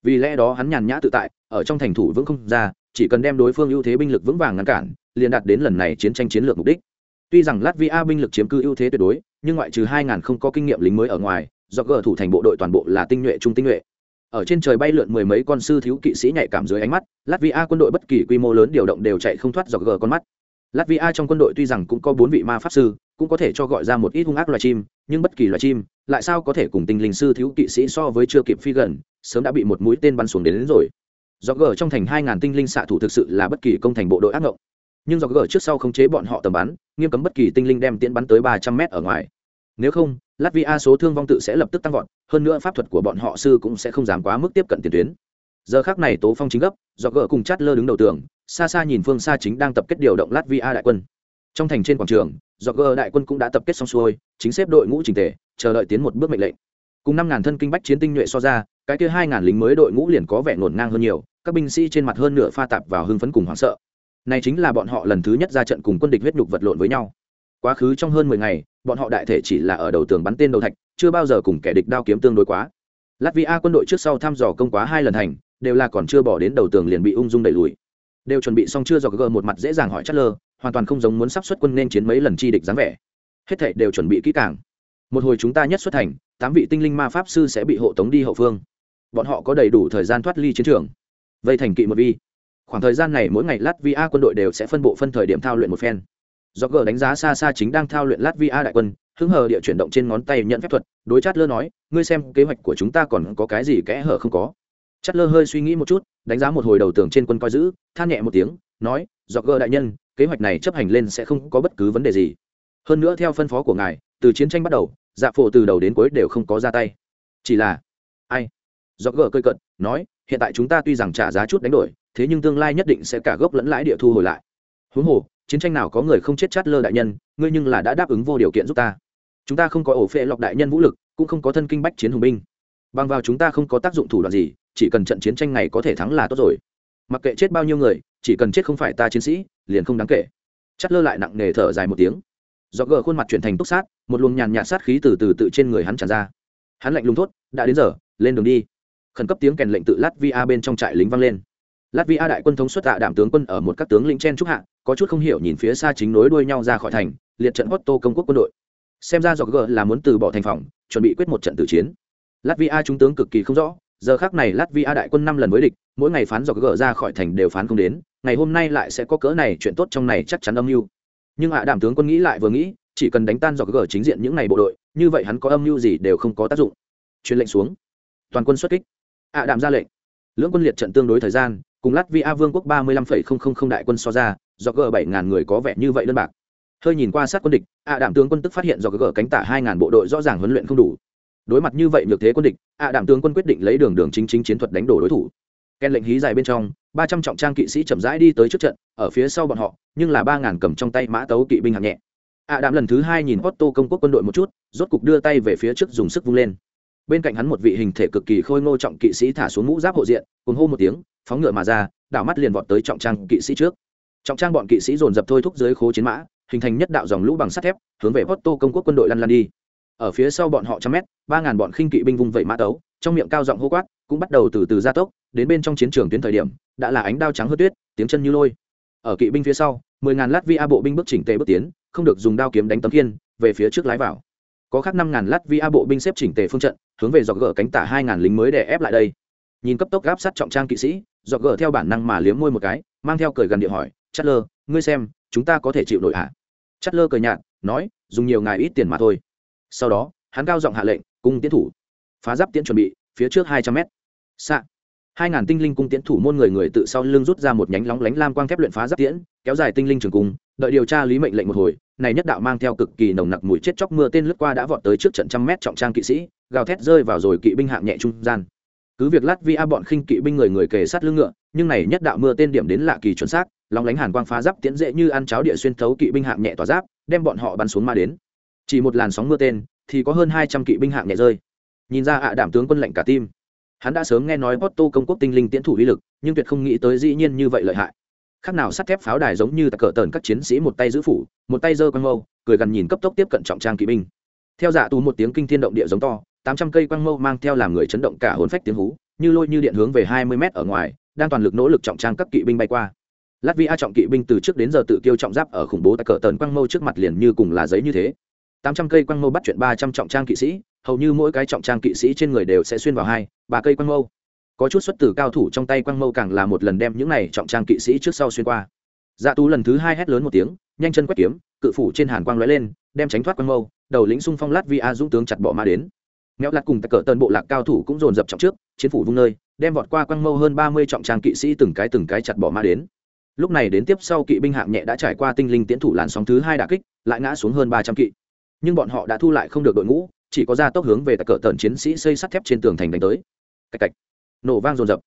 Vì lẽ đó hắn nhàn nhã tự tại, ở trong thành thủ vững không ra, chỉ cần đem đối phương ưu thế binh lực vững vàng ngăn cản, liền đạt đến lần này chiến tranh chiến lược mục đích. Tuy rằng latvia binh lực chiếm cư ưu thế tuyệt đối, nhưng ngoại trừ hai ngàn không có kinh nghiệm lính mới ở ngoài do gờ thủ thành bộ đội toàn bộ là tinh nhuệ trung tinh nhuệ ở trên trời bay lượn mười mấy con sư thiếu kỵ sĩ nhạy cảm dưới ánh mắt latvia quân đội bất kỳ quy mô lớn điều động đều chạy không thoát dọc gờ con mắt. Latvia trong quân đội tuy rằng cũng có bốn vị ma pháp sư cũng có thể cho gọi ra một ít hung ác loài chim nhưng bất kỳ loài chim lại sao có thể cùng tinh linh sư thiếu kỵ sĩ so với chưa kịp phi gần sớm đã bị một mũi tên bắn xuống đến, đến rồi. Dọc gờ trong thành hai ngàn tinh linh xạ thủ thực sự là bất kỳ công thành bộ đội ác ngộng. Nhưng dọc gờ trước sau khống chế bọn họ tầm bắn nghiêm cấm bất kỳ tinh linh đem tiễn bắn tới ba trăm mét ở ngoài nếu không, latvia số thương vong tự sẽ lập tức tăng vọt, hơn nữa pháp thuật của bọn họ sư cũng sẽ không dám quá mức tiếp cận tiền tuyến. Giờ khác này tố phong chính gấp do gỡ cùng chát lơ đứng đầu tường, xa xa nhìn phương xa chính đang tập kết điều động latvia đại quân. Trong thành trên quảng trường do gỡ đại quân cũng đã tập kết xong xuôi, chính xếp đội ngũ trình tề, chờ đợi tiến một bước mệnh lệnh. Cùng năm ngàn thân kinh bách chiến tinh nhuệ so ra, cái kia hai ngàn lính mới đội ngũ liền có vẻ ngổn ngang hơn nhiều, các binh sĩ trên mặt hơn nửa pha tạp vào hưng phấn cùng hoảng sợ. Này chính là bọn họ lần thứ nhất ra trận cùng quân địch huyết nhục vật lộn với nhau quá khứ trong hơn mười ngày, bọn họ đại thể chỉ là ở đầu tường bắn tên đầu thạch, chưa bao giờ cùng kẻ địch đao kiếm tương đối quá. Latvia quân đội trước sau thăm dò công quá hai lần thành đều là còn chưa bỏ đến đầu tường liền bị ung dung đẩy lùi. Đều chuẩn bị xong chưa dò gờ một mặt dễ dàng hỏi chất lơ, hoàn toàn không giống muốn sắp xuất quân nên chiến mấy lần chi địch dáng vẻ. Hết thảy đều chuẩn bị kỹ càng. Một hồi chúng ta nhất xuất thành tám vị tinh linh ma pháp sư sẽ bị hộ tống đi hậu phương. Bọn họ có đầy đủ thời gian thoát ly chiến trường. Vây thành kỵ một vi. Khoảng thời gian này mỗi ngày latvia quân đội đều sẽ phân bộ phân thời điểm thao luyện một phen do Gờ đánh giá xa xa chính đang thao luyện Lát Vi A đại quân, hứng hờ địa chuyển động trên ngón tay nhận phép thuật, đối chát lơ nói, ngươi xem, kế hoạch của chúng ta còn có cái gì kẽ hở không có? Chát lơ hơi suy nghĩ một chút, đánh giá một hồi đầu tường trên quân coi giữ, than nhẹ một tiếng, nói do Gờ đại nhân, kế hoạch này chấp hành lên sẽ không có bất cứ vấn đề gì. Hơn nữa theo phân phó của ngài, từ chiến tranh bắt đầu dạ phổ từ đầu đến cuối đều không có ra tay. Chỉ là, ai? Do gờ cơi cận nói, hiện tại chúng ta tuy rằng trả giá chút đánh đổi, thế nhưng tương lai nhất định sẽ cả gốc lẫn lãi địa thu hồi lại huống hồ, chiến tranh nào có người không chết chát lơ đại nhân, ngươi nhưng là đã đáp ứng vô điều kiện giúp ta. Chúng ta không có ổ phệ lọc đại nhân vũ lực, cũng không có thân kinh bách chiến hùng binh. Bằng vào chúng ta không có tác dụng thủ đoạn gì, chỉ cần trận chiến tranh này có thể thắng là tốt rồi. Mặc kệ chết bao nhiêu người, chỉ cần chết không phải ta chiến sĩ, liền không đáng kể. Chát lơ lại nặng nề thở dài một tiếng. Do gờ khuôn mặt chuyển thành túc sát, một luồng nhàn nhạt sát khí từ từ tự trên người hắn tràn ra. Hắn lạnh lùng thốt, đã đến giờ, lên đường đi. Khẩn cấp tiếng kèn lệnh tự lát via bên trong trại lính vang lên latvia đại quân thống suất tạ đảm tướng quân ở một các tướng lĩnh chen trúc hạ, có chút không hiểu nhìn phía xa chính nối đuôi nhau ra khỏi thành, liệt trận Otto công quốc quân đội. Xem ra dọc gờ là muốn từ bỏ thành phòng, chuẩn bị quyết một trận tử chiến. Latvia trung tướng cực kỳ không rõ, giờ khác này latvia đại quân năm lần mới địch, mỗi ngày phán dọc gờ ra khỏi thành đều phán không đến, ngày hôm nay lại sẽ có cỡ này chuyện tốt trong này chắc chắn âm mưu. Nhưng hạ đảm tướng quân nghĩ lại vừa nghĩ, chỉ cần đánh tan dọc gờ chính diện những ngày bộ đội, như vậy hắn có âm mưu gì đều không có tác dụng. Truyền lệnh xuống. Toàn quân xuất kích. Hạ đảm ra lệnh lưỡng quân liệt trận tương đối thời gian, cùng lát via vương quốc ba mươi lăm phẩy không không không đại quân so ra, do g bảy ngàn người có vẻ như vậy đơn bạc. Hơi nhìn qua sát quân địch, ạ đảm tướng quân tức phát hiện do g cánh tả hai ngàn bộ đội rõ ràng huấn luyện không đủ. Đối mặt như vậy nhược thế quân địch, ạ đảm tướng quân quyết định lấy đường đường chính chính chiến thuật đánh đổ đối thủ. Ken lệnh hí dài bên trong, ba trăm trọng trang kỵ sĩ chậm rãi đi tới trước trận, ở phía sau bọn họ, nhưng là ba ngàn cầm trong tay mã tấu kỵ binh hạng nhẹ. Ạ đảm lần thứ hai nhìn otto công quốc quân đội một chút, rốt cục đưa tay về phía trước dùng sức vung lên bên cạnh hắn một vị hình thể cực kỳ khôi ngô trọng kỵ sĩ thả xuống mũ giáp hộ diện cùng hô một tiếng, phóng ngựa mà ra, đảo mắt liền vọt tới trọng trang kỵ sĩ trước. Trọng trang bọn kỵ sĩ dồn dập thôi thúc dưới khố chiến mã, hình thành nhất đạo dòng lũ bằng sắt thép, hướng về porto công quốc quân đội lăn lăn đi. Ở phía sau bọn họ trăm mét, ba ngàn bọn khinh kỵ binh vung vẩy mã tấu, trong miệng cao giọng hô quát, cũng bắt đầu từ từ gia tốc, đến bên trong chiến trường tuyến thời điểm, đã là ánh đao trắng hớt tuyết, tiếng chân như lôi. Ở kỵ binh phía sau, mười ngàn lát vi a bộ binh bước chỉnh tề bước tiến, không được dùng đao kiếm đánh tấm kiên về phía trước lái vào có khác năm ngàn lát vi a bộ binh xếp chỉnh tề phương trận, hướng về dọc gỡ cánh tả hai ngàn lính mới để ép lại đây. Nhìn cấp tốc gáp sát trọng trang kỵ sĩ, dọc gờ theo bản năng mà liếm môi một cái, mang theo cười gần địa hỏi chất lơ ngươi xem, chúng ta có thể chịu nổi hả? Chất lơ cười nhạt, nói, dùng nhiều ngài ít tiền mà thôi. Sau đó, hắn cao giọng hạ lệnh, cung tiến thủ. Phá giáp tiến chuẩn bị, phía trước hai trăm mét. Xạ hai ngàn tinh linh cung tiễn thủ môn người người tự sau lưng rút ra một nhánh lóng lánh lam quang thép luyện phá giáp tiễn, kéo dài tinh linh trường cung, đợi điều tra lý mệnh lệnh một hồi, này nhất đạo mang theo cực kỳ nồng nặc mùi chết chóc mưa tên lướt qua đã vọt tới trước trận trăm mét trọng trang kỵ sĩ, gào thét rơi vào rồi kỵ binh hạng nhẹ trung gian. Cứ việc lát vi a bọn khinh kỵ binh người người kề sát lưng ngựa, nhưng này nhất đạo mưa tên điểm đến lạ kỳ chuẩn xác, lóng lánh hàn quang phá giáp tiễn dễ như ăn cháo địa xuyên thấu kỵ binh hạng nhẹ tỏa giáp, đem bọn họ bắn xuống ma đến. Chỉ một làn sóng mưa tên, thì có hơn hai trăm kỵ binh hạng nhẹ rơi. Nhìn ra ạ đảm tướng quân lệnh cả tim hắn đã sớm nghe nói Porto công quốc tinh linh tiễn thủ lý lực, nhưng tuyệt không nghĩ tới dĩ nhiên như vậy lợi hại. Khác nào sắt thép pháo đài giống như cỡ tờn các chiến sĩ một tay giữ phủ, một tay giơ quang mâu, cười gần nhìn cấp tốc tiếp cận trọng trang kỵ binh. Theo giả tù một tiếng kinh thiên động địa giống to, tám trăm cây quang mâu mang theo làm người chấn động cả hồn phách tiếng hú, như lôi như điện hướng về hai mươi mét ở ngoài, đang toàn lực nỗ lực trọng trang các kỵ binh bay qua. Latvia trọng kỵ binh từ trước đến giờ tự tiêu trọng giáp ở khủng bố tại cỡ tần quang mâu trước mặt liền như cùng là giấy như thế. Tám trăm cây quang mâu bắt chuyện ba trăm trọng trang kỵ sĩ hầu như mỗi cái trọng trang kỵ sĩ trên người đều sẽ xuyên vào hai, ba cây quang mâu. Có chút xuất từ cao thủ trong tay quang mâu càng là một lần đem những này trọng trang kỵ sĩ trước sau xuyên qua. Dạ tú lần thứ hai hét lớn một tiếng, nhanh chân quét kiếm, cự phủ trên hàn quang lóe lên, đem tránh thoát quang mâu, đầu lĩnh xung phong lát vi a dũng tướng chặt bỏ ma đến. Mẹo lạt cùng tặc cỡ tân bộ lạc cao thủ cũng dồn dập trọng trước, chiến phủ vung nơi, đem vọt qua quang mâu hơn ba mươi trọng trang kỵ sĩ từng cái từng cái chặt bỏ ma đến. Lúc này đến tiếp sau kỵ binh hạng nhẹ đã trải qua tinh linh tiến thủ làn sóng thứ hai đà kích, lại ngã xuống hơn ba trăm kỵ. Nhưng bọn họ đã thu lại không được đội ngũ chỉ có ra tốc hướng về tại cỡ tần chiến sĩ xây sắt thép trên tường thành đánh tới. Cạch cạch. Nổ vang rồn rập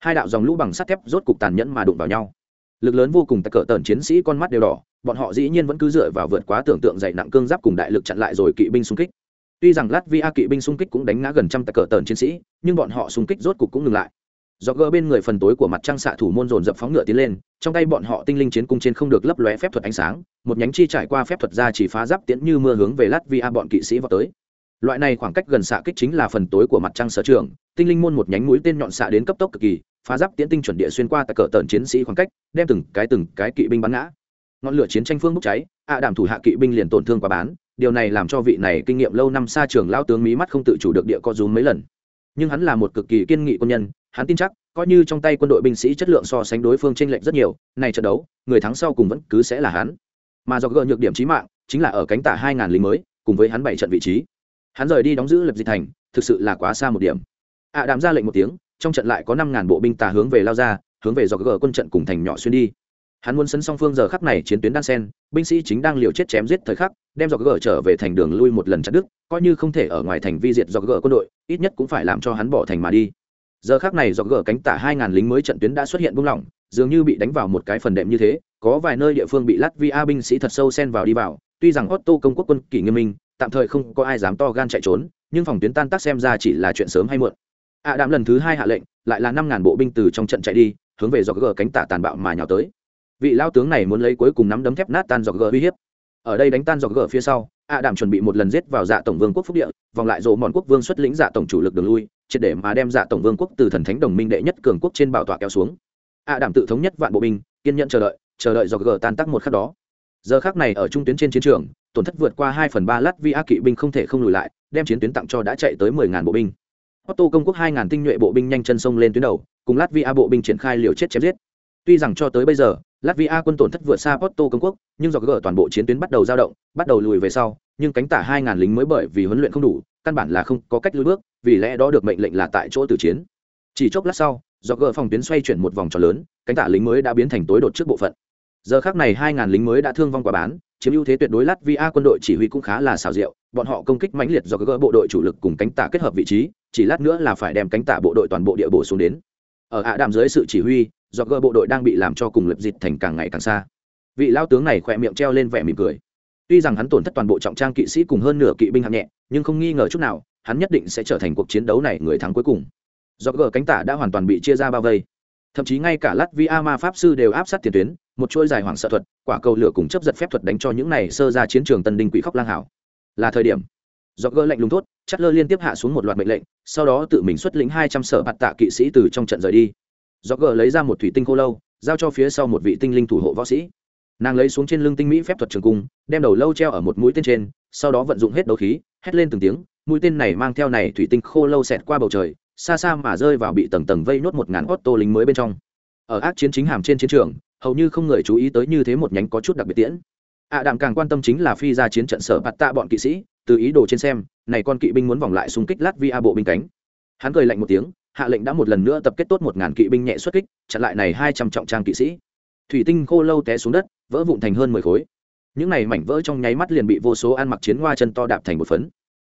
hai đạo dòng lũ bằng sắt thép rốt cục tàn nhẫn mà đụng vào nhau. Lực lớn vô cùng tại cỡ tần chiến sĩ con mắt đều đỏ, bọn họ dĩ nhiên vẫn cứ dựa vào vượt quá tưởng tượng dày nặng cương giáp cùng đại lực chặn lại rồi kỵ binh xung kích. Tuy rằng lát vi a kỵ binh xung kích cũng đánh ngã gần trăm tại cỡ tần chiến sĩ, nhưng bọn họ xung kích rốt cục cũng ngừng lại. Do gỡ bên người phần tối của mặt trăng xạ thủ môn dồn dập phóng ngựa tiến lên, trong tay bọn họ tinh linh chiến cung trên không được lấp lóe phép thuật ánh sáng, một nhánh chi trải qua phép thuật ra chỉ phá giáp tiễn như mưa hướng về lát vi a bọn kỵ sĩ vào tới loại này khoảng cách gần xạ kích chính là phần tối của mặt trăng sở trường, tinh linh môn một nhánh mũi tên nhọn xạ đến cấp tốc cực kỳ, phá giáp tiễn tinh chuẩn địa xuyên qua tại cỡ tần chiến sĩ khoảng cách, đem từng cái từng cái kỵ binh bắn ngã. Ngọn lửa chiến tranh phương bốc cháy, ạ đảm thủ hạ kỵ binh liền tổn thương quá bán, điều này làm cho vị này kinh nghiệm lâu năm xa trường lao tướng mí mắt không tự chủ được địa co rúm mấy lần. Nhưng hắn là một cực kỳ kiên nghị quân nhân, hắn tin chắc, coi như trong tay quân đội binh sĩ chất lượng so sánh đối phương chênh lệch rất nhiều, này trận đấu, người thắng sau cùng vẫn cứ sẽ là hắn. Mà do gỡ nhược điểm chí mạng, chính là ở cánh tả hai ngàn lính mới, cùng với hắn bảy trận vị trí hắn rời đi đóng giữ lập dịch thành, thực sự là quá xa một điểm. Ạ à đàm ra lệnh một tiếng, trong trận lại có năm ngàn bộ binh tà hướng về lao ra, hướng về do gờ quân trận cùng thành nhỏ xuyên đi. Hắn muốn sấn song phương giờ khắc này chiến tuyến đan sen, binh sĩ chính đang liều chết chém giết thời khắc, đem do gờ trở về thành đường lui một lần chặt đứt, coi như không thể ở ngoài thành vi diệt do gờ quân đội, ít nhất cũng phải làm cho hắn bỏ thành mà đi. Giờ khắc này do gờ cánh tả hai ngàn lính mới trận tuyến đã xuất hiện buông lỏng, dường như bị đánh vào một cái phần đệm như thế, có vài nơi địa phương bị lát via binh sĩ thật sâu xen vào đi vào, tuy rằng otto công quốc quân kỷ nghiêm minh tạm thời không có ai dám to gan chạy trốn, nhưng phòng tuyến tan tác xem ra chỉ là chuyện sớm hay muộn. Ạ à đạm lần thứ hai hạ lệnh, lại là năm ngàn bộ binh từ trong trận chạy đi, hướng về dọc gờ cánh tả tàn bạo mà nhào tới. Vị lao tướng này muốn lấy cuối cùng nắm đấm thép nát tan dọc gờ uy hiếp. Ở đây đánh tan dọc gờ phía sau, ạ à đạm chuẩn bị một lần giết vào dạ tổng vương quốc phúc địa, vòng lại rộ mòn quốc vương xuất lĩnh dạ tổng chủ lực đường lui, triệt để mà đem dạ tổng vương quốc từ thần thánh đồng minh đệ nhất cường quốc trên bảo tọa kéo xuống. Ạ à đạm tự thống nhất vạn bộ binh, kiên nhẫn chờ đợi chờ đợi dọc gờ tan tác một khắc đó. Giờ khác này ở trung tuyến trên chiến trường tổn thất vượt qua hai phần ba lát vi a kỵ binh không thể không lùi lại, đem chiến tuyến tặng cho đã chạy tới mười ngàn bộ binh. Otto công quốc hai ngàn tinh nhuệ bộ binh nhanh chân sông lên tuyến đầu, cùng lát Vi A bộ binh triển khai liều chết chém giết. Tuy rằng cho tới bây giờ, lát Vi A quân tổn thất vượt xa Otto công quốc, nhưng do gỡ toàn bộ chiến tuyến bắt đầu dao động, bắt đầu lùi về sau, nhưng cánh tả hai ngàn lính mới bởi vì huấn luyện không đủ, căn bản là không có cách lùi bước, vì lẽ đó được mệnh lệnh là tại chỗ tử chiến. Chỉ chốc lát sau, do gỡ phòng tuyến xoay chuyển một vòng tròn lớn, cánh tả lính mới đã biến thành tối đột trước bộ phận. Giờ khác này hai ngàn lính mới đã thương vong quả bán chiếm ưu thế tuyệt đối lát vì a quân đội chỉ huy cũng khá là xào rượu bọn họ công kích mãnh liệt do gỡ bộ đội chủ lực cùng cánh tả kết hợp vị trí, chỉ lát nữa là phải đem cánh tả bộ đội toàn bộ địa bổ xuống đến. Ở ạ đàm dưới sự chỉ huy, do gỡ bộ đội đang bị làm cho cùng lập dịch thành càng ngày càng xa. Vị lao tướng này khỏe miệng treo lên vẻ mỉm cười. Tuy rằng hắn tổn thất toàn bộ trọng trang kỵ sĩ cùng hơn nửa kỵ binh hạng nhẹ, nhưng không nghi ngờ chút nào, hắn nhất định sẽ trở thành cuộc chiến đấu này người thắng cuối cùng. Do gỡ cánh tả đã hoàn toàn bị chia ra bao vây thậm chí ngay cả latvia ma pháp sư đều áp sát tiền tuyến, một chuỗi dài hoàng sợ thuật, quả cầu lửa cùng chấp giật phép thuật đánh cho những này sơ ra chiến trường tân đinh quỷ khóc lang hảo. Là thời điểm. Do gỡ lệnh lùng thốt chất lơ liên tiếp hạ xuống một loạt mệnh lệnh, sau đó tự mình xuất lĩnh hai trăm sở bạt tạ kỵ sĩ từ trong trận rời đi. Do gỡ lấy ra một thủy tinh khô lâu, giao cho phía sau một vị tinh linh thủ hộ võ sĩ. Nàng lấy xuống trên lưng tinh mỹ phép thuật trường cung, đem đầu lâu treo ở một mũi tên trên, sau đó vận dụng hết đấu khí, hét lên từng tiếng, mũi tên này mang theo này thủy tinh khô lâu xẹt qua bầu trời xa xa mà rơi vào bị tầng tầng vây nốt một ngàn otto lính mới bên trong. Ở ác chiến chính hàm trên chiến trường, hầu như không người chú ý tới như thế một nhánh có chút đặc biệt tiễn. Ạ đạm càng quan tâm chính là phi ra chiến trận sở bạt tạ bọn kỵ sĩ, từ ý đồ trên xem, này con kỵ binh muốn vòng lại xung kích lát vi a bộ binh cánh. Hắn cười lạnh một tiếng, hạ lệnh đã một lần nữa tập kết tốt một ngàn kỵ binh nhẹ xuất kích, chặn lại này hai trăm trọng trang kỵ sĩ. Thủy tinh khô lâu té xuống đất, vỡ vụn thành hơn mười khối. Những này mảnh vỡ trong nháy mắt liền bị vô số ăn mặc chiến hoa chân to đạp thành một phấn.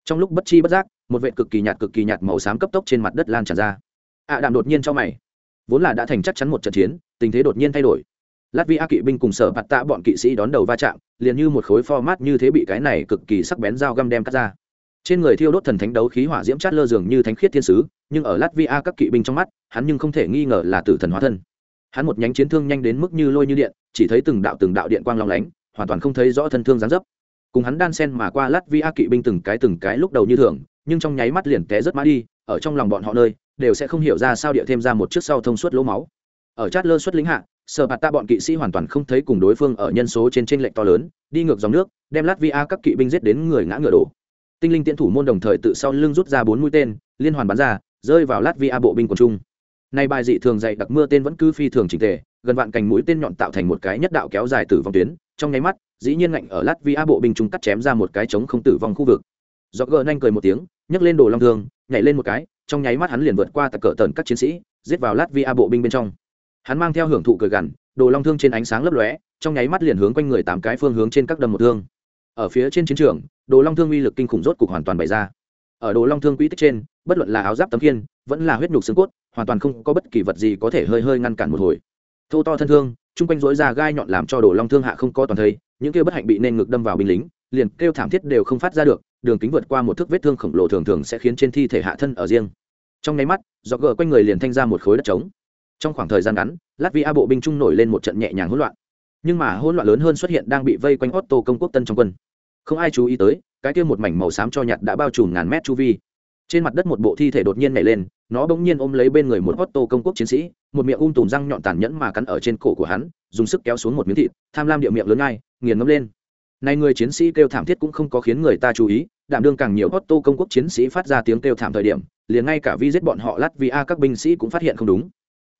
Trong lúc bất chi bất giác một vệ cực kỳ nhạt cực kỳ nhạt màu xám cấp tốc trên mặt đất lan tràn ra. Ạ đạm đột nhiên cho mày. Vốn là đã thành chắc chắn một trận chiến, tình thế đột nhiên thay đổi. Latvia kỵ binh cùng sở bạt tạ bọn kỵ sĩ đón đầu va chạm, liền như một khối format như thế bị cái này cực kỳ sắc bén dao găm đem cắt ra. Trên người thiêu đốt thần thánh đấu khí hỏa diễm chát lơ dường như thánh khiết thiên sứ, nhưng ở latvia các kỵ binh trong mắt, hắn nhưng không thể nghi ngờ là tử thần hóa thân. Hắn một nhánh chiến thương nhanh đến mức như lôi như điện, chỉ thấy từng đạo từng đạo điện quang long lánh, hoàn toàn không thấy rõ thân thương gián dấp. Cùng hắn đan sen mà qua latvia kỵ binh từng cái từng cái lúc đầu như thường nhưng trong nháy mắt liền té rất mã đi, ở trong lòng bọn họ nơi, đều sẽ không hiểu ra sao địa thêm ra một chiếc sau thông suốt lỗ máu. Ở chát lơ xuất lính hạ, sở bạt ta bọn kỵ sĩ hoàn toàn không thấy cùng đối phương ở nhân số trên trên lệnh to lớn, đi ngược dòng nước, đem lát vi a các kỵ binh giết đến người ngã ngựa đổ. Tinh linh tiễn thủ môn đồng thời tự sau lưng rút ra bốn mũi tên, liên hoàn bắn ra, rơi vào lát vi a bộ binh quần trung. Nay bài dị thường dạy đặc mưa tên vẫn cứ phi thường trình tề, gần vạn cành mũi tên nhọn tạo thành một cái nhất đạo kéo dài tử vong tuyến, trong nháy mắt, dĩ nhiên ngạnh ở lát vi a bộ binh trung cắt chém ra một cái trống không tử vong khu vực do gờ nhanh cười một tiếng, nhấc lên đồ long thương, nhảy lên một cái, trong nháy mắt hắn liền vượt qua tạc cỡ tần các chiến sĩ, giết vào latvia bộ binh bên trong. Hắn mang theo hưởng thụ cười gằn, đồ long thương trên ánh sáng lấp lóe, trong nháy mắt liền hướng quanh người tám cái phương hướng trên các đầm một thương. Ở phía trên chiến trường, đồ long thương uy lực kinh khủng rốt cục hoàn toàn bày ra. Ở đồ long thương quỹ tích trên, bất luận là áo giáp tấm kiên vẫn là huyết nhục xương cốt, hoàn toàn không có bất kỳ vật gì có thể hơi hơi ngăn cản một hồi. Thô to thân thương, chung quanh rối ra gai nhọn làm cho đồ long thương hạ không có toàn thây những kia bất hạnh bị nên ngực đâm vào binh lính liền kêu thảm thiết đều không phát ra được, đường kính vượt qua một thước vết thương khổng lồ thường thường sẽ khiến trên thi thể hạ thân ở riêng. Trong nháy mắt do gờ quanh người liền thanh ra một khối đất trống. Trong khoảng thời gian ngắn, latvia bộ binh trung nổi lên một trận nhẹ nhàng hỗn loạn. Nhưng mà hỗn loạn lớn hơn xuất hiện đang bị vây quanh otto công quốc tân trong quân. Không ai chú ý tới, cái kia một mảnh màu xám cho nhạt đã bao trùm ngàn mét chu vi. Trên mặt đất một bộ thi thể đột nhiên nhảy lên, nó bỗng nhiên ôm lấy bên người một otto công quốc chiến sĩ, một miệng um tùm răng nhọn tàn nhẫn mà cắn ở trên cổ của hắn, dùng sức kéo xuống một miếng thịt, tham lam địa miệng lớn ngay, nghiền ngấm lên này người chiến sĩ kêu thảm thiết cũng không có khiến người ta chú ý, đảm đương càng nhiều otto công quốc chiến sĩ phát ra tiếng kêu thảm thời điểm, liền ngay cả vi giết bọn họ lát vì a các binh sĩ cũng phát hiện không đúng.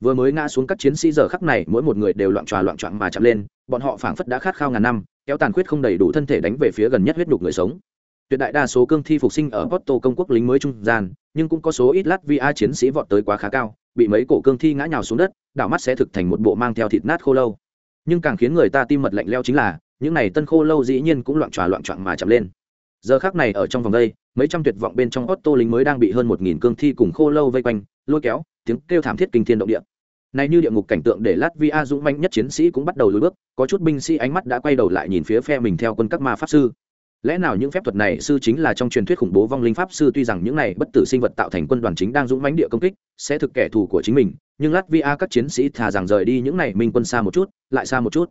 Vừa mới ngã xuống các chiến sĩ giờ khắc này, mỗi một người đều loạn tròa loạn trọn mà chạm lên, bọn họ phảng phất đã khát khao ngàn năm, kéo tàn khuyết không đầy đủ thân thể đánh về phía gần nhất huyết nhục người sống. Tuyệt đại đa số cương thi phục sinh ở Porto công quốc lính mới trung gian, nhưng cũng có số ít lát vì a chiến sĩ vọt tới quá khá cao, bị mấy cổ cương thi ngã nhào xuống đất, đảo mắt sẽ thực thành một bộ mang theo thịt nát khô lâu. Nhưng càng khiến người ta tim mật lạnh leo chính là những này tân khô lâu dĩ nhiên cũng loạn tròa loạn trọn mà chậm lên giờ khác này ở trong vòng đây mấy trăm tuyệt vọng bên trong Otto lính mới đang bị hơn một nghìn cương thi cùng khô lâu vây quanh lôi kéo tiếng kêu thảm thiết kinh thiên động địa này như địa ngục cảnh tượng để lát vi a dũng manh nhất chiến sĩ cũng bắt đầu lùi bước, có chút binh sĩ ánh mắt đã quay đầu lại nhìn phía phe mình theo quân các ma pháp sư. Lẽ nào những phép thuật này sư chính là trong truyền thuyết khủng bố vong linh pháp sư tuy rằng những này bất tử sinh vật tạo thành quân đoàn chính đang dũng mãnh địa công kích, sẽ thực kẻ thù của chính mình, nhưng Latvia các chiến sĩ thà rằng rời đi những này minh quân xa một chút, lại xa một chút.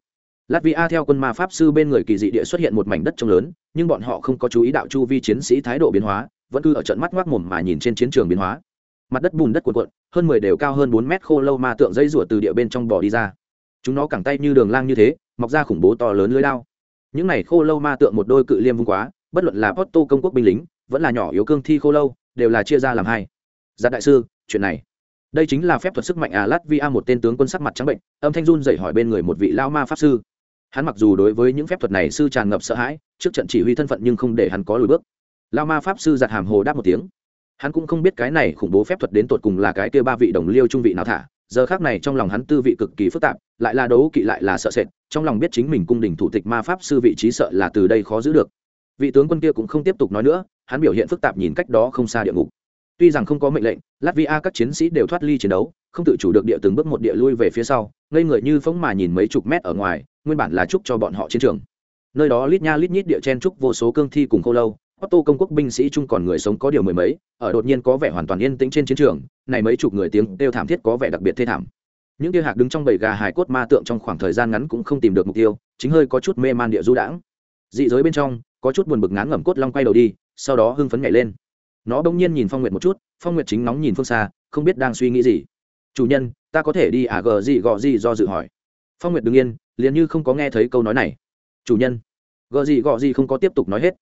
Latvia theo quân ma pháp sư bên người kỳ dị địa xuất hiện một mảnh đất trống lớn, nhưng bọn họ không có chú ý đạo chu vi chiến sĩ thái độ biến hóa, vẫn cứ ở trận mắt ngoác mồm mà nhìn trên chiến trường biến hóa. Mặt đất bùn đất cuộn cuộn hơn mười đều cao hơn bốn mét khô lâu ma tượng dây rủa từ địa bên trong bò đi ra. Chúng nó cẳng tay như đường lang như thế mọc ra khủng bố to lớn lưới lao. Những này khô lâu ma tượng một đôi cự liêm vung quá bất luận là Porto công quốc binh lính vẫn là nhỏ yếu cương thi khô lâu đều là chia ra làm hai. Giáp đại sư chuyện này. Đây chính là phép thuật sức mạnh à một tên tướng quân sắc mặt trắng bệnh âm thanh run dậy hỏi bên người một vị lao ma pháp sư hắn mặc dù đối với những phép thuật này sư tràn ngập sợ hãi, trước trận chỉ huy thân phận nhưng không để hắn có lùi bước. Lao ma pháp sư giặt hàm hồ đáp một tiếng. Hắn cũng không biết cái này khủng bố phép thuật đến tột cùng là cái kia ba vị đồng liêu trung vị nào thả, giờ khác này trong lòng hắn tư vị cực kỳ phức tạp, lại là đấu kỵ lại là sợ sệt, trong lòng biết chính mình cung đình thủ tịch ma pháp sư vị trí sợ là từ đây khó giữ được. Vị tướng quân kia cũng không tiếp tục nói nữa, hắn biểu hiện phức tạp nhìn cách đó không xa địa ngục. Tuy rằng không có mệnh lệnh, latvia các chiến sĩ đều thoát ly chiến đấu, không tự chủ được địa từng bước một địa lui về phía sau, ngây người như phóng mà nhìn mấy chục mét ở ngoài nguyên bản là chúc cho bọn họ chiến trường nơi đó lít nha lít nhít địa chen trúc vô số cương thi cùng khô lâu Otto công quốc binh sĩ chung còn người sống có điều mười mấy, ở đột nhiên có vẻ hoàn toàn yên tĩnh trên chiến trường, này mấy chục người tiếng kêu thảm thiết có vẻ đặc biệt thê thảm. Những kia hạc đứng trong bầy gà hài cốt ma tượng trong khoảng thời gian ngắn cũng không tìm được mục tiêu, chính hơi có chút mê man địa du đãng. Dị giới bên trong, có chút buồn bực ngán ngẩm cốt long quay đầu đi, sau đó hưng phấn nhảy lên. Nó bỗng nhiên nhìn Phong Nguyệt một chút, Phong Nguyệt chính nóng nhìn phương xa, không biết đang suy nghĩ gì. "Chủ nhân, ta có thể đi à gờ gì gọ gì do dự hỏi." Phong Nguyệt đứng yên, liền như không có nghe thấy câu nói này. "Chủ nhân." gợ gì gọ gì không có tiếp tục nói hết.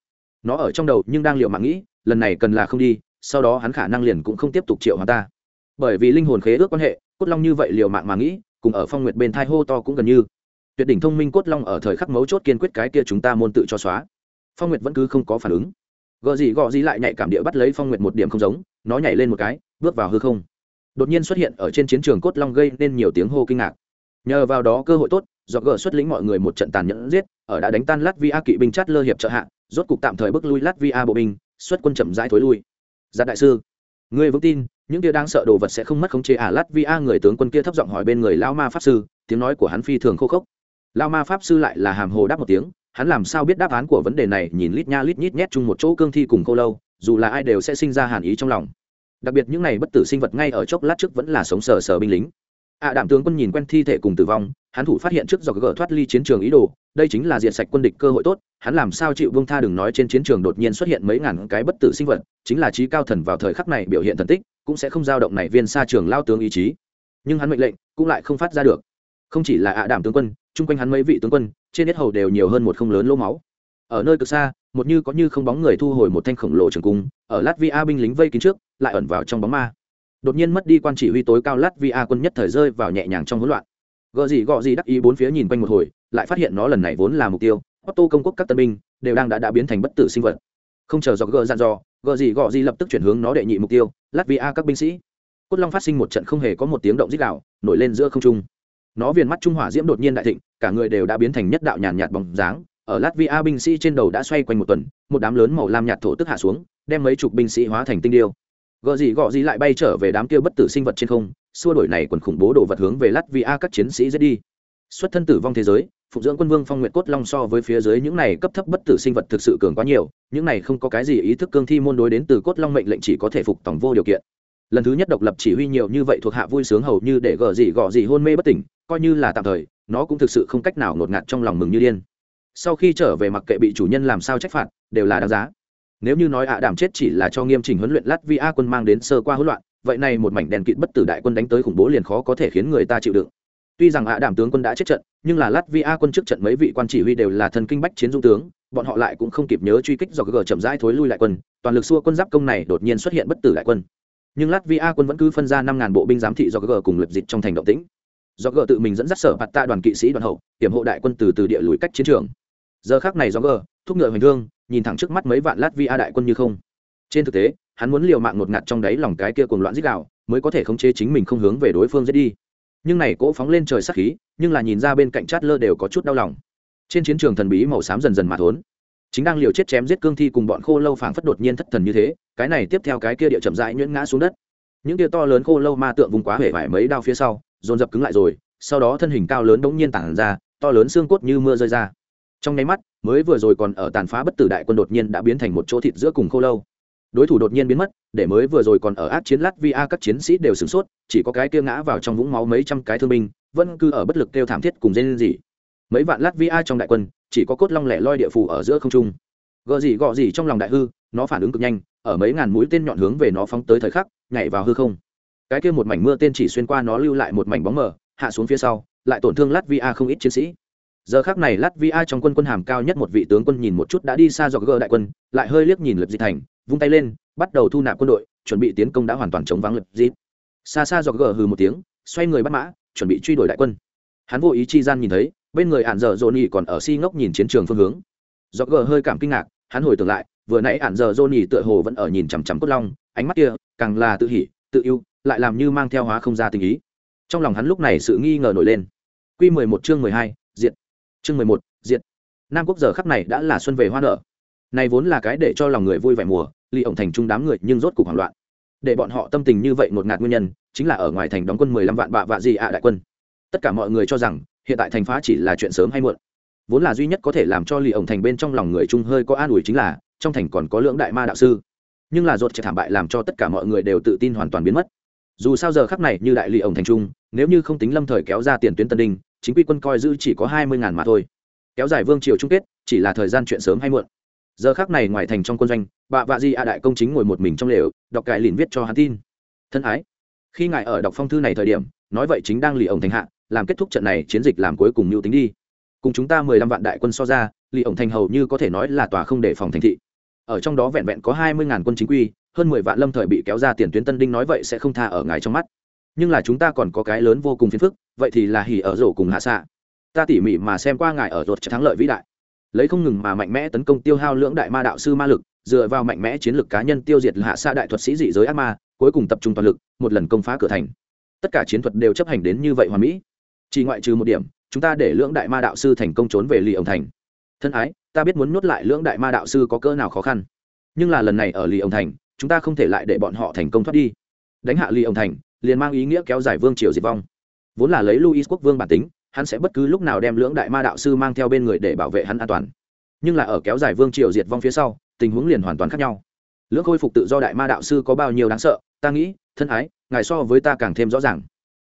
Nó ở trong đầu nhưng đang liệu mạng nghĩ lần này cần là không đi sau đó hắn khả năng liền cũng không tiếp tục triệu hóa ta. Bởi vì linh hồn khế ước quan hệ cốt long như vậy liệu mạng mà nghĩ cùng ở phong nguyệt bên thai hô to cũng gần như. Tuyệt đỉnh thông minh cốt long ở thời khắc mấu chốt kiên quyết cái kia chúng ta môn tự cho xóa. Phong nguyệt vẫn cứ không có phản ứng. Gợ gì gọ gì lại nhạy cảm địa bắt lấy phong nguyệt một điểm không giống nó nhảy lên một cái bước vào hư không. Đột nhiên xuất hiện ở trên chiến trường cốt long gây nên nhiều tiếng hô kinh ngạc nhờ vào đó cơ hội tốt do gỡ xuất lĩnh mọi người một trận tàn nhẫn giết, ở đã đánh tan latvia kỵ binh chát lơ hiệp trợ hạ, rốt cục tạm thời bước lui latvia bộ binh, xuất quân chậm rãi thối lui. Giặc đại sư, ngươi vững tin, những kia đang sợ đồ vật sẽ không mất khống chế à? Latvia, người tướng quân kia thấp giọng hỏi bên người lao ma pháp sư, tiếng nói của hắn phi thường khô khốc. Lao ma pháp sư lại là hàm hồ đáp một tiếng, hắn làm sao biết đáp án của vấn đề này? Nhìn lít nha lít nhít nhét chung một chỗ cương thi cùng khô lâu, dù là ai đều sẽ sinh ra hàn ý trong lòng. Đặc biệt những này bất tử sinh vật ngay ở chốc lát trước vẫn là sống sờ sờ binh lính ạ à, đảm tướng quân nhìn quen thi thể cùng tử vong hắn thủ phát hiện trước do gỡ thoát ly chiến trường ý đồ đây chính là diệt sạch quân địch cơ hội tốt hắn làm sao chịu vương tha đừng nói trên chiến trường đột nhiên xuất hiện mấy ngàn cái bất tử sinh vật chính là trí cao thần vào thời khắc này biểu hiện thần tích cũng sẽ không dao động này viên xa trường lao tướng ý chí. Nhưng hắn mệnh lệnh cũng lại không phát ra được. Không chỉ là ạ à đảm tướng quân chung quanh hắn mấy vị tướng quân trên hết hầu đều nhiều hơn một không lớn lỗ máu. Ở nơi cực xa một như có như không bóng người thu hồi một thanh khổng lồ trường cung ở latvia binh lính vây kín trước lại ẩn vào trong bóng ma đột nhiên mất đi quan chỉ huy tối cao latvia quân nhất thời rơi vào nhẹ nhàng trong hỗn loạn. Gợ gì gọ gì đắc ý bốn phía nhìn quanh một hồi, lại phát hiện nó lần này vốn là mục tiêu. Otto công quốc các tân binh đều đang đã đã biến thành bất tử sinh vật. Không chờ do gợ dặn dò gợ gì gọ gì lập tức chuyển hướng nó đệ nhị mục tiêu latvia các binh sĩ. Cốt long phát sinh một trận không hề có một tiếng động dích đạo nổi lên giữa không trung. Nó viền mắt trung hỏa diễm đột nhiên đại thịnh, cả người đều đã biến thành nhất đạo nhàn nhạt bóng dáng. Ở latvia binh sĩ trên đầu đã xoay quanh một tuần, một đám lớn màu lam nhạt thổ tức hạ xuống, đem mấy chục binh sĩ hóa thành tinh điêu gợ gì gọ gì lại bay trở về đám kia bất tử sinh vật trên không, xua đổi này quần khủng bố đồ vật hướng về lát vì a các chiến sĩ giết đi. Xuất thân tử vong thế giới phục dưỡng quân vương phong nguyện cốt long so với phía dưới những này cấp thấp bất tử sinh vật thực sự cường quá nhiều, những này không có cái gì ý thức cương thi môn đối đến từ cốt long mệnh lệnh chỉ có thể phục tổng vô điều kiện. Lần thứ nhất độc lập chỉ huy nhiều như vậy thuộc hạ vui sướng hầu như để gờ gì gọ gì hôn mê bất tỉnh, coi như là tạm thời, nó cũng thực sự không cách nào ngột ngạt trong lòng mừng như điên. Sau khi trở về mặc kệ bị chủ nhân làm sao trách phạt, đều là đáng giá nếu như nói ạ đảm chết chỉ là cho nghiêm chỉnh huấn luyện lát vì a quân mang đến sơ qua hỗn loạn, vậy này một mảnh đèn kịt bất tử đại quân đánh tới khủng bố liền khó có thể khiến người ta chịu đựng. Tuy rằng ạ đảm tướng quân đã chết trận, nhưng là lát vì a quân trước trận mấy vị quan chỉ huy đều là thần kinh bách chiến dung tướng, bọn họ lại cũng không kịp nhớ truy kích do gờ chậm rãi thối lui lại quân, toàn lực xua quân giáp công này đột nhiên xuất hiện bất tử đại quân. Nhưng lát vì a quân vẫn cứ phân ra năm ngàn bộ binh giám thị do gờ cùng lập dịch trong thành động tĩnh. Do gờ tự mình dẫn dắt sở bạt tạ đoàn kỵ sĩ đoàn hậu, hiểm hộ đại quân từ từ địa lùi cách chiến trường. Giờ khác này do gờ thúc ngựa hoành thương, nhìn thẳng trước mắt mấy vạn lát via đại quân như không. Trên thực tế, hắn muốn liều mạng ngột ngạt trong đáy lòng cái kia cuồng loạn dích đạo mới có thể khống chế chính mình không hướng về đối phương giết đi. Nhưng này cỗ phóng lên trời sắc khí, nhưng là nhìn ra bên cạnh chát lơ đều có chút đau lòng. Trên chiến trường thần bí màu xám dần dần mà thốn. Chính đang liều chết chém giết cương thi cùng bọn khô lâu phảng phất đột nhiên thất thần như thế, cái này tiếp theo cái kia địa chậm rãi nhuyễn ngã xuống đất. Những kia to lớn khô lâu ma tượng vùng quá hể vải mấy đao phía sau, dồn dập cứng lại rồi, sau đó thân hình cao lớn đống nhiên tản ra, to lớn xương cốt như mưa rơi ra. Trong nháy mắt mới vừa rồi còn ở tàn phá bất tử đại quân đột nhiên đã biến thành một chỗ thịt giữa cùng khô lâu. Đối thủ đột nhiên biến mất, để mới vừa rồi còn ở át chiến lát vi a các chiến sĩ đều sửng sốt, chỉ có cái kia ngã vào trong vũng máu mấy trăm cái thương binh, vẫn cứ ở bất lực kêu thảm thiết cùng dây lên gì mấy vạn lát vi a trong đại quân, chỉ có cốt long lẻ loi địa phủ ở giữa không trung. Gợ gì gọ gì trong lòng đại hư, nó phản ứng cực nhanh, ở mấy ngàn mũi tên nhọn hướng về nó phóng tới thời khắc, nhảy vào hư không. Cái kia một mảnh mưa tên chỉ xuyên qua nó lưu lại một mảnh bóng mờ, hạ xuống phía sau, lại tổn thương lát vi a không ít chiến sĩ giờ khác này latvia trong quân quân hàm cao nhất một vị tướng quân nhìn một chút đã đi xa dọc gờ đại quân, lại hơi liếc nhìn lập di thành, vung tay lên, bắt đầu thu nạp quân đội, chuẩn bị tiến công đã hoàn toàn chống vắng lập di xa xa dọc gờ hừ một tiếng, xoay người bắt mã, chuẩn bị truy đuổi đại quân. Hắn vô ý chi gian nhìn thấy, bên người ạn dở dồn nhì còn ở si ngốc nhìn chiến trường phương hướng. Dọc gờ hơi cảm kinh ngạc, hắn hồi tưởng lại, vừa nãy ạn dở dồn nhì tựa hồ vẫn ở nhìn chằm chằm cốt long, ánh mắt kia càng là tự hỉ, tự yêu lại làm như mang theo hóa không ra tình ý. Trong lòng hắn lúc này sự nghi ngờ nổi lên. Quy mười một chương mười hai diện chương mười một diện nam quốc giờ khắc này đã là xuân về hoa nở. Này vốn là cái để cho lòng người vui vẻ mùa ly ổng thành trung đám người nhưng rốt cục hoảng loạn. Để bọn họ tâm tình như vậy một ngạt nguyên nhân, chính là ở ngoài thành đóng quân mười lăm vạn bạ vạ gì ạ đại quân. Tất cả mọi người cho rằng, hiện tại thành phá chỉ là chuyện sớm hay muộn. Vốn là duy nhất có thể làm cho lì ổng thành bên trong lòng người trung hơi có an ủi chính là, trong thành còn có lưỡng đại ma đạo sư. Nhưng là ruột trẻ thảm bại làm cho tất cả mọi người đều tự tin hoàn toàn biến mất. Dù sao giờ khắc này như đại lì ổng thành trung, nếu như không tính lâm thời kéo ra tiền tuyến tân đinh chính quy quân coi giữ chỉ có hai mươi ngàn mà thôi. Kéo dài vương triều chung kết, chỉ là thời gian chuyện sớm hay muộn. Giờ khác này ngoài thành trong quân doanh, bà vạ di a đại công chính ngồi một mình trong lều, đọc cải liền viết cho hắn tin. Thân ái, khi ngài ở đọc phong thư này thời điểm, nói vậy chính đang lì ổng thành hạ, làm kết thúc trận này chiến dịch làm cuối cùng mưu tính đi. Cùng chúng ta mười lăm vạn đại quân so ra, lì ổng thành hầu như có thể nói là tòa không để phòng thành thị. Ở trong đó vẹn vẹn có hai mươi ngàn quân chính quy, hơn mười vạn lâm thời bị kéo ra tiền tuyến tân đinh nói vậy sẽ không tha ở ngài trong mắt nhưng là chúng ta còn có cái lớn vô cùng phiền phức, vậy thì là hỉ ở rổ cùng hạ xạ. Ta tỉ mỉ mà xem qua ngài ở rột thắng lợi vĩ đại. Lấy không ngừng mà mạnh mẽ tấn công tiêu hao lưỡng đại ma đạo sư ma lực, dựa vào mạnh mẽ chiến lược cá nhân tiêu diệt hạ xạ đại thuật sĩ dị giới ác ma, cuối cùng tập trung toàn lực, một lần công phá cửa thành. Tất cả chiến thuật đều chấp hành đến như vậy hoàn mỹ. Chỉ ngoại trừ một điểm, chúng ta để lưỡng đại ma đạo sư thành công trốn về lì ông thành. Thân ái, ta biết muốn nuốt lại lưỡng đại ma đạo sư có cỡ nào khó khăn. Nhưng là lần này ở lì ông thành, chúng ta không thể lại để bọn họ thành công thoát đi. Đánh hạ lì ông thành liền mang ý nghĩa kéo dài vương triều diệt vong. Vốn là lấy luis quốc vương bản tính, hắn sẽ bất cứ lúc nào đem lưỡng đại ma đạo sư mang theo bên người để bảo vệ hắn an toàn. Nhưng là ở kéo dài vương triều diệt vong phía sau, tình huống liền hoàn toàn khác nhau. Lưỡng khôi phục tự do đại ma đạo sư có bao nhiêu đáng sợ, ta nghĩ, thân ái, ngài so với ta càng thêm rõ ràng.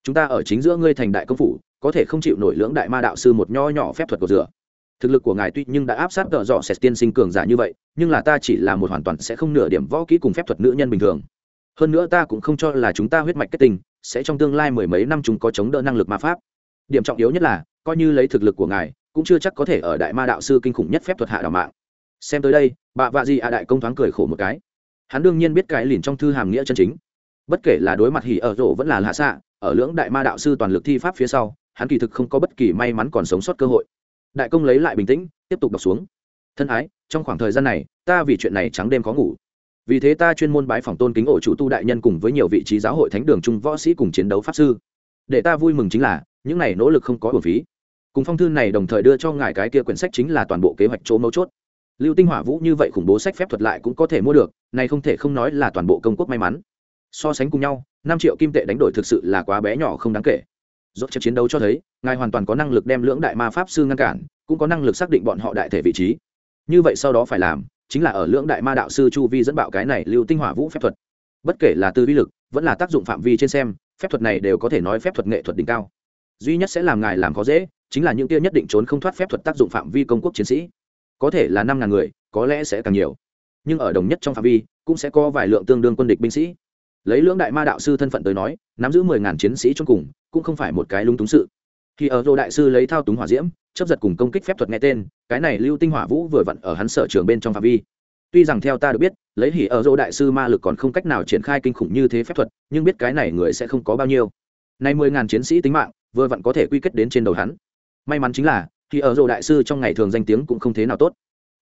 Chúng ta ở chính giữa ngươi thành đại công phủ, có thể không chịu nổi lưỡng đại ma đạo sư một nho nhỏ phép thuật của rửa thực lực của ngài tuy nhưng đã áp sát cỡ dọ sệt tiên sinh cường giả như vậy, nhưng là ta chỉ là một hoàn toàn sẽ không nửa điểm võ kỹ cùng phép thuật nữ nhân bình thường hơn nữa ta cũng không cho là chúng ta huyết mạch kết tình sẽ trong tương lai mười mấy năm chúng có chống đỡ năng lực ma pháp. Điểm trọng yếu nhất là, coi như lấy thực lực của ngài, cũng chưa chắc có thể ở đại ma đạo sư kinh khủng nhất phép thuật hạ đảo mạng. Xem tới đây, bà vạ gì à đại công thoáng cười khổ một cái. Hắn đương nhiên biết cái lìn trong thư hàm nghĩa chân chính. Bất kể là đối mặt hỉ ở rộ vẫn là hạ xạ, ở lưỡng đại ma đạo sư toàn lực thi pháp phía sau, hắn kỳ thực không có bất kỳ may mắn còn sống sót cơ hội. Đại công lấy lại bình tĩnh, tiếp tục đọc xuống. Thân ái, trong khoảng thời gian này, ta vì chuyện này trắng đêm khó ngủ vì thế ta chuyên môn bái phòng tôn kính ổ chủ tu đại nhân cùng với nhiều vị trí giáo hội thánh đường trung võ sĩ cùng chiến đấu pháp sư. Để ta vui mừng chính là, những này nỗ lực không có bổn phí. Cùng phong thư này đồng thời đưa cho ngài cái kia quyển sách chính là toàn bộ kế hoạch chỗ mấu chốt. Lưu tinh hỏa vũ như vậy khủng bố sách phép thuật lại cũng có thể mua được, này không thể không nói là toàn bộ công quốc may mắn. So sánh cùng nhau, năm triệu kim tệ đánh đổi thực sự là quá bé nhỏ không đáng kể. Dốt chấp chiến đấu cho thấy, ngài hoàn toàn có năng lực đem lưỡng đại ma pháp sư ngăn cản, cũng có năng lực xác định bọn họ đại thể vị trí. Như vậy sau đó phải làm chính là ở lưỡng đại ma đạo sư chu vi dẫn bạo cái này lưu tinh hỏa vũ phép thuật. Bất kể là từ vi lực, vẫn là tác dụng phạm vi trên xem, phép thuật này đều có thể nói phép thuật nghệ thuật đỉnh cao. Duy nhất sẽ làm ngài làm khó dễ, chính là những kia nhất định trốn không thoát phép thuật tác dụng phạm vi công quốc chiến sĩ. Có thể là năm ngàn người, có lẽ sẽ càng nhiều. Nhưng ở đồng nhất trong phạm vi, cũng sẽ có vài lượng tương đương quân địch binh sĩ. Lấy lưỡng đại ma đạo sư thân phận tới nói, nắm giữ mười ngàn chiến sĩ trong cùng, cũng không phải một cái lung túng sự. Khi ở đô đại sư lấy thao túng hỏa diễm chấp giật cùng công kích phép thuật nghe tên, cái này lưu tinh hỏa vũ vừa vặn ở hắn sở trường bên trong phạm vi. Tuy rằng theo ta được biết, lấy hỉ ở dỗ đại sư ma lực còn không cách nào triển khai kinh khủng như thế phép thuật, nhưng biết cái này người sẽ không có bao nhiêu. Nay mười ngàn chiến sĩ tính mạng, vừa vặn có thể quy kết đến trên đầu hắn. May mắn chính là thì ở dỗ đại sư trong ngày thường danh tiếng cũng không thế nào tốt.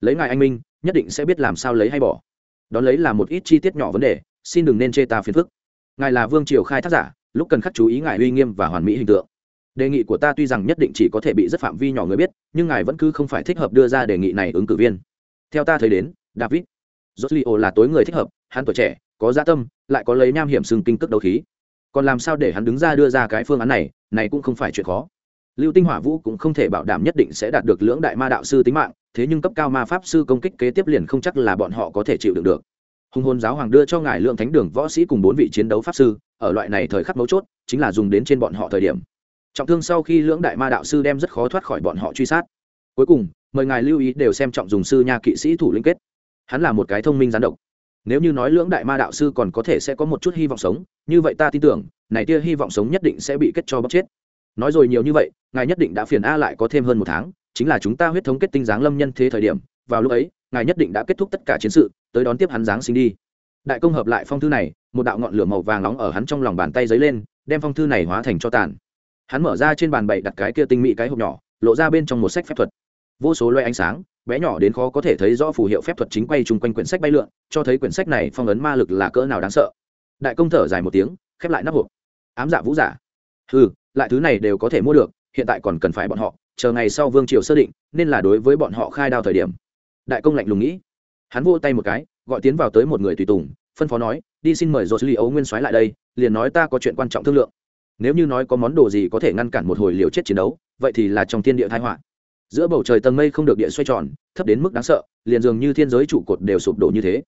Lấy ngài anh minh, nhất định sẽ biết làm sao lấy hay bỏ. Đón lấy là một ít chi tiết nhỏ vấn đề, xin đừng nên chê ta phiền phức. Ngài là vương triều khai thác giả, lúc cần khắc chú ý ngài uy nghiêm và hoàn mỹ hình tượng đề nghị của ta tuy rằng nhất định chỉ có thể bị rất phạm vi nhỏ người biết, nhưng ngài vẫn cứ không phải thích hợp đưa ra đề nghị này ứng cử viên. Theo ta thấy đến, david joslio là tối người thích hợp, hắn tuổi trẻ, có gia tâm, lại có lấy nham hiểm sừng kinh cước đấu khí. Còn làm sao để hắn đứng ra đưa ra cái phương án này này cũng không phải chuyện khó. Lưu tinh hỏa vũ cũng không thể bảo đảm nhất định sẽ đạt được lưỡng đại ma đạo sư tính mạng, thế nhưng cấp cao ma pháp sư công kích kế tiếp liền không chắc là bọn họ có thể chịu đựng được. Hùng hồn giáo hoàng đưa cho ngài lượng thánh đường võ sĩ cùng bốn vị chiến đấu pháp sư, ở loại này thời khắc mấu chốt, chính là dùng đến trên bọn họ thời điểm trọng thương sau khi lưỡng đại ma đạo sư đem rất khó thoát khỏi bọn họ truy sát. Cuối cùng, mời ngài lưu ý đều xem trọng dùng sư nha kỵ sĩ thủ liên kết. Hắn là một cái thông minh gián độc. Nếu như nói lưỡng đại ma đạo sư còn có thể sẽ có một chút hy vọng sống, như vậy ta tin tưởng, này tia hy vọng sống nhất định sẽ bị kết cho bóc chết. Nói rồi nhiều như vậy, ngài nhất định đã phiền a lại có thêm hơn một tháng, chính là chúng ta huyết thống kết tinh giáng lâm nhân thế thời điểm, vào lúc ấy, ngài nhất định đã kết thúc tất cả chiến sự, tới đón tiếp hắn giáng sinh đi. Đại công hợp lại phong thư này, một đạo ngọn lửa màu vàng nóng ở hắn trong lòng bàn tay dấy lên, đem phong thư này hóa thành cho tàn hắn mở ra trên bàn bậy đặt cái kia tinh mỹ cái hộp nhỏ, lộ ra bên trong một sách phép thuật. Vô số loe ánh sáng, bé nhỏ đến khó có thể thấy rõ phù hiệu phép thuật chính quay chung quanh quyển sách bay lượn, cho thấy quyển sách này phong ấn ma lực là cỡ nào đáng sợ. Đại công thở dài một tiếng, khép lại nắp hộp. Ám dạ vũ giả. Ừ lại thứ này đều có thể mua được, hiện tại còn cần phải bọn họ, chờ ngày sau vương triều sơ định, nên là đối với bọn họ khai đao thời điểm. Đại công lạnh lùng nghĩ. Hắn vô tay một cái, gọi tiến vào tới một người tùy tùng, phân phó nói, đi xin mời dột lý ấu nguyên soái lại đây, liền nói ta có chuyện quan trọng thương lượng nếu như nói có món đồ gì có thể ngăn cản một hồi liều chết chiến đấu, vậy thì là trong thiên địa thái họa. Giữa bầu trời tầng mây không được địa xoay tròn, thấp đến mức đáng sợ, liền dường như thiên giới trụ cột đều sụp đổ như thế.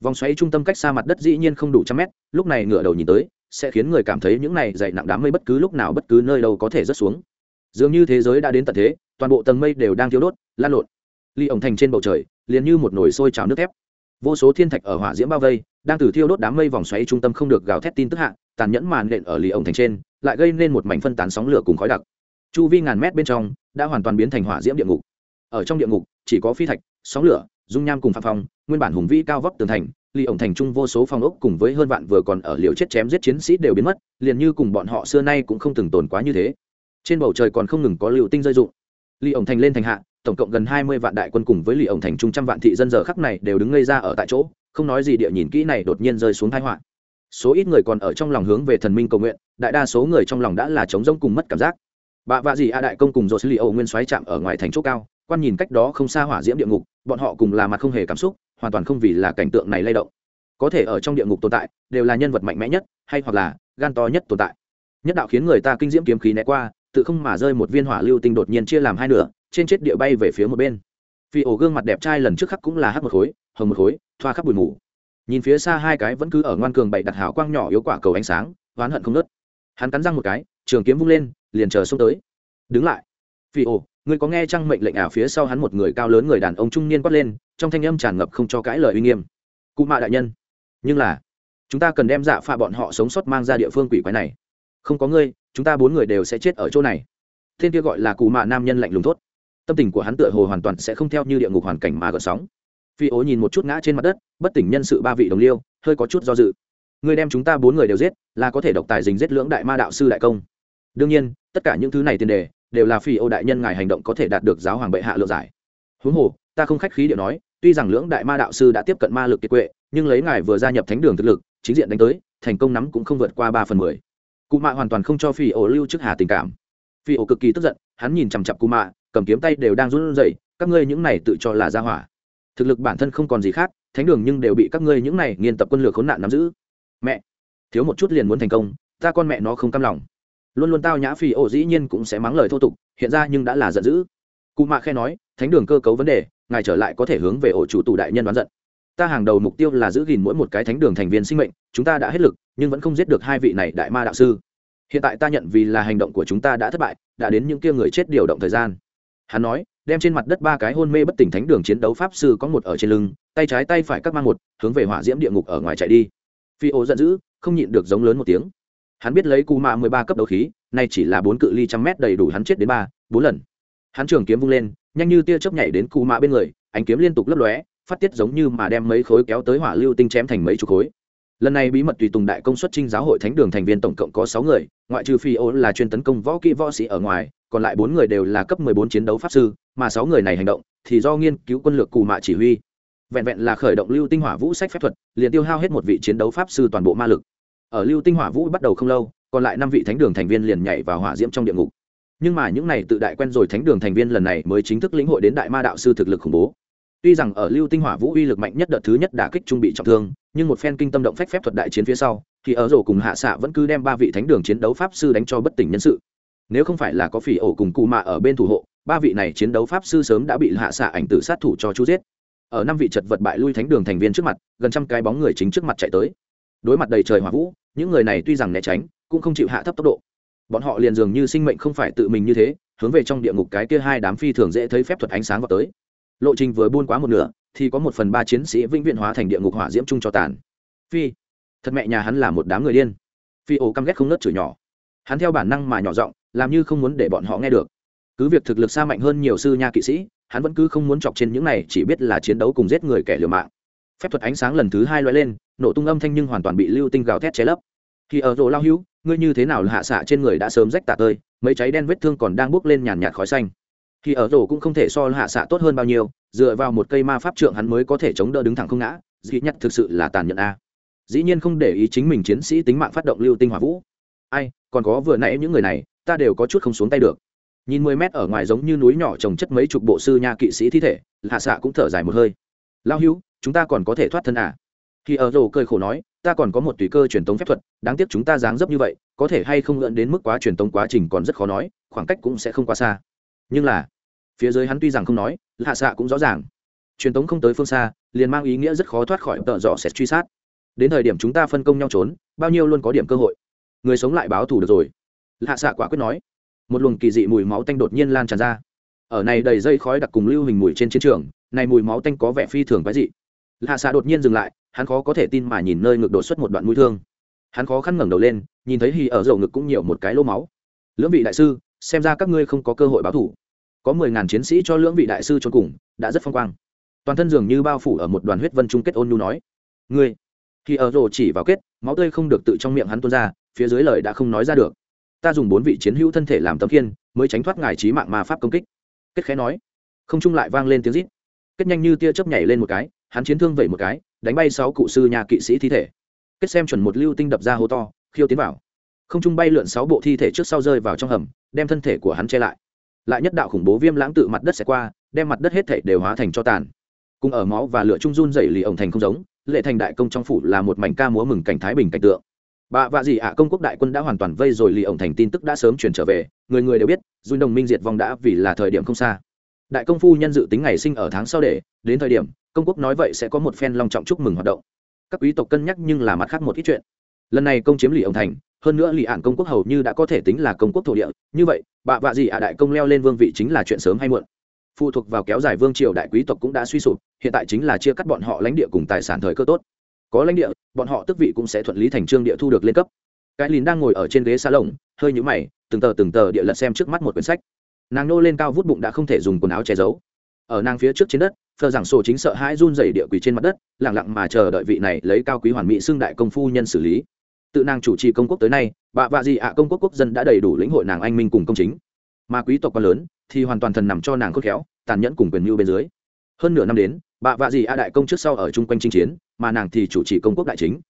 Vòng xoáy trung tâm cách xa mặt đất dĩ nhiên không đủ trăm mét, lúc này ngửa đầu nhìn tới, sẽ khiến người cảm thấy những này dày nặng đám mây bất cứ lúc nào bất cứ nơi đâu có thể rớt xuống. Dường như thế giới đã đến tận thế, toàn bộ tầng mây đều đang thiếu đốt, lan lộn. Ly ổng thành trên bầu trời, liền như một nồi sôi trào nước thép. Vô số thiên thạch ở hỏa diễm bao vây, đang từ thiêu đốt đám mây vòng xoáy trung tâm không được gào thét tin tức hạ, tàn nhẫn màn nện ở lì ổng thành trên lại gây nên một mảnh phân tán sóng lửa cùng khói đặc. Chu vi ngàn mét bên trong đã hoàn toàn biến thành hỏa diễm địa ngục. Ở trong địa ngục chỉ có phi thạch sóng lửa dung nham cùng phạm phong nguyên bản hùng vĩ cao vóc tường thành ly ổng thành trung vô số phong ốc cùng với hơn vạn vừa còn ở liều chết chém giết chiến sĩ đều biến mất liền như cùng bọn họ xưa nay cũng không từng tồn quá như thế. Trên bầu trời còn không ngừng có liều tinh rơi rụng, ly ổng thành lên thành hạ tổng cộng gần hai mươi vạn đại quân cùng với ly ổng thành trung trăm vạn thị dân giờ khắc này đều đứng ngây ra ở tại chỗ không nói gì địa nhìn kỹ này đột nhiên rơi xuống thái họa. Số ít người còn ở trong lòng hướng về thần minh cầu nguyện đại đa số người trong lòng đã là trống rỗng cùng mất cảm giác. Bà vạ gì a đại công cùng dồ xử li âu nguyên xoáy chạm ở ngoài thành chỗ cao, quan nhìn cách đó không xa hỏa diễm địa ngục, bọn họ cùng là mặt không hề cảm xúc, hoàn toàn không vì là cảnh tượng này lay động. Có thể ở trong địa ngục tồn tại, đều là nhân vật mạnh mẽ nhất, hay hoặc là gan to nhất tồn tại. Nhất đạo khiến người ta kinh diễm kiếm khí né qua, tự không mà rơi một viên hỏa lưu tinh đột nhiên chia làm hai nửa, trên chết địa bay về phía một bên. Vì ổ gương mặt đẹp trai lần trước khắc cũng là hắc một khối, hồng một khối, thoa khắp bụi mù. Nhìn phía xa hai cái vẫn cứ ở ngoan cường bảy đặt hào quang nhỏ yếu quả cầu ánh sáng, oán hận không nớt hắn cắn răng một cái, trường kiếm vung lên, liền chờ xông tới. Đứng lại. Phi ồ, ngươi có nghe trăng mệnh lệnh ảo phía sau hắn một người cao lớn người đàn ông trung niên quát lên, trong thanh âm tràn ngập không cho cãi lời uy nghiêm. Cụ mạ đại nhân. Nhưng là, chúng ta cần đem dạ phạ bọn họ sống sót mang ra địa phương quỷ quái này. Không có ngươi, chúng ta bốn người đều sẽ chết ở chỗ này. Tên kia gọi là cụ mạ nam nhân lạnh lùng thốt. Tâm tình của hắn tựa hồ hoàn toàn sẽ không theo như địa ngục hoàn cảnh mà gợn sóng. Phi ố nhìn một chút ngã trên mặt đất, bất tỉnh nhân sự ba vị đồng liêu, hơi có chút do dự ngươi đem chúng ta bốn người đều giết, là có thể độc tài dình giết lưỡng đại ma đạo sư đại công. Đương nhiên, tất cả những thứ này tiền đề, đều là phi ô đại nhân ngài hành động có thể đạt được giáo hoàng bệ hạ lựa giải. Huống hồ, ta không khách khí điệu nói, tuy rằng lưỡng đại ma đạo sư đã tiếp cận ma lực kiệt quệ, nhưng lấy ngài vừa gia nhập thánh đường thực lực, chính diện đánh tới, thành công nắm cũng không vượt qua ba phần mười. Cụ mạ hoàn toàn không cho phi ổ lưu chức hà tình cảm. Phi ổ cực kỳ tức giận, hắn nhìn chằm chặp cụ mạ, cầm kiếm tay đều đang run rẩy, các ngươi những này tự cho là gia hỏa. Thực lực bản thân không còn gì khác, thánh đường nhưng đều bị các ngươi những này nghiên tập quân lược khốn nạn nắm giữ mẹ, thiếu một chút liền muốn thành công, ta con mẹ nó không cam lòng. Luôn luôn tao nhã phi ổ dĩ nhiên cũng sẽ mắng lời thô tục, hiện ra nhưng đã là giận dữ. Cụ mạ khe nói, thánh đường cơ cấu vấn đề, ngài trở lại có thể hướng về ổ chủ tù đại nhân đoán giận. Ta hàng đầu mục tiêu là giữ gìn mỗi một cái thánh đường thành viên sinh mệnh, chúng ta đã hết lực, nhưng vẫn không giết được hai vị này đại ma đạo sư. Hiện tại ta nhận vì là hành động của chúng ta đã thất bại, đã đến những kia người chết điều động thời gian. Hắn nói, đem trên mặt đất ba cái hôn mê bất tỉnh thánh đường chiến đấu pháp sư có một ở trên lưng, tay trái tay phải các mang một, hướng về hỏa diễm địa ngục ở ngoài chạy đi phi ô giận dữ, không nhịn được giống lớn một tiếng. Hắn biết lấy cù mạ mười ba cấp đấu khí, nay chỉ là bốn cự ly trăm mét đầy đủ hắn chết đến ba, bốn lần. Hắn trường kiếm vung lên, nhanh như tia chớp nhảy đến cù mạ bên người, ánh kiếm liên tục lấp lóe, phát tiết giống như mà đem mấy khối kéo tới hỏa lưu tinh chém thành mấy chục khối. Lần này bí mật tùy tùng đại công suất trinh giáo hội thánh đường thành viên tổng cộng có sáu người, ngoại trừ phi ô là chuyên tấn công võ kỹ võ sĩ ở ngoài, còn lại bốn người đều là cấp mười bốn chiến đấu pháp sư, mà sáu người này hành động thì do nghiên cứu quân lược cù mạ chỉ huy vẹn vẹn là khởi động lưu tinh hỏa vũ sách phép thuật, liền tiêu hao hết một vị chiến đấu pháp sư toàn bộ ma lực. Ở lưu tinh hỏa vũ bắt đầu không lâu, còn lại năm vị thánh đường thành viên liền nhảy vào hỏa diễm trong địa ngục. Nhưng mà những này tự đại quen rồi thánh đường thành viên lần này mới chính thức lĩnh hội đến đại ma đạo sư thực lực khủng bố. Tuy rằng ở lưu tinh hỏa vũ uy lực mạnh nhất đợt thứ nhất đã kích trung bị trọng thương, nhưng một phen kinh tâm động phách phép thuật đại chiến phía sau, thì ở rổ cùng hạ xạ vẫn cứ đem ba vị thánh đường chiến đấu pháp sư đánh cho bất tỉnh nhân sự. Nếu không phải là có phỉ ổ cùng cụ mạ ở bên thủ hộ, ba vị này chiến đấu pháp sư sớm đã bị hạ xạ ảnh tử sát thủ cho chú giết ở năm vị chật vật bại lui thánh đường thành viên trước mặt, gần trăm cái bóng người chính trước mặt chạy tới. Đối mặt đầy trời hỏa vũ, những người này tuy rằng né tránh, cũng không chịu hạ thấp tốc độ. Bọn họ liền dường như sinh mệnh không phải tự mình như thế, hướng về trong địa ngục cái kia hai đám phi thường dễ thấy phép thuật ánh sáng vào tới. Lộ trình vừa buôn quá một nửa, thì có một phần ba chiến sĩ vĩnh viễn hóa thành địa ngục hỏa diễm chung cho tàn. Phi, thật mẹ nhà hắn là một đám người điên. Phi ổ căm ghét không nớt chửi nhỏ. Hắn theo bản năng mà nhỏ giọng, làm như không muốn để bọn họ nghe được. Cứ việc thực lực xa mạnh hơn nhiều sư nha kỵ sĩ hắn vẫn cứ không muốn chọc trên những này, chỉ biết là chiến đấu cùng giết người kẻ liều mạng. Phép thuật ánh sáng lần thứ hai loay lên, nổ tung âm thanh nhưng hoàn toàn bị lưu tinh gào thét cháy lấp. Khi ở rộ lao hữu, ngươi như thế nào hạ xạ trên người đã sớm rách tả tơi, mấy cháy đen vết thương còn đang bốc lên nhàn nhạt khói xanh. Khi ở rổ cũng không thể so hạ xạ tốt hơn bao nhiêu, dựa vào một cây ma pháp trượng hắn mới có thể chống đỡ đứng thẳng không ngã, dĩ nhất thực sự là tàn nhẫn a. Dĩ nhiên không để ý chính mình chiến sĩ tính mạng phát động lưu tinh hỏa vũ. Ai, còn có vừa nãy những người này, ta đều có chút không xuống tay được nhìn mười mét ở ngoài giống như núi nhỏ trồng chất mấy chục bộ sư nha kỵ sĩ thi thể hạ xạ cũng thở dài một hơi. Lao hữu, chúng ta còn có thể thoát thân à? Khi ở rồ cười khổ nói, ta còn có một tùy cơ truyền tống phép thuật, đáng tiếc chúng ta dáng dấp như vậy, có thể hay không lượn đến mức quá truyền tống quá trình còn rất khó nói, khoảng cách cũng sẽ không quá xa. Nhưng là, phía dưới hắn tuy rằng không nói hạ xạ cũng rõ ràng. Truyền tống không tới phương xa, liền mang ý nghĩa rất khó thoát khỏi tợ dọ sẽ truy sát. Đến thời điểm chúng ta phân công nhau trốn, bao nhiêu luôn có điểm cơ hội. Người sống lại báo thù được rồi. Hạ xạ quả quyết nói một luồng kỳ dị mùi máu tanh đột nhiên lan tràn ra. Ở này đầy dây khói đặc cùng lưu hình mùi trên chiến trường, này mùi máu tanh có vẻ phi thường quái dị. Hạ xạ đột nhiên dừng lại, hắn khó có thể tin mà nhìn nơi ngực đột xuất một đoạn mũi thương. Hắn khó khăn ngẩng đầu lên, nhìn thấy hì ở dầu ngực cũng nhiều một cái lô máu. Lưỡng vị đại sư, xem ra các ngươi không có cơ hội báo thủ. Có mười ngàn chiến sĩ cho lưỡng vị đại sư trốn cùng, đã rất phong quang. Toàn thân dường như bao phủ ở một đoàn huyết vân chung kết ôn nhu nói. Ngươi. Khi ở dầu chỉ vào kết, máu tươi không được tự trong miệng hắn tuôn ra, phía dưới lời đã không nói ra được ta dùng bốn vị chiến hữu thân thể làm tấm kiên mới tránh thoát ngài trí mạng ma pháp công kích. Kết khẽ nói. Không trung lại vang lên tiếng rít. Kết nhanh như tia chớp nhảy lên một cái, hắn chiến thương vẩy một cái, đánh bay sáu cụ sư nhà kỵ sĩ thi thể. Kết xem chuẩn một lưu tinh đập ra hố to, khiêu tiến vào. Không trung bay lượn sáu bộ thi thể trước sau rơi vào trong hầm, đem thân thể của hắn che lại. Lại nhất đạo khủng bố viêm lãng tự mặt đất sẽ qua, đem mặt đất hết thể đều hóa thành cho tàn. Cùng ở máu và lửa trung run dậy lì ổng thành không giống, lệ thành đại công trong phủ là một mảnh ca múa mừng cảnh thái bình cảnh tượng bà vạ dị ạ, công quốc đại quân đã hoàn toàn vây rồi, lì ổng thành tin tức đã sớm chuyển trở về. Người người đều biết dù đồng minh diệt vong đã vì là thời điểm không xa. Đại công phu nhân dự tính ngày sinh ở tháng sau để, đến thời điểm, công quốc nói vậy sẽ có một phen long trọng chúc mừng hoạt động. Các quý tộc cân nhắc nhưng là mặt khác một ít chuyện. Lần này công chiếm lì ổng thành, hơn nữa lì ạn công quốc hầu như đã có thể tính là công quốc thổ địa. Như vậy, bà vạ dị ạ đại công leo lên vương vị chính là chuyện sớm hay muộn. Phụ thuộc vào kéo dài vương triều đại quý tộc cũng đã suy sụp, hiện tại chính là chia cắt bọn họ lãnh địa cùng tài sản thời cơ tốt có lãnh địa, bọn họ tức vị cũng sẽ thuận lý thành trương địa thu được lên cấp. Cái lìn đang ngồi ở trên ghế xa lồng hơi nhũ mày, từng tờ từng tờ địa lật xem trước mắt một quyển sách. Nàng nô lên cao vút bụng đã không thể dùng quần áo che giấu. Ở nàng phía trước trên đất, thờ giảng sổ chính sợ hãi run dày địa quỳ trên mặt đất lẳng lặng mà chờ đợi vị này lấy cao quý hoàn mỹ xưng đại công phu nhân xử lý. Tự nàng chủ trì công quốc tới nay, bà vạ gì ạ, công quốc quốc dân đã đầy đủ lĩnh hội nàng anh minh cùng công chính. Mà quý tộc quá lớn, thì hoàn toàn thần nằm cho nàng khôn khéo, tàn nhẫn cùng quyền mưu bên dưới. Hơn nửa năm đến bà vạ gì a đại công trước sau ở chung quanh chinh chiến, mà nàng thì chủ trì công quốc đại chính.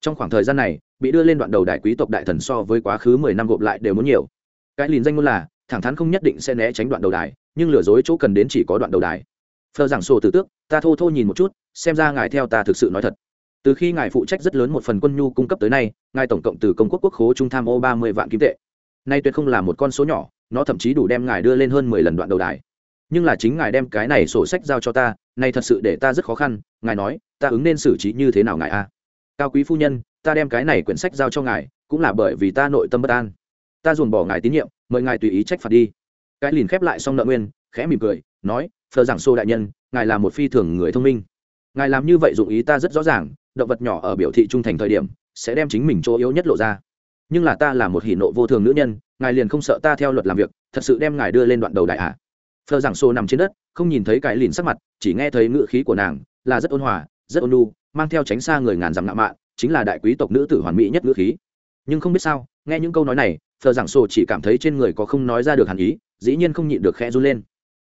Trong khoảng thời gian này, bị đưa lên đoạn đầu đại quý tộc đại thần so với quá khứ mười năm gộp lại đều muốn nhiều. Cái lìn danh ngôn là, thẳng thắn không nhất định sẽ né tránh đoạn đầu đài, nhưng lừa dối chỗ cần đến chỉ có đoạn đầu đài. Phờ giảng sổ từ tước, ta thô thô nhìn một chút, xem ra ngài theo ta thực sự nói thật. Từ khi ngài phụ trách rất lớn một phần quân nhu cung cấp tới nay, ngài tổng cộng từ công quốc quốc khố trung tham ô ba mươi vạn kim tệ. Nay tuyệt không là một con số nhỏ, nó thậm chí đủ đem ngài đưa lên hơn mười lần đoạn đầu đài nhưng là chính ngài đem cái này sổ sách giao cho ta, này thật sự để ta rất khó khăn, ngài nói, ta ứng nên xử trí như thế nào ngài a? Cao quý phu nhân, ta đem cái này quyển sách giao cho ngài, cũng là bởi vì ta nội tâm bất an. Ta dồn bỏ ngài tín nhiệm, mời ngài tùy ý trách phạt đi. Cái liền khép lại xong nợ nguyên, khẽ mỉm cười, nói, phờ giảng xô đại nhân, ngài là một phi thường người thông minh. Ngài làm như vậy dụng ý ta rất rõ ràng, động vật nhỏ ở biểu thị trung thành thời điểm, sẽ đem chính mình chỗ yếu nhất lộ ra. Nhưng là ta là một hỷ nộ vô thường nữ nhân, ngài liền không sợ ta theo luật làm việc, thật sự đem ngài đưa lên đoạn đầu đại à phờ giảng xô nằm trên đất, không nhìn thấy cái lìn sắc mặt, chỉ nghe thấy ngựa khí của nàng, là rất ôn hòa, rất ôn lu mang theo tránh xa người ngàn dặm ngạo mạn, chính là đại quý tộc nữ tử hoàn mỹ nhất ngựa khí. Nhưng không biết sao, nghe những câu nói này, phờ giảng sô chỉ cảm thấy trên người có không nói ra được hẳn ý, dĩ nhiên không nhịn được khẽ run lên.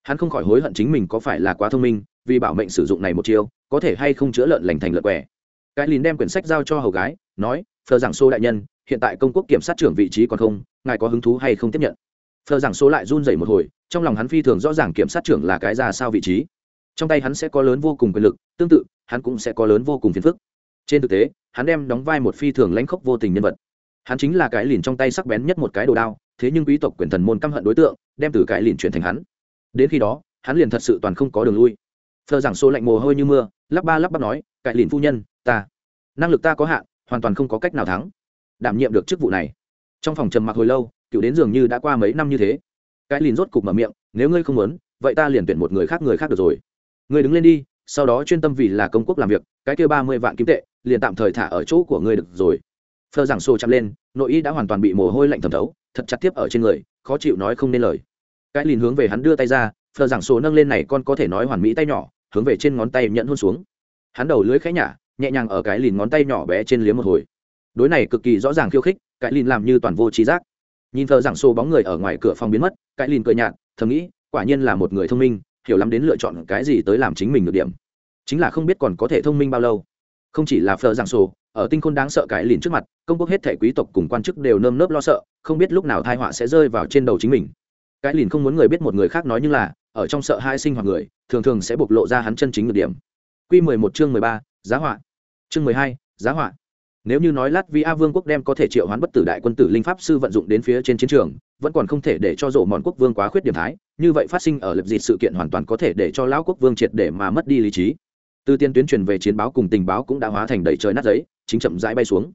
Hắn không khỏi hối hận chính mình có phải là quá thông minh, vì bảo mệnh sử dụng này một chiêu, có thể hay không chữa lợn lành thành lợn quẻ. Cái lìn đem quyển sách giao cho hầu gái, nói, phờ giảng sô đại nhân, hiện tại công quốc kiểm sát trưởng vị trí còn không, ngài có hứng thú hay không tiếp nhận? Phờ giảng số lại run rẩy một hồi, trong lòng hắn phi thường rõ ràng kiểm sát trưởng là cái ra sao vị trí. Trong tay hắn sẽ có lớn vô cùng quyền lực, tương tự, hắn cũng sẽ có lớn vô cùng phiền phức. Trên thực tế, hắn đem đóng vai một phi thường lãnh khốc vô tình nhân vật. Hắn chính là cái lìn trong tay sắc bén nhất một cái đồ đao, thế nhưng quý tộc quyền thần môn căm hận đối tượng, đem từ cái lìn chuyển thành hắn. Đến khi đó, hắn liền thật sự toàn không có đường lui. Phờ giảng số lạnh mồ hôi như mưa, lắp ba lắp bắp nói cải lìn phu nhân, ta, năng lực ta có hạn, hoàn toàn không có cách nào thắng. Đảm nhiệm được chức vụ này. Trong phòng trầm mặc hồi lâu cựu đến dường như đã qua mấy năm như thế. Cái lìn rốt cục mở miệng, nếu ngươi không muốn, vậy ta liền tuyển một người khác người khác được rồi. Ngươi đứng lên đi, sau đó chuyên tâm vì là công quốc làm việc, cái kêu ba mươi vạn kim tệ, liền tạm thời thả ở chỗ của ngươi được rồi. Phờ giảng xô chạm lên, nội y đã hoàn toàn bị mồ hôi lạnh thẩm thấu, thật chặt tiếp ở trên người, khó chịu nói không nên lời. Cái lìn hướng về hắn đưa tay ra, phờ giảng xô nâng lên này con có thể nói hoàn mỹ tay nhỏ, hướng về trên ngón tay nhận hôn xuống. Hắn đầu lưới khẽ nhả, nhẹ nhàng ở cái lìn ngón tay nhỏ bé trên liếm một hồi. Đối này cực kỳ rõ ràng khiêu khích, cái lìn làm như toàn vô trí giác nhìn thờ giảng xô bóng người ở ngoài cửa phòng biến mất, cái lìn cười nhạt, thầm nghĩ, quả nhiên là một người thông minh, hiểu lắm đến lựa chọn cái gì tới làm chính mình được điểm. Chính là không biết còn có thể thông minh bao lâu. Không chỉ là phờ giảng sổ, ở tinh khôn đáng sợ cái lìn trước mặt, công quốc hết thể quý tộc cùng quan chức đều nơm nớp lo sợ, không biết lúc nào thai họa sẽ rơi vào trên đầu chính mình. Cái lìn không muốn người biết một người khác nói như là, ở trong sợ hai sinh hoạt người, thường thường sẽ bộc lộ ra hắn chân chính được điểm. Q mười một chương mười ba, giá họa. Chương mười hai, giá họa nếu như nói lát, Vi A vương quốc đem có thể triệu hoán bất tử đại quân tử linh pháp sư vận dụng đến phía trên chiến trường vẫn còn không thể để cho rộ mòn quốc vương quá khuyết điểm thái như vậy phát sinh ở lập dịt sự kiện hoàn toàn có thể để cho lão quốc vương triệt để mà mất đi lý trí. Từ tiên tuyến truyền về chiến báo cùng tình báo cũng đã hóa thành đầy trời nát giấy chính chậm rãi bay xuống.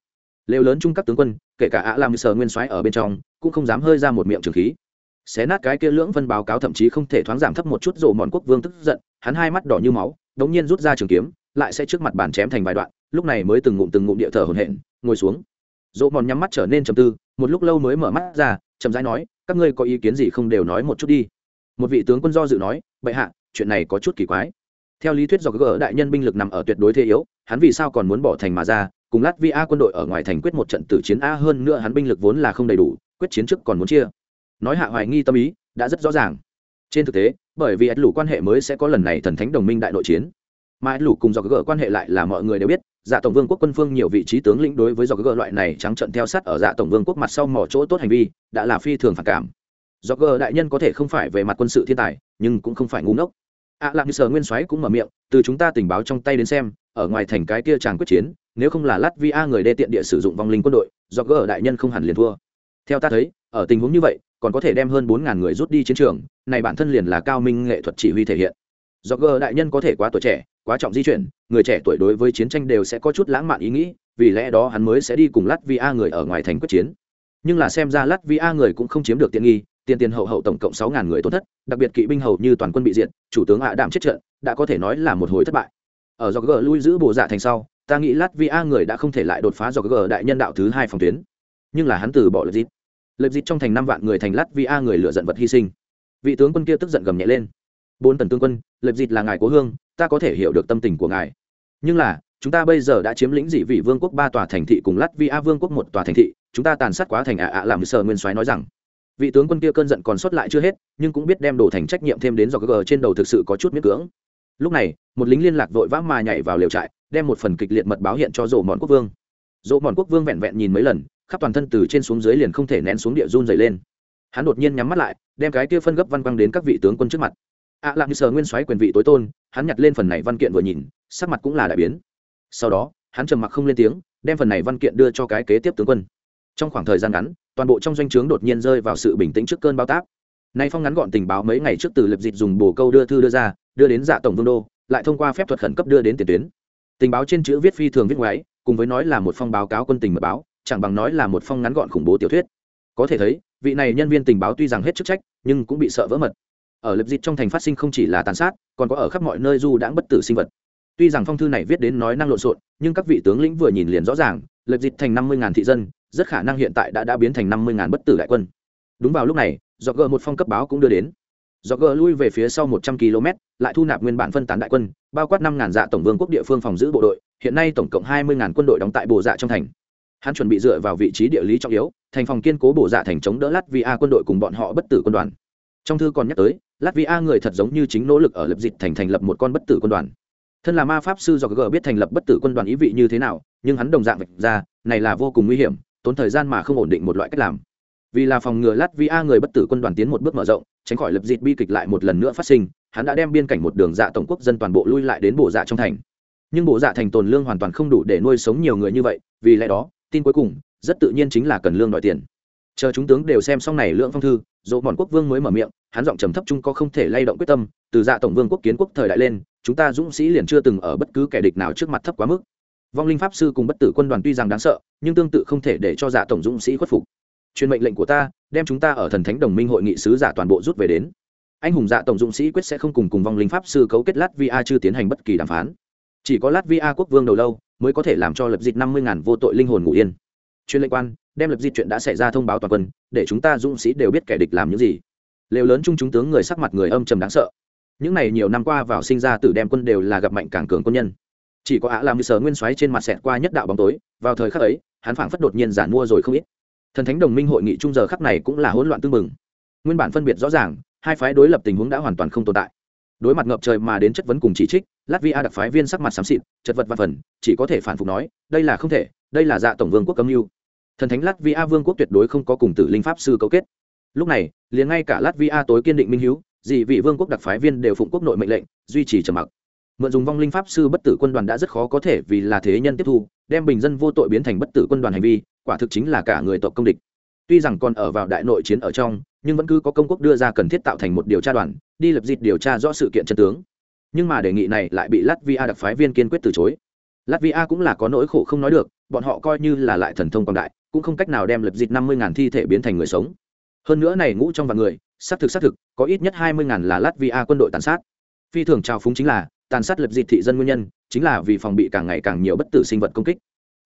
Lều lớn chung các tướng quân kể cả ạ làm sờ nguyên soái ở bên trong cũng không dám hơi ra một miệng trường khí. Xé nát cái kia lưỡng phân báo cáo thậm chí không thể thoáng giảm thấp một chút rộ mòn quốc vương tức giận hắn hai mắt đỏ như máu đống nhiên rút ra trường kiếm lại sẽ trước mặt bàn chém thành vài đoạn lúc này mới từng ngụm từng ngụm địa thở hổn hển, ngồi xuống. Dỗ mòn nhắm mắt trở nên trầm tư, một lúc lâu mới mở mắt ra, chậm rãi nói, các ngươi có ý kiến gì không đều nói một chút đi. Một vị tướng quân do dự nói, bệ hạ, chuyện này có chút kỳ quái. Theo lý thuyết do gỡ đại nhân binh lực nằm ở tuyệt đối thế yếu, hắn vì sao còn muốn bỏ thành mà ra, cùng lát vi a quân đội ở ngoài thành quyết một trận tử chiến a hơn nữa hắn binh lực vốn là không đầy đủ, quyết chiến trước còn muốn chia. Nói hạ hoài nghi tâm ý, đã rất rõ ràng. Trên thực tế, bởi vì ắt lũ quan hệ mới sẽ có lần này thần thánh đồng minh đại nội chiến. Mà ắt lũ cùng do gỡ quan hệ lại là mọi người đều biết dạ tổng vương quốc quân phương nhiều vị trí tướng lĩnh đối với do gờ loại này trắng trận theo sát ở dạ tổng vương quốc mặt sau mỏ chỗ tốt hành vi đã là phi thường phản cảm. Do gờ đại nhân có thể không phải về mặt quân sự thiên tài nhưng cũng không phải ngu ngốc. Ạ à, lạc như sở nguyên soái cũng mở miệng từ chúng ta tình báo trong tay đến xem ở ngoài thành cái kia chàng quyết chiến nếu không là tát vi a người đê tiện địa sử dụng vong linh quân đội do gờ đại nhân không hẳn liền thua. Theo ta thấy ở tình huống như vậy còn có thể đem hơn bốn ngàn người rút đi chiến trường này bản thân liền là cao minh nghệ thuật chỉ huy thể hiện. Do gờ đại nhân có thể quá tuổi trẻ quá trọng di chuyển, người trẻ tuổi đối với chiến tranh đều sẽ có chút lãng mạn ý nghĩ, vì lẽ đó hắn mới sẽ đi cùng lát Vi A người ở ngoài thành quyết chiến. Nhưng là xem ra lát Vi A người cũng không chiếm được tiện nghi, tiền tiền hậu hậu tổng cộng sáu ngàn người tổn thất, đặc biệt kỵ binh hầu như toàn quân bị diệt, chủ tướng ạ đạm chết trận, đã có thể nói là một hồi thất bại. Ở do g lui giữ bộ dạ thành sau, ta nghĩ lát Vi A người đã không thể lại đột phá do g đại nhân đạo thứ hai phòng tuyến. Nhưng là hắn từ bỏ lợi dịp lợi dịp trong thành năm vạn người thành lát Vi A người lựa giận vật hy sinh. Vị tướng quân kia tức giận gầm nhẹ lên. Bốn tần tướng quân lợi dịp là ngài cố hương ta có thể hiểu được tâm tình của ngài. Nhưng là, chúng ta bây giờ đã chiếm lĩnh dị vị vương quốc ba tòa thành thị cùng lát vi a vương quốc một tòa thành thị, chúng ta tàn sát quá thành ạ ạ làm sờ nguyên soái nói rằng. Vị tướng quân kia cơn giận còn sót lại chưa hết, nhưng cũng biết đem đổ thành trách nhiệm thêm đến do g trên đầu thực sự có chút miết cưỡng. Lúc này, một lính liên lạc vội vã mà nhảy vào liều trại, đem một phần kịch liệt mật báo hiện cho rộ mòn quốc vương. Rộ mòn quốc vương vẹn vẹn nhìn mấy lần, khắp toàn thân từ trên xuống dưới liền không thể nén xuống địa run dày lên. Hắn đột nhiên nhắm mắt lại, đem cái kia phân gấp văn quang đến các vị tướng quân trước mặt ạ à, lạng như sờ nguyên soái quyền vị tối tôn hắn nhặt lên phần này văn kiện vừa nhìn sắc mặt cũng là đại biến. Sau đó hắn trầm mặc không lên tiếng đem phần này văn kiện đưa cho cái kế tiếp tướng quân. Trong khoảng thời gian ngắn toàn bộ trong doanh trướng đột nhiên rơi vào sự bình tĩnh trước cơn bao tác nay phong ngắn gọn tình báo mấy ngày trước từ lập dịch dùng bồ câu đưa thư đưa ra đưa đến dạ tổng vương đô lại thông qua phép thuật khẩn cấp đưa đến tiền tuyến. Tình báo trên chữ viết phi thường viết ngoái cùng với nói là một phong báo cáo quân tình mật báo chẳng bằng nói là một phong ngắn gọn khủng bố tiểu thuyết. Có thể thấy vị này nhân viên tình báo tuy rằng hết chức trách nhưng cũng bị sợ vỡ mật ở lập dịch trong thành phát sinh không chỉ là tàn sát, còn có ở khắp mọi nơi du đãng bất tử sinh vật. Tuy rằng phong thư này viết đến nói năng lộn xộn, nhưng các vị tướng lĩnh vừa nhìn liền rõ ràng lập dịch thành năm mươi thị dân, rất khả năng hiện tại đã đã biến thành năm mươi bất tử đại quân. Đúng vào lúc này do g một phong cấp báo cũng đưa đến. Do g lui về phía sau một trăm km lại thu nạp nguyên bản phân tán đại quân, bao quát năm dạ tổng vương quốc địa phương phòng giữ bộ đội, hiện nay tổng cộng hai mươi quân đội đóng tại bộ dạ trong thành. Hắn chuẩn bị dựa vào vị trí địa lý trọng yếu, thành phòng kiên cố bộ dạ thành chống đỡ lát vì a quân đội cùng bọn họ bất tử quân đoàn trong thư còn nhắc tới, latvia người thật giống như chính nỗ lực ở lập dịch thành thành lập một con bất tử quân đoàn. Thân là ma pháp sư do g biết thành lập bất tử quân đoàn ý vị như thế nào, nhưng hắn đồng dạng vạch ra, này là vô cùng nguy hiểm, tốn thời gian mà không ổn định một loại cách làm. Vì là phòng ngừa latvia người bất tử quân đoàn tiến một bước mở rộng, tránh khỏi lập dịt bi kịch lại một lần nữa phát sinh, hắn đã đem biên cảnh một đường dạ tổng quốc dân toàn bộ lui lại đến bộ dạ trong thành. Nhưng bộ dạ thành tồn lương hoàn toàn không đủ để nuôi sống nhiều người như vậy, vì lẽ đó, tin cuối cùng, rất tự nhiên chính là cần lương đòi tiền chờ chúng tướng đều xem xong này lượng phong thư, dỗ bọn quốc vương mới mở miệng, hắn giọng trầm thấp chung có không thể lay động quyết tâm, từ dạ tổng vương quốc kiến quốc thời đại lên, chúng ta dũng sĩ liền chưa từng ở bất cứ kẻ địch nào trước mặt thấp quá mức. Vong linh pháp sư cùng bất tử quân đoàn tuy rằng đáng sợ, nhưng tương tự không thể để cho dạ tổng dũng sĩ khuất phục. Truyền mệnh lệnh của ta, đem chúng ta ở thần thánh đồng minh hội nghị sứ giả toàn bộ rút về đến. Anh hùng dạ tổng dũng sĩ quyết sẽ không cùng cùng vong linh pháp sư cấu kết latvia chưa tiến hành bất kỳ đàm phán. Chỉ có latvia quốc vương đầu lâu mới có thể làm cho lập dịch năm mươi ngàn vô tội linh hồn ngủ yên chuyên lệnh quan, đem lập di chuyện đã xảy ra thông báo toàn quân, để chúng ta dũng sĩ đều biết kẻ địch làm những gì. Lều lớn chung chúng tướng người sắc mặt người âm trầm đáng sợ. Những này nhiều năm qua vào sinh ra tử đem quân đều là gặp mạnh càng cường quân nhân. Chỉ có ả làm như sở nguyên xoáy trên mặt xẹt qua nhất đạo bóng tối, vào thời khắc ấy, hắn phảng phất đột nhiên giản mua rồi không ít. Thần thánh đồng minh hội nghị trung giờ khắc này cũng là hỗn loạn tương mừng nguyên bản phân biệt rõ ràng, hai phái đối lập tình huống đã hoàn toàn không tồn tại. Đối mặt ngập trời mà đến chất vấn cùng chỉ trích, latvia đặc phái viên sắc mặt xám xịt, chật vật văn phần, chỉ có thể phản phục nói, đây là không thể, đây là dạ tổng vương quốc cấm mưu thần thánh latvia vương quốc tuyệt đối không có cùng tử linh pháp sư cấu kết. Lúc này, liền ngay cả latvia tối kiên định minh hiếu, dị vị vương quốc đặc phái viên đều phụng quốc nội mệnh lệnh, duy trì trầm mặc. Mượn dùng vong linh pháp sư bất tử quân đoàn đã rất khó có thể vì là thế nhân tiếp thu, đem bình dân vô tội biến thành bất tử quân đoàn hành vi, quả thực chính là cả người tộc công địch. Tuy rằng còn ở vào đại nội chiến ở trong, nhưng vẫn cứ có công quốc đưa ra cần thiết tạo thành một điều tra đoàn, đi lập dịp điều tra rõ sự kiện chân tướng. Nhưng mà đề nghị này lại bị latvia đặc phái viên kiên quyết từ chối. Latvia cũng là có nỗi khổ không nói được, bọn họ coi như là lại thần thông quảng đại cũng không cách nào đem lập dịch năm mươi ngàn thi thể biến thành người sống. Hơn nữa này ngũ trong vạn người, xác thực xác thực, có ít nhất hai mươi ngàn là latvia quân đội tàn sát. Phi thường trào phúng chính là, tàn sát lập dịch thị dân nguyên nhân, chính là vì phòng bị càng ngày càng nhiều bất tử sinh vật công kích.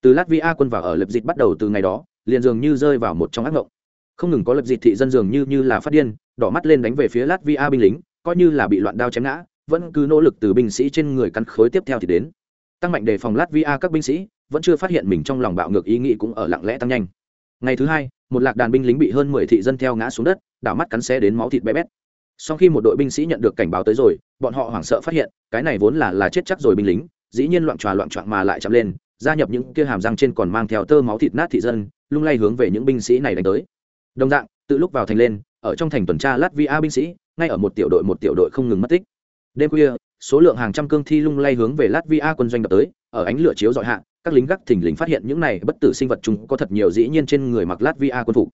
Từ latvia quân vào ở lập dịch bắt đầu từ ngày đó, liền dường như rơi vào một trong ác mộng. Không ngừng có lập dịch thị dân dường như như là phát điên, đỏ mắt lên đánh về phía latvia binh lính, coi như là bị loạn đao chém ngã, vẫn cứ nỗ lực từ binh sĩ trên người căn khối tiếp theo thì đến. Tăng mạnh đề phòng latvia các binh sĩ vẫn chưa phát hiện mình trong lòng bạo ngược ý nghĩ cũng ở lặng lẽ tăng nhanh. Ngày thứ hai, một lạc đàn binh lính bị hơn mười thị dân theo ngã xuống đất, đảo mắt cắn xe đến máu thịt bé bét. Sau khi một đội binh sĩ nhận được cảnh báo tới rồi, bọn họ hoảng sợ phát hiện, cái này vốn là là chết chắc rồi binh lính, dĩ nhiên loạn tròa loạn trọn mà lại chậm lên, gia nhập những kia hàm răng trên còn mang theo tơ máu thịt nát thị dân, lung lay hướng về những binh sĩ này đánh tới. Đồng dạng, từ lúc vào thành lên, ở trong thành tuần tra latvia binh sĩ, ngay ở một tiểu đội một tiểu đội không ngừng mất tích. Đêm khuya, số lượng hàng trăm cương thi lung lay hướng về latvia quân doanh đập tới, ở ánh lửa chiếu dọi hạ các lính gác thình lình phát hiện những này bất tử sinh vật chúng có thật nhiều dĩ nhiên trên người mặc lát via quân phục.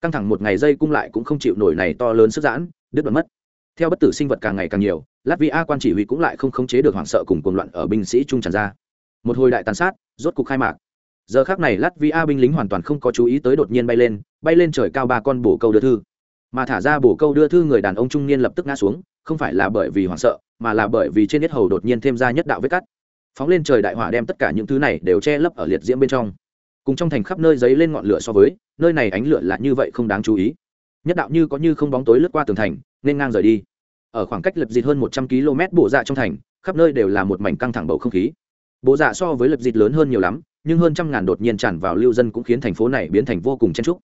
Căng thẳng một ngày dây cung lại cũng không chịu nổi này to lớn sức giãn, đứt đoạn mất. Theo bất tử sinh vật càng ngày càng nhiều, lát via quan chỉ huy cũng lại không khống chế được hoảng sợ cùng cuồng loạn ở binh sĩ trung tràn ra. Một hồi đại tàn sát, rốt cục khai mạc. Giờ khác này lát via binh lính hoàn toàn không có chú ý tới đột nhiên bay lên bay lên trời cao ba con bổ câu đưa thư. Mà thả ra bổ câu đưa thư người đàn ông trung niên lập tức ngã xuống, không phải là bởi vì hoảng sợ, mà là bởi vì trên yết hầu đột nhiên thêm ra nhất đạo vết cắt phóng lên trời đại hỏa đem tất cả những thứ này đều che lấp ở liệt diễm bên trong. Cùng trong thành khắp nơi giấy lên ngọn lửa so với, nơi này ánh lửa là như vậy không đáng chú ý. Nhất đạo như có như không bóng tối lướt qua tường thành, nên ngang rời đi. Ở khoảng cách lập dịt hơn một trăm km bộ dạ trong thành, khắp nơi đều là một mảnh căng thẳng bầu không khí. Bộ dạ so với lập dịt lớn hơn nhiều lắm, nhưng hơn trăm ngàn đột nhiên tràn vào lưu dân cũng khiến thành phố này biến thành vô cùng chen trúc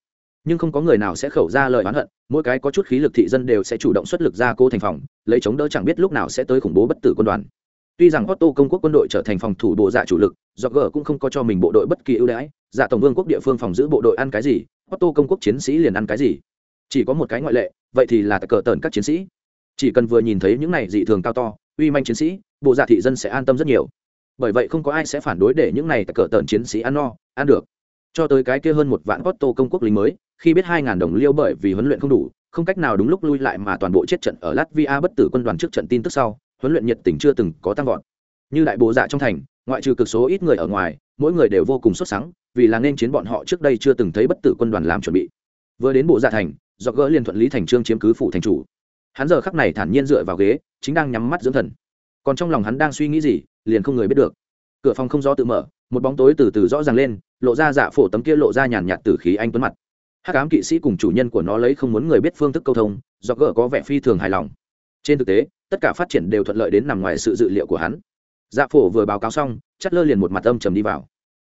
nhưng không có người nào sẽ khẩu ra lời oán hận, mỗi cái có chút khí lực thị dân đều sẽ chủ động xuất lực ra cô thành phòng, lấy chống đỡ chẳng biết lúc nào sẽ tới khủng bố bất tử quân đoàn tuy rằng otto công quốc quân đội trở thành phòng thủ bộ dạ chủ lực do g cũng không có cho mình bộ đội bất kỳ ưu đãi. Dạ tổng vương quốc địa phương phòng giữ bộ đội ăn cái gì, otto công quốc chiến sĩ liền ăn cái gì. Chỉ có một cái ngoại lệ, vậy thì là cờ tờn các chiến sĩ. Chỉ cần vừa nhìn thấy những này dị thường cao to, uy manh chiến sĩ, bộ dạ thị dân sẽ an tâm rất nhiều. Bởi vậy không có ai sẽ phản đối để những này cờ tờn chiến sĩ ăn no, ăn được. Cho tới cái kia hơn một vạn otto công quốc lính mới, khi biết hai ngàn đồng liêu bởi vì huấn luyện không đủ, không cách nào đúng lúc lui lại mà toàn bộ chết trận ở latvia bất tử quân đoàn trước trận tin tức sau huấn luyện nhiệt tình chưa từng có tăng vọt. Như đại bộ dạ trong thành, ngoại trừ cực số ít người ở ngoài, mỗi người đều vô cùng xuất sắc vì là nên chiến bọn họ trước đây chưa từng thấy bất tử quân đoàn làm chuẩn bị. Vừa đến bộ dạ thành do gỡ liền thuận lý thành trương chiếm cứ phủ thành chủ. Hắn giờ khắc này thản nhiên dựa vào ghế, chính đang nhắm mắt dưỡng thần. Còn trong lòng hắn đang suy nghĩ gì, liền không người biết được. Cửa phòng không gió tự mở, một bóng tối từ từ rõ ràng lên, lộ ra dạ phổ tấm kia lộ ra nhàn nhạt từ khí anh tuấn mặt. Hắc ám kỵ sĩ cùng chủ nhân của nó lấy không muốn người biết phương thức câu thông do gỡ có vẻ phi thường hài lòng. Trên thực tế tất cả phát triển đều thuận lợi đến nằm ngoài sự dự liệu của hắn. Dạ phổ vừa báo cáo xong, chất lơ liền một mặt âm trầm đi vào.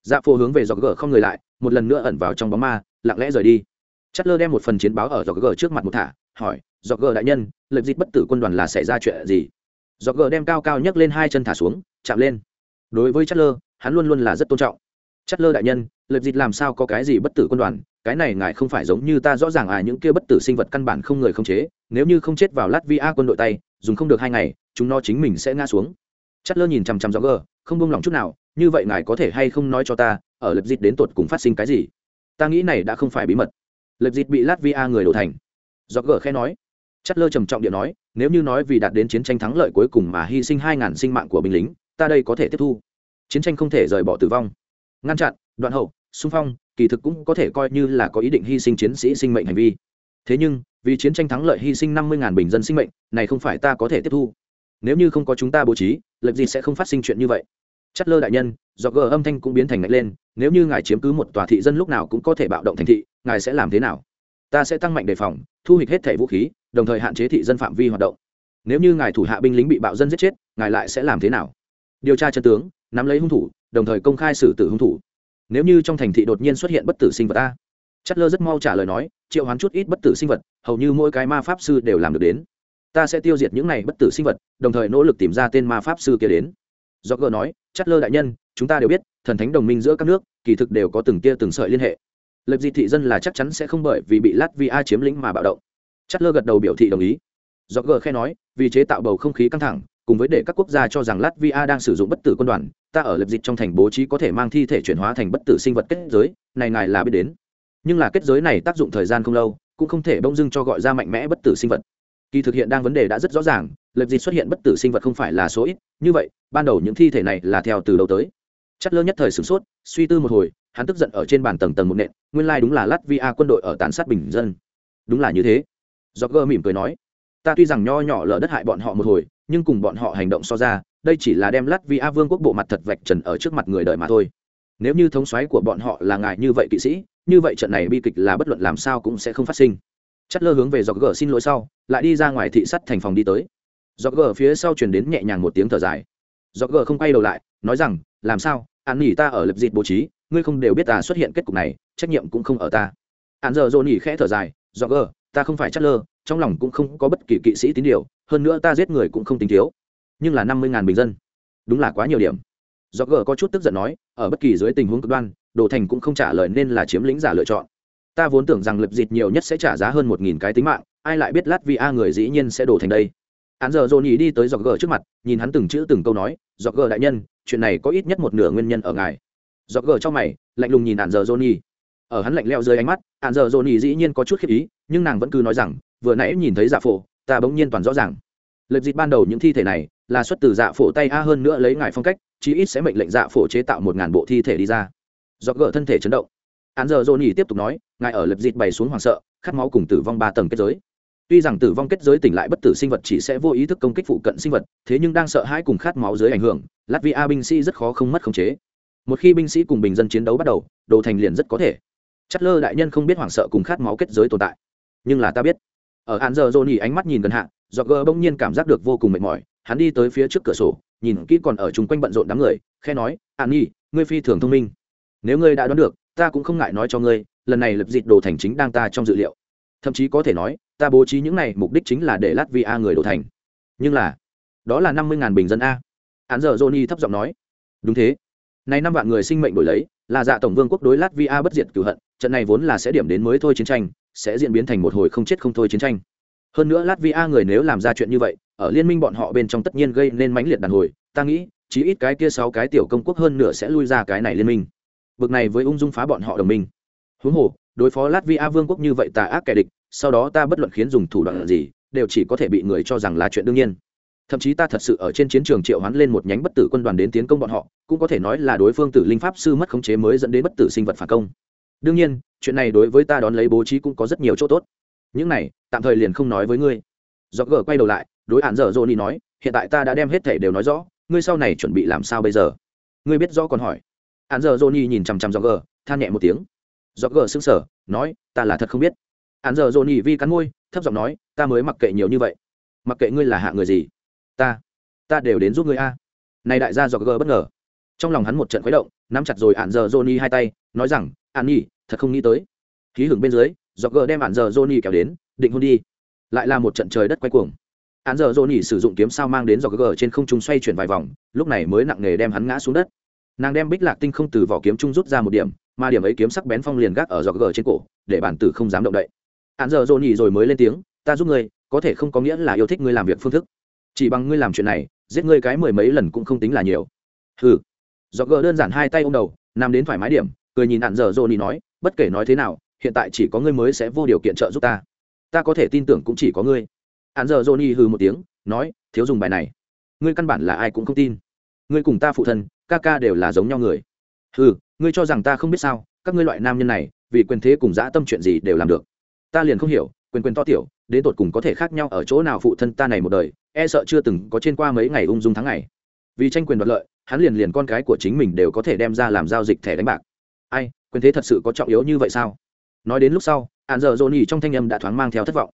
Dạ phổ hướng về Dọc Gờ không người lại, một lần nữa ẩn vào trong bóng ma, lặng lẽ rời đi. Chất lơ đem một phần chiến báo ở Dọc Gờ trước mặt một thả, hỏi, Dọc Gờ đại nhân lệnh dịch bất tử quân đoàn là xảy ra chuyện gì? Dọc Gờ đem cao cao nhấc lên hai chân thả xuống, chạm lên. Đối với chất lơ, hắn luôn luôn là rất tôn trọng. Chất lơ đại nhân lệnh dịch làm sao có cái gì bất tử quân đoàn? Cái này ngài không phải giống như ta rõ ràng à những kia bất tử sinh vật căn bản không người không chế nếu như không chết vào latvia quân đội tay, dùng không được hai ngày, chúng nó chính mình sẽ ngã xuống. Chất lơ nhìn chằm chằm rõ gờ không buông lòng chút nào, như vậy ngài có thể hay không nói cho ta, ở lập dịch đến tột cùng phát sinh cái gì? Ta nghĩ này đã không phải bí mật. Lập dịch bị latvia người đổ thành. Do gờ khe nói. Chất lơ trầm trọng điện nói, nếu như nói vì đạt đến chiến tranh thắng lợi cuối cùng mà hy sinh hai ngàn sinh mạng của binh lính, ta đây có thể tiếp thu. Chiến tranh không thể rời bỏ tử vong. Ngăn chặn, đoạn hậu, xung phong, kỳ thực cũng có thể coi như là có ý định hy sinh chiến sĩ sinh mệnh hành vi. Thế nhưng vì chiến tranh thắng lợi hy sinh năm mươi bình dân sinh mệnh, này không phải ta có thể tiếp thu. Nếu như không có chúng ta bố trí lệch gì sẽ không phát sinh chuyện như vậy? Chất lơ đại nhân do gờ âm thanh cũng biến thành ngạch lên, nếu như ngài chiếm cứ một tòa thị dân lúc nào cũng có thể bạo động thành thị, ngài sẽ làm thế nào? Ta sẽ tăng mạnh đề phòng, thu hịch hết thẻ vũ khí, đồng thời hạn chế thị dân phạm vi hoạt động. Nếu như ngài thủ hạ binh lính bị bạo dân giết chết, ngài lại sẽ làm thế nào? Điều tra chân tướng, nắm lấy hung thủ, đồng thời công khai xử tử hung thủ. Nếu như trong thành thị đột nhiên xuất hiện bất tử sinh vật ta chất lơ rất mau trả lời nói, triệu hoán chút ít bất tử sinh vật, hầu như mỗi cái ma pháp sư đều làm được đến. Ta sẽ tiêu diệt những này bất tử sinh vật, đồng thời nỗ lực tìm ra tên ma pháp sư kia đến. Do gờ nói, chất lơ đại nhân, chúng ta đều biết, thần thánh đồng minh giữa các nước, kỳ thực đều có từng tia từng sợi liên hệ. Lập dị thị dân là chắc chắn sẽ không bởi vì bị Lát Vi A chiếm lĩnh mà bạo động. Chất lơ gật đầu biểu thị đồng ý. Do gờ khe nói, vì chế tạo bầu không khí căng thẳng, cùng với để các quốc gia cho rằng latvia đang sử dụng bất tử quân đoàn, ta ở lập dịch trong thành bố trí có thể mang thi thể chuyển hóa thành bất tử sinh vật kết giới, này ngài là biết đến nhưng là kết giới này tác dụng thời gian không lâu, cũng không thể bỗng dưng cho gọi ra mạnh mẽ bất tử sinh vật. Kỳ thực hiện đang vấn đề đã rất rõ ràng, lập dịch xuất hiện bất tử sinh vật không phải là số ít, như vậy, ban đầu những thi thể này là theo từ đầu tới. Chất lơ nhất thời sửng sốt, suy tư một hồi, hắn tức giận ở trên bàn tầng tầng một nện, nguyên lai đúng là a quân đội ở tàn sát bình dân. Đúng là như thế. Do gơ mỉm cười nói, ta tuy rằng nho nhỏ lỡ đất hại bọn họ một hồi, nhưng cùng bọn họ hành động so ra, đây chỉ là đem lát vi a vương quốc bộ mặt thật vạch trần ở trước mặt người đời mà thôi. Nếu như thống soái của bọn họ là ngài như vậy kỵ sĩ như vậy trận này bi kịch là bất luận làm sao cũng sẽ không phát sinh. Chất lơ hướng về dọc gờ xin lỗi sau, lại đi ra ngoài thị sắt thành phòng đi tới. Dọc gờ phía sau truyền đến nhẹ nhàng một tiếng thở dài. Dọc gờ không quay đầu lại, nói rằng, làm sao? An nghỉ ta ở lập dịt bố trí, ngươi không đều biết ta xuất hiện kết cục này, trách nhiệm cũng không ở ta. An giờ dồn nhỉ khẽ thở dài Dọc gờ ta không phải chất lơ trong lòng cũng không có bất kỳ kỵ sĩ tín điều, hơn nữa ta giết người cũng không tính thiếu. Nhưng là năm mươi ngàn bình dân, đúng là quá nhiều điểm do gờ có chút tức giận nói, ở bất kỳ dưới tình huống cực đoan, đồ thành cũng không trả lời nên là chiếm lĩnh giả lựa chọn. Ta vốn tưởng rằng lập dịt nhiều nhất sẽ trả giá hơn một nghìn cái tính mạng, ai lại biết lát vì a người dĩ nhiên sẽ đổ thành đây? Hắn giờ dồn ý đi tới dọc gờ trước mặt, nhìn hắn từng chữ từng câu nói, dọc gờ đại nhân, chuyện này có ít nhất một nửa nguyên nhân ở ngài. Dọc gờ trong mày, lạnh lùng nhìn hắn giờ dồn ý ở hắn lạnh leo dưới ánh mắt hắn giờ dồn ý dĩ nhiên có chút khiếp ý, nhưng nàng vẫn cứ nói rằng, vừa nãy nhìn thấy dạ phổ, ta bỗng nhiên toàn rõ ràng. Lập dịt ban đầu những thi thể này là xuất từ dạ phổ tay a hơn nữa lấy ngài phong cách chí ít sẽ mệnh lệnh dạ phổ chế tạo một ngàn bộ thi thể đi ra. Do gỡ thân thể chấn động. Hắn giờ Johnny tiếp tục nói, ngài ở lập dịt bày xuống hoàng sợ, khát máu cùng tử vong ba tầng kết giới. Tuy rằng tử vong kết giới tỉnh lại bất tử sinh vật chỉ sẽ vô ý thức công kích phụ cận sinh vật, thế nhưng đang sợ hãi cùng khát máu dưới ảnh hưởng, latvia binh sĩ rất khó không mất khống chế. Một khi binh sĩ cùng bình dân chiến đấu bắt đầu, đồ thành liền rất có thể. Chất lơ đại nhân không biết hoảng sợ cùng khát máu kết giới tồn tại. Nhưng là ta biết. Ở hạn giờ dồn nhỉ ánh mắt nhìn gần hạ do gờ bỗng nhiên cảm giác được vô cùng mệt mỏi, hắn đi tới phía trước cửa sổ nhìn kỹ còn ở chung quanh bận rộn đám người khe nói, an nhi, ngươi phi thường thông minh. Nếu ngươi đã đoán được, ta cũng không ngại nói cho ngươi, lần này lập dịt đồ thành chính đang ta trong dự liệu. Thậm chí có thể nói, ta bố trí những này mục đích chính là để Lát Vi A người đồ thành. Nhưng là, đó là năm mươi ngàn bình dân a. Án giờ johnny thấp giọng nói. Đúng thế. Này năm vạn người sinh mệnh đổi lấy, là dạ tổng vương quốc đối Lát Vi A bất diệt cửu hận, trận này vốn là sẽ điểm đến mới thôi chiến tranh, sẽ diễn biến thành một hồi không chết không thôi chiến tranh. Hơn nữa Lát Vi A người nếu làm ra chuyện như vậy ở liên minh bọn họ bên trong tất nhiên gây nên mãnh liệt đàn hồi, ta nghĩ chỉ ít cái kia sáu cái tiểu công quốc hơn nửa sẽ lui ra cái này liên minh. Bực này với ung dung phá bọn họ đồng minh. Huống hồ, đối phó latvia vương quốc như vậy tà ác kẻ địch, sau đó ta bất luận khiến dùng thủ đoạn gì, đều chỉ có thể bị người cho rằng là chuyện đương nhiên. Thậm chí ta thật sự ở trên chiến trường triệu hoán lên một nhánh bất tử quân đoàn đến tiến công bọn họ, cũng có thể nói là đối phương tử linh pháp sư mất khống chế mới dẫn đến bất tử sinh vật phản công. Đương nhiên, chuyện này đối với ta đón lấy bố trí cũng có rất nhiều chỗ tốt. Những này, tạm thời liền không nói với ngươi. Do gờ quay đầu lại đối hạn dở Johnny nói, hiện tại ta đã đem hết thể đều nói rõ, ngươi sau này chuẩn bị làm sao bây giờ? Ngươi biết rõ còn hỏi. Hạn dở Johnny nhìn chằm chằm do gờ than nhẹ một tiếng. Do gờ sững sờ, nói, ta là thật không biết. Hạn giờ dồn vi cắn môi, thấp giọng nói, ta mới mặc kệ nhiều như vậy. Mặc kệ ngươi là hạ người gì, ta ta đều đến giúp ngươi a. Này đại gia do gờ bất ngờ. Trong lòng hắn một trận khuấy động, nắm chặt rồi hạn giờ johnny hai tay, nói rằng an nhi, thật không nghĩ tới. Khí hưởng bên dưới do gờ đem hạn giờ johnny kéo đến, định hôn đi. Lại là một trận trời đất quay cuồng hạn giờ johnny sử dụng kiếm sao mang đến do gờ trên không trung xoay chuyển vài vòng, lúc này mới nặng nề đem hắn ngã xuống đất. Nàng đem bích lạc tinh không từ vỏ kiếm trung rút ra một điểm, mà điểm ấy kiếm sắc bén phong liền gác ở giọt gờ trên cổ, để bản tử không dám động đậy. Hạn giờ dồn nhỉ rồi mới lên tiếng, ta giúp ngươi, có thể không có nghĩa là yêu thích ngươi làm việc phương thức. Chỉ bằng ngươi làm chuyện này, giết ngươi cái mười mấy lần cũng không tính là nhiều. Hừ. Giọt gờ đơn giản hai tay ô m đầu, nằm đến thoải mái điểm, cười nhìn hạn giờ dồn nhỉ nói, bất kể nói thế nào, hiện tại chỉ có ngươi mới sẽ vô điều kiện trợ giúp ta. Ta có thể tin tưởng cũng chỉ có ngươi hắn giờ Johnny hừ một tiếng, nói, thiếu dùng bài này. Ngươi căn bản là ai cũng không tin. Ngươi cùng ta phụ thân, ca ca đều là giống nhau người. Ừ ngươi cho rằng ta không biết sao, các ngươi loại nam nhân này, vì quyền thế cùng dã tâm chuyện gì đều làm được. Ta liền không hiểu, quyền quyền to tiểu, đến tột cùng có thể khác nhau ở chỗ nào phụ thân ta này một đời e sợ chưa từng có trên qua mấy ngày ung dung tháng ngày. Vì tranh quyền đoạt lợi, hắn liền liền con cái của chính mình đều có thể đem ra làm giao dịch thẻ đánh bạc. Ai, quyền thế thật sự có trọng yếu như vậy sao? Nói đến lúc sau ạn giờ dồn trong thanh âm đã thoáng mang theo thất vọng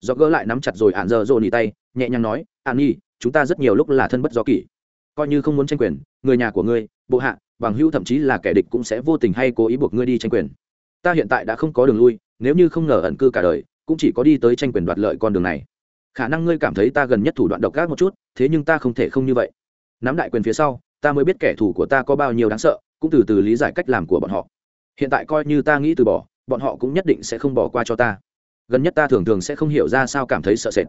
do gỡ lại nắm chặt rồi ạn giờ dồn nhì tay, nhẹ nhàng nói, ạn nhi, chúng ta rất nhiều lúc là thân bất do kỷ. Coi như không muốn tranh quyền, người nhà của ngươi, bộ hạ, bằng hữu thậm chí là kẻ địch cũng sẽ vô tình hay cố ý buộc ngươi đi tranh quyền. Ta hiện tại đã không có đường lui, nếu như không ngờ ẩn cư cả đời, cũng chỉ có đi tới tranh quyền đoạt lợi con đường này. Khả năng ngươi cảm thấy ta gần nhất thủ đoạn độc ác một chút, thế nhưng ta không thể không như vậy. Nắm đại quyền phía sau, ta mới biết kẻ thù của ta có bao nhiêu đáng sợ, cũng từ từ lý giải cách làm của bọn họ. Hiện tại coi như ta nghĩ từ bỏ, bọn họ cũng nhất định sẽ không bỏ qua cho ta gần nhất ta thường thường sẽ không hiểu ra sao cảm thấy sợ sệt.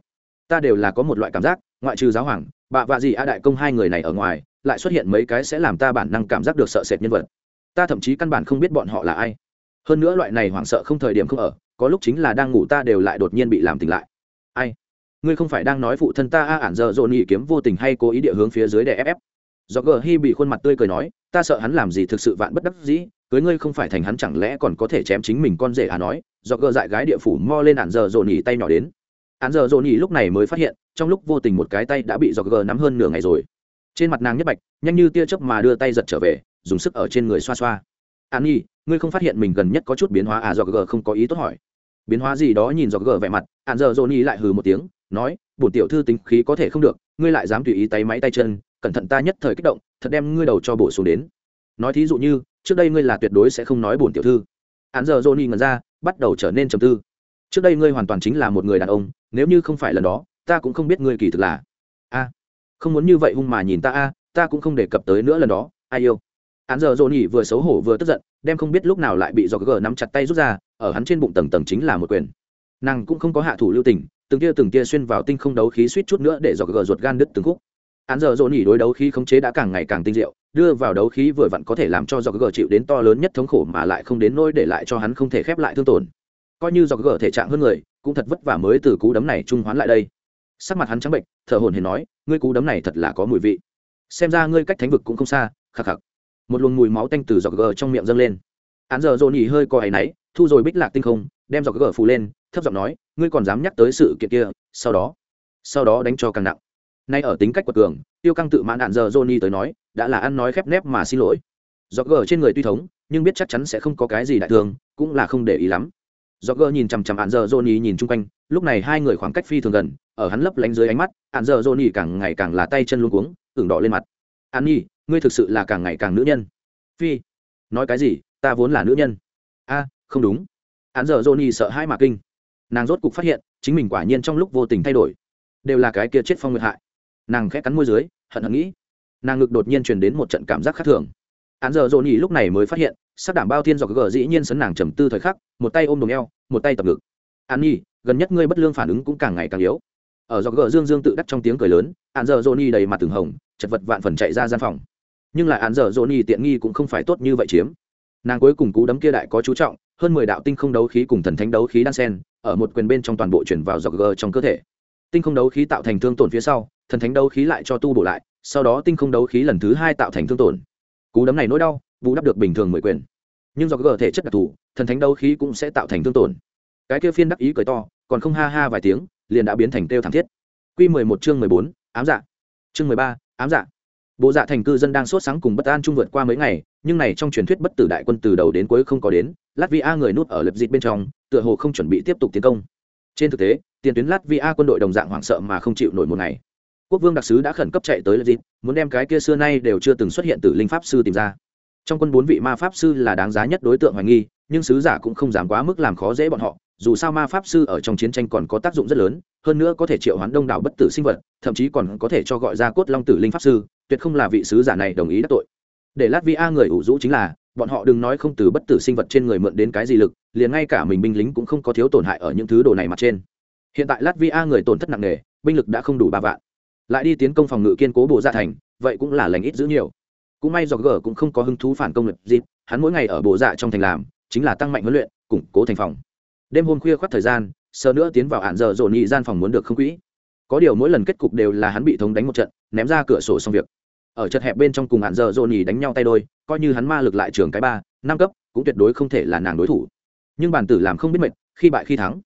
Ta đều là có một loại cảm giác, ngoại trừ giáo hoàng bạ vạ gì a đại công hai người này ở ngoài, lại xuất hiện mấy cái sẽ làm ta bản năng cảm giác được sợ sệt nhân vật. Ta thậm chí căn bản không biết bọn họ là ai. Hơn nữa loại này hoảng sợ không thời điểm không ở, có lúc chính là đang ngủ ta đều lại đột nhiên bị làm tỉnh lại. Ai? Ngươi không phải đang nói phụ thân ta a ản giờ dồn nhị kiếm vô tình hay cố ý địa hướng phía dưới để ép ép. Do gờ hy bị khuôn mặt tươi cười nói, ta sợ hắn làm gì thực sự vạn bất đắc dĩ cưới ngươi không phải thành hắn chẳng lẽ còn có thể chém chính mình con rể à nói, do gờ dại gái địa phủ mo lên ạn giờ dồn nhì tay nhỏ đến. Ạn giờ dồn nhì lúc này mới phát hiện, trong lúc vô tình một cái tay đã bị do gờ nắm hơn nửa ngày rồi. Trên mặt nàng nhất bạch, nhanh như tia chớp mà đưa tay giật trở về, dùng sức ở trên người xoa xoa. An nhi ngươi không phát hiện mình gần nhất có chút biến hóa à? do gờ không có ý tốt hỏi. Biến hóa gì đó nhìn do gờ vẻ mặt ạn giờ dồn nhì lại hừ một tiếng, nói, bổn tiểu thư tính khí có thể không được, ngươi lại dám tùy ý tay máy tay chân, cẩn thận ta nhất thời kích động, thật đem ngươi đầu cho bổ xuống đến. Nói thí dụ như trước đây ngươi là tuyệt đối sẽ không nói buồn tiểu thư. Hắn giờ johnny ngẩn ra, bắt đầu trở nên trầm tư. Trước đây ngươi hoàn toàn chính là một người đàn ông, nếu như không phải lần đó, ta cũng không biết ngươi kỳ thực là. A, không muốn như vậy hung mà nhìn ta a, ta cũng không đề cập tới nữa lần đó, ai yêu. Hắn giờ johnny vừa xấu hổ vừa tức giận, đem không biết lúc nào lại bị do gờ nắm chặt tay rút ra, ở hắn trên bụng tầng tầng chính là một quyền. Nàng cũng không có hạ thủ lưu tình, từng tia từng tia xuyên vào tinh không đấu khí suýt chút nữa để do gờ ruột gan đứt từng khúc. Án giờ dồn nhỉ đối đấu khí khống chế đã càng ngày càng tinh diệu, đưa vào đấu khí vừa vặn có thể làm cho dọc gờ chịu đến to lớn nhất thống khổ mà lại không đến nỗi để lại cho hắn không thể khép lại thương tổn. Coi như dọc gờ thể trạng hơn người, cũng thật vất vả mới từ cú đấm này trung hoán lại đây. Sắc mặt hắn trắng bệnh, thở hồn hển nói, ngươi cú đấm này thật là có mùi vị. Xem ra ngươi cách thánh vực cũng không xa, khắc khắc. Một luồng mùi máu tanh từ dọc gờ trong miệng dâng lên. Án giờ dồn nhỉ hơi co áy náy, thu rồi bích lạc tinh không, đem dọc gờ phù lên, thấp giọng nói, ngươi còn dám nhắc tới sự kiện kia, sau đó sau đó đánh cho càng nặng nay ở tính cách quật cường tiêu căng tự mãn đạn giờ johnny tới nói đã là ăn nói khép nép mà xin lỗi. Do gờ trên người tuy thống nhưng biết chắc chắn sẽ không có cái gì đại thường, cũng là không để ý lắm. Do gờ nhìn chằm chằm hạn giờ johnny nhìn chung quanh lúc này hai người khoảng cách phi thường gần ở hắn lấp lánh dưới ánh mắt hạn giờ johnny càng ngày càng là tay chân luôn cuống ửng đỏ lên mặt. An nhi ngươi thực sự là càng ngày càng nữ nhân. Phi nói cái gì? Ta vốn là nữ nhân. A không đúng. Hạn giờ johnny sợ hai mà kinh. Nàng rốt cục phát hiện chính mình quả nhiên trong lúc vô tình thay đổi đều là cái kia chết phong nguyệt hại nàng khẽ cắn môi dưới, hận hận nghĩ. Nàng ngực đột nhiên truyền đến một trận cảm giác khác thường. Án giờ dồn nhỉ lúc này mới phát hiện sắc đảm bao thiên dọc gờ dĩ nhiên sấn nàng trầm tư thời khắc, một tay ôm đồm eo, một tay tập ngực. An nhi, gần nhất ngươi bất lương phản ứng cũng càng ngày càng yếu. Ở dọc gờ dương dương tự đắc trong tiếng cười lớn, án giờ dồn nhỉ đầy mặt từng hồng, chật vật vạn phần chạy ra gian phòng. Nhưng lại án giờ dồn nhỉ tiện nghi cũng không phải tốt như vậy chiếm. Nàng cuối cùng cú đấm kia đại có chú trọng, hơn mười đạo tinh không đấu khí cùng thần thánh đấu khí đan sen, ở một quyền bên trong toàn bộ chuyển vào dọc gờ trong cơ thể. Tinh không đấu khí tạo thành thương tổn phía sau thần thánh đấu khí lại cho tu bổ lại, sau đó tinh không đấu khí lần thứ hai tạo thành thương tổn. Cú đấm này nỗi đau vũ đắp được bình thường mười quyền. Nhưng do cơ thể chất đặc thù, thần thánh đấu khí cũng sẽ tạo thành thương tổn. Cái kia phiên đắc ý cười to, còn không ha ha vài tiếng, liền đã biến thành kêu thảm thiết. Q mười một chương mười bốn, ám dạ. Chương mười ba, ám dạ. Bộ dạ thành cư dân đang sốt sáng cùng bất an chung vượt qua mấy ngày, nhưng này trong truyền thuyết bất tử đại quân từ đầu đến cuối không có đến, latvia người nút ở lập dịt bên trong, tựa hồ không chuẩn bị tiếp tục tiến công. Trên thực tế, tiền tuyến latvia quân đội đồng dạng hoảng sợ mà không chịu nổi một ngày quốc vương đặc sứ đã khẩn cấp chạy tới lật dịp muốn đem cái kia xưa nay đều chưa từng xuất hiện từ linh pháp sư tìm ra. Trong quân bốn vị ma pháp sư là đáng giá nhất đối tượng hoài nghi, nhưng sứ giả cũng không dám quá mức làm khó dễ bọn họ, dù sao ma pháp sư ở trong chiến tranh còn có tác dụng rất lớn, hơn nữa có thể triệu hoán đông đảo bất tử sinh vật, thậm chí còn có thể cho gọi ra cốt long tử linh pháp sư, tuyệt không là vị sứ giả này đồng ý đắc tội. Để lát Vi A người ủ rũ chính là, bọn họ đừng nói không từ bất tử sinh vật trên người mượn đến cái gì lực, liền ngay cả mình binh lính cũng không có thiếu tổn hại ở những thứ đồ này mặt trên. Hiện tại lát Vi A người tổn thất nặng nề, binh lực đã không đủ ba vạn lại đi tiến công phòng ngự kiên cố bộ dạ thành, vậy cũng là lành ít giữ nhiều. Cũng may do gờ cũng không có hứng thú phản công lập dịp, hắn mỗi ngày ở bộ dạ trong thành làm, chính là tăng mạnh huấn luyện, củng cố thành phòng. Đêm hôm khuya khoắt thời gian sơ nữa tiến vào hạn giờ dồn nhị gian phòng muốn được không quỹ. Có điều mỗi lần kết cục đều là hắn bị thống đánh một trận, ném ra cửa sổ xong việc. Ở chật hẹp bên trong cùng hạn giờ dồn nhị đánh nhau tay đôi, coi như hắn ma lực lại trường cái ba, năm cấp, cũng tuyệt đối không thể là nàng đối thủ. Nhưng bản tử làm không biết mệt, khi bại khi thắng.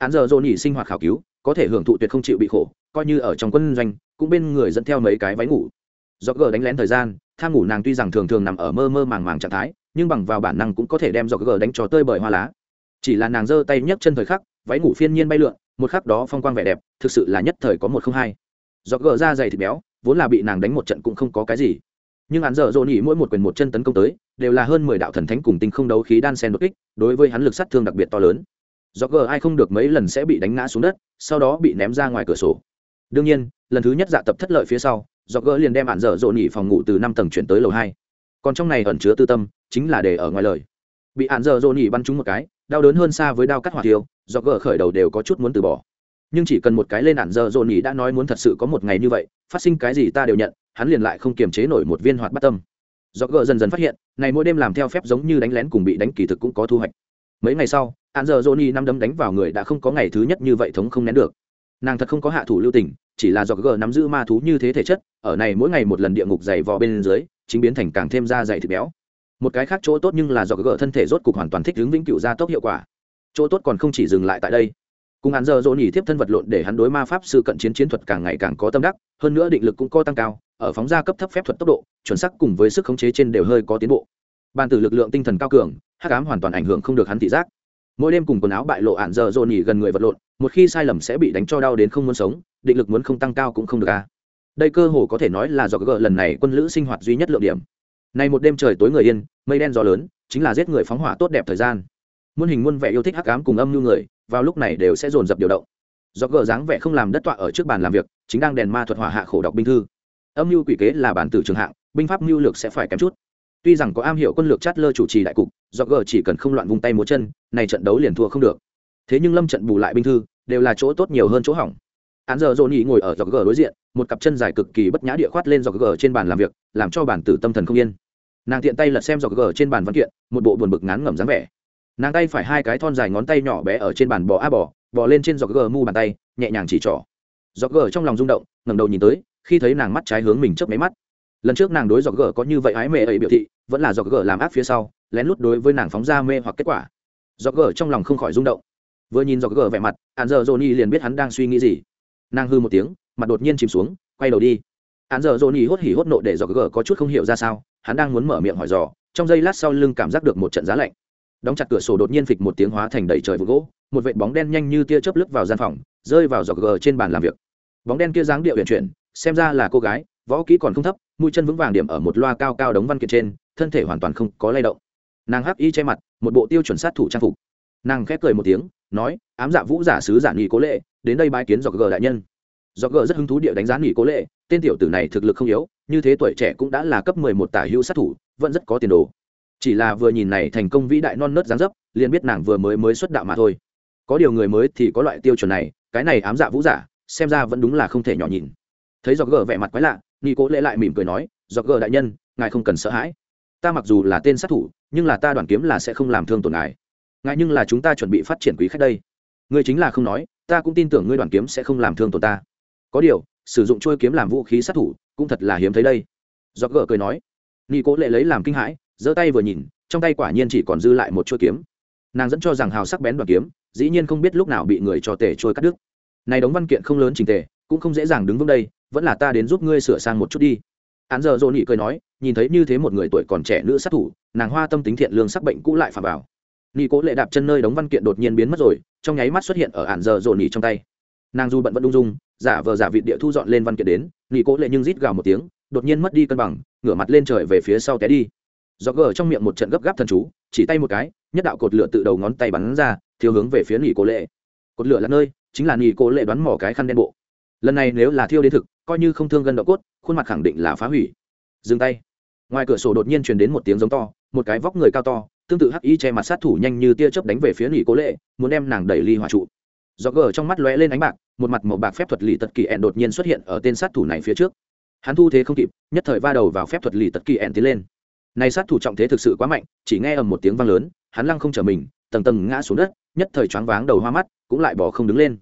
Hạn giờ dồn nhị sinh hoạt khảo cứu, có thể hưởng thụ tuyệt không chịu bị khổ, coi như ở trong quân doanh cũng bên người dẫn theo mấy cái váy ngủ. Do gờ đánh lén thời gian, tham ngủ nàng tuy rằng thường thường nằm ở mơ mơ màng màng trạng thái, nhưng bằng vào bản năng cũng có thể đem do gờ đánh cho tơi bởi hoa lá. Chỉ là nàng giơ tay nhấc chân thời khắc, váy ngủ phiên nhiên bay lượn, một khắc đó phong quang vẻ đẹp, thực sự là nhất thời có một không hai. Do gờ ra dày thịt béo, vốn là bị nàng đánh một trận cũng không có cái gì. Nhưng hắn dở dồn nhỉ mỗi một quyền một chân tấn công tới, đều là hơn mười đạo thần thánh cùng tinh không đấu khí đan sen đột kích, đối với hắn lực sát thương đặc biệt to lớn. Do gờ ai không được mấy lần sẽ bị đánh ngã xuống đất, sau đó bị ném ra ngoài cửa sổ đương nhiên, lần thứ nhất dạ tập thất lợi phía sau do gỡ liền đem hạn dở dồn nhỉ phòng ngủ từ năm tầng chuyển tới lầu hai. Còn trong này ẩn chứa tư tâm, chính là để ở ngoài lời. Bị hạn dở dồn nhỉ bắn trúng một cái, đau đớn hơn xa với đau cắt hỏa tiêu do gỡ khởi đầu đều có chút muốn từ bỏ. Nhưng chỉ cần một cái lên hạn dở dồn nhỉ đã nói muốn thật sự có một ngày như vậy, phát sinh cái gì ta đều nhận, hắn liền lại không kiềm chế nổi một viên hoạt bắt tâm. Do gỡ dần dần phát hiện, này mỗi đêm làm theo phép giống như đánh lén cùng bị đánh kỳ thực cũng có thu hoạch. Mấy ngày sau hạn dở dồn nhỉ năm đấm đánh vào người đã không có ngày thứ nhất như vậy thống không nén được nàng thật không có hạ thủ lưu tình, chỉ là do g nắm giữ ma thú như thế thể chất, ở này mỗi ngày một lần địa ngục dày vò bên dưới, chính biến thành càng thêm da dày thịt béo. Một cái khác chỗ tốt nhưng là do g thân thể rốt cục hoàn toàn thích ứng vĩnh cựu gia tốc hiệu quả. Chỗ tốt còn không chỉ dừng lại tại đây. Cùng hắn giờ dỗ nhỉ tiếp thân vật lộn để hắn đối ma pháp sư cận chiến chiến thuật càng ngày càng có tâm đắc, hơn nữa định lực cũng có tăng cao, ở phóng ra cấp thấp phép thuật tốc độ, chuẩn sắc cùng với sức khống chế trên đều hơi có tiến bộ. Ban tử lực lượng tinh thần cao cường, hắc ám hoàn toàn ảnh hưởng không được hắn thị giác mỗi đêm cùng quần áo bại lộ ạn dở dồn nhỉ gần người vật lộn, một khi sai lầm sẽ bị đánh cho đau đến không muốn sống, định lực muốn không tăng cao cũng không được a đây cơ hồ có thể nói là do gỡ lần này quân lữ sinh hoạt duy nhất lượng điểm. Nay một đêm trời tối người yên, mây đen gió lớn, chính là giết người phóng hỏa tốt đẹp thời gian. Muôn hình muôn vẻ yêu thích hắc ám cùng âm nhu người, vào lúc này đều sẽ dồn dập điều động. Do gỡ dáng vẻ không làm đất tọa ở trước bàn làm việc, chính đang đèn ma thuật hỏa hạ khổ đọc binh thư. Âm mưu quỷ kế là bản tử trường hạng, binh pháp mưu lược sẽ phải kém chút. Tuy rằng có am hiểu quân lược chát lơ chủ trì đại cục do gờ chỉ cần không loạn vung tay múa chân, này trận đấu liền thua không được. Thế nhưng lâm trận bù lại binh thư, đều là chỗ tốt nhiều hơn chỗ hỏng. Án giờ dồn ý ngồi ở dọc gờ đối diện, một cặp chân dài cực kỳ bất nhã địa khoát lên dọc gờ trên bàn làm việc, làm cho bản tử tâm thần không yên. Nàng tiện tay lật xem dọc gờ trên bàn văn kiện, một bộ buồn bực ngán ngẩm dáng vẻ. Nàng tay phải hai cái thon dài ngón tay nhỏ bé ở trên bàn bò a bò bò lên trên dọc gờ mu bàn tay, nhẹ nhàng chỉ trỏ. Dọc gờ trong lòng rung động, ngẩng đầu nhìn tới, khi thấy nàng mắt trái hướng mình chớp máy mắt. Lần trước nàng đối dọc gờ có như vậy ái mẹ ấy biểu thị, vẫn là dọc gờ làm áp phía sau lén lút đối với nàng phóng ra mê hoặc kết quả. Do gờ trong lòng không khỏi rung động. Vừa nhìn do gờ vẻ mặt hạn giờ johnny liền biết hắn đang suy nghĩ gì. Nàng hư một tiếng, mặt đột nhiên chìm xuống, quay đầu đi. Hạn giờ johnny hốt hỉ hốt nộ để do gờ có chút không hiểu ra sao, hắn đang muốn mở miệng hỏi dò, trong giây lát sau lưng cảm giác được một trận giá lạnh. Đóng chặt cửa sổ đột nhiên phịch một tiếng hóa thành đầy trời vụ gỗ, một vệt bóng đen nhanh như tia chớp lướt vào gian phòng, rơi vào dọc gờ trên bàn làm việc. Bóng đen kia dáng điệu huyền chuyển, xem ra là cô gái, võ kỹ còn không thấp, mũi chân vững vàng điểm ở một loa cao cao đống văn kiện trên, thân thể hoàn toàn không có lay động nàng hắc y che mặt, một bộ tiêu chuẩn sát thủ trang phục. Nàng khép cười một tiếng, nói, ám dạ vũ giả sứ giả nghị cố lệ, đến đây bái kiến dọc gờ đại nhân. Dọc gờ rất hứng thú địa đánh giá nghị cố lệ, tên tiểu tử này thực lực không yếu, như thế tuổi trẻ cũng đã là cấp mười một tả hữu sát thủ, vẫn rất có tiền đồ. Chỉ là vừa nhìn này thành công vĩ đại non nớt dáng dấp, liền biết nàng vừa mới mới xuất đạo mà thôi. Có điều người mới thì có loại tiêu chuẩn này, cái này ám dạ vũ giả, xem ra vẫn đúng là không thể nhỏ nhìn thấy dọc gờ vẻ mặt quái lạ nghỉ cố lệ lại mỉm cười nói dọc gờ đại nhân, ngài không cần sợ hãi ta mặc dù là tên sát thủ, nhưng là ta đoàn kiếm là sẽ không làm thương tổn ngài. Ngài nhưng là chúng ta chuẩn bị phát triển quý khách đây. Ngươi chính là không nói, ta cũng tin tưởng ngươi đoàn kiếm sẽ không làm thương tổn ta. Có điều, sử dụng trôi kiếm làm vũ khí sát thủ cũng thật là hiếm thấy đây. Do gỡ cười nói. Nghi cố lệ lấy làm kinh hãi, giơ tay vừa nhìn, trong tay quả nhiên chỉ còn dư lại một chuôi kiếm. Nàng dẫn cho rằng hào sắc bén đoàn kiếm, dĩ nhiên không biết lúc nào bị người cho tể trôi cắt đứt. Này đóng văn kiện không lớn trình tề, cũng không dễ dàng đứng vững đây, vẫn là ta đến giúp ngươi sửa sang một chút đi án giờ dồn nhị cười nói, nhìn thấy như thế một người tuổi còn trẻ nữ sát thủ, nàng hoa tâm tính thiện lương sắc bệnh cũ lại phà vào. Nhị cố lệ đạp chân nơi đống văn kiện đột nhiên biến mất rồi, trong nháy mắt xuất hiện ở án giờ dồn nhị trong tay. Nàng du bận vẫn ung dung, giả vờ giả vị địa thu dọn lên văn kiện đến nhị cố lệ nhưng rít gào một tiếng, đột nhiên mất đi cân bằng, ngửa mặt lên trời về phía sau té đi. Do gờ trong miệng một trận gấp gáp thần chú, chỉ tay một cái, nhất đạo cột lửa tự đầu ngón tay bắn ra, thiếu hướng về phía nhị cố lệ. Cột lửa là nơi, chính là nhị cố lệ đoán mỏ cái khăn đen bộ lần này nếu là thiêu đến thực, coi như không thương gân độ cốt, khuôn mặt khẳng định là phá hủy. Dừng tay. Ngoài cửa sổ đột nhiên truyền đến một tiếng giống to, một cái vóc người cao to, tương tự hắc y che mặt sát thủ nhanh như tia chớp đánh về phía nghỉ cố lệ, muốn đem nàng đẩy ly hỏa trụ. Do gờ trong mắt lóe lên ánh bạc, một mặt màu bạc phép thuật lì tật kỳ ẹn đột nhiên xuất hiện ở tên sát thủ này phía trước. Hắn thu thế không kịp, nhất thời va đầu vào phép thuật lì tật kỳ ẹn tiến lên. Này sát thủ trọng thế thực sự quá mạnh, chỉ nghe ầm một tiếng vang lớn, hắn lăng không trở mình, tầng tầng ngã xuống đất, nhất thời choáng váng đầu hoa mắt, cũng lại bỏ không đứng lên.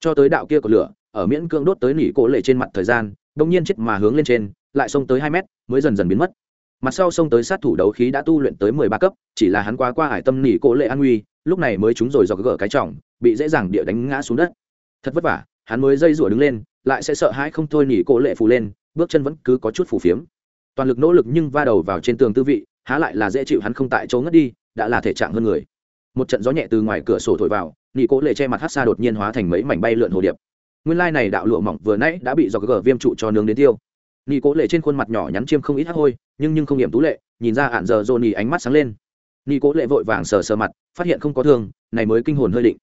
Cho tới đạo kia của lửa ở miễn cưỡng đốt tới nỉ cổ lệ trên mặt thời gian đông nhiên chết mà hướng lên trên, lại xông tới hai mét, mới dần dần biến mất. Mặt sau xông tới sát thủ đấu khí đã tu luyện tới mười ba cấp, chỉ là hắn quá qua hải tâm nỉ cổ lệ an nguy, lúc này mới trúng rồi dọc gỡ cái trọng, bị dễ dàng địa đánh ngã xuống đất. Thật vất vả, hắn mới dây rủa đứng lên, lại sẽ sợ hãi không thôi nỉ cổ lệ phù lên, bước chân vẫn cứ có chút phù phiếm. Toàn lực nỗ lực nhưng va đầu vào trên tường tư vị, há lại là dễ chịu hắn không tại chỗ ngất đi, đã là thể trạng hơn người. Một trận gió nhẹ từ ngoài cửa sổ thổi vào, nỉ cổ lệ che mặt hát xa đột nhiên hóa thành mấy mảnh bay lượn hồ điệp nguyên lai này đạo lụa mỏng vừa nãy đã bị do gờ viêm trụ cho nướng đến tiêu. Nị cố lệ trên khuôn mặt nhỏ nhắn chiêm không ít hắc hôi, nhưng nhưng không nghiệm tú lệ, nhìn ra ạn giờ dồn nỉ ánh mắt sáng lên. Nị cố lệ vội vàng sờ sờ mặt, phát hiện không có thương, này mới kinh hồn hơi định.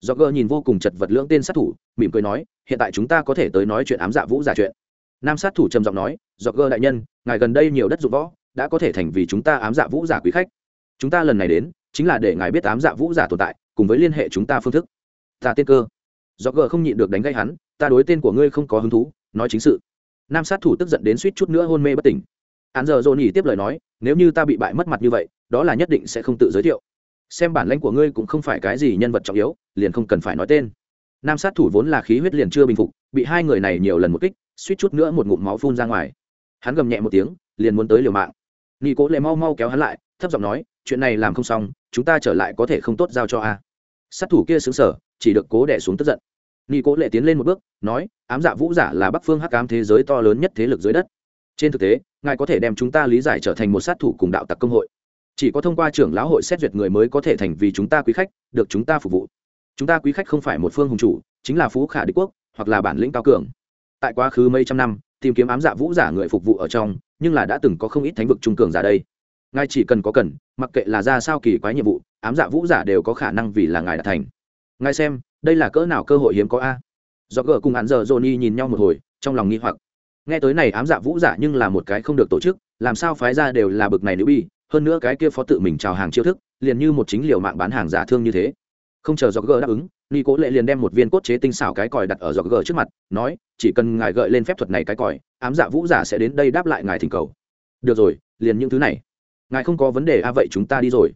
Do gờ nhìn vô cùng chật vật lưỡng tên sát thủ, mỉm cười nói, hiện tại chúng ta có thể tới nói chuyện ám dạ vũ giả chuyện. Nam sát thủ trầm giọng nói do gờ đại nhân, ngài gần đây nhiều đất dụng võ, đã có thể thành vì chúng ta ám dạ vũ giả quý khách. Chúng ta lần này đến, chính là để ngài biết ám dạ vũ giả tồn tại, cùng với liên hệ chúng ta phương thức. Ta tiên cơ do gờ không nhịn được đánh gây hắn, ta đối tên của ngươi không có hứng thú, nói chính sự. Nam sát thủ tức giận đến suýt chút nữa hôn mê bất tỉnh. Hắn giờ dồn nhỉ tiếp lời nói, nếu như ta bị bại mất mặt như vậy, đó là nhất định sẽ không tự giới thiệu. Xem bản lãnh của ngươi cũng không phải cái gì nhân vật trọng yếu, liền không cần phải nói tên. Nam sát thủ vốn là khí huyết liền chưa bình phục, bị hai người này nhiều lần một kích, suýt chút nữa một ngụm máu phun ra ngoài. Hắn gầm nhẹ một tiếng, liền muốn tới liều mạng. Nghi cố lệ mau mau kéo hắn lại, thấp giọng nói, chuyện này làm không xong, chúng ta trở lại có thể không tốt giao cho a. Sát thủ kia xứng sở chỉ được cố đẻ xuống tức giận nghi cố lệ tiến lên một bước, nói, ám dạ vũ giả là bắc phương hắc ám thế giới to lớn nhất thế lực dưới đất. Trên thực tế, ngài có thể đem chúng ta lý giải trở thành một sát thủ cùng đạo tặc công hội. Chỉ có thông qua trưởng lão hội xét duyệt người mới có thể thành vì chúng ta quý khách, được chúng ta phục vụ. Chúng ta quý khách không phải một phương hùng chủ, chính là phú khả đế quốc, hoặc là bản lĩnh cao cường. Tại quá khứ mấy trăm năm, tìm kiếm ám dạ vũ giả người phục vụ ở trong, nhưng là đã từng có không ít thánh vực trung cường giả đây. Ngài chỉ cần có cần, mặc kệ là ra sao kỳ quái nhiệm vụ, ám dạ vũ giả đều có khả năng vì là ngài đã thành. Ngài xem đây là cỡ nào cơ hội hiếm có a? Do gờ cùng hắn giờ johnny nhìn nhau một hồi, trong lòng nghi hoặc. Nghe tới này ám dạ vũ giả nhưng là một cái không được tổ chức, làm sao phái ra đều là bực này nữ bi, hơn nữa cái kia phó tự mình chào hàng chiêu thức, liền như một chính liệu mạng bán hàng giả thương như thế. Không chờ do gờ đáp ứng ni cố lệ liền đem một viên cốt chế tinh xảo cái còi đặt ở do gờ trước mặt, nói, chỉ cần ngài gợi lên phép thuật này cái còi, ám dạ vũ giả sẽ đến đây đáp lại ngài thỉnh cầu. Được rồi, liền những thứ này. Ngài không có vấn đề a à vậy chúng ta đi rồi.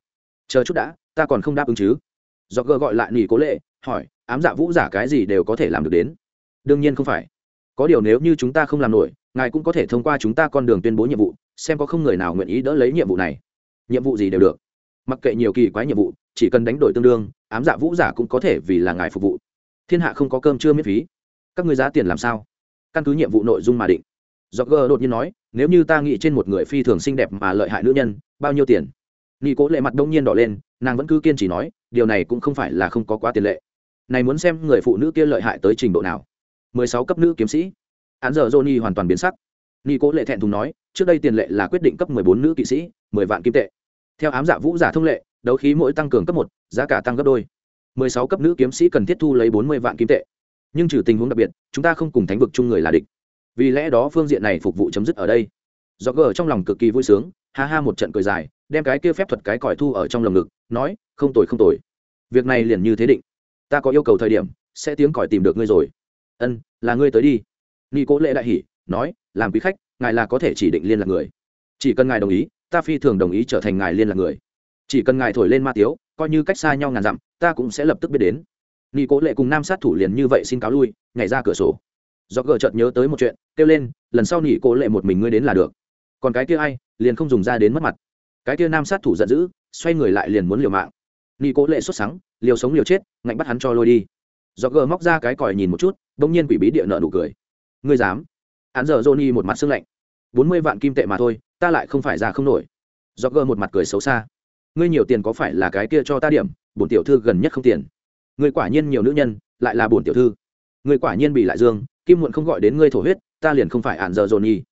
Chờ chút đã, ta còn không đáp ứng chứ. Do gờ gọi lại ni cố lệ, hỏi ám dạ vũ giả cái gì đều có thể làm được đến. Đương nhiên không phải. Có điều nếu như chúng ta không làm nổi, ngài cũng có thể thông qua chúng ta con đường tuyên bố nhiệm vụ, xem có không người nào nguyện ý đỡ lấy nhiệm vụ này. Nhiệm vụ gì đều được. Mặc kệ nhiều kỳ quái nhiệm vụ, chỉ cần đánh đổi tương đương, ám dạ vũ giả cũng có thể vì là ngài phục vụ. Thiên hạ không có cơm chưa miễn phí. Các người giá tiền làm sao? Căn cứ nhiệm vụ nội dung mà định. Do gờ đột nhiên nói, nếu như ta nghĩ trên một người phi thường xinh đẹp mà lợi hại nữ nhân, bao nhiêu tiền? Nghi cố lệ mặt đông nhiên đỏ lên, nàng vẫn cứ kiên trì nói, điều này cũng không phải là không có quá tiền lệ này muốn xem người phụ nữ kia lợi hại tới trình độ nào. Mười sáu cấp nữ kiếm sĩ. Án giờ johnny hoàn toàn biến sắc. Ni cố lệ thẹn thùng nói, trước đây tiền lệ là quyết định cấp mười bốn nữ kỵ sĩ, mười vạn kim tệ. Theo ám giả vũ giả thông lệ, đấu khí mỗi tăng cường cấp một, giá cả tăng gấp đôi. Mười sáu cấp nữ kiếm sĩ cần thiết thu lấy bốn mươi vạn kim tệ. Nhưng trừ tình huống đặc biệt, chúng ta không cùng thánh vực chung người là địch. Vì lẽ đó phương diện này phục vụ chấm dứt ở đây. Do gờ trong lòng cực kỳ vui sướng, ha ha một trận cười dài, đem cái kia phép thuật cái còi thu ở trong lồng ngực, nói, không tồi không tồi. Việc này liền như thế định ta có yêu cầu thời điểm, sẽ tiếng còi tìm được ngươi rồi. Ân, là ngươi tới đi. Nghi cố lệ đại hỉ, nói, làm quý khách, ngài là có thể chỉ định liên lạc người. Chỉ cần ngài đồng ý, ta phi thường đồng ý trở thành ngài liên lạc người. Chỉ cần ngài thổi lên ma tiếu, coi như cách xa nhau ngàn dặm, ta cũng sẽ lập tức biết đến. Nghi cố lệ cùng nam sát thủ liền như vậy xin cáo lui, nhảy ra cửa sổ. Do gờ chợt nhớ tới một chuyện, kêu lên, lần sau nỉ cố lệ một mình ngươi đến là được. Còn cái kia ai, liền không dùng ra đến mất mặt. Cái kia nam sát thủ giận dữ, xoay người lại liền muốn liều mạng nỉ cố lệ xuất sáng liều sống liều chết, ngạnh bắt hắn cho lôi đi. Do gờ móc ra cái còi nhìn một chút đông nhiên quỷ bí địa nợ nụ cười. Ngươi dám? Hắn giờ johnny một mặt sưng lạnh. Bốn mươi vạn kim tệ mà thôi, ta lại không phải ra không nổi. Do gờ một mặt cười xấu xa. Ngươi nhiều tiền có phải là cái kia cho ta điểm, bổn tiểu thư gần nhất không tiền. Ngươi quả nhiên nhiều nữ nhân, lại là bổn tiểu thư. Ngươi quả nhiên bị lại dương, kim muộn không gọi đến ngươi thổ huyết, ta liền không phải ạn giờ johnny.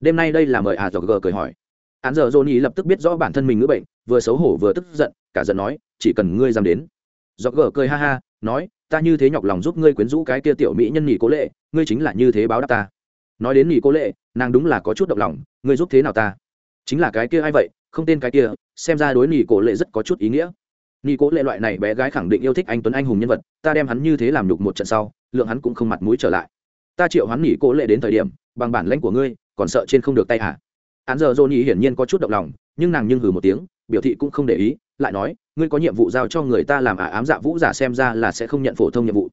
Đêm nay đây là mời à dọc gờ cười hỏi. Án giờ johnny lập tức biết rõ bản thân mình ngữ bệnh, vừa xấu hổ vừa tức giận cả giận nói, chỉ cần ngươi dám đến. Dọc gờ cười ha ha, nói, ta như thế nhọc lòng giúp ngươi quyến rũ cái kia tiểu mỹ nhân nghỉ cố lệ, ngươi chính là như thế báo đáp ta. Nói đến nghỉ cố lệ, nàng đúng là có chút động lòng, ngươi giúp thế nào ta? Chính là cái kia ai vậy, không tên cái kia, xem ra đối nghỉ cố lệ rất có chút ý nghĩa. Nghỉ cố lệ loại này bé gái khẳng định yêu thích anh tuấn anh hùng nhân vật, ta đem hắn như thế làm nhục một trận sau, lượng hắn cũng không mặt mũi trở lại. Ta triệu hắn nghỉ cố lệ đến thời điểm, bằng bản lãnh của ngươi, còn sợ trên không được tay hả? Hắn giờ dô nhị hiển nhiên có chút động lòng, nhưng nàng nhưng hừ một tiếng, biểu thị cũng không để ý lại nói, ngươi có nhiệm vụ giao cho người ta làm ả ám dạ vũ giả xem ra là sẽ không nhận phổ thông nhiệm vụ.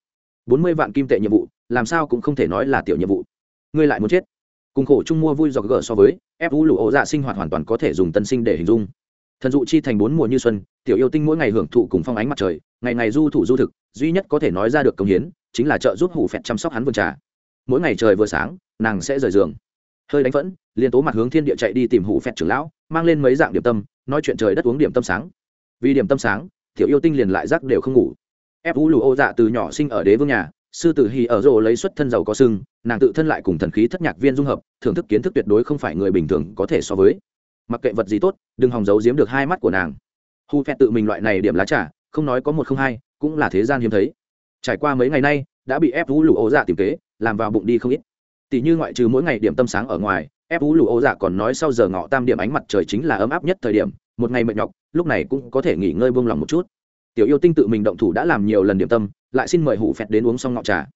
Bốn mươi vạn kim tệ nhiệm vụ, làm sao cũng không thể nói là tiểu nhiệm vụ. Ngươi lại muốn chết. Cùng khổ chung mua vui dọc gỡ so với, ép vũ lụ ổ dạ sinh hoạt hoàn toàn có thể dùng tân sinh để hình dung. Thần dụ chi thành bốn mùa như xuân, tiểu yêu tinh mỗi ngày hưởng thụ cùng phong ánh mặt trời, ngày ngày du thủ du thực, duy nhất có thể nói ra được công hiến, chính là trợ giúp hủ phẹt chăm sóc hắn vườn trà. Mỗi ngày trời vừa sáng, nàng sẽ rời giường. Hơi đánh phẫn liên tố mặt hướng thiên địa chạy đi tìm hủ phẹt trưởng lão, mang lên mấy dạng điểm tâm, nói chuyện trời đất uống điểm tâm sáng vì điểm tâm sáng, tiểu yêu tinh liền lại rắc đều không ngủ. Ép vũ lù ô dạ từ nhỏ sinh ở đế vương nhà, sư tử hì ở rộ lấy xuất thân giàu có sưng nàng tự thân lại cùng thần khí thất nhạc viên dung hợp, thưởng thức kiến thức tuyệt đối không phải người bình thường có thể so với. Mặc kệ vật gì tốt, đừng hòng giấu giếm được hai mắt của nàng. Hu phẹt tự mình loại này điểm lá trà, không nói có một không hai, cũng là thế gian hiếm thấy. Trải qua mấy ngày nay, đã bị ép vũ lù ô dạ tìm kế, làm vào bụng đi không ít. Tỷ như ngoại trừ mỗi ngày điểm tâm sáng ở ngoài, ép vũ lù ô dạ còn nói sau giờ ngọ tam điểm ánh mặt trời chính là ấm áp nhất thời điểm một ngày mệt nhọc, lúc này cũng có thể nghỉ ngơi buông lòng một chút. Tiểu yêu tinh tự mình động thủ đã làm nhiều lần điểm tâm, lại xin mời hủ phẹt đến uống xong ngọ trà.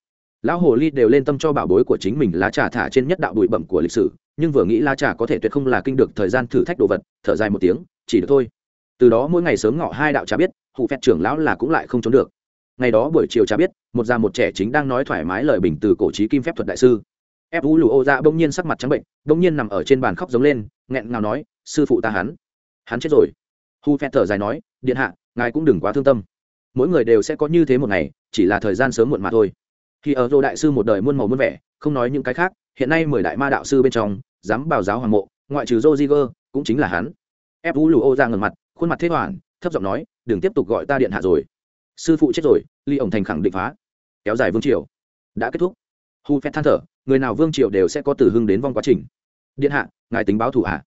Lão hồ ly đều lên tâm cho bảo bối của chính mình lá trà thả trên nhất đạo bụi bẩm của lịch sử, nhưng vừa nghĩ lá trà có thể tuyệt không là kinh được thời gian thử thách đồ vật, thở dài một tiếng, chỉ được thôi. Từ đó mỗi ngày sớm ngọ hai đạo trà biết, hủ phẹt trưởng lão là cũng lại không trốn được. Ngày đó buổi chiều trà biết, một già một trẻ chính đang nói thoải mái lời bình từ cổ trí kim phép thuật đại sư. Ép u lù ô ra bỗng nhiên sắc mặt trắng bệnh, bỗng nhiên nằm ở trên bàn khóc giống lên, nghẹn ngào nói, sư phụ ta hắn hắn chết rồi. Hu phe thở dài nói, điện hạ, ngài cũng đừng quá thương tâm. Mỗi người đều sẽ có như thế một ngày, chỉ là thời gian sớm muộn mà thôi. Khi ở đô đại sư một đời muôn màu muôn vẻ, không nói những cái khác, hiện nay mười đại ma đạo sư bên trong, dám bảo giáo hoàng mộ, ngoại trừ joe cũng chính là hắn. Ép vũ lù ô ra ngần mặt, khuôn mặt thế hoàn thấp giọng nói, đừng tiếp tục gọi ta điện hạ rồi. Sư phụ chết rồi, ly ổng thành khẳng định phá. Kéo dài vương triều. Đã kết thúc. Hu phe than thở, người nào vương triều đều sẽ có từ hưng đến vong quá trình. Điện hạ, ngài tính báo thủ hạ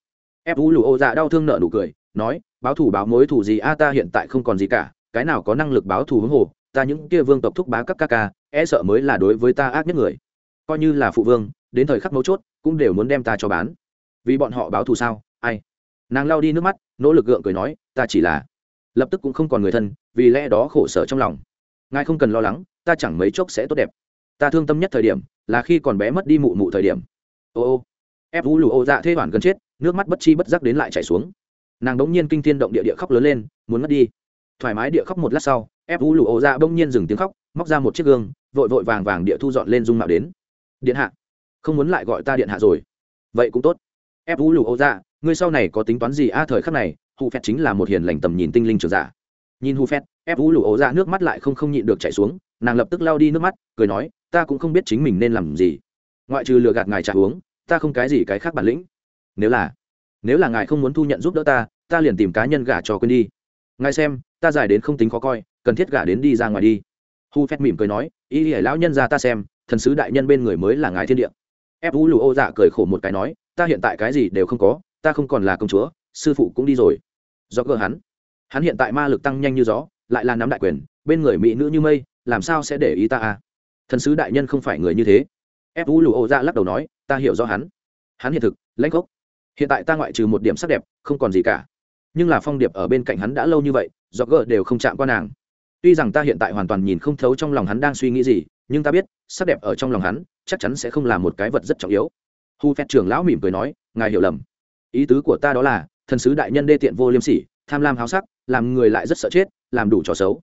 ép u lù ô dạ đau thương nợ nụ cười, nói, báo thủ báo mối thủ gì a, ta hiện tại không còn gì cả, cái nào có năng lực báo thù hướng hồ, ta những kia vương tộc thúc bá các ca ca e sợ mới là đối với ta ác nhất người. Coi như là phụ vương, đến thời khắc mấu chốt, cũng đều muốn đem ta cho bán. Vì bọn họ báo thù sao? Ai? Nàng lao đi nước mắt, nỗ lực gượng cười nói, ta chỉ là, lập tức cũng không còn người thân, vì lẽ đó khổ sở trong lòng. Ngài không cần lo lắng, ta chẳng mấy chốc sẽ tốt đẹp. Ta thương tâm nhất thời điểm, là khi còn bé mất đi mụ mụ thời điểm. Ô ô. Ép vũ lù ô dạ thê hoàn gần chết nước mắt bất chi bất giác đến lại chảy xuống. Nàng bỗng nhiên kinh thiên động địa địa khóc lớn lên, muốn mất đi. Thoải mái địa khóc một lát sau, ép vũ lụ ô ra bỗng nhiên dừng tiếng khóc, móc ra một chiếc gương, vội vội vàng vàng địa thu dọn lên dung mạo đến. Điện hạ, không muốn lại gọi ta điện hạ rồi. Vậy cũng tốt. Ép vũ lụ ô ra ngươi sau này có tính toán gì a thời khắc này, hù phét chính là một hiền lành tầm nhìn tinh linh trường giả. Nhìn hù phét ép vũ lụ ô ra nước mắt lại không không nhịn được chảy xuống, nàng lập tức lao đi nước mắt, cười nói, ta cũng không biết chính mình nên làm gì. Ngoại trừ lừa gạt ngài trả uống, ta không cái gì cái khác bản lĩnh nếu là nếu là ngài không muốn thu nhận giúp đỡ ta ta liền tìm cá nhân gả cho quên đi. Ngài xem, ta dài đến không tính khó coi, cần thiết gả đến đi ra ngoài đi. Hu phét mỉm cười nói, ý hải lão nhân ra ta xem, thần sứ đại nhân bên người mới là ngài thiên địa. Ép vũ lù ô dạ cười khổ một cái nói, ta hiện tại cái gì đều không có, ta không còn là công chúa, sư phụ cũng đi rồi. Do cơ hắn. Hắn hiện tại ma lực tăng nhanh như gió, lại là nắm đại quyền, bên người mỹ nữ như mây, làm sao sẽ để ý ta à? Thần sứ đại nhân không phải người như thế. Ép vũ lù ô dạ lắc đầu nói, ta hiểu rõ hắn. Hắn hiện thực, lãnh gốc hiện tại ta ngoại trừ một điểm sắc đẹp, không còn gì cả. Nhưng là phong điệp ở bên cạnh hắn đã lâu như vậy do gờ đều không chạm qua nàng. Tuy rằng ta hiện tại hoàn toàn nhìn không thấu trong lòng hắn đang suy nghĩ gì, nhưng ta biết, sắc đẹp ở trong lòng hắn, chắc chắn sẽ không là một cái vật rất trọng yếu. Hu phép trưởng lão mỉm cười nói, ngài hiểu lầm. Ý tứ của ta đó là, thần sứ đại nhân đê tiện vô liêm sỉ, tham lam háo sắc, làm người lại rất sợ chết, làm đủ trò xấu.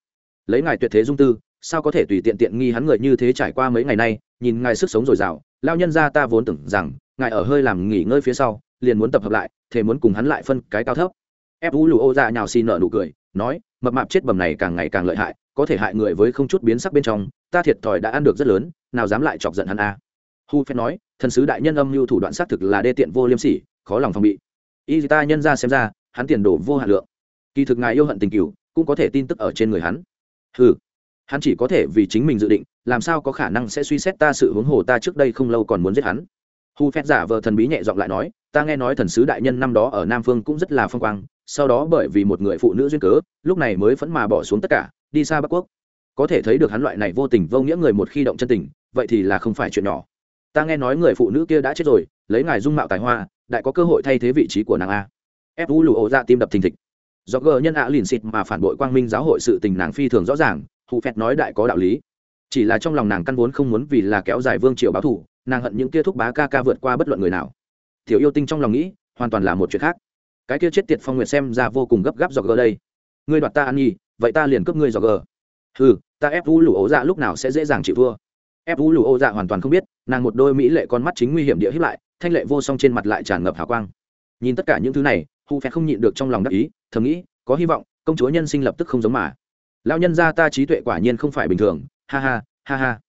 Lấy ngài tuyệt thế dung tư, sao có thể tùy tiện tiện nghi hắn người như thế trải qua mấy ngày nay, nhìn ngài sức sống dồi dào. Lao nhân ra ta vốn tưởng rằng, ngài ở hơi làm nghỉ ngơi phía sau liền muốn tập hợp lại, thế muốn cùng hắn lại phân cái cao thấp. Ép u lù ô ra nhào xin nợ nụ cười, nói, mập mạp chết bầm này càng ngày càng lợi hại, có thể hại người với không chút biến sắc bên trong, ta thiệt thòi đã ăn được rất lớn, nào dám lại chọc giận hắn a. À. hu phép nói, thần sứ đại nhân âm mưu thủ đoạn xác thực là đê tiện vô liêm sỉ, khó lòng phòng bị. Y ta nhân ra xem ra, hắn tiền đổ vô hạn lượng. Kỳ thực ngài yêu hận tình cựu cũng có thể tin tức ở trên người hắn. Ừ hắn chỉ có thể vì chính mình dự định, làm sao có khả năng sẽ suy xét ta sự huống hồ ta trước đây không lâu còn muốn giết hắn. Hu phép giả vờ thần bí nhẹ giọng lại nói ta nghe nói thần sứ đại nhân năm đó ở nam phương cũng rất là phong quang, sau đó bởi vì một người phụ nữ duyên cớ, lúc này mới phẫn mà bỏ xuống tất cả, đi xa bắc quốc. Có thể thấy được hắn loại này vô tình vô nghĩa người một khi động chân tình, vậy thì là không phải chuyện nhỏ. Ta nghe nói người phụ nữ kia đã chết rồi, lấy ngài dung mạo tài hoa, đại có cơ hội thay thế vị trí của nàng a. Ép vũ lụ ổ ra tim đập thình thịch. Do gờ nhân ạ lìn xịt mà phản bội quang minh giáo hội sự tình nàng phi thường rõ ràng hụ phẹt nói đại có đạo lý. Chỉ là trong lòng nàng căn vốn không muốn vì là kéo dài vương triều báo thù, nàng hận những kia thúc bá ca ca vượt qua bất luận người nào thiếu yêu tinh trong lòng nghĩ, hoàn toàn là một chuyện khác. Cái kia chết tiệt phong nguyệt xem ra vô cùng gấp gáp do gờ đây. Ngươi đoạt ta ăn nhi vậy ta liền cướp ngươi do gờ. Ừ ta ép vũ lụ ố dạ lúc nào sẽ dễ dàng chịu thua? Ép vũ lụ ô dạ hoàn toàn không biết, nàng một đôi mỹ lệ con mắt chính nguy hiểm địa hiếp lại, thanh lệ vô song trên mặt lại tràn ngập hào quang. Nhìn tất cả những thứ này hu phép không nhịn được trong lòng đắc ý, thầm nghĩ, có hy vọng, công chúa nhân sinh lập tức không giống mà. Lao nhân gia ta trí tuệ quả nhiên không phải bình thường, ha ha ha ha.